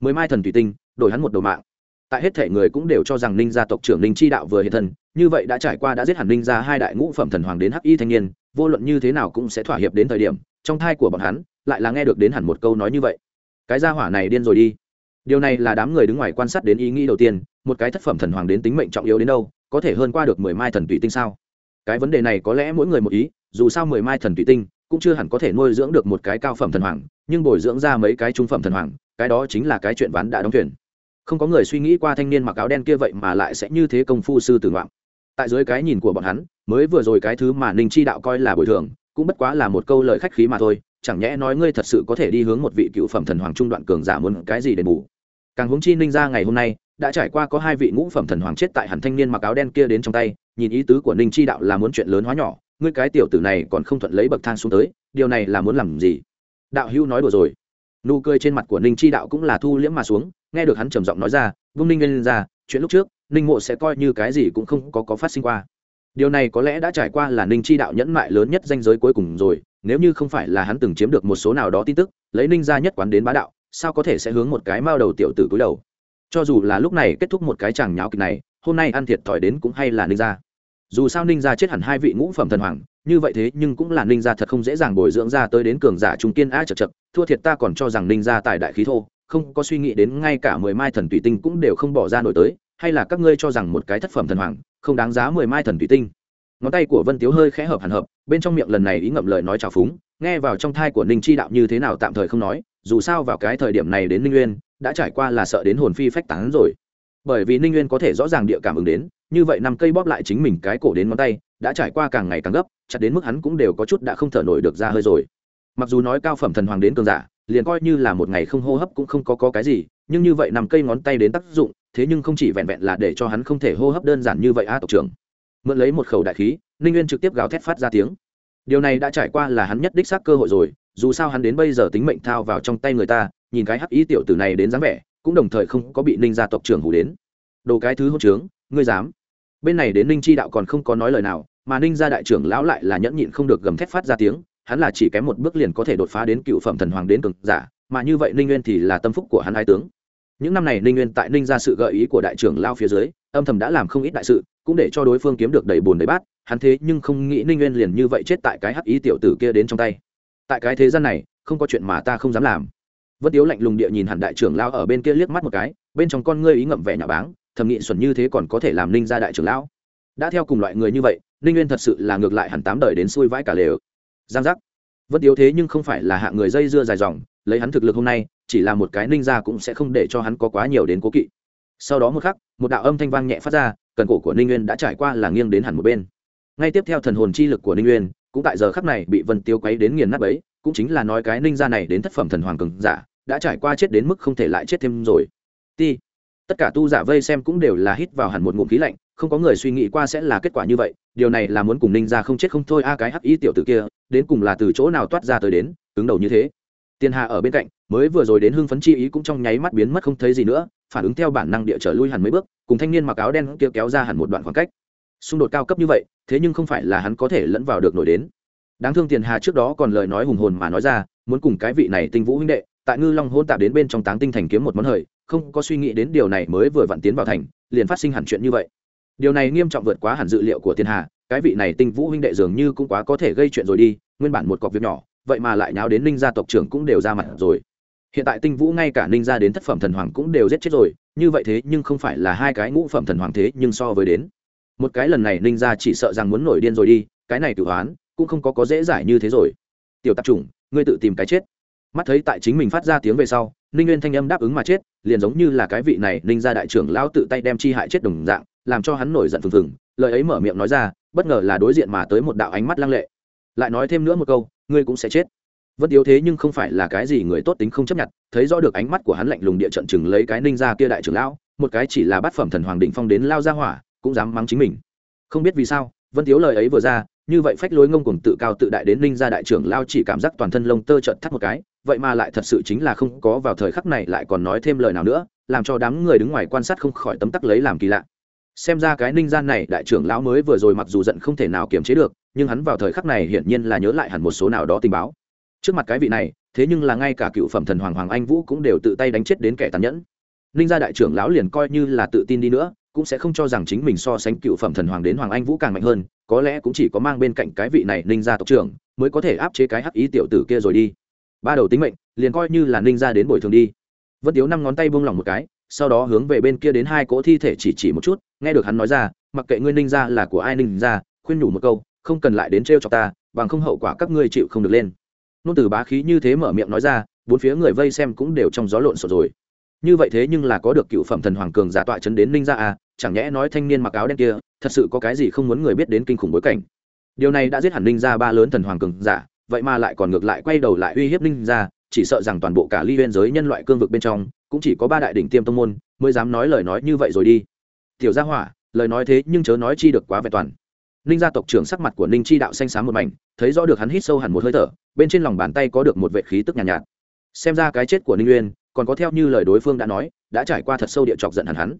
Mười mai thần thủy tinh, đổi hắn một đầu mạng. Tại hết thể người cũng đều cho rằng ninh gia tộc trưởng ninh chi đạo vừa hiện thân, như vậy đã trải qua đã giết hẳn ninh gia hai đại ngũ phẩm thần hoàng đến hắc y thanh niên, vô luận như thế nào cũng sẽ thỏa hiệp đến thời điểm, trong thai của bọn hắn, lại là nghe được đến hẳn một câu nói như vậy. Cái gia hỏa này điên rồi đi. Điều này là đám người đứng ngoài quan sát đến ý nghĩ đầu tiên, một cái thất phẩm thần hoàng đến tính mệnh trọng yếu đến đâu, có thể hơn qua được mười mai thần thủy tinh sao? Cái vấn đề này có lẽ mỗi người một ý, dù sao mười mai thần thủy tinh cũng chưa hẳn có thể nuôi dưỡng được một cái cao phẩm thần hoàng, nhưng bồi dưỡng ra mấy cái trung phẩm thần hoàng, cái đó chính là cái chuyện ván đã đóng thuyền. Không có người suy nghĩ qua thanh niên mặc áo đen kia vậy mà lại sẽ như thế công phu sư tử ngoạm. Tại dưới cái nhìn của bọn hắn, mới vừa rồi cái thứ mà ninh chi đạo coi là bồi thường, cũng bất quá là một câu lời khách khí mà thôi, chẳng nhẽ nói ngươi thật sự có thể đi hướng một vị cựu phẩm thần hoàng trung đoạn cường giả muốn cái gì để bù. Càng hướng chi ninh ra ngày hôm nay, đã trải qua có hai vị ngũ phẩm thần hoàng chết tại hẳn thanh niên mặc áo đen kia đến trong tay, nhìn ý tứ của ninh chi đạo là muốn chuyện lớn hóa nhỏ ngươi cái tiểu tử này còn không thuận lấy bậc thang xuống tới, điều này là muốn làm gì? Đạo hữu nói đùa rồi. Nụ cười trên mặt của ninh chi đạo cũng là thu liễm mà xuống, nghe được hắn trầm giọng nói ra, vung ninh lên ra, chuyện lúc trước, ninh mộ sẽ coi như cái gì cũng không có có phát sinh qua. Điều này có lẽ đã trải qua là ninh chi đạo nhẫn mại lớn nhất danh giới cuối cùng rồi, nếu như không phải là hắn từng chiếm được một số nào đó tin tức, lấy ninh ra nhất quán đến bá đạo, sao có thể sẽ hướng một cái mao đầu tiểu tử cúi đầu? Cho dù là lúc này kết thúc một cái chàng nháo kịch này, hôm nay ăn thiệt thòi đến cũng hay là ninh gia dù sao ninh gia chết hẳn hai vị ngũ phẩm thần hoàng, như vậy thế nhưng cũng là ninh gia thật không dễ dàng bồi dưỡng ra tới đến cường giả trung kiên a chật chật, thua thiệt ta còn cho rằng ninh gia tại đại khí thô, không có suy nghĩ đến ngay cả mười mai thần thủy tinh cũng đều không bỏ ra nổi tới, hay là các ngươi cho rằng một cái thất phẩm thần hoàng, không đáng giá mười mai thần thủy tinh. Ngón tay của vân tiếu hơi khẽ hợp hẳn hợp, bên trong miệng lần này ý ngậm lời nói trào phúng, nghe vào trong thai của ninh chi đạo như thế nào tạm thời không nói, dù sao vào cái thời điểm này đến ninh nguyên đã trải qua là sợ đến hồn phi phách tán rồi. Bởi vì ninh nguyên có thể rõ ràng địa cảm ứng đến như vậy năm cây bóp lại chính mình cái cổ đến ngón tay đã trải qua càng ngày càng gấp chặt đến mức hắn cũng đều có chút đã không thở nổi được ra hơi rồi. Mặc dù nói cao phẩm thần hoàng đến cường giả liền coi như là một ngày không hô hấp cũng không có, có cái gì nhưng như vậy nằm cây ngón tay đến tác dụng thế nhưng không chỉ vẹn vẹn là để cho hắn không thể hô hấp đơn giản như vậy a tộc trưởng. Mượn lấy một khẩu đại khí ninh nguyên trực tiếp gào thét phát ra tiếng. Điều này đã trải qua là hắn nhất đích xác cơ hội rồi dù sao hắn đến bây giờ tính mệnh thao vào trong tay người ta nhìn cái hắc ý tiểu tử này đến dáng vẻ cũng đồng thời không có bị ninh gia tộc trưởng hủ đến. Đồ cái thứ hỗn trướng ngươi dám bên này đến ninh chi đạo còn không có nói lời nào, mà ninh gia đại trưởng lão lại là nhẫn nhịn không được gầm thét phát ra tiếng, hắn là chỉ kém một bước liền có thể đột phá đến cựu phẩm thần hoàng đến cường giả, mà như vậy ninh nguyên thì là tâm phúc của hắn hai tướng. Những năm này ninh nguyên tại ninh ra sự gợi ý của đại trưởng lao phía dưới, âm thầm đã làm không ít đại sự, cũng để cho đối phương kiếm được đầy bùn đầy bát, hắn thế nhưng không nghĩ ninh nguyên liền như vậy chết tại cái hắc ý tiểu tử kia đến trong tay. Tại cái thế gian này, không có chuyện mà ta không dám làm. Vân tiếu lạnh lùng địa nhìn hẳn đại trưởng lao ở bên kia liếc mắt một cái, bên trong con ngươi ý ngậm vẻ nhà báng thẩm nghị xuẩn như thế còn có thể làm ninh gia đại trưởng lão. Đã theo cùng loại người như vậy, ninh nguyên thật sự là ngược lại hẳn tám đời đến xuôi vãi cả lều. Giang giác. Vân yếu thế nhưng không phải là hạng người dây dưa dài dòng, lấy hắn thực lực hôm nay, chỉ là một cái ninh gia cũng sẽ không để cho hắn có quá nhiều đến cố kỵ. Sau đó một khắc, một đạo âm thanh vang nhẹ phát ra, cần cổ của ninh nguyên đã trải qua là nghiêng đến hẳn một bên. Ngay tiếp theo thần hồn chi lực của ninh nguyên, cũng tại giờ khắc này bị vân tiêu quấy đến nghiền nát ấy cũng chính là nói cái ninh gia này đến thất phẩm thần hoàng cường giả, đã trải qua chết đến mức không thể lại chết thêm rồi. Ti tất cả tu giả vây xem cũng đều là hít vào hẳn một ngụm khí lạnh, không có người suy nghĩ qua sẽ là kết quả như vậy, điều này là muốn cùng ninh ra không chết không thôi a cái hắc y tiểu t ử kia, đến cùng là từ chỗ nào toát ra tới đến, cứng đầu như thế. Tiền hà ở bên cạnh, mới vừa rồi đến hưng phấn chi ý cũng trong nháy mắt biến mất không thấy gì nữa, phản ứng theo bản năng địa trở lui hẳn mấy bước, cùng thanh niên mặc áo đen kia kéo ra hẳn một đoạn khoảng cách. Xung đột cao cấp như vậy, thế nhưng không phải là hắn có thể lẫn vào được nổi đến. Đáng thương tiền hà trước đó còn lời nói hùng hồn mà nói ra, muốn cùng cái vị này tinh vũ huynh đệ tại ngư long hôn tạp đến bên trong táng tinh thành kiếm một món hời, không có suy nghĩ đến điều này mới vừa vặn tiến vào thành, liền phát sinh hẳn chuyện như vậy. Điều này nghiêm trọng vượt quá hẳn dự liệu của thiên hà cái vị này tinh vũ huynh đệ dường như cũng quá có thể gây chuyện rồi đi, nguyên bản một cọc việc nhỏ, vậy mà lại nháo đến ninh gia tộc trưởng cũng đều ra mặt rồi. Hiện tại tinh vũ ngay cả ninh gia đến thất phẩm thần hoàng cũng đều giết chết rồi, như vậy thế nhưng không phải là hai cái ngũ phẩm thần hoàng thế nhưng so với đến. Một cái lần này ninh gia chỉ sợ rằng muốn nổi điên rồi đi, cái này tự hoán, cũng không có có dễ giải như thế rồi. Tiểu tạp chủng, ngươi tự tìm cái chết mắt thấy tại chính mình phát ra tiếng về sau, ninh nguyên thanh âm đáp ứng mà chết, liền giống như là cái vị này ninh gia đại trưởng lão tự tay đem chi hại chết đồng dạng, làm cho hắn nổi giận phừng phừng, lời ấy mở miệng nói ra, bất ngờ là đối diện mà tới một đạo ánh mắt lăng lệ. Lại nói thêm nữa một câu, ngươi cũng sẽ chết. Vân yếu thế nhưng không phải là cái gì người tốt tính không chấp nhận, thấy rõ được ánh mắt của hắn lạnh lùng địa trận chừng lấy cái ninh gia kia đại trưởng lão, một cái chỉ là bát phẩm thần hoàng định phong đến lao ra hỏa, cũng dám mắng chính mình. Không biết vì sao, vân thiếu lời ấy vừa ra, như vậy phách lối ngông cuồng tự cao tự đại đến ninh gia đại trưởng lao chỉ cảm giác toàn thân lông tơ trận thắt một cái vậy mà lại thật sự chính là không có vào thời khắc này lại còn nói thêm lời nào nữa, làm cho đám người đứng ngoài quan sát không khỏi tấm tắc lấy làm kỳ lạ. Xem ra cái ninh gian này đại trưởng lão mới vừa rồi mặc dù giận không thể nào kiềm chế được, nhưng hắn vào thời khắc này hiển nhiên là nhớ lại hẳn một số nào đó tình báo. Trước mặt cái vị này, thế nhưng là ngay cả cựu phẩm thần hoàng hoàng anh vũ cũng đều tự tay đánh chết đến kẻ tàn nhẫn. Ninh gia đại trưởng lão liền coi như là tự tin đi nữa, cũng sẽ không cho rằng chính mình so sánh cựu phẩm thần hoàng đến hoàng anh vũ càng mạnh hơn, có lẽ cũng chỉ có mang bên cạnh cái vị này ninh gia tộc trưởng, mới có thể áp chế cái hắc ý tiểu tử kia rồi đi ba đầu tính mệnh, liền coi như là ninh gia đến bồi thường đi. Vân tiếu năm ngón tay buông lỏng một cái, sau đó hướng về bên kia đến hai cỗ thi thể chỉ chỉ một chút, nghe được hắn nói ra, mặc kệ ngươi ninh gia là của ai ninh gia, khuyên nhủ một câu, không cần lại đến t cho ta, bằng không hậu quả các ngươi chịu không được lên. Nôn từ bá khí như thế mở miệng nói ra, bốn phía người vây xem cũng đều trong gió lộn xộn rồi. Như vậy thế nhưng là có được cựu phẩm thần hoàng cường giả tọa chấn đến ninh gia à chẳng nhẽ nói thanh niên mặc áo đen kia, thật sự có cái gì không muốn người biết đến kinh khủng bối cảnh. Điều này đã giết hẳn ninh gia ba lớn thần hoàng cường giả vậy mà lại còn ngược lại quay đầu lại uy hiếp ninh gia chỉ sợ rằng toàn bộ cả ly biên giới nhân loại cương vực bên trong cũng chỉ có ba đại đỉnh tiêm tông môn mới dám nói lời nói như vậy rồi đi. Tiểu gia hỏa lời nói thế nhưng chớ nói chi được quá vẹn toàn. Ninh gia tộc trưởng sắc mặt của ninh chi đạo xanh xám một mảnh thấy rõ được hắn hít sâu hẳn một hơi thở bên trên lòng bàn tay có được một vệ khí tức nhàn nhạt, nhạt. Xem ra cái chết của ninh uyên còn có theo như lời đối phương đã nói đã trải qua thật sâu địa chọc giận hẳn hắn.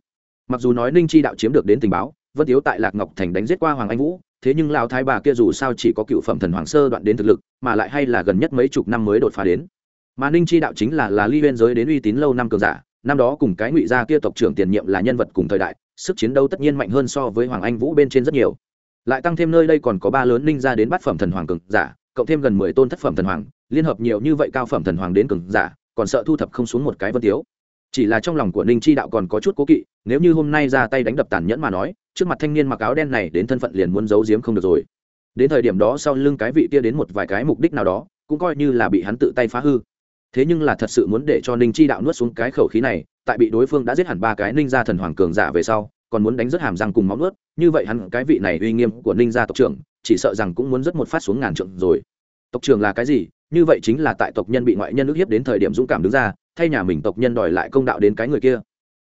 Mặc dù nói ninh chi đạo chiếm được đến tình báo vân tiếu tại lạc ngọc thành đánh giết qua hoàng anh vũ, thế nhưng lao thái bà kia dù sao chỉ có cựu phẩm thần hoàng sơ đoạn đến thực lực, mà lại hay là gần nhất mấy chục năm mới đột phá đến. Mà ninh chi đạo chính là là ly biên giới đến uy tín lâu năm cường giả, năm đó cùng cái ngụy gia kia tộc trưởng tiền nhiệm là nhân vật cùng thời đại, sức chiến đấu tất nhiên mạnh hơn so với hoàng anh vũ bên trên rất nhiều. Lại tăng thêm nơi đây còn có ba lớn ninh ra đến bát phẩm thần hoàng cường giả, cộng thêm gần mười tôn thất phẩm thần hoàng, liên hợp nhiều như vậy cao phẩm thần hoàng đến cường giả, còn sợ thu thập không xuống một cái vân tiếu chỉ là trong lòng của ninh chi đạo còn có chút cố kỵ, nếu như hôm nay ra tay đánh đập tàn nhẫn mà nói, trước mặt thanh niên mặc áo đen này đến thân phận liền muốn giấu giếm không được rồi. Đến thời điểm đó sau lưng cái vị kia đến một vài cái mục đích nào đó, cũng coi như là bị hắn tự tay phá hư. Thế nhưng là thật sự muốn để cho ninh chi đạo nuốt xuống cái khẩu khí này, tại bị đối phương đã giết hẳn ba cái ninh gia thần hoàng cường giả về sau, còn muốn đánh rất hàm răng cùng móng nuốt, như vậy hắn, cái vị này uy nghiêm của ninh gia tộc trưởng, chỉ sợ rằng cũng muốn rất một phát xuống ngàn trượng rồi. Tộc trưởng là cái gì? Như vậy chính là tại tộc nhân bị ngoại nhân ức hiếp đến thời điểm dũng cảm đứng ra thay nhà mình tộc nhân đòi lại công đạo đến cái người kia.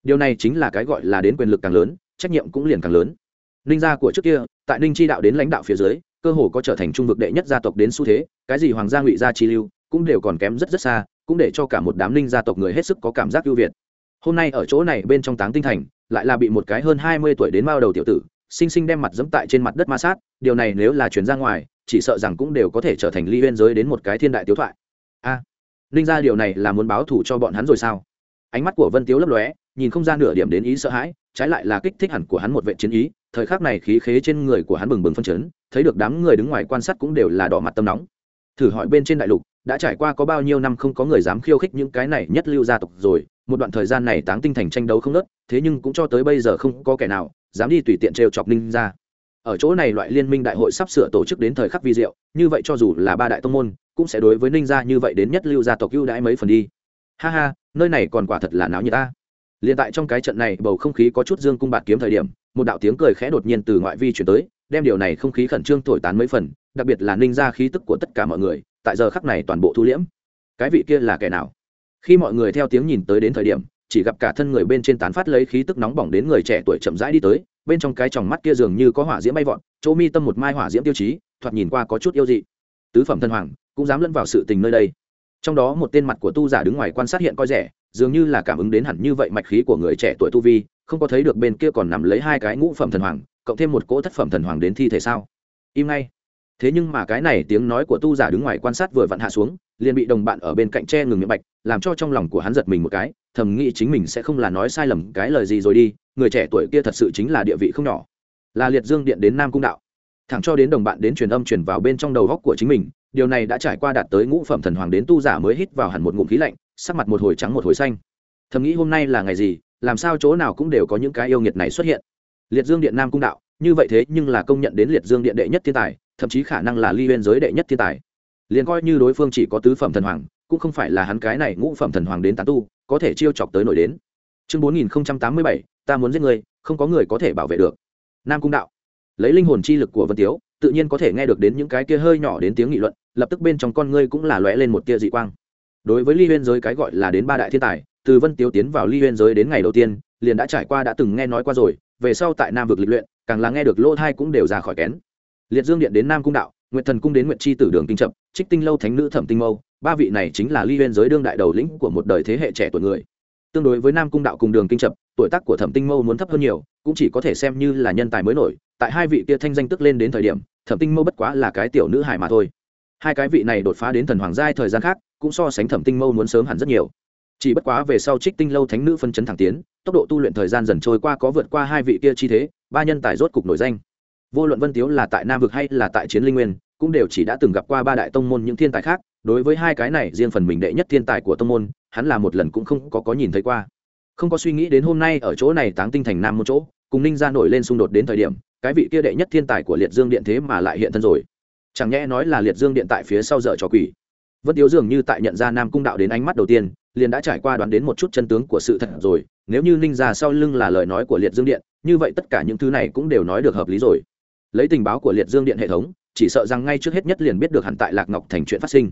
Điều này chính là cái gọi là đến quyền lực càng lớn, trách nhiệm cũng liền càng lớn. Ninh gia của trước kia, tại ninh chi đạo đến lãnh đạo phía dưới, cơ hồ có trở thành trung vực đệ nhất gia tộc đến xu thế, cái gì hoàng gia ngụy gia chi lưu cũng đều còn kém rất rất xa, cũng để cho cả một đám ninh gia tộc người hết sức có cảm giác ưu việt. Hôm nay ở chỗ này bên trong táng tinh thành, lại là bị một cái hơn hai mươi tuổi đến mao đầu tiểu tử, sinh sinh đem mặt dẫm tại trên mặt đất ma sát, điều này nếu là chuyển ra ngoài, chỉ sợ rằng cũng đều có thể trở thành ly huyên giới đến một cái thiên đại tiếu thoại ninh ra điều này là muốn báo thù cho bọn hắn rồi sao? Ánh mắt của vân tiếu lấp lóe, nhìn không ra nửa điểm đến ý sợ hãi, trái lại là kích thích hẳn của hắn một vệ chiến ý, thời khắc này khí khế trên người của hắn bừng bừng phân chấn, thấy được đám người đứng ngoài quan sát cũng đều là đỏ mặt tâm nóng. Thử hỏi bên trên đại lục, đã trải qua có bao nhiêu năm không có người dám khiêu khích những cái này nhất lưu gia tộc rồi, một đoạn thời gian này táng tinh thành tranh đấu không nớt thế nhưng cũng cho tới bây giờ không có kẻ nào dám đi tùy tiện trêu chọc ninh ra ở chỗ này loại liên minh đại hội sắp sửa tổ chức đến thời khắc vi diệu, như vậy cho dù là ba đại tông môn cũng sẽ đối với ninh gia như vậy đến nhất lưu gia tộc ưu đãi mấy phần đi. Ha ha, nơi này còn quả thật là náo như ta. Liền tại trong cái trận này, bầu không khí có chút dương cung bạt kiếm thời điểm, một đạo tiếng cười khẽ đột nhiên từ ngoại vi chuyển tới, đem điều này không khí khẩn trương thổi tán mấy phần, đặc biệt là ninh gia khí tức của tất cả mọi người, tại giờ khắc này toàn bộ thu liễm. Cái vị kia là kẻ nào? Khi mọi người theo tiếng nhìn tới đến thời điểm, chỉ gặp cả thân người bên trên tán phát lấy khí tức nóng bỏng đến người trẻ tuổi chậm rãi đi tới, bên trong cái tròng mắt kia dường như có hỏa diễm bay vọt, chỗ mi tâm một mai hỏa diễm tiêu chí, thoạt nhìn qua có chút yêu dị. Tứ phẩm thân hoàng cũng dám lẫn vào sự tình nơi đây. Trong đó một tên mặt của tu giả đứng ngoài quan sát hiện coi rẻ, dường như là cảm ứng đến hẳn như vậy mạch khí của người trẻ tuổi tu vi, không có thấy được bên kia còn nằm lấy hai cái ngũ phẩm thần hoàng, cộng thêm một cỗ thất phẩm thần hoàng đến thi thể sao? Im ngay. Thế nhưng mà cái này tiếng nói của tu giả đứng ngoài quan sát vừa vặn hạ xuống, liền bị đồng bạn ở bên cạnh che ngừng miệng bạch, làm cho trong lòng của hắn giật mình một cái, thầm nghĩ chính mình sẽ không là nói sai lầm cái lời gì rồi đi, người trẻ tuổi kia thật sự chính là địa vị không nhỏ. Là liệt dương điện đến nam cung đạo thẳng cho đến đồng bạn đến truyền âm truyền vào bên trong đầu góc của chính mình, điều này đã trải qua đạt tới ngũ phẩm thần hoàng đến tu giả mới hít vào hẳn một ngụm khí lạnh, sắc mặt một hồi trắng một hồi xanh. Thầm nghĩ hôm nay là ngày gì, làm sao chỗ nào cũng đều có những cái yêu nghiệt này xuất hiện. Liệt dương điện nam cung đạo, như vậy thế nhưng là công nhận đến liệt dương điện đệ nhất thiên tài, thậm chí khả năng là ly bên giới đệ nhất thiên tài. Liền coi như đối phương chỉ có tứ phẩm thần hoàng, cũng không phải là hắn cái này ngũ phẩm thần hoàng đến tán tu, có thể chiêu chọc tới nổi đến. Chương bốn nghìn tám mươi bảy, ta muốn giết người, không có người có thể bảo vệ được. Nam cung đạo lấy linh hồn chi lực của vân tiếu, tự nhiên có thể nghe được đến những cái kia hơi nhỏ đến tiếng nghị luận, lập tức bên trong con ngươi cũng là lóe lên một tia dị quang. Đối với ly huyên giới cái gọi là đến ba đại thiên tài, từ vân tiếu tiến vào ly huyên giới đến ngày đầu tiên, liền đã trải qua đã từng nghe nói qua rồi, về sau tại nam vực lịch luyện, càng là nghe được lỗ thai cũng đều ra khỏi kén. Liệt dương điện đến nam cung đạo, nguyệt thần cung đến nguyệt chi tử đường kinh chậm trích tinh lâu thánh nữ thẩm tinh mâu, ba vị này chính là ly huyên giới đương đại đầu lĩnh của một đời thế hệ trẻ tuổi người. Tương đối với nam cung đạo cùng đường kinh chậm tuổi tác của thẩm tinh mâu muốn thấp hơn nhiều, cũng chỉ có thể xem như là nhân tài mới nổi tại hai vị kia thanh danh tức lên đến thời điểm, thẩm tinh mâu bất quá là cái tiểu nữ hải mà thôi. Hai cái vị này đột phá đến thần hoàng giai thời gian khác, cũng so sánh thẩm tinh mâu muốn sớm hẳn rất nhiều. Chỉ bất quá về sau trích tinh lâu thánh nữ phân chấn thẳng tiến, tốc độ tu luyện thời gian dần trôi qua có vượt qua hai vị kia chi thế, ba nhân tài rốt cục nổi danh. Vô luận vân tiếu là tại nam vực hay là tại chiến linh nguyên, cũng đều chỉ đã từng gặp qua ba đại tông môn những thiên tài khác, đối với hai cái này riêng phần mình đệ nhất thiên tài của tông môn, hắn là một lần cũng không có có nhìn thấy qua. Không có suy nghĩ đến hôm nay ở chỗ này táng tinh thành nam một chỗ, cùng ninh ra nổi lên xung đột đến thời điểm cái vị kia đệ nhất thiên tài của liệt dương điện thế mà lại hiện thân rồi. Chẳng nhẽ nói là liệt dương điện tại phía sau dở trò quỷ. Vân tiếu dường như tại nhận ra nam cung đạo đến ánh mắt đầu tiên, liền đã trải qua đoán đến một chút chân tướng của sự thật rồi. Nếu như ninh ra sau lưng là lời nói của liệt dương điện, như vậy tất cả những thứ này cũng đều nói được hợp lý rồi. Lấy tình báo của liệt dương điện hệ thống, chỉ sợ rằng ngay trước hết nhất liền biết được hẳn tại lạc ngọc thành chuyện phát sinh.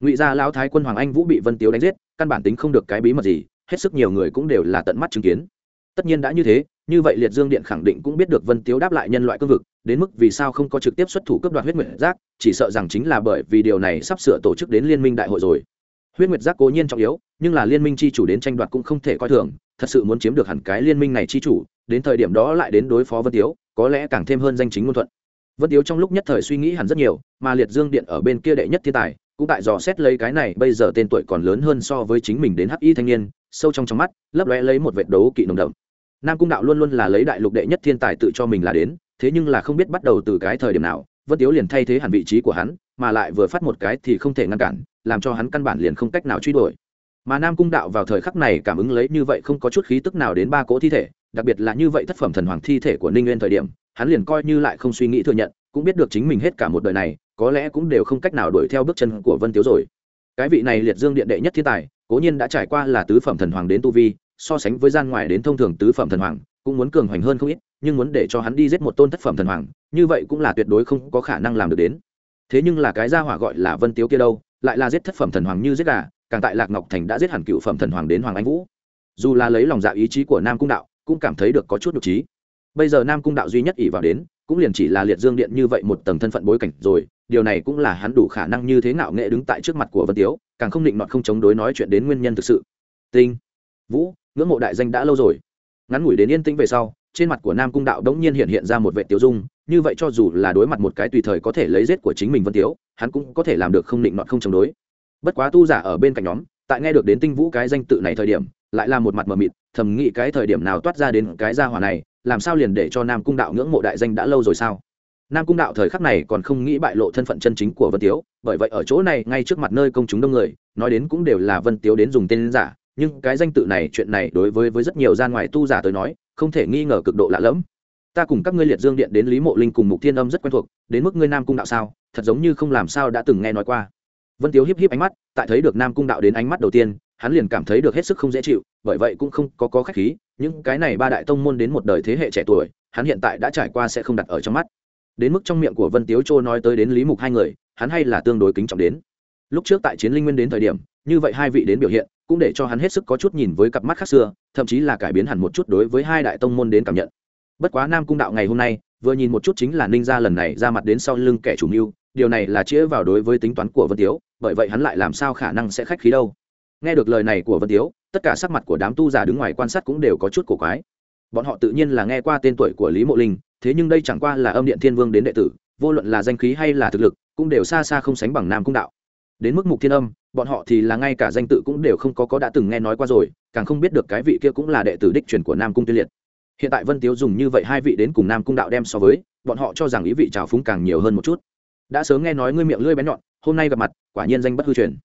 Ngụy gia lão thái quân hoàng anh vũ bị vân tiếu đánh giết, căn bản tính không được cái bí mật gì, hết sức nhiều người cũng đều là tận mắt chứng kiến. Tất nhiên đã như thế như vậy liệt dương điện khẳng định cũng biết được vân tiếu đáp lại nhân loại cương vực, đến mức vì sao không có trực tiếp xuất thủ cấp đoạt huyết nguyệt giác, chỉ sợ rằng chính là bởi vì điều này sắp sửa tổ chức đến liên minh đại hội rồi. Huyết nguyệt giác cố nhiên trọng yếu, nhưng là liên minh c h i chủ đến tranh đoạt cũng không thể coi thường, thật sự muốn chiếm được hẳn cái liên minh này c h i chủ, đến thời điểm đó lại đến đối phó vân tiếu, có lẽ càng thêm hơn danh chính ngôn thuận. Vân tiếu trong lúc nhất thời suy nghĩ hẳn rất nhiều, mà liệt dương điện ở bên kia đệ nhất thiên tài, cũng tại dò xét lấy cái này bây giờ tên tuổi còn lớn hơn so với chính mình đến hắc y thanh niên, sâu trong trong mắt, lấp lóe lấy một vệt đấu kỵ nồng đậm nam cung đạo luôn luôn là lấy đại lục đệ nhất thiên tài tự cho mình là đến, thế nhưng là không biết bắt đầu từ cái thời điểm nào, vân tiếu liền thay thế hẳn vị trí của hắn, mà lại vừa phát một cái thì không thể ngăn cản, làm cho hắn căn bản liền không cách nào truy đuổi. Mà nam cung đạo vào thời khắc này cảm ứng lấy như vậy không có chút khí tức nào đến ba cỗ thi thể, đặc biệt là như vậy thất phẩm thần hoàng thi thể của ninh nguyên thời điểm, hắn liền coi như lại không suy nghĩ thừa nhận, cũng biết được chính mình hết cả một đời này, có lẽ cũng đều không cách nào đuổi theo bước chân của vân tiếu rồi. Cái vị này liệt dương điện đệ nhất thiên tài, cố nhiên đã trải qua là tứ phẩm thần hoàng đến tu vi so sánh với gian ngoài đến thông thường tứ phẩm thần hoàng, cũng muốn cường hoành hơn không ít, nhưng muốn để cho hắn đi giết một tôn thất phẩm thần hoàng, như vậy cũng là tuyệt đối không có khả năng làm được đến. Thế nhưng là cái gia hỏa gọi là vân tiếu kia đâu, lại là giết thất phẩm thần hoàng như giết gà, càng tại lạc ngọc thành đã giết hẳn cựu phẩm thần hoàng đến hoàng anh vũ. Dù là lấy lòng dạ ý chí của nam cung đạo, cũng cảm thấy được có chút nhục trí bây giờ nam cung đạo duy nhất ỷ vào đến, cũng liền chỉ là liệt dương điện như vậy một tầng thân phận bối cảnh rồi, điều này cũng là hắn đủ khả năng như thế ngạo nghệ đứng tại trước mặt của vân tiếu, càng không định nọt không chống đối nói chuyện đến nguyên nhân thực sự. Tinh, vũ ngưỡng mộ đại danh đã lâu rồi. Ngắn ngủi đến yên tĩnh về sau, trên mặt của nam cung đạo đống nhiên hiện hiện ra một vệ tiêu dung, như vậy cho dù là đối mặt một cái tùy thời có thể lấy giết của chính mình vân tiếu, hắn cũng có thể làm được không định nọt không chống đối. Bất quá tu giả ở bên cạnh nhóm, tại nghe được đến tinh vũ cái danh tự này thời điểm, lại là một mặt mờ mịt, thầm nghĩ cái thời điểm nào toát ra đến cái gia hỏa này, làm sao liền để cho nam cung đạo ngưỡng mộ đại danh đã lâu rồi sao? Nam cung đạo thời khắc này còn không nghĩ bại lộ thân phận chân chính của vân tiếu, bởi vậy ở chỗ này, ngay trước mặt nơi công chúng đông người, nói đến cũng đều là vân tiếu đến dùng tên giả nhưng cái danh tự này, chuyện này đối với với rất nhiều gian ngoài tu giả tới nói, không thể nghi ngờ cực độ lạ lẫm. Ta cùng các ngươi liệt dương điện đến lý mộ linh cùng mục thiên âm rất quen thuộc, đến mức ngươi nam cung đạo sao? Thật giống như không làm sao đã từng nghe nói qua. Vân tiếu hiếp hiếp ánh mắt, tại thấy được nam cung đạo đến ánh mắt đầu tiên, hắn liền cảm thấy được hết sức không dễ chịu, bởi vậy cũng không có có khách khí những cái này ba đại tông môn đến một đời thế hệ trẻ tuổi, hắn hiện tại đã trải qua sẽ không đặt ở trong mắt. Đến mức trong miệng của vân tiếu châu nói tới đến lý mục hai người, hắn hay là tương đối kính trọng đến. Lúc trước tại chiến linh nguyên đến thời điểm, như vậy hai vị đến biểu hiện cũng để cho hắn hết sức có chút nhìn với cặp mắt khác xưa, thậm chí là cải biến hẳn một chút đối với hai đại tông môn đến cảm nhận. Bất quá nam cung đạo ngày hôm nay, vừa nhìn một chút chính là ninh gia lần này ra mặt đến sau lưng kẻ chủ mưu, điều này là chĩa vào đối với tính toán của vân tiếu, bởi vậy hắn lại làm sao khả năng sẽ khách khí đâu. Nghe được lời này của vân tiếu, tất cả sắc mặt của đám tu giả đứng ngoài quan sát cũng đều có chút cổ quái. Bọn họ tự nhiên là nghe qua tên tuổi của lý mộ linh, thế nhưng đây chẳng qua là âm điện thiên vương đến đệ tử, vô luận là danh khí hay là thực lực, cũng đều xa xa không sánh bằng nam cung đạo. Đến mức mục thiên âm bọn họ thì là ngay cả danh tự cũng đều không có có đã từng nghe nói qua rồi, càng không biết được cái vị kia cũng là đệ tử đích truyền của nam cung tiên liệt. Hiện tại vân tiếu dùng như vậy hai vị đến cùng nam cung đạo đem so với, bọn họ cho rằng ý vị trào phúng càng nhiều hơn một chút. Đã sớm nghe nói ngươi miệng lưỡi bén nhọn, hôm nay gặp mặt, quả nhiên danh bất hư truyền.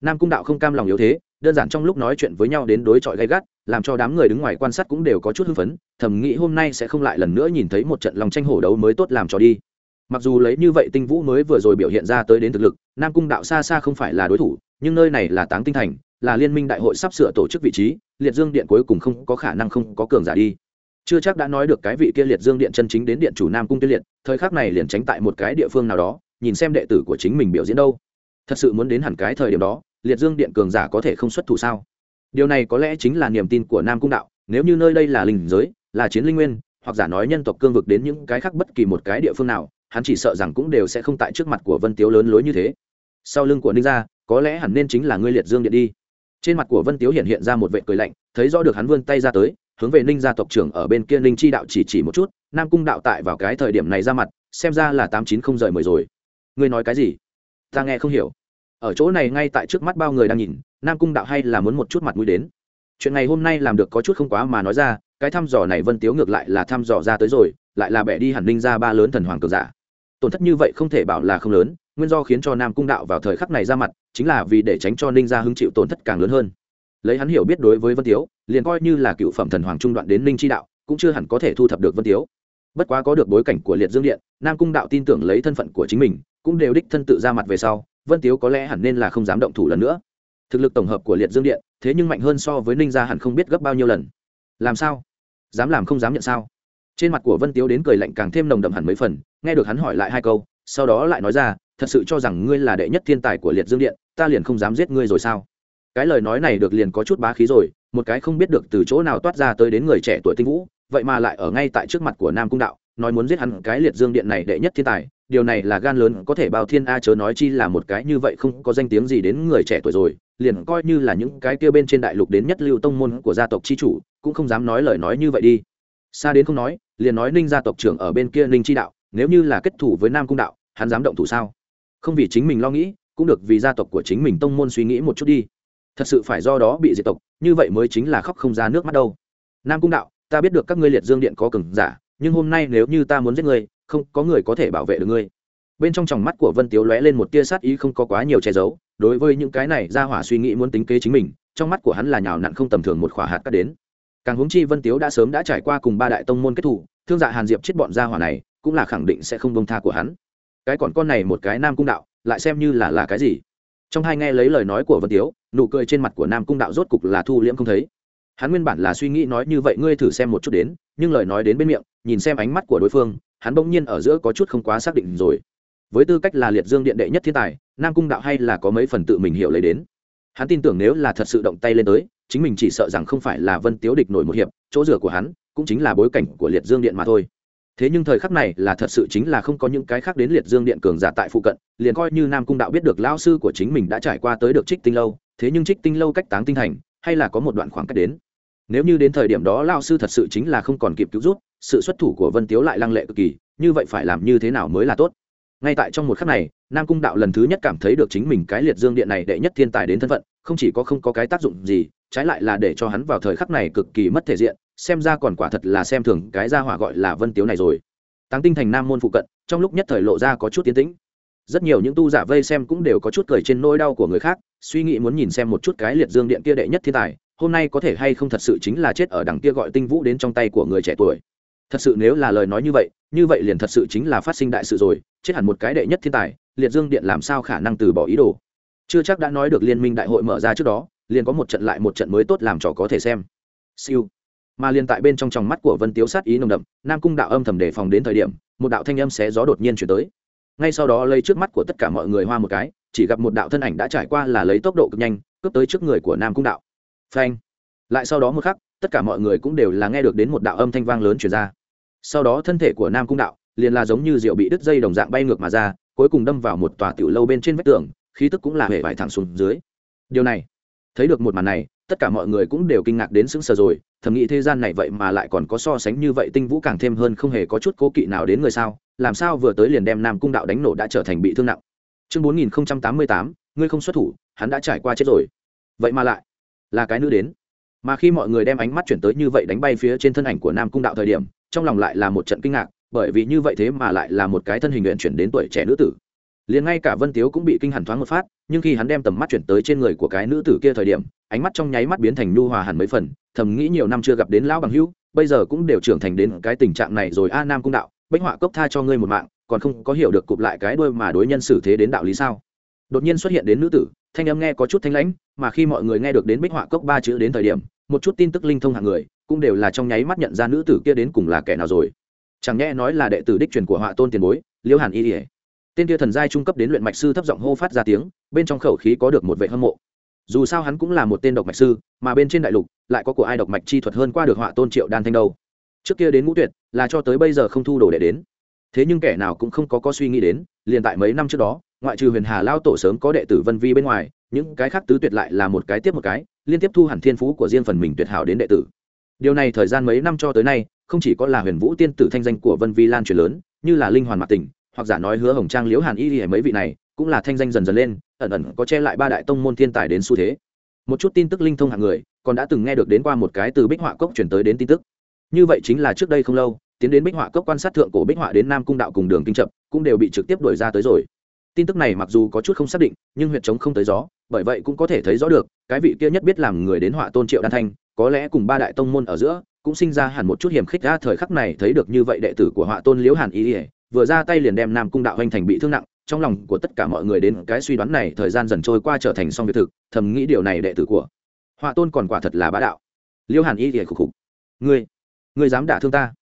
Nam cung đạo không cam lòng yếu thế, đơn giản trong lúc nói chuyện với nhau đến đối chọi gay gắt, làm cho đám người đứng ngoài quan sát cũng đều có chút hưng phấn, thầm nghĩ hôm nay sẽ không lại lần nữa nhìn thấy một trận lòng tranh hổ đấu mới tốt làm cho đi. Mặc dù lấy như vậy tinh vũ mới vừa rồi biểu hiện ra tới đến thực lực, nam cung đạo xa xa không phải là đối thủ nhưng nơi này là táng tinh thành, là liên minh đại hội sắp sửa tổ chức vị trí, liệt dương điện cuối cùng không có khả năng không có cường giả đi. Chưa chắc đã nói được cái vị kia liệt dương điện chân chính đến điện chủ nam cung tiên liệt, thời khắc này liền tránh tại một cái địa phương nào đó, nhìn xem đệ tử của chính mình biểu diễn đâu. Thật sự muốn đến hẳn cái thời điểm đó, liệt dương điện cường giả có thể không xuất thủ sao? Điều này có lẽ chính là niềm tin của nam cung đạo, nếu như nơi đây là linh giới, là chiến linh nguyên, hoặc giả nói nhân tộc cương vực đến những cái khác bất kỳ một cái địa phương nào, hắn chỉ sợ rằng cũng đều sẽ không tại trước mặt của vân tiếu lớn lối như thế. Sau lưng của ninh gia có lẽ hẳn nên chính là ngươi liệt dương điện đi. Trên mặt của vân tiếu hiện hiện ra một vệ cười lạnh, thấy rõ được hắn vươn tay ra tới, hướng về ninh gia tộc trưởng ở bên kia ninh chi đạo chỉ chỉ một chút, nam cung đạo tại vào cái thời điểm này ra mặt, xem ra là tám chín không rời mười rồi. Ngươi nói cái gì? Ta nghe không hiểu. Ở chỗ này ngay tại trước mắt bao người đang nhìn, nam cung đạo hay là muốn một chút mặt mũi đến. Chuyện này hôm nay làm được có chút không quá mà nói ra, cái thăm dò này vân tiếu ngược lại là thăm dò ra tới rồi, lại là bẻ đi hẳn ninh ra ba lớn thần hoàng cường giả. Tổn thất như vậy không thể bảo là không lớn nguyên do khiến cho nam cung đạo vào thời khắc này ra mặt, chính là vì để tránh cho ninh gia hứng chịu tổn thất càng lớn hơn. Lấy hắn hiểu biết đối với vân tiếu, liền coi như là cựu phẩm thần hoàng trung đoạn đến ninh chi đạo, cũng chưa hẳn có thể thu thập được vân tiếu. Bất quá có được bối cảnh của liệt dương điện, nam cung đạo tin tưởng lấy thân phận của chính mình, cũng đều đích thân tự ra mặt về sau, vân tiếu có lẽ hẳn nên là không dám động thủ lần nữa. Thực lực tổng hợp của liệt dương điện, thế nhưng mạnh hơn so với ninh gia hẳn không biết gấp bao nhiêu lần. Làm sao? Dám làm không dám nhận sao? Trên mặt của vân tiếu đến cười lạnh càng thêm nồng đậm hẳn mấy phần, nghe được hắn hỏi lại hai câu, sau đó lại nói ra thật sự cho rằng ngươi là đệ nhất thiên tài của liệt dương điện, ta liền không dám giết ngươi rồi sao? Cái lời nói này được liền có chút bá khí rồi, một cái không biết được từ chỗ nào toát ra tới đến người trẻ tuổi tinh vũ, vậy mà lại ở ngay tại trước mặt của nam cung đạo, nói muốn giết hắn cái liệt dương điện này đệ nhất thiên tài, điều này là gan lớn, có thể bao thiên a chớ nói chi là một cái như vậy không có danh tiếng gì đến người trẻ tuổi rồi, liền coi như là những cái kia bên trên đại lục đến nhất lưu tông môn của gia tộc chi chủ, cũng không dám nói lời nói như vậy đi. Xa đến không nói, liền nói ninh gia tộc trưởng ở bên kia ninh chi đạo, nếu như là kết thủ với nam cung đạo, hắn dám động thủ sao? Không vì chính mình lo nghĩ, cũng được vì gia tộc của chính mình tông môn suy nghĩ một chút đi. Thật sự phải do đó bị diệt tộc, như vậy mới chính là khóc không ra nước mắt đâu. Nam cung đạo, ta biết được các ngươi liệt dương điện có cừng giả, nhưng hôm nay nếu như ta muốn giết ngươi, không có người có thể bảo vệ được ngươi. Bên trong tròng mắt của vân tiếu lóe lên một tia sát ý không có quá nhiều che giấu, đối với những cái này ra hỏa suy nghĩ muốn tính kế chính mình, trong mắt của hắn là nhào nặn không tầm thường một khỏa hạt cắt đến. Càng huống chi vân tiếu đã sớm đã trải qua cùng ba đại tông môn kết thủ, thương dạ hàn diệp chết bọn gia hỏa này, cũng là khẳng định sẽ không bông tha của hắn cái còn con này một cái nam cung đạo, lại xem như là là cái gì? Trong hai nghe lấy lời nói của vân tiếu, nụ cười trên mặt của nam cung đạo rốt cục là thu liễm không thấy. Hắn nguyên bản là suy nghĩ nói như vậy, ngươi thử xem một chút đến, nhưng lời nói đến bên miệng, nhìn xem ánh mắt của đối phương, hắn bỗng nhiên ở giữa có chút không quá xác định rồi. Với tư cách là liệt dương điện đệ nhất thiên tài, nam cung đạo hay là có mấy phần tự mình hiểu lấy đến. Hắn tin tưởng nếu là thật sự động tay lên tới, chính mình chỉ sợ rằng không phải là vân tiếu địch nổi một hiệp, chỗ rửa của hắn cũng chính là bối cảnh của liệt dương điện mà thôi thế nhưng thời khắc này là thật sự chính là không có những cái khác đến liệt dương điện cường giả tại phụ cận, liền coi như nam cung đạo biết được lao sư của chính mình đã trải qua tới được trích tinh lâu, thế nhưng trích tinh lâu cách táng tinh thành, hay là có một đoạn khoảng cách đến. Nếu như đến thời điểm đó lao sư thật sự chính là không còn kịp cứu rút sự xuất thủ của vân tiếu lại lăng lệ cực kỳ, như vậy phải làm như thế nào mới là tốt? Ngay tại trong một khắc này, nam cung đạo lần thứ nhất cảm thấy được chính mình cái liệt dương điện này đệ nhất thiên tài đến thân phận, không chỉ có không có cái tác dụng gì, trái lại là để cho hắn vào thời khắc này cực kỳ mất thể diện xem ra còn quả thật là xem thường cái gia hỏa gọi là vân tiếu này rồi. Táng tinh thành nam môn phụ cận, trong lúc nhất thời lộ ra có chút tiến tĩnh. Rất nhiều những tu giả vây xem cũng đều có chút cười trên nỗi đau của người khác, suy nghĩ muốn nhìn xem một chút cái liệt dương điện kia đệ nhất thiên tài, hôm nay có thể hay không thật sự chính là chết ở đằng kia gọi tinh vũ đến trong tay của người trẻ tuổi. Thật sự nếu là lời nói như vậy như vậy liền thật sự chính là phát sinh đại sự rồi, chết hẳn một cái đệ nhất thiên tài, liệt dương điện làm sao khả năng từ bỏ ý đồ? Chưa chắc đã nói được liên minh đại hội mở ra trước đó, liền có một trận lại một trận mới tốt làm trò có thể xem. Siêu mà liền tại bên trong tròng mắt của vân tiếu sát ý nồng đậm, nam cung đạo âm thầm đề phòng đến thời điểm, một đạo thanh âm xé gió đột nhiên chuyển tới. Ngay sau đó lấy trước mắt của tất cả mọi người hoa một cái, chỉ gặp một đạo thân ảnh đã trải qua là lấy tốc độ cực nhanh, cướp tới trước người của nam cung đạo. Phanh! Lại sau đó một khắc, tất cả mọi người cũng đều là nghe được đến một đạo âm thanh vang lớn chuyển ra. Sau đó thân thể của nam cung đạo liền là giống như rượu bị đứt dây đồng dạng bay ngược mà ra, cuối cùng đâm vào một tòa tiểu lâu bên trên vách tường, khí tức cũng là hề vải thẳng xuống dưới. Điều này thấy được một màn này, tất cả mọi người cũng đều kinh ngạc đến sững sờ rồi, thầm nghĩ thế gian này vậy mà lại còn có so sánh như vậy tinh vũ càng thêm hơn không hề có chút cố kỵ nào đến người sao, làm sao vừa tới liền đem nam cung đạo đánh nổ đã trở thành bị thương nặng. Chương bốn nghìn tám mươi tám, ngươi không xuất thủ, hắn đã trải qua chết rồi. Vậy mà lại là cái nữ đến. Mà khi mọi người đem ánh mắt chuyển tới như vậy đánh bay phía trên thân ảnh của nam cung đạo thời điểm, trong lòng lại là một trận kinh ngạc, bởi vì như vậy thế mà lại là một cái thân hình luyện chuyển đến tuổi trẻ nữ tử liền ngay cả vân tiếu cũng bị kinh hẳn thoáng một phát, nhưng khi hắn đem tầm mắt chuyển tới trên người của cái nữ tử kia thời điểm, ánh mắt trong nháy mắt biến thành nhu hòa hẳn mấy phần, thầm nghĩ nhiều năm chưa gặp đến lão bằng hữu, bây giờ cũng đều trưởng thành đến cái tình trạng này rồi a nam cung đạo bách họa cốc tha cho ngươi một mạng, còn không có hiểu được cụp lại cái đuôi mà đối nhân xử thế đến đạo lý sao? Đột nhiên xuất hiện đến nữ tử, thanh âm nghe có chút thanh lãnh, mà khi mọi người nghe được đến bích họa cốc ba chữ đến thời điểm, một chút tin tức linh thông hàng người, cũng đều là trong nháy mắt nhận ra nữ tử kia đến cùng là kẻ nào rồi. Chẳng nhẽ nói là đệ tử đích truyền của họa tôn tiền bối, liễu hàn y ỉa tên kia thần giai trung cấp đến luyện mạch sư thấp giọng hô phát ra tiếng, bên trong khẩu khí có được một vệ hâm mộ. Dù sao hắn cũng là một tên độc mạch sư, mà bên trên đại lục lại có của ai độc mạch chi thuật hơn qua được họa tôn triệu đan thanh đâu. Trước kia đến ngũ tuyệt là cho tới bây giờ không thu đồ để đến. Thế nhưng kẻ nào cũng không có có suy nghĩ đến, liền tại mấy năm trước đó, ngoại trừ huyền hà lao tổ sớm có đệ tử vân vi bên ngoài, những cái khác tứ tuyệt lại là một cái tiếp một cái, liên tiếp thu hẳn thiên phú của riêng phần mình tuyệt hảo đến đệ tử. Điều này thời gian mấy năm cho tới nay, không chỉ có là huyền vũ tiên tử thanh danh của vân vi lan truyền lớn, như là linh hoàn mạc tỉnh hoặc giả nói hứa hồng trang liễu hàn y hay mấy vị này cũng là thanh danh dần dần lên, ẩn ẩn có che lại ba đại tông môn thiên tài đến xu thế. Một chút tin tức linh thông hạng người, còn đã từng nghe được đến qua một cái từ bích họa cốc chuyển tới đến tin tức. Như vậy chính là trước đây không lâu, tiến đến bích họa cốc quan sát thượng cổ bích họa đến nam cung đạo cùng đường kinh chậm cũng đều bị trực tiếp đuổi ra tới rồi. Tin tức này mặc dù có chút không xác định, nhưng huyện chống không tới gió, bởi vậy cũng có thể thấy rõ được, cái vị kia nhất biết làm người đến họa tôn triệu đan thanh, có lẽ cùng ba đại tông môn ở giữa, cũng sinh ra hẳn một chút hiểm khích ra thời khắc này thấy được như vậy đệ tử của họa tôn liễu hàn y vừa ra tay liền đem nam cung đạo hoành thành bị thương nặng, trong lòng của tất cả mọi người đến cái suy đoán này thời gian dần trôi qua trở thành xong việc thực, thầm nghĩ điều này đệ tử của họa tôn còn quả thật là bá đạo. Liêu hàn y thì khục khục. Ngươi ngươi dám đả thương ta?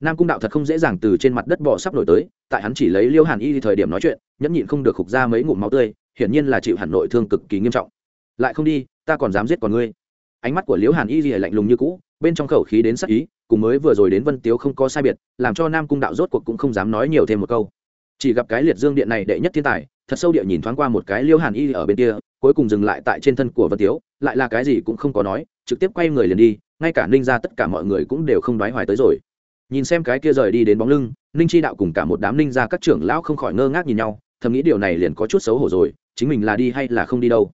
Nam cung đạo thật không dễ dàng từ trên mặt đất bỏ sắp nổi tới, tại hắn chỉ lấy liêu hàn y thời điểm nói chuyện, nhẫn nhịn không được khục ra mấy ngụm máu tươi, hiển nhiên là chịu hẳn nội thương cực kỳ nghiêm trọng. Lại không đi, ta còn dám giết còn ngươi. Ánh mắt của liêu hàn y lạnh lùng như cũ bên trong khẩu khí đến sắc ý, cùng mới vừa rồi đến vân tiếu không có sai biệt, làm cho nam cung đạo rốt cuộc cũng không dám nói nhiều thêm một câu. Chỉ gặp cái liệt dương điện này đệ nhất thiên tài, thật sâu địa nhìn thoáng qua một cái liêu hàn y ở bên kia, cuối cùng dừng lại tại trên thân của vân tiếu, lại là cái gì cũng không có nói, trực tiếp quay người liền đi, ngay cả ninh ra tất cả mọi người cũng đều không đoái hoài tới rồi. Nhìn xem cái kia rời đi đến bóng lưng, ninh chi đạo cùng cả một đám ninh ra các trưởng lão không khỏi ngơ ngác nhìn nhau, thầm nghĩ điều này liền có chút xấu hổ rồi, chính mình là đi hay là không đi đâu.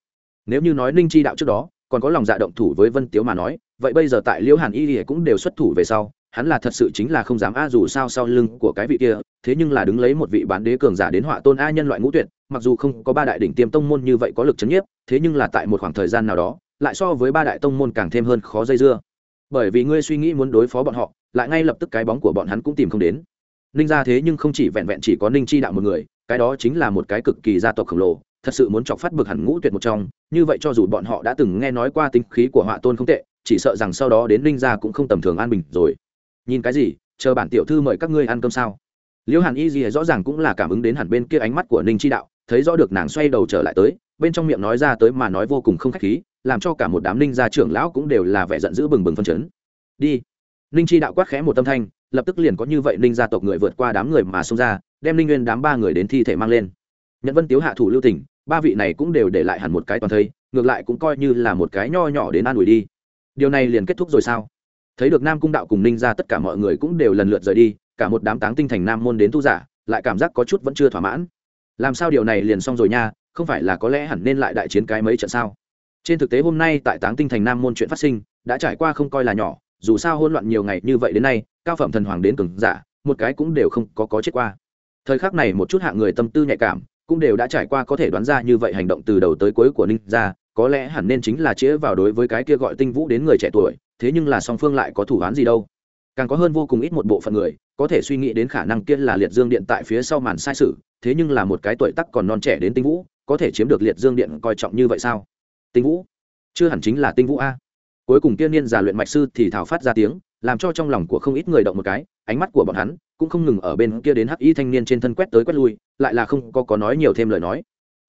Nếu như nói ninh chi đạo trước đó, còn có lòng dạ động thủ với vân tiếu mà nói vậy bây giờ tại liễu hàn y thì cũng đều xuất thủ về sau, hắn là thật sự chính là không dám a dù sao sau lưng của cái vị kia, thế nhưng là đứng lấy một vị bán đế cường giả đến họa tôn a nhân loại ngũ tuyệt, mặc dù không có ba đại đỉnh tiêm tông môn như vậy có lực chấn nhiếp, thế nhưng là tại một khoảng thời gian nào đó, lại so với ba đại tông môn càng thêm hơn khó dây dưa. Bởi vì ngươi suy nghĩ muốn đối phó bọn họ, lại ngay lập tức cái bóng của bọn hắn cũng tìm không đến. Ninh ra thế nhưng không chỉ vẹn vẹn chỉ có ninh chi đạo một người, cái đó chính là một cái cực kỳ gia tộc khổng lồ, thật sự muốn chọc phát bực hẳn ngũ tuyệt một trong, như vậy cho dù bọn họ đã từng nghe nói qua tính khí của họa tôn không tệ chỉ sợ rằng sau đó đến ninh gia cũng không tầm thường an bình rồi. Nhìn cái gì, chờ bản tiểu thư mời các ngươi ăn cơm sao? Liễu hàn y gì rõ ràng cũng là cảm ứng đến hẳn bên kia ánh mắt của ninh chi đạo, thấy rõ được nàng xoay đầu trở lại tới, bên trong miệng nói ra tới mà nói vô cùng không khách khí, làm cho cả một đám ninh gia trưởng lão cũng đều là vẻ giận dữ bừng bừng phân chấn. Đi. Ninh chi đạo quát khẽ một tâm thanh, lập tức liền có như vậy ninh gia tộc người vượt qua đám người mà xông ra, đem ninh nguyên đám ba người đến thi thể mang lên. Nhận vân tiếu hạ thủ lưu tỉnh, ba vị này cũng đều để lại hẳn một cái toàn thây, ngược lại cũng coi như là một cái nho nhỏ đến an ủi đi điều này liền kết thúc rồi sao? Thấy được nam cung đạo cùng ninh ra tất cả mọi người cũng đều lần lượt rời đi, cả một đám táng tinh thành nam môn đến tu giả, lại cảm giác có chút vẫn chưa thỏa mãn. Làm sao điều này liền xong rồi nha, không phải là có lẽ hẳn nên lại đại chiến cái mấy trận sao? Trên thực tế hôm nay tại táng tinh thành nam môn chuyện phát sinh, đã trải qua không coi là nhỏ, dù sao hôn loạn nhiều ngày như vậy đến nay, cao phẩm thần hoàng đến cường giả, một cái cũng đều không có có chết qua. Thời khắc này một chút hạng người tâm tư nhạy cảm cũng đều đã trải qua có thể đoán ra như vậy hành động từ đầu tới cuối của ninh gia, có lẽ hẳn nên chính là chĩa vào đối với cái kia gọi tinh vũ đến người trẻ tuổi, thế nhưng là song phương lại có thủ án gì đâu. Càng có hơn vô cùng ít một bộ phận người, có thể suy nghĩ đến khả năng kia là liệt dương điện tại phía sau màn sai sự, thế nhưng là một cái tuổi tắc còn non trẻ đến tinh vũ, có thể chiếm được liệt dương điện coi trọng như vậy sao? Tinh vũ? Chưa hẳn chính là tinh vũ a. Cuối cùng kia niên già luyện mạch sư thì thảo phát ra tiếng, làm cho trong lòng của không ít người động một cái ánh mắt của bọn hắn cũng không ngừng ở bên kia đến hắc y thanh niên trên thân quét tới quét lui, lại là không có có nói nhiều thêm lời nói.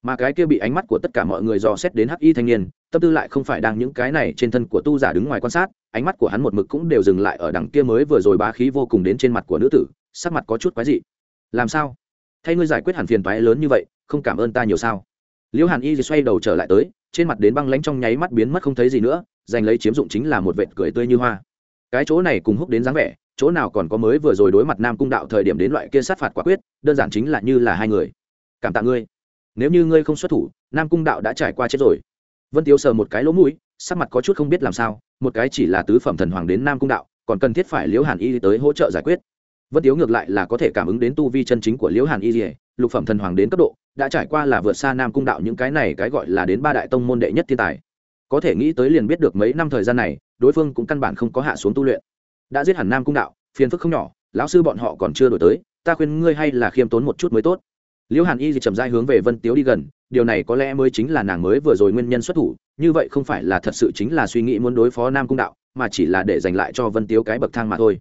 Mà cái kia bị ánh mắt của tất cả mọi người dò xét đến hắc y thanh niên, tâm tư lại không phải đang những cái này trên thân của tu giả đứng ngoài quan sát, ánh mắt của hắn một mực cũng đều dừng lại ở đằng kia mới vừa rồi bá khí vô cùng đến trên mặt của nữ tử, sắc mặt có chút quái dị. Làm sao? Thay ngươi giải quyết hẳn phiền toái lớn như vậy, không cảm ơn ta nhiều sao? Liễu hàn y thì xoay đầu trở lại tới, trên mặt đến băng lánh trong nháy mắt biến mất không thấy gì nữa, giành lấy chiếm dụng chính là một vệt cười tươi như hoa. Cái chỗ này cùng húc đến dáng vẻ chỗ nào còn có mới vừa rồi đối mặt nam cung đạo thời điểm đến loại kia sát phạt quả quyết, đơn giản chính là như là hai người. Cảm tạ ngươi. Nếu như ngươi không xuất thủ, nam cung đạo đã trải qua chết rồi. Vân tiếu sờ một cái lỗ mũi, sắc mặt có chút không biết làm sao, một cái chỉ là tứ phẩm thần hoàng đến nam cung đạo, còn cần thiết phải liễu hàn y tới hỗ trợ giải quyết. Vân tiếu ngược lại là có thể cảm ứng đến tu vi chân chính của liễu hàn y, lục phẩm thần hoàng đến cấp độ, đã trải qua là vượt xa nam cung đạo những cái này cái gọi là đến ba đại tông môn đệ nhất thiên tài. Có thể nghĩ tới liền biết được mấy năm thời gian này, đối phương cũng căn bản không có hạ xuống tu luyện đã giết hẳn nam cung đạo, phiền phức không nhỏ, lão sư bọn họ còn chưa đổi tới, ta khuyên ngươi hay là khiêm tốn một chút mới tốt. Liễu hàn y thì chậm dai hướng về vân tiếu đi gần, điều này có lẽ mới chính là nàng mới vừa rồi nguyên nhân xuất thủ, như vậy không phải là thật sự chính là suy nghĩ muốn đối phó nam cung đạo, mà chỉ là để giành lại cho vân tiếu cái bậc thang mà thôi.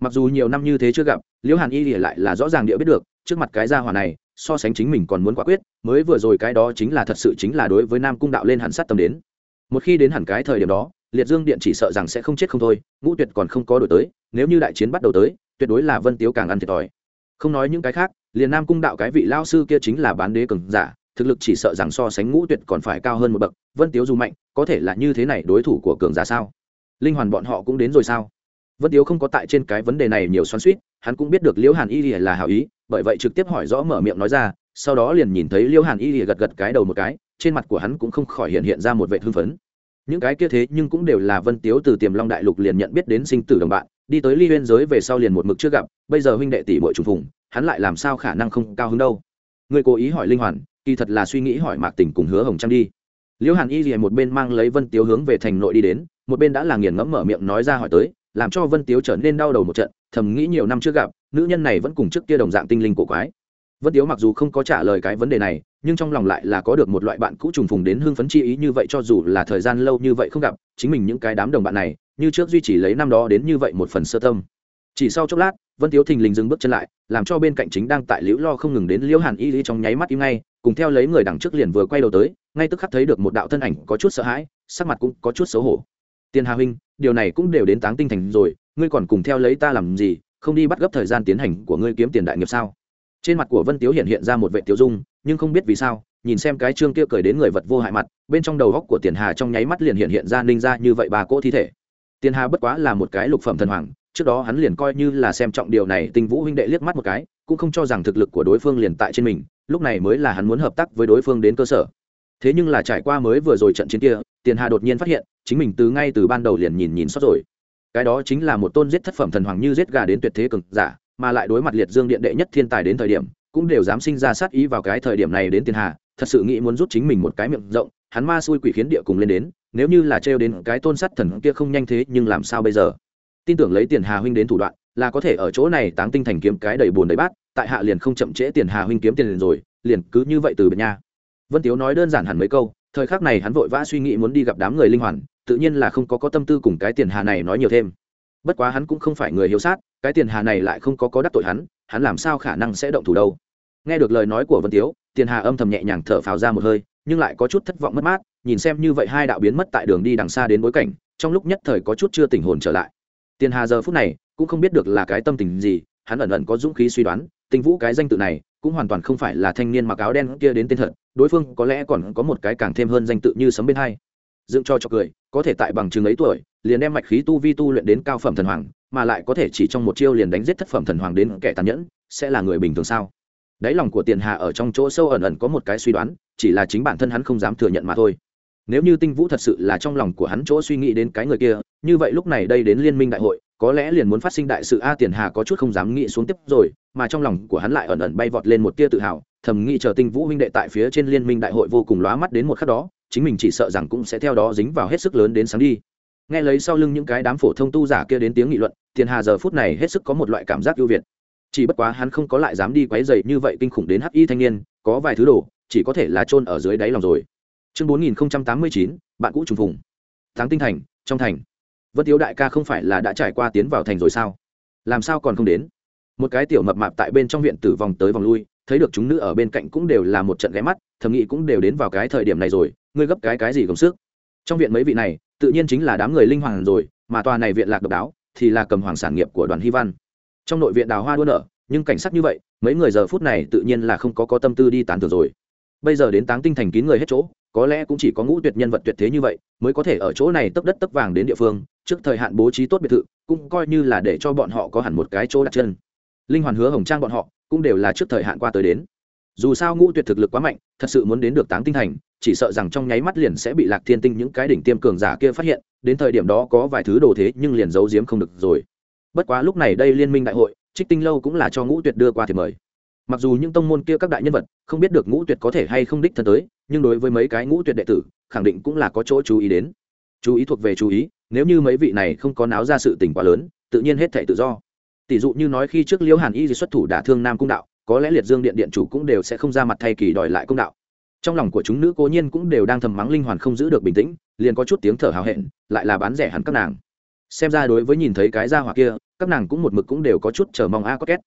Mặc dù nhiều năm như thế chưa gặp, liễu hàn y thì lại là rõ ràng địa biết được, trước mặt cái gia hỏa này, so sánh chính mình còn muốn quả quyết, mới vừa rồi cái đó chính là thật sự chính là đối với nam cung đạo lên hẳn sát tâm đến. Một khi đến hẳn cái thời điểm đó liệt dương điện chỉ sợ rằng sẽ không chết không thôi, ngũ tuyệt còn không có đổi tới, nếu như đại chiến bắt đầu tới, tuyệt đối là vân tiếu càng ăn thiệt thòi. Không nói những cái khác, liền nam cung đạo cái vị lao sư kia chính là bán đế cường giả, thực lực chỉ sợ rằng so sánh ngũ tuyệt còn phải cao hơn một bậc, vân tiếu dù mạnh, có thể là như thế này đối thủ của cường giả sao? Linh hoàn bọn họ cũng đến rồi sao? Vân tiếu không có tại trên cái vấn đề này nhiều xoắn suýt hắn cũng biết được liễu hàn y là hảo ý, bởi vậy trực tiếp hỏi rõ mở miệng nói ra, sau đó liền nhìn thấy liễu hàn y gật gật cái đầu một cái, trên mặt của hắn cũng không khỏi hiện hiện ra một vệ hưng phấn những cái kia thế nhưng cũng đều là vân tiếu từ tiềm long đại lục liền nhận biết đến sinh tử đồng bạn, đi tới ly huyên giới về sau liền một mực chưa gặp, bây giờ huynh đệ tỷ bội trùng phùng, hắn lại làm sao khả năng không cao hứng đâu? Người cố ý hỏi linh hoàn, kỳ thật là suy nghĩ hỏi mạc tình cùng hứa hồng trăng đi. Liễu hàn y gì một bên mang lấy vân tiếu hướng về thành nội đi đến, một bên đã là nghiền ngẫm mở miệng nói ra hỏi tới, làm cho vân tiếu trở nên đau đầu một trận, thầm nghĩ nhiều năm trước gặp, nữ nhân này vẫn cùng trước kia đồng dạng tinh linh cổ quái vân tiếu mặc dù không có trả lời cái vấn đề này, nhưng trong lòng lại là có được một loại bạn cũ trùng phùng đến hưng phấn chi ý như vậy cho dù là thời gian lâu như vậy không gặp, chính mình những cái đám đồng bạn này, như trước duy trì lấy năm đó đến như vậy một phần sơ tâm. Chỉ sau chốc lát, vân tiếu thình lình dừng bước chân lại, làm cho bên cạnh chính đang tại liễu lo không ngừng đến liễu hàn y lý trong nháy mắt im ngay, cùng theo lấy người đằng trước liền vừa quay đầu tới, ngay tức khắc thấy được một đạo thân ảnh có chút sợ hãi, sắc mặt cũng có chút xấu hổ. Tiền hà huynh, điều này cũng đều đến táng tinh thành rồi, ngươi còn cùng theo lấy ta làm gì, không đi bắt gấp thời gian tiến hành của ngươi kiếm tiền đại nghiệp sao? Trên mặt của vân tiếu hiện hiện ra một vệ tiêu dung, nhưng không biết vì sao, nhìn xem cái trương kia cười đến người vật vô hại mặt, bên trong đầu góc của tiền hà trong nháy mắt liền hiện hiện ra ninh ra như vậy bà cỗ thi thể. Tiền hà bất quá là một cái lục phẩm thần hoàng, trước đó hắn liền coi như là xem trọng điều này, tinh vũ huynh đệ liếc mắt một cái, cũng không cho rằng thực lực của đối phương liền tại trên mình, lúc này mới là hắn muốn hợp tác với đối phương đến cơ sở. Thế nhưng là trải qua mới vừa rồi trận chiến kia, tiền hà đột nhiên phát hiện, chính mình từ ngay từ ban đầu liền nhìn nhìn sót rồi. Cái đó chính là một tôn giết thất phẩm thần hoàng như giết gà đến tuyệt thế cực giả mà lại đối mặt liệt dương điện đệ nhất thiên tài đến thời điểm, cũng đều dám sinh ra sát ý vào cái thời điểm này đến tiền hà, thật sự nghĩ muốn rút chính mình một cái miệng rộng, hắn ma xui quỷ khiến địa cùng lên đến, nếu như là trêu đến cái tôn sắt thần kia không nhanh thế, nhưng làm sao bây giờ? Tin tưởng lấy tiền hà huynh đến thủ đoạn, là có thể ở chỗ này táng tinh thành kiếm cái đầy bùn đầy bát, tại hạ liền không chậm trễ tiền hà huynh kiếm tiền liền rồi, liền cứ như vậy từ bên nha. Vân tiếu nói đơn giản hẳn mấy câu, thời khắc này hắn vội vã suy nghĩ muốn đi gặp đám người linh hoàn, tự nhiên là không có có tâm tư cùng cái tiền hà này nói nhiều thêm bất quá hắn cũng không phải người hiếu sát, cái tiền hà này lại không có có đắc tội hắn hắn làm sao khả năng sẽ động thủ đâu? Nghe được lời nói của vân tiếu, tiền hà âm thầm nhẹ nhàng thở phào ra một hơi, nhưng lại có chút thất vọng mất mát, nhìn xem như vậy hai đạo biến mất tại đường đi đằng xa đến bối cảnh, trong lúc nhất thời có chút chưa tình hồn trở lại. Tiền hà giờ phút này cũng không biết được là cái tâm tình gì, hắn ẩn ẩn có dũng khí suy đoán tình vũ cái danh tự này cũng hoàn toàn không phải là thanh niên mặc áo đen kia đến tên thật, đối phương có lẽ còn có một cái càng thêm hơn danh tự như sấm bên hai dựng cho cho cười, có thể tại bằng chứng ấy tuổi, liền đem mạch khí tu vi tu luyện đến cao phẩm thần hoàng, mà lại có thể chỉ trong một chiêu liền đánh giết thất phẩm thần hoàng đến kẻ tàn nhẫn, sẽ là người bình thường sao? Đáy lòng của tiền hà ở trong chỗ sâu ẩn ẩn có một cái suy đoán, chỉ là chính bản thân hắn không dám thừa nhận mà thôi. Nếu như tinh vũ thật sự là trong lòng của hắn chỗ suy nghĩ đến cái người kia, như vậy lúc này đây đến liên minh đại hội, có lẽ liền muốn phát sinh đại sự a tiền hà có chút không dám nghĩ xuống tiếp rồi, mà trong lòng của hắn lại ẩn ẩn bay vọt lên một tia tự hào, thầm nghĩ chờ tinh vũ huynh đệ tại phía trên liên minh đại hội vô cùng lóa mắt đến một khắc đó chính mình chỉ sợ rằng cũng sẽ theo đó dính vào hết sức lớn đến sáng đi. Nghe lấy sau lưng những cái đám phổ thông tu giả kia đến tiếng nghị luận, tiền hà giờ phút này hết sức có một loại cảm giác ưu việt. Chỉ bất quá hắn không có lại dám đi quấy dày như vậy kinh khủng đến hắc y thanh niên, có vài thứ đồ, chỉ có thể là chôn ở dưới đáy lòng rồi. Chương bốn nghìn tám mươi chín, bạn cũ trùng phùng. Tháng tinh thành, trong thành. Vân tiếu đại ca không phải là đã trải qua tiến vào thành rồi sao? Làm sao còn không đến? Một cái tiểu mập mạp tại bên trong viện tử vòng tới vòng lui, thấy được chúng nữ ở bên cạnh cũng đều là một trận ghé mắt, thầm nghĩ cũng đều đến vào cái thời điểm này rồi ngươi gấp cái cái gì gồng sức? Trong viện mấy vị này, tự nhiên chính là đám người linh hoàng rồi, mà tòa này viện lạc độc đáo thì là cầm hoàng sản nghiệp của đoàn hy văn. Trong nội viện đào hoa đua nở, nhưng cảnh sắc như vậy, mấy người giờ phút này tự nhiên là không có có tâm tư đi tán tưởng rồi. Bây giờ đến táng tinh thành kín người hết chỗ, có lẽ cũng chỉ có ngũ tuyệt nhân vật tuyệt thế như vậy mới có thể ở chỗ này tấp đất tấp vàng đến địa phương, trước thời hạn bố trí tốt biệt thự, cũng coi như là để cho bọn họ có hẳn một cái chỗ đặt chân. Linh hoàn hứa hồng trang bọn họ cũng đều là trước thời hạn qua tới đến dù sao ngũ tuyệt thực lực quá mạnh, thật sự muốn đến được táng tinh thành, chỉ sợ rằng trong nháy mắt liền sẽ bị lạc thiên tinh những cái đỉnh tiêm cường giả kia phát hiện, đến thời điểm đó có vài thứ đồ thế nhưng liền giấu giếm không được rồi. Bất quá lúc này đây liên minh đại hội, trích tinh lâu cũng là cho ngũ tuyệt đưa qua thì mời. Mặc dù những tông môn kia các đại nhân vật, không biết được ngũ tuyệt có thể hay không đích thân tới, nhưng đối với mấy cái ngũ tuyệt đệ tử, khẳng định cũng là có chỗ chú ý đến. Chú ý thuộc về chú ý, nếu như mấy vị này không có náo ra sự tình quá lớn, tự nhiên hết thể tự do. Tỷ dụ như nói khi trước liễu hàn y xuất thủ đả thương nam cung đạo có lẽ liệt dương điện điện chủ cũng đều sẽ không ra mặt thay kỳ đòi lại công đạo. Trong lòng của chúng nữ cố nhiên cũng đều đang thầm mắng linh hoàn không giữ được bình tĩnh, liền có chút tiếng thở hào hẹn, lại là bán rẻ hẳn các nàng. Xem ra đối với nhìn thấy cái ra hoặc kia, các nàng cũng một mực cũng đều có chút chờ mong a có két.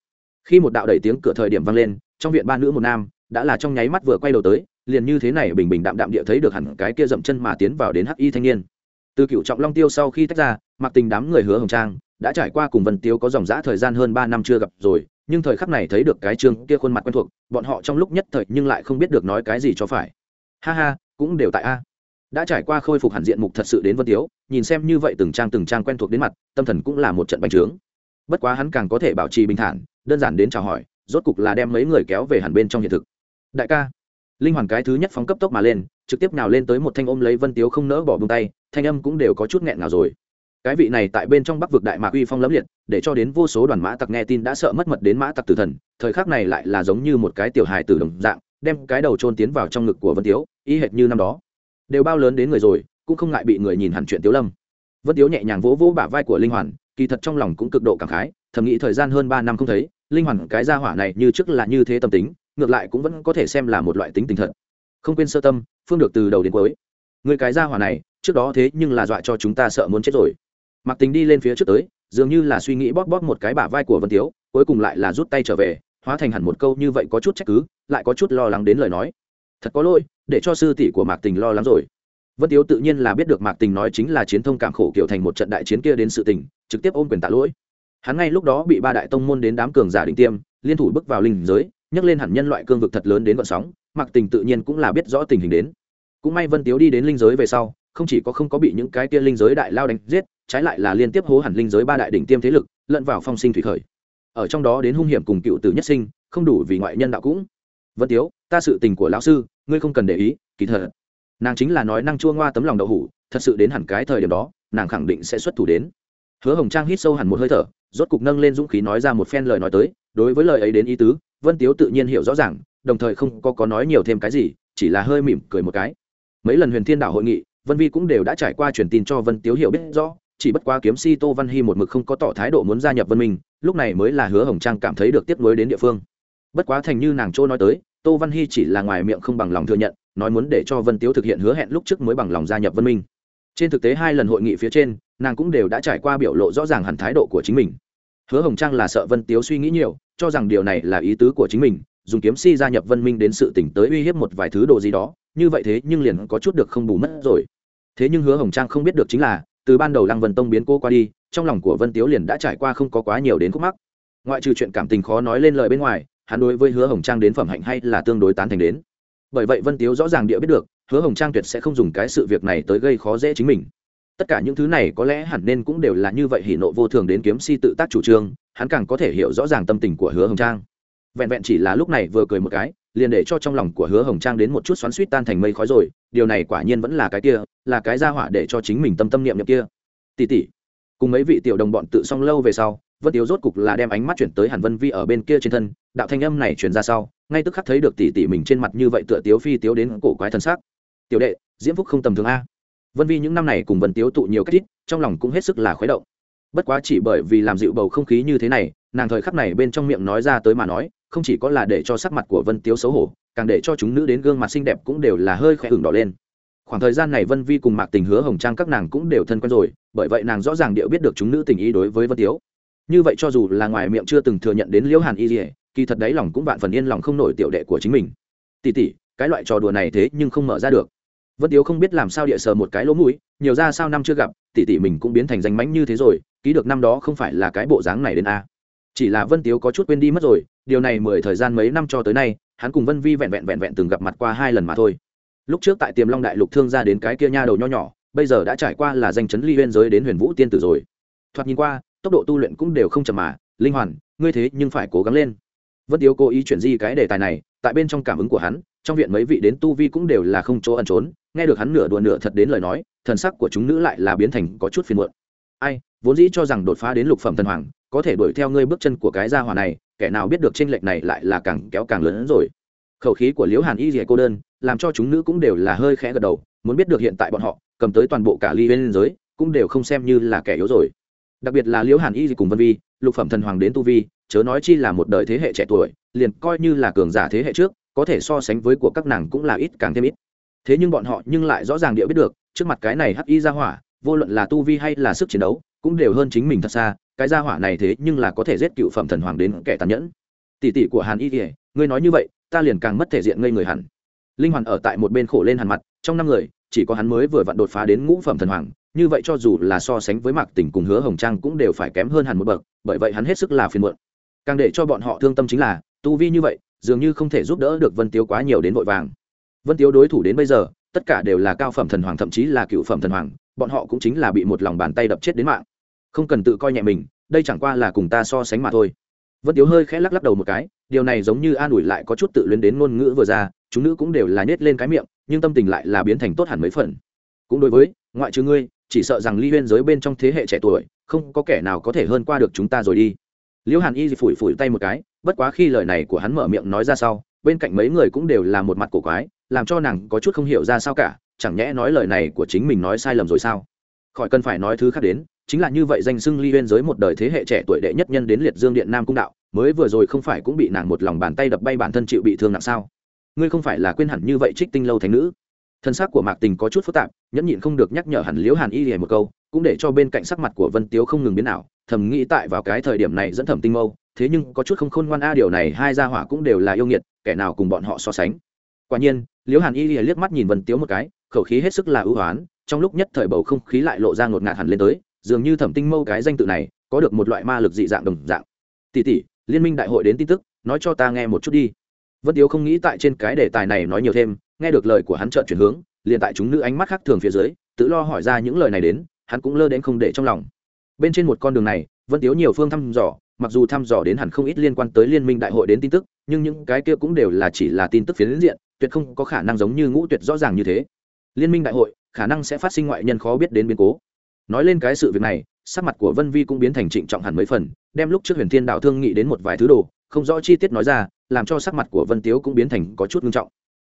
Khi một đạo đẩy tiếng cửa thời điểm vang lên, trong viện ba nữ một nam, đã là trong nháy mắt vừa quay đầu tới, liền như thế này bình bình đạm đạm địa thấy được hẳn cái kia dậm chân mà tiến vào đến hắc y thanh niên. Từ cựu trọng long tiêu sau khi tách ra, mặc tình đám người hứa hồng trang, đã trải qua cùng vân tiêu có dòng dã thời gian hơn ba năm chưa gặp rồi nhưng thời khắc này thấy được cái trương kia khuôn mặt quen thuộc, bọn họ trong lúc nhất thời nhưng lại không biết được nói cái gì cho phải. Ha ha, cũng đều tại a. Đã trải qua khôi phục hẳn diện mục thật sự đến vân tiếu, nhìn xem như vậy từng trang từng trang quen thuộc đến mặt, tâm thần cũng là một trận bành trướng. Bất quá hắn càng có thể bảo trì bình thản, đơn giản đến chào hỏi, rốt cục là đem mấy người kéo về hẳn bên trong hiện thực. Đại ca, linh hoàn cái thứ nhất phóng cấp tốc mà lên, trực tiếp nào lên tới một thanh ôm lấy vân tiếu không nỡ bỏ bông tay, thanh âm cũng đều có chút nghẹn nào rồi cái vị này tại bên trong bắc vực đại mạc uy phong lẫm liệt, để cho đến vô số đoàn mã tặc nghe tin đã sợ mất mật đến mã tặc tử thần, thời khắc này lại là giống như một cái tiểu hài tử đồng dạng, đem cái đầu trôn tiến vào trong ngực của vân tiếu, y hệt như năm đó. Đều bao lớn đến người rồi, cũng không ngại bị người nhìn hẳn chuyện tiếu lâm. Vân tiếu nhẹ nhàng vỗ vỗ bả vai của linh hoàn, kỳ thật trong lòng cũng cực độ cảm khái, thầm nghĩ thời gian hơn ba năm không thấy, linh hoàn cái gia hỏa này như trước là như thế tâm tính, ngược lại cũng vẫn có thể xem là một loại tính tình thật. Không quên sơ tâm, phương được từ đầu đến cuối. Người cái gia hỏa này, trước đó thế nhưng là dọa cho chúng ta sợ muốn chết rồi mặc tính đi lên phía trước tới, dường như là suy nghĩ bóp bóp một cái bả vai của vân tiếu, cuối cùng lại là rút tay trở về, hóa thành hẳn một câu như vậy có chút trách cứ, lại có chút lo lắng đến lời nói. Thật có lỗi, để cho sư tỷ của mạc tình lo lắng rồi. Vân tiếu tự nhiên là biết được mạc tình nói chính là chiến thông cảm khổ kiểu thành một trận đại chiến kia đến sự tình, trực tiếp ôm quyền tạ lỗi. Hắn ngay lúc đó bị ba đại tông môn đến đám cường giả định tiêm, liên thủ bước vào linh giới, nhấc lên hẳn nhân loại cương vực thật lớn đến vận sóng, mạc tình tự nhiên cũng là biết rõ tình hình đến. Cũng may vân tiếu đi đến linh giới về sau, không chỉ có không có bị những cái kia linh giới đại lao đánh giết trái lại là liên tiếp hố hẳn linh giới ba đại đỉnh tiêm thế lực, lẫn vào phong sinh thủy khởi. Ở trong đó đến hung hiểm cùng cựu tử nhất sinh, không đủ vì ngoại nhân đạo cũng. Vân tiếu, ta sự tình của lão sư, ngươi không cần để ý, kỳ thật. Nàng chính là nói năng chua ngoa tấm lòng đậu hủ, thật sự đến hẳn cái thời điểm đó, nàng khẳng định sẽ xuất thủ đến. Hứa hồng trang hít sâu hẳn một hơi thở, rốt cục nâng lên dũng khí nói ra một phen lời nói tới, đối với lời ấy đến ý tứ, vân tiếu tự nhiên hiểu rõ ràng, đồng thời không có có nói nhiều thêm cái gì, chỉ là hơi mỉm cười một cái. Mấy lần huyền thiên đảo hội nghị, vân vi cũng đều đã trải qua truyền tin cho vân tiếu hiểu biết rõ chỉ bất quá kiếm si tô văn hy một mực không có tỏ thái độ muốn gia nhập vân minh, lúc này mới là hứa hồng trang cảm thấy được tiếp nối đến địa phương. Bất quá thành như nàng chỗ nói tới, tô văn hy chỉ là ngoài miệng không bằng lòng thừa nhận, nói muốn để cho vân tiếu thực hiện hứa hẹn lúc trước mới bằng lòng gia nhập vân minh. Trên thực tế hai lần hội nghị phía trên, nàng cũng đều đã trải qua biểu lộ rõ ràng hẳn thái độ của chính mình. Hứa hồng trang là sợ vân tiếu suy nghĩ nhiều, cho rằng điều này là ý tứ của chính mình, dùng kiếm si gia nhập vân minh đến sự tỉnh tới uy hiếp một vài thứ đồ gì đó, như vậy thế nhưng liền có chút được không bù mất rồi. Thế nhưng hứa hồng trang không biết được chính là từ ban đầu lăng vân tông biến cô qua đi, trong lòng của vân tiếu liền đã trải qua không có quá nhiều đến khúc mắc. Ngoại trừ chuyện cảm tình khó nói lên lời bên ngoài, hắn đối với hứa hồng trang đến phẩm hạnh hay là tương đối tán thành đến. Bởi vậy vân tiếu rõ ràng địa biết được, hứa hồng trang tuyệt sẽ không dùng cái sự việc này tới gây khó dễ chính mình. Tất cả những thứ này có lẽ hẳn nên cũng đều là như vậy hỉ nộ vô thường đến kiếm si tự tác chủ trương, hắn càng có thể hiểu rõ ràng tâm tình của hứa hồng trang. Vẹn vẹn chỉ là lúc này vừa cười một cái liền để cho trong lòng của hứa hồng trang đến một chút xoắn suýt tan thành mây khói rồi, điều này quả nhiên vẫn là cái kia, là cái ra hỏa để cho chính mình tâm tâm niệm niệm kia. Tỉ tỉ cùng mấy vị tiểu đồng bọn tự xong lâu về sau, vân tiếu rốt cục là đem ánh mắt chuyển tới hàn vân vi ở bên kia trên thân, đạo thanh âm này chuyển ra sau, ngay tức khắc thấy được tỉ tỉ mình trên mặt như vậy tựa tiếu phi tiếu đến cổ quái thân xác tiểu đệ, diễm phúc không tầm thường a. Vân vi những năm này cùng vân tiếu tụ nhiều cách ít, trong lòng cũng hết sức là khuấy động. Bất quá chỉ bởi vì làm dịu bầu không khí như thế này, nàng thời khắc này bên trong miệng nói ra tới mà nói không chỉ có là để cho sắc mặt của vân tiếu xấu hổ, càng để cho chúng nữ đến gương mặt xinh đẹp cũng đều là hơi khẽ hưởng đỏ lên. Khoảng thời gian này vân vi cùng mạc tình hứa hồng trang các nàng cũng đều thân quen rồi, bởi vậy nàng rõ ràng điệu biết được chúng nữ tình ý đối với vân tiếu. Như vậy cho dù là ngoài miệng chưa từng thừa nhận đến liễu hàn y dỉa kỳ thật đấy lòng cũng vạn phần yên lòng không nổi tiểu đệ của chính mình. Tỉ tỉ, cái loại trò đùa này thế nhưng không mở ra được. Vân tiếu không biết làm sao địa sờ một cái lỗ mũi, nhiều ra sao năm chưa gặp, tỉ tỉ mình cũng biến thành danh mánh như thế rồi, ký được năm đó không phải là cái bộ dáng này đến a chỉ là vân tiếu có chút quên đi mất rồi, điều này mười thời gian mấy năm cho tới nay, hắn cùng vân vi vẹn vẹn vẹn vẹn từng gặp mặt qua hai lần mà thôi. Lúc trước tại tiềm long đại lục thương ra đến cái kia nha đầu nho nhỏ, bây giờ đã trải qua là danh chấn ly biên giới đến huyền vũ tiên tử rồi. Thoạt nhìn qua, tốc độ tu luyện cũng đều không chậm mà, linh hoàn, ngươi thế nhưng phải cố gắng lên. Vân tiếu cố ý chuyển di cái đề tài này, tại bên trong cảm ứng của hắn, trong viện mấy vị đến tu vi cũng đều là không chỗ ẩn trốn, nghe được hắn nửa đùa nửa thật đến lời nói, thần sắc của chúng nữ lại là biến thành có chút phiền muộn. Ai, vốn dĩ cho rằng đột phá đến lục phẩm thần hoàng có thể đuổi theo ngươi bước chân của cái gia hỏa này, kẻ nào biết được tranh lệch này lại là càng kéo càng lớn hơn rồi. Khẩu khí của liễu hàn y dìa cô đơn, làm cho chúng nữ cũng đều là hơi khẽ gật đầu, muốn biết được hiện tại bọn họ, cầm tới toàn bộ cả ly bên giới, cũng đều không xem như là kẻ yếu rồi. Đặc biệt là liễu hàn y cùng vân vi, lục phẩm thần hoàng đến tu vi, chớ nói chi là một đời thế hệ trẻ tuổi, liền coi như là cường giả thế hệ trước, có thể so sánh với của các nàng cũng là ít càng thêm ít. Thế nhưng bọn họ nhưng lại rõ ràng địa biết được, trước mặt cái này hắc y ra hỏa, vô luận là tu vi hay là sức chiến đấu, cũng đều hơn chính mình thật xa cái gia hỏa này thế nhưng là có thể giết cựu phẩm thần hoàng đến kẻ tàn nhẫn. Tỷ tỷ của hàn y kỉa ngươi nói như vậy, ta liền càng mất thể diện ngây người hẳn. Linh hoàn ở tại một bên khổ lên hàn mặt, trong năm người, chỉ có hắn mới vừa vặn đột phá đến ngũ phẩm thần hoàng, như vậy cho dù là so sánh với mạc tình cùng hứa hồng trang cũng đều phải kém hơn hẳn một bậc, bởi vậy hắn hết sức là phiền muộn. Càng để cho bọn họ thương tâm chính là, tu vi như vậy, dường như không thể giúp đỡ được vân tiếu quá nhiều đến vội vàng. Vân tiếu đối thủ đến bây giờ, tất cả đều là cao phẩm thần hoàng, thậm chí là cựu phẩm thần hoàng, bọn họ cũng chính là bị một lòng bàn tay đập chết đến mạng không cần tự coi nhẹ mình, đây chẳng qua là cùng ta so sánh mà thôi. Vân tiếu hơi khẽ lắc lắc đầu một cái, điều này giống như an ủi lại có chút tự luyến đến ngôn ngữ vừa ra, chúng nữ cũng đều là nhét lên cái miệng, nhưng tâm tình lại là biến thành tốt hẳn mấy phần. Cũng đối với, ngoại trừ ngươi, chỉ sợ rằng ly huyên giới bên trong thế hệ trẻ tuổi, không có kẻ nào có thể hơn qua được chúng ta rồi đi. Liễu hàn y phủi phủi tay một cái, bất quá khi lời này của hắn mở miệng nói ra sau, bên cạnh mấy người cũng đều là một mặt cổ quái, làm cho nàng có chút không hiểu ra sao cả, chẳng nhẽ nói lời này của chính mình nói sai lầm rồi sao? Khỏi cần phải nói thứ khác đến, chính là như vậy danh xưng ly huyên giới một đời thế hệ trẻ tuổi đệ nhất nhân đến liệt dương điện nam cung đạo, mới vừa rồi không phải cũng bị nàng một lòng bàn tay đập bay bản thân chịu bị thương nặng sao? Ngươi không phải là quên hẳn như vậy trích tinh lâu thành nữ? Thân xác của mạc tình có chút phức tạp, nhẫn nhịn không được nhắc nhở hẳn liễu hàn y lìa một câu, cũng để cho bên cạnh sắc mặt của vân tiếu không ngừng biến nào thầm nghĩ tại vào cái thời điểm này dẫn thẩm tinh mâu, thế nhưng có chút không khôn ngoan a, điều này hai gia hỏa cũng đều là yêu nghiệt, kẻ nào cùng bọn họ so sánh? Quả nhiên, liễu hàn y lìa liếc mắt nhìn vân tiếu một cái khẩu khí hết sức là ưu hoán, trong lúc nhất thời bầu không khí lại lộ ra ngột ngạt hẳn lên tới, dường như thẩm tinh mâu cái danh tự này có được một loại ma lực dị dạng đồng dạng. Tỷ tỷ, liên minh đại hội đến tin tức, nói cho ta nghe một chút đi. Vân tiếu không nghĩ tại trên cái đề tài này nói nhiều thêm, nghe được lời của hắn trợn chuyển hướng, liền tại chúng nữ ánh mắt khác thường phía dưới, tự lo hỏi ra những lời này đến, hắn cũng lơ đến không để trong lòng. Bên trên một con đường này, vân tiếu nhiều phương thăm dò, mặc dù thăm dò đến hẳn không ít liên quan tới liên minh đại hội đến tin tức, nhưng những cái kia cũng đều là chỉ là tin tức phiến diện, tuyệt không có khả năng giống như ngũ tuyệt rõ ràng như thế liên minh đại hội, khả năng sẽ phát sinh ngoại nhân khó biết đến biến cố. Nói lên cái sự việc này, sắc mặt của vân vi cũng biến thành trịnh trọng hẳn mấy phần, đem lúc trước huyền thiên đạo thương nghị đến một vài thứ đồ, không rõ chi tiết nói ra, làm cho sắc mặt của vân tiếu cũng biến thành có chút nghiêm trọng.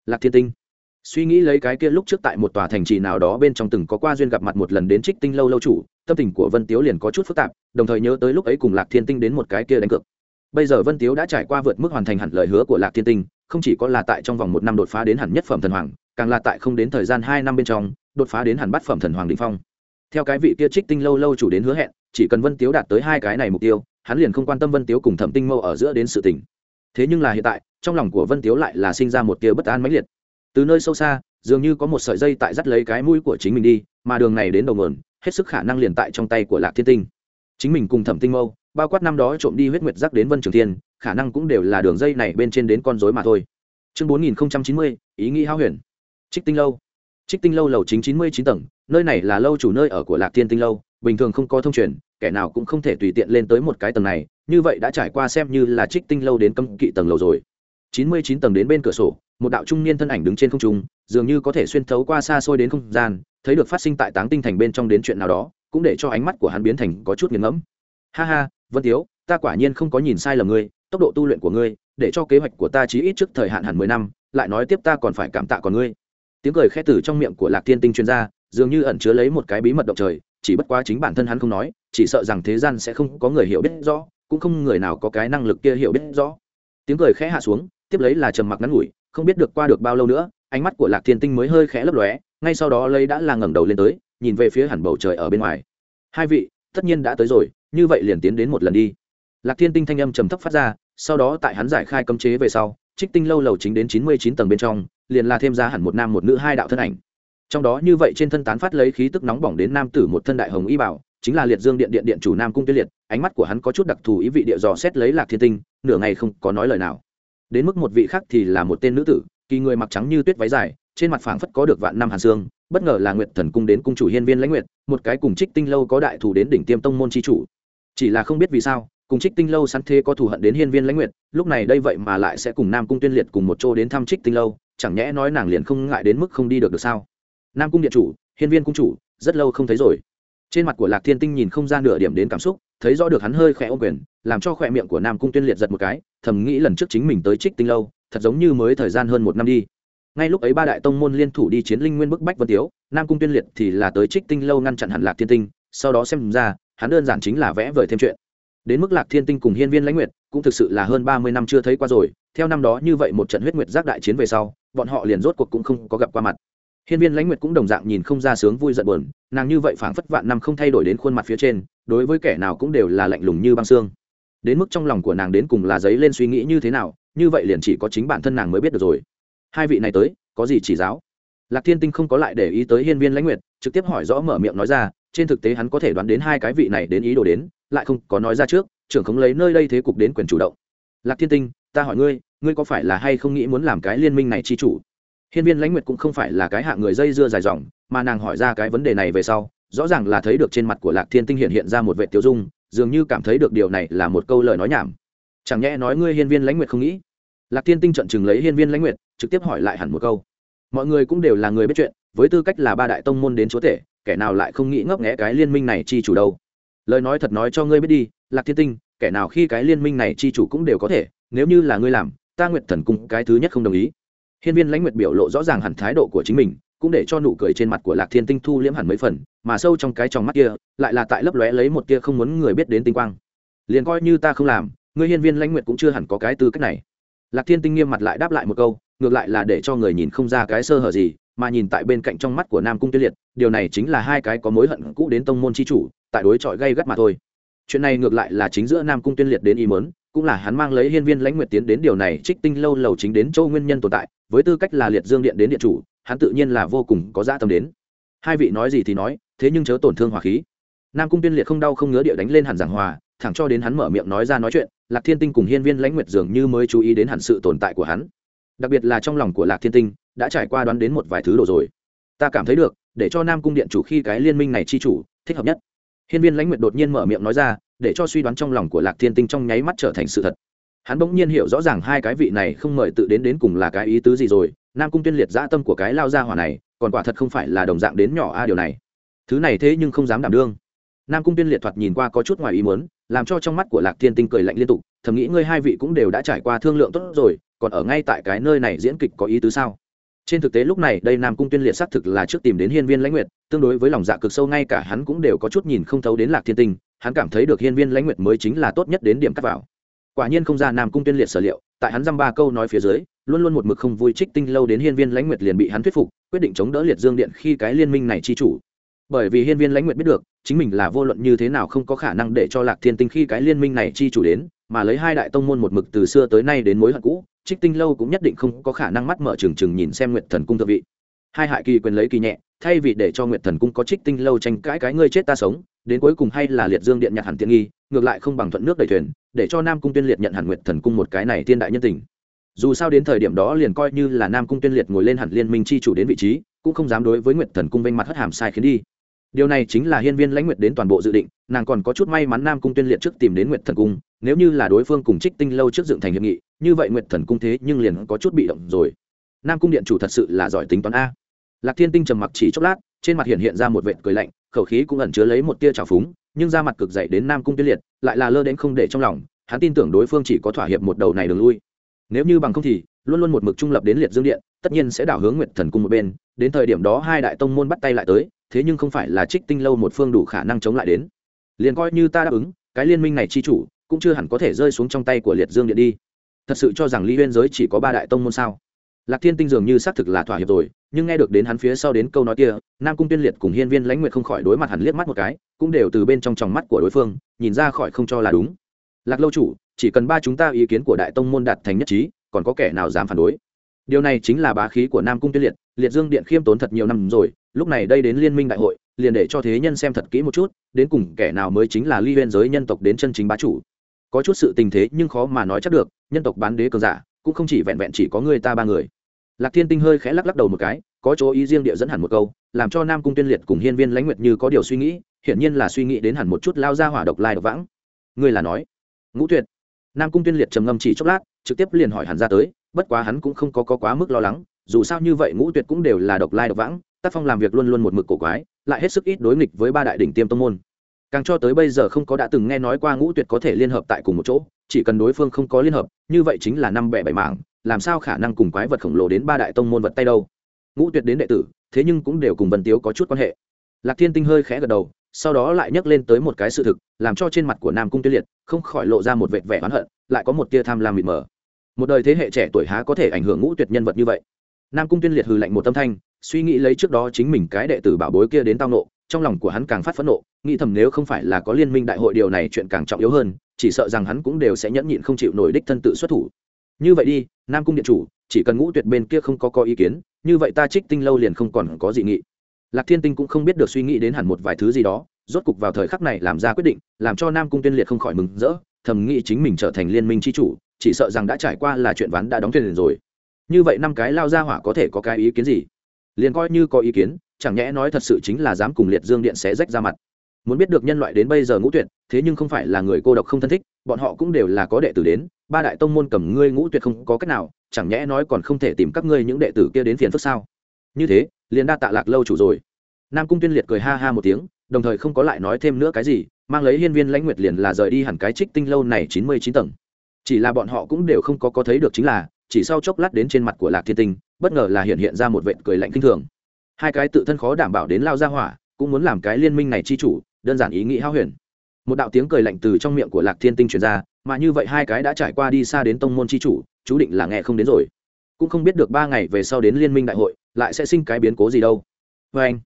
Lạc thiên tinh, suy nghĩ lấy cái kia lúc trước tại một tòa thành trì nào đó bên trong từng có qua duyên gặp mặt một lần đến trích tinh lâu lâu chủ, tâm tình của vân tiếu liền có chút phức tạp, đồng thời nhớ tới lúc ấy cùng lạc thiên tinh đến một cái kia đánh cược. Bây giờ vân tiếu đã trải qua vượt mức hoàn thành hẳn lời hứa của lạc thiên tinh, không chỉ có là tại trong vòng một năm đột phá đến hẳn nhất phẩm thần hoàng càng là tại không đến thời gian hai năm bên trong, đột phá đến hẳn bát phẩm thần hoàng đình phong. Theo cái vị kia trích tinh lâu lâu chủ đến hứa hẹn, chỉ cần vân tiếu đạt tới hai cái này mục tiêu, hắn liền không quan tâm vân tiếu cùng thẩm tinh mâu ở giữa đến sự tình. Thế nhưng là hiện tại, trong lòng của vân tiếu lại là sinh ra một tia bất an mãnh liệt. Từ nơi sâu xa, dường như có một sợi dây tại dắt lấy cái mũi của chính mình đi, mà đường này đến đầu nguồn, hết sức khả năng liền tại trong tay của lạc thiên tinh. Chính mình cùng thẩm tinh mâu, bao quát năm đó trộm đi huyết nguyệt giác đến vân trường thiên, khả năng cũng đều là đường dây này bên trên đến con rối mà thôi. Chương bốn nghìn chín mươi, ý nghĩ hao huyền trích tinh lâu. Trích tinh lâu lầu chính chín mươi chín tầng, nơi này là lâu chủ nơi ở của lạc thiên tinh lâu, bình thường không có thông truyền, kẻ nào cũng không thể tùy tiện lên tới một cái tầng này, như vậy đã trải qua xem như là trích tinh lâu đến cấm kỵ tầng lầu rồi. chín mươi chín tầng đến bên cửa sổ, một đạo trung niên thân ảnh đứng trên không trung, dường như có thể xuyên thấu qua xa xôi đến không gian, thấy được phát sinh tại táng tinh thành bên trong đến chuyện nào đó, cũng để cho ánh mắt của hắn biến thành có chút nghiền ngẫm. Ha ha, vân tiếu ta quả nhiên không có nhìn sai lầm ngươi, tốc độ tu luyện của ngươi, để cho kế hoạch của ta chí ít trước thời hạn hẳn mười năm, lại nói tiếp ta còn phải cảm tạ còn ngươi tiếng cười khẽ từ trong miệng của lạc thiên tinh chuyên gia dường như ẩn chứa lấy một cái bí mật động trời, chỉ bất quá chính bản thân hắn không nói, chỉ sợ rằng thế gian sẽ không có người hiểu biết rõ, cũng không người nào có cái năng lực kia hiểu biết rõ. Tiếng cười khẽ hạ xuống, tiếp lấy là trầm mặc ngắn ngủi, không biết được qua được bao lâu nữa, ánh mắt của lạc thiên tinh mới hơi khẽ lấp lóe, ngay sau đó lấy đã là ngẩng đầu lên tới, nhìn về phía hẳn bầu trời ở bên ngoài. Hai vị, tất nhiên đã tới rồi, như vậy liền tiến đến một lần đi. Lạc thiên tinh thanh âm trầm thấp phát ra, sau đó tại hắn giải khai cấm chế về sau, trích tinh lâu lầu chính đến chín mươi chín tầng bên trong liền là thêm ra hẳn một nam một nữ hai đạo thân ảnh. Trong đó như vậy trên thân tán phát lấy khí tức nóng bỏng đến nam tử một thân đại hồng y bảo, chính là liệt dương điện điện điện chủ nam cung tiên liệt, ánh mắt của hắn có chút đặc thù ý vị địa dò xét lấy lạc thiên tinh, nửa ngày không có nói lời nào. Đến mức một vị khác thì là một tên nữ tử, kỳ người mặc trắng như tuyết váy dài, trên mặt phảng phất có được vạn năm hàn xương, bất ngờ là nguyệt thần cung đến cung chủ hiên viên lãnh nguyệt, một cái cùng trích tinh lâu có đại thủ đến đỉnh tiêm tông môn chi chủ. Chỉ là không biết vì sao, cùng trích tinh lâu sẵn thế có thù hận đến hiên viên lãnh nguyệt, lúc này đây vậy mà lại sẽ cùng nam cung tuyên liệt cùng một chỗ đến thăm trích tinh lâu chẳng nhẽ nói nàng liền không ngại đến mức không đi được được sao? Nam cung điện chủ, hiên viên cung chủ, rất lâu không thấy rồi. Trên mặt của lạc thiên tinh nhìn không ra nửa điểm đến cảm xúc, thấy rõ được hắn hơi khẽ ô quyền, làm cho khỏe miệng của nam cung tuyên liệt giật một cái, thầm nghĩ lần trước chính mình tới trích tinh lâu, thật giống như mới thời gian hơn một năm đi. Ngay lúc ấy ba đại tông môn liên thủ đi chiến linh nguyên bức bách vân tiếu, nam cung tuyên liệt thì là tới trích tinh lâu ngăn chặn hẳn lạc thiên tinh, sau đó xem ra, hắn đơn giản chính là vẽ vời thêm chuyện đến mức lạc thiên tinh cùng hiên viên lãnh nguyệt cũng thực sự là hơn ba mươi năm chưa thấy qua rồi. Theo năm đó như vậy một trận huyết nguyệt giác đại chiến về sau, bọn họ liền rốt cuộc cũng không có gặp qua mặt. Hiên viên lãnh nguyệt cũng đồng dạng nhìn không ra sướng vui giận buồn, nàng như vậy phảng phất vạn năm không thay đổi đến khuôn mặt phía trên, đối với kẻ nào cũng đều là lạnh lùng như băng xương. Đến mức trong lòng của nàng đến cùng là giấy lên suy nghĩ như thế nào, như vậy liền chỉ có chính bản thân nàng mới biết được rồi. Hai vị này tới, có gì chỉ giáo? Lạc thiên tinh không có lại để ý tới hiên viên lãnh nguyệt, trực tiếp hỏi rõ mở miệng nói ra, trên thực tế hắn có thể đoán đến hai cái vị này đến ý đồ đến lại không có nói ra trước, trưởng không lấy nơi đây thế cục đến quyền chủ động. Lạc thiên tinh, ta hỏi ngươi ngươi có phải là hay không nghĩ muốn làm cái liên minh này chi chủ? Hiên viên lãnh nguyệt cũng không phải là cái hạ người dây dưa dài dòng, mà nàng hỏi ra cái vấn đề này về sau, rõ ràng là thấy được trên mặt của lạc thiên tinh hiện hiện ra một vệ tiêu dung, dường như cảm thấy được điều này là một câu lời nói nhảm. Chẳng nhẽ nói ngươi hiên viên lãnh nguyệt không nghĩ? Lạc thiên tinh trận chừng lấy hiên viên lãnh nguyệt, trực tiếp hỏi lại hẳn một câu. Mọi người cũng đều là người biết chuyện, với tư cách là ba đại tông môn đến chúa tể, kẻ nào lại không nghĩ ngấp nghẽ cái liên minh này chi chủ đâu? Lời nói thật nói cho ngươi biết đi, lạc thiên tinh, kẻ nào khi cái liên minh này chi chủ cũng đều có thể, nếu như là ngươi làm, ta nguyện thần cung cái thứ nhất không đồng ý. Hiên viên lãnh nguyệt biểu lộ rõ ràng hẳn thái độ của chính mình, cũng để cho nụ cười trên mặt của lạc thiên tinh thu liễm hẳn mấy phần, mà sâu trong cái tròng mắt kia, lại là tại lấp lóe lấy một tia không muốn người biết đến tinh quang. Liền coi như ta không làm, ngươi hiên viên lãnh nguyện cũng chưa hẳn có cái tư cách này. Lạc thiên tinh nghiêm mặt lại đáp lại một câu, ngược lại là để cho người nhìn không ra cái sơ hở gì, mà nhìn tại bên cạnh trong mắt của nam cung tuyết liệt, điều này chính là hai cái có mối hận cũ đến tông môn c h i chủ tại đối chọi gây gắt mà thôi. Chuyện này ngược lại là chính giữa nam cung tuyên liệt đến ý mớn cũng là hắn mang lấy hiên viên lãnh nguyệt tiến đến điều này trích tinh lâu lầu chính đến châu nguyên nhân tồn tại, với tư cách là liệt dương điện đến điện chủ, hắn tự nhiên là vô cùng có dã tâm đến. Hai vị nói gì thì nói, thế nhưng chớ tổn thương hòa khí. Nam cung tuyên liệt không đau không ngứa địa đánh lên hẳn giảng hòa, thẳng cho đến hắn mở miệng nói ra nói chuyện, lạc thiên tinh cùng hiên viên lãnh nguyệt dường như mới chú ý đến hẳn sự tồn tại của hắn. Đặc biệt là trong lòng của lạc thiên tinh, đã trải qua đoán đến một vài thứ đồ rồi. Ta cảm thấy được, để cho nam cung điện chủ khi cái liên minh này chi chủ, thích hợp nhất hiên viên lãnh nguyệt đột nhiên mở miệng nói ra, để cho suy đoán trong lòng của lạc thiên tinh trong nháy mắt trở thành sự thật. Hắn bỗng nhiên hiểu rõ ràng hai cái vị này không mời tự đến đến cùng là cái ý tứ gì rồi, nam cung tuyên liệt dã tâm của cái lao ra hỏa này, còn quả thật không phải là đồng dạng đến nhỏ a điều này. Thứ này thế nhưng không dám đảm đương. Nam cung tuyên liệt thoạt nhìn qua có chút ngoài ý muốn, làm cho trong mắt của lạc thiên tinh cười lạnh liên tục, thầm nghĩ ngươi hai vị cũng đều đã trải qua thương lượng tốt rồi, còn ở ngay tại cái nơi này diễn kịch có ý tứ sao? Trên thực tế lúc này đây nam cung tuyên liệt xác thực là trước tìm đến hiên viên lãnh nguyệt tương đối với lòng dạ cực sâu ngay cả hắn cũng đều có chút nhìn không thấu đến lạc thiên tinh, hắn cảm thấy được hiên viên lãnh nguyệt mới chính là tốt nhất đến điểm cắt vào. Quả nhiên không ra nam cung tuyên liệt sở liệu, tại hắn dăm ba câu nói phía dưới, luôn luôn một mực không vui trích tinh lâu đến hiên viên lãnh nguyệt liền bị hắn thuyết phục, quyết định chống đỡ liệt dương điện khi cái liên minh này chi chủ. Bởi vì hiên viên lãnh nguyệt biết được, chính mình là vô luận như thế nào không có khả năng để cho lạc thiên tinh khi cái liên minh này chi chủ đến, mà lấy hai đại tông môn một mực từ xưa tới nay đến mối hận cũ, trích tinh lâu cũng nhất định không có khả năng mắt mở trừng trừng nhìn xem nguyệt thần cung thượng vị hai hại kỳ quyền lấy kỳ nhẹ, thay vì để cho nguyệt thần cung có trích tinh lâu tranh cãi cái ngươi chết ta sống, đến cuối cùng hay là liệt dương điện nhặt hẳn tiện nghi, ngược lại không bằng thuận nước đầy thuyền, để cho nam cung tuyên liệt nhận hẳn nguyệt thần cung một cái này thiên đại nhân tình. Dù sao đến thời điểm đó liền coi như là nam cung tuyên liệt ngồi lên hẳn liên minh chi chủ đến vị trí, cũng không dám đối với nguyệt thần cung vênh mặt hất hàm sai khiến đi. Điều này chính là hiên viên lãnh nguyệt đến toàn bộ dự định, nàng còn có chút may mắn nam cung tuyên liệt trước tìm đến nguyệt thần cung, nếu như là đối phương cùng trích tinh lâu trước dựng thành hiệp nghị, như vậy nguyệt thần cung thế nhưng liền có chút bị động rồi nam cung điện chủ thật sự là giỏi tính toán a. Lạc thiên tinh trầm mặc chỉ chốc lát, trên mặt hiện hiện ra một vệt cười lạnh, khẩu khí cũng ẩn chứa lấy một tia trào phúng, nhưng ra mặt cực dậy đến nam cung tuyên liệt, lại là lơ đến không để trong lòng, hắn tin tưởng đối phương chỉ có thỏa hiệp một đầu này đường lui. Nếu như bằng không thì, luôn luôn một mực trung lập đến liệt dương điện, tất nhiên sẽ đảo hướng nguyệt thần cung một bên, đến thời điểm đó hai đại tông môn bắt tay lại tới, thế nhưng không phải là trích tinh lâu một phương đủ khả năng chống lại đến. Liền coi như ta đáp ứng, cái liên minh này chi chủ, cũng chưa hẳn có thể rơi xuống trong tay của liệt dương điện đi. Thật sự cho rằng ly huyên giới chỉ có ba đại tông môn sao? Lạc thiên tinh dường như xác thực là thỏa hiệp rồi, nhưng nghe được đến hắn phía sau đến câu nói kia, nam cung tuyên liệt cùng hiên viên lãnh nguyệt không khỏi đối mặt hẳn liếc mắt một cái, cũng đều từ bên trong tròng mắt của đối phương, nhìn ra khỏi không cho là đúng. Lạc lâu chủ, chỉ cần ba chúng ta ý kiến của đại tông môn đạt thành nhất trí, còn có kẻ nào dám phản đối? Điều này chính là bá khí của nam cung tuyên liệt liệt dương điện khiêm tốn thật nhiều năm rồi, lúc này đây đến liên minh đại hội, liền để cho thế nhân xem thật kỹ một chút, đến cùng kẻ nào mới chính là ly huyên giới nhân tộc đến chân chính bá chủ. Có chút sự tình thế nhưng khó mà nói chắc được, nhân tộc bán đế cường giả, cũng không chỉ vẹn vẹn chỉ có người ta ba người lạc thiên tinh hơi khẽ lắc lắc đầu một cái có chỗ ý riêng địa dẫn hẳn một câu làm cho nam cung tuyên liệt cùng hiên viên lãnh nguyệt như có điều suy nghĩ hiển nhiên là suy nghĩ đến hẳn một chút lao ra hỏa độc lai độc vãng. Ngươi là nói ngũ tuyệt. Nam cung tuyên liệt trầm ngâm chỉ chốc lát trực tiếp liền hỏi hẳn ra tới bất quá hắn cũng không có, có quá mức lo lắng dù sao như vậy ngũ tuyệt cũng đều là độc lai độc vãng tác phong làm việc luôn luôn một mực cổ quái lại hết sức ít đối nghịch với ba đại đỉnh tiêm tông môn. Càng cho tới bây giờ không có đã từng nghe nói qua ngũ tuyệt có thể liên hợp tại cùng một chỗ chỉ cần đối phương không có liên hợp như vậy chính là năm bẻ bảy mảng làm sao khả năng cùng quái vật khổng lồ đến ba đại tông môn vật tay đâu? Ngũ tuyệt đến đệ tử, thế nhưng cũng đều cùng vân tiếu có chút quan hệ. Lạc thiên tinh hơi khẽ gật đầu, sau đó lại nhắc lên tới một cái sự thực, làm cho trên mặt của nam cung tuyết liệt không khỏi lộ ra một vệt vẻ oán hận, lại có một tia tham lam mịt mờ. Một đời thế hệ trẻ tuổi há có thể ảnh hưởng ngũ tuyệt nhân vật như vậy? Nam cung tuyên liệt hừ lạnh một tâm thanh, suy nghĩ lấy trước đó chính mình cái đệ tử bảo bối kia đến tao nộ, trong lòng của hắn càng phát phẫn nộ, nghĩ thầm nếu không phải là có liên minh đại hội điều này chuyện càng trọng yếu hơn, chỉ sợ rằng hắn cũng đều sẽ nhẫn nhịn không chịu nổi đích thân tự xuất thủ như vậy đi, nam cung điện chủ, chỉ cần ngũ tuyệt bên kia không có có ý kiến, như vậy ta trích tinh lâu liền không còn có gì nghị. Lạc thiên tinh cũng không biết được suy nghĩ đến hẳn một vài thứ gì đó, rốt cục vào thời khắc này làm ra quyết định, làm cho nam cung tuyên liệt không khỏi mừng rỡ, thầm nghĩ chính mình trở thành liên minh tri chủ, chỉ sợ rằng đã trải qua là chuyện ván đã đóng thuyền rồi. Như vậy năm cái lao ra hỏa có thể có cái ý kiến gì? Liền coi như có ý kiến, chẳng nhẽ nói thật sự chính là dám cùng liệt dương điện xé rách ra mặt muốn biết được nhân loại đến bây giờ ngũ tuyệt, thế nhưng không phải là người cô độc không thân thích, bọn họ cũng đều là có đệ tử đến, ba đại tông môn cầm ngươi ngũ tuyệt không có cách nào, chẳng nhẽ nói còn không thể tìm các ngươi những đệ tử kia đến phiền phức sao? Như thế, liền đa tạ lạc lâu chủ rồi. Nam cung tuyên liệt cười ha ha một tiếng, đồng thời không có lại nói thêm nữa cái gì, mang lấy hiên viên lãnh nguyệt liền là rời đi hẳn cái trích tinh lâu này chín mươi chín tầng. Chỉ là bọn họ cũng đều không có có thấy được chính là, chỉ sau chốc lát đến trên mặt của lạc thiên tinh, bất ngờ là hiện hiện ra một vệt cười lạnh kinh thường. Hai cái tự thân khó đảm bảo đến lao ra hỏa, cũng muốn làm cái liên minh này chi chủ đơn giản ý nghĩ hao huyền. Một đạo tiếng cười lạnh từ trong miệng của lạc thiên tinh truyền ra, mà như vậy hai cái đã trải qua đi xa đến tông môn chi chủ, chú định là nghe không đến rồi. Cũng không biết được ba ngày về sau đến liên minh đại hội, lại sẽ sinh cái biến cố gì đâu. Vê anh,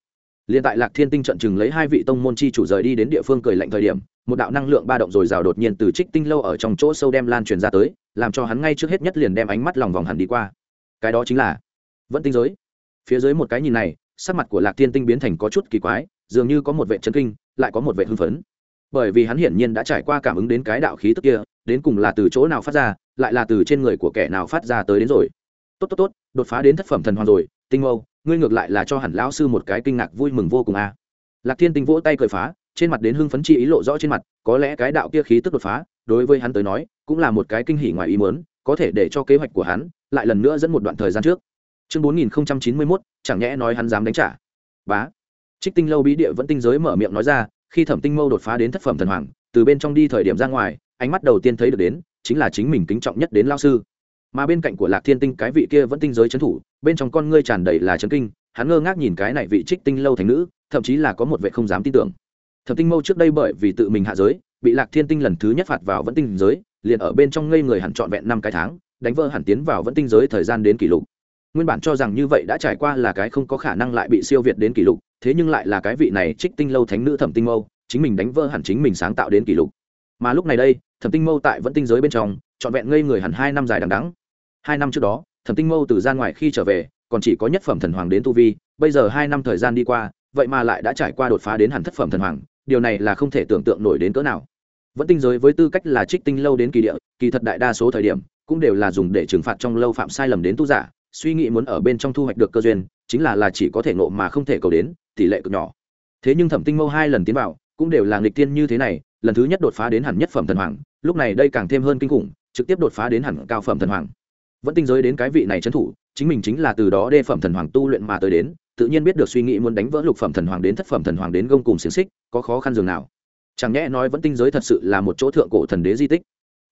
liền tại lạc thiên tinh trận chừng lấy hai vị tông môn chi chủ rời đi đến địa phương cười lạnh thời điểm, một đạo năng lượng ba động dồi dào đột nhiên từ trích tinh lâu ở trong chỗ sâu đem lan truyền ra tới, làm cho hắn ngay trước hết nhất liền đem ánh mắt lòng vòng hẳn đi qua. Cái đó chính là vẫn tinh giới. Phía dưới một cái nhìn này, sắc mặt của lạc thiên tinh biến thành có chút kỳ quái, dường như có một vệ chân kinh lại có một vẻ hưng phấn. Bởi vì hắn hiển nhiên đã trải qua cảm ứng đến cái đạo khí tức kia, đến cùng là từ chỗ nào phát ra, lại là từ trên người của kẻ nào phát ra tới đến rồi. Tốt tốt tốt, đột phá đến thất phẩm thần hoàng rồi, tinh mâu, ngươi ngược lại là cho hẳn lão sư một cái kinh ngạc vui mừng vô cùng a. À. lạc thiên tinh vỗ tay cười phá, trên mặt đến hưng phấn chi ý lộ rõ trên mặt, có lẽ cái đạo kia khí tức đột phá, đối với hắn tới nói, cũng là một cái kinh hỉ ngoài ý muốn, có thể để cho kế hoạch của hắn lại lần nữa dẫn một đoạn thời gian trước. Chương bốn nghìn chín mươi mốt, chẳng nhẽ nói hắn dám đánh trả. Bá trích tinh lâu bí địa vẫn tinh giới mở miệng nói ra, khi thẩm tinh mâu đột phá đến thất phẩm thần hoàng, từ bên trong đi thời điểm ra ngoài, ánh mắt đầu tiên thấy được đến, chính là chính mình kính trọng nhất đến lao sư. Mà bên cạnh của lạc thiên tinh cái vị kia vẫn tinh giới chấn thủ, bên trong con ngươi tràn đầy là chấn kinh, hắn ngơ ngác nhìn cái này vị trích tinh lâu thành nữ, thậm chí là có một vệ không dám tin tưởng. Thẩm tinh mâu trước đây bởi vì tự mình hạ giới, bị lạc thiên tinh lần thứ nhất phạt vào vẫn tinh giới, liền ở bên trong ngây người hẳn trọn vẹn năm cái tháng, đánh vỡ hẳn tiến vào vẫn tinh giới thời gian đến kỷ lục nguyên bản cho rằng như vậy đã trải qua là cái không có khả năng lại bị siêu việt đến kỷ lục, thế nhưng lại là cái vị này trích tinh lâu thánh nữ thẩm tinh mâu, chính mình đánh vỡ hẳn chính mình sáng tạo đến kỷ lục. Mà lúc này đây, thẩm tinh mâu tại vẫn tinh giới bên trong, trọn vẹn ngây người hẳn hai năm dài đằng đắng hai năm trước đó, thẩm tinh mâu từ gian ngoài khi trở về, còn chỉ có nhất phẩm thần hoàng đến tu vi, bây giờ hai năm thời gian đi qua, vậy mà lại đã trải qua đột phá đến hẳn thất phẩm thần hoàng, điều này là không thể tưởng tượng nổi đến cỡ nào. Vẫn tinh giới với tư cách là trích tinh lâu đến kỳ địa, kỳ thật đại đa số thời điểm, cũng đều là dùng để trừng phạt trong lâu phạm sai lầm đến tu giả suy nghĩ muốn ở bên trong thu hoạch được cơ duyên, chính là là chỉ có thể nộ mà không thể cầu đến, tỷ lệ cực nhỏ. Thế nhưng thẩm tinh mâu hai lần tiến vào, cũng đều là nghịch tiên như thế này, lần thứ nhất đột phá đến hẳn nhất phẩm thần hoàng, lúc này đây càng thêm hơn kinh khủng, trực tiếp đột phá đến hẳn cao phẩm thần hoàng. Vẫn tinh giới đến cái vị này trấn thủ, chính mình chính là từ đó đê phẩm thần hoàng tu luyện mà tới đến, tự nhiên biết được suy nghĩ muốn đánh vỡ lục phẩm thần hoàng đến thất phẩm thần hoàng đến gông cùng xiềng xích, có khó khăn dường nào. Chẳng nhẽ nói vẫn tinh giới thật sự là một chỗ thượng cổ thần đế di tích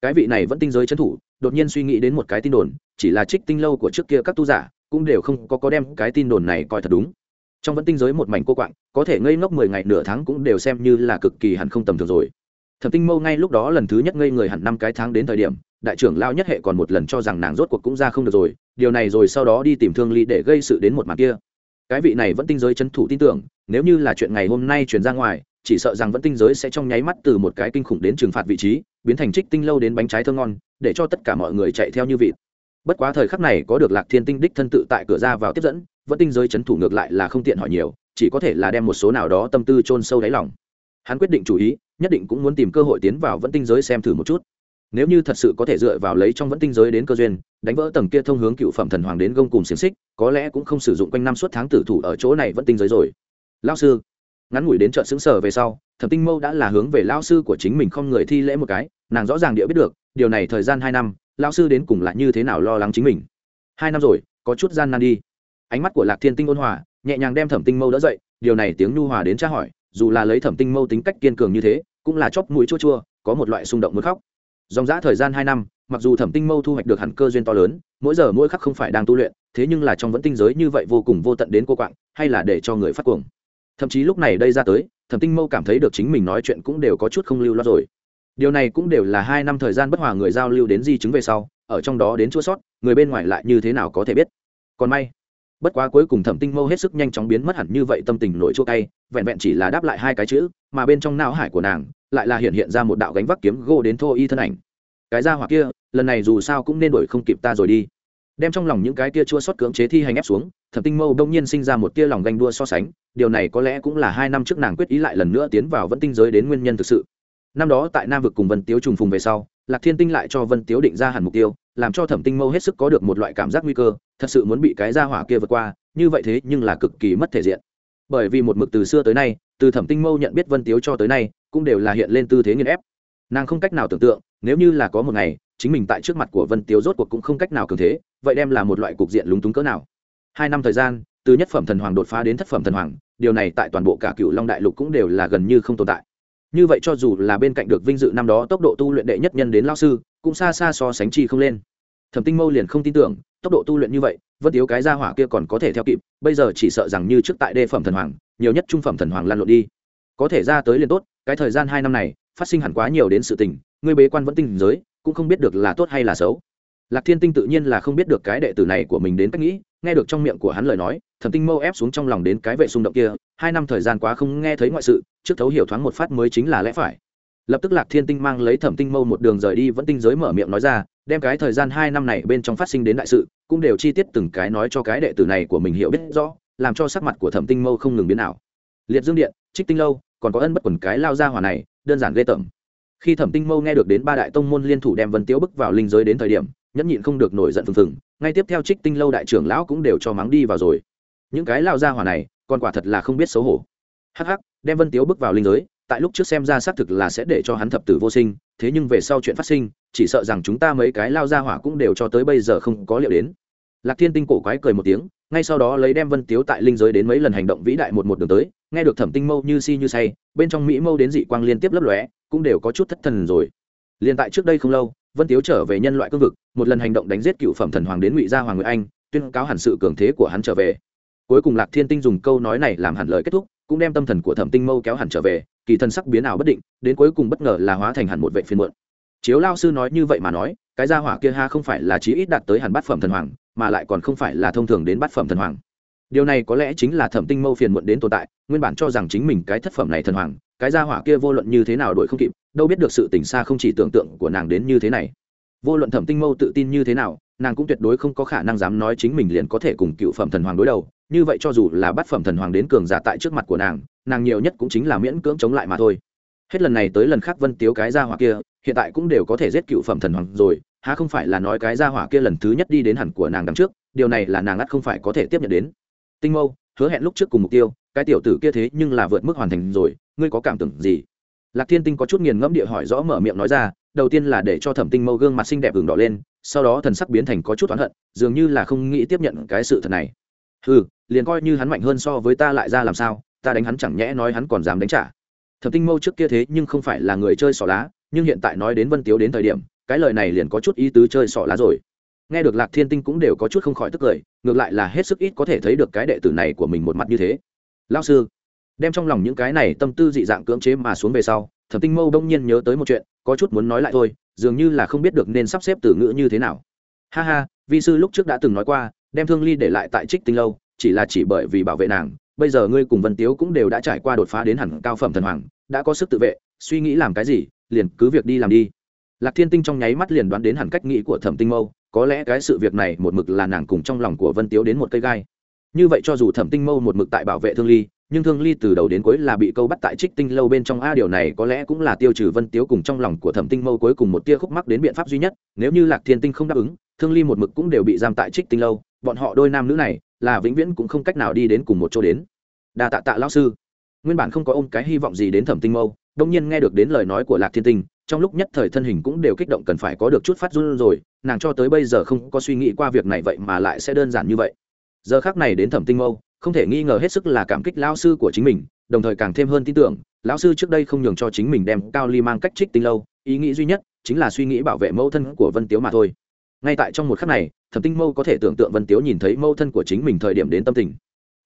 cái vị này vẫn tinh giới trấn thủ, đột nhiên suy nghĩ đến một cái tin đồn, chỉ là trích tinh lâu của trước kia các tu giả, cũng đều không có có đem cái tin đồn này coi thật đúng. Trong vẫn tinh giới một mảnh cô quạng, có thể ngây ngốc mười ngày nửa tháng cũng đều xem như là cực kỳ hẳn không tầm thường rồi. Thẩm tinh mâu ngay lúc đó lần thứ nhất ngây người hẳn năm cái tháng đến thời điểm, đại trưởng lao nhất hệ còn một lần cho rằng nàng rốt cuộc cũng ra không được rồi, điều này rồi sau đó đi tìm thương ly để gây sự đến một mặt kia. Cái vị này vẫn tinh giới c thủ tin tưởng, nếu như là chuyện ngày hôm nay chuyển ra ngoài chỉ sợ rằng vẫn tinh giới sẽ trong nháy mắt từ một cái kinh khủng đến trừng phạt vị trí, biến thành trích tinh lâu đến bánh trái thơ ngon, để cho tất cả mọi người chạy theo như vịt. Bất quá thời khắc này có được lạc thiên tinh đích thân tự tại cửa ra vào tiếp dẫn, vẫn tinh giới c h ấ n thủ ngược lại là không tiện hỏi nhiều, chỉ có thể là đem một số nào đó tâm tư chôn sâu đáy lòng. Hắn quyết định chủ ý, nhất định cũng muốn tìm cơ hội tiến vào vẫn tinh giới xem thử một chút. Nếu như thật sự có thể dựa vào lấy trong vẫn tinh giới đến cơ duyên, đánh vỡ tầng kia thông hướng cựu phẩm thần hoàng đến gông cùng xiềng xích, có lẽ cũng không sử dụng quanh năm suốt tháng tử thủ ở chỗ này vẫn tinh giới rồi. Lao sư ngắn ngủi đến chợ xứng sở về sau, thẩm tinh mâu đã là hướng về lao sư của chính mình không người thi lễ một cái, nàng rõ ràng địa biết được, điều này thời gian hai năm lao sư đến cùng là như thế nào lo lắng chính mình. Hai năm rồi, có chút gian nan đi. Ánh mắt của lạc thiên tinh ôn hòa, nhẹ nhàng đem thẩm tinh mâu đỡ dậy, điều này tiếng nhu hòa đến tra hỏi, dù là lấy thẩm tinh mâu tính cách kiên cường như thế, cũng là chóp mũi chua chua, có một loại xung động muốn khóc. Dòng dã thời gian hai năm, mặc dù thẩm tinh mâu thu hoạch được hẳn cơ duyên to lớn, mỗi giờ mỗi khắc không phải đang tu luyện, thế nhưng là trong vẫn tinh giới như vậy vô cùng vô tận đến cô quạng, hay là để cho người phát cuồng thậm chí lúc này đây ra tới, thẩm tinh mâu cảm thấy được chính mình nói chuyện cũng đều có chút không lưu loát rồi. Điều này cũng đều là hai năm thời gian bất hòa người giao lưu đến di chứng về sau, ở trong đó đến chua sót, người bên ngoài lại như thế nào có thể biết. Còn may, bất quá cuối cùng thẩm tinh mâu hết sức nhanh chóng biến mất hẳn như vậy tâm tình nổi chua cay, vẹn vẹn chỉ là đáp lại hai cái chữ, mà bên trong não hải của nàng lại là hiện hiện ra một đạo gánh vác kiếm gô đến thô y thân ảnh. Cái ra hoặc kia, lần này dù sao cũng nên đổi không kịp ta rồi đi đem trong lòng những cái kia chua sót cưỡng chế thi hành ép xuống, thẩm tinh mâu đông nhiên sinh ra một tia lòng ganh đua so sánh, điều này có lẽ cũng là hai năm trước nàng quyết ý lại lần nữa tiến vào vẫn tinh giới đến nguyên nhân thực sự. Năm đó tại nam vực cùng vân tiếu trùng phùng về sau, lạc thiên tinh lại cho vân tiếu định ra hẳn mục tiêu, làm cho thẩm tinh mâu hết sức có được một loại cảm giác nguy cơ, thật sự muốn bị cái gia hỏa kia vượt qua, như vậy thế nhưng là cực kỳ mất thể diện. Bởi vì một mực từ xưa tới nay, từ thẩm tinh mâu nhận biết vân tiếu cho tới nay, cũng đều là hiện lên tư thế nghiên ép. Nàng không cách nào tưởng tượng, nếu như là có một ngày chính mình tại trước mặt của vân tiếu rốt cuộc cũng không cách nào cường thế, vậy đem là một loại cục diện lúng túng cỡ nào. Hai năm thời gian, từ nhất phẩm thần hoàng đột phá đến thất phẩm thần hoàng, điều này tại toàn bộ cả cựu long đại lục cũng đều là gần như không tồn tại. Như vậy cho dù là bên cạnh được vinh dự năm đó tốc độ tu luyện đệ nhất nhân đến lao sư, cũng xa xa so sánh chi không lên. Thẩm tinh mâu liền không tin tưởng, tốc độ tu luyện như vậy, vân tiếu cái gia hỏa kia còn có thể theo kịp, bây giờ chỉ sợ rằng như trước tại đê phẩm thần hoàng, nhiều nhất trung phẩm thần hoàng lan lộn đi. Có thể ra tới liền tốt, cái thời gian hai năm này, phát sinh hẳn quá nhiều đến sự tình, ngươi bế quan vẫn tinh giới cũng không biết được là tốt hay là xấu. Lạc thiên tinh tự nhiên là không biết được cái đệ tử này của mình đến cách nghĩ, nghe được trong miệng của hắn lời nói, thẩm tinh mâu ép xuống trong lòng đến cái vệ xung động kia, hai năm thời gian quá không nghe thấy ngoại sự, trước thấu hiểu thoáng một phát mới chính là lẽ phải. Lập tức lạc thiên tinh mang lấy thẩm tinh mâu một đường rời đi, vẫn tinh giới mở miệng nói ra, đem cái thời gian hai năm này bên trong phát sinh đến đại sự, cũng đều chi tiết từng cái nói cho cái đệ tử này của mình hiểu biết rõ, làm cho sắc mặt của thẩm tinh mâu không ngừng biến nào liệt dương điện, trích tinh lâu, còn có ân bất quần cái lao ra hỏa này, đơn giản ghê tởm khi thẩm tinh mâu nghe được đến ba đại tông môn liên thủ đem vân tiếu bức vào linh giới đến thời điểm, nhẫn nhịn không được nổi giận phừng phừng, ngay tiếp theo trích tinh lâu đại trưởng lão cũng đều cho mắng đi vào rồi. Những cái lao ra hỏa này, còn quả thật là không biết xấu hổ. Hắc hắc, đem vân tiếu bước vào linh giới, tại lúc trước xem ra xác thực là sẽ để cho hắn thập tử vô sinh, thế nhưng về sau chuyện phát sinh, chỉ sợ rằng chúng ta mấy cái lao ra hỏa cũng đều cho tới bây giờ không có liệu đến. Lạc thiên tinh cổ quái cười một tiếng, ngay sau đó lấy đem vân tiếu tại linh giới đến mấy lần hành động vĩ đại một một đường tới, nghe được thẩm tinh mâu như si như say, bên trong mỹ mâu đến dị quang liên tiếp lấp lóe cũng đều có chút thất thần rồi. Liền tại trước đây không lâu, vân tiếu trở về nhân loại cương vực, một lần hành động đánh giết cựu phẩm thần hoàng đến ngụy gia hoàng người anh, tuyên cáo hẳn sự cường thế của hắn trở về. Cuối cùng lạc thiên tinh dùng câu nói này làm hẳn lời kết thúc, cũng đem tâm thần của thẩm tinh mâu kéo hẳn trở về, kỳ thần sắc biến ảo bất định, đến cuối cùng bất ngờ là hóa thành hẳn một vệ phiên muộn. Chiếu lao sư nói như vậy mà nói, cái gia hỏa kia ha không phải là chí ít đạt tới hẳn bát phẩm thần hoàng, mà lại còn không phải là thông thường đến bát phẩm thần hoàng. Điều này có lẽ chính là thẩm tinh mâu phiền muộn đến tồn tại, nguyên bản cho rằng chính mình cái thất phẩm này thần hoàng cái gia hỏa kia vô luận như thế nào đổi không kịp, đâu biết được sự tỉnh xa không chỉ tưởng tượng của nàng đến như thế này. Vô luận thẩm tinh mâu tự tin như thế nào, nàng cũng tuyệt đối không có khả năng dám nói chính mình liền có thể cùng cựu phẩm thần hoàng đối đầu, như vậy cho dù là bắt phẩm thần hoàng đến cường giả tại trước mặt của nàng nàng nhiều nhất cũng chính là miễn cưỡng chống lại mà thôi. Hết lần này tới lần khác vân tiếu cái gia hỏa kia, hiện tại cũng đều có thể giết cựu phẩm thần hoàng rồi, há không phải là nói cái gia hỏa kia lần thứ nhất đi đến hẳn của nàng đằng trước, điều này là nàng ắt không phải có thể tiếp nhận đến. Tinh mâu, hứa hẹn lúc trước cùng mục tiêu cái tiểu tử kia thế nhưng là vượt mức hoàn thành rồi, ngươi có cảm tưởng gì? Lạc thiên tinh có chút nghiền ngẫm địa hỏi rõ mở miệng nói ra, đầu tiên là để cho thẩm tinh mâu gương mặt xinh đẹp vừng đỏ lên, sau đó thần sắc biến thành có chút oán hận, dường như là không nghĩ tiếp nhận cái sự thật này. Ừ liền coi như hắn mạnh hơn so với ta lại ra làm sao, ta đánh hắn chẳng nhẽ nói hắn còn dám đánh trả. Thẩm tinh mâu trước kia thế nhưng không phải là người chơi xỏ lá, nhưng hiện tại nói đến vân tiếu đến thời điểm, cái lời này liền có chút ý tứ chơi xỏ lá rồi. Nghe được lạc thiên tinh cũng đều có chút không khỏi tức cười, ngược lại là hết sức ít có thể thấy được cái đệ tử này của mình một mặt như thế lao sư, đem trong lòng những cái này tâm tư dị dạng cưỡng chế mà xuống về sau, thẩm tinh mâu đông nhiên nhớ tới một chuyện, có chút muốn nói lại thôi, dường như là không biết được nên sắp xếp từ ngữ như thế nào. Ha ha, vi sư lúc trước đã từng nói qua, đem thương ly để lại tại trích tinh lâu, chỉ là chỉ bởi vì bảo vệ nàng, bây giờ ngươi cùng vân tiếu cũng đều đã trải qua đột phá đến hẳn cao phẩm thần hoàng, đã có sức tự vệ, suy nghĩ làm cái gì, liền cứ việc đi làm đi. Lạc thiên tinh trong nháy mắt liền đoán đến hẳn cách nghĩ của thẩm tinh mâu, có lẽ cái sự việc này một mực là nàng cùng trong lòng của vân tiếu đến một cây gai như vậy cho dù thẩm tinh mâu một mực tại bảo vệ thương ly, nhưng thương ly từ đầu đến cuối là bị câu bắt tại trích tinh lâu bên trong. A, điều này có lẽ cũng là tiêu trừ vân tiếu cùng trong lòng của thẩm tinh mâu cuối cùng một tia khúc mắc đến biện pháp duy nhất. Nếu như lạc thiên tinh không đáp ứng, thương ly một mực cũng đều bị giam tại trích tinh lâu. Bọn họ đôi nam nữ này là vĩnh viễn cũng không cách nào đi đến cùng một chỗ đến. Đa tạ tạ lao sư. Nguyên bản không có ôm cái hy vọng gì đến thẩm tinh mâu đông nhiên nghe được đến lời nói của lạc thiên tinh, trong lúc nhất thời thân hình cũng đều kích động cần phải có được chút phát run rồi. Nàng cho tới bây giờ không có suy nghĩ qua việc này vậy mà lại sẽ đơn giản như vậy giờ khác này đến thẩm tinh mâu, không thể nghi ngờ hết sức là cảm kích lao sư của chính mình, đồng thời càng thêm hơn tin tưởng, lão sư trước đây không nhường cho chính mình đem cao ly mang cách trích tinh lâu, ý nghĩ duy nhất chính là suy nghĩ bảo vệ mẫu thân của vân tiếu mà thôi. Ngay tại trong một khắc này, thẩm tinh mâu có thể tưởng tượng vân tiếu nhìn thấy mẫu thân của chính mình thời điểm đến tâm tình.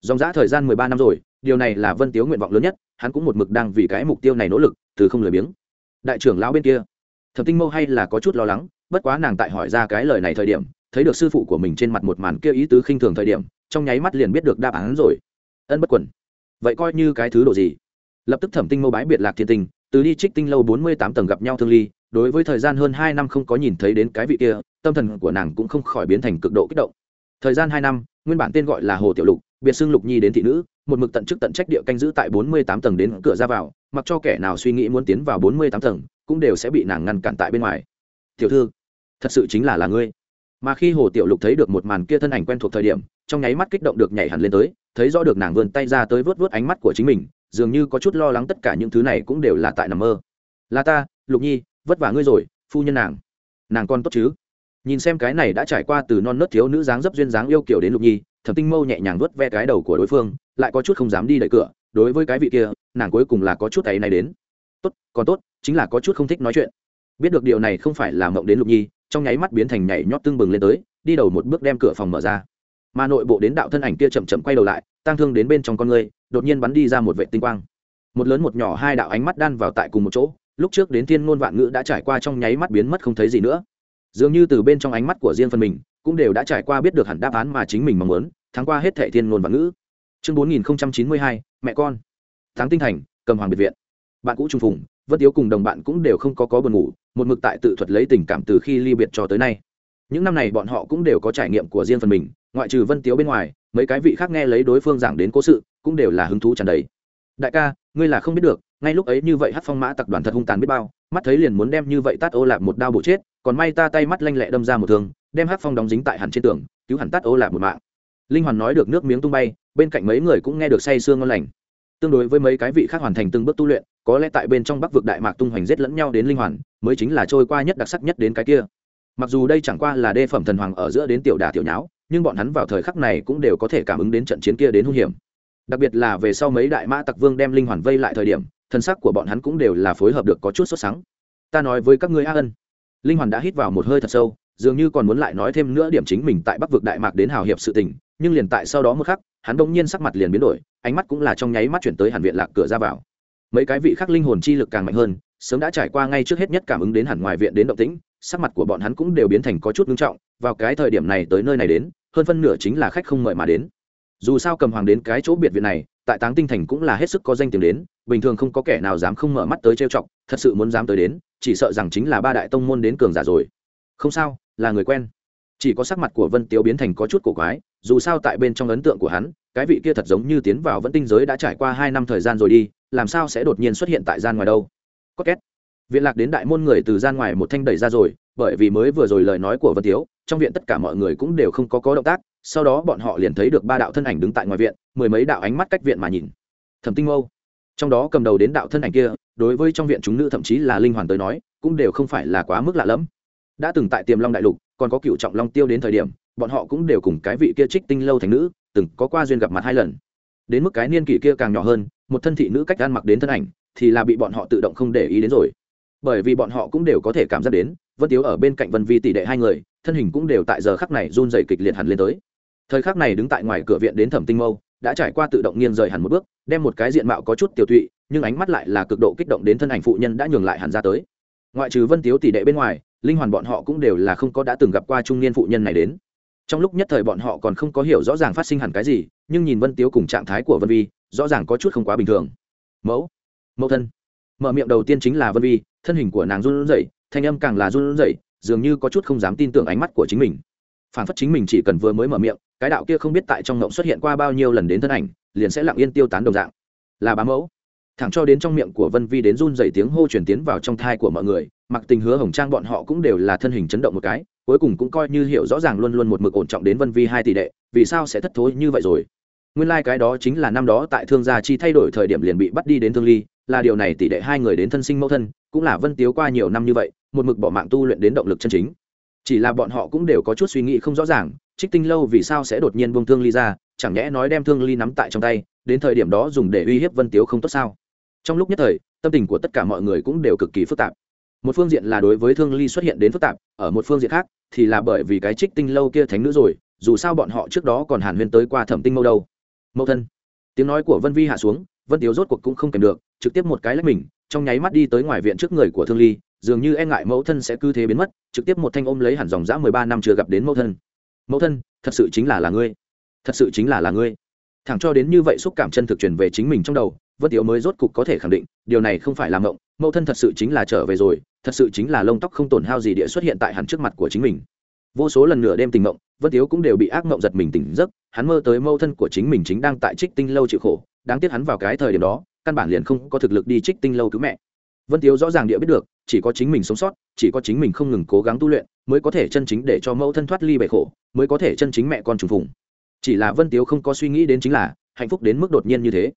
Dòng dã thời gian mười ba năm rồi, điều này là vân tiếu nguyện vọng lớn nhất, hắn cũng một mực đang vì cái mục tiêu này nỗ lực, từ không lười biếng. Đại trưởng lão bên kia, thẩm tinh mâu hay là có chút lo lắng, bất quá nàng tại hỏi ra cái lời này thời điểm thấy được sư phụ của mình trên mặt một màn kia ý tứ khinh thường thời điểm, trong nháy mắt liền biết được đáp án rồi. Ân bất quẩn. Vậy coi như cái thứ độ gì? Lập tức thẩm tinh mâu bái biệt lạc thiên tinh, từ đi trích tinh lâu bốn mươi tám tầng gặp nhau thương ly, đối với thời gian hơn hai năm không có nhìn thấy đến cái vị kia, tâm thần của nàng cũng không khỏi biến thành cực độ kích động. Thời gian hai năm, nguyên bản tên gọi là hồ tiểu lục, biệt xưng lục nhi đến thị nữ, một mực tận chức tận trách địa canh giữ tại bốn mươi tám tầng đến cửa ra vào, mặc cho kẻ nào suy nghĩ muốn tiến vào bốn mươi tám tầng, cũng đều sẽ bị nàng ngăn cản tại bên ngoài. Tiểu thư, thật sự chính là là ngươi mà khi hồ tiểu lục thấy được một màn kia thân ảnh quen thuộc thời điểm, trong nháy mắt kích động được nhảy hẳn lên tới, thấy rõ được nàng vươn tay ra tới vớt vớt ánh mắt của chính mình, dường như có chút lo lắng tất cả những thứ này cũng đều là tại nằm mơ. Là ta, lục nhi, vất vả ngươi rồi, phu nhân nàng. Nàng con tốt chứ? Nhìn xem cái này đã trải qua từ non nớt thiếu nữ dáng dấp duyên dáng yêu kiểu đến lục nhi, thẩm tinh mâu nhẹ nhàng vớt ve cái đầu của đối phương, lại có chút không dám đi đẩy cửa, đối với cái vị kia, nàng cuối cùng là có chút ấy này đến. Tốt, còn tốt, chính là có chút không thích nói chuyện. Biết được điều này không phải là mộng đến lục nhi trong nháy mắt biến thành nhảy nhót tương bừng lên tới, đi đầu một bước đem cửa phòng mở ra. Mà nội bộ đến đạo thân ảnh kia chậm chậm quay đầu lại tăng thương đến bên trong con người, đột nhiên bắn đi ra một vệ tinh quang. Một lớn một nhỏ hai đạo ánh mắt đan vào tại cùng một chỗ, lúc trước đến thiên ngôn vạn ngữ đã trải qua trong nháy mắt biến mất không thấy gì nữa. Dường như từ bên trong ánh mắt của riêng phần mình, cũng đều đã trải qua biết được hẳn đáp án mà chính mình mong muốn, thắng qua hết thệ thiên ngôn vạn ngữ. Chương bốn nghìn chín mươi hai, mẹ con. Tháng tinh thành, cầm hoàng biệt viện. Bạn cũ trung phùng vân tiếu cùng đồng bạn cũng đều không có có buồn ngủ, một mực tại tự thuật lấy tình cảm từ khi ly biệt cho tới nay. Những năm này bọn họ cũng đều có trải nghiệm của riêng phần mình, ngoại trừ vân tiếu bên ngoài, mấy cái vị khác nghe lấy đối phương giảng đến cố sự, cũng đều là hứng thú tràn đầy. Đại ca, ngươi là không biết được, ngay lúc ấy như vậy hát phong mã tập đoàn thật hung tàn biết bao, mắt thấy liền muốn đem như vậy tát ô lạp một đao bổ chết, còn may ta tay mắt lanh lẹ đâm ra một thương, đem hát phong đóng dính tại hẳn trên tường, cứu hẳn tát ô lạp một mạng. Linh hoàn nói được nước miếng tung bay, bên cạnh mấy người cũng nghe được say sương ngon lành. Tương đối với mấy cái vị khác hoàn thành từng bước tu luyện có lẽ tại bên trong bắc vực đại mạc tung hoành giết lẫn nhau đến linh hoàn, mới chính là trôi qua nhất đặc sắc nhất đến cái kia. Mặc dù đây chẳng qua là đê phẩm thần hoàng ở giữa đến tiểu đà tiểu nháo, nhưng bọn hắn vào thời khắc này cũng đều có thể cảm ứng đến trận chiến kia đến hung hiểm. Đặc biệt là về sau mấy đại mã tặc vương đem linh hoàn vây lại thời điểm, thân sắc của bọn hắn cũng đều là phối hợp được có chút sốt sắng. Ta nói với các ngươi a ân, linh hoàn đã hít vào một hơi thật sâu, dường như còn muốn lại nói thêm nữa điểm chính mình tại bắc vực đại mạc đến hào hiệp sự tình, nhưng liền tại sau đó một khắc, hắn bỗng nhiên sắc mặt liền biến đổi, ánh mắt cũng là trong nháy mắt chuyển tới hàn viện lạc cửa ra vào mấy cái vị khác linh hồn chi lực càng mạnh hơn, sớm đã trải qua ngay trước hết nhất cảm ứng đến hẳn ngoài viện đến động tĩnh, sắc mặt của bọn hắn cũng đều biến thành có chút ngưng trọng, vào cái thời điểm này tới nơi này đến, hơn phân nửa chính là khách không mời mà đến. Dù sao cầm hoàng đến cái chỗ biệt viện này, tại táng tinh thành cũng là hết sức có danh tiếng đến, bình thường không có kẻ nào dám không mở mắt tới trêu chọc, thật sự muốn dám tới đến, chỉ sợ rằng chính là ba đại tông môn đến cường giả rồi. Không sao, là người quen. Chỉ có sắc mặt của vân tiếu biến thành có chút cổ quái, dù sao tại bên trong ấn tượng của hắn, cái vị kia thật giống như tiến vào vẫn tinh giới đã trải qua hai năm thời gian rồi đi làm sao sẽ đột nhiên xuất hiện tại gian ngoài đâu? Có két. Viện lạc đến đại môn người từ gian ngoài một thanh đẩy ra rồi, bởi vì mới vừa rồi lời nói của vân tiếu, trong viện tất cả mọi người cũng đều không có có động tác, sau đó bọn họ liền thấy được ba đạo thân ảnh đứng tại ngoài viện, mười mấy đạo ánh mắt cách viện mà nhìn. Thẩm tinh mâu. Trong đó cầm đầu đến đạo thân ảnh kia, đối với trong viện chúng nữ thậm chí là linh hoàn tới nói, cũng đều không phải là quá mức lạ lẫm. Đã từng tại tiềm long đại lục, còn có cựu trọng long tiêu đến thời điểm, bọn họ cũng đều cùng cái vị kia trích tinh lâu thành nữ, từng có qua duyên gặp mặt hai lần. Đến mức cái niên kỷ kia càng nhỏ hơn một thân thị nữ cách ăn mặc đến thân ảnh, thì là bị bọn họ tự động không để ý đến rồi. Bởi vì bọn họ cũng đều có thể cảm giác đến, vân tiếu ở bên cạnh vân vi tỷ đệ hai người, thân hình cũng đều tại giờ khắc này run dày kịch liệt hẳn lên tới. Thời khắc này đứng tại ngoài cửa viện đến thẩm tinh mâu, đã trải qua tự động nghiêng rời hẳn một bước, đem một cái diện mạo có chút tiểu thụy nhưng ánh mắt lại là cực độ kích động đến thân ảnh phụ nhân đã nhường lại hẳn ra tới. Ngoại trừ vân tiếu tỷ đệ bên ngoài, linh hoàn bọn họ cũng đều là không có đã từng gặp qua trung niên phụ nhân này đến trong lúc nhất thời bọn họ còn không có hiểu rõ ràng phát sinh hẳn cái gì, nhưng nhìn vân tiếu cùng trạng thái của vân vi, rõ ràng có chút không quá bình thường. Mẫu mẫu thân. Mở miệng đầu tiên chính là vân vi, thân hình của nàng run rẩy, thanh âm càng là run rẩy, dường như có chút không dám tin tưởng ánh mắt của chính mình. Phản phất chính mình chỉ cần vừa mới mở miệng, cái đạo kia không biết tại trong ngộng xuất hiện qua bao nhiêu lần đến thân ảnh, liền sẽ lặng yên tiêu tán đồng dạng. Là bá mẫu. Thẳng cho đến trong miệng của vân vi đến run dày tiếng hô chuyển tiến vào trong thai của mọi người, mặc tình hứa hồng trang bọn họ cũng đều là thân hình chấn động một cái cuối cùng cũng coi như hiểu rõ ràng luôn luôn một mực ổn trọng đến vân vi hai tỷ đệ, vì sao sẽ thất thối như vậy rồi? Nguyên lai、like、cái đó chính là năm đó tại thương gia chi thay đổi thời điểm liền bị bắt đi đến thương ly, là điều này tỷ đệ hai người đến thân sinh mẫu thân, cũng là vân tiếu qua nhiều năm như vậy, một mực bỏ mạng tu luyện đến động lực chân chính. Chỉ là bọn họ cũng đều có chút suy nghĩ không rõ ràng, trích tinh lâu vì sao sẽ đột nhiên buông thương ly ra, chẳng nhẽ nói đem thương ly nắm tại trong tay, đến thời điểm đó dùng để uy hiếp vân tiếu không tốt sao? Trong lúc nhất thời, tâm tình của tất cả mọi người cũng đều cực kỳ phức tạp một phương diện là đối với thương ly xuất hiện đến phức tạp, ở một phương diện khác thì là bởi vì cái trích tinh lâu kia thánh nữ rồi, dù sao bọn họ trước đó còn hàn huyên tới qua thẩm tinh mâu đâu. Mâu thân. Tiếng nói của vân vi hạ xuống, vân tiếu rốt cuộc cũng không kèm được, trực tiếp một cái lách mình, trong nháy mắt đi tới ngoài viện trước người của thương ly, dường như e ngại mẫu thân sẽ cứ thế biến mất, trực tiếp một thanh ôm lấy hẳn dòng dã mười ba năm chưa gặp đến mẫu thân. Mẫu thân, thật sự chính là là ngươi. Thật sự chính là là ngươi. Thẳng cho đến như vậy xúc cảm chân thực truyền về chính mình trong đầu, vân tiếu mới rốt cục có thể khẳng định, điều này không phải là mộng, mẫu thân thật sự chính là trở về rồi thật sự chính là lông tóc không tổn hao gì địa xuất hiện tại hẳn trước mặt của chính mình. Vô số lần nửa đêm tình mộng, vân tiếu cũng đều bị ác mộng giật mình tỉnh giấc, hắn mơ tới mẫu thân của chính mình chính đang tại trích tinh lâu chịu khổ, đáng tiếc hắn vào cái thời điểm đó, căn bản liền không có thực lực đi trích tinh lâu cứu mẹ. Vân tiếu rõ ràng địa biết được, chỉ có chính mình sống sót, chỉ có chính mình không ngừng cố gắng tu luyện, mới có thể chân chính để cho mẫu thân thoát ly bể khổ, mới có thể chân chính mẹ con trùng phùng. Chỉ là vân tiếu không có suy nghĩ đến chính là hạnh phúc đến mức đột nhiên như thế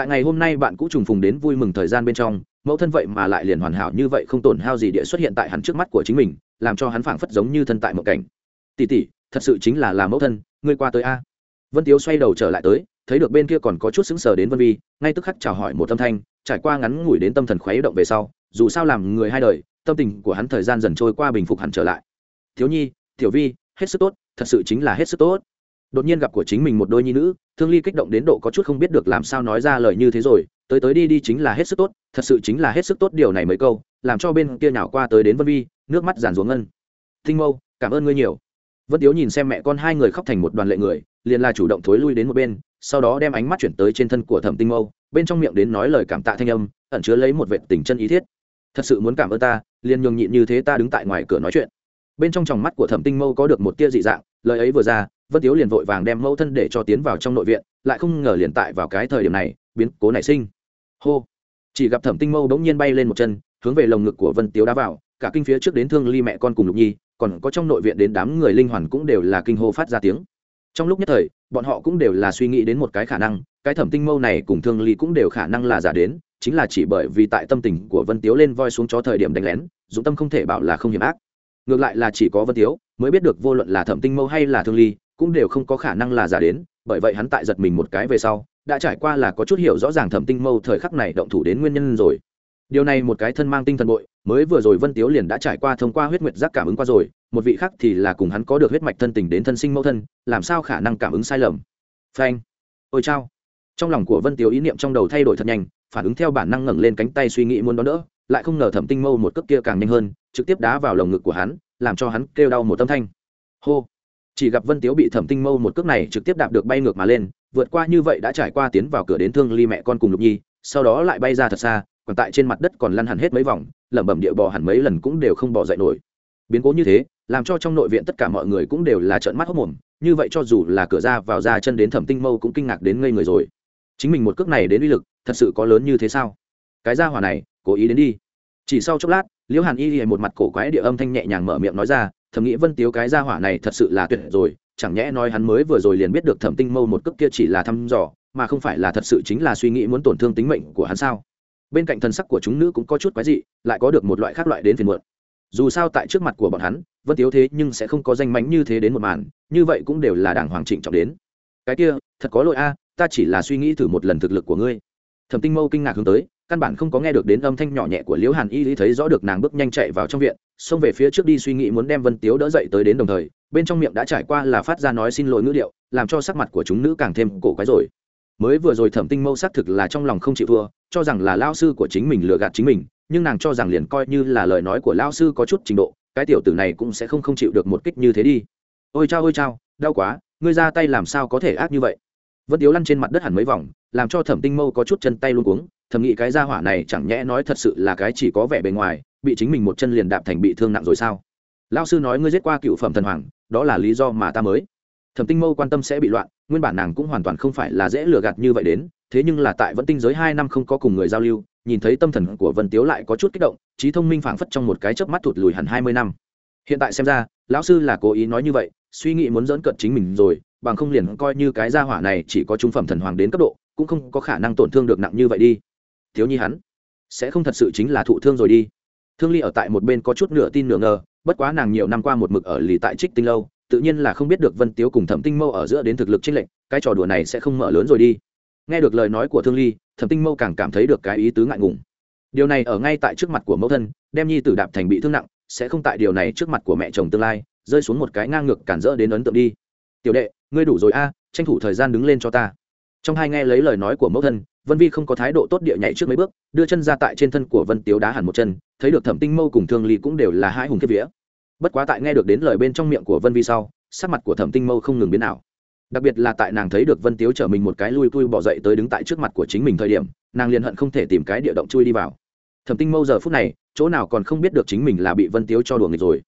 tại ngày hôm nay bạn cũ trùng phùng đến vui mừng thời gian bên trong, mẫu thân vậy mà lại liền hoàn hảo như vậy không tổn hao gì địa xuất hiện tại hắn trước mắt của chính mình, làm cho hắn phảng phất giống như thân tại một cảnh. Tỉ tỉ thật sự chính là là mẫu thân, ngươi qua tới a. Vân tiếu xoay đầu trở lại tới, thấy được bên kia còn có chút sững sờ đến vân vi, ngay tức khắc chào hỏi một âm thanh, trải qua ngắn ngủi đến tâm thần khuấy động về sau, dù sao làm người hai đời, tâm tình của hắn thời gian dần trôi qua bình phục hẳn trở lại. Thiếu nhi, tiểu vi, hết sức tốt, thật sự chính là hết sức tốt đột nhiên gặp của chính mình một đôi nhi nữ, thương ly kích động đến độ có chút không biết được làm sao nói ra lời như thế rồi, tới tới đi đi chính là hết sức tốt, thật sự chính là hết sức tốt điều này mấy câu, làm cho bên kia nhảo qua tới đến vân vi, nước mắt giàn ruộng ngân. Thinh mâu, cảm ơn ngươi nhiều. Vân tiếu nhìn xem mẹ con hai người khóc thành một đoàn lệ người, liền là chủ động thối lui đến một bên, sau đó đem ánh mắt chuyển tới trên thân của thẩm tinh mâu, bên trong miệng đến nói lời cảm tạ thanh âm, ẩn chứa lấy một vệ tình chân ý thiết. Thật sự muốn cảm ơn ta, liền nhường nhịn như thế ta đứng tại ngoài cửa nói chuyện. Bên trong tròng mắt của thẩm tinh mâu có được một tia dị dạng, lời ấy vừa ra vân tiếu liền vội vàng đem mẫu thân để cho tiến vào trong nội viện, lại không ngờ liền tại vào cái thời điểm này, biến cố nảy sinh. Hô! Chỉ gặp thẩm tinh mâu bỗng nhiên bay lên một chân, hướng về lồng ngực của vân tiếu đá vào, cả kinh phía trước đến thương ly mẹ con cùng lục nhi, còn có trong nội viện đến đám người linh hoàn cũng đều là kinh hô phát ra tiếng. Trong lúc nhất thời, bọn họ cũng đều là suy nghĩ đến một cái khả năng, cái thẩm tinh mâu này cùng thương ly cũng đều khả năng là giả đến, chính là chỉ bởi vì tại tâm tình của vân tiếu lên voi xuống chó thời điểm đánh lén dũng tâm không thể bảo là không hiểm ác. Ngược lại là chỉ có vân tiếu mới biết được vô luận là thẩm tinh mâu hay là thương ly cũng đều không có khả năng là giả đến, bởi vậy hắn tại giật mình một cái về sau, đã trải qua là có chút hiểu rõ ràng thẩm tinh mâu thời khắc này động thủ đến nguyên nhân rồi. Điều này một cái thân mang tinh thần bội, mới vừa rồi vân tiếu liền đã trải qua thông qua huyết nguyệt giác cảm ứng qua rồi, một vị khác thì là cùng hắn có được huyết mạch thân tình đến thân sinh mẫu thân, làm sao khả năng cảm ứng sai lầm? Phanh. Ôi chao. Trong lòng của vân tiếu ý niệm trong đầu thay đổi thật nhanh, phản ứng theo bản năng ngẩng lên cánh tay suy nghĩ muốn đón đỡ, lại không ngờ thẩm tinh mâu một cước kia càng nhanh hơn, trực tiếp đá vào lồng ngực của hắn, làm cho hắn kêu đau một tâm thanh. Hô chỉ gặp vân tiếu bị thẩm tinh mâu một cước này trực tiếp đạp được bay ngược mà lên, vượt qua như vậy đã trải qua tiến vào cửa đến thương ly mẹ con cùng lục nhi, sau đó lại bay ra thật xa, còn tại trên mặt đất còn lăn hẳn hết mấy vòng, lẩm bẩm địa bò hẳn mấy lần cũng đều không bỏ dậy nổi. Biến cố như thế, làm cho trong nội viện tất cả mọi người cũng đều là trợn mắt hốc mồm, như vậy cho dù là cửa ra vào ra chân đến thẩm tinh mâu cũng kinh ngạc đến ngây người rồi. Chính mình một cước này đến uy lực, thật sự có lớn như thế sao? Cái ra hỏa này, cố ý đến đi. Chỉ sau chốc lát, liễu hàn y một mặt cổ quái địa âm thanh nhẹ nhàng mở miệng nói ra thầm nghĩ vân tiếu cái gia hỏa này thật sự là tuyệt rồi, chẳng nhẽ nói hắn mới vừa rồi liền biết được thẩm tinh mâu một cước kia chỉ là thăm dò, mà không phải là thật sự chính là suy nghĩ muốn tổn thương tính mệnh của hắn sao? Bên cạnh thân sắc của chúng nữ cũng có chút quái dị, lại có được một loại khác loại đến phiền muộn. Dù sao tại trước mặt của bọn hắn, vân tiếu thế nhưng sẽ không có danh mánh như thế đến một màn, như vậy cũng đều là đảng hoàng trịnh trọng đến. Cái kia, thật có lỗi a, ta chỉ là suy nghĩ thử một lần thực lực của ngươi. Thẩm tinh mâu kinh ngạc hướng tới, căn bản không có nghe được đến âm thanh nhỏ nhẹ của liễu hàn y lý thấy rõ được nàng bước nhanh chạy vào trong viện xông về phía trước đi suy nghĩ muốn đem vân tiếu đỡ dậy tới đến đồng thời, bên trong miệng đã trải qua là phát ra nói xin lỗi ngữ điệu, làm cho sắc mặt của chúng nữ càng thêm cổ quái rồi. Mới vừa rồi thẩm tinh mâu xác thực là trong lòng không chịu thua, cho rằng là lao sư của chính mình lừa gạt chính mình, nhưng nàng cho rằng liền coi như là lời nói của lao sư có chút trình độ, cái tiểu tử này cũng sẽ không không chịu được một kích như thế đi. Ôi chao ôi chao, đau quá, ngươi ra tay làm sao có thể ác như vậy? Vân tiếu lăn trên mặt đất hẳn mấy vòng, làm cho thẩm tinh mâu có chút chân tay luôn cuống, thầm nghĩ cái gia hỏa này chẳng nhẽ nói thật sự là cái chỉ có vẻ bề ngoài bị chính mình một chân liền đạp thành bị thương nặng rồi sao? Lao sư nói ngươi giết qua cựu phẩm thần hoàng, đó là lý do mà ta mới. Thẩm tinh mâu quan tâm sẽ bị loạn, nguyên bản nàng cũng hoàn toàn không phải là dễ lừa gạt như vậy đến, thế nhưng là tại vẫn tinh giới hai năm không có cùng người giao lưu, nhìn thấy tâm thần của vân tiếu lại có chút kích động, trí thông minh phảng phất trong một cái chớp mắt thụt lùi hẳn hai mươi năm. Hiện tại xem ra, lão sư là cố ý nói như vậy, suy nghĩ muốn dẫn cận chính mình rồi, bằng không liền coi như cái gia hỏa này chỉ có trung phẩm thần hoàng đến cấp độ, cũng không có khả năng tổn thương được nặng như vậy đi. Thiếu nhi hắn, sẽ không thật sự chính là thụ thương rồi đi thương ly ở tại một bên có chút nửa tin nửa ngờ, bất quá nàng nhiều năm qua một mực ở lì tại trích tinh lâu, tự nhiên là không biết được vân tiếu cùng thẩm tinh mâu ở giữa đến thực lực trích lệnh cái trò đùa này sẽ không mở lớn rồi đi. Nghe được lời nói của thương ly, thẩm tinh mâu càng cảm thấy được cái ý tứ ngại ngùng. Điều này ở ngay tại trước mặt của mẫu thân, đem nhi tử đạp thành bị thương nặng, sẽ không tại điều này trước mặt của mẹ chồng tương lai, rơi xuống một cái ngang ngược cản rỡ đến ấn tượng đi. Tiểu đệ, ngươi đủ rồi a, tranh thủ thời gian đứng lên cho ta. Trong hai nghe lấy lời nói của mẫu thân vân vi không có thái độ tốt địa nhảy trước mấy bước, đưa chân ra tại trên thân của vân tiếu đá hẳn một chân, thấy được thẩm tinh mâu cùng thương ly cũng đều là hai hùng kiếp vía. Bất quá tại nghe được đến lời bên trong miệng của vân vi sau, sắc mặt của thẩm tinh mâu không ngừng biến nào đặc biệt là tại nàng thấy được vân tiếu chở mình một cái lui tui bỏ dậy tới đứng tại trước mặt của chính mình thời điểm, nàng liền hận không thể tìm cái địa động chui đi vào. Thẩm tinh mâu giờ phút này, chỗ nào còn không biết được chính mình là bị vân tiếu cho đùa nghịch rồi.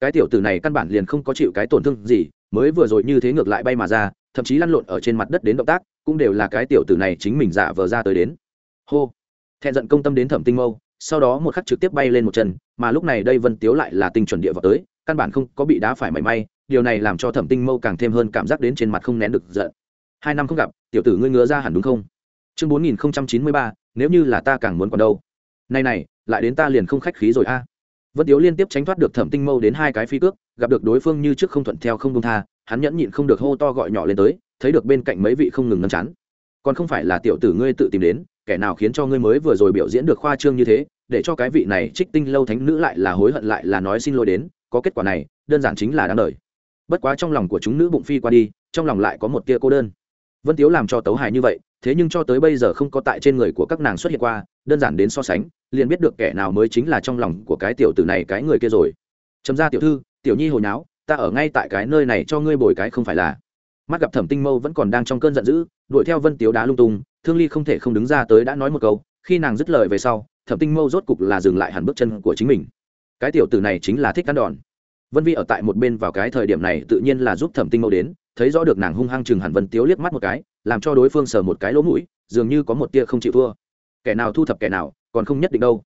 Cái tiểu tử này căn bản liền không có chịu cái tổn thương gì, mới vừa rồi như thế ngược lại bay mà ra, thậm chí lăn lộn ở trên mặt đất đến động tác cũng đều là cái tiểu tử này chính mình giả vờ ra tới đến. Hô. Thẹn giận công tâm đến thẩm tinh mâu, sau đó một khắc trực tiếp bay lên một chân, mà lúc này đây vân tiếu lại là tinh chuẩn địa vào tới, căn bản không có bị đá phải mảy may, điều này làm cho thẩm tinh mâu càng thêm hơn cảm giác đến trên mặt không nén được giận. Hai năm không gặp, tiểu tử ngươi ngứa ra hẳn đúng không? Chương bốn nghìn chín mươi ba, nếu như là ta càng muốn còn đâu. Này này, lại đến ta liền không khách khí rồi a. Vân tiếu liên tiếp tránh thoát được thẩm tinh mâu đến hai cái phi cước, gặp được đối phương như trước không thuận theo không công tha, hắn nhẫn nhịn không được hô to gọi nhỏ lên tới thấy được bên cạnh mấy vị không ngừng ngăn chán, còn không phải là tiểu tử ngươi tự tìm đến kẻ nào khiến cho ngươi mới vừa rồi biểu diễn được khoa trương như thế để cho cái vị này trích tinh lâu thánh nữ lại là hối hận lại là nói xin lỗi đến có kết quả này đơn giản chính là đáng đời. Bất quá trong lòng của chúng nữ bụng phi qua đi trong lòng lại có một tia cô đơn. Vân tiếu làm cho tấu hài như vậy thế nhưng cho tới bây giờ không có tại trên người của các nàng xuất hiện qua đơn giản đến so sánh liền biết được kẻ nào mới chính là trong lòng của cái tiểu tử này cái người kia rồi. Chấm ra tiểu thư tiểu nhi hồi náo ta ở ngay tại cái nơi này cho ngươi bồi cái không phải là mắt gặp thẩm tinh mâu vẫn còn đang trong cơn giận dữ, đuổi theo vân tiếu đá lung tung, thương ly không thể không đứng ra tới đã nói một câu, khi nàng dứt lời về sau, thẩm tinh mâu rốt cục là dừng lại hẳn bước chân của chính mình. Cái tiểu tử này chính là thích cắn đòn. Vân vi ở tại một bên vào cái thời điểm này tự nhiên là giúp thẩm tinh mâu đến, thấy rõ được nàng hung hăng chừng hẳn vân tiếu liếc mắt một cái, làm cho đối phương sờ một cái lỗ mũi, dường như có một tia không chịu thua. Kẻ nào thu thập kẻ nào, còn không nhất định đâu.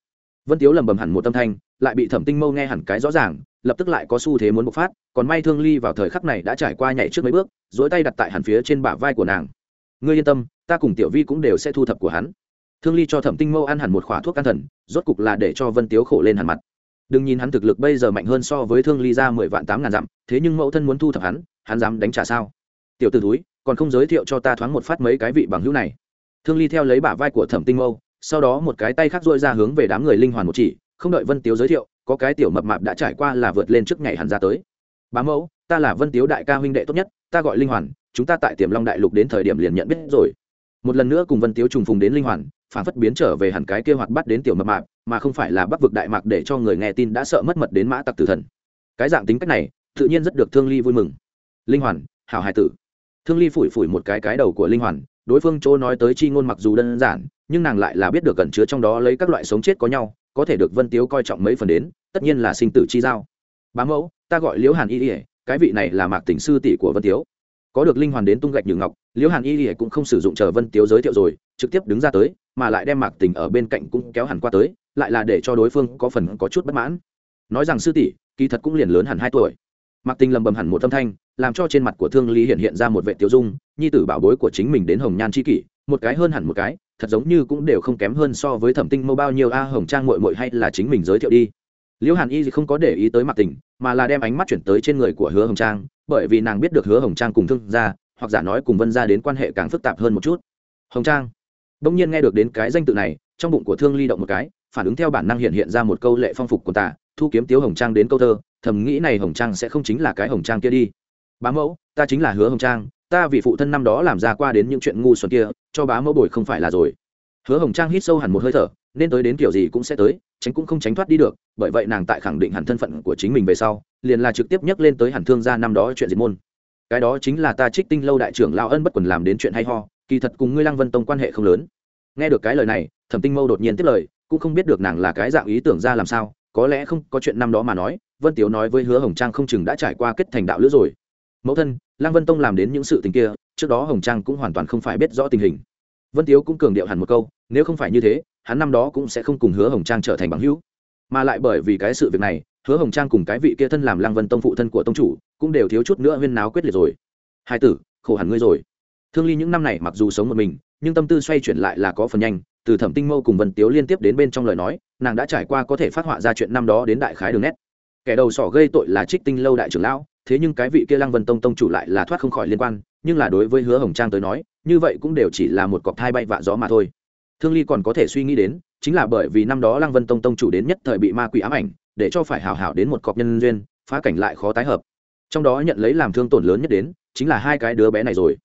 Vân tiếu lầm bầm hẳn một tâm thanh lại bị thẩm tinh mâu nghe hẳn cái rõ ràng, lập tức lại có xu thế muốn bộc phát, còn may thương ly vào thời khắc này đã trải qua nhảy trước mấy bước dỗi tay đặt tại hẳn phía trên bả vai của nàng. Ngươi yên tâm, ta cùng tiểu vi cũng đều sẽ thu thập của hắn. Thương ly cho thẩm tinh mâu ăn hẳn một khỏa thuốc an thần, rốt cục là để cho vân tiếu khổ lên hẳn mặt. Đừng nhìn hắn thực lực bây giờ mạnh hơn so với thương ly ra mười vạn tám ngàn dặm, thế nhưng mẫu thân muốn thu thập hắn hắn dám đánh trả sao? Tiểu t ử túi còn không giới thiệu cho ta thoáng một phát mấy cái vị bằng hữu này. Thương ly theo lấy bả vai của thẩm tinh mâu, sau đó một cái tay khác dội ra hướng về đám người linh hoàn một chỉ không đợi vân tiếu giới thiệu có cái tiểu mập mạp đã trải qua là vượt lên trước ngày hẳn ra tới bá mẫu ta là vân tiếu đại ca huynh đệ tốt nhất ta gọi linh hoàn chúng ta tại tiềm long đại lục đến thời điểm liền nhận biết rồi một lần nữa cùng vân tiếu trùng phùng đến linh hoàn phản phất biến trở về hẳn cái kia hoạt bắt đến tiểu mập mạp mà không phải là bắc vực đại mạc để cho người nghe tin đã sợ mất mật đến mã tặc tử thần cái dạng tính cách này tự nhiên rất được thương ly vui mừng linh hoàn hảo hải tử thương ly phủi phủi một cái cái đầu của linh hoàn đối phương chỗ nói tới chi ngôn mặc dù đơn giản, nhưng nàng lại là biết được cẩn chứa trong đó lấy các loại sống chết có nhau, có thể được vân tiếu coi trọng mấy phần đến, tất nhiên là sinh tử chi giao. Bá mẫu, ta gọi liễu hàn y ỉa cái vị này là mạc tỉnh sư tỷ của vân tiếu. Có được linh hoàn đến tung gạch nhường ngọc, liễu hàn y ỉa cũng không sử dụng chờ vân tiếu giới thiệu rồi, trực tiếp đứng ra tới, mà lại đem mạc tỉnh ở bên cạnh cũng kéo hẳn qua tới, lại là để cho đối phương có phần có chút bất mãn. Nói rằng sư tỷ, kỳ thật cũng liền lớn hẳn hai tuổi mạc tình lầm bầm hẳn một âm thanh, làm cho trên mặt của thương lý hiện hiện ra một vệ tiêu dung, nhi tử bảo bối của chính mình đến hồng nhan c h i kỷ, một cái hơn hẳn một cái, thật giống như cũng đều không kém hơn so với thẩm tinh mâu bao nhiêu a hồng trang mội mội hay là chính mình giới thiệu đi. Liễu hàn y không có để ý tới mặt tình mà là đem ánh mắt chuyển tới trên người của hứa hồng trang, bởi vì nàng biết được hứa hồng trang cùng thương gia, hoặc giả nói cùng vân gia đến quan hệ càng phức tạp hơn một chút. Hồng trang đông nhiên nghe được đến cái danh tự này, trong bụng của thương ly động một cái, phản ứng theo bản năng hiện hiện ra một câu lệ phong phục của tả thu kiếm tiếu hồng trang đến câu thơ thầm nghĩ này hồng trang sẽ không chính là cái hồng trang kia đi. Bá mẫu, ta chính là hứa hồng trang, ta vì phụ thân năm đó làm ra qua đến những chuyện ngu xuẩn kia, cho bá mẫu bồi không phải là rồi. Hứa hồng trang hít sâu hẳn một hơi thở, nên tới đến kiểu gì cũng sẽ tới, tránh cũng không tránh thoát đi được, bởi vậy nàng tại khẳng định hẳn thân phận của chính mình về sau, liền là trực tiếp nhắc lên tới hẳn thương gia năm đó chuyện diệt môn. Cái đó chính là ta trích tinh lâu đại trưởng lao ân bất quần làm đến chuyện hay ho, kỳ thật cùng ngươi lăng vân tông quan hệ không lớn. Nghe được cái lời này, thẩm tinh mâu đột nhiên tiếp lời, cũng không biết được nàng là cái dạng ý tưởng ra làm sao, có lẽ không có chuyện năm đó mà nói vân tiếu nói với hứa hồng trang không chừng đã trải qua kết thành đạo lữ rồi. Mẫu thân, lăng vân tông làm đến những sự tình kia, trước đó hồng trang cũng hoàn toàn không phải biết rõ tình hình. Vân tiếu cũng cường điệu hẳn một câu, nếu không phải như thế, hắn năm đó cũng sẽ không cùng hứa hồng trang trở thành bằng hữu. Mà lại bởi vì cái sự việc này, hứa hồng trang cùng cái vị kia thân làm lăng vân tông phụ thân của tông chủ, cũng đều thiếu chút nữa huyên náo quyết liệt rồi. Hai tử, khổ hẳn ngươi rồi. Thương ly những năm này mặc dù sống một mình, nhưng tâm tư xoay chuyển lại là có phần nhanh, từ thẩm tinh mâu cùng vân tiếu liên tiếp đến bên trong lời nói, nàng đã trải qua có thể phát họa ra chuyện năm đó đến đại khái đường nét kẻ đầu sỏ gây tội là trích tinh lâu đại trưởng lão, thế nhưng cái vị kia lăng vân tông tông chủ lại là thoát không khỏi liên quan, nhưng là đối với hứa hồng trang tới nói, như vậy cũng đều chỉ là một cọc thai bay vạ gió mà thôi. Thương ly còn có thể suy nghĩ đến, chính là bởi vì năm đó lăng vân tông tông chủ đến nhất thời bị ma quỷ ám ảnh, để cho phải hào hảo đến một cọc nhân duyên, phá cảnh lại khó tái hợp. Trong đó nhận lấy làm thương tổn lớn nhất đến, chính là hai cái đứa bé này rồi.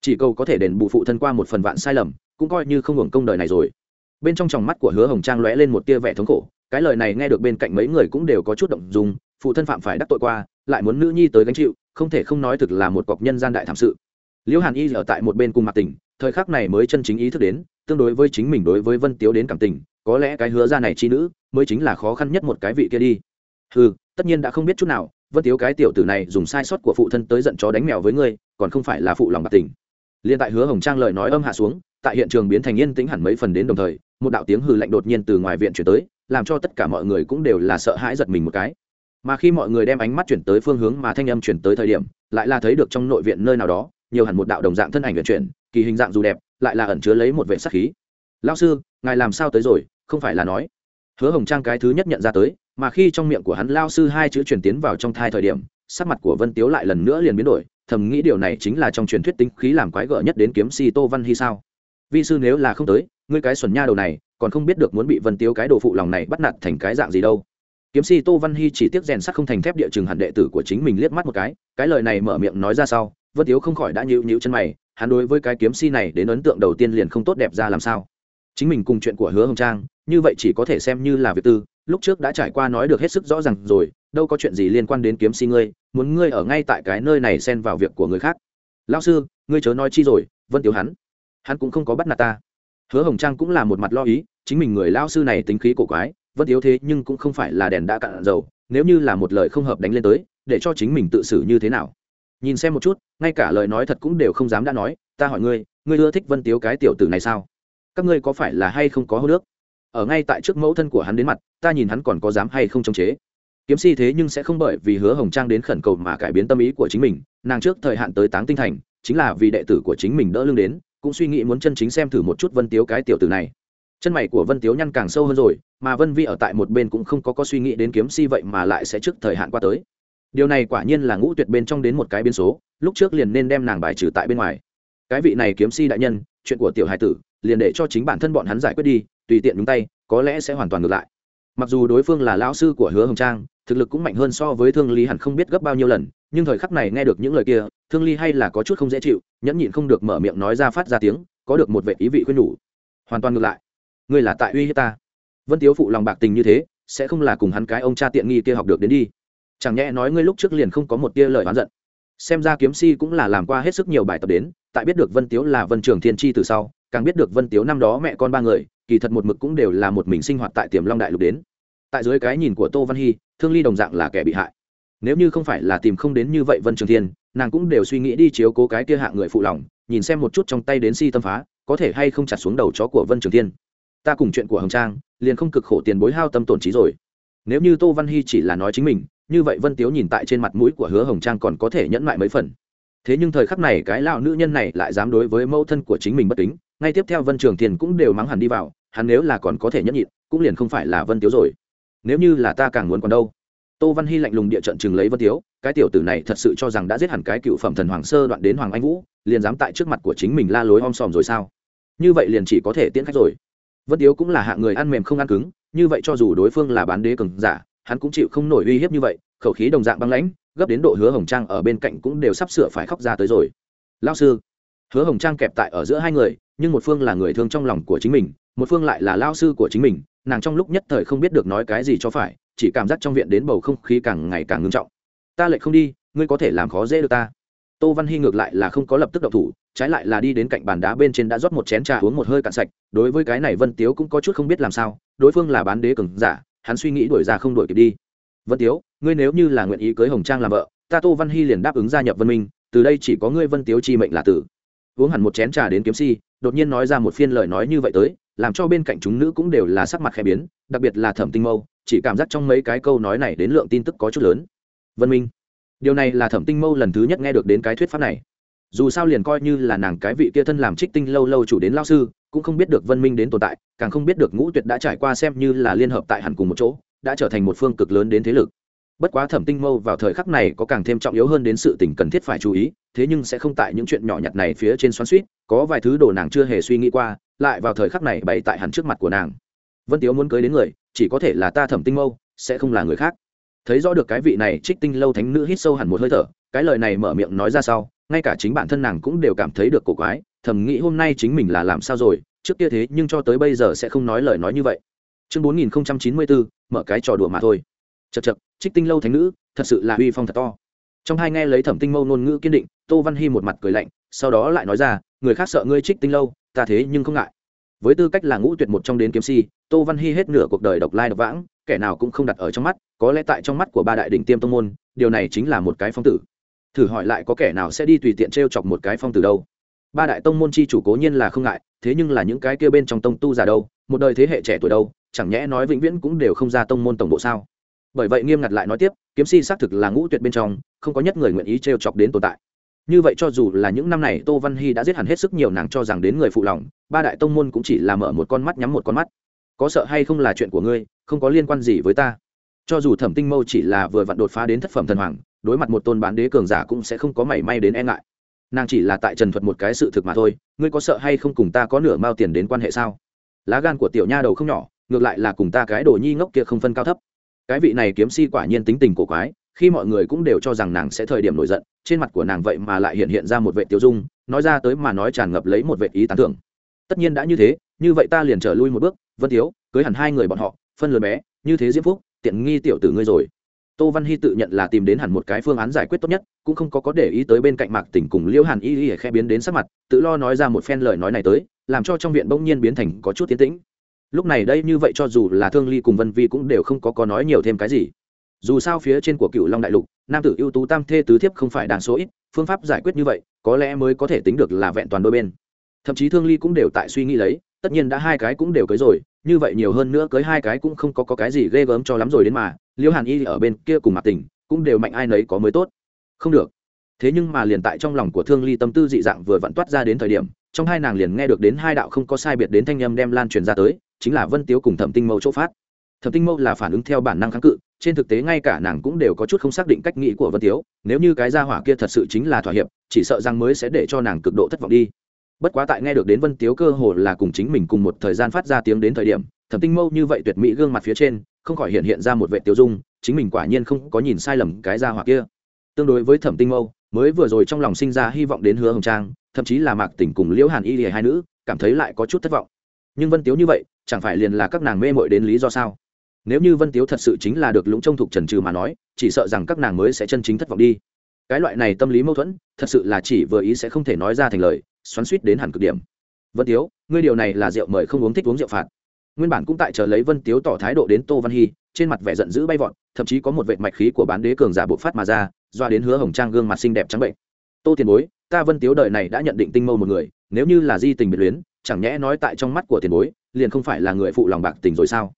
Chỉ cầu có thể đền bù phụ thân qua một phần vạn sai lầm, cũng coi như không hưởng công đời này rồi. Bên trong tròng mắt của hứa hồng trang lóe lên một tia vẻ thống khổ cái lời này nghe được bên cạnh mấy người cũng đều có chút động dùng phụ thân phạm phải đắc tội qua, lại muốn nữ nhi tới gánh chịu, không thể không nói thực là một cọc nhân gian đại thảm sự. Liễu hàn y ở tại một bên cùng mặt tình thời khắc này mới chân chính ý thức đến, tương đối với chính mình đối với vân tiếu đến cảm tình, có lẽ cái hứa ra này chi nữ, mới chính là khó khăn nhất một cái vị kia đi. Ừ tất nhiên đã không biết chút nào, vân tiếu cái tiểu tử này dùng sai sót của phụ thân tới giận chó đánh mèo với ngươi, còn không phải là phụ lòng bạc tình liên tại hứa hồng trang lời nói âm hạ xuống, tại hiện trường biến thành yên tĩnh hẳn mấy phần đến đồng thời, một đạo tiếng hừ lạnh đột nhiên từ ngoài viện chuyển tới làm cho tất cả mọi người cũng đều là sợ hãi giật mình một cái. Mà khi mọi người đem ánh mắt chuyển tới phương hướng mà thanh âm chuyển tới thời điểm, lại là thấy được trong nội viện nơi nào đó, nhiều hẳn một đạo đồng dạng thân ảnh vận chuyển, kỳ hình dạng dù đẹp, lại là ẩn chứa lấy một vệ sắc khí. Lao sư, ngài làm sao tới rồi? Không phải là nói. Hứa hồng trang cái thứ nhất nhận ra tới, mà khi trong miệng của hắn lao sư hai chữ chuyển tiến vào trong thai thời điểm, sắc mặt của vân tiếu lại lần nữa liền biến đổi, thầm nghĩ điều này chính là trong truyền thuyết tính khí làm quái gở nhất đến kiếm si tô văn hy sao? Vi sư nếu là không tới, ngươi cái xuẩn nha đầu này còn không biết được muốn bị vân tiếu cái đồ phụ lòng này bắt nạt thành cái dạng gì đâu. Kiếm si tô văn hy chỉ tiếc rèn sắc không thành thép địa chừng hẳn đệ tử của chính mình liếc mắt một cái cái lời này mở miệng nói ra sau, vân tiếu không khỏi đã nhịu nhịu chân mày, hắn đối với cái kiếm si này đến ấn tượng đầu tiên liền không tốt đẹp ra làm sao. Chính mình cùng chuyện của hứa hồng trang, như vậy chỉ có thể xem như là việc tư, lúc trước đã trải qua nói được hết sức rõ ràng rồi, đâu có chuyện gì liên quan đến kiếm si ngươi, muốn ngươi ở ngay tại cái nơi này xen vào việc của người khác. Lao sư, ngươi chớ nói chi rồi, vân tiếu hắn hắn cũng không có bắt nạt ta hứa hồng trang cũng là một mặt lo ý, chính mình người lao sư này tính khí cổ quái vân tiếu thế nhưng cũng không phải là đèn đã cạn dầu, nếu như là một lời không hợp đánh lên tới, để cho chính mình tự xử như thế nào? Nhìn xem một chút, ngay cả lời nói thật cũng đều không dám đã nói, ta hỏi ngươi ngươi ưa thích vân tiếu cái tiểu tử này sao? Các ngươi có phải là hay không có hô nước ở ngay tại trước mẫu thân của hắn đến mặt, ta nhìn hắn còn có dám hay không chống chế. Kiếm si thế nhưng sẽ không bởi vì hứa hồng trang đến khẩn cầu mà cải biến tâm ý của chính mình, nàng trước thời hạn tới táng tinh thành, chính là vì đệ tử của chính mình đỡ lưng đến cũng suy nghĩ muốn chân chính xem thử một chút vân tiếu cái tiểu tử này. Chân mày của vân tiếu nhăn càng sâu hơn rồi, mà vân vi ở tại một bên cũng không có có suy nghĩ đến kiếm si vậy mà lại sẽ trước thời hạn qua tới. Điều này quả nhiên là ngũ tuyệt bên trong đến một cái biến số, lúc trước liền nên đem nàng bài trừ tại bên ngoài. Cái vị này kiếm si đại nhân, chuyện của tiểu hải tử, liền để cho chính bản thân bọn hắn giải quyết đi, tùy tiện nhúng tay, có lẽ sẽ hoàn toàn ngược lại. Mặc dù đối phương là lão sư của hứa hồng trang, thực lực cũng mạnh hơn so với thương lý hẳn không biết gấp bao nhiêu lần nhưng thời khắc này nghe được những lời kia, thương ly hay là có chút không dễ chịu, nhẫn nhịn không được mở miệng nói ra phát ra tiếng, có được một vệ ý vị khuyên nhủ. Hoàn toàn ngược lại. Ngươi là tại uy hiếp ta. Vân tiếu phụ lòng bạc tình như thế, sẽ không là cùng hắn cái ông cha tiện nghi kia học được đến đi. Chẳng nhẽ nói ngươi lúc trước liền không có một tia lời oán giận. Xem ra kiếm si cũng là làm qua hết sức nhiều bài tập đến, tại biết được vân tiếu là vân trường thiên tri từ sau, càng biết được vân tiếu năm đó mẹ con ba người, kỳ thật một mực cũng đều là một mình sinh hoạt tại tiềm long đại lục đến. Tại dưới cái nhìn của tô văn hy, thương ly đồng dạng là kẻ bị hại nếu như không phải là tìm không đến như vậy vân trường thiên, nàng cũng đều suy nghĩ đi chiếu cố cái kia hạ người phụ lòng, nhìn xem một chút trong tay đến si tâm phá, có thể hay không chặt xuống đầu chó của vân trường thiên. Ta cùng chuyện của hồng trang, liền không cực khổ tiền bối hao tâm tổn trí rồi. Nếu như tô văn hy chỉ là nói chính mình, như vậy vân tiếu nhìn tại trên mặt mũi của hứa hồng trang còn có thể nhẫn lại mấy phần. Thế nhưng thời khắc này cái lão nữ nhân này lại dám đối với mẫu thân của chính mình bất kính, ngay tiếp theo vân trường thiên cũng đều mắng hẳn đi vào, hắn nếu là còn có thể nhẫn nhịn, cũng liền không phải là vân tiếu rồi. Nếu như là ta càng muốn còn đâu tô văn hy lạnh lùng địa trận chừng lấy vân tiếu, cái tiểu tử này thật sự cho rằng đã giết hẳn cái cựu phẩm thần hoàng sơ đoạn đến hoàng anh vũ, liền dám tại trước mặt của chính mình la lối om sòm rồi sao? Như vậy liền chỉ có thể tiễn khách rồi. Vân tiếu cũng là hạng người ăn mềm không ăn cứng, như vậy cho dù đối phương là bán đế cường giả, hắn cũng chịu không nổi uy hiếp như vậy, khẩu khí đồng dạng băng lãnh, gấp đến độ hứa hồng trang ở bên cạnh cũng đều sắp sửa phải khóc ra tới rồi. Lao sư, hứa hồng trang kẹp tại ở giữa hai người, nhưng một phương là người thương trong lòng của chính mình, một phương lại là lao sư của chính mình, nàng trong lúc nhất thời không biết được nói cái gì cho phải chỉ cảm giác trong viện đến bầu không khí càng ngày càng ngưng trọng. Ta lại không đi, ngươi có thể làm khó dễ được ta. Tô văn hy ngược lại là không có lập tức độc thủ, trái lại là đi đến cạnh bàn đá bên trên đã rót một chén trà uống một hơi cạn sạch, đối với cái này vân tiếu cũng có chút không biết làm sao, đối phương là bán đế cường giả, hắn suy nghĩ đuổi ra không đuổi kịp đi. Vân tiếu, ngươi nếu như là nguyện ý cưới hồng trang làm vợ, ta tô văn hy liền đáp ứng gia nhập vân minh, từ đây chỉ có ngươi vân tiếu chi mệnh là tử. Uống hẳn một chén trà đến kiếm si, đột nhiên nói ra một phiên lời nói như vậy tới, làm cho bên cạnh chúng nữ cũng đều là sắc mặt khẽ biến, đặc biệt là thẩm tinh mâu chỉ cảm giác trong mấy cái câu nói này đến lượng tin tức có chút lớn. Vân minh, điều này là thẩm tinh mâu lần thứ nhất nghe được đến cái thuyết pháp này. Dù sao liền coi như là nàng cái vị kia thân làm trích tinh lâu lâu chủ đến lao sư, cũng không biết được vân minh đến tồn tại, càng không biết được ngũ tuyệt đã trải qua xem như là liên hợp tại hẳn cùng một chỗ, đã trở thành một phương cực lớn đến thế lực. Bất quá thẩm tinh mâu vào thời khắc này có càng thêm trọng yếu hơn đến sự tình cần thiết phải chú ý, thế nhưng sẽ không tại những chuyện nhỏ nhặt này phía trên xoắn suýt có vài thứ đồ nàng chưa hề suy nghĩ qua, lại vào thời khắc này bày tại hẳn trước mặt của nàng vân tiếu muốn cưới đến người, chỉ có thể là ta thẩm tinh mâu, sẽ không là người khác. Thấy rõ được cái vị này trích tinh lâu thánh nữ hít sâu hẳn một hơi thở, cái lời này mở miệng nói ra sau, ngay cả chính bản thân nàng cũng đều cảm thấy được cổ quái, thầm nghĩ hôm nay chính mình là làm sao rồi, trước kia thế nhưng cho tới bây giờ sẽ không nói lời nói như vậy. Chương bốn nghìn chín mươi bốn mở cái trò đùa mà thôi. Chật chật trích tinh lâu thánh nữ, thật sự là uy phong thật to. Trong hai nghe lấy thẩm tinh mâu ngôn ngữ kiên định, tô văn hy một mặt cười lạnh, sau đó lại nói ra, người khác sợ ngươi trích tinh lâu, ta thế nhưng không ngại. Với tư cách là ngũ tuyệt một trong đến kiếm si tô văn hy hết nửa cuộc đời độc lai độc vãng, kẻ nào cũng không đặt ở trong mắt, có lẽ tại trong mắt của ba đại đỉnh tiêm tông môn, điều này chính là một cái phong tử. Thử hỏi lại có kẻ nào sẽ đi tùy tiện t r e o chọc một cái phong tử đâu? Ba đại tông môn chi chủ cố nhiên là không ngại, thế nhưng là những cái kia bên trong tông tu già đâu, một đời thế hệ trẻ tuổi đâu, chẳng nhẽ nói vĩnh viễn cũng đều không ra tông môn tổng bộ sao? Bởi vậy nghiêm ngặt lại nói tiếp, kiếm si xác thực là ngũ tuyệt bên trong, không có nhất người nguyện ý t r e o chọc đến tồn tại. Như vậy cho dù là những năm này tô văn hy đã giết hẳn hết sức nhiều nàng cho rằng đến người phụ lòng, ba đại tông môn cũng chỉ là mở một con mắt nhắm một con mắt có sợ hay không là chuyện của ngươi, không có liên quan gì với ta. Cho dù thẩm tinh mâu chỉ là vừa vặn đột phá đến thất phẩm thần hoàng, đối mặt một tôn bán đế cường giả cũng sẽ không có mảy may đến e ngại. Nàng chỉ là tại trần thuật một cái sự thực mà thôi, ngươi có sợ hay không cùng ta có nửa mao tiền đến quan hệ sao? Lá gan của tiểu nha đầu không nhỏ, ngược lại là cùng ta cái đồ nhi ngốc kia không phân cao thấp. Cái vị này kiếm si quả nhiên tính tình cổ quái, khi mọi người cũng đều cho rằng nàng sẽ thời điểm nổi giận, trên mặt của nàng vậy mà lại hiện hiện ra một vệ tiêu dung, nói ra tới mà nói tràn ngập lấy một vệ ý tán thưởng. Tất nhiên đã như thế, như vậy ta liền trở lui một bước vân thiếu cưới hẳn hai người bọn họ, phân lừa bé, như thế diễm phúc, tiện nghi tiểu tử ngươi rồi. Tô văn hy tự nhận là tìm đến hẳn một cái phương án giải quyết tốt nhất, cũng không có có để ý tới bên cạnh mạc tỉnh cùng liễu hàn y y khe biến đến sắc mặt, tự lo nói ra một phen lời nói này tới, làm cho trong viện bỗng nhiên biến thành có chút tiến tĩnh. Lúc này đây như vậy cho dù là thương ly cùng vân vi cũng đều không có có nói nhiều thêm cái gì. Dù sao phía trên của cựu long đại lục, nam tử ưu tú tam thê tứ thiếp không phải đàn số ít, phương pháp giải quyết như vậy, có lẽ mới có thể tính được là vẹn toàn đôi bên. Thậm chí thương ly cũng đều tại suy nghĩ lấy tất nhiên đã hai cái cũng đều cưới rồi như vậy nhiều hơn nữa cưới hai cái cũng không có, có cái gì ghê gớm cho lắm rồi đến mà liễu hàn y ở bên kia cùng mặt tình cũng đều mạnh ai nấy có mới tốt. Không được. Thế nhưng mà liền tại trong lòng của thương ly tâm tư dị dạng vừa vặn toát ra đến thời điểm trong hai nàng liền nghe được đến hai đạo không có sai biệt đến thanh â m đem lan truyền ra tới chính là vân tiếu cùng thẩm tinh mâu chỗ phát. Thẩm tinh mâu là phản ứng theo bản năng kháng cự trên thực tế ngay cả nàng cũng đều có chút không xác định cách nghĩ của vân tiếu nếu như cái gia hỏa kia thật sự chính là thỏa hiệp chỉ sợ rằng mới sẽ để cho nàng cực độ thất vọng đi bất quá tại nghe được đến vân tiếu cơ hồ là cùng chính mình cùng một thời gian phát ra tiếng đến thời điểm, thẩm tinh mâu như vậy tuyệt mỹ gương mặt phía trên, không khỏi hiện hiện ra một vệ tiêu dung, chính mình quả nhiên không có nhìn sai lầm cái gia hỏa kia. Tương đối với thẩm tinh mâu, mới vừa rồi trong lòng sinh ra hy vọng đến hứa hồng trang, thậm chí là mạc tỉnh cùng liễu hàn y lìa hai nữ, cảm thấy lại có chút thất vọng. Nhưng vân tiếu như vậy, chẳng phải liền là các nàng mê mội đến lý do sao? Nếu như vân tiếu thật sự chính là được lũng trông thục trần trừ mà nói, chỉ sợ rằng các nàng mới sẽ chân chính thất vọng đi. Cái loại này tâm lý mâu thuẫn, thật sự là chỉ vừa ý sẽ không thể nói ra thành lời xoắn suýt đến hẳn cực điểm. Vân tiếu, ngươi điều này là rượu mời không uống thích uống rượu phạt. Nguyên bản cũng tại chờ lấy vân tiếu tỏ thái độ đến tô văn hy, trên mặt vẻ giận dữ bay vọt, thậm chí có một vệ mạch khí của bán đế cường giả bộ phát mà ra, doa đến hứa hồng trang gương mặt xinh đẹp trắng bệnh. Tô tiền bối, ta vân tiếu đời này đã nhận định tinh mâu một người, nếu như là di tình biệt luyến, chẳng nhẽ nói tại trong mắt của tiền bối, liền không phải là người phụ lòng bạc tình rồi sao?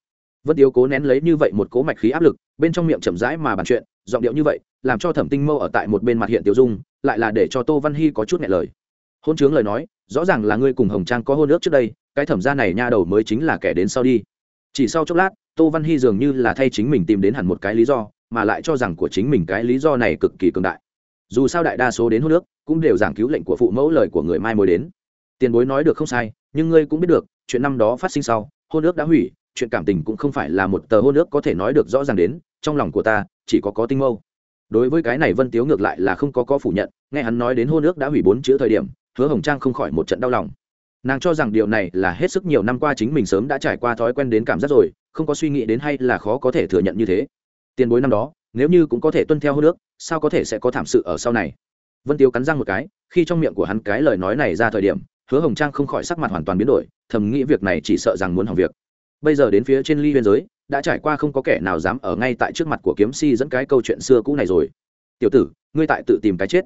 Vân tiếu cố nén lấy như vậy một cố mạch khí áp lực, bên trong miệng chậm rãi mà bàn chuyện, giọng điệu như vậy, làm cho thẩm tinh mâu ở tại một bên mặt hiện tiêu dung, lại là để cho tô văn hy có chút ngại lời hôn chướng lời nói, rõ ràng là ngươi cùng hồng trang có hôn ước trước đây, cái thẩm gia này nha đầu mới chính là kẻ đến sau đi. Chỉ sau chốc lát, tô văn hy dường như là thay chính mình tìm đến hẳn một cái lý do, mà lại cho rằng của chính mình cái lý do này cực kỳ cường đại. Dù sao đại đa số đến hôn nước cũng đều giảng cứu lệnh của phụ mẫu lời của người mai mối đến. Tiền bối nói được không sai, nhưng ngươi cũng biết được, chuyện năm đó phát sinh sau, hôn ước đã hủy, chuyện cảm tình cũng không phải là một tờ hôn ước có thể nói được rõ ràng đến, trong lòng của ta, chỉ có có tinh mâu. Đối với cái này vân tiếu ngược lại là không có có phủ nhận, nghe hắn nói đến hôn ước đã hủy bốn chữ thời điểm hứa hồng trang không khỏi một trận đau lòng. Nàng cho rằng điều này là hết sức nhiều năm qua chính mình sớm đã trải qua thói quen đến cảm giác rồi, không có suy nghĩ đến hay là khó có thể thừa nhận như thế. Tiền bối năm đó, nếu như cũng có thể tuân theo hô nước, sao có thể sẽ có thảm sự ở sau này? Vân tiêu cắn răng một cái, khi trong miệng của hắn cái lời nói này ra thời điểm, hứa hồng trang không khỏi sắc mặt hoàn toàn biến đổi, thầm nghĩ việc này chỉ sợ rằng muốn hỏng việc. Bây giờ đến phía trên ly biên giới, đã trải qua không có kẻ nào dám ở ngay tại trước mặt của kiếm si dẫn cái câu chuyện xưa cũ này rồi. Tiểu tử, ngươi tại tự tìm cái chết.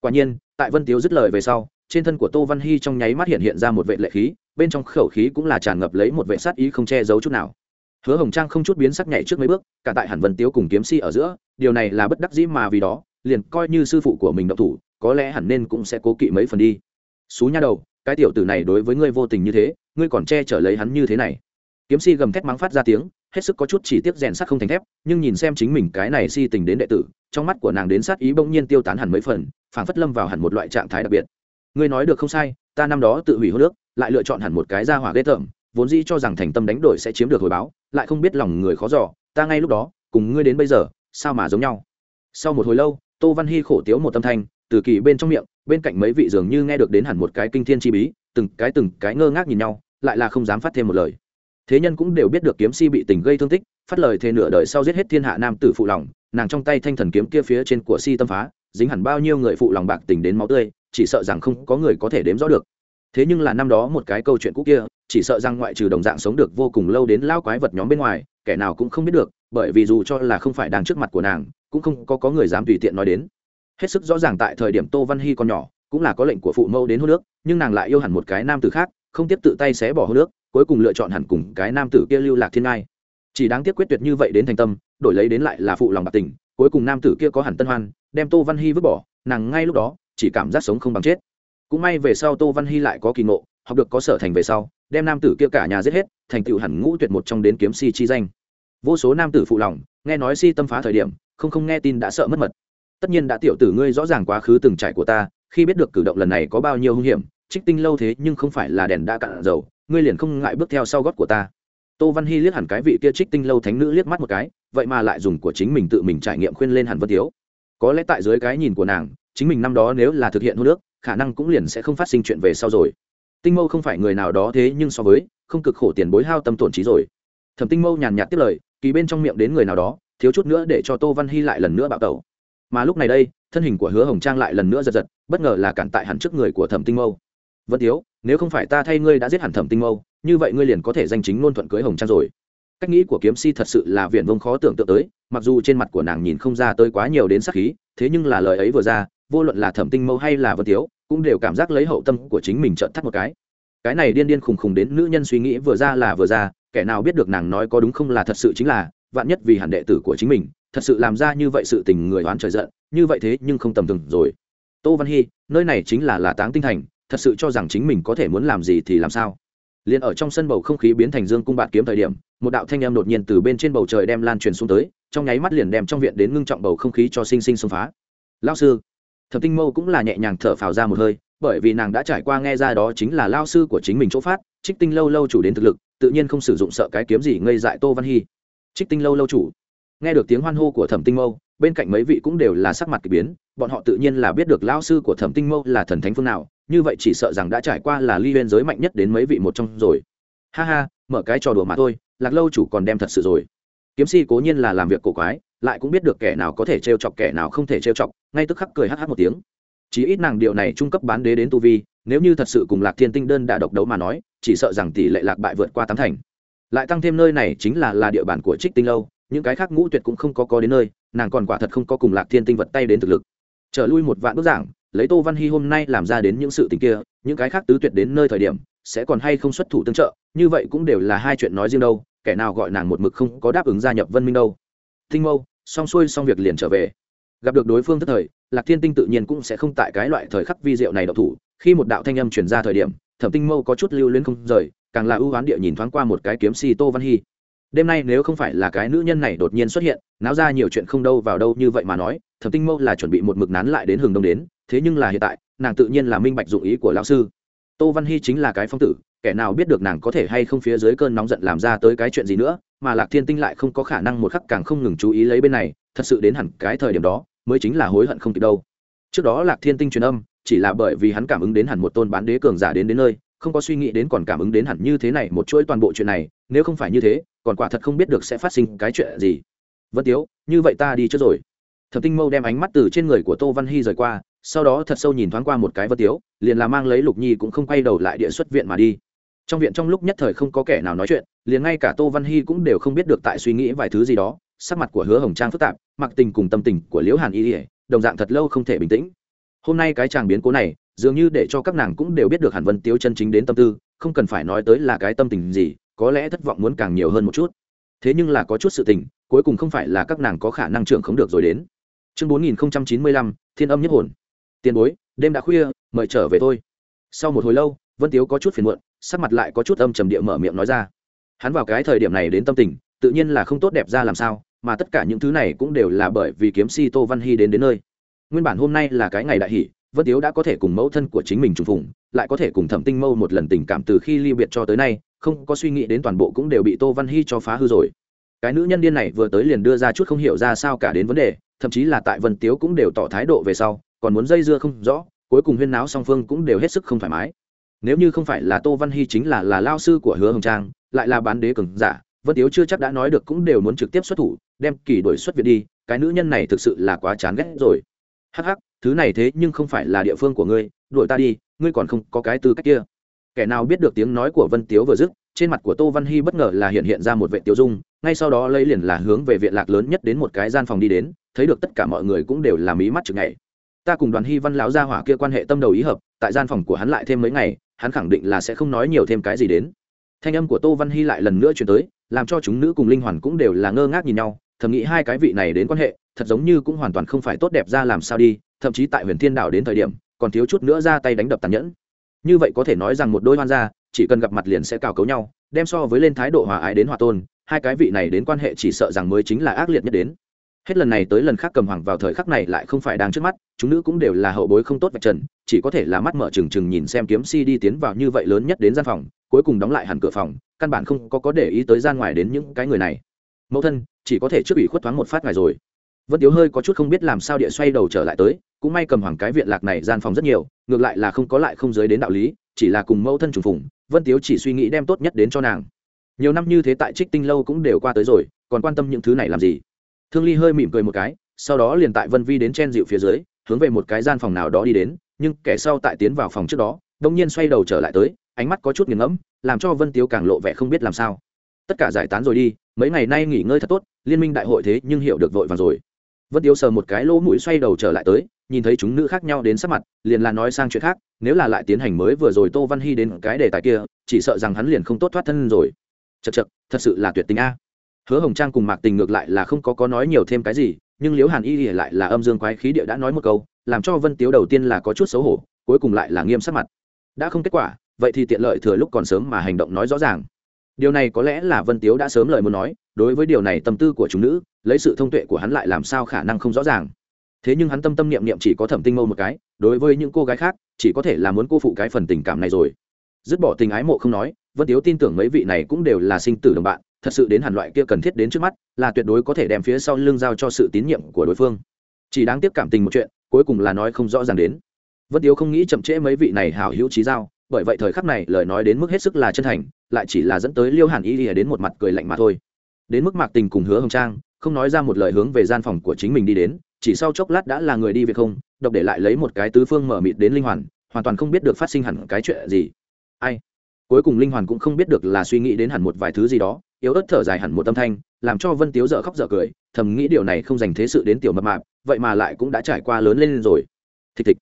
Quả nhiên, tại vân tiếu dứt lời về sau trên thân của tô văn hy trong nháy mắt hiện hiện ra một vệ lệ khí, bên trong khẩu khí cũng là tràn ngập lấy một vệ sát ý không che giấu chút nào. Hứa hồng trang không chút biến sắc nhảy trước mấy bước, cả tại hẳn vân tiếu cùng kiếm si ở giữa, điều này là bất đắc dĩ mà vì đó, liền coi như sư phụ của mình độc thủ, có lẽ hẳn nên cũng sẽ cố kỵ mấy phần đi. Xú nha đầu, cái tiểu tử này đối với ngươi vô tình như thế, ngươi còn che chở lấy hắn như thế này. Kiếm si gầm thét mắng phát ra tiếng, hết sức có chút chỉ tiếc rèn sắt không thành thép, nhưng nhìn xem chính mình cái này si tình đến đệ tử, trong mắt của nàng đến sát ý bỗng nhiên tiêu tán hẳn mấy phần, phảng phất lâm vào hẳn một loại trạng thái đặc biệt ngươi nói được không sai, ta năm đó tự hủy hô nước lại lựa chọn hẳn một cái ra hỏa ghê tởm, vốn dĩ cho rằng thành tâm đánh đổi sẽ chiếm được hồi báo, lại không biết lòng người khó giỏ ta ngay lúc đó, cùng ngươi đến bây giờ, sao mà giống nhau? Sau một hồi lâu, tô văn hy khổ tiếu một tâm thanh, từ kỳ bên trong miệng, bên cạnh mấy vị dường như nghe được đến hẳn một cái kinh thiên chi bí, từng cái từng cái ngơ ngác nhìn nhau, lại là không dám phát thêm một lời. Thế nhân cũng đều biết được kiếm si bị tình gây thương tích, phát lời thề nửa đời sau giết hết thiên hạ nam tử phụ lòng, nàng trong tay thanh thần kiếm kia phía trên của si tâm phá, dính hẳn bao nhiêu người phụ lòng bạc tình đến máu tươi chỉ sợ rằng không có người có thể đếm rõ được. Thế nhưng là năm đó một cái câu chuyện cũ kia chỉ sợ rằng ngoại trừ đồng dạng sống được vô cùng lâu đến lao quái vật nhóm bên ngoài kẻ nào cũng không biết được bởi vì dù cho là không phải đang trước mặt của nàng cũng không có, có người dám tùy tiện nói đến. Hết sức rõ ràng tại thời điểm tô văn hy còn nhỏ cũng là có lệnh của phụ mẫu đến hô nước nhưng nàng lại yêu hẳn một cái nam tử khác không tiếp tự tay xé bỏ hô nước cuối cùng lựa chọn hẳn cùng cái nam tử kia lưu lạc thiên ngai. Chỉ đáng tiếc quyết tuyệt như vậy đến thành tâm đổi lấy đến lại là phụ lòng bạc tình cuối cùng nam tử kia có hẳn tân hoan đem tô văn hy vứt bỏ nàng ngay lúc đó chỉ cảm giác sống không bằng chết. Cũng may về sau tô văn hy lại có kỳ ngộ, học được có sở thành về sau, đem nam tử kia cả nhà giết hết, thành tựu hẳn ngũ tuyệt một trong đến kiếm si chi danh. Vô số nam tử phụ lòng, nghe nói si tâm phá thời điểm, không không nghe tin đã sợ mất mật. Tất nhiên đã tiểu tử ngươi rõ ràng quá khứ từng trải của ta, khi biết được cử động lần này có bao nhiêu hung hiểm, trích tinh lâu thế nhưng không phải là đèn đã cạn dầu, ngươi liền không ngại bước theo sau gót của ta. Tô văn hy liếc hẳn cái vị kia trích tinh lâu thánh nữ liếc mắt một cái, vậy mà lại dùng của chính mình tự mình trải nghiệm khuyên lên hẳn vân tiếu. Có lẽ tại dưới cái nhìn của nàng chính mình năm đó nếu là thực hiện hôn nước khả năng cũng liền sẽ không phát sinh chuyện về sau rồi. Tinh mâu không phải người nào đó thế nhưng so với, không cực khổ tiền bối hao tâm tổn trí rồi. Thẩm tinh mâu nhàn nhạt tiếp lời, kỳ bên trong miệng đến người nào đó, thiếu chút nữa để cho tô văn hy lại lần nữa bạo tẩu. Mà lúc này đây, thân hình của hứa hồng trang lại lần nữa giật giật, bất ngờ là cản tại hẳn trước người của thẩm tinh mâu. Vẫn thiếu, nếu không phải ta thay ngươi đã giết hẳn thẩm tinh mâu, như vậy ngươi liền có thể danh chính ngôn thuận cưới hồng trang rồi. Cách nghĩ của kiếm si thật sự là viển vông khó tưởng tượng tới, mặc dù trên mặt của nàng nhìn không ra tới quá nhiều đến sắc khí, thế nhưng là lời ấy vừa ra vô luận là thẩm tinh mâu hay là vân tiếu, cũng đều cảm giác lấy hậu tâm của chính mình trợn thắt một cái. Cái này điên điên khùng khùng đến nữ nhân suy nghĩ vừa ra là vừa ra kẻ nào biết được nàng nói có đúng không là thật sự chính là vạn nhất vì hẳn đệ tử của chính mình thật sự làm ra như vậy sự tình người oán trời giận như vậy thế nhưng không tầm thường rồi. Tô văn hy nơi này chính là là táng tinh thành thật sự cho rằng chính mình có thể muốn làm gì thì làm sao? Liền ở trong sân bầu không khí biến thành dương cung bạt kiếm thời điểm một đạo thanh em đột nhiên từ bên trên bầu trời đem lan truyền xuống tới trong nháy mắt liền đem trong viện đến ngưng trọng bầu không khí cho sinh sinh xông phá. Lao sư thẩm tinh mâu cũng là nhẹ nhàng thở phào ra một hơi, bởi vì nàng đã trải qua nghe ra đó chính là lao sư của chính mình chỗ phát, trích tinh lâu lâu chủ đến thực lực, tự nhiên không sử dụng sợ cái kiếm gì ngây dại tô văn hy. Trích tinh lâu lâu chủ. Nghe được tiếng hoan hô của thẩm tinh mâu, bên cạnh mấy vị cũng đều là sắc mặt k ỳ biến, bọn họ tự nhiên là biết được lao sư của thẩm tinh mâu là thần thánh phương nào, như vậy chỉ sợ rằng đã trải qua là ly huyên giới mạnh nhất đến mấy vị một trong rồi. Ha ha, mở cái trò đùa mà thôi, lạc lâu chủ còn đem thật sự rồi. Kiếm si cố nhiên là làm việc cổ quái lại cũng biết được kẻ nào có thể trêu chọc, kẻ nào không thể trêu chọc, ngay tức khắc cười hh một tiếng. Chỉ ít nàng điệu này trung cấp bán đế đến tu vi, nếu như thật sự cùng lạc thiên tinh đơn đã độc đấu mà nói, chỉ sợ rằng tỷ lệ lạc bại vượt qua tám thành. Lại tăng thêm nơi này chính là là địa bàn của trích tinh lâu, những cái khác ngũ tuyệt cũng không có có đến nơi, nàng còn quả thật không có cùng lạc thiên tinh vật tay đến thực lực. Trở lui một vạn bức giảng, lấy tô văn hy hôm nay làm ra đến những sự tình kia, những cái khác tứ tuyệt đến nơi thời điểm, sẽ còn hay không xuất thủ tương trợ, như vậy cũng đều là hai chuyện nói riêng đâu, kẻ nào gọi nàng một mực không có đáp ứng gia nhập vân minh đâu. Tinh mâu xong xuôi xong việc liền trở về. Gặp được đối phương tức thời, lạc thiên tinh tự nhiên cũng sẽ không tại cái loại thời khắc vi diệu này độc thủ. Khi một đạo thanh âm truyền ra thời điểm, thẩm tinh mâu có chút lưu luyến không rời, càng là ưu oán địa nhìn thoáng qua một cái kiếm si tô văn hy đêm nay nếu không phải là cái nữ nhân này đột nhiên xuất hiện, náo ra nhiều chuyện không đâu vào đâu như vậy mà nói, thẩm tinh mâu là chuẩn bị một mực nán lại đến hừng đông đến, thế nhưng là hiện tại, nàng tự nhiên là minh bạch dụng ý của lão sư tô văn hy chính là cái phong tử, kẻ nào biết được nàng có thể hay không phía dưới cơn nóng giận làm ra tới cái chuyện gì nữa, mà lạc thiên tinh lại không có khả năng một khắc càng không ngừng chú ý lấy bên này, thật sự đến hẳn cái thời điểm đó, mới chính là hối hận không kịp đâu. Trước đó lạc thiên tinh truyền âm, chỉ là bởi vì hắn cảm ứng đến hẳn một tôn bán đế cường giả đến đến nơi, không có suy nghĩ đến còn cảm ứng đến hẳn như thế này một chuỗi toàn bộ chuyện này, nếu không phải như thế, còn quả thật không biết được sẽ phát sinh cái chuyện gì. Vân tiếu, như vậy ta đi trước rồi. Thẩm tinh mâu đem ánh mắt từ trên người của tô văn hy rời qua sau đó thật sâu nhìn thoáng qua một cái vân tiếu, liền là mang lấy lục nhi cũng không quay đầu lại địa xuất viện mà đi. Trong viện trong lúc nhất thời không có kẻ nào nói chuyện, liền ngay cả tô văn hy cũng đều không biết được tại suy nghĩ vài thứ gì đó, sắc mặt của hứa hồng trang phức tạp, mặc tình cùng tâm tình của liễu hàn y ỉa đồng dạng thật lâu không thể bình tĩnh. Hôm nay cái chàng biến cố này, dường như để cho các nàng cũng đều biết được hàn vân tiếu chân chính đến tâm tư, không cần phải nói tới là cái tâm tình gì, có lẽ thất vọng muốn càng nhiều hơn một chút. Thế nhưng là có chút sự tình, cuối cùng không phải là các nàng có khả năng trưởng không được rồi đến. Chương bốn nghìn chín mươi lăm, thiên âm nhất hồn tiền bối, đêm đã khuya, mời trở về thôi sau một hồi lâu, vân tiếu có chút phiền muộn, sắc mặt lại có chút âm trầm địa mở miệng nói ra. Hắn vào cái thời điểm này đến tâm tình, tự nhiên là không tốt đẹp ra làm sao, mà tất cả những thứ này cũng đều là bởi vì kiếm si tô văn hy đến đến nơi. Nguyên bản hôm nay là cái ngày đại hỷ, vân tiếu đã có thể cùng mẫu thân của chính mình trùng phùng, lại có thể cùng thẩm tinh mâu một lần tình cảm từ khi ly biệt cho tới nay, không có suy nghĩ đến toàn bộ cũng đều bị tô văn hy cho phá hư rồi. Cái nữ nhân điên này vừa tới liền đưa ra chút không hiểu ra sao cả đến vấn đề, thậm chí là tại vân tiếu cũng đều tỏ thái độ về sau còn muốn dây dưa không rõ, cuối cùng huyên náo song phương cũng đều hết sức không thoải mái. Nếu như không phải là tô văn hy chính là là lao sư của hứa hồng trang, lại là bán đế cường giả, vân tiếu chưa chắc đã nói được cũng đều muốn trực tiếp xuất thủ, đem kỳ đổi xuất viện đi, cái nữ nhân này thực sự là quá chán ghét rồi. Hắc hắc, thứ này thế nhưng không phải là địa phương của ngươi, đuổi ta đi, ngươi còn không có cái tư cách kia. Kẻ nào biết được tiếng nói của vân tiếu vừa dứt, trên mặt của tô văn hy bất ngờ là hiện hiện ra một vệ tiêu dung, ngay sau đó lấy liền là hướng về viện lạc lớn nhất đến một cái gian phòng đi đến, thấy được tất cả mọi người cũng đều là ý mắt chừng ngày ta cùng đoàn hy văn lão gia hỏa kia quan hệ tâm đầu ý hợp, tại gian phòng của hắn lại thêm mấy ngày, hắn khẳng định là sẽ không nói nhiều thêm cái gì đến. Thanh âm của tô văn hy lại lần nữa chuyển tới, làm cho chúng nữ cùng linh hoàn cũng đều là ngơ ngác nhìn nhau, thầm nghĩ hai cái vị này đến quan hệ, thật giống như cũng hoàn toàn không phải tốt đẹp ra làm sao đi, thậm chí tại huyền thiên đảo đến thời điểm, còn thiếu chút nữa ra tay đánh đập tàn nhẫn. Như vậy có thể nói rằng một đôi hoan gia, chỉ cần gặp mặt liền sẽ cào cấu nhau, đem so với lên thái độ hòa ái đến hòa tôn, hai cái vị này đến quan hệ chỉ sợ rằng mới chính là ác liệt nhất đến hết lần này tới lần khác cầm hoàng vào thời khắc này lại không phải đang trước mắt, chúng nữ cũng đều là hậu bối không tốt vạch trần, chỉ có thể là mắt mở trừng trừng nhìn xem kiếm si đi tiến vào như vậy lớn nhất đến gian phòng, cuối cùng đóng lại hẳn cửa phòng, căn bản không có có để ý tới gian ngoài đến những cái người này. Mẫu thân, chỉ có thể trước ủy khuất thoáng một phát ngài rồi. Vân tiếu hơi có chút không biết làm sao địa xoay đầu trở lại tới, cũng may cầm hoàng cái viện lạc này gian phòng rất nhiều, ngược lại là không có lại không giới đến đạo lý, chỉ là cùng mẫu thân trùng phùng, vân tiếu chỉ suy nghĩ đem tốt nhất đến cho nàng. Nhiều năm như thế tại trích tinh lâu cũng đều qua tới rồi, còn quan tâm những thứ này làm gì? Thương ly hơi mỉm cười một cái, sau đó liền tại vân vi đến chen dịu phía dưới, hướng về một cái gian phòng nào đó đi đến, nhưng kẻ sau tại tiến vào phòng trước đó, đông nhiên xoay đầu trở lại tới, ánh mắt có chút nghiền ngẫm, làm cho vân tiếu càng lộ vẻ không biết làm sao. Tất cả giải tán rồi đi, mấy ngày nay nghỉ ngơi thật tốt, liên minh đại hội thế nhưng hiểu được vội vàng rồi. Vân tiếu sờ một cái lỗ mũi xoay đầu trở lại tới, nhìn thấy chúng nữ khác nhau đến sắc mặt, liền là nói sang chuyện khác, nếu là lại tiến hành mới vừa rồi tô văn hy đến cái đề tài kia, chỉ sợ rằng hắn liền không tốt thoát thân rồi. Chật chật thật sự là tuyệt tình a hứa hồng trang cùng mạc tình ngược lại là không có có nói nhiều thêm cái gì, nhưng liễu hàn y thì lại là âm dương quái khí địa đã nói một câu, làm cho vân tiếu đầu tiên là có chút xấu hổ, cuối cùng lại là nghiêm sắc mặt. Đã không kết quả, vậy thì tiện lợi thừa lúc còn sớm mà hành động nói rõ ràng. Điều này có lẽ là vân tiếu đã sớm lời muốn nói, đối với điều này tâm tư của chúng nữ, lấy sự thông tuệ của hắn lại làm sao khả năng không rõ ràng. Thế nhưng hắn tâm tâm niệm niệm chỉ có thẩm tinh mâu một cái, đối với những cô gái khác, chỉ có thể là muốn cô phụ cái phần tình cảm này rồi. Dứt bỏ tình ái mộ không nói, vân tiếu tin tưởng mấy vị này cũng đều là sinh tử đồng bạn thật sự đến hẳn loại kia cần thiết đến trước mắt, là tuyệt đối có thể đem phía sau lưng giao cho sự tín nhiệm của đối phương. Chỉ đáng tiếc cảm tình một chuyện, cuối cùng là nói không rõ ràng đến. Vân tiếu không nghĩ chậm trễ mấy vị này hảo hữu trí giao, bởi vậy thời khắc này lời nói đến mức hết sức là chân thành, lại chỉ là dẫn tới liêu hàn y lìa đến một mặt cười lạnh mà thôi. Đến mức mạc tình cùng hứa hồng trang, không nói ra một lời hướng về gian phòng của chính mình đi đến, chỉ sau chốc lát đã là người đi việc không, độc để lại lấy một cái tứ phương mở mịt đến linh hoàn hoàn toàn không biết được phát sinh hẳn cái chuyện gì. Ai? Cuối cùng linh hoàn cũng không biết được là suy nghĩ đến hẳn một vài thứ gì đó yếu ớt thở dài hẳn một âm thanh, làm cho vân tiếu dở khóc dở cười, thầm nghĩ điều này không dành thế sự đến tiểu mập mạp, vậy mà lại cũng đã trải qua lớn lên rồi. Thịch thịch.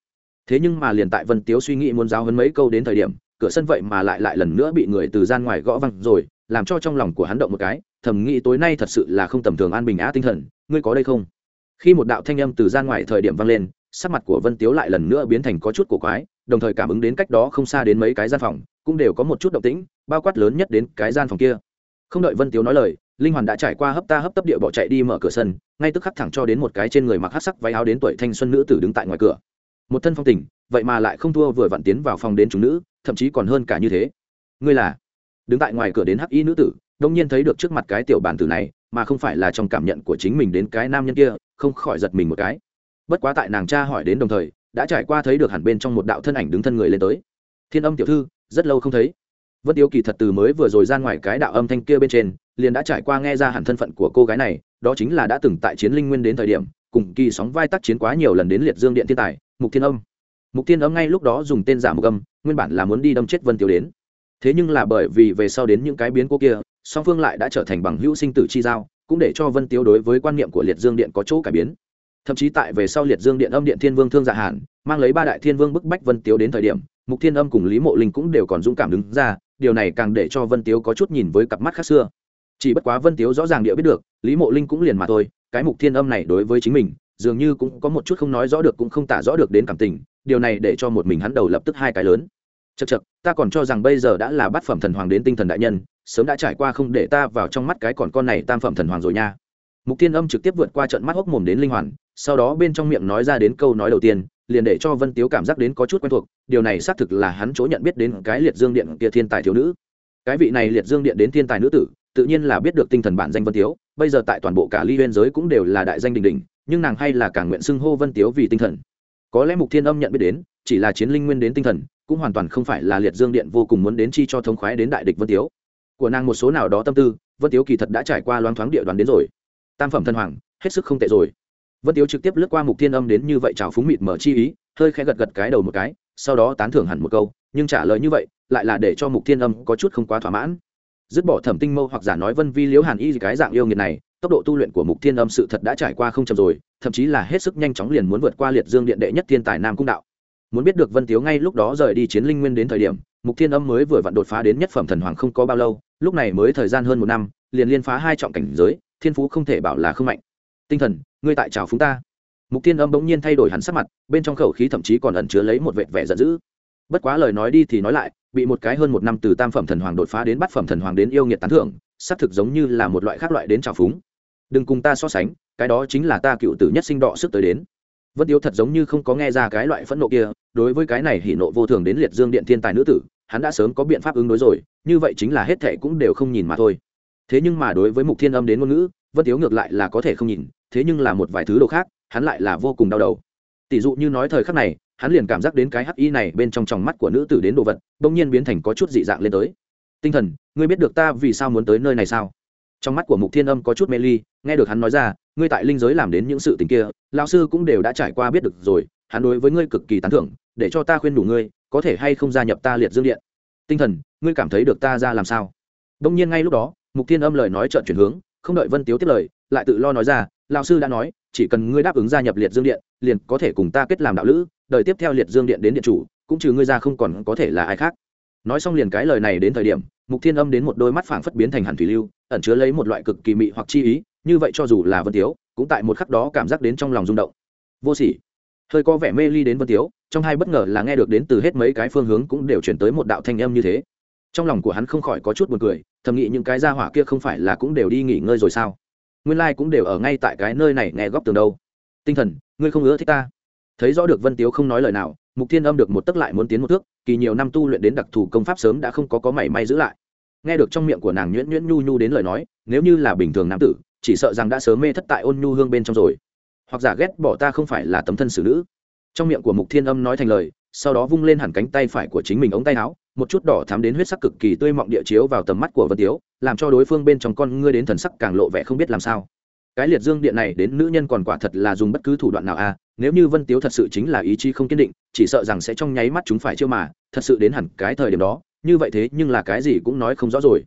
Thế nhưng mà liền tại vân tiếu suy nghĩ muốn giáo huấn mấy câu đến thời điểm, cửa sân vậy mà lại lại lần nữa bị người từ gian ngoài gõ văng rồi, làm cho trong lòng của hắn động một cái, thầm nghĩ tối nay thật sự là không tầm thường an bình á tinh thần, ngươi có đây không? Khi một đạo thanh âm từ gian ngoài thời điểm vang lên, sắc mặt của vân tiếu lại lần nữa biến thành có chút cổ quái, đồng thời cảm ứng đến cách đó không xa đến mấy cái gian phòng, cũng đều có một chút động tĩnh, bao quát lớn nhất đến cái gian phòng kia không đợi vân tiếu nói lời, linh hoàn đã trải qua hấp ta hấp tấp địa bỏ chạy đi mở cửa sân, ngay tức khắc thẳng cho đến một cái trên người mặc hát sắc váy áo đến tuổi thanh xuân nữ tử đứng tại ngoài cửa. Một thân phong tình, vậy mà lại không thua vừa vặn tiến vào phòng đến chúng nữ, thậm chí còn hơn cả như thế. Ngươi là? Đứng tại ngoài cửa đến hắc y nữ tử, đông nhiên thấy được trước mặt cái tiểu bản tử này, mà không phải là trong cảm nhận của chính mình đến cái nam nhân kia, không khỏi giật mình một cái. Bất quá tại nàng cha hỏi đến đồng thời, đã trải qua thấy được hẳn bên trong một đạo thân ảnh đứng thân người lên tới. Thiên âm tiểu thư, rất lâu không thấy vân tiêu kỳ thật từ mới vừa rồi ra ngoài cái đạo âm thanh kia bên trên, liền đã trải qua nghe ra hẳn thân phận của cô gái này, đó chính là đã từng tại chiến linh nguyên đến thời điểm, cùng kỳ sóng vai tác chiến quá nhiều lần đến liệt dương điện thiên tài, mục thiên âm. Mục thiên âm ngay lúc đó dùng tên giả mục âm, nguyên bản là muốn đi đâm chết vân tiêu đến. Thế nhưng là bởi vì về sau đến những cái biến cố kia, song phương lại đã trở thành bằng hữu sinh tử chi giao, cũng để cho vân tiêu đối với quan niệm của liệt dương điện có chỗ cải biến. Thậm chí tại về sau liệt dương điện âm điện thiên vương thương dạ hàn, mang lấy ba đại thiên vương bức bách vân Tiêu đến thời điểm, mục thiên âm cùng lý mộ linh cũng đều còn dũng cảm đứng ra điều này càng để cho vân tiếu có chút nhìn với cặp mắt khác xưa. Chỉ bất quá vân tiếu rõ ràng địa biết được, lý mộ linh cũng liền mà thôi, cái mục thiên âm này đối với chính mình, dường như cũng có một chút không nói rõ được cũng không tả rõ được đến cảm tình, điều này để cho một mình hắn đầu lập tức hai cái lớn. Chật chật ta còn cho rằng bây giờ đã là bát phẩm thần hoàng đến tinh thần đại nhân, sớm đã trải qua không để ta vào trong mắt cái còn con này tam phẩm thần hoàng rồi nha. Mục Thiên âm trực tiếp vượt qua trận mắt hốc mồm đến linh hoàn, sau đó bên trong miệng nói ra đến câu nói đầu tiên liền để cho vân tiếu cảm giác đến có chút quen thuộc, điều này xác thực là hắn chỗ nhận biết đến cái liệt dương điện kia thiên tài thiếu nữ. Cái vị này liệt dương điện đến thiên tài nữ tử, tự nhiên là biết được tinh thần bản danh vân tiếu, bây giờ tại toàn bộ cả ly biên giới cũng đều là đại danh đình đình nhưng nàng hay là càng nguyện xưng hô vân tiếu vì tinh thần. Có lẽ mục thiên âm nhận biết đến, chỉ là chiến linh nguyên đến tinh thần, cũng hoàn toàn không phải là liệt dương điện vô cùng muốn đến chi cho thống khoái đến đại địch vân tiếu. Của nàng một số nào đó tâm tư, vân tiếu kỳ thật đã trải qua loáng thoáng địa đoàn đến rồi. Tam phẩm thân hoàng, hết sức không tệ rồi vân tiếu trực tiếp lướt qua mục thiên âm đến như vậy chào phúng mịt mở chi ý, hơi khẽ gật gật cái đầu một cái, sau đó tán thưởng hẳn một câu, nhưng trả lời như vậy, lại là để cho mục thiên âm có chút không quá thỏa mãn. Dứt bỏ thẩm tinh mâu hoặc giả nói vân vi liễu hàn y cái dạng yêu nghiệt này, tốc độ tu luyện của mục thiên âm sự thật đã trải qua không chậm rồi, thậm chí là hết sức nhanh chóng liền muốn vượt qua liệt dương điện đệ nhất thiên tài nam cung đạo. Muốn biết được vân tiếu ngay lúc đó rời đi chiến linh nguyên đến thời điểm, mục thiên âm mới vừa vặn đột phá đến nhất phẩm thần hoàng không có bao lâu, lúc này mới thời gian hơn một năm, liền liên phá hai trọng cảnh giới, thiên phú không thể bảo là không mạnh tinh thần, ngươi tại trào phúng ta. Mục thiên âm bỗng nhiên thay đổi hắn sắc mặt, bên trong khẩu khí thậm chí còn ẩn chứa lấy một vệt vẻ giận dữ. Bất quá lời nói đi thì nói lại, bị một cái hơn một năm từ tam phẩm thần hoàng đột phá đến bát phẩm thần hoàng đến yêu nghiệt tán thưởng, xác thực giống như là một loại khác loại đến trào phúng. Đừng cùng ta so sánh, cái đó chính là ta cựu tử nhất sinh đọ sức tới đến. Vân tiếu thật giống như không có nghe ra cái loại phẫn nộ kia, đối với cái này hỉ nộ vô thường đến liệt dương điện thiên tài nữ tử, hắn đã sớm có biện pháp ứng đối rồi, như vậy chính là hết thệ cũng đều không nhìn mà thôi. Thế nhưng mà đối với mục thiên âm đến ngôn ngữ vân tiếu ngược lại là có thể không nhìn, thế nhưng là một vài thứ đồ khác, hắn lại là vô cùng đau đầu. Tỷ dụ như nói thời khắc này, hắn liền cảm giác đến cái hắc y này bên trong tròng mắt của nữ tử đến đồ vật, bỗng nhiên biến thành có chút dị dạng lên tới. Tinh thần, ngươi biết được ta vì sao muốn tới nơi này sao? Trong mắt của mục thiên âm có chút mê ly, nghe được hắn nói ra, ngươi tại linh giới làm đến những sự tình kia lao sư cũng đều đã trải qua biết được rồi, hắn đối với ngươi cực kỳ tán thưởng, để cho ta khuyên đủ ngươi, có thể hay không gia nhập ta liệt dương điện? Tinh thần, ngươi cảm thấy được ta ra làm sao? Đông nhiên ngay lúc đó, mục thiên âm lời nói trợn chuyển hướng không đợi vân tiếu tiếp lời, lại tự lo nói ra, Lão sư đã nói, chỉ cần ngươi đáp ứng gia nhập liệt dương điện, liền có thể cùng ta kết làm đạo lữ, đời tiếp theo liệt dương điện đến điện chủ, cũng trừ ngươi ra không còn có thể là ai khác. Nói xong liền cái lời này đến thời điểm, mục thiên âm đến một đôi mắt phảng phất biến thành hàn thủy lưu, ẩn chứa lấy một loại cực kỳ mị hoặc chi ý, như vậy cho dù là vân tiếu, cũng tại một khắc đó cảm giác đến trong lòng rung động. Vô sỉ. Hơi có vẻ mê ly đến vân tiếu, trong hai bất ngờ là nghe được đến từ hết mấy cái phương hướng cũng đều chuyển tới một đạo thanh âm như thế trong lòng của hắn không khỏi có chút buồn cười, thầm nghĩ những cái gia hỏa kia không phải là cũng đều đi nghỉ ngơi rồi sao? Nguyên lai、like、cũng đều ở ngay tại cái nơi này nghe góc tường đâu. Tinh thần, ngươi không ưa thích ta. Thấy rõ được vân tiếu không nói lời nào, mục thiên âm được một tấc lại muốn tiến một thước, kỳ nhiều năm tu luyện đến đặc thù công pháp sớm đã không có có mảy may giữ lại. Nghe được trong miệng của nàng nhuyễn nhuyễn nhu nhu đến lời nói, nếu như là bình thường nam tử, chỉ sợ rằng đã sớm mê thất tại ôn nhu hương bên trong rồi. Hoặc giả ghét bỏ ta không phải là tấm thân xử nữ. Trong miệng của mục thiên âm nói thành lời, sau đó vung lên hẳn cánh tay phải của chính mình ống tay áo một chút đỏ thắm đến huyết sắc cực kỳ tươi mọng địa chiếu vào tầm mắt của vân tiếu làm cho đối phương bên trong con ngươi đến thần sắc càng lộ vẻ không biết làm sao. Cái liệt dương điện này đến nữ nhân còn quả thật là dùng bất cứ thủ đoạn nào a à, nếu như vân tiếu thật sự chính là ý chí không kiên định chỉ sợ rằng sẽ trong nháy mắt chúng phải chiêu mà thật sự đến hẳn cái thời điểm đó như vậy thế nhưng là cái gì cũng nói không rõ rồi.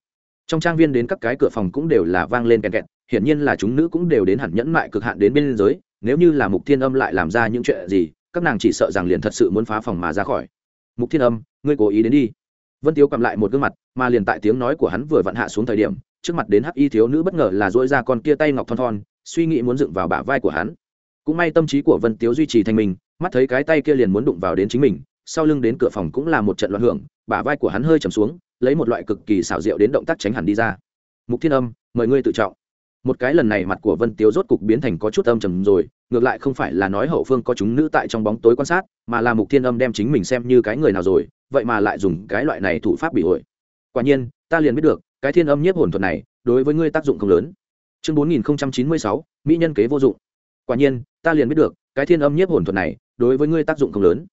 Trong trang viên đến các cái cửa phòng cũng đều là vang lên kẹt kẹt hiển nhiên là chúng nữ cũng đều đến hẳn nhẫn mại cực hạn đến bên giới nếu như là mục thiên âm lại làm ra những chuyện gì các nàng chỉ sợ rằng liền thật sự muốn phá phòng mà ra khỏi mục thiên âm, ngươi cố ý đến đi. Vân tiếu cầm lại một gương mặt, mà liền tại tiếng nói của hắn vừa vặn hạ xuống thời điểm, trước mặt đến hắc y thiếu nữ bất ngờ là dỗi ra con kia tay ngọc thon thon, suy nghĩ muốn dựng vào bả vai của hắn. Cũng may tâm trí của vân tiếu duy trì thành mình, mắt thấy cái tay kia liền muốn đụng vào đến chính mình, sau lưng đến cửa phòng cũng là một trận loạn hưởng, bả vai của hắn hơi chầm xuống, lấy một loại cực kỳ xảo diệu đến động tác tránh hẳn đi ra. Mục thiên âm, mời ngươi tự trọng. Một cái lần này mặt của vân tiếu rốt cục biến thành có chút âm trầm rồi ngược lại không phải là nói hậu phương có chúng nữ tại trong bóng tối quan sát, mà là mục thiên âm đem chính mình xem như cái người nào rồi, vậy mà lại dùng cái loại này thủ pháp bị hội quả nhiên, ta liền biết được, cái thiên âm nhiếp hồn thuật này, đối với ngươi tác dụng không lớn. Chương bốn nghìn chín mươi sáu, mỹ nhân kế vô dụng. Quả nhiên, ta liền biết được, cái thiên âm nhiếp hồn thuật này, đối với ngươi tác dụng không lớn.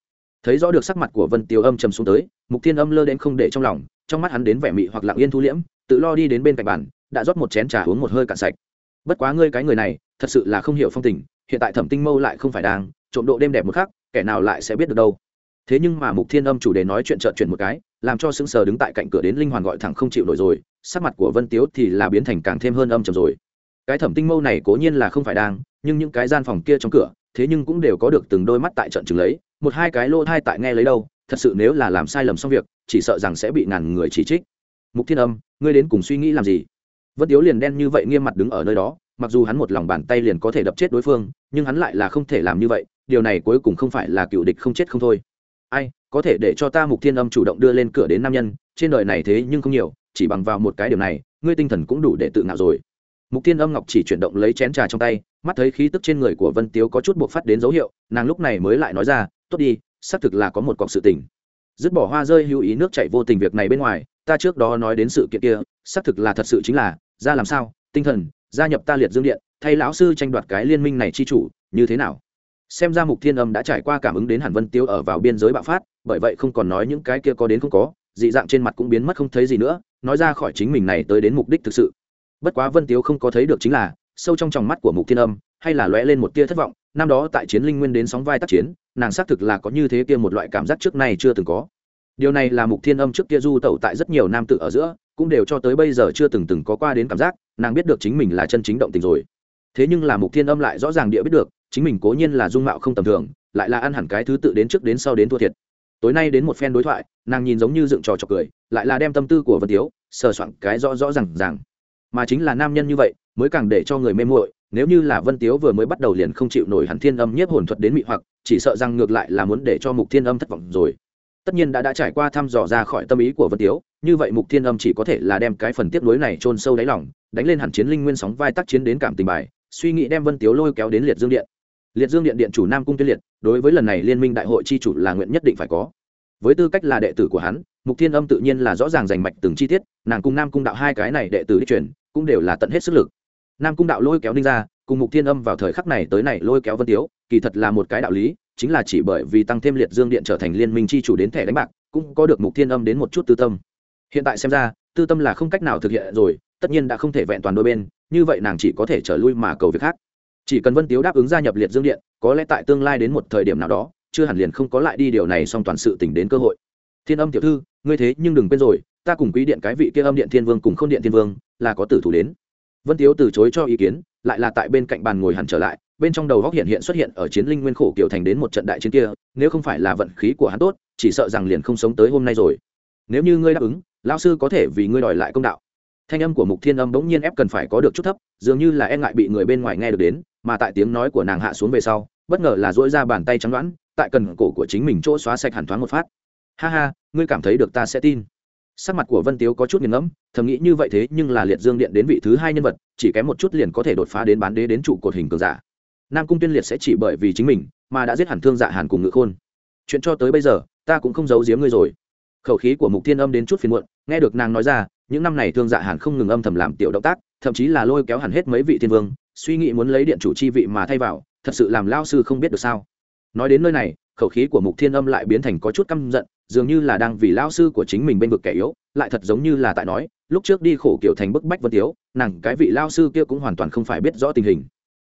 Thấy rõ được sắc mặt của vân tiêu âm trầm xuống tới, mục thiên âm lơ đến không để trong lòng, trong mắt hắn đến vẻ mị hoặc lặng yên thu liễm, tự lo đi đến bên cạnh bàn, đã rót một chén trà uống một hơi cạn sạch. Bất quá ngươi cái người này, thật sự là không hiểu phong tình hiện tại thẩm tinh mâu lại không phải đang, trộm độ đêm đẹp một khắc, kẻ nào lại sẽ biết được đâu. Thế nhưng mà mục thiên âm chủ đề nói chuyện trợn chuyện một cái, làm cho sững sờ đứng tại cạnh cửa đến linh hoàn gọi thẳng không chịu nổi rồi, sắc mặt của vân tiếu thì là biến thành càng thêm hơn âm trầm rồi. Cái thẩm tinh mâu này cố nhiên là không phải đang, nhưng những cái gian phòng kia trong cửa, thế nhưng cũng đều có được từng đôi mắt tại trận chừng lấy, một hai cái lô thai tại nghe lấy đâu, thật sự nếu là làm sai lầm xong việc, chỉ sợ rằng sẽ bị ngàn người chỉ trích. Mục thiên âm, ngươi đến cùng suy nghĩ làm gì? Vân tiếu liền đen như vậy nghiêm mặt đứng ở nơi đó mặc dù hắn một lòng bàn tay liền có thể đập chết đối phương, nhưng hắn lại là không thể làm như vậy, điều này cuối cùng không phải là cựu địch không chết không thôi. Ai, có thể để cho ta mục thiên âm chủ động đưa lên cửa đến nam nhân, trên đời này thế nhưng không nhiều, chỉ bằng vào một cái điều này, ngươi tinh thần cũng đủ để tự ngạo rồi. Mục thiên âm ngọc chỉ chuyển động lấy chén trà trong tay, mắt thấy khí tức trên người của vân tiếu có chút buộc phát đến dấu hiệu, nàng lúc này mới lại nói ra, tốt đi, xác thực là có một cọc sự tình. Dứt bỏ hoa rơi hữu ý nước chạy vô tình việc này bên ngoài, ta trước đó nói đến sự kiện kia, xác thực là thật sự chính là, ra làm sao, tinh thần gia nhập ta liệt dương điện, thay lão sư tranh đoạt cái liên minh này chi chủ, như thế nào? Xem ra mục thiên âm đã trải qua cảm ứng đến hàn vân tiêu ở vào biên giới bạo phát, bởi vậy không còn nói những cái kia có đến không có, dị dạng trên mặt cũng biến mất không thấy gì nữa, nói ra khỏi chính mình này tới đến mục đích thực sự. Bất quá vân tiếu không có thấy được chính là, sâu trong tròng mắt của mục thiên âm, hay là lóe lên một tia thất vọng, năm đó tại chiến linh nguyên đến sóng vai tác chiến, nàng xác thực là có như thế kia một loại cảm giác trước nay chưa từng có. Điều này là mục thiên âm trước kia du tẩu tại rất nhiều nam tự ở giữa, cũng đều cho tới bây giờ chưa từng từng có qua đến cảm giác nàng biết được chính mình là chân chính động tình rồi. Thế nhưng là mục thiên âm lại rõ ràng địa biết được, chính mình cố nhiên là dung mạo không tầm thường, lại là ăn hẳn cái thứ tự đến trước đến sau đến thua thiệt. Tối nay đến một phen đối thoại, nàng nhìn giống như dựng trò trọc cười, lại là đem tâm tư của vân tiếu, sờ soạn cái rõ rõ r à n g rằng mà chính là nam nhân như vậy, mới càng để cho người mê muội, nếu như là vân tiếu vừa mới bắt đầu liền không chịu nổi hẳn thiên âm nhiếp hồn thuật đến mị hoặc, chỉ sợ rằng ngược lại là muốn để cho mục thiên âm thất vọng rồi. Tất nhiên đã đã trải qua thăm dò ra khỏi tâm ý của vân tiếu, như vậy mục thiên âm chỉ có thể là đem cái phần tiếp nối này chôn sâu đáy lòng đánh lên hẳn chiến linh nguyên sóng vai tác chiến đến cảm tình bài, suy nghĩ đem vân tiếu lôi kéo đến liệt dương điện. Liệt dương điện điện chủ nam cung tuyên liệt, đối với lần này liên minh đại hội chi chủ là nguyện nhất định phải có. Với tư cách là đệ tử của hắn, mục thiên âm tự nhiên là rõ ràng rành mạch từng chi tiết, nàng cùng nam cung đạo hai cái này đệ tử đi chuyển, cũng đều là tận hết sức lực. Nam cung đạo lôi kéo ninh ra cùng mục thiên âm vào thời khắc này tới này lôi kéo vân tiếu, kỳ thật là một cái đạo lý, chính là chỉ bởi vì tăng thêm liệt dương điện trở thành liên minh chi chủ đến thẻ đánh bạc, cũng có được mục thiên âm đến một chút tư tâm. Hiện tại xem ra, tư tâm là không cách nào thực hiện rồi tất nhiên đã không thể vẹn toàn đôi bên, như vậy nàng chỉ có thể trở lui mà cầu việc khác. Chỉ cần vân tiếu đáp ứng gia nhập liệt dương điện, có lẽ tại tương lai đến một thời điểm nào đó, chưa hẳn liền không có lại đi điều này song toàn sự tỉnh đến cơ hội. Thiên âm tiểu thư, ngươi thế nhưng đừng quên rồi, ta cùng quý điện cái vị kia âm điện thiên vương cùng k h ô n điện thiên vương, là có tử thủ đến. Vân tiếu từ chối cho ý kiến, lại là tại bên cạnh bàn ngồi hẳn trở lại, bên trong đầu góc hiện hiện xuất hiện ở chiến linh nguyên khổ kiểu thành đến một trận đại chiến kia, nếu không phải là vận khí của hắn tốt, chỉ sợ rằng liền không sống tới hôm nay rồi. Nếu như ngươi đáp ứng, lão sư có thể vì ngươi đòi lại công đạo thanh âm của mục thiên âm bỗng nhiên ép cần phải có được chút thấp, dường như là e ngại bị người bên ngoài nghe được đến, mà tại tiếng nói của nàng hạ xuống về sau, bất ngờ là dỗi ra bàn tay trắng đoãn tại cần cổ của chính mình chỗ xóa sạch hẳn thoáng một phát. Ha ha, ngươi cảm thấy được ta sẽ tin. Sắc mặt của vân tiếu có chút nghiền ngẫm, thầm nghĩ như vậy thế nhưng là liệt dương điện đến vị thứ hai nhân vật, chỉ kém một chút liền có thể đột phá đến bán đế đến trụ cột hình cường giả. Nam cung tuyên liệt sẽ chỉ bởi vì chính mình mà đã giết hẳn thương dạ hàn cùng ngự khôn. Chuyện cho tới bây giờ, ta cũng không giấu giếm ngươi rồi. Khẩu khí của mục thiên âm đến chút phiền muộn, nghe được nàng nói ra những năm này thương dạ hàn không ngừng âm thầm làm tiểu động tác, thậm chí là lôi kéo hẳn hết mấy vị thiên vương, suy nghĩ muốn lấy điện chủ chi vị mà thay vào, thật sự làm lao sư không biết được sao. Nói đến nơi này, khẩu khí của mục thiên âm lại biến thành có chút căm giận, dường như là đang vì lao sư của chính mình bên vực kẻ yếu, lại thật giống như là tại nói, lúc trước đi khổ kiểu thành bức bách vân tiếu, nàng cái vị lao sư kia cũng hoàn toàn không phải biết rõ tình hình.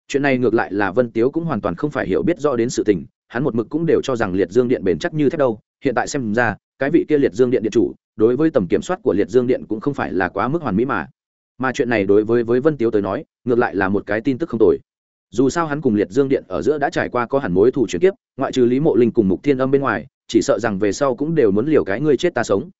Chuyện này ngược lại là vân tiếu cũng hoàn toàn không phải hiểu biết rõ đến sự tình, hắn một mực cũng đều cho rằng liệt dương điện bền chắc như thế đâu, hiện tại xem ra, cái vị kia liệt dương điện điện chủ đối với tầm kiểm soát của liệt dương điện cũng không phải là quá mức hoàn mỹ mà. Mà chuyện này đối với với vân tiếu tới nói ngược lại là một cái tin tức không tồi. Dù sao hắn cùng liệt dương điện ở giữa đã trải qua có hẳn mối thủ chuyển kiếp, ngoại trừ lý mộ linh cùng mục thiên âm bên ngoài chỉ sợ rằng về sau cũng đều muốn liều cái ngươi chết ta sống.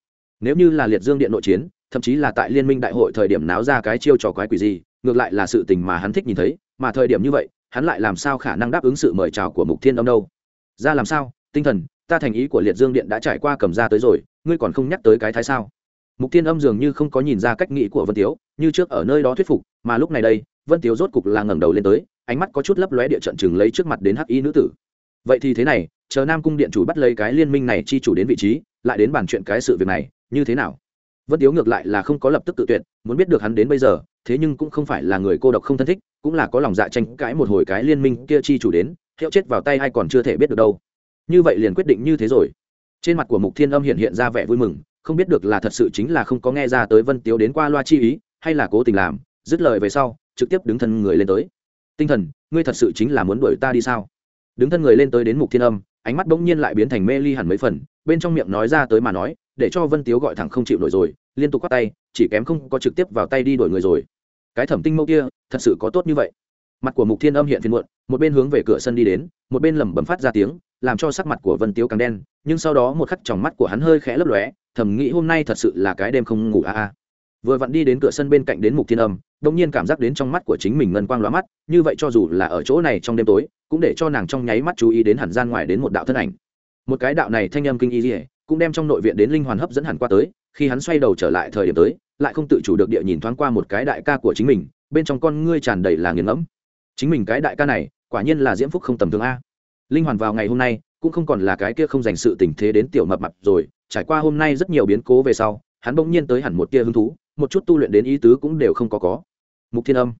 Nếu như là liệt dương điện nội chiến thậm chí là tại liên minh đại hội thời điểm náo ra cái chiêu trò quái quỷ gì ngược lại là sự tình mà hắn thích nhìn thấy mà thời điểm như vậy hắn lại làm sao khả năng đáp ứng sự mời chào của mục thiên âm đâu? Ra làm sao? Tinh thần ta thành ý của liệt dương điện đã trải qua cầm ra tới rồi ngươi còn không nhắc tới cái thái sao? Mục thiên âm dường như không có nhìn ra cách nghĩ của vân tiếu, như trước ở nơi đó thuyết phục, mà lúc này đây, vân tiếu rốt cục là ngẩng đầu lên tới, ánh mắt có chút lấp lóe địa trận chừng lấy trước mặt đến hắc y nữ tử. Vậy thì thế này, chờ nam cung điện chủ bắt lấy cái liên minh này chi chủ đến vị trí, lại đến bàn chuyện cái sự việc này, như thế nào? Vân tiếu ngược lại là không có lập tức tự tuyệt, muốn biết được hắn đến bây giờ, thế nhưng cũng không phải là người cô độc không thân thích, cũng là có lòng dạ tranh cãi một hồi cái liên minh kia chi chủ đến, hiệu chết vào tay hay còn chưa thể biết được đâu. Như vậy liền quyết định như thế rồi trên mặt của mục thiên âm hiện hiện ra vẻ vui mừng, không biết được là thật sự chính là không có nghe ra tới vân tiếu đến qua loa chi ý, hay là cố tình làm, dứt lời về sau, trực tiếp đứng thân người lên tới. Tinh thần, ngươi thật sự chính là muốn đuổi ta đi sao? Đứng thân người lên tới đến mục thiên âm, ánh mắt bỗng nhiên lại biến thành mê ly hẳn mấy phần, bên trong miệng nói ra tới mà nói, để cho vân tiếu gọi thẳng không chịu nổi rồi, liên tục quát tay, chỉ kém không có trực tiếp vào tay đi đuổi người rồi. Cái thẩm tinh mâu kia, thật sự có tốt như vậy. Mặt của mục thiên âm hiện phiền muộn, một bên hướng về cửa sân đi đến, một bên lẩm bẩm phát ra tiếng làm cho sắc mặt của vân tiếu càng đen, nhưng sau đó một khắc tròng mắt của hắn hơi khẽ lấp lóe, thầm nghĩ hôm nay thật sự là cái đêm không ngủ a a. Vừa vặn đi đến cửa sân bên cạnh đến mục thiên âm đông nhiên cảm giác đến trong mắt của chính mình ngân quang lóa mắt, như vậy cho dù là ở chỗ này trong đêm tối, cũng để cho nàng trong nháy mắt chú ý đến hẳn gian ngoài đến một đạo thân ảnh. Một cái đạo này thanh âm kinh y dỉa cũng đem trong nội viện đến linh hoàn hấp dẫn hẳn qua tới, khi hắn xoay đầu trở lại thời điểm tới, lại không tự chủ được địa nhìn thoáng qua một cái đại ca của chính mình, bên trong con ngươi tràn đầy là nghiền ngẫm. Chính mình cái đại ca này, quả nhiên là diễm phúc không tầm thường a linh hoàn vào ngày hôm nay, cũng không còn là cái kia không dành sự tình thế đến tiểu mập mập rồi. Trải qua hôm nay rất nhiều biến cố về sau, hắn bỗng nhiên tới hẳn một tia hứng thú, một chút tu luyện đến ý tứ cũng đều không có có. Mục thiên âm.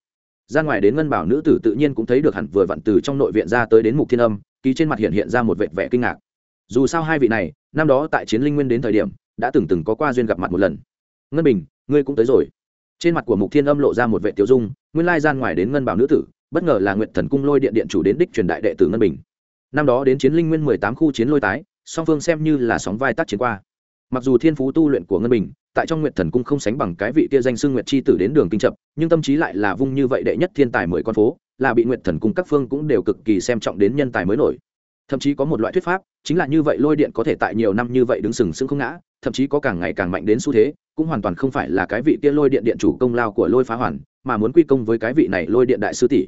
Ra ngoài đến ngân bảo nữ tử tự nhiên cũng thấy được hẳn vừa vặn từ trong nội viện ra tới đến mục thiên âm, ký trên mặt hiện hiện ra một vệt vẻ kinh ngạc. Dù sao hai vị này, năm đó tại chiến linh nguyên đến thời điểm, đã từng từng có qua duyên gặp mặt một lần. Ngân bình, ngươi cũng tới rồi. Trên mặt của mục thiên âm lộ ra một vệ tiểu dung, nguyên lai gian ngoài đến ngân bảo nữ tử, bất ngờ là nguyện thần cung lôi điện điện chủ đến đích truyền đại đệ tử ngân bình năm đó đến chiến linh nguyên mười tám khu chiến lôi tái, song phương xem như là sóng vai tác chiến qua. Mặc dù thiên phú tu luyện của ngân bình, tại trong nguyện thần cung không sánh bằng cái vị kia danh xưng nguyệt chi tử đến đường kinh chập, nhưng tâm trí lại là vung như vậy đệ nhất thiên tài mười con phố, là bị nguyện thần cung các phương cũng đều cực kỳ xem trọng đến nhân tài mới nổi. Thậm chí có một loại thuyết pháp, chính là như vậy lôi điện có thể tại nhiều năm như vậy đứng sừng sững không ngã, thậm chí có càng ngày càng mạnh đến xu thế, cũng hoàn toàn không phải là cái vị kia lôi điện điện chủ công lao của lôi phá hoàn, mà muốn quy công với cái vị này lôi điện đại sư tỷ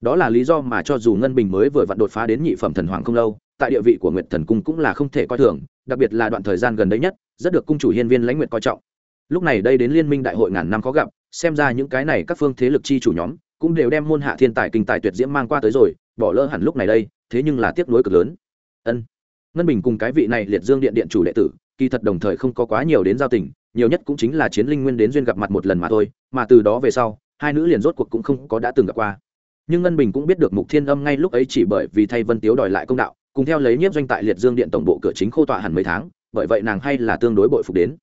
đó là lý do mà cho dù ngân bình mới vừa vặn đột phá đến nhị phẩm thần hoàng không lâu, tại địa vị của nguyệt thần cung cũng là không thể coi thường, đặc biệt là đoạn thời gian gần đây nhất, rất được cung chủ hiên viên lãnh nguyệt coi trọng. Lúc này đây đến liên minh đại hội ngàn năm có gặp, xem ra những cái này các phương thế lực chi chủ nhóm cũng đều đem môn hạ thiên tài kinh tài tuyệt diễm mang qua tới rồi, bỏ lỡ hẳn lúc này đây, thế nhưng là tiếc nuối cực lớn. Ân. Ngân bình cùng cái vị này liệt dương điện điện chủ đệ tử, kỳ thật đồng thời không có quá nhiều đến giao tình, nhiều nhất cũng chính là chiến linh nguyên đến duyên gặp mặt một lần mà thôi, mà từ đó về sau, hai nữ liền rốt cuộc cũng không có đã từng gặp qua nhưng ngân bình cũng biết được mục thiên âm ngay lúc ấy chỉ bởi vì thay vân tiếu đòi lại công đạo, cùng theo lấy nhiếp doanh tại liệt dương điện tổng bộ cửa chính khô tọa hẳn mấy tháng, bởi vậy nàng hay là tương đối bội phục đến.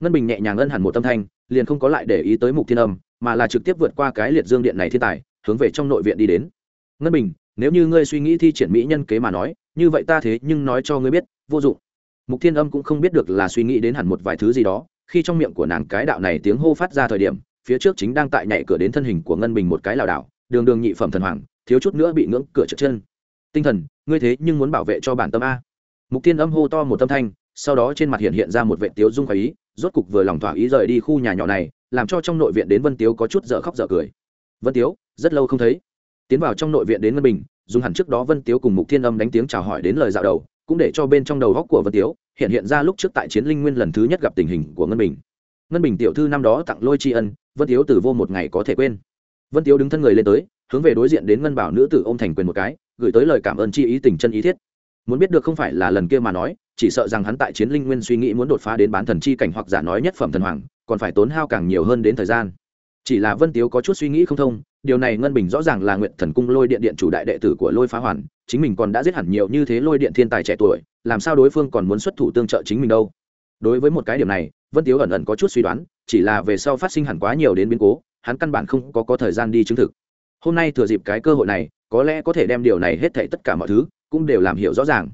Ngân bình nhẹ nhàng ân hẳn một tâm thanh, liền không có lại để ý tới mục thiên âm, mà là trực tiếp vượt qua cái liệt dương điện này thiên tài, hướng về trong nội viện đi đến. Ngân bình, nếu như ngươi suy nghĩ thi triển mỹ nhân kế mà nói, như vậy ta thế nhưng nói cho ngươi biết, vô dụng. Mục thiên âm cũng không biết được là suy nghĩ đến hẳn một vài thứ gì đó, khi trong miệng của nàng cái đạo này tiếng hô phát ra thời điểm, phía trước chính đang tại nhảy cửa đến thân hình của ngân bình một cái lảo đảo đường đường nhị phẩm thần hoàng, thiếu chút nữa bị ngưỡng cửa trượt chân. Tinh thần, ngươi thế nhưng muốn bảo vệ cho bản tâm a. Mục thiên âm hô to một tâm thanh, sau đó trên mặt hiện hiện ra một vệ tiếu dung khoái ý, rốt cục vừa lòng thỏa ý rời đi khu nhà nhỏ này, làm cho trong nội viện đến vân tiếu có chút dở khóc dở cười. Vân tiếu, rất lâu không thấy. Tiến vào trong nội viện đến ngân bình, dùng hẳn trước đó vân tiếu cùng mục thiên âm đánh tiếng chào hỏi đến lời dạo đầu, cũng để cho bên trong đầu góc của vân tiếu hiện hiện ra lúc trước tại chiến linh nguyên lần thứ nhất gặp tình hình của ngân bình. Ngân bình tiểu thư năm đó tặng lôi tri ân, vân tiếu từ vô một ngày có thể quên vân tiếu đứng thân người lên tới, hướng về đối diện đến ngân bảo nữ tử ô m thành quyền một cái, gửi tới lời cảm ơn chi ý, tình chân ý thiết. Muốn biết được không phải là lần kia mà nói, chỉ sợ rằng hắn tại chiến linh nguyên suy nghĩ muốn đột phá đến bán thần chi cảnh hoặc giả nói nhất phẩm thần hoàng, còn phải tốn hao càng nhiều hơn đến thời gian. Chỉ là vân tiếu có chút suy nghĩ không thông, điều này ngân bình rõ ràng là nguyện thần cung lôi điện điện chủ đại đệ tử của lôi phá hoàn, chính mình còn đã giết hẳn nhiều như thế lôi điện thiên tài trẻ tuổi, làm sao đối phương còn muốn xuất thủ tương trợ chính mình đâu? Đối với một cái điểm này, vân tiếu ẩn ẩn có chút suy đoán, chỉ là về sau phát sinh hẳn quá nhiều đến biến cố hắn căn bản không có, có thời gian đi chứng thực. Hôm nay thừa dịp cái cơ hội này có lẽ có thể đem điều này hết thảy tất cả mọi thứ cũng đều làm hiểu rõ ràng.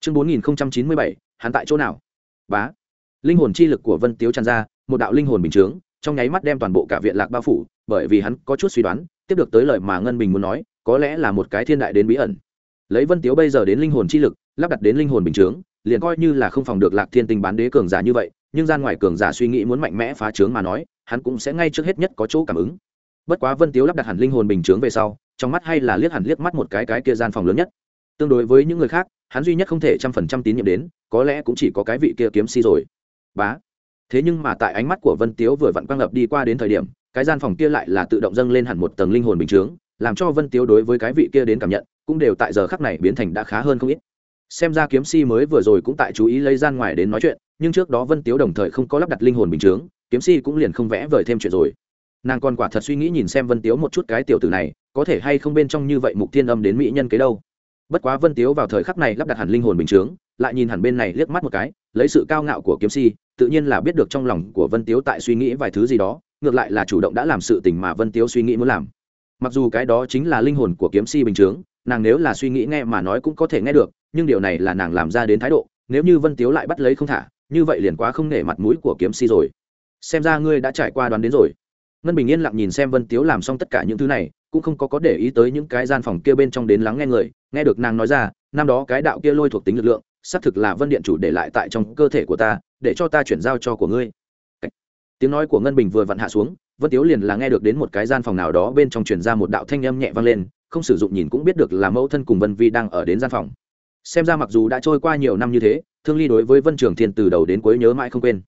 Chương bốn nghìn chín mươi bảy hắn tại chỗ nào? Bá. Linh hồn chi lực của vân tiếu tràn ra một đạo linh hồn bình chướng trong nháy mắt đem toàn bộ cả viện lạc bao phủ bởi vì hắn có chút suy đoán tiếp được tới lời mà ngân bình muốn nói có lẽ là một cái thiên đại đến bí ẩn. Lấy vân tiếu bây giờ đến linh hồn chi lực lắp đặt đến linh hồn bình chướng liền coi như là không phòng được lạc thiên tinh bán đế cường giả như vậy nhưng gian ngoài cường giả suy nghĩ muốn mạnh mẽ phá trướng mà nói hắn cũng sẽ ngay trước hết nhất có chỗ cảm ứng. Bất quá vân tiếu lắp đặt hẳn linh hồn bình chướng về sau, trong mắt hay là liếc hẳn liếc mắt một cái cái kia gian phòng lớn nhất. Tương đối với những người khác, hắn duy nhất không thể trăm phần trăm tín nhiệm đến, có lẽ cũng chỉ có cái vị kia kiếm si rồi. Bá. Thế nhưng mà tại ánh mắt của vân tiếu vừa vặn quang lập đi qua đến thời điểm, cái gian phòng kia lại là tự động dâng lên hẳn một tầng linh hồn bình chướng, làm cho vân tiếu đối với cái vị kia đến cảm nhận, cũng đều tại giờ khắc này biến thành đã khá hơn không ít. Xem ra kiếm si mới vừa rồi cũng tại chú ý lấy gian ngoài đến nói chuyện, nhưng trước đó vân tiếu đồng thời không có lắp đặt linh hồn bình chướng kiếm si cũng liền không vẽ vời thêm chuyện rồi. Nàng còn quả thật suy nghĩ nhìn xem vân tiếu một chút cái tiểu tử này, có thể hay không bên trong như vậy mục Tiên âm đến mỹ nhân kế đâu. Bất quá vân tiếu vào thời khắc này lắp đặt hẳn linh hồn bình chướng, lại nhìn hẳn bên này liếc mắt một cái, lấy sự cao ngạo của kiếm si, tự nhiên là biết được trong lòng của vân tiếu tại suy nghĩ vài thứ gì đó, ngược lại là chủ động đã làm sự tình mà vân tiếu suy nghĩ muốn làm. Mặc dù cái đó chính là linh hồn của kiếm si bình chướng, nàng nếu là suy nghĩ nghe mà nói cũng có thể nghe được, nhưng điều này là nàng làm ra đến thái độ, nếu như vân tiếu lại bắt lấy không thả, như vậy liền quá không nể mặt mũi của kiếm si rồi xem ra ngươi đã trải qua đoán đến rồi. Ngân bình yên lặng nhìn xem vân tiếu làm xong tất cả những thứ này, cũng không có có để ý tới những cái gian phòng kia bên trong đến lắng nghe người, nghe được nàng nói ra, năm đó cái đạo kia lôi thuộc tính lực lượng, xác thực là vân điện chủ để lại tại trong cơ thể của ta, để cho ta chuyển giao cho của ngươi. Tiếng nói của ngân bình vừa vặn hạ xuống, vân tiếu liền là nghe được đến một cái gian phòng nào đó bên trong chuyển ra một đạo thanh âm nhẹ vang lên, không sử dụng nhìn cũng biết được là mẫu thân cùng vân vi đang ở đến gian phòng. Xem ra mặc dù đã trôi qua nhiều năm như thế, thương ly đối với vân trường thiên từ đầu đến cuối nhớ mãi không quên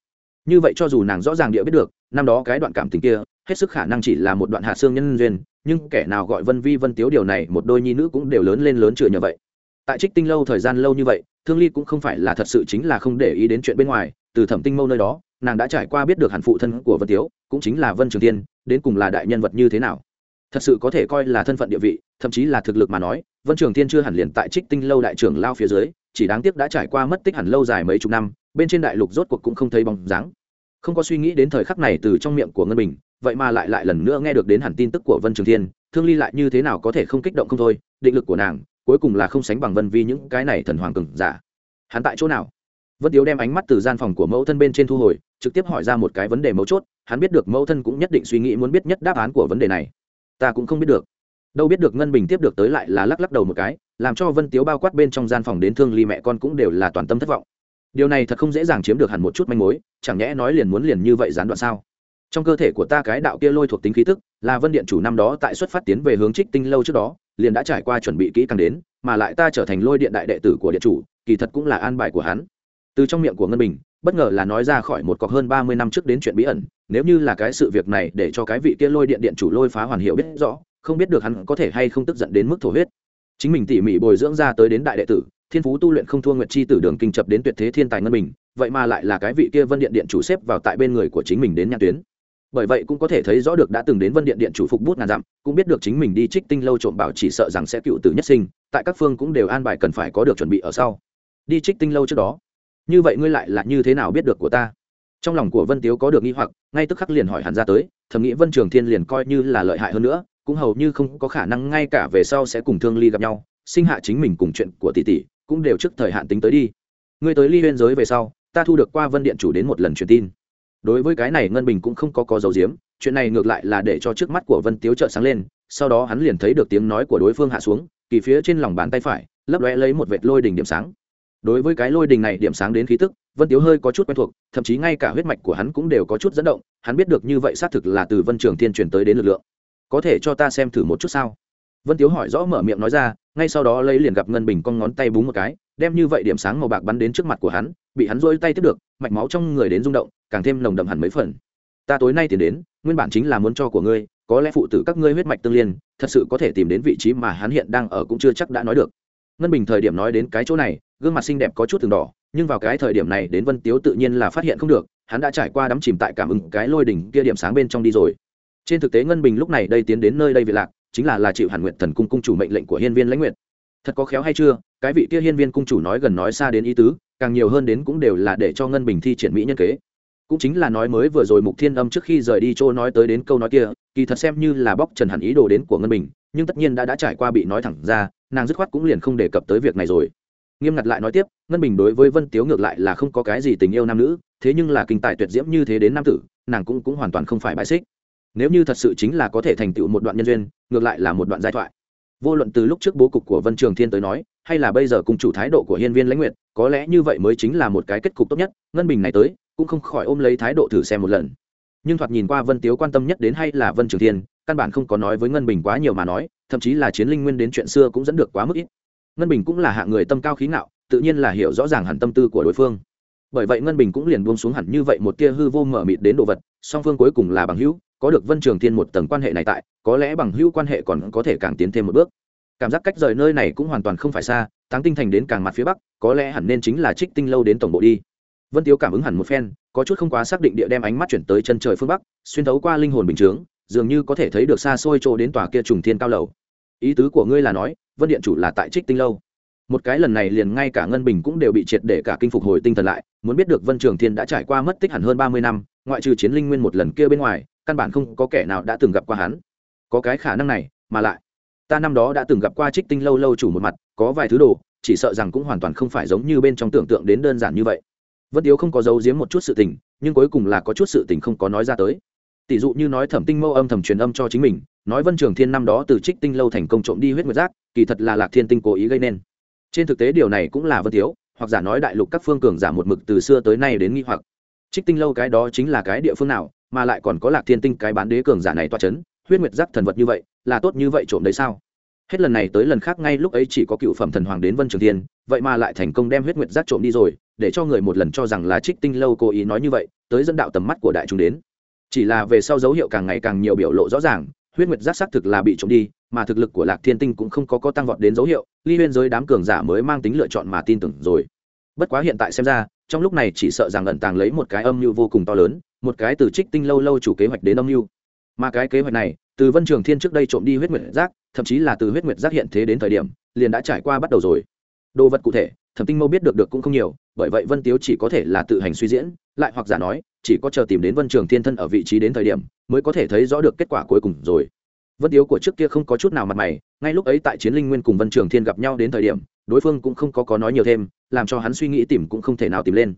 như vậy cho dù nàng rõ ràng địa biết được, năm đó cái đoạn cảm tình kia, hết sức khả năng chỉ là một đoạn hạ xương nhân duyên, nhưng kẻ nào gọi vân vi vân tiếu điều này, một đôi nhi nữ cũng đều lớn lên lớn chừa nhờ vậy. Tại trích tinh lâu thời gian lâu như vậy, thương ly cũng không phải là thật sự chính là không để ý đến chuyện bên ngoài, từ thẩm tinh mâu nơi đó, nàng đã trải qua biết được hẳn phụ thân của vân tiếu, cũng chính là vân trường tiên, đến cùng là đại nhân vật như thế nào thật sự có thể coi là thân phận địa vị, thậm chí là thực lực mà nói, vân trường thiên chưa hẳn liền tại trích tinh lâu đại trưởng lao phía dưới, chỉ đáng tiếc đã trải qua mất tích hẳn lâu dài mấy chục năm, bên trên đại lục rốt cuộc cũng không thấy bóng dáng. Không có suy nghĩ đến thời khắc này từ trong miệng của ngân bình, vậy mà lại lại lần nữa nghe được đến hẳn tin tức của vân trường thiên, thương ly lại như thế nào có thể không kích động không thôi, định lực của nàng, cuối cùng là không sánh bằng vân vi những cái này thần hoàng cường giả. Hắn tại chỗ nào? Vân tiếu đem ánh mắt từ gian phòng của mẫu thân bên trên thu hồi, trực tiếp hỏi ra một cái vấn đề mấu chốt, hắn biết được mẫu thân cũng nhất định suy nghĩ muốn biết nhất đáp án của vấn đề này ta cũng không biết được. Đâu biết được ngân bình tiếp được tới lại là lắc lắc đầu một cái, làm cho vân tiếu bao quát bên trong gian phòng đến thương ly mẹ con cũng đều là toàn tâm thất vọng. Điều này thật không dễ dàng chiếm được hẳn một chút manh mối, chẳng nhẽ nói liền muốn liền như vậy gián đoạn sao? Trong cơ thể của ta cái đạo kia lôi thuộc tính khí tức, là vân điện chủ năm đó tại xuất phát tiến về hướng trích tinh lâu trước đó, liền đã trải qua chuẩn bị kỹ càng đến, mà lại ta trở thành lôi điện đại đệ tử của điện chủ, kỳ thật cũng là an bài của hắn. Từ trong miệng của ngân bình, bất ngờ là nói ra khỏi một cọc hơn ba mươi năm trước đến chuyện bí ẩn nếu như là cái sự việc này để cho cái vị kia lôi điện điện chủ lôi phá hoàn hiệu biết rõ, không biết được hắn có thể hay không tức giận đến mức thổ huyết. Chính mình tỉ mỉ bồi dưỡng ra tới đến đại đệ tử, thiên phú tu luyện không thua nguyệt chi tử đường kinh chập đến tuyệt thế thiên tài ngân bình, vậy mà lại là cái vị kia vân điện điện chủ xếp vào tại bên người của chính mình đến nhãn tuyến. Bởi vậy cũng có thể thấy rõ được đã từng đến vân điện điện chủ phục bút ngàn dặm, cũng biết được chính mình đi trích tinh lâu trộm bảo chỉ sợ rằng sẽ cựu tử nhất sinh, tại các phương cũng đều an bài cần phải có được chuẩn bị ở sau. Đi trích tinh lâu trước đó. Như vậy ngươi lại là như thế nào biết được của ta? Trong lòng của vân tiếu có được nghi hoặc, ngay tức khắc liền hỏi hẳn ra tới, thầm nghĩ vân trường thiên liền coi như là lợi hại hơn nữa, cũng hầu như không có khả năng ngay cả về sau sẽ cùng thương ly gặp nhau, sinh hạ chính mình cùng chuyện của tỷ tỷ, cũng đều trước thời hạn tính tới đi. Ngươi tới ly biên giới về sau, ta thu được qua vân điện chủ đến một lần truyền tin. Đối với cái này ngân bình cũng không có có dấu diếm, chuyện này ngược lại là để cho trước mắt của vân tiếu trợ sáng lên, sau đó hắn liền thấy được tiếng nói của đối phương hạ xuống, kỳ phía trên lòng bàn tay phải, lấp lóe lấy một vệt lôi đình điểm sáng. Đối với cái lôi đình này điểm sáng đến khí tức vân tiếu hơi có chút quen thuộc, thậm chí ngay cả huyết mạch của hắn cũng đều có chút dẫn động, hắn biết được như vậy xác thực là từ vân trường thiên truyền tới đến lực lượng. Có thể cho ta xem thử một chút sao? Vân tiếu hỏi rõ mở miệng nói ra, ngay sau đó lấy liền gặp ngân bình con ngón tay búng một cái, đem như vậy điểm sáng màu bạc bắn đến trước mặt của hắn, bị hắn rỗi tay tiếp được, mạch máu trong người đến rung động, càng thêm nồng đậm hẳn mấy phần. Ta tối nay tìm đến, nguyên bản chính là muốn cho của ngươi, có lẽ phụ tử các ngươi huyết mạch tương liên, thật sự có thể tìm đến vị trí mà hắn hiện đang ở cũng chưa chắc đã nói được. Ngân bình thời điểm nói đến cái chỗ này, gương mặt xinh đẹp có chút từng đỏ nhưng vào cái thời điểm này đến vân tiếu tự nhiên là phát hiện không được, hắn đã trải qua đắm chìm tại cảm ứng cái lôi đỉnh kia điểm sáng bên trong đi rồi. Trên thực tế ngân bình lúc này đây tiến đến nơi đây vị lạc, chính là là chịu hàn nguyện thần cung cung chủ mệnh lệnh của hiên viên lãnh nguyện thật có khéo hay chưa, cái vị kia hiên viên cung chủ nói gần nói xa đến ý tứ, càng nhiều hơn đến cũng đều là để cho ngân bình thi triển mỹ nhân kế. Cũng chính là nói mới vừa rồi mục thiên âm trước khi rời đi chỗ nói tới đến câu nói kia, kỳ thật xem như là bóc trần hẳn ý đồ đến của ngân bình, nhưng tất nhiên đã đã trải qua bị nói thẳng ra, nàng dứt khoát cũng liền không đề cập tới việc này rồi nghiêm ngặt lại nói tiếp, ngân bình đối với vân tiếu ngược lại là không có cái gì tình yêu nam nữ, thế nhưng là kinh tài tuyệt diễm như thế đến nam tử, nàng cũng cũng hoàn toàn không phải bãi xích. Nếu như thật sự chính là có thể thành tựu một đoạn nhân duyên, ngược lại là một đoạn giai thoại. Vô luận từ lúc trước bố cục của vân trường thiên tới nói, hay là bây giờ cùng chủ thái độ của hiên viên lãnh nguyện có lẽ như vậy mới chính là một cái kết cục tốt nhất, ngân bình này tới, cũng không khỏi ôm lấy thái độ thử xem một lần. Nhưng thoạt nhìn qua vân tiếu quan tâm nhất đến hay là vân trường thiên, căn bản không có nói với ngân bình quá nhiều mà nói, thậm chí là chiến linh nguyên đến chuyện xưa cũng dẫn được quá mức ít ngân bình cũng là hạng người tâm cao khí ngạo, tự nhiên là hiểu rõ ràng hẳn tâm tư của đối phương. Bởi vậy ngân bình cũng liền buông xuống hẳn như vậy một tia hư vô mở mịt đến đồ vật, song phương cuối cùng là bằng hữu, có được vân trường thiên một tầng quan hệ này tại, có lẽ bằng hữu quan hệ còn có thể càng tiến thêm một bước. Cảm giác cách rời nơi này cũng hoàn toàn không phải xa, táng tinh thành đến càng mặt phía bắc, có lẽ hẳn nên chính là trích tinh lâu đến tổng bộ đi. Vân tiếu cảm ứng hẳn một phen, có chút không quá xác định địa đem ánh mắt chuyển tới chân trời phương bắc, xuyên thấu qua linh hồn bình chướng, dường như có thể thấy được xa xôi chỗ đến tòa kia trùng thiên cao lầu ý tứ của ngươi là nói, vân điện chủ là tại trích tinh lâu. Một cái lần này liền ngay cả ngân bình cũng đều bị triệt để cả kinh phục hồi tinh thần lại, muốn biết được vân trường thiên đã trải qua mất tích hẳn hơn ba mươi năm, ngoại trừ chiến linh nguyên một lần kia bên ngoài, căn bản không có kẻ nào đã từng gặp qua hắn. Có cái khả năng này, mà lại, ta năm đó đã từng gặp qua trích tinh lâu lâu chủ một mặt, có vài thứ đồ, chỉ sợ rằng cũng hoàn toàn không phải giống như bên trong tưởng tượng đến đơn giản như vậy. Vân tiếu không có giấu giếm một chút sự tình, nhưng cuối cùng là có chút sự tình không có nói ra tới. Tỷ dụ như nói thẩm tinh mâu âm thầm truyền âm cho chính mình nói vân trường thiên năm đó từ trích tinh lâu thành công trộm đi huyết nguyệt giác, kỳ thật là lạc thiên tinh cố ý gây nên. Trên thực tế điều này cũng là vân thiếu, hoặc giả nói đại lục các phương cường giả một mực từ xưa tới nay đến nghi hoặc. Trích tinh lâu cái đó chính là cái địa phương nào, mà lại còn có lạc thiên tinh cái bán đế cường giả này toa c h ấ n huyết nguyệt giác thần vật như vậy, là tốt như vậy trộm đấy sao? Hết lần này tới lần khác ngay lúc ấy chỉ có cựu phẩm thần hoàng đến vân trường thiên, vậy mà lại thành công đem huyết nguyệt giác trộm đi rồi, để cho người một lần cho rằng là trích tinh lâu cố ý nói như vậy, tới dẫn đạo tầm mắt của đại chúng đến. Chỉ là về sau dấu hiệu càng ngày càng nhiều biểu lộ rõ ràng huyết nguyệt giác xác thực là bị trộm đi, mà thực lực của lạc thiên tinh cũng không có có tăng vọt đến dấu hiệu, ly huyên giới đám cường giả mới mang tính lựa chọn mà tin tưởng rồi. Bất quá hiện tại xem ra, trong lúc này chỉ sợ rằng ẩn tàng lấy một cái âm mưu vô cùng to lớn, một cái từ trích tinh lâu lâu chủ kế hoạch đến âm mưu. Mà cái kế hoạch này, từ vân trường thiên trước đây trộm đi huyết nguyệt giác, thậm chí là từ huyết nguyệt giác hiện thế đến thời điểm, liền đã trải qua bắt đầu rồi. Đồ vật cụ thể, thẩm tinh mâu biết được được cũng không nhiều, bởi vậy vân tiếu chỉ có thể là tự hành suy diễn, lại hoặc giả nói, chỉ có chờ tìm đến vân trường thiên thân ở vị trí đến thời điểm mới có thể thấy rõ được kết quả cuối cùng rồi. Vân tiếu của trước kia không có chút nào mặt mày, ngay lúc ấy tại chiến linh nguyên cùng vân trường thiên gặp nhau đến thời điểm, đối phương cũng không có có nói nhiều thêm, làm cho hắn suy nghĩ tìm cũng không thể nào tìm lên.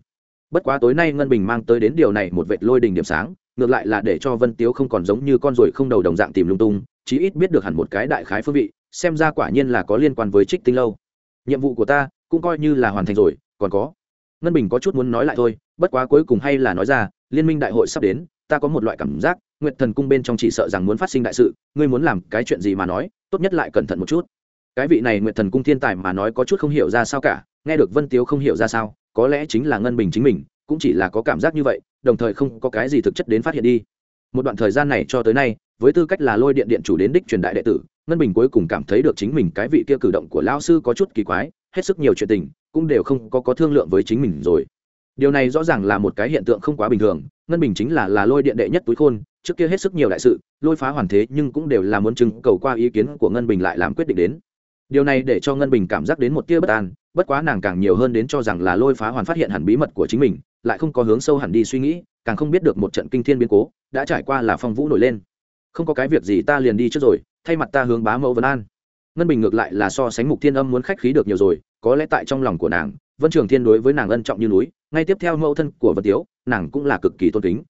Bất quá tối nay ngân bình mang tới đến điều này một vệt lôi đình điểm sáng, ngược lại là để cho vân tiếu không còn giống như con ruồi không đầu đồng dạng tìm lung tung, chí ít biết được hẳn một cái đại khái phương vị, xem ra quả nhiên là có liên quan với trích tinh lâu. Nhiệm vụ của ta cũng coi như là hoàn thành rồi, còn có. Ngân bình có chút muốn nói lại thôi, bất quá cuối cùng hay là nói ra, liên minh đại hội sắp đến, ta có một loại cảm giác nguyện thần cung bên trong chỉ sợ rằng muốn phát sinh đại sự, ngươi muốn làm cái chuyện gì mà nói, tốt nhất lại cẩn thận một chút. Cái vị này nguyện thần cung thiên tài mà nói có chút không hiểu ra sao cả, nghe được vân tiếu không hiểu ra sao, có lẽ chính là ngân bình chính mình, cũng chỉ là có cảm giác như vậy, đồng thời không có cái gì thực chất đến phát hiện đi. Một đoạn thời gian này cho tới nay, với tư cách là lôi điện điện chủ đến đích truyền đại đệ tử, ngân bình cuối cùng cảm thấy được chính mình cái vị kia cử động của lão sư có chút kỳ quái, hết sức nhiều chuyện tình, cũng đều không có có thương lượng với chính mình rồi. Điều này rõ ràng là một cái hiện tượng không quá bình thường, ngân bình chính là là lôi điện đệ nhất túi khôn trước kia hết sức nhiều đại sự, lôi phá hoàn thế nhưng cũng đều là muốn chứng cầu qua ý kiến của ngân bình lại làm quyết định đến. Điều này để cho ngân bình cảm giác đến một tia bất an, bất quá nàng càng nhiều hơn đến cho rằng là lôi phá hoàn phát hiện hẳn bí mật của chính mình, lại không có hướng sâu hẳn đi suy nghĩ, càng không biết được một trận kinh thiên biến cố đã trải qua là phong vũ nổi lên. Không có cái việc gì ta liền đi trước rồi, thay mặt ta hướng bá mẫu vân an. Ngân bình ngược lại là so sánh mục thiên âm muốn khách khí được nhiều rồi, có lẽ tại trong lòng của nàng, vân trường thiên đối với nàng ân trọng như núi, ngay tiếp theo mẫu thân của vân tiếu, nàng cũng là cực kỳ tôn kính.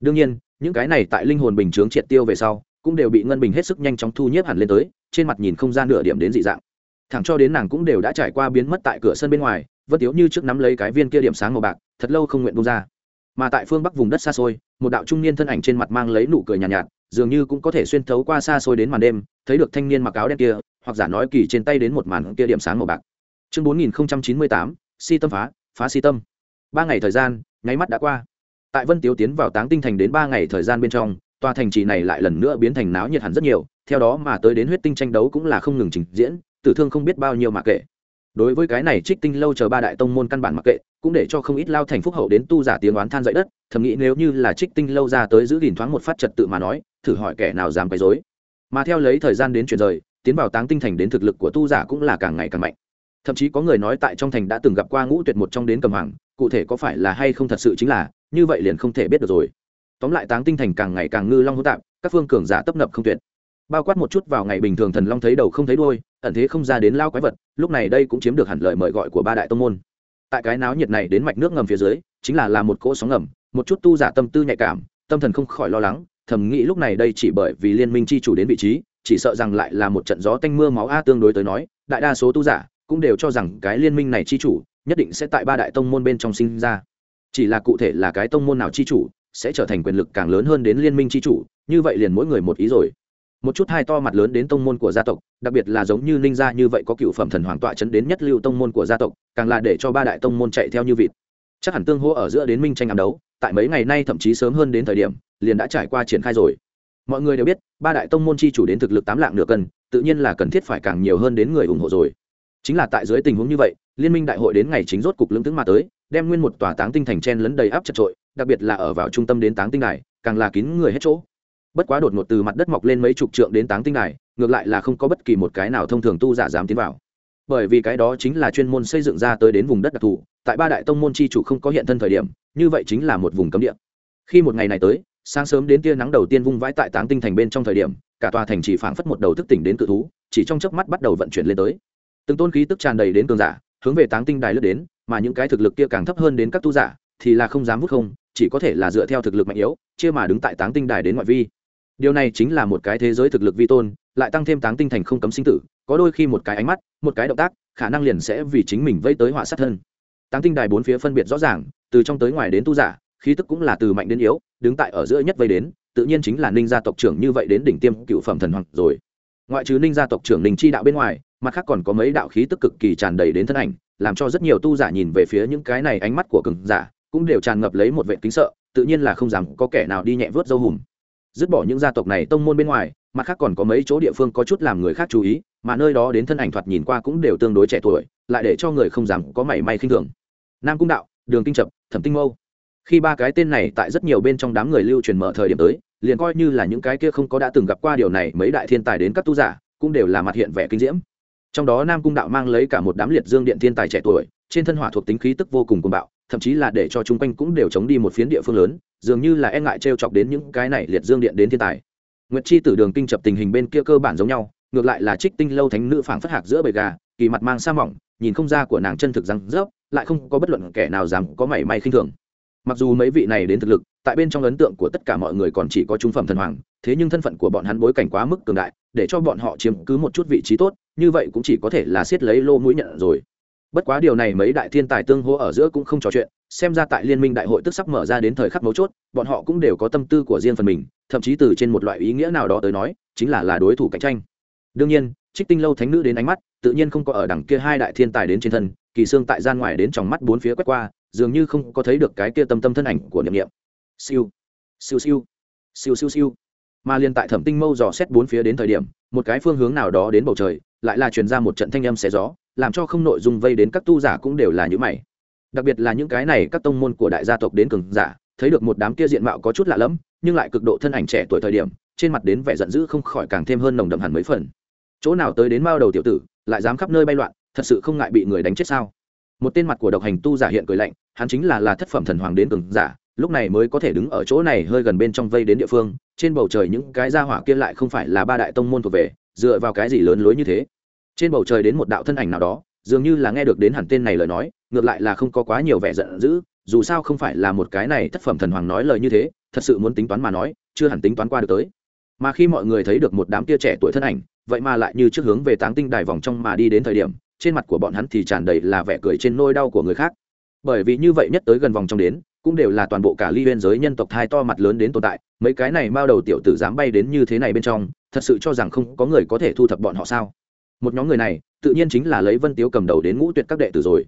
Đương nhiên những cái này tại linh hồn bình chướng triệt tiêu về sau cũng đều bị ngân bình hết sức nhanh chóng thu nhếp hẳn lên tới trên mặt nhìn không ra nửa điểm đến dị dạng. Thẳng cho đến nàng cũng đều đã trải qua biến mất tại cửa sân bên ngoài vất tiếu như trước nắm lấy cái viên kia điểm sáng màu bạc thật lâu không nguyện bung ra. Mà tại phương bắc vùng đất xa xôi một đạo trung niên thân ảnh trên mặt mang lấy nụ cười nhàn nhạt, nhạt dường như cũng có thể xuyên thấu qua xa xôi đến màn đêm thấy được thanh niên mặc áo đen kia hoặc giả nói kỳ trên tay đến một màn kia điểm sáng màu bạc. Chương bốn nghìn chín mươi tám si tâm phá phá si tâm. Ba ngày thời gian nháy mắt đã qua tại vân tiếu tiến vào táng tinh thành đến ba ngày thời gian bên trong, tòa thành trì này lại lần nữa biến thành náo nhiệt hẳn rất nhiều, theo đó mà tới đến huyết tinh tranh đấu cũng là không ngừng trình diễn, tử thương không biết bao nhiêu mà kệ đối với cái này trích tinh lâu chờ ba đại tông môn căn bản mặc kệ, cũng để cho không ít lao thành phúc hậu đến tu giả tiếng oán than dậy đất, thầm nghĩ nếu như là trích tinh lâu ra tới giữ gìn thoáng một phát trật tự mà nói, thử hỏi kẻ nào dám quấy dối mà theo lấy thời gian đến chuyển rời, tiến vào táng tinh thành đến thực lực của tu giả cũng là càng ngày càng mạnh. Thậm chí có người nói tại trong thành đã từng gặp qua ngũ tuyệt một trong đến cầm hoàng, cụ thể có phải là hay không thật sự chính là như vậy liền không thể biết được rồi. Tóm lại táng tinh thành càng ngày càng ngư long hỗn tạp các phương cường giả tấp nập không tuyệt. Bao quát một chút vào ngày bình thường thần long thấy đầu không thấy đuôi, ẩn thế không ra đến lao quái vật lúc này đây cũng chiếm được hẳn lợi mời gọi của ba đại tông môn. Tại cái náo nhiệt này đến mạch nước ngầm phía dưới chính là là một cỗ sóng ngầm một chút tu giả tâm tư nhạy cảm tâm thần không khỏi lo lắng thầm nghĩ lúc này đây chỉ bởi vì liên minh chi chủ đến vị trí chỉ sợ rằng lại là một trận gió tanh mưa máu a tương đối tới nói đại đa số tu giả cũng đều cho rằng cái liên minh này chi chủ nhất định sẽ tại ba đại tông môn bên trong sinh ra chỉ là cụ thể là cái tông môn nào chi chủ, sẽ trở thành quyền lực càng lớn hơn đến liên minh chi chủ, như vậy liền mỗi người một ý rồi. Một chút hai to mặt lớn đến tông môn của gia tộc, đặc biệt là giống như ninh gia như vậy có cựu phẩm thần hoàng tọa chấn đến nhất lưu tông môn của gia tộc, càng là để cho ba đại tông môn chạy theo như vịt. Chắc hẳn tương hỗ ở giữa đến minh tranh ám đấu, tại mấy ngày nay thậm chí sớm hơn đến thời điểm, liền đã trải qua triển khai rồi. Mọi người đều biết, ba đại tông môn chi chủ đến thực lực tám lạng nửa cân, tự nhiên là cần thiết phải càng nhiều hơn đến người ủng hộ rồi. Chính là tại dưới tình huống như vậy, liên minh đại hội đến ngày chính rốt cục lưỡng tướng mà tới đem nguyên một tòa táng tinh thành chen lấn đầy áp chật trội, đặc biệt là ở vào trung tâm đến táng tinh đài, càng là kín người hết chỗ. Bất quá đột ngột từ mặt đất mọc lên mấy chục trượng đến táng tinh đài, ngược lại là không có bất kỳ một cái nào thông thường tu giả dám tiến vào. Bởi vì cái đó chính là chuyên môn xây dựng ra tới đến vùng đất đặc thù, tại ba đại tông môn chi chủ không có hiện thân thời điểm, như vậy chính là một vùng cấm địa. Khi một ngày này tới, sáng sớm đến tia nắng đầu tiên vung vãi tại táng tinh thành bên trong thời điểm, cả tòa thành chỉ phảng phất một đầu thức tỉnh đến cự thú, chỉ trong chớp mắt bắt đầu vận chuyển lên tới. Từng tôn khí tức tràn đầy đến cường giả, hướng về táng tinh đài lướt đến mà những cái thực lực kia càng thấp hơn đến các tu giả, thì là không dám vút không, chỉ có thể là dựa theo thực lực mạnh yếu, chia mà đứng tại táng tinh đài đến ngoại vi. Điều này chính là một cái thế giới thực lực vi tôn, lại tăng thêm táng tinh thành không cấm sinh tử, có đôi khi một cái ánh mắt, một cái động tác, khả năng liền sẽ vì chính mình vây tới họa sát thân. Táng tinh đài bốn phía phân biệt rõ ràng, từ trong tới ngoài đến tu giả, khí tức cũng là từ mạnh đến yếu, đứng tại ở giữa nhất vây đến, tự nhiên chính là ninh gia tộc trưởng như vậy đến đỉnh tiêm cựu phẩm thần hoàng rồi. Ngoại trừ ninh gia tộc trưởng ninh chi đạo bên ngoài mặt khác còn có mấy đạo khí tức cực kỳ tràn đầy đến thân ảnh, làm cho rất nhiều tu giả nhìn về phía những cái này ánh mắt của cường giả, cũng đều tràn ngập lấy một vệ kính sợ, tự nhiên là không dám có kẻ nào đi nhẹ vớt dâu hùm. Dứt bỏ những gia tộc này tông môn bên ngoài, mặt khác còn có mấy chỗ địa phương có chút làm người khác chú ý, mà nơi đó đến thân ảnh thoạt nhìn qua cũng đều tương đối trẻ tuổi, lại để cho người không dám có mảy may khinh thường. Nam cung đạo, đường tinh trập thẩm tinh mâu. Khi ba cái tên này tại rất nhiều bên trong đám người lưu truyền mở thời điểm tới, liền coi như là những cái kia không có đã từng gặp qua điều này mấy đại thiên tài đến các tu giả, cũng đều là mặt hiện vẻ kinh diễm trong đó nam cung đạo mang lấy cả một đám liệt dương điện thiên tài trẻ tuổi, trên thân hỏa thuộc tính khí tức vô cùng cuồng bạo, thậm chí là để cho chung quanh cũng đều chống đi một phiến địa phương lớn, dường như là e ngại t r e o chọc đến những cái này liệt dương điện đến thiên tài. Nguyệt chi tử đường kinh chập tình hình bên kia cơ bản giống nhau, ngược lại là trích tinh lâu thánh nữ phảng phất hạc giữa bầy gà, kỳ mặt mang sa mỏng, nhìn không ra của nàng chân thực răng rớp, lại không có bất luận kẻ nào dám có mảy may khinh thường. Mặc dù mấy vị này đến thực lực, tại bên trong ấn tượng của tất cả mọi người còn chỉ có trung phẩm thần hoàng, thế nhưng thân phận của bọn hắn bối cảnh quá mức cường đại, để cho bọn họ chiếm cứ một chút vị trí tốt như vậy cũng chỉ có thể là siết lấy lô mũi nhận rồi. Bất quá điều này mấy đại thiên tài tương hô ở giữa cũng không trò chuyện, xem ra tại liên minh đại hội tức sắp mở ra đến thời khắc mấu chốt, bọn họ cũng đều có tâm tư của riêng phần mình, thậm chí từ trên một loại ý nghĩa nào đó tới nói, chính là là đối thủ cạnh tranh. Đương nhiên, trích tinh lâu thánh nữ đến ánh mắt, tự nhiên không có ở đằng kia hai đại thiên tài đến trên thân, kỳ xương tại gian ngoài đến trong mắt bốn phía quét qua, dường như không có thấy được cái kia tâm tâm thân ảnh của niệm niệm. Siêu siêu siêu siêu siêu siêu. Mà liên tại thẩm tinh mâu dò xét bốn phía đến thời điểm, một cái phương hướng nào đó đến bầu trời lại là truyền ra một trận thanh âm xé gió, làm cho không nội dung vây đến các tu giả cũng đều là những mày. Đặc biệt là những cái này các tông môn của đại gia tộc đến cường giả, thấy được một đám kia diện mạo có chút lạ lẫm, nhưng lại cực độ thân ảnh trẻ tuổi thời điểm, trên mặt đến vẻ giận dữ không khỏi càng thêm hơn nồng đậm hẳn mấy phần. Chỗ nào tới đến mao đầu tiểu tử, lại dám khắp nơi bay loạn, thật sự không ngại bị người đánh chết sao? Một tên mặt của độc hành tu giả hiện cười lạnh, hắn chính là là thất phẩm thần hoàng đến cường giả, lúc này mới có thể đứng ở chỗ này hơi gần bên trong vây đến địa phương, trên bầu trời những cái gia hỏa kia lại không phải là ba đại tông môn thuộc về dựa vào cái gì lớn lối như thế? Trên bầu trời đến một đạo thân ảnh nào đó, dường như là nghe được đến hẳn tên này lời nói, ngược lại là không có quá nhiều vẻ giận dữ, dù sao không phải là một cái này thất phẩm thần hoàng nói lời như thế, thật sự muốn tính toán mà nói, chưa hẳn tính toán qua được tới. Mà khi mọi người thấy được một đám tia trẻ tuổi thân ảnh, vậy mà lại như trước hướng về táng tinh đài vòng trong mà đi đến thời điểm, trên mặt của bọn hắn thì tràn đầy là vẻ cười trên nôi đau của người khác. Bởi vì như vậy nhất tới gần vòng trong đến, cũng đều là toàn bộ cả ly biên giới nhân tộc thai to mặt lớn đến tồn tại, mấy cái này mao đầu tiểu tử dám bay đến như thế này bên trong thật sự cho rằng không có người có thể thu thập bọn họ sao? Một nhóm người này, tự nhiên chính là lấy vân tiếu cầm đầu đến ngũ tuyệt các đệ tử rồi.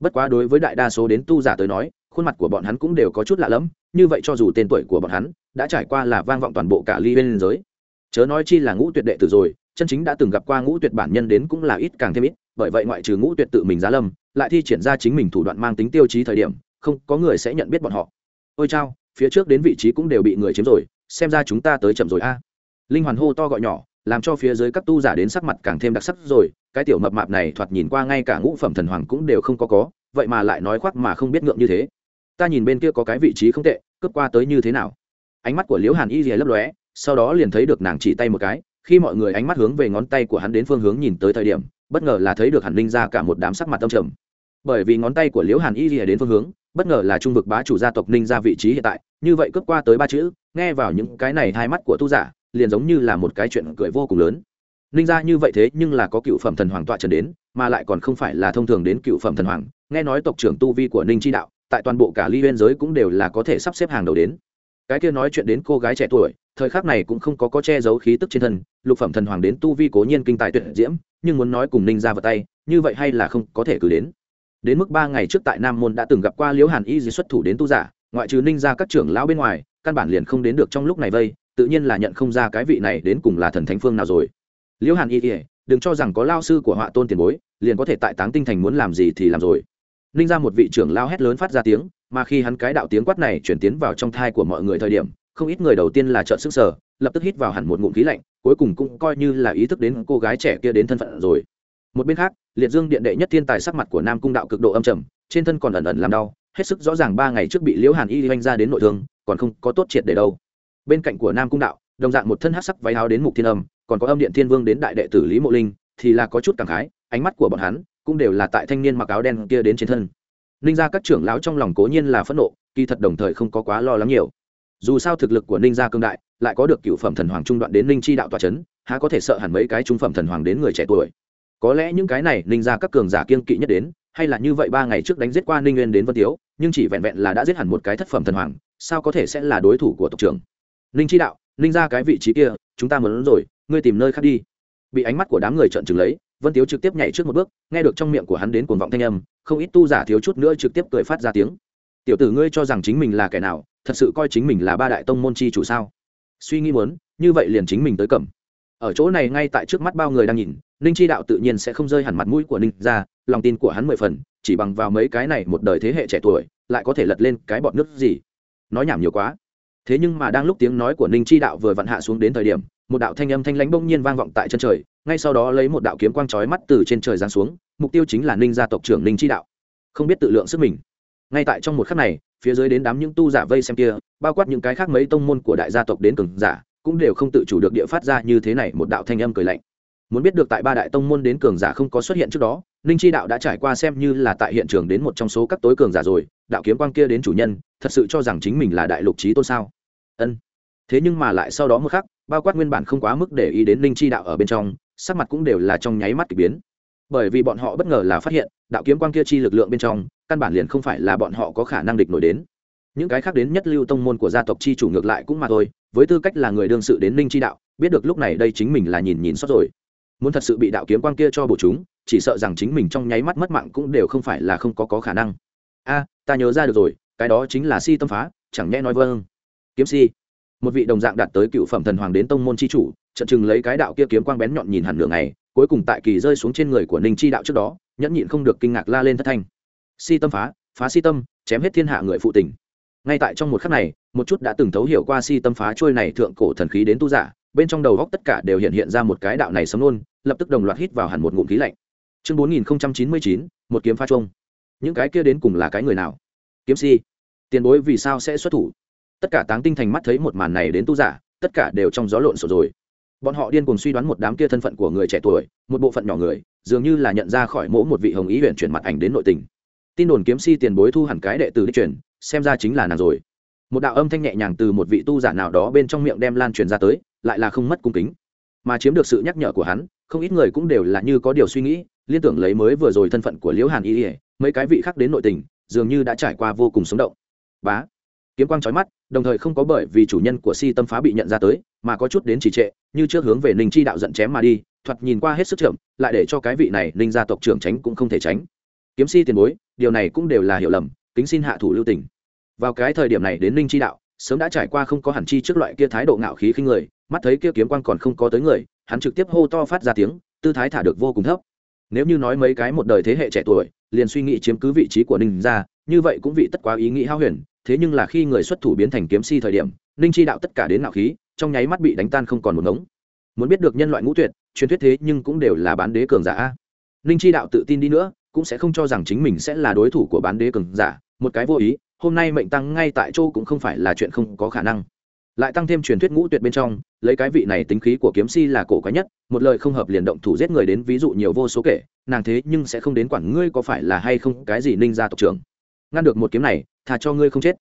Bất quá đối với đại đa số đến tu giả tới nói, khuôn mặt của bọn hắn cũng đều có chút lạ lẫm, như vậy cho dù tên tuổi của bọn hắn đã trải qua là vang vọng toàn bộ cả ly bên giới. Chớ nói chi là ngũ tuyệt đệ tử rồi, chân chính đã từng gặp qua ngũ tuyệt bản nhân đến cũng là ít càng thêm ít, bởi vậy ngoại trừ ngũ tuyệt tự mình giá lâm, lại thi triển ra chính mình thủ đoạn mang tính tiêu chí thời điểm, không có người sẽ nhận biết bọn họ. Ôi chao, phía trước đến vị trí cũng đều bị người chiếm rồi, xem ra chúng ta tới chậm rồi a linh hoàn hô to gọi nhỏ, làm cho phía dưới các tu giả đến sắc mặt càng thêm đặc sắc rồi, cái tiểu mập mạp này thoạt nhìn qua ngay cả ngũ phẩm thần hoàng cũng đều không có có, vậy mà lại nói khoác mà không biết ngượng như thế. Ta nhìn bên kia có cái vị trí không tệ, cướp qua tới như thế nào? Ánh mắt của liễu hàn y rìa lấp lóe, sau đó liền thấy được nàng chỉ tay một cái, khi mọi người ánh mắt hướng về ngón tay của hắn đến phương hướng nhìn tới thời điểm, bất ngờ là thấy được hàn linh ra cả một đám sắc mặt tâm trầm. Bởi vì ngón tay của liễu hàn y rìa đến phương hướng, bất ngờ là trung vực bá chủ gia tộc ninh ra vị trí hiện tại, như vậy cướp qua tới ba chữ, nghe vào những cái này hai mắt của tu giả liền giống như là một cái chuyện cười vô cùng lớn. Ninh ra như vậy thế nhưng là có cựu phẩm thần hoàng tọa trần đến, mà lại còn không phải là thông thường đến cựu phẩm thần hoàng. Nghe nói tộc trưởng tu vi của ninh chi đạo, tại toàn bộ cả ly biên giới cũng đều là có thể sắp xếp hàng đầu đến. Cái kia nói chuyện đến cô gái trẻ tuổi, thời khắc này cũng không có có che giấu khí tức trên thân, lục phẩm thần hoàng đến tu vi cố nhiên kinh tài tuyệt diễm, nhưng muốn nói cùng ninh ra vật tay, như vậy hay là không có thể cử đến. Đến mức ba ngày trước tại nam môn đã từng gặp qua liễu hàn y di xuất thủ đến tu giả, ngoại trừ ninh ra các trưởng lão bên ngoài, căn bản liền không đến được trong lúc này vây tự nhiên là nhận không ra cái vị này đến cùng là thần thánh phương nào rồi. Liễu hàn y ỉa đừng cho rằng có lao sư của họa tôn tiền bối, liền có thể tại táng tinh thành muốn làm gì thì làm rồi. Ninh ra một vị trưởng lao hét lớn phát ra tiếng, mà khi hắn cái đạo tiếng quát này chuyển tiến vào trong thai của mọi người thời điểm, không ít người đầu tiên là trợn sức sở lập tức hít vào hẳn một ngụm khí lạnh, cuối cùng cũng coi như là ý thức đến cô gái trẻ kia đến thân phận rồi. Một bên khác, liệt dương điện đệ nhất thiên tài sắc mặt của nam cung đạo cực độ âm trầm, trên thân còn ẩn ẩn làm đau, hết sức rõ ràng ba ngày trước bị liễu hàn y oanh ra đến nội thương, còn không có tốt triệt để đâu bên cạnh của nam cung đạo, đồng dạng một thân hát sắc váy áo đến mục thiên âm, còn có âm điện thiên vương đến đại đệ tử lý mộ linh, thì là có chút cảm khái, ánh mắt của bọn hắn cũng đều là tại thanh niên mặc áo đen kia đến trên thân. Ninh gia các trưởng lão trong lòng cố nhiên là phẫn nộ, kỳ thật đồng thời không có quá lo lắng nhiều. Dù sao thực lực của ninh gia cương đại, lại có được cựu phẩm thần hoàng trung đoạn đến ninh chi đạo tòa c h ấ n há có thể sợ hẳn mấy cái trung phẩm thần hoàng đến người trẻ tuổi. Có lẽ những cái này ninh gia các cường giả kiên kỵ nhất đến, hay là như vậy ba ngày trước đánh giết qua ninh nguyên đến vân tiếu, nhưng chỉ vẹn vẹn là đã giết hẳn một cái thất phẩm thần hoàng, sao có thể sẽ là đối thủ của tộc trưởng? Ninh chi đạo, ninh ra cái vị trí kia, chúng ta muốn rồi, ngươi tìm nơi khác đi. Bị ánh mắt của đám người trợn trừng lấy, vân tiếu trực tiếp nhảy trước một bước, nghe được trong miệng của hắn đến cuồng vọng thanh âm, không ít tu giả thiếu chút nữa trực tiếp cười phát ra tiếng. Tiểu tử ngươi cho rằng chính mình là kẻ nào, thật sự coi chính mình là ba đại tông môn chi chủ sao? Suy nghĩ muốn, như vậy liền chính mình tới cầm. Ở chỗ này ngay tại trước mắt bao người đang nhìn, ninh chi đạo tự nhiên sẽ không rơi hẳn mặt mũi của ninh ra, lòng tin của hắn mười phần, chỉ bằng vào mấy cái này một đời thế hệ trẻ tuổi, lại có thể lật lên cái bọn nước gì. Nói nhảm nhiều quá thế nhưng mà đang lúc tiếng nói của ninh chi đạo vừa vặn hạ xuống đến thời điểm, một đạo thanh âm thanh lãnh bỗng nhiên vang vọng tại chân trời, ngay sau đó lấy một đạo kiếm quang trói mắt từ trên trời giáng xuống, mục tiêu chính là ninh gia tộc trưởng ninh chi đạo. Không biết tự lượng sức mình. Ngay tại trong một khắc này, phía dưới đến đám những tu giả vây xem kia, bao quát những cái khác mấy tông môn của đại gia tộc đến cường giả, cũng đều không tự chủ được địa phát ra như thế này một đạo thanh âm cười lạnh. Muốn biết được tại ba đại tông môn đến cường giả không có xuất hiện trước đó ninh chi đạo đã trải qua xem như là tại hiện trường đến một trong số các tối cường giả rồi, đạo kiếm quang kia đến chủ nhân, thật sự cho rằng chính mình là đại lục trí tôn sao? Ân. Thế nhưng mà lại sau đó một khắc, bao quát nguyên bản không quá mức để ý đến ninh chi đạo ở bên trong, sắc mặt cũng đều là trong nháy mắt k ỳ biến. Bởi vì bọn họ bất ngờ là phát hiện, đạo kiếm quang kia chi lực lượng bên trong, căn bản liền không phải là bọn họ có khả năng địch nổi đến. Những cái khác đến nhất lưu tông môn của gia tộc chi chủ ngược lại cũng mà thôi, với tư cách là người đương sự đến ninh chi đạo, biết được lúc này đây chính mình là nhìn nhìn sót rồi. Muốn thật sự bị đạo kiếm quang kia cho bổ chúng chỉ sợ rằng chính mình trong nháy mắt mất mạng cũng đều không phải là không có có khả năng. A, ta nhớ ra được rồi, cái đó chính là si tâm phá, chẳng nhẽ nói vâng. Kiếm si. Một vị đồng dạng đạt tới cựu phẩm thần hoàng đến tông môn chi chủ trận chừng lấy cái đạo kia kiếm quang bén nhọn nhìn hẳn nửa ngày, cuối cùng tại kỳ rơi xuống trên người của ninh chi đạo trước đó, nhẫn nhịn không được kinh ngạc la lên thất thanh. Si tâm phá phá si tâm, chém hết thiên hạ người phụ tình. Ngay tại trong một khắc này, một chút đã từng thấu hiểu qua si tâm phá trôi này thượng cổ thần khí đến tu giả, bên trong đầu góc tất cả đều hiện hiện ra một cái đạo này sấm nôn lập tức đồng loạt hít vào hẳn một ngụm khí lạnh chương bốn nghìn chín mươi chín, một kiếm pha chuông. Những cái kia đến cùng là cái người nào? Kiếm si. Tiền bối vì sao sẽ xuất thủ? Tất cả táng tinh thành mắt thấy một màn này đến tu giả, tất cả đều trong gió lộn xộn rồi. Bọn họ điên cùng suy đoán một đám kia thân phận của người trẻ tuổi, một bộ phận nhỏ người, dường như là nhận ra khỏi mỗ một vị hồng ý huyện chuyển mặt ảnh đến nội tình. Tin đồn kiếm si tiền bối thu hẳn cái đệ tử đi chuyển, xem ra chính là nàng rồi. Một đạo âm thanh nhẹ nhàng từ một vị tu giả nào đó bên trong miệng đem lan truyền ra tới, lại là không mất cung kính. Mà chiếm được sự nhắc nhở của hắn không ít người cũng đều là như có điều suy nghĩ, liên tưởng lấy mới vừa rồi thân phận của liễu hàn y ỉa mấy cái vị khác đến nội tình, dường như đã trải qua vô cùng sống động. Bá, kiếm quang trói mắt, đồng thời không có bởi vì chủ nhân của si tâm phá bị nhận ra tới, mà có chút đến trì trệ, như trước hướng về ninh chi đạo giận chém mà đi, thoạt nhìn qua hết sức chậm lại để cho cái vị này ninh gia tộc trưởng tránh cũng không thể tránh. Kiếm si tiền bối, điều này cũng đều là hiểu lầm, kính xin hạ thủ lưu tình. Vào cái thời điểm này đến ninh chi đạo sớm đã trải qua không có hẳn chi trước loại kia thái độ ngạo khí khinh người, mắt thấy kia kiếm quang còn không có tới người, hắn trực tiếp hô to phát ra tiếng, tư thái thả được vô cùng thấp. Nếu như nói mấy cái một đời thế hệ trẻ tuổi, liền suy nghĩ chiếm cứ vị trí của ninh gia, như vậy cũng vị tất quá ý nghĩ hao huyền, thế nhưng là khi người xuất thủ biến thành kiếm si thời điểm, ninh chi đạo tất cả đến ngạo khí, trong nháy mắt bị đánh tan không còn một ngống. Muốn biết được nhân loại ngũ tuyệt, truyền thuyết thế nhưng cũng đều là bán đế cường giả ninh chi đạo tự tin đi nữa, cũng sẽ không cho rằng chính mình sẽ là đối thủ của bán đế cường giả, một cái vô ý hôm nay mệnh tăng ngay tại chỗ cũng không phải là chuyện không có khả năng. Lại tăng thêm truyền thuyết ngũ tuyệt bên trong, lấy cái vị này tính khí của kiếm si là cổ quái nhất, một lời không hợp liền động thủ giết người đến ví dụ nhiều vô số kể, nàng thế nhưng sẽ không đến quản ngươi có phải là hay không cái gì ninh gia tộc trưởng. Ngăn được một kiếm này thà cho ngươi không chết.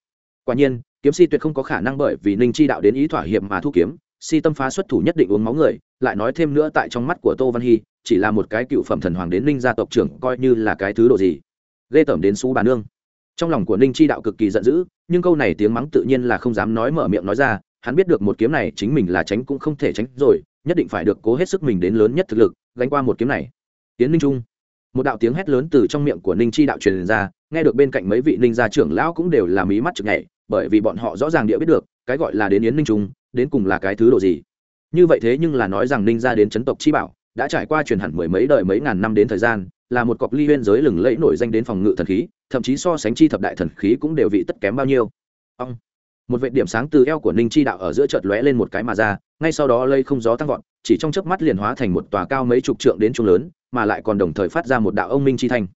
Quả nhiên, kiếm si tuyệt không có khả năng bởi vì ninh chi đạo đến ý thỏa hiệp mà thu kiếm, si tâm phá xuất thủ nhất định uống máu người, lại nói thêm nữa tại trong mắt của tô văn hy, chỉ là một cái cựu phẩm thần hoàng đến ninh gia tộc trưởng coi như là cái thứ độ gì. Ghê tởm đến xú bà nương trong lòng của ninh chi đạo cực kỳ giận dữ, nhưng câu này tiếng mắng tự nhiên là không dám nói mở miệng nói ra, hắn biết được một kiếm này chính mình là tránh cũng không thể tránh rồi, nhất định phải được cố hết sức mình đến lớn nhất thực lực, gánh qua một kiếm này. Tiến ninh trung. Một đạo tiếng hét lớn từ trong miệng của ninh chi đạo truyền ra, nghe được bên cạnh mấy vị ninh gia trưởng lão cũng đều là mí mắt chực nhảy, bởi vì bọn họ rõ ràng địa biết được, cái gọi là đến yến ninh trung, đến cùng là cái thứ độ gì. Như vậy thế nhưng là nói rằng ninh gia đến chấn tộc chi bảo, đã trải qua truyền hẳn mười mấy đời mấy ngàn năm đến thời gian, là một cọc ly huyên giới lừng lẫy nổi danh đến phòng ngự thần khí thậm chí so sánh chi thập đại thần khí cũng đều vị tất kém bao nhiêu. Ông, một vệ điểm sáng từ eo của ninh chi đạo ở giữa chợt lóe lên một cái mà ra, ngay sau đó lây không gió tăng vọt, chỉ trong chớp mắt liền hóa thành một tòa cao mấy chục trượng đến trung lớn, mà lại còn đồng thời phát ra một đạo ông minh chi thanh.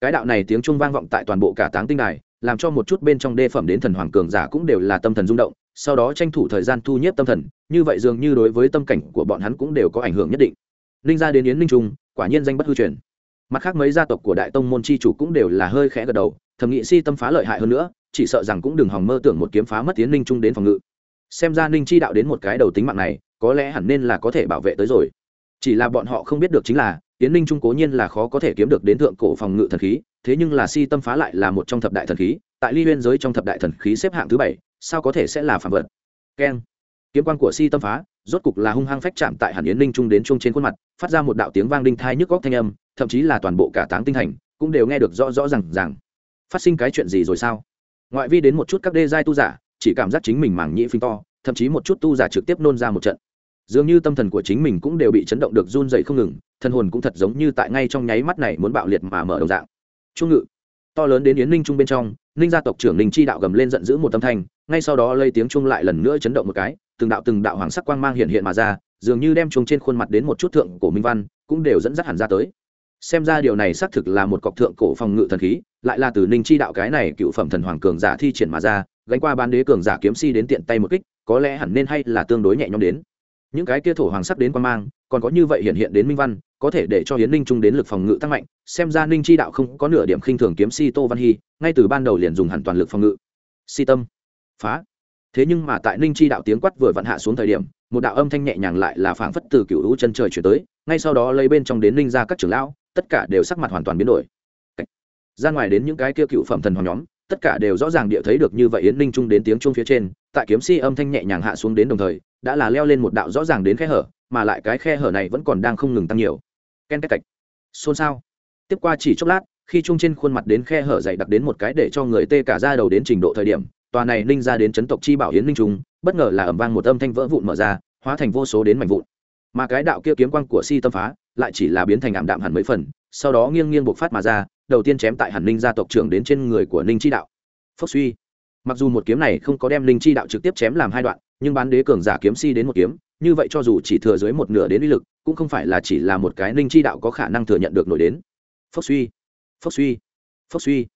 Cái đạo này tiếng trung vang vọng tại toàn bộ cả táng tinh đài, làm cho một chút bên trong đê phẩm đến thần hoàng cường giả cũng đều là tâm thần rung động, sau đó tranh thủ thời gian thu nhếp tâm thần, như vậy dường như đối với tâm cảnh của bọn hắn cũng đều có ảnh hưởng nhất định. Ninh gia đến yến ninh trung, quả nhiên danh bất hư truyền mặt khác mấy gia tộc của đại tông môn chi chủ cũng đều là hơi khẽ gật đầu, thầm nghị si tâm phá lợi hại hơn nữa, chỉ sợ rằng cũng đừng hòng mơ tưởng một kiếm phá mất tiến ninh trung đến phòng ngự. Xem ra ninh chi đạo đến một cái đầu tính mạng này, có lẽ hẳn nên là có thể bảo vệ tới rồi. Chỉ là bọn họ không biết được chính là tiến ninh trung cố nhiên là khó có thể kiếm được đến thượng cổ phòng ngự thần khí, thế nhưng là si tâm phá lại là một trong thập đại thần khí, tại ly huyên giới trong thập đại thần khí xếp hạng thứ bảy, sao có thể sẽ là phạm vật? Keng. Kiếm quan của si tâm phá, rốt cục là hung hăng phách chạm tại hàn yến ninh trung đến chung trên khuôn mặt, phát ra một đạo tiếng vang đinh thai nhức góc thanh âm thậm chí là toàn bộ cả táng tinh thành, cũng đều nghe được rõ rõ rằng rằng phát sinh cái chuyện gì rồi sao? Ngoại vi đến một chút các đê giai tu giả, chỉ cảm giác chính mình mảng nhĩ phình to, thậm chí một chút tu giả trực tiếp nôn ra một trận. Dường như tâm thần của chính mình cũng đều bị chấn động được run dậy không ngừng, thân hồn cũng thật giống như tại ngay trong nháy mắt này muốn bạo liệt mà mở đầu dạng. Trung ngự. To lớn đến yến ninh trung bên trong, ninh gia tộc trưởng ninh chi đạo gầm lên giận dữ một tâm thanh, ngay sau đó lây tiếng trung lại lần nữa chấn động một cái, từng đạo từng đạo hoàng sắc quang mang hiện hiện mà ra, dường như đem chuông trên khuôn mặt đến một chút thượng cổ minh văn, cũng đều dẫn dắt hẳn ra tới xem ra điều này xác thực là một cọc thượng cổ phòng ngự thần khí, lại là từ ninh chi đạo cái này cựu phẩm thần hoàng cường giả thi triển mà ra, gánh qua ban đế cường giả kiếm si đến tiện tay một kích, có lẽ hẳn nên hay là tương đối nhẹ nhõm đến. Những cái kia thổ hoàng sắc đến quan mang, còn có như vậy hiện hiện đến minh văn, có thể để cho hiến ninh trung đến lực phòng ngự tăng mạnh, xem ra ninh chi đạo không có nửa điểm khinh thường kiếm si tô văn hy, ngay từ ban đầu liền dùng hẳn toàn lực phòng ngự. Si tâm, phá. Thế nhưng mà tại ninh chi đạo tiếng quát vừa vặn hạ xuống thời điểm, một đạo âm thanh nhẹ nhàng lại là phảng phất từ cựu lũ chân trời chuyển tới, ngay sau đó lấy bên trong đến ninh ra các trưởng lão tất cả đều sắc mặt hoàn toàn biến đổi. Ra ngoài đến những cái kia cựu phẩm thần hoàng nhóm, tất cả đều rõ ràng địa thấy được như vậy yến ninh trung đến tiếng trung phía trên, tại kiếm si âm thanh nhẹ nhàng hạ xuống đến đồng thời, đã là leo lên một đạo rõ ràng đến khe hở, mà lại cái khe hở này vẫn còn đang không ngừng tăng nhiều. Ken cách cạch. Xôn xao. Tiếp qua chỉ chốc lát, khi trung trên khuôn mặt đến khe hở dày đặc đến một cái để cho người tê cả ra đầu đến trình độ thời điểm, tòa này ninh ra đến chấn tộc chi bảo hiến ninh trung, bất ngờ là ẩm vang một âm thanh vỡ vụn mở ra, hóa thành vô số đến mảnh vụn. Mà cái đạo kia kiếm quang của si tâm phá lại chỉ là biến thành ảm đạm hẳn mấy phần, sau đó nghiêng nghiêng bộc phát mà ra, đầu tiên chém tại hẳn ninh gia tộc trưởng đến trên người của ninh chi đạo. Phốc suy. Mặc dù một kiếm này không có đem ninh chi đạo trực tiếp chém làm hai đoạn, nhưng bán đế cường giả kiếm si đến một kiếm, như vậy cho dù chỉ thừa dưới một nửa đến uy lực, cũng không phải là chỉ là một cái ninh chi đạo có khả năng thừa nhận được nổi đến. Phốc suy. Phốc suy. Phốc suy.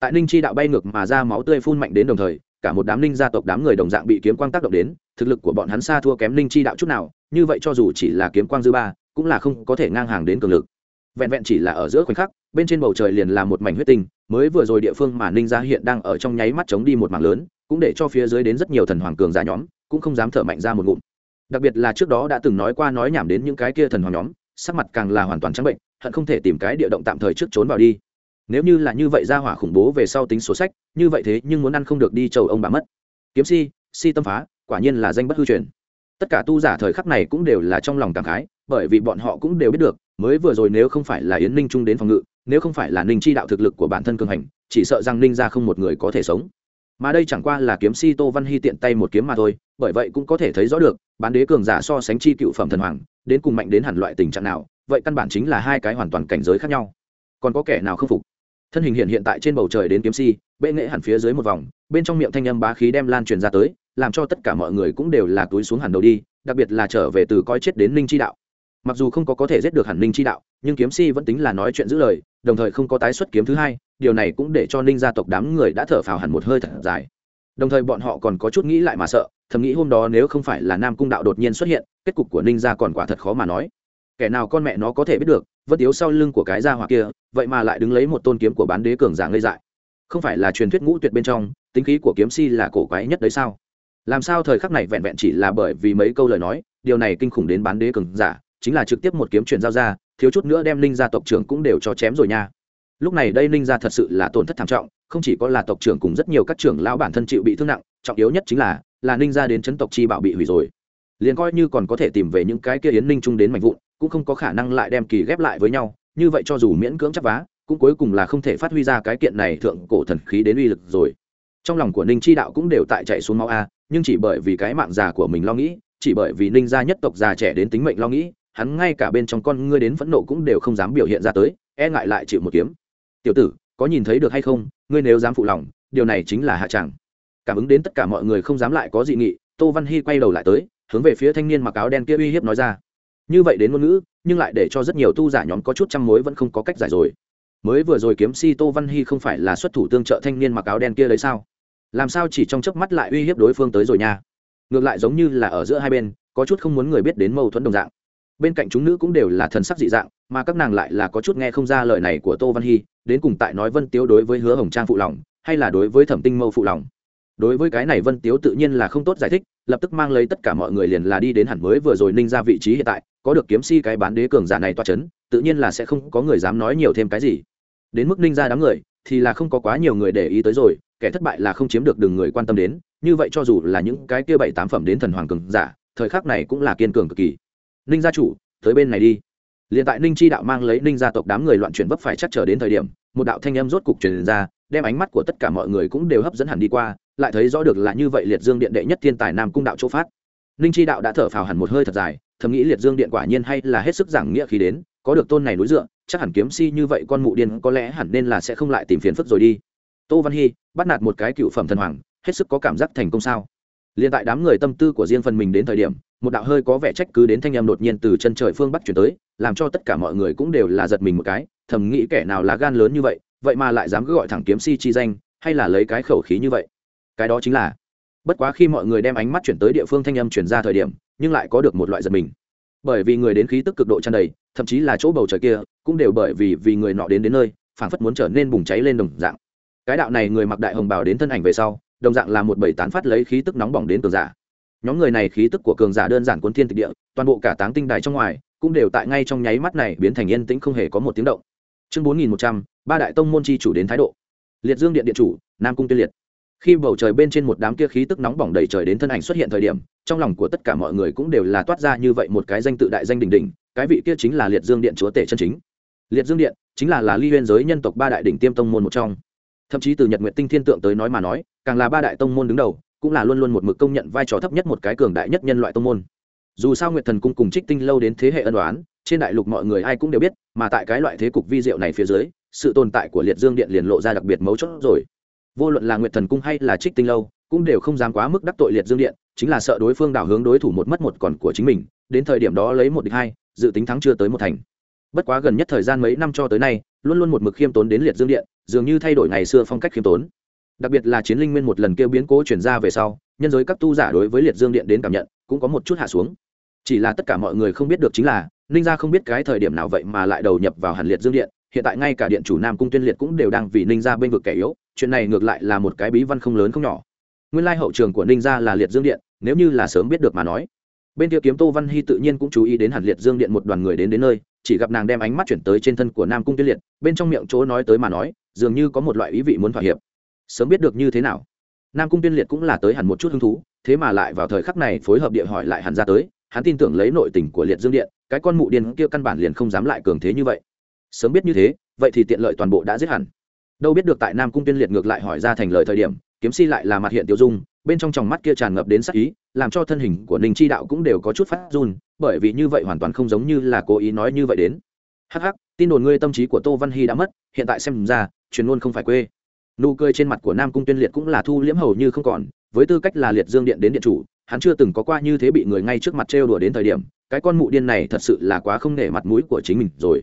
Tại ninh chi đạo bay ngược mà ra máu tươi phun mạnh đến đồng thời, cả một đám ninh gia tộc đám người đồng dạng bị kiếm quang tác động đến, thực lực của bọn hắn xa thua kém ninh chi đạo chút nào, như vậy cho dù chỉ là kiếm quang dư ba cũng là không có thể ngang hàng đến cường lực. Vẹn vẹn chỉ là ở giữa khoảnh khắc, bên trên bầu trời liền là một mảnh huyết tinh, mới vừa rồi địa phương mà ninh gia hiện đang ở trong nháy mắt chống đi một mảng lớn, cũng để cho phía dưới đến rất nhiều thần hoàng cường giả nhóm, cũng không dám thở mạnh ra một ngụm. Đặc biệt là trước đó đã từng nói qua nói nhảm đến những cái kia thần hoàng nhóm, sắc mặt càng là hoàn toàn trắng bệnh, hận không thể tìm cái địa động tạm thời trước trốn vào đi. Nếu như là như vậy ra hỏa khủng bố về sau tính số sách, như vậy thế nhưng muốn ăn không được đi chầu ông bà mất. Kiếm si si tâm phá, quả nhiên là danh bất hư truyền. Tất cả tu giả thời khắc này cũng đều là trong lòng cảm khái bởi vì bọn họ cũng đều biết được, mới vừa rồi nếu không phải là yến ninh trung đến phòng ngự, nếu không phải là ninh chi đạo thực lực của bản thân cường hành, chỉ sợ rằng ninh ra không một người có thể sống. Mà đây chẳng qua là kiếm si tô văn hy tiện tay một kiếm mà thôi, bởi vậy cũng có thể thấy rõ được, bán đế cường giả so sánh chi cựu phẩm thần hoàng, đến cùng mạnh đến hẳn loại tình trạng nào, vậy căn bản chính là hai cái hoàn toàn cảnh giới khác nhau. Còn có kẻ nào không phục? Thân hình hiện hiện tại trên bầu trời đến kiếm si, bệ nghệ hẳn phía dưới một vòng, bên trong miệng thanh âm bá khí đem lan truyền ra tới, làm cho tất cả mọi người cũng đều là túi xuống hẳn đầu đi, đặc biệt là trở về từ coi chết đến ninh chi đạo mặc dù không có có thể giết được hẳn ninh chi đạo, nhưng kiếm si vẫn tính là nói chuyện giữ lời, đồng thời không có tái xuất kiếm thứ hai, điều này cũng để cho ninh gia tộc đám người đã thở phào hẳn một hơi thật dài. Đồng thời bọn họ còn có chút nghĩ lại mà sợ, thầm nghĩ hôm đó nếu không phải là nam cung đạo đột nhiên xuất hiện, kết cục của ninh gia còn quả thật khó mà nói. Kẻ nào con mẹ nó có thể biết được vất yếu sau lưng của cái gia hoặc kia, vậy mà lại đứng lấy một tôn kiếm của bán đế cường giả ngây dại. Không phải là truyền thuyết ngũ tuyệt bên trong, tính khí của kiếm si là cổ quái nhất đấy sao? Làm sao thời khắc này vẹn vẹn chỉ là bởi vì mấy câu lời nói, điều này kinh khủng đến bán đế cường giả chính là trực tiếp một kiếm chuyển giao ra, thiếu chút nữa đem ninh gia tộc trưởng cũng đều cho chém rồi nha. Lúc này đây ninh gia thật sự là tổn thất thảm trọng, không chỉ có là tộc trưởng cùng rất nhiều các trưởng lão bản thân chịu bị thương nặng, trọng yếu nhất chính là là ninh gia đến chấn tộc chi bảo bị hủy rồi. Liền coi như còn có thể tìm về những cái kia yến ninh trung đến mạnh vụn, cũng không có khả năng lại đem kỳ ghép lại với nhau, như vậy cho dù miễn cưỡng chắc vá, cũng cuối cùng là không thể phát huy ra cái kiện này thượng cổ thần khí đến uy lực rồi. Trong lòng của ninh chi đạo cũng đều tại chạy xuống máu a, nhưng chỉ bởi vì cái mạng già của mình lo nghĩ, chỉ bởi vì ninh gia nhất tộc già trẻ đến tính mệnh lo nghĩ hắn ngay cả bên trong con ngươi đến phẫn nộ cũng đều không dám biểu hiện ra tới e ngại lại chịu một kiếm. Tiểu tử, có nhìn thấy được hay không? Ngươi nếu dám phụ lòng, điều này chính là hạ tràng cảm ứng đến tất cả mọi người không dám lại có dị nghị, tô văn hy quay đầu lại tới, hướng về phía thanh niên mặc áo đen kia uy hiếp nói ra. Như vậy đến ngôn ngữ, nhưng lại để cho rất nhiều tu giả nhóm có chút trăm mối vẫn không có cách giải rồi. Mới vừa rồi kiếm si tô văn hy không phải là xuất thủ tương trợ thanh niên mặc áo đen kia đấy sao? Làm sao chỉ trong chớp mắt lại uy hiếp đối phương tới rồi nha? Ngược lại giống như là ở giữa hai bên, có chút không muốn người biết đến mâu thuẫn đồng dạng bên cạnh chúng nữ cũng đều là thần sắc dị dạng, mà các nàng lại là có chút nghe không ra lời này của tô văn hy, đến cùng tại nói vân tiếu đối với hứa hồng trang phụ lòng, hay là đối với thẩm tinh mâu phụ lòng. Đối với cái này vân tiếu tự nhiên là không tốt giải thích, lập tức mang lấy tất cả mọi người liền là đi đến hẳn mới vừa rồi ninh ra vị trí hiện tại, có được kiếm si cái bán đế cường giả này toa c h ấ n tự nhiên là sẽ không có người dám nói nhiều thêm cái gì. Đến mức ninh ra đám người, thì là không có quá nhiều người để ý tới rồi, kẻ thất bại là không chiếm được đường người quan tâm đến, như vậy cho dù là những cái kia bảy tám phẩm đến thần hoàng cường giả, thời khắc này cũng là kiên cường cực kỳ ninh gia chủ, tới bên này đi. Liền tại ninh chi đạo mang lấy ninh gia tộc đám người loạn chuyển vấp phải chắc trở đến thời điểm, một đạo thanh âm rốt cục truyền ra, đem ánh mắt của tất cả mọi người cũng đều hấp dẫn hẳn đi qua, lại thấy rõ được là như vậy liệt dương điện đệ nhất thiên tài nam cung đạo chỗ phát. Ninh chi đạo đã thở phào hẳn một hơi thật dài, thầm nghĩ liệt dương điện quả nhiên hay là hết sức giảng nghĩa khi đến, có được tôn này núi dựa, chắc hẳn kiếm si như vậy con mụ điên có lẽ hẳn nên là sẽ không lại tìm phiền phức rồi đi. Tô văn hy, bắt nạt một cái cựu phẩm thần hoàng, hết sức có cảm giác thành công sao? Liền tại đám người tâm tư của riêng phần mình đến thời điểm một đạo hơi có vẻ trách cứ đến thanh em đột nhiên từ chân trời phương bắc chuyển tới, làm cho tất cả mọi người cũng đều là giật mình một cái, thầm nghĩ kẻ nào là gan lớn như vậy vậy mà lại dám cứ gọi thẳng kiếm si chi danh, hay là lấy cái khẩu khí như vậy? Cái đó chính là, bất quá khi mọi người đem ánh mắt chuyển tới địa phương thanh âm chuyển ra thời điểm, nhưng lại có được một loại giật mình. Bởi vì người đến khí tức cực độ tràn đầy, thậm chí là chỗ bầu trời kia, cũng đều bởi vì vì người nọ đến đến nơi, phảng phất muốn trở nên bùng cháy lên đồng dạng. Cái đạo này người mặc đại hồng bào đến thân ảnh về sau, đồng dạng là một bầy tán phát lấy khí tức nóng bỏng đến tường giả nhóm người này khí tức của cường giả đơn giản cuốn thiên tịch địa, toàn bộ cả táng tinh đài trong ngoài, cũng đều tại ngay trong nháy mắt này biến thành yên tĩnh không hề có một tiếng động. Chương bốn nghìn một trăm, ba đại tông môn chi chủ đến thái độ. Liệt dương điện điện chủ, nam cung tiên liệt. Khi bầu trời bên trên một đám kia khí tức nóng bỏng đầy trời đến thân ảnh xuất hiện thời điểm, trong lòng của tất cả mọi người cũng đều là toát ra như vậy một cái danh tự đại danh đỉnh đỉnh, cái vị kia chính là liệt dương điện chúa tể chân chính. Liệt dương điện chính là là ly huyên giới nhân tộc ba đại đỉnh tiêm tông môn một trong. Thậm chí từ nhật nguyện tinh thiên tượng tới nói mà nói, càng là ba đại tông môn đứng đầu cũng là luôn luôn một mực công nhận vai trò thấp nhất một cái cường đại nhất nhân loại tông môn. Dù sao nguyệt thần cung cùng trích tinh lâu đến thế hệ ân đoán trên đại lục mọi người ai cũng đều biết, mà tại cái loại thế cục vi diệu này phía dưới, sự tồn tại của liệt dương điện liền lộ ra đặc biệt mấu chốt rồi. Vô luận là nguyệt thần cung hay là trích tinh lâu, cũng đều không dám quá mức đắc tội liệt dương điện, chính là sợ đối phương đảo hướng đối thủ một mất một còn của chính mình, đến thời điểm đó lấy một địch hai, dự tính thắng chưa tới một thành. Bất quá gần nhất thời gian mấy năm cho tới nay, luôn luôn một mực khiêm tốn đến liệt dương điện, dường như thay đổi ngày xưa phong cách khiêm tốn đặc biệt là chiến linh nguyên một lần kêu biến cố chuyển ra về sau, nhân giới các tu giả đối với liệt dương điện đến cảm nhận cũng có một chút hạ xuống. Chỉ là tất cả mọi người không biết được chính là, ninh gia không biết cái thời điểm nào vậy mà lại đầu nhập vào hàn liệt dương điện. Hiện tại ngay cả điện chủ nam cung tuyên liệt cũng đều đang vì ninh gia bên vực kẻ yếu, chuyện này ngược lại là một cái bí văn không lớn không nhỏ. Nguyên lai hậu trường của ninh gia là liệt dương điện, nếu như là sớm biết được mà nói. Bên kia kiếm tô văn hy tự nhiên cũng chú ý đến hàn liệt dương điện một đoàn người đến đến nơi, chỉ gặp nàng đem ánh mắt chuyển tới trên thân của nam cung tuyên liệt, bên trong miệng chỗ nói tới mà nói, dường như có một loại ý vị muốn thỏa hiệp sớm biết được như thế nào. Nam cung tiên liệt cũng là tới hẳn một chút hứng thú, thế mà lại vào thời khắc này phối hợp địa hỏi lại hẳn ra tới, hắn tin tưởng lấy nội tình của liệt dương điện, cái con mụ điên kia căn bản liền không dám lại cường thế như vậy. Sớm biết như thế, vậy thì tiện lợi toàn bộ đã giết hẳn. Đâu biết được tại nam cung tiên liệt ngược lại hỏi ra thành lời thời điểm, kiếm si lại là mặt hiện tiêu dung, bên trong tròng mắt kia tràn ngập đến sắc ý, làm cho thân hình của ninh chi đạo cũng đều có chút phát run, bởi vì như vậy hoàn toàn không giống như là cố ý nói như vậy đến. Hắc hắc, tin đồn ngươi tâm trí của tô văn hy đã mất, hiện tại xem ra, truyền luôn không phải quê nụ cười trên mặt của nam cung tuyên liệt cũng là thu liễm hầu như không còn, với tư cách là liệt dương điện đến điện chủ, hắn chưa từng có qua như thế bị người ngay trước mặt trêu đùa đến thời điểm, cái con mụ điên này thật sự là quá không nể mặt mũi của chính mình rồi.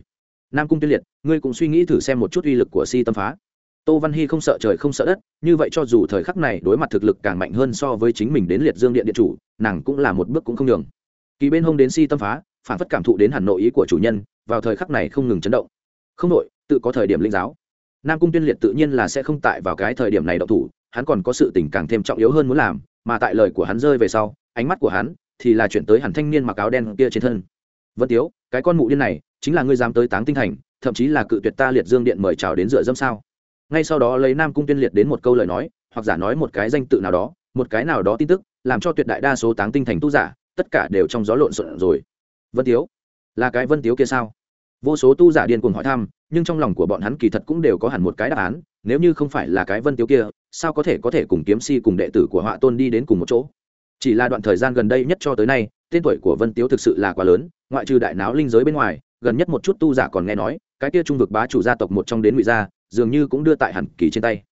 Nam cung tuyên liệt, ngươi cũng suy nghĩ thử xem một chút uy lực của si tâm phá. Tô văn hy không sợ trời không sợ đất, như vậy cho dù thời khắc này đối mặt thực lực càng mạnh hơn so với chính mình đến liệt dương điện điện chủ, nàng cũng là một bước cũng không nhường. Kỳ bên hông đến si tâm phá, phản phất cảm thụ đến hẳn nội ý của chủ nhân, vào thời khắc này không ngừng chấn động. Không nội tự có thời điểm linh giáo nam cung tuyên liệt tự nhiên là sẽ không tại vào cái thời điểm này đậu thủ, hắn còn có sự tình càng thêm trọng yếu hơn muốn làm, mà tại lời của hắn rơi về sau, ánh mắt của hắn thì là chuyển tới hẳn thanh niên mặc áo đen kia trên thân. Vân tiếu, cái con mụ điên này, chính là ngươi dám tới táng tinh thành, thậm chí là cự tuyệt ta liệt dương điện mời chào đến dựa dâm sao? Ngay sau đó lấy nam cung tuyên liệt đến một câu lời nói, hoặc giả nói một cái danh tự nào đó, một cái nào đó tin tức, làm cho tuyệt đại đa số táng tinh thành tu giả, tất cả đều trong gió lộn xộn rồi. Vân tiếu, là cái vân tiếu kia sao? Vô số tu giả điên cuồng hỏi thăm, nhưng trong lòng của bọn hắn kỳ thật cũng đều có hẳn một cái đáp án, nếu như không phải là cái vân tiếu kia, sao có thể có thể cùng kiếm si cùng đệ tử của họa tôn đi đến cùng một chỗ? Chỉ là đoạn thời gian gần đây nhất cho tới nay, tên tuổi của vân tiếu thực sự là quá lớn, ngoại trừ đại náo linh giới bên ngoài, gần nhất một chút tu giả còn nghe nói, cái kia trung vực bá chủ gia tộc một trong đến ngụy gia, dường như cũng đưa tại hẳn kỳ trên tay.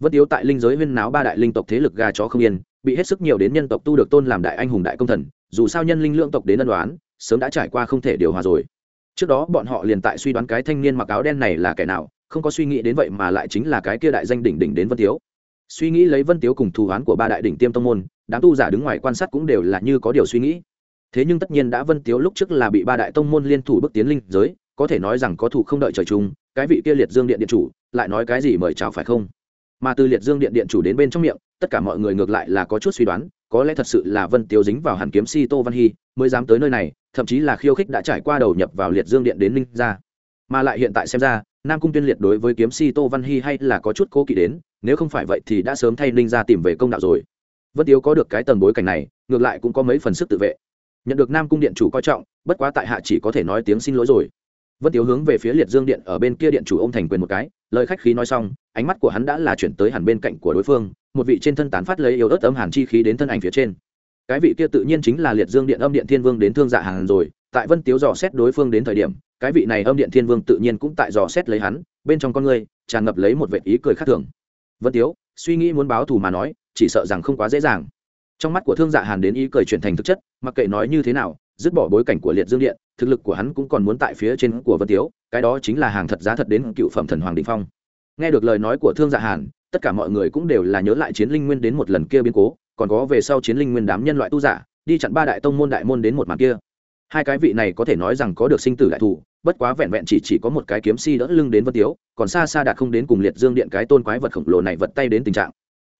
Vân tiếu tại linh giới huyên náo ba đại linh tộc thế lực gà chó không yên, bị hết sức nhiều đến nhân tộc tu được tôn làm đại anh hùng đại công thần, dù sao nhân linh lượng tộc đến ân đoán sớm đã trải qua không thể điều hòa rồi trước đó bọn họ liền tại suy đoán cái thanh niên mặc áo đen này là kẻ nào, không có suy nghĩ đến vậy mà lại chính là cái kia đại danh đỉnh đỉnh đến vân tiếu. Suy nghĩ lấy vân tiếu cùng thù hoán của ba đại đỉnh tiêm tông môn, đám tu giả đứng ngoài quan sát cũng đều là như có điều suy nghĩ. Thế nhưng tất nhiên đã vân tiếu lúc trước là bị ba đại tông môn liên thủ bước tiến linh giới, có thể nói rằng có thủ không đợi trời chung, cái vị kia liệt dương điện điện chủ lại nói cái gì mời chào phải không? Mà từ liệt dương điện điện chủ đến bên trong miệng, tất cả mọi người ngược lại là có chút suy đoán, có lẽ thật sự là vân tiếu dính vào hàn kiếm si tô văn hy mới dám tới nơi này, thậm chí là khiêu khích đã trải qua đầu nhập vào liệt dương điện đến linh ra mà lại hiện tại xem ra, nam cung tuyên liệt đối với kiếm si tô văn hy hay là có chút cố kỵ đến, nếu không phải vậy thì đã sớm thay linh ra tìm về công đạo rồi. Vân tiếu có được cái tầng bối cảnh này, ngược lại cũng có mấy phần sức tự vệ. Nhận được nam cung điện chủ coi trọng, bất quá tại hạ chỉ có thể nói tiếng xin lỗi rồi. Vân tiếu hướng về phía liệt dương điện ở bên kia điện chủ ô m thành quyền một cái, lời khách khí nói xong, ánh mắt của hắn đã là chuyển tới hẳn bên cạnh của đối phương, một vị trên thân tán phát lấy yếu ớt âm hàn chi khí đến thân ảnh phía trên cái vị kia tự nhiên chính là liệt dương điện âm điện thiên vương đến thương dạ hàn rồi, tại vân tiếu dò xét đối phương đến thời điểm, cái vị này âm điện thiên vương tự nhiên cũng tại dò xét lấy hắn, bên trong con người, tràn ngập lấy một vệ ý cười khác thường. Vân tiếu, suy nghĩ muốn báo thù mà nói, chỉ sợ rằng không quá dễ dàng. Trong mắt của thương dạ hàn đến ý cười chuyển thành thực chất, mặc kệ nói như thế nào, dứt bỏ bối cảnh của liệt dương điện, thực lực của hắn cũng còn muốn tại phía trên của vân tiếu, cái đó chính là hàng thật giá thật đến cựu phẩm thần hoàng đình phong. Nghe được lời nói của thương dạ hàn, tất cả mọi người cũng đều là nhớ lại chiến linh nguyên đến một lần kia biến cố còn có về sau chiến linh nguyên đám nhân loại tu giả, đi chặn ba đại tông môn đại môn đến một màn kia. Hai cái vị này có thể nói rằng có được sinh tử đại thủ, bất quá vẹn vẹn chỉ chỉ có một cái kiếm si đỡ lưng đến vân tiếu, còn xa xa đạt không đến cùng liệt dương điện cái tôn quái vật khổng lồ này vật tay đến tình trạng.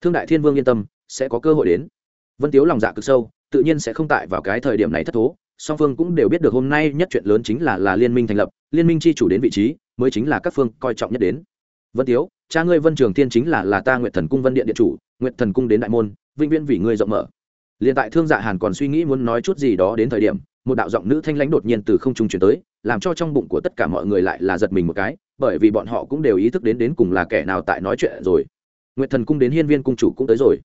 Thương đại thiên vương yên tâm, sẽ có cơ hội đến. Vân tiếu lòng dạ cực sâu, tự nhiên sẽ không tại vào cái thời điểm này thất thố. Song phương cũng đều biết được hôm nay nhất chuyện lớn chính là là liên minh thành lập, liên minh chi chủ đến vị trí, mới chính là các phương coi trọng nhất đến. Vân tiếu, cha ngươi vân trường thiên chính là là ta nguyện thần cung vân điện điện chủ nguyện thần cung đến đại môn vĩnh viễn vì ngươi rộng mở. Liền tại thương dạ hàn còn suy nghĩ muốn nói chút gì đó đến thời điểm, một đạo giọng nữ thanh lãnh đột nhiên từ không trung chuyển tới, làm cho trong bụng của tất cả mọi người lại là giật mình một cái, bởi vì bọn họ cũng đều ý thức đến đến cùng là kẻ nào tại nói chuyện rồi. Nguyệt thần cung đến hiên viên cung chủ cũng tới rồi.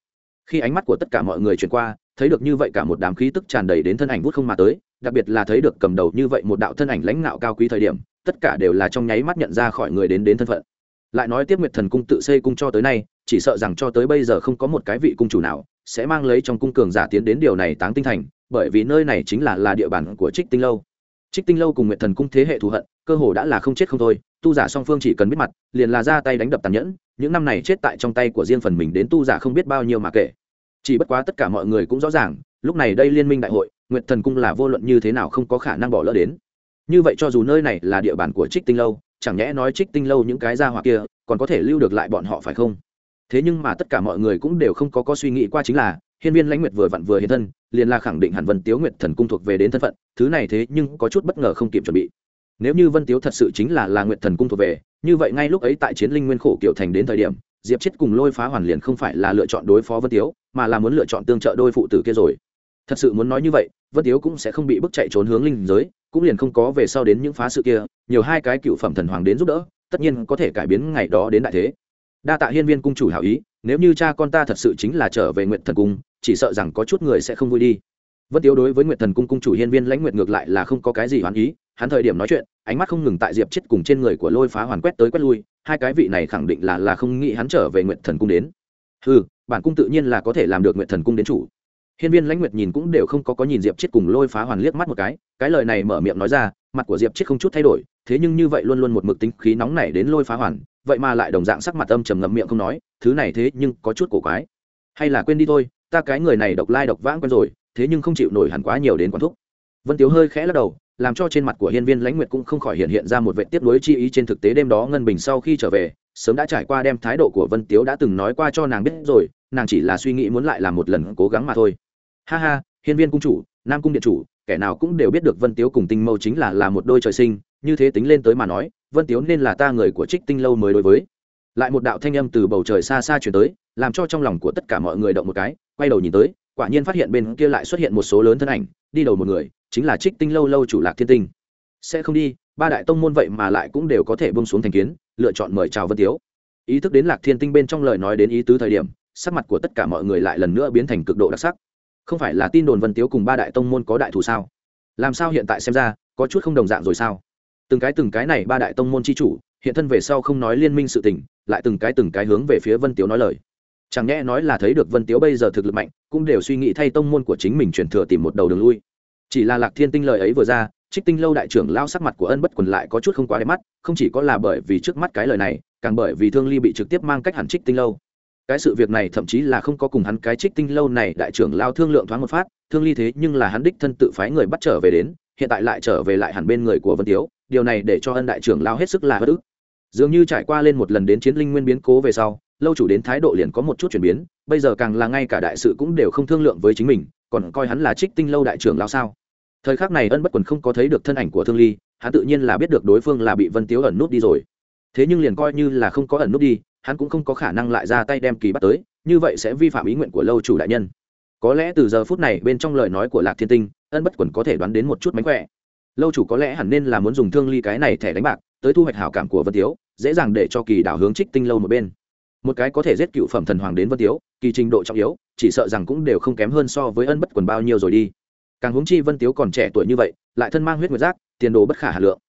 Khi ánh mắt của tất cả mọi người chuyển qua, thấy được như vậy cả một đám khí tức tràn đầy đến thân ảnh vút không mà tới, đặc biệt là thấy được cầm đầu như vậy một đạo thân ảnh lãnh ngạo cao quý thời điểm, tất cả đều là trong nháy mắt nhận ra khỏi người đến đến thân phận. Lại nói tiếp nguyệt thần cung tự xây cung cho tới nay chỉ sợ rằng cho tới bây giờ không có một cái vị cung chủ nào sẽ mang lấy trong cung cường giả tiến đến điều này táng tinh thành, bởi vì nơi này chính là là địa bàn của trích tinh lâu. Trích tinh lâu cùng nguyệt thần cung thế hệ thù hận, cơ hồ đã là không chết không thôi, tu giả song phương chỉ cần biết mặt, liền là ra tay đánh đập tàn nhẫn, những năm này chết tại trong tay của riêng phần mình đến tu giả không biết bao nhiêu mà kể. Chỉ bất quá tất cả mọi người cũng rõ ràng, lúc này đây liên minh đại hội, nguyệt thần cung là vô luận như thế nào không có khả năng bỏ lỡ đến. Như vậy cho dù nơi này là địa bàn của trích tinh lâu, chẳng nhẽ nói trích tinh lâu những cái gia hỏa kia còn có thể lưu được lại bọn họ phải không? Thế nhưng mà tất cả mọi người cũng đều không có có suy nghĩ qua chính là, hiên viên lãnh nguyệt vừa vặn vừa hiện thân, liền là khẳng định hẳn vân tiếu nguyệt thần cung thuộc về đến thân phận, thứ này thế nhưng có chút bất ngờ không kịp chuẩn bị. Nếu như vân tiếu thật sự chính là là nguyệt thần cung thuộc về, như vậy ngay lúc ấy tại chiến linh nguyên khổ kiểu thành đến thời điểm, diệp chết cùng lôi phá hoàn liền không phải là lựa chọn đối phó vân tiếu, mà là muốn lựa chọn tương trợ đôi phụ tử kia rồi. Thật sự muốn nói như vậy, vân tiếu cũng sẽ không bị bức chạy trốn hướng linh giới, cũng liền không có về sau đến những phá sự kia, nhiều hai cái cựu phẩm thần hoàng đến giúp đỡ, tất nhiên có thể cải biến ngày đó đến đại thế đa tạ hiên viên cung chủ hảo ý, nếu như cha con ta thật sự chính là trở về nguyện thần cung, chỉ sợ rằng có chút người sẽ không vui đi. Vân tiếu đối với nguyện thần cung cung chủ hiên viên lãnh nguyện ngược lại là không có cái gì hoán ý, hắn thời điểm nói chuyện, ánh mắt không ngừng tại diệp chết cùng trên người của lôi phá hoàn quét tới quét lui, hai cái vị này khẳng định là là không nghĩ hắn trở về nguyện thần cung đến. Ừ bản cung tự nhiên là có thể làm được nguyện thần cung đến chủ. Hiên viên lãnh nguyệt nhìn cũng đều không có có nhìn diệp chết cùng lôi phá hoàn liếc mắt một cái cái lời này mở miệng nói ra, mặt của diệp chết không chút thay đổi, thế nhưng như vậy luôn luôn một mực tính khí nóng này đến lôi phá hoàn vậy mà lại đồng dạng sắc mặt âm trầm ngậm miệng không nói, thứ này thế nhưng có chút cổ quái. Hay là quên đi thôi, ta cái người này độc lai độc vãng quen rồi, thế nhưng không chịu nổi hẳn quá nhiều đến quán thúc vân tiếu hơi khẽ lắc đầu, làm cho trên mặt của hiên viên lãnh nguyệt cũng không khỏi hiện hiện ra một vệ tiếp nối chi ý trên thực tế đêm đó ngân bình sau khi trở về, sớm đã trải qua đem thái độ của vân tiếu đã từng nói qua cho nàng biết rồi, nàng chỉ là suy nghĩ muốn lại làm một lần cố gắng mà thôi. Ha ha, hiên viên cung chủ, nam cung điện chủ, kẻ nào cũng đều biết được vân tiếu cùng tinh mâu chính là là một đôi trời sinh, như thế tính lên tới mà nói vân tiếu nên là ta người của trích tinh lâu mới đối với. Lại một đạo thanh âm từ bầu trời xa xa chuyển tới, làm cho trong lòng của tất cả mọi người động một cái, quay đầu nhìn tới, quả nhiên phát hiện bên kia lại xuất hiện một số lớn thân ảnh, đi đầu một người, chính là trích tinh lâu lâu chủ lạc thiên tinh. Sẽ không đi, ba đại tông môn vậy mà lại cũng đều có thể bông xuống thành kiến, lựa chọn mời chào vân tiếu. Ý thức đến lạc thiên tinh bên trong lời nói đến ý tứ thời điểm, sắc mặt của tất cả mọi người lại lần nữa biến thành cực độ đặc sắc. Không phải là tin đồn vân tiếu cùng ba đại tông môn có đại thù sao? Làm sao hiện tại xem ra, có chút không đồng dạng rồi sao? Từng cái từng cái này ba đại tông môn c h i chủ, hiện thân về sau không nói liên minh sự tình, lại từng cái từng cái hướng về phía vân tiếu nói lời. Chẳng nhẽ nói là thấy được vân tiếu bây giờ thực lực mạnh, cũng đều suy nghĩ thay tông môn của chính mình truyền thừa tìm một đầu đường lui. Chỉ là lạc thiên tinh lời ấy vừa ra, trích tinh lâu đại trưởng lao sắc mặt của ân bất quần lại có chút không quá đẹp mắt, không chỉ có là bởi vì trước mắt cái lời này, càng bởi vì thương ly bị trực tiếp mang cách hẳn trích tinh lâu. Cái sự việc này thậm chí là không có cùng hắn cái trích tinh lâu này đại trưởng lao thương lượng thoáng một phát, thương ly thế nhưng là hắn đích thân tự phái người bắt trở về đến hiện tại lại trở về lại hẳn bên người của vân tiếu, điều này để cho ân đại trưởng lao hết sức là bất ức. Dường như trải qua lên một lần đến chiến linh nguyên biến cố về sau, lâu chủ đến thái độ liền có một chút chuyển biến, bây giờ càng là ngay cả đại sự cũng đều không thương lượng với chính mình, còn coi hắn là trích tinh lâu đại trưởng lao sao? Thời khắc này ân bất quần không có thấy được thân ảnh của thương ly, hắn tự nhiên là biết được đối phương là bị vân tiếu ẩn nút đi rồi. Thế nhưng liền coi như là không có ẩn nút đi, hắn cũng không có khả năng lại ra tay đem kỳ bắt tới, như vậy sẽ vi phạm ý nguyện của lâu chủ đại nhân. Có lẽ từ giờ phút này bên trong lời nói của lạc thiên tinh ân bất quần có thể đoán đến một chút mánh khỏe. Lâu chủ có lẽ hẳn nên là muốn dùng thương ly cái này thẻ đánh bạc, tới thu hoạch hảo cảm của vân tiếu, dễ dàng để cho kỳ đảo hướng trích tinh lâu một bên. Một cái có thể giết cựu phẩm thần hoàng đến vân tiếu, kỳ trình độ trọng yếu, chỉ sợ rằng cũng đều không kém hơn so với ân bất quần bao nhiêu rồi đi. Càng huống chi vân tiếu còn trẻ tuổi như vậy, lại thân mang huyết nguyệt giác, tiền đồ bất khả hà lượng.